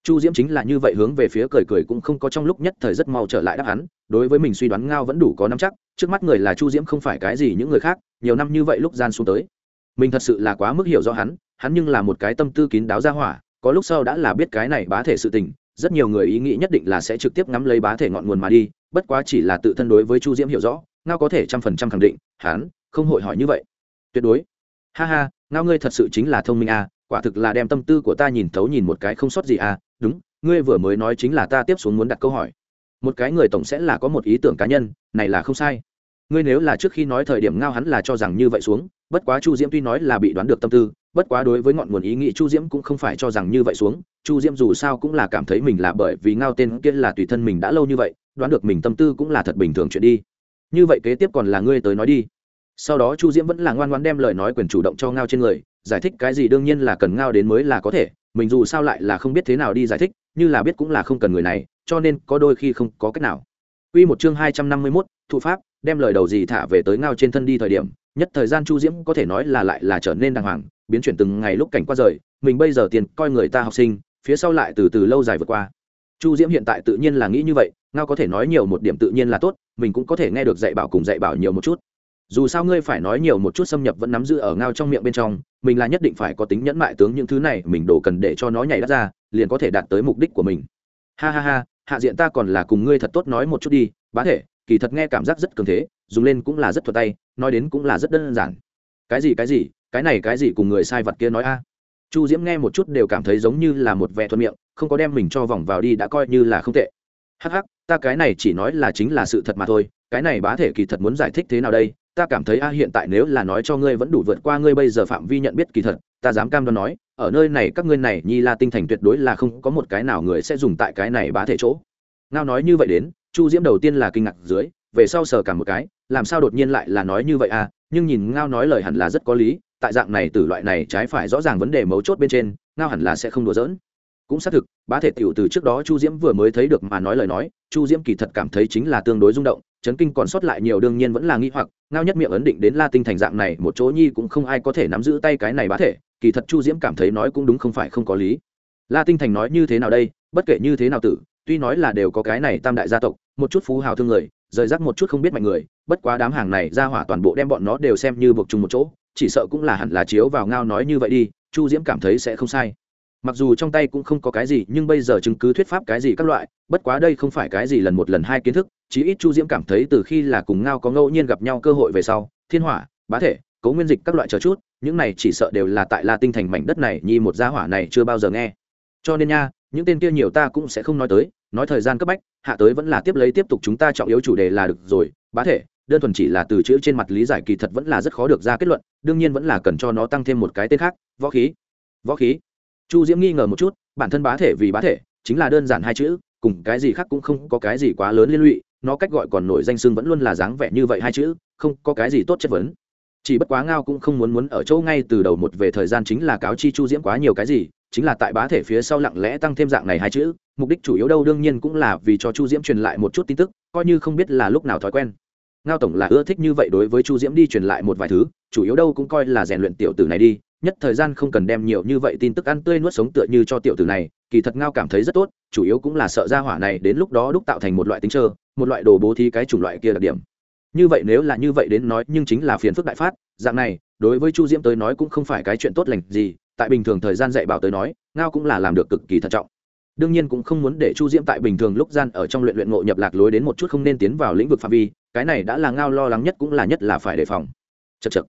S1: Chu diễm chính là như vậy hướng về phía cười cười cũng không có trong lúc nhất thời rất mau trở lại đáp án, đối với mình suy đoán ngao vẫn đủ có nắm chắc, trước mắt người là chu diễm không phải cái gì những người khác, nhiều năm như vậy lúc gian xuống tới. Mình thật sự là quá mức hiểu rõ hắn hắn nhưng là một cái tâm tư kín đáo ra hỏa, có lúc sau đã là biết cái này bá thể sự tình, rất nhiều người ý nghĩ nhất định là sẽ trực tiếp ngắm lấy bá thể ngọn nguồn mà đi, bất quá chỉ là tự thân đối với chu diễm hiểu rõ, ngao có thể trăm phần trăm khẳng định, hắn không hội hỏi như vậy. Tuyệt đối. Ha ha, ngao ngươi thật sự chính là thông minh à quả thực là đem tâm tư của ta nhìn thấu nhìn một cái không sót gì à đúng, ngươi vừa mới nói chính là ta tiếp xuống muốn đặt câu hỏi. Một cái người tổng sẽ là có một ý tưởng cá nhân, này là không sai. Ngươi nếu là trước khi nói thời điểm ngao hắn là cho rằng như vậy xuống, bất quá chu diễm tuy nói là bị đoán được tâm tư, bất quá đối với ngọn nguồn ý nghĩ chu diễm cũng không phải cho rằng như vậy xuống. Chu diễm dù sao cũng là cảm thấy mình là bởi vì ngao tên kia là tùy thân mình đã lâu như vậy, đoán được mình tâm tư cũng là thật bình thường chuyện đi. Như vậy kế tiếp còn là ngươi tới nói đi sau đó chu diễm vẫn là ngoan ngoan đem lời nói quyền chủ động cho ngao trên người giải thích cái gì đương nhiên là cần ngao đến mới là có thể mình dù sao lại là không biết thế nào đi giải thích như là biết cũng là không cần người này cho nên có đôi khi không có cách nào Quy một chương hai trăm năm mươi 251, thụ pháp, đem lời đầu gì thả về tới ngao trên thân đi thời điểm, nhất thời gian Chu Diễm có thể nói là lại là trở nên đàng hoàng, biến chuyển từng ngày lúc cảnh qua rời, mình bây giờ tiền coi người ta học sinh, phía sau lại từ từ lâu dài vượt qua. chu diễm hiện tại tự nhiên là nghĩ như vậy ngao có thể nói nhiều một điểm tự nhiên là tốt mình cũng có thể nghe được dạy bảo cùng dạy bảo nhiều một chút dù sao ngươi phải nói nhiều một chút xâm nhập vẫn nắm giữ ở ngao trong miệng bên trong, mình là nhất định phải có tính nhẫn mại tướng những thứ này mình đổ cần để cho nó nhảy đắt ra, liền có thể đạt tới mục đích của mình. Ha ha ha, hạ diện ta còn là cùng ngươi thật tốt nói một chút đi, bá thể, kỳ thật nghe cảm giác rất cường thế, dùng lên cũng là rất thuật tay, nói đến cũng là rất đơn giản. Cái gì cái gì, cái này cái gì cùng người sai vật kia nói a? Chu diễm nghe một chút đều cảm thấy giống như là một vẻ thuận miệng, không có đem mình cho vòng vào đi đã coi như là không tệ. Hắc hắc, ta cái này chỉ nói là chính là sự thật mà thôi, cái này bá thể kỳ thật muốn giải thích thế nào đây? Ta cảm thấy a hiện tại nếu là nói cho ngươi vẫn đủ vượt qua ngươi bây giờ phạm vi nhận biết kỳ thật, ta dám cam đoan nói, ở nơi này các ngươi này nhi la tinh thành tuyệt đối là không có một cái nào người sẽ dùng tại cái này bá thể chỗ. Ngao nói như vậy đến, chu diễm đầu tiên là kinh ngạc dưới, về sau sờ cả một cái, làm sao đột nhiên lại là nói như vậy à nhưng nhìn ngao nói lời hẳn là rất có lý, tại dạng này từ loại này trái phải rõ ràng vấn đề mấu chốt bên trên, ngao hẳn là sẽ không đùa giỡn. Cũng xác thực, bá thể tiểu từ trước đó chu diễm vừa mới thấy được mà nói lời nói, chu diễm kỳ thật cảm thấy chính là tương đối rung động chấn kinh còn sót lại nhiều đương nhiên vẫn là nghi hoặc, ngao nhất miệng ấn định đến la tinh thành dạng này, một chỗ nhi cũng không ai có thể nắm giữ tay cái này bá thể, kỳ thật chu diễm cảm thấy nói cũng đúng không phải không có lý. La tinh thành nói như thế nào đây, bất kể như thế nào tử, tuy nói là đều có cái này tam đại gia tộc, một chút phú hào thương người, rời rác một chút không biết mạnh người, bất quá đám hàng này ra hỏa toàn bộ đem bọn nó đều xem như buộc chung một chỗ, chỉ sợ cũng là hẳn là chiếu vào ngao nói như vậy đi, chu diễm cảm thấy sẽ không sai mặc dù trong tay cũng không có cái gì, nhưng bây giờ chứng cứ thuyết pháp cái gì các loại, bất quá đây không phải cái gì lần một lần hai kiến thức, chí ít chu diễm cảm thấy từ khi là cùng ngao có ngẫu nhiên gặp nhau cơ hội về sau, thiên hỏa, bá thể, cấu nguyên dịch các loại chờ chút, những này chỉ sợ đều là tại la tinh thành mảnh đất này, nhi một gia hỏa này chưa bao giờ nghe. Cho nên nha, những tên kia nhiều ta cũng sẽ không nói tới, nói thời gian cấp bách, hạ tới vẫn là tiếp lấy tiếp tục chúng ta trọng yếu chủ đề là được rồi, bá thể, đơn thuần chỉ là từ chữ trên mặt lý giải kỳ thật vẫn là rất khó được ra kết luận, đương nhiên vẫn là cần cho nó tăng thêm một cái tên khác, võ khí. Võ khí chu diễm nghi ngờ một chút, bản thân bá thể vì bá thể, chính là đơn giản hai chữ, cùng cái gì khác cũng không có cái gì quá lớn liên lụy, nó cách gọi còn nổi danh xưng vẫn luôn là dáng vẻ như vậy hai chữ, không có cái gì tốt chất vấn. Chỉ bất quá ngao cũng không muốn muốn ở chỗ ngay từ đầu một về thời gian chính là cáo chi chu diễm quá nhiều cái gì, chính là tại bá thể phía sau lặng lẽ tăng thêm dạng này hai chữ, mục đích chủ yếu đâu đương nhiên cũng là vì cho chu diễm truyền lại một chút tin tức, coi như không biết là lúc nào thói quen. Ngao tổng là ưa thích như vậy đối với chu diễm đi truyền lại một vài thứ, chủ yếu đâu cũng coi là rèn luyện tiểu tử này đi nhất thời gian không cần đem nhiều như vậy tin tức ăn tươi nuốt sống tựa như cho tiểu tử này, kỳ thật ngao cảm thấy rất tốt, chủ yếu cũng là sợ ra hỏa này đến lúc đó đúc tạo thành một loại tính trơ, một loại đồ bố thí cái chủng loại kia đặc điểm. Như vậy nếu là như vậy đến nói, nhưng chính là phiền phức đại phát, dạng này, đối với chu diễm tới nói cũng không phải cái chuyện tốt lành gì, tại bình thường thời gian dạy bảo tới nói, ngao cũng là làm được cực kỳ thận trọng. Đương nhiên cũng không muốn để chu diễm tại bình thường lúc gian ở trong luyện luyện ngộ nhập lạc lối đến một chút không nên tiến vào lĩnh vực phạm vi, cái này đã là ngao lo lắng nhất cũng là nhất là phải đề phòng. Chật chật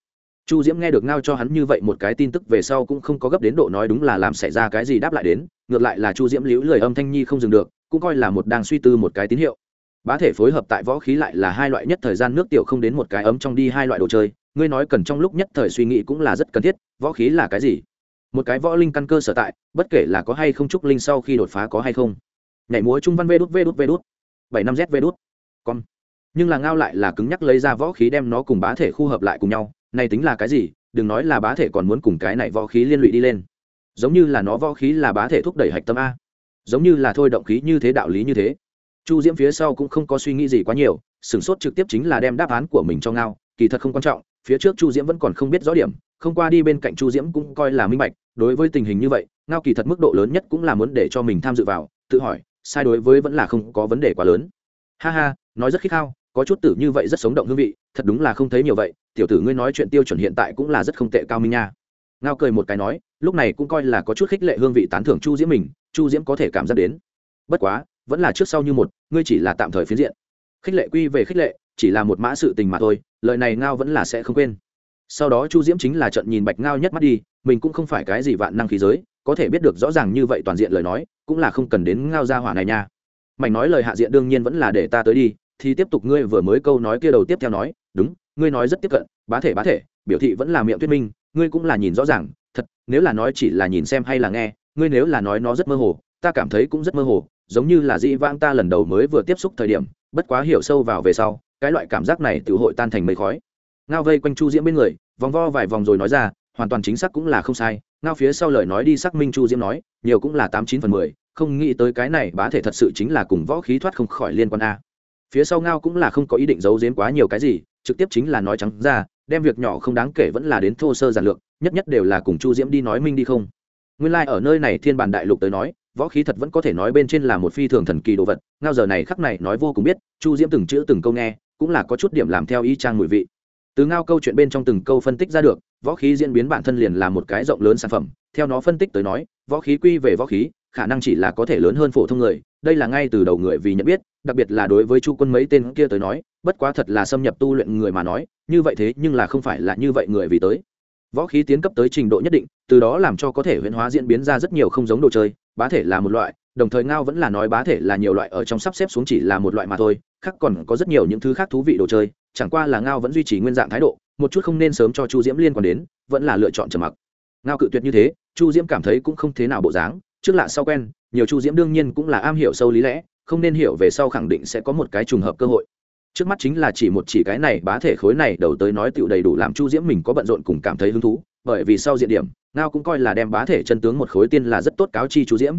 S1: chu diễm nghe được ngao cho hắn như vậy một cái tin tức về sau cũng không có gấp đến độ nói đúng là làm xảy ra cái gì đáp lại đến, ngược lại là chu diễm liễu lời âm thanh nhi không dừng được, cũng coi là một đang suy tư một cái tín hiệu. Bá thể phối hợp tại võ khí lại là hai loại nhất thời gian nước tiểu không đến một cái ấm trong đi hai loại đồ chơi, ngươi nói cần trong lúc nhất thời suy nghĩ cũng là rất cần thiết, võ khí là cái gì? Một cái võ linh căn cơ sở tại, bất kể là có hay không trúc linh sau khi đột phá có hay không. Nhảy múa trung văn vê đút vê đút vê đút. Bảy năm z vê đút. Con nhưng là ngao lại là cứng nhắc lấy ra võ khí đem nó cùng bá thể khu hợp lại cùng nhau này tính là cái gì? Đừng nói là bá thể còn muốn cùng cái này võ khí liên lụy đi lên. Giống như là nó võ khí là bá thể thúc đẩy hạch tâm a. Giống như là thôi động khí như thế đạo lý như thế. Chu diễm phía sau cũng không có suy nghĩ gì quá nhiều, sửng sốt trực tiếp chính là đem đáp án của mình cho ngao, kỳ thật không quan trọng, phía trước chu diễm vẫn còn không biết rõ điểm, không qua đi bên cạnh chu diễm cũng coi là minh bạch, đối với tình hình như vậy, ngao kỳ thật mức độ lớn nhất cũng là muốn để cho mình tham dự vào, tự hỏi, sai đối với vẫn là không có vấn đề quá lớn. Ha ha, nói rất khích khao, có chút tử như vậy rất sống động hương vị, thật đúng là không thấy nhiều vậy tiểu tử ngươi nói chuyện tiêu chuẩn hiện tại cũng là rất không tệ cao minh nha. Ngao cười một cái nói, lúc này cũng coi là có chút khích lệ hương vị tán thưởng chu diễm mình, chu diễm có thể cảm giác đến. Bất quá, vẫn là trước sau như một, ngươi chỉ là tạm thời phiến diện. Khích lệ quy về khích lệ, chỉ là một mã sự tình mà thôi, lời này ngao vẫn là sẽ không quên. Sau đó chu diễm chính là trận nhìn bạch ngao nhất mắt đi, mình cũng không phải cái gì vạn năng khí giới, có thể biết được rõ ràng như vậy toàn diện lời nói, cũng là không cần đến ngao ra hỏa này nha. Mảnh nói lời hạ diện đương nhiên vẫn là để ta tới đi, thì tiếp tục ngươi vừa mới câu nói kia đầu tiếp theo nói, đúng ngươi nói rất tiếp cận, bá thể bá thể, biểu thị vẫn là miệng thuyết minh, ngươi cũng là nhìn rõ ràng, thật, nếu là nói chỉ là nhìn xem hay là nghe, ngươi nếu là nói nó rất mơ hồ, ta cảm thấy cũng rất mơ hồ, giống như là dĩ vãng ta lần đầu mới vừa tiếp xúc thời điểm, bất quá hiểu sâu vào về sau, cái loại cảm giác này tự hội tan thành mây khói. Ngao vây quanh chu diễm bên người, vòng vo vài vòng rồi nói ra, hoàn toàn chính xác cũng là không sai, ngao phía sau lời nói đi xác minh chu diễm nói, nhiều cũng là tám chín phần mười, không nghĩ tới cái này bá thể thật sự chính là cùng võ khí thoát không khỏi liên quan a. Phía sau ngao cũng là không có ý định giấu giếm quá nhiều cái gì trực tiếp chính là nói trắng ra, đem việc nhỏ không đáng kể vẫn là đến thô sơ giản lược, nhất nhất đều là cùng chu diễm đi nói minh đi không. Nguyên lai、like、ở nơi này thiên bản đại lục tới nói, võ khí thật vẫn có thể nói bên trên là một phi thường thần kỳ đồ vật, ngao giờ này khắc này nói vô cùng biết, chu diễm từng chữ từng câu nghe, cũng là có chút điểm làm theo ý trang mùi vị. Từ ngao câu chuyện bên trong từng câu phân tích ra được, võ khí diễn biến bản thân liền là một cái rộng lớn sản phẩm, theo nó phân tích tới nói, võ khí quy về võ khí, khả năng chỉ là có thể lớn hơn phổ thông người, đây là ngay từ đầu người vì nhận biết đặc biệt là đối với chu quân mấy tên kia tới nói, bất quá thật là xâm nhập tu luyện người mà nói, như vậy thế nhưng là không phải là như vậy người vì tới. Võ khí tiến cấp tới trình độ nhất định, từ đó làm cho có thể huyễn hóa diễn biến ra rất nhiều không giống đồ chơi, bá thể là một loại, đồng thời ngao vẫn là nói bá thể là nhiều loại ở trong sắp xếp xuống chỉ là một loại mà thôi, khác còn có rất nhiều những thứ khác thú vị đồ chơi, chẳng qua là ngao vẫn duy trì nguyên dạng thái độ, một chút không nên sớm cho chu diễm liên quan đến, vẫn là lựa chọn trầm mặc. Ngao cự tuyệt như thế, chu diễm cảm thấy cũng không thế nào bộ dáng, trước lạ sau quen, nhiều chu diễm đương nhiên cũng là am hiểu sâu lý lẽ không nên hiểu về sau khẳng định sẽ có một cái trùng hợp cơ hội. Trước mắt chính là chỉ một chỉ cái này bá thể khối này đầu tới nói tựu đầy đủ làm chu diễm mình có bận rộn cùng cảm thấy hứng thú, bởi vì sau diện điểm, ngao cũng coi là đem bá thể chân tướng một khối tiên là rất tốt cáo chi chu diễm.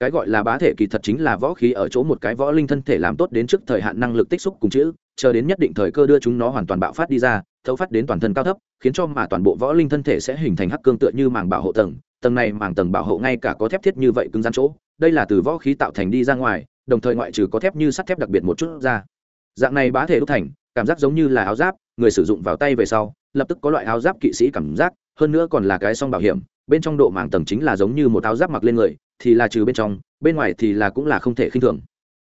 S1: Cái gọi là bá thể kỳ thật chính là võ khí ở chỗ một cái võ linh thân thể làm tốt đến trước thời hạn năng lực tích xúc cùng chữ, chờ đến nhất định thời cơ đưa chúng nó hoàn toàn bạo phát đi ra, thấu phát đến toàn thân cao thấp, khiến cho mà toàn bộ võ linh thân thể sẽ hình thành hắc cương tựa như màng bảo hộ tầng tầng này màng tầng bảo hộ ngay cả có thép thiết như vậy cứng rắn chỗ, đây là từ võ khí tạo thành đi ra ngoài đồng thời ngoại trừ có thép như sắt thép đặc biệt một chút ra. Dạng này bá thể đúc thành, cảm giác giống như là áo giáp, người sử dụng vào tay về sau, lập tức có loại áo giáp kỵ sĩ cảm giác, hơn nữa còn là cái song bảo hiểm, bên trong độ màng tầng chính là giống như một áo giáp mặc lên người, thì là trừ bên trong, bên ngoài thì là cũng là không thể khinh thường.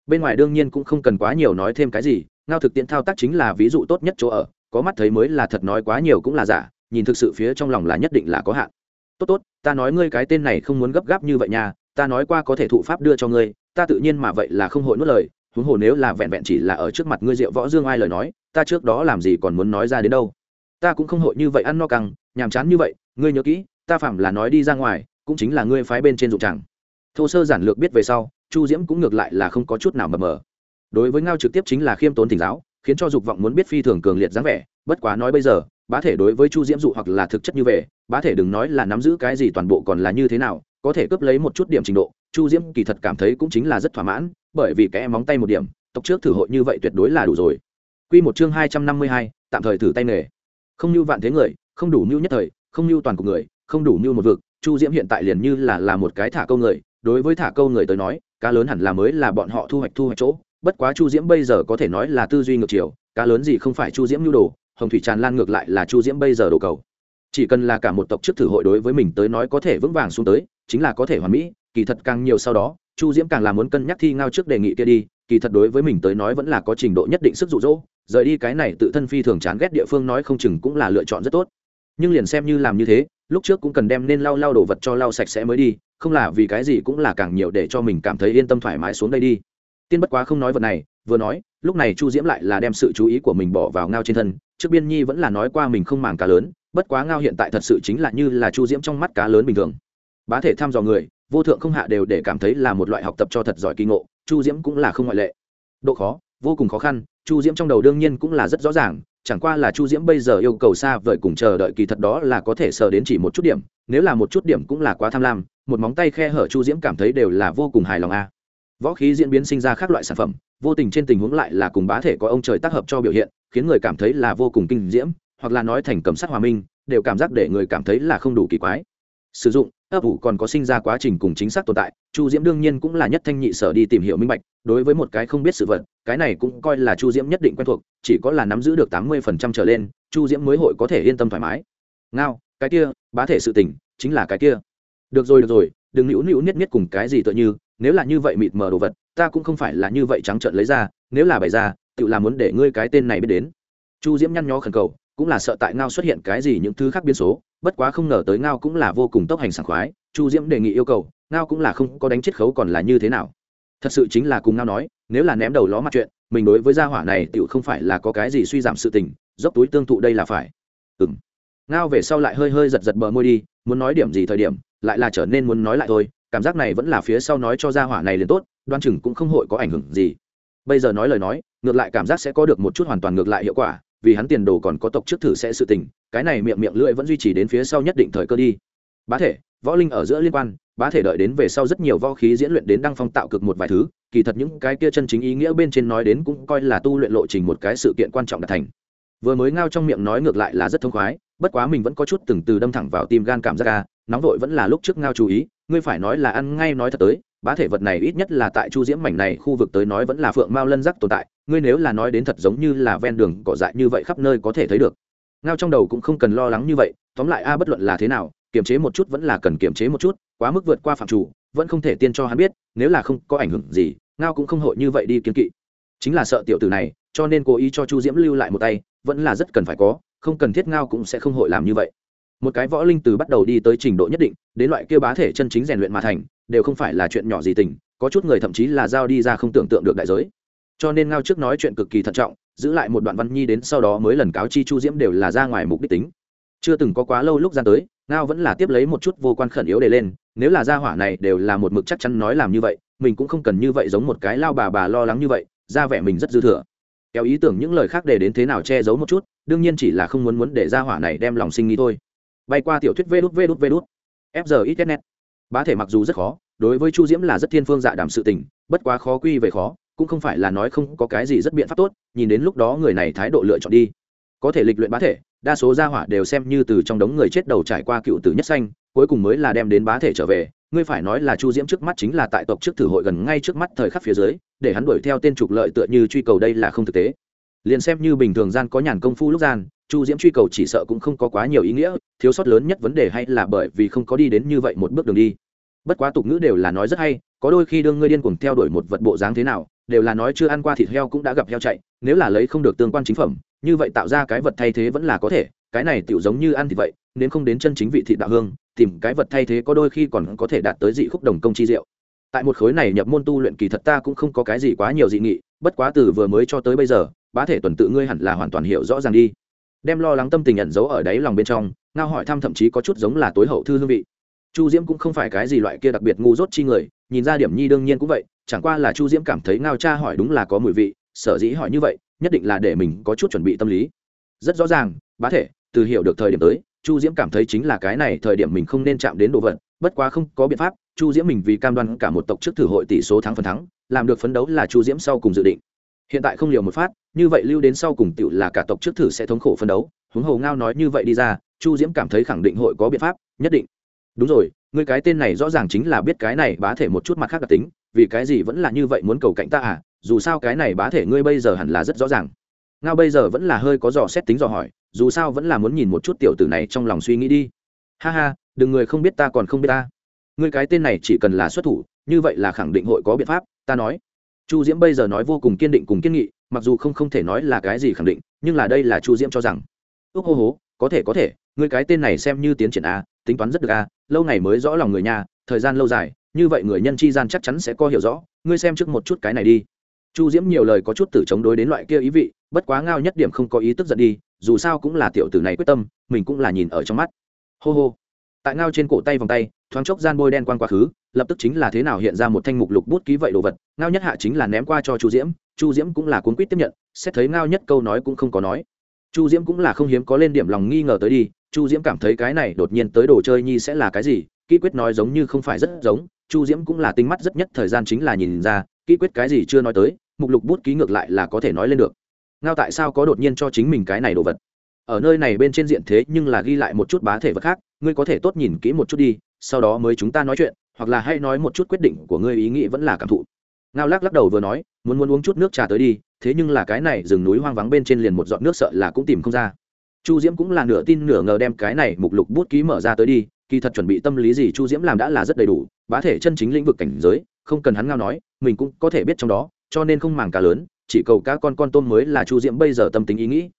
S1: Bên ngoài đương nhiên cũng không cần quá nhiều nói thêm cái gì, ngao thực tiễn thao tác chính là ví dụ tốt nhất chỗ ở, có mắt thấy mới là thật nói quá nhiều cũng là giả, nhìn thực sự phía trong lòng là nhất định là có hạn. Tốt tốt, ta nói ngươi cái tên này không muốn gấp gáp như vậy nha, ta nói qua có thể thụ pháp đưa cho ngươi ta tự nhiên mà vậy là không hội nuốt lời, huống hồ nếu là vẹn vẹn chỉ là ở trước mặt ngươi diệu võ dương ai lời nói, ta trước đó làm gì còn muốn nói ra đến đâu ta cũng không hội như vậy ăn no căng, nhàm chán như vậy, ngươi nhớ kỹ, ta phạm là nói đi ra ngoài, cũng chính là ngươi phái bên trên dụng chẳng. thô sơ giản lược biết về sau, chu diễm cũng ngược lại là không có chút nào mờ mờ đối với ngao trực tiếp chính là khiêm tốn thỉnh giáo, khiến cho dục vọng muốn biết phi thường cường liệt dáng vẻ, bất quá nói bây giờ, bá thể đối với chu diễm dụ hoặc là thực chất như vậy, bá thể đừng nói là nắm giữ cái gì toàn bộ còn là như thế nào có thể cướp lấy một chút điểm trình độ chu diễm kỳ thật cảm thấy cũng chính là rất thỏa mãn bởi vì cái em móng tay một điểm tộc trước thử hội như vậy tuyệt đối là đủ rồi Quy một chương hai trăm năm mươi hai, tạm thời thử tay nghề. Không như vạn thế người, không đủ mưu nhất thời, không như toàn cục người, không đủ mưu một vực, Chu Diễm hiện tại liền như là là một cái thả câu người, đối với thả câu người tới nói, cá lớn hẳn là mới là bọn họ thu hoạch thu hoạch chỗ, bất quá Chu Diễm bây giờ có thể nói là tư duy ngược chiều, cá lớn gì không phải Chu Diễm nhu đồ, hồng thủy tràn lan ngược lại là chu diễm bây giờ đồ cầu chỉ cần là cả một tộc trước thử hội đối với mình tới nói có thể vững vàng xuống tới chính là có thể hoàn mỹ, kỳ thật càng nhiều sau đó, chu diễm càng là muốn cân nhắc thi ngao trước đề nghị kia đi, kỳ thật đối với mình tới nói vẫn là có trình độ nhất định sức rụ rỗ rời đi cái này tự thân phi thường chán ghét địa phương nói không chừng cũng là lựa chọn rất tốt. Nhưng liền xem như làm như thế, lúc trước cũng cần đem nên lau lau đồ vật cho lau sạch sẽ mới đi, không là vì cái gì cũng là càng nhiều để cho mình cảm thấy yên tâm thoải mái xuống đây đi. Tiên bất quá không nói vật này, vừa nói, lúc này chu diễm lại là đem sự chú ý của mình bỏ vào ngao trên thân, trước biên nhi vẫn là nói qua mình không màng cá lớn, bất quá ngao hiện tại thật sự chính là như là chu diễm trong mắt cá lớn bình thường bá thể thăm dò người, vô thượng không hạ đều để cảm thấy là một loại học tập cho thật giỏi kỳ ngộ, chu diễm cũng là không ngoại lệ. Độ khó, vô cùng khó khăn, chu diễm trong đầu đương nhiên cũng là rất rõ ràng, chẳng qua là chu diễm bây giờ yêu cầu xa vời cùng chờ đợi kỳ thật đó là có thể sờ đến chỉ một chút điểm, nếu là một chút điểm cũng là quá tham lam, một móng tay khe hở chu diễm cảm thấy đều là vô cùng hài lòng a. Võ khí diễn biến sinh ra các loại sản phẩm, vô tình trên tình huống lại là cùng bá thể có ông trời tác hợp cho biểu hiện, khiến người cảm thấy là vô cùng kinh diễm, hoặc là nói thành cầm sát hòa minh, đều cảm giác để người cảm thấy là không đủ kỳ quái sử dụng, ấp ủ còn có sinh ra quá trình cùng chính xác tồn tại, chu diễm đương nhiên cũng là nhất thanh nhị sở đi tìm hiểu minh bạch, đối với một cái không biết sự vật, cái này cũng coi là chu diễm nhất định quen thuộc, chỉ có là nắm giữ được tám mươi phần trăm trở lên, chu diễm mới hội có thể yên tâm thoải mái. Ngao, cái kia, bá thể sự tình, chính là cái kia. Được rồi được rồi, đừng nữu nữu niết niết cùng cái gì tựa như, nếu là như vậy mịt mờ đồ vật, ta cũng không phải là như vậy trắng trợn lấy ra, nếu là bày ra, tự làm muốn để ngươi cái tên này biết đến. Chu diễm nhăn nhó khẩn cầu cũng là sợ tại ngao xuất hiện cái gì những thứ khác biến số, bất quá không ngờ tới ngao cũng là vô cùng tốc hành sảng khoái, chu diễm đề nghị yêu cầu, ngao cũng là không có đánh chiết khấu còn là như thế nào. Thật sự chính là cùng ngao nói, nếu là ném đầu ló mặt chuyện, mình đối với gia hỏa này tựu không phải là có cái gì suy giảm sự tình, dốc túi tương thụ đây là phải. Ừ m ngao về sau lại hơi hơi giật giật bờ môi đi, muốn nói điểm gì thời điểm, lại là trở nên muốn nói lại thôi, cảm giác này vẫn là phía sau nói cho gia hỏa này liền tốt, đoan chừng cũng không hội có ảnh hưởng gì. Bây giờ nói lời nói, ngược lại cảm giác sẽ có được một chút hoàn toàn ngược lại hiệu quả vì hắn tiền đồ còn có tộc trước thử sẽ sự tình, cái này miệng miệng lưỡi vẫn duy trì đến phía sau nhất định thời cơ đi. Bá thể, võ linh ở giữa liên quan, bá thể đợi đến về sau rất nhiều võ khí diễn luyện đến đăng phong tạo cực một vài thứ, kỳ thật những cái kia chân chính ý nghĩa bên trên nói đến cũng coi là tu luyện lộ trình một cái sự kiện quan trọng đạt thành. Vừa mới ngao trong miệng nói ngược lại là rất thông khoái, bất quá mình vẫn có chút từng từ đâm thẳng vào tim gan cảm giác ca nóng vội vẫn là lúc trước ngao chú ý, ngươi phải nói là ăn ngay nói thật tới bá thể vật này ít nhất là tại chu diễm mảnh này khu vực tới nói vẫn là phượng mao lân giác tồn tại, ngươi nếu là nói đến thật giống như là ven đường cỏ dại như vậy khắp nơi có thể thấy được. Ngao trong đầu cũng không cần lo lắng như vậy, tóm lại a bất luận là thế nào, kiềm chế một chút vẫn là cần kiềm chế một chút, quá mức vượt qua phạm chủ, vẫn không thể tiên cho hắn biết, nếu là không có ảnh hưởng gì, ngao cũng không hội như vậy đi kiên kỵ. Chính là sợ tiểu tử này, cho nên cố ý cho chu diễm lưu lại một tay, vẫn là rất cần phải có, không cần thiết ngao cũng sẽ không hội làm như vậy. Một cái võ linh từ bắt đầu đi tới trình độ nhất định, đến loại kêu bá thể chân chính rèn luyện mà thành đều không phải là chuyện nhỏ gì tình, có chút người thậm chí là giao đi ra không tưởng tượng được đại giới. Cho nên ngao trước nói chuyện cực kỳ thận trọng, giữ lại một đoạn văn nhi đến sau đó mới lần cáo chi chu diễm đều là ra ngoài mục đích tính. Chưa từng có quá lâu lúc gian tới, ngao vẫn là tiếp lấy một chút vô quan khẩn yếu để lên, nếu là gia hỏa này đều là một mực chắc chắn nói làm như vậy, mình cũng không cần như vậy giống một cái lao bà bà lo lắng như vậy, ra vẻ mình rất dư thừa. Kéo ý tưởng những lời khác để đến thế nào che giấu một chút, đương nhiên chỉ là không muốn muốn để gia hỏa này đem lòng sinh nghĩ thôi. Bay qua tiểu thuyết vê đút vê đút vê đút. Fg ít net bá thể mặc dù rất khó, đối với chu diễm là rất thiên phương dạ đảm sự tình, bất quá khó quy về khó, cũng không phải là nói không có cái gì rất biện pháp tốt, nhìn đến lúc đó người này thái độ lựa chọn đi. Có thể lịch luyện bá thể, đa số gia hỏa đều xem như từ trong đống người chết đầu trải qua cựu tử nhất xanh cuối cùng mới là đem đến bá thể trở về. Ngươi phải nói là chu diễm trước mắt chính là tại tộc trước thử hội gần ngay trước mắt thời khắc phía dưới, để hắn đuổi theo tên trục lợi tựa như truy cầu đây là không thực tế. Liền xem như bình thường gian có nhàn công phu lúc gian chu diễm truy cầu chỉ sợ cũng không có quá nhiều ý nghĩa, thiếu sót lớn nhất vấn đề hay là bởi vì không có đi đến như vậy một bước đường đi. Bất quá tục ngữ đều là nói rất hay, có đôi khi đương ngươi điên cuồng theo đuổi một vật bộ dáng thế nào, đều là nói chưa ăn qua thịt heo cũng đã gặp heo chạy, nếu là lấy không được tương quan chính phẩm, như vậy tạo ra cái vật thay thế vẫn là có thể, cái này tiểu giống như ăn thịt vậy, nếu không đến chân chính vị thịt đạo hương, tìm cái vật thay thế có đôi khi còn có thể đạt tới dị khúc đồng công chi diệu. Tại một khối này nhập môn tu luyện kỳ thật ta cũng không có cái gì quá nhiều dị nghị, bất quá từ vừa mới cho tới bây giờ, bá thể tuần tự ngươi hẳn là hoàn toàn hiểu rõ ràng đi đem lo lắng tâm tình ẩn giấu ở đáy lòng bên trong, ngao hỏi thăm thậm chí có chút giống là tối hậu thư hương vị. Chu diễm cũng không phải cái gì loại kia đặc biệt ngu dốt chi người, nhìn ra điểm nhi đương nhiên cũng vậy, chẳng qua là chu diễm cảm thấy ngao cha hỏi đúng là có mùi vị, sở dĩ hỏi như vậy, nhất định là để mình có chút chuẩn bị tâm lý. Rất rõ ràng, bá thể, từ hiểu được thời điểm tới, chu diễm cảm thấy chính là cái này thời điểm mình không nên chạm đến đồ vật, bất quá không có biện pháp, chu diễm mình vì cam đoan cả một tộc trước thử hội tỷ số thắng phần thắng, làm được phấn đấu là chu diễm sau cùng dự định. Hiện tại không liều một phát như vậy lưu đến sau cùng tựu là cả tộc trước thử sẽ thống khổ phân đấu. Huống hồ ngao nói như vậy đi ra, chu diễm cảm thấy khẳng định hội có biện pháp, nhất định. Đúng rồi người cái tên này rõ ràng chính là biết cái này bá thể một chút mặt khác đặc tính, vì cái gì vẫn là như vậy muốn cầu cạnh ta à? Dù sao cái này bá thể ngươi bây giờ hẳn là rất rõ ràng. Ngao bây giờ vẫn là hơi có dò xét tính dò hỏi, dù sao vẫn là muốn nhìn một chút tiểu tử này trong lòng suy nghĩ đi. Ha ha, đừng người không biết ta còn không biết ta. Ngươi cái tên này chỉ cần là xuất thủ, như vậy là khẳng định hội có biện pháp, ta nói chu diễm bây giờ nói vô cùng kiên định cùng kiên nghị, mặc dù không không thể nói là cái gì khẳng định, nhưng là đây là chu diễm cho rằng. Ước hô hố có thể có thể người cái tên này xem như tiến triển a, tính toán rất được a, lâu ngày mới rõ lòng người nhà, thời gian lâu dài, như vậy người nhân chi gian chắc chắn sẽ có hiểu rõ, ngươi xem trước một chút cái này đi. Chu diễm nhiều lời có chút từ chống đối đến loại kia ý vị, bất quá ngao nhất điểm không có ý tức giận đi, dù sao cũng là tiểu tử này quyết tâm, mình cũng là nhìn ở trong mắt. Hô hô tại ngao trên cổ tay vòng tay, thoáng chốc gian bôi đen quan quá khứ, lập tức chính là thế nào hiện ra một thanh mục lục bút ký vậy đồ vật, ngao nhất hạ chính là ném qua cho chu diễm chu diễm cũng là cuốn quýt tiếp nhận, xét thấy ngao nhất câu nói cũng không có nói. Chu diễm cũng là không hiếm có lên điểm lòng nghi ngờ tới đi, chu diễm cảm thấy cái này đột nhiên tới đồ chơi nhi sẽ là cái gì kỹ quyết nói giống như không phải rất giống, chu diễm cũng là tinh mắt rất nhất thời gian chính là nhìn ra kỹ quyết cái gì chưa nói tới, mục lục bút ký ngược lại là có thể nói lên được. Ngao tại sao có đột nhiên cho chính mình cái này đồ vật? Ở nơi này bên trên diện thế nhưng là ghi lại một chút bá thể vật khác ngươi có thể tốt nhìn kỹ một chút đi, sau đó mới chúng ta nói chuyện, hoặc là hãy nói một chút quyết định của ngươi ý nghĩ vẫn là cảm thụ. Ngao lắc lắc đầu vừa nói, muốn muốn uống chút nước trà tới đi, thế nhưng là cái này rừng núi hoang vắng bên trên liền một giọt nước sợ là cũng tìm không ra. Chu diễm cũng là nửa tin nửa ngờ đem cái này mục lục bút ký mở ra tới đi, kỳ thật chuẩn bị tâm lý gì chu diễm làm đã là rất đầy đủ, bá thể chân chính lĩnh vực cảnh giới, không cần hắn ngao nói, mình cũng có thể biết trong đó, cho nên không màng cá lớn, chỉ cầu cá con con tôm mới là chu diễm bây giờ tâm tính ý nghĩ.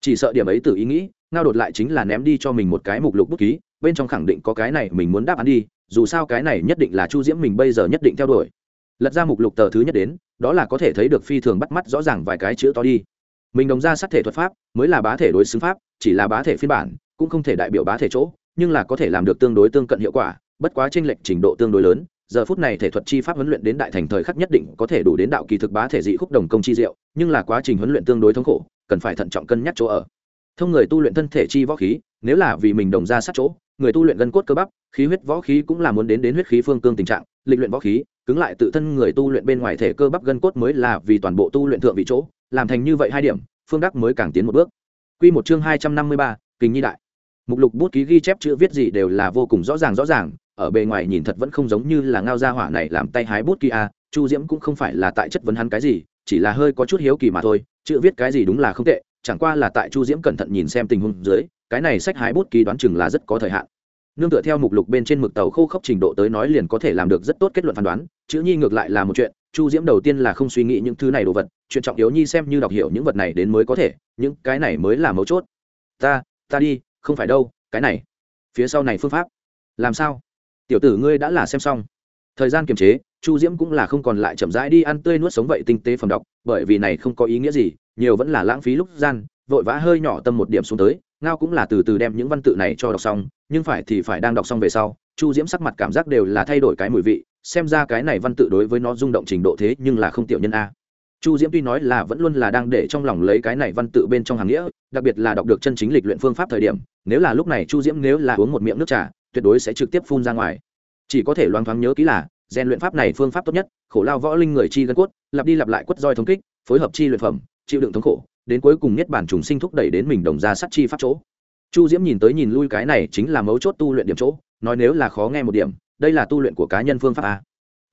S1: Chỉ sợ điểm ấy từ ý nghĩ, ngao đột lại chính là ném đi cho mình một cái mục lục bút ký bên trong khẳng định có cái này mình muốn đáp án đi, dù sao cái này nhất định là chu diễm mình bây giờ nhất định theo đuổi. Lật ra mục lục tờ thứ nhất đến, đó là có thể thấy được phi thường bắt mắt rõ ràng vài cái chữ to đi. Mình đồng ra sát thể thuật pháp, mới là bá thể đối xứng pháp, chỉ là bá thể phiên bản, cũng không thể đại biểu bá thể chỗ, nhưng là có thể làm được tương đối tương cận hiệu quả, bất quá tranh lệch trình độ tương đối lớn, giờ phút này thể thuật chi pháp huấn luyện đến đại thành thời khắc nhất định có thể đủ đến đạo kỳ thực bá thể dị khúc đồng công chi diệu, nhưng là quá trình huấn luyện tương đối thống khổ, cần phải thận trọng cân nhắc chỗ ở. Thông người tu luyện thân thể chi võ khí nếu là vì mình đồng ra sát chỗ người tu luyện gân cốt cơ bắp khí huyết võ khí cũng là muốn đến đến huyết khí phương cương tình trạng lịch luyện võ khí cứng lại tự thân người tu luyện bên ngoài thể cơ bắp gân cốt mới là vì toàn bộ tu luyện thượng vị chỗ làm thành như vậy hai điểm phương đắc mới càng tiến một bước Quy một chương hai trăm năm mươi ba, Kình Nhi đại. Mục lục bút ký ghi chép chữ viết gì đều là vô cùng rõ ràng rõ ràng, ở bề ngoài nhìn thật vẫn không giống như là ngao gia hỏa này làm tay hái bút kia chu diễm cũng không phải là tại chất vấn hắn cái gì chỉ là hơi có chút hiếu kỳ mà thôi chữ viết cái gì đúng là không tệ chẳng qua là tại chu diễm cẩn thận nhìn xem tình huống dưới cái này sách hái bút ký đoán chừng là rất có thời hạn. Nương tựa theo mục lục bên trên mực tàu khô khốc trình độ tới nói liền có thể làm được rất tốt kết luận phán đoán, chữ nhi ngược lại là một chuyện, chu diễm đầu tiên là không suy nghĩ những thứ này đồ vật, chuyện trọng yếu nhi xem như đọc hiểu những vật này đến mới có thể, những cái này mới là mấu chốt. Ta ta đi, không phải đâu, cái này. Phía sau này phương pháp. Làm sao? Tiểu tử ngươi đã là xem xong. Thời gian kiềm chế, chu diễm cũng là không còn lại chậm rãi đi ăn tươi nuốt sống vậy tinh tế phẩm đọc, bởi vì này không có ý nghĩa gì, nhiều vẫn là lãng phí lúc gian, vội vã hơi nhỏ tâm một điểm xuống tới ngao cũng là từ từ đem những văn tự này cho đọc xong, nhưng phải thì phải đang đọc xong về sau, chu diễm sắc mặt cảm giác đều là thay đổi cái mùi vị, xem ra cái này văn tự đối với nó rung động trình độ thế nhưng là không tiểu nhân a. Chu diễm tuy nói là vẫn luôn là đang để trong lòng lấy cái này văn tự bên trong hàng nghĩa, đặc biệt là đọc được chân chính lịch luyện phương pháp thời điểm, nếu là lúc này chu diễm nếu là uống một miệng nước trà, tuyệt đối sẽ trực tiếp phun ra ngoài. Chỉ có thể loáng thoáng nhớ kỹ là rèn luyện pháp này phương pháp tốt nhất, khổ lao võ linh người chi gân cốt, lặp đi lặp lại quất roi thống kích, phối hợp chi luyện phẩm, chịu đựng thống khổ đến cuối cùng nhất bản trùng sinh thúc đẩy đến mình đồng ra sát chi pháp chỗ. Chu diễm nhìn tới nhìn lui cái này chính là mấu chốt tu luyện điểm chỗ, nói nếu là khó nghe một điểm, đây là tu luyện của cá nhân phương pháp a.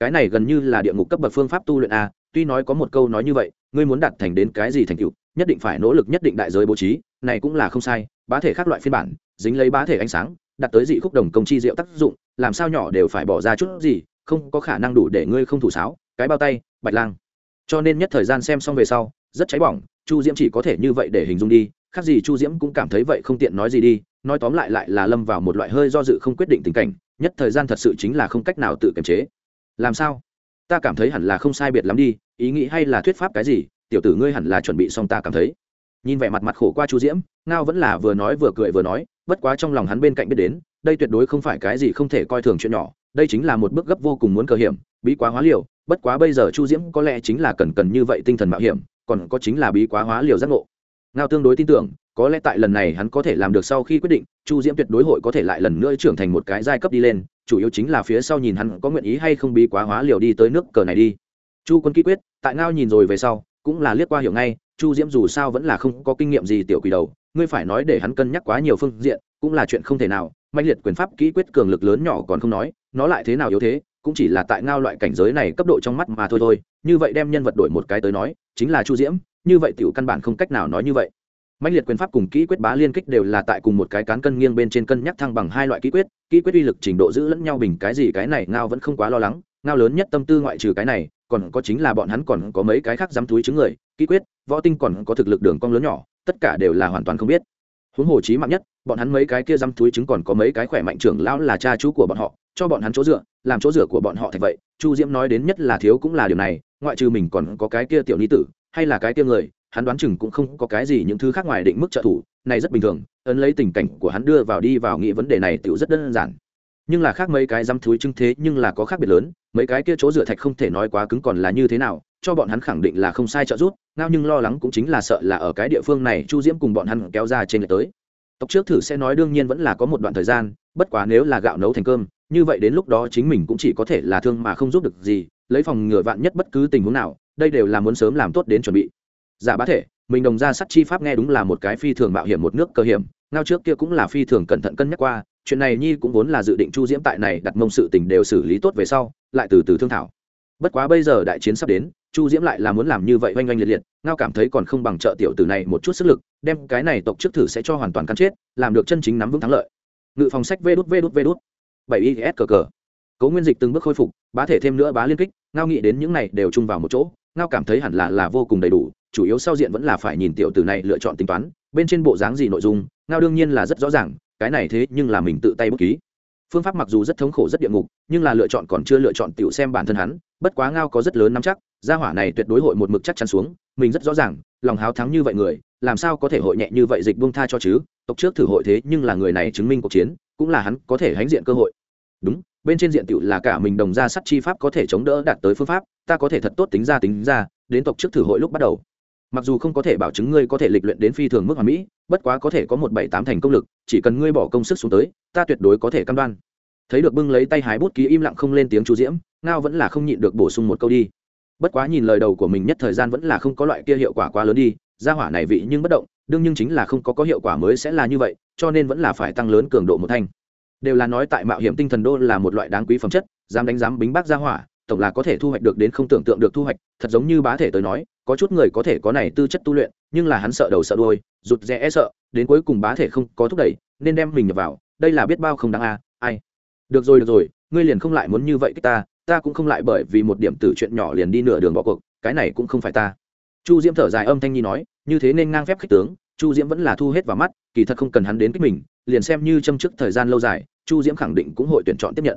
S1: Cái này gần như là địa ngục cấp bậc phương pháp tu luyện a, tuy nói có một câu nói như vậy, ngươi muốn đạt thành đến cái gì thành tựu, nhất định phải nỗ lực nhất định đại giới bố trí, này cũng là không sai, bá thể khác loại phiên bản, dính lấy bá thể ánh sáng đặt tới dị khúc đồng công chi diệu tác dụng, làm sao nhỏ đều phải bỏ ra chút gì, không có khả năng đủ để ngươi không thủ sáo, cái bao tay, bạch lang. Cho nên nhất thời gian xem xong về sau rất cháy bỏng, chu diễm chỉ có thể như vậy để hình dung đi, khác gì chu diễm cũng cảm thấy vậy không tiện nói gì đi, nói tóm lại lại là lâm vào một loại hơi do dự không quyết định tình cảnh, nhất thời gian thật sự chính là không cách nào tự kiềm chế. Làm sao? Ta cảm thấy hẳn là không sai biệt lắm đi, ý nghĩ hay là thuyết pháp cái gì? Tiểu tử ngươi hẳn là chuẩn bị xong ta cảm thấy. Nhìn vẻ mặt mặt khổ qua chu diễm, ngao vẫn là vừa nói vừa cười vừa nói, bất quá trong lòng hắn bên cạnh biết đến, đây tuyệt đối không phải cái gì không thể coi thường chuyện nhỏ, đây chính là một bước gấp vô cùng muốn cờ hiểm, bí quá hóa liều, bất quá bây giờ chu diễm có lẽ chính là cần cần như vậy tinh thần mạo hiểm còn có chính là bí quá hóa liều giác ngộ. Ngao tương đối tin tưởng, có lẽ tại lần này hắn có thể làm được sau khi quyết định, chu diễm tuyệt đối hội có thể lại lần nữa trưởng thành một cái giai cấp đi lên, chủ yếu chính là phía sau nhìn hắn có nguyện ý hay không bí quá hóa liều đi tới nước cờ này đi. Chu quân ký quyết, tại ngao nhìn rồi về sau, cũng là liếc qua hiểu ngay, chu diễm dù sao vẫn là không có kinh nghiệm gì tiểu quỷ đầu, ngươi phải nói để hắn cân nhắc quá nhiều phương diện, cũng là chuyện không thể nào mạnh liệt quyền pháp kỹ quyết cường lực lớn nhỏ còn không nói, nó lại thế nào yếu thế cũng chỉ là tại ngao loại cảnh giới này cấp độ trong mắt mà thôi thôi. Như vậy đem nhân vật đổi một cái tới nói, chính là chu diễm, như vậy tiểu căn bản không cách nào nói như vậy. Mạnh liệt quyền pháp cùng kỹ quyết bá liên kích đều là tại cùng một cái cán cân nghiêng bên trên cân nhắc thăng bằng hai loại kỹ quyết. Kỹ quyết uy lực trình độ giữ lẫn nhau bình cái gì cái này ngao vẫn không quá lo lắng. Ngao lớn nhất tâm tư ngoại trừ cái này, còn có chính là bọn hắn còn có mấy cái khác dám túi chứng người. Kỹ quyết, võ tinh còn có thực lực đường cong lớn nhỏ, tất cả đều là hoàn toàn không biết. Huống hồ chí mạng nhất, bọn hắn mấy cái kia dám túi chứng còn có mấy cái khỏe mạnh trưởng lão là cha chú của bọn họ, cho bọn hắn chỗ dựa làm chỗ rửa của bọn họ thành vậy, chu diễm nói đến nhất là thiếu cũng là điều này, ngoại trừ mình còn có cái kia tiểu ni tử, hay là cái kia người, hắn đoán chừng cũng không có cái gì những thứ khác ngoài định mức trợ thủ, này rất bình thường, ấn lấy tình cảnh của hắn đưa vào đi vào nghĩ vấn đề này tựu rất đơn giản. Nhưng là khác mấy cái dám thúi chứng thế nhưng là có khác biệt lớn, mấy cái kia chỗ rửa thạch không thể nói quá cứng còn là như thế nào, cho bọn hắn khẳng định là không sai trợ giúp, ngao nhưng lo lắng cũng chính là sợ là ở cái địa phương này chu diễm cùng bọn hắn kéo ra trên lệch tới. Tộc trước thử sẽ nói đương nhiên vẫn là có một đoạn thời gian, bất quá nếu là gạo nấu thành cơm như vậy đến lúc đó chính mình cũng chỉ có thể là thương mà không giúp được gì, lấy phòng ngừa vạn nhất bất cứ tình huống nào, đây đều là muốn sớm làm tốt đến chuẩn bị. Giả bá thể, mình đồng ra sắt chi pháp nghe đúng là một cái phi thường mạo hiểm một nước cơ hiểm, ngao trước kia cũng là phi thường cẩn thận cân nhắc qua, chuyện này nhi cũng vốn là dự định chu diễm tại này đặt mông sự tình đều xử lý tốt về sau, lại từ từ thương thảo. Bất quá bây giờ đại chiến sắp đến, chu diễm lại là muốn làm như vậy oanh oanh liệt liệt, ngao cảm thấy còn không bằng trợ tiểu tử này một chút sức lực, đem cái này tộc trước thử sẽ cho hoàn toàn cắn chết, làm được chân chính nắm vững thắng lợi. Ngự phòng sách vê đút vê đút vê đút bảy is cờ cờ. Cấu nguyên dịch từng bước khôi phục, bá thể thêm nữa bá liên kích, ngao nghĩ đến những này đều chung vào một chỗ, ngao cảm thấy hẳn là là vô cùng đầy đủ, chủ yếu sau diện vẫn là phải nhìn tiểu tử này lựa chọn tính toán, bên trên bộ dáng gì nội dung, ngao đương nhiên là rất rõ ràng, cái này thế nhưng là mình tự tay bút ký. Phương pháp mặc dù rất thống khổ rất địa ngục, nhưng là lựa chọn còn chưa lựa chọn tiểu xem bản thân hắn, bất quá ngao có rất lớn nắm chắc, gia hỏa này tuyệt đối hội một mực chắc chắn xuống, mình rất rõ ràng, lòng háo thắng như vậy người, làm sao có thể hội nhẹ như vậy dịch buông tha cho chứ, tộc trước thử hội thế nhưng là người này chứng minh cuộc chiến cũng là hắn có thể hãnh diện cơ hội. Đúng, bên trên diện tựu là cả mình đồng ra sắt chi pháp có thể chống đỡ đạt tới phương pháp, ta có thể thật tốt tính ra tính ra, đến tộc trước thử hội lúc bắt đầu. Mặc dù không có thể bảo chứng ngươi có thể lịch luyện đến phi thường mức hoàn mỹ, bất quá có thể có một bảy tám thành công lực, chỉ cần ngươi bỏ công sức xuống tới, ta tuyệt đối có thể căn đoan. Thấy được bưng lấy tay hái bút ký im lặng không lên tiếng chu diễm, ngao vẫn là không nhịn được bổ sung một câu đi. Bất quá nhìn lời đầu của mình nhất thời gian vẫn là không có loại kia hiệu quả quá lớn đi, gia hỏa này vị nhưng bất động đương nhưng chính là không có có hiệu quả mới sẽ là như vậy cho nên vẫn là phải tăng lớn cường độ một thanh. Đều là nói tại mạo hiểm tinh thần đô là một loại đáng quý phẩm chất dám đánh dám bính bác ra hỏa tổng là có thể thu hoạch được đến không tưởng tượng được thu hoạch thật giống như bá thể tới nói có chút người có thể có này tư chất tu luyện nhưng là hắn sợ đầu sợ đuôi, rụt rè e sợ đến cuối cùng bá thể không có thúc đẩy nên đem mình nhập vào đây là biết bao không đáng a ai. Được rồi được rồi ngươi liền không lại muốn như vậy cái ta ta cũng không lại bởi vì một điểm tử chuyện nhỏ liền đi nửa đường bỏ cuộc cái này cũng không phải ta chu diễm thở dài âm thanh nhi nói, như thế nên ngang phép khích tướng, chu diễm vẫn là thu hết vào mắt, kỳ thật không cần hắn đến kích mình, liền xem như châm chức thời gian lâu dài, chu diễm khẳng định cũng hội tuyển chọn tiếp nhận.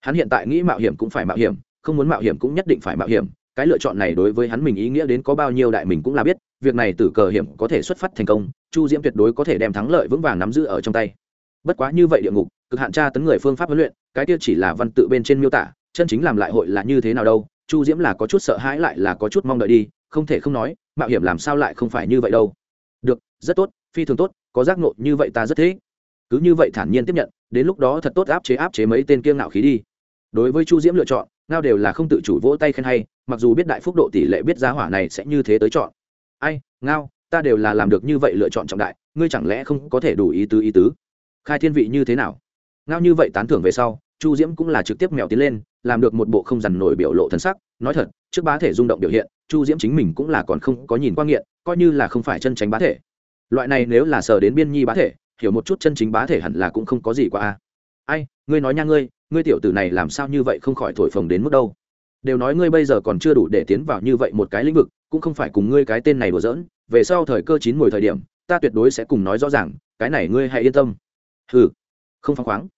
S1: Hắn hiện tại nghĩ mạo hiểm cũng phải mạo hiểm, không muốn mạo hiểm cũng nhất định phải mạo hiểm, cái lựa chọn này đối với hắn mình ý nghĩa đến có bao nhiêu đại mình cũng là biết, việc này từ cờ hiểm có thể xuất phát thành công, chu diễm tuyệt đối có thể đem thắng lợi vững vàng nắm giữ ở trong tay. Bất quá như vậy địa ngục, cực hạn tra tấn người phương pháp huấn luyện, cái kia chỉ là văn tự bên trên miêu tả, chân chính làm lại hội là như thế nào đâu, chu diễm là có chút sợ hãi lại là có chút mong đợi đi không thể không nói, mạo hiểm làm sao lại không phải như vậy đâu. Được, rất tốt, phi thường tốt, có giác nộ như vậy ta rất thế cứ như vậy thản nhiên tiếp nhận, đến lúc đó thật tốt áp chế áp chế mấy tên kiêng ngạo khí đi. Đối với chu diễm lựa chọn, ngao đều là không tự chủ vỗ tay khen hay, mặc dù biết đại phúc độ tỷ lệ biết giá hỏa này sẽ như thế tới chọn. Ai, ngao, ta đều là làm được như vậy lựa chọn trọng đại, ngươi chẳng lẽ không có thể đủ ý tứ ý tứ? Khai thiên vị như thế nào? Ngao như vậy tán thưởng về sau, chu diễm cũng là trực tiếp mèo tiến lên, làm được một bộ không dằn nổi biểu lộ thân sắc, nói thật, trước bá thể rung động biểu hiện chu diễm chính mình cũng là còn không có nhìn qua nghiện, coi như là không phải chân tránh bá thể. Loại này nếu là sờ đến biên nhi bá thể, hiểu một chút chân chính bá thể hẳn là cũng không có gì qua a. Ai, ngươi nói nha ngươi ngươi tiểu tử này làm sao như vậy không khỏi thổi phồng đến mức đâu. Đều nói ngươi bây giờ còn chưa đủ để tiến vào như vậy một cái lĩnh vực, cũng không phải cùng ngươi cái tên này đùa giỡn, về sau thời cơ chín mùi thời điểm, ta tuyệt đối sẽ cùng nói rõ ràng, cái này ngươi hãy yên tâm. Hừ, không phăng khoáng.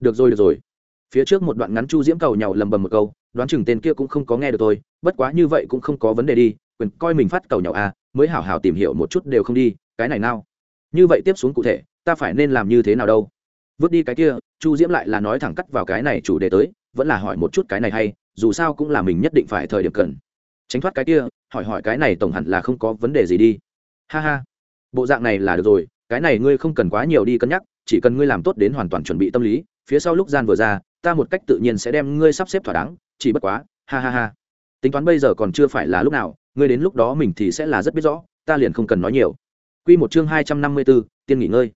S1: Được rồi được rồi phía trước một đoạn ngắn chu diễm cầu nhàu lầm bầm một câu, đoán chừng tên kia cũng không có nghe được tôi bất quá như vậy cũng không có vấn đề đi, quyền coi mình phát cầu nhàu à mới hảo hảo tìm hiểu một chút đều không đi, cái này nào? Như vậy tiếp xuống cụ thể, ta phải nên làm như thế nào đâu? Vứt đi cái kia, chu diễm lại là nói thẳng cắt vào cái này chủ đề tới, vẫn là hỏi một chút cái này hay, dù sao cũng là mình nhất định phải thời điểm cần. Tránh thoát cái kia, hỏi hỏi cái này tổng hẳn là không có vấn đề gì đi. Ha ha. Bộ dạng này là được rồi, cái này ngươi không cần quá nhiều đi cân nhắc, chỉ cần ngươi làm tốt đến hoàn toàn chuẩn bị tâm lý, phía sau lúc gian vừa ra ta một cách tự nhiên sẽ đem ngươi sắp xếp thỏa đáng chỉ bất quá ha ha ha tính toán bây giờ còn chưa phải là lúc nào ngươi đến lúc đó mình thì sẽ là rất biết rõ ta liền không cần nói nhiều Quy một chương hai trăm năm mươi 254, tiên nghỉ ngơi.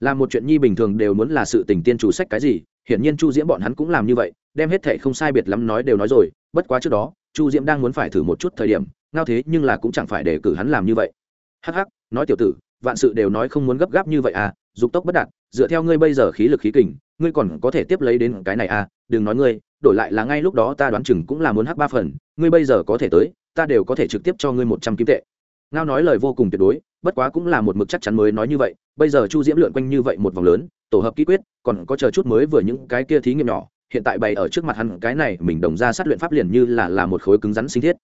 S1: Là một chuyện nhi bình thường đều muốn là sự tình tiên chủ sách cái gì, hiển nhiên Chu Diễm bọn hắn cũng làm như vậy, đem hết thảy không sai biệt lắm nói đều nói rồi, bất quá trước đó, Chu Diễm đang muốn phải thử một chút thời điểm, ngao thế nhưng là cũng chẳng phải để cử hắn làm như vậy. Hắc hắc, nói tiểu tử, vạn sự đều nói không muốn gấp gáp như vậy à, dục tốc bất đạt, dựa theo ngươi bây giờ khí lực khí kình, ngươi còn có thể tiếp lấy đến cái này à, đừng nói ngươi, đổi lại là ngay lúc đó ta đoán chừng cũng là muốn hắc ba phần, ngươi bây giờ có thể tới, ta đều có thể trực tiếp cho ngươi một trăm kim tệ. Ngao nói lời vô cùng tuyệt đối, bất quá cũng là một mực chắc chắn mới nói như vậy bây giờ chu diễm lượn quanh như vậy một vòng lớn tổ hợp ký quyết còn có chờ chút mới vừa những cái kia thí nghiệm nhỏ hiện tại bày ở trước mặt hắn cái này mình đồng ra sát luyện pháp liền như là là một khối cứng rắn sinh thiết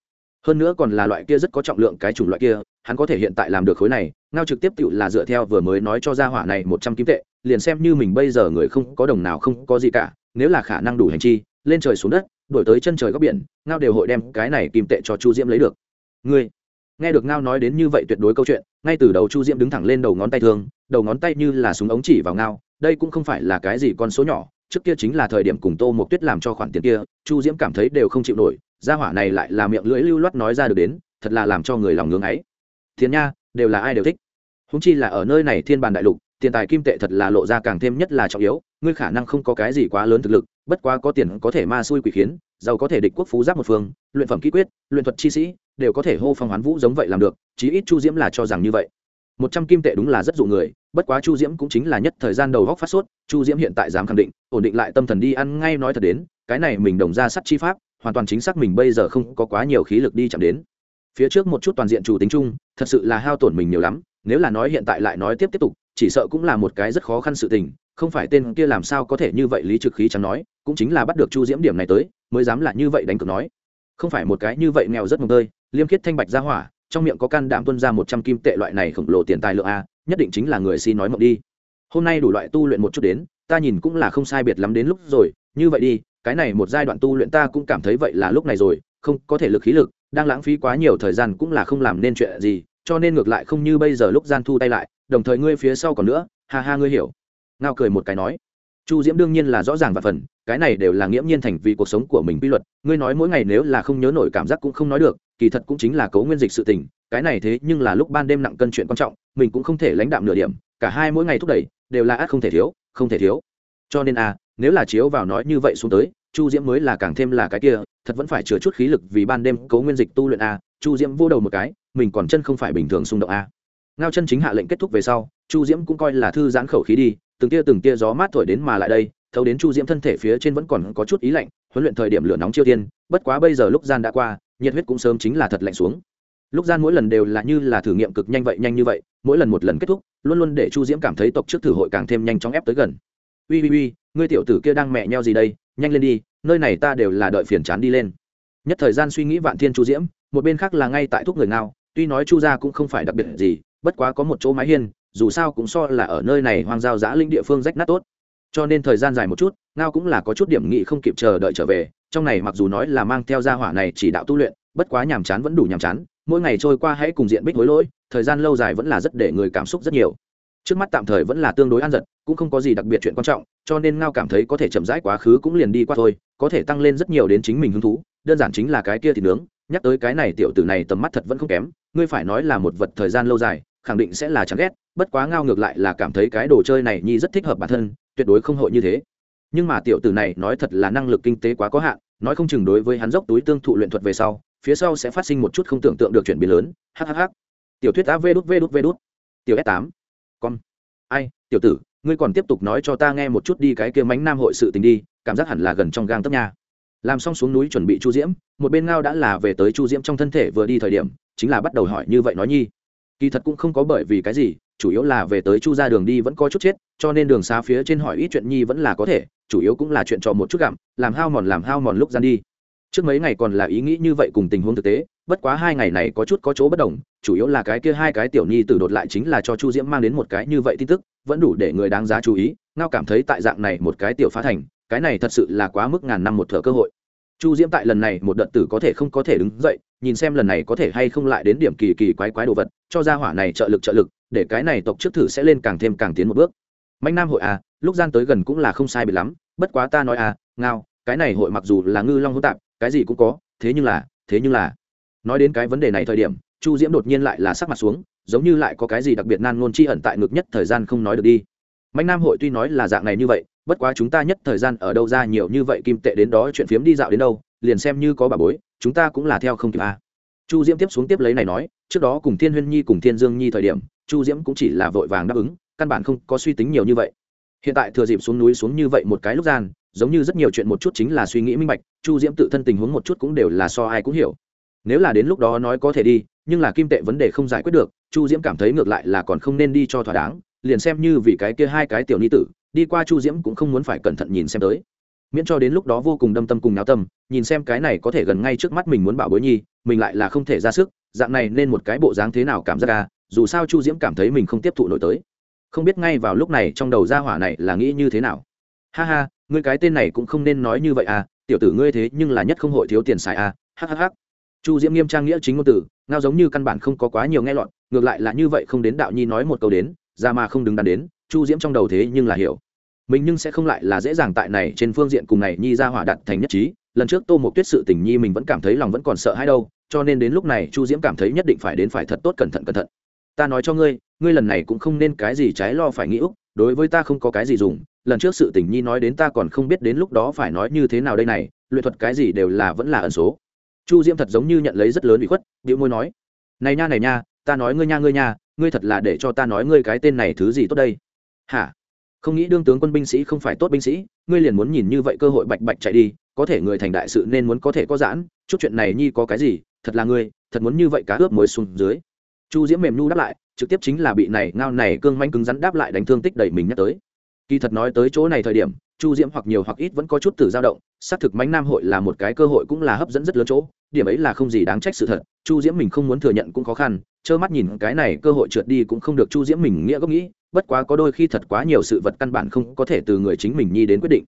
S1: hơn nữa còn là loại kia rất có trọng lượng cái chủng loại kia, hắn có thể hiện tại làm được khối này, ngao trực tiếp tự là dựa theo vừa mới nói cho ra hỏa này một trăm kim tệ, liền xem như mình bây giờ người không có đồng nào không có gì cả, nếu là khả năng đủ hành chi, lên trời xuống đất đổi tới chân trời góc biển, ngao đều hội đem cái này kim tệ cho chu diễm lấy được. Ngươi, nghe được ngao nói đến như vậy tuyệt đối câu chuyện, ngay từ đầu chu diễm đứng thẳng lên đầu ngón tay thương, đầu ngón tay như là súng ống chỉ vào ngao, đây cũng không phải là cái gì con số nhỏ trước kia chính là thời điểm cùng tô mộc tuyết làm cho khoản tiền kia, chu diễm cảm thấy đều không chịu nổi, gia hỏa này lại là miệng lưỡi lưu loát nói ra được đến, thật là làm cho người lòng ngưng ấy. Thiên nha, đều là ai đều thích. Húng chi là ở nơi này thiên bàn đại lục, tiền tài kim tệ thật là lộ ra càng thêm nhất là trọng yếu, ngươi khả năng không có cái gì quá lớn thực lực, bất quá có tiền có thể ma xui quỷ khiến, giàu có thể địch quốc phú giáp một phương, luyện phẩm kỹ quyết, luyện thuật chi sĩ, đều có thể hô phong hoán vũ giống vậy làm được, chí ít chu diễm là cho rằng như vậy một trăm kim tệ đúng là rất dụ người, bất quá chu diễm cũng chính là nhất thời gian đầu góc phát sốt, chu diễm hiện tại dám khẳng định, ổn định lại tâm thần đi ăn ngay nói thật đến, cái này mình đồng ra sắt chi pháp, hoàn toàn chính xác mình bây giờ không có quá nhiều khí lực đi chạm đến. Phía trước một chút toàn diện chủ tính chung, thật sự là hao tổn mình nhiều lắm, nếu là nói hiện tại lại nói tiếp tiếp tục, chỉ sợ cũng là một cái rất khó khăn sự tình, không phải tên kia làm sao có thể như vậy lý trực khí chẳng nói, cũng chính là bắt được chu diễm điểm này tới, mới dám là như vậy đánh cược nói. Không phải một cái như vậy nghèo rất mồm tơi, liêm khiết thanh bạch ra hỏa trong miệng có can đảm tuân ra một trăm kim tệ loại này khổng lồ tiền tài lượng a, nhất định chính là người si nói mộng đi. Hôm nay đủ loại tu luyện một chút đến, ta nhìn cũng là không sai biệt lắm đến lúc rồi, như vậy đi, cái này một giai đoạn tu luyện ta cũng cảm thấy vậy là lúc này rồi, không, có thể lực khí lực, đang lãng phí quá nhiều thời gian cũng là không làm nên chuyện gì, cho nên ngược lại không như bây giờ lúc gian thu tay lại, đồng thời ngươi phía sau còn nữa, ha ha ngươi hiểu. Ngao cười một cái nói chu diễm đương nhiên là rõ ràng và phần, cái này đều là nghiễm nhiên thành vì cuộc sống của mình quy luật, ngươi nói mỗi ngày nếu là không nhớ nổi cảm giác cũng không nói được, kỳ thật cũng chính là cấu nguyên dịch sự tình, cái này thế nhưng là lúc ban đêm nặng cân chuyện quan trọng, mình cũng không thể lãnh đạm nửa điểm, cả hai mỗi ngày thúc đẩy, đều là ác không thể thiếu, không thể thiếu. Cho nên a nếu là chiếu vào nói như vậy xuống tới, chu diễm mới là càng thêm là cái kia, thật vẫn phải chứa chút khí lực vì ban đêm cấu nguyên dịch tu luyện a chu diễm vô đầu một cái, mình còn chân không phải bình thường xung động a ngao chân chính hạ lệnh kết thúc về sau, chu diễm cũng coi là thư giãn khẩu khí đi từng tia từng tia gió mát thổi đến mà lại đây, thấu đến chu diễm thân thể phía trên vẫn còn có chút ý lạnh, huấn luyện thời điểm lửa nóng chiêu tiên, bất quá bây giờ lúc gian đã qua, nhiệt huyết cũng sớm chính là thật lạnh xuống. Lúc gian mỗi lần đều là như là thử nghiệm cực nhanh vậy, nhanh như vậy, mỗi lần một lần kết thúc, luôn luôn để chu diễm cảm thấy tộc trước thử hội càng thêm nhanh chóng ép tới gần. Ui ui ui ngươi tiểu tử kia đang mẹ nheo gì đây? Nhanh lên đi, nơi này ta đều là đợi phiền chán đi lên. Nhất thời gian suy nghĩ vạn thiên chu diễm, một bên khác là ngay tại thuốc người ngao, tuy nói chu gia cũng không phải đặc biệt gì, bất quá có một chỗ mái hiên dù sao cũng so là ở nơi này hoang giao giã linh địa phương rách nát tốt. Cho nên thời gian dài một chút, ngao cũng là có chút điểm nghị không kịp chờ đợi trở về, trong này mặc dù nói là mang theo gia hỏa này chỉ đạo tu luyện, bất quá nhàm chán vẫn đủ nhàm chán, mỗi ngày trôi qua hãy cùng diện bích hối lỗi, thời gian lâu dài vẫn là rất để người cảm xúc rất nhiều. Trước mắt tạm thời vẫn là tương đối an giật, cũng không có gì đặc biệt chuyện quan trọng, cho nên ngao cảm thấy có thể chậm rãi quá khứ cũng liền đi qua thôi, có thể tăng lên rất nhiều đến chính mình hứng thú, đơn giản chính là cái kia thì nướng, nhắc tới cái này tiểu tử này tầm mắt thật vẫn không kém, ngươi phải nói là một vật thời gian lâu dài khẳng định sẽ là chán ghét, bất quá ngao ngược lại là cảm thấy cái đồ chơi này nhi rất thích hợp bản thân, tuyệt đối không hội như thế. Nhưng mà tiểu tử này nói thật là năng lực kinh tế quá có hạn, nói không chừng đối với hắn dốc túi tương thụ luyện thuật về sau, phía sau sẽ phát sinh một chút không tưởng tượng được chuyển biến lớn. Hhh tiểu thuyết a vê đút vê đút vê đút. Tiểu s tám. Con ai, tiểu tử, ngươi còn tiếp tục nói cho ta nghe một chút đi cái kia mánh nam hội sự tình đi, cảm giác hẳn là gần trong gang tấp nha. Làm xong xuống núi chuẩn bị chu diễm, một bên ngao đã là về tới chu diễm trong thân thể vừa đi thời điểm, chính là bắt đầu hỏi như vậy nói nhi kỳ thật cũng không có bởi vì cái gì, chủ yếu là về tới chu ra đường đi vẫn có chút chết, cho nên đường xa phía trên hỏi ít chuyện nhi vẫn là có thể, chủ yếu cũng là chuyện trò một chút gặm, làm hao mòn làm hao mòn lúc gian đi. Trước mấy ngày còn là ý nghĩ như vậy cùng tình huống thực tế, bất quá hai ngày này có chút có chỗ bất đồng, chủ yếu là cái kia hai cái tiểu nhi tử đột lại chính là cho chu diễm mang đến một cái như vậy tin tức, vẫn đủ để người đáng giá chú ý, ngao cảm thấy tại dạng này một cái tiểu phá thành, cái này thật sự là quá mức ngàn năm một thợ cơ hội chu diễm tại lần này một đợt tử có thể không có thể đứng dậy, nhìn xem lần này có thể hay không lại đến điểm kỳ kỳ quái quái đồ vật, cho ra hỏa này trợ lực trợ lực, để cái này tộc trước thử sẽ lên càng thêm càng tiến một bước. Mạnh nam hội à lúc gian tới gần cũng là không sai bị lắm, bất quá ta nói à ngao, cái này hội mặc dù là ngư long hỗn tạp, cái gì cũng có, thế nhưng là, thế nhưng là. Nói đến cái vấn đề này thời điểm, chu diễm đột nhiên lại là sắc mặt xuống, giống như lại có cái gì đặc biệt nan ngôn chi ẩn tại ngực nhất thời gian không nói được đi. Mạnh nam hội tuy nói là dạng này như vậy bất quá chúng ta nhất thời gian ở đâu ra nhiều như vậy kim tệ đến đó chuyện phiếm đi dạo đến đâu, liền xem như có bà bối, chúng ta cũng là theo không kịp a à. chu diễm tiếp xuống tiếp lấy này nói, trước đó cùng thiên huyên nhi cùng thiên dương nhi thời điểm, chu diễm cũng chỉ là vội vàng đáp ứng, căn bản không có suy tính nhiều như vậy hiện tại thừa dịp xuống núi xuống như vậy một cái lúc gian, giống như rất nhiều chuyện một chút chính là suy nghĩ minh bạch, chu diễm tự thân tình huống một chút cũng đều là so ai cũng hiểu nếu là đến lúc đó nói có thể đi, nhưng là kim tệ vấn đề không giải quyết được, chu diễm cảm thấy ngược lại là còn không nên đi cho thỏa đáng liền xem như vì cái kia hai cái tiểu ni tử, đi qua chu diễm cũng không muốn phải cẩn thận nhìn xem tới. Miễn cho đến lúc đó vô cùng đâm tâm cùng náo tâm, nhìn xem cái này có thể gần ngay trước mắt mình muốn bảo bối nhi, mình lại là không thể ra sức, dạng này nên một cái bộ dáng thế nào cảm giác ra dù sao chu diễm cảm thấy mình không tiếp thụ nổi tới. Không biết ngay vào lúc này trong đầu gia hỏa này là nghĩ như thế nào. Ha ha, ngươi cái tên này cũng không nên nói như vậy à tiểu tử ngươi thế nhưng là nhất không hội thiếu tiền xài à hhh chu diễm nghiêm trang nghĩa chính ngôn tử ngao giống như căn bản không có quá nhiều nghe lọt, ngược lại là như vậy không đến đạo nhi nói một câu đến ra mà không đứng đắn đến, chu diễm trong đầu thế nhưng là hiểu. Mình nhưng sẽ không lại là dễ dàng tại này trên phương diện cùng này nhi ra hỏa đặt thành nhất trí. Lần trước tô một tuyết sự tình nhi mình vẫn cảm thấy lòng vẫn còn sợ hãi đâu, cho nên đến lúc này chu diễm cảm thấy nhất định phải đến phải thật tốt cẩn thận cẩn thận. Ta nói cho ngươi ngươi lần này cũng không nên cái gì trái lo phải nghĩ úc đối với ta không có cái gì dùng. Lần trước sự tình nhi nói đến ta còn không biết đến lúc đó phải nói như thế nào đây này, luyện thuật cái gì đều là vẫn là ẩn số. Chu diễm thật giống như nhận lấy rất lớn bị khuất điệu môi nói, này nha này nha, ta nói ngươi nha ngươi nha ngươi thật là để cho ta nói ngươi cái tên này thứ gì tốt đây? Hả? Không nghĩ đương tướng quân binh sĩ không phải tốt binh sĩ, ngươi liền muốn nhìn như vậy cơ hội bạch bạch chạy đi, có thể người thành đại sự nên muốn có thể có giãn, chút chuyện này nhi có cái gì, thật là ngươi, thật muốn như vậy cá ướp mồi xuống dưới. Chu diễm mềm nu đáp lại, trực tiếp chính là bị này ngao này cương manh cứng rắn đáp lại đánh thương tích đẩy mình nhắc tới. Kỳ thật nói tới chỗ này thời điểm, chu diễm hoặc nhiều hoặc ít vẫn có chút từ dao động, xác thực mánh nam hội là một cái cơ hội cũng là hấp dẫn rất lớn chỗ điểm ấy là không gì đáng trách sự thật, chu diễm mình không muốn thừa nhận cũng khó khăn, trơ mắt nhìn cái này cơ hội trượt đi cũng không được chu diễm mình nghĩa gốc nghĩ, bất quá có đôi khi thật quá nhiều sự vật căn bản không có thể từ người chính mình nhi đến quyết định.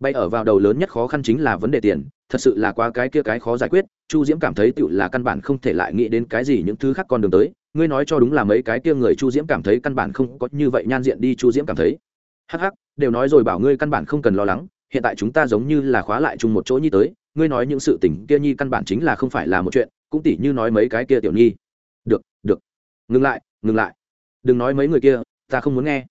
S1: Bay ở vào đầu lớn nhất khó khăn chính là vấn đề tiền, thật sự là quá cái kia cái khó giải quyết, chu diễm cảm thấy tựu là căn bản không thể lại nghĩ đến cái gì những thứ khác con đường tới, ngươi nói cho đúng là mấy cái kia người chu diễm cảm thấy căn bản không có như vậy nhan diện đi chu diễm cảm thấy. Hắc hắc, đều nói rồi bảo ngươi căn bản không cần lo lắng hiện tại chúng ta giống như là khóa lại chung một chỗ nhi tới, ngươi nói những sự tình kia nhi căn bản chính là không phải là một chuyện, cũng tỉ như nói mấy cái kia tiểu nhi. Được được. Ngừng lại ngừng lại. Đừng nói mấy người kia, ta không muốn nghe.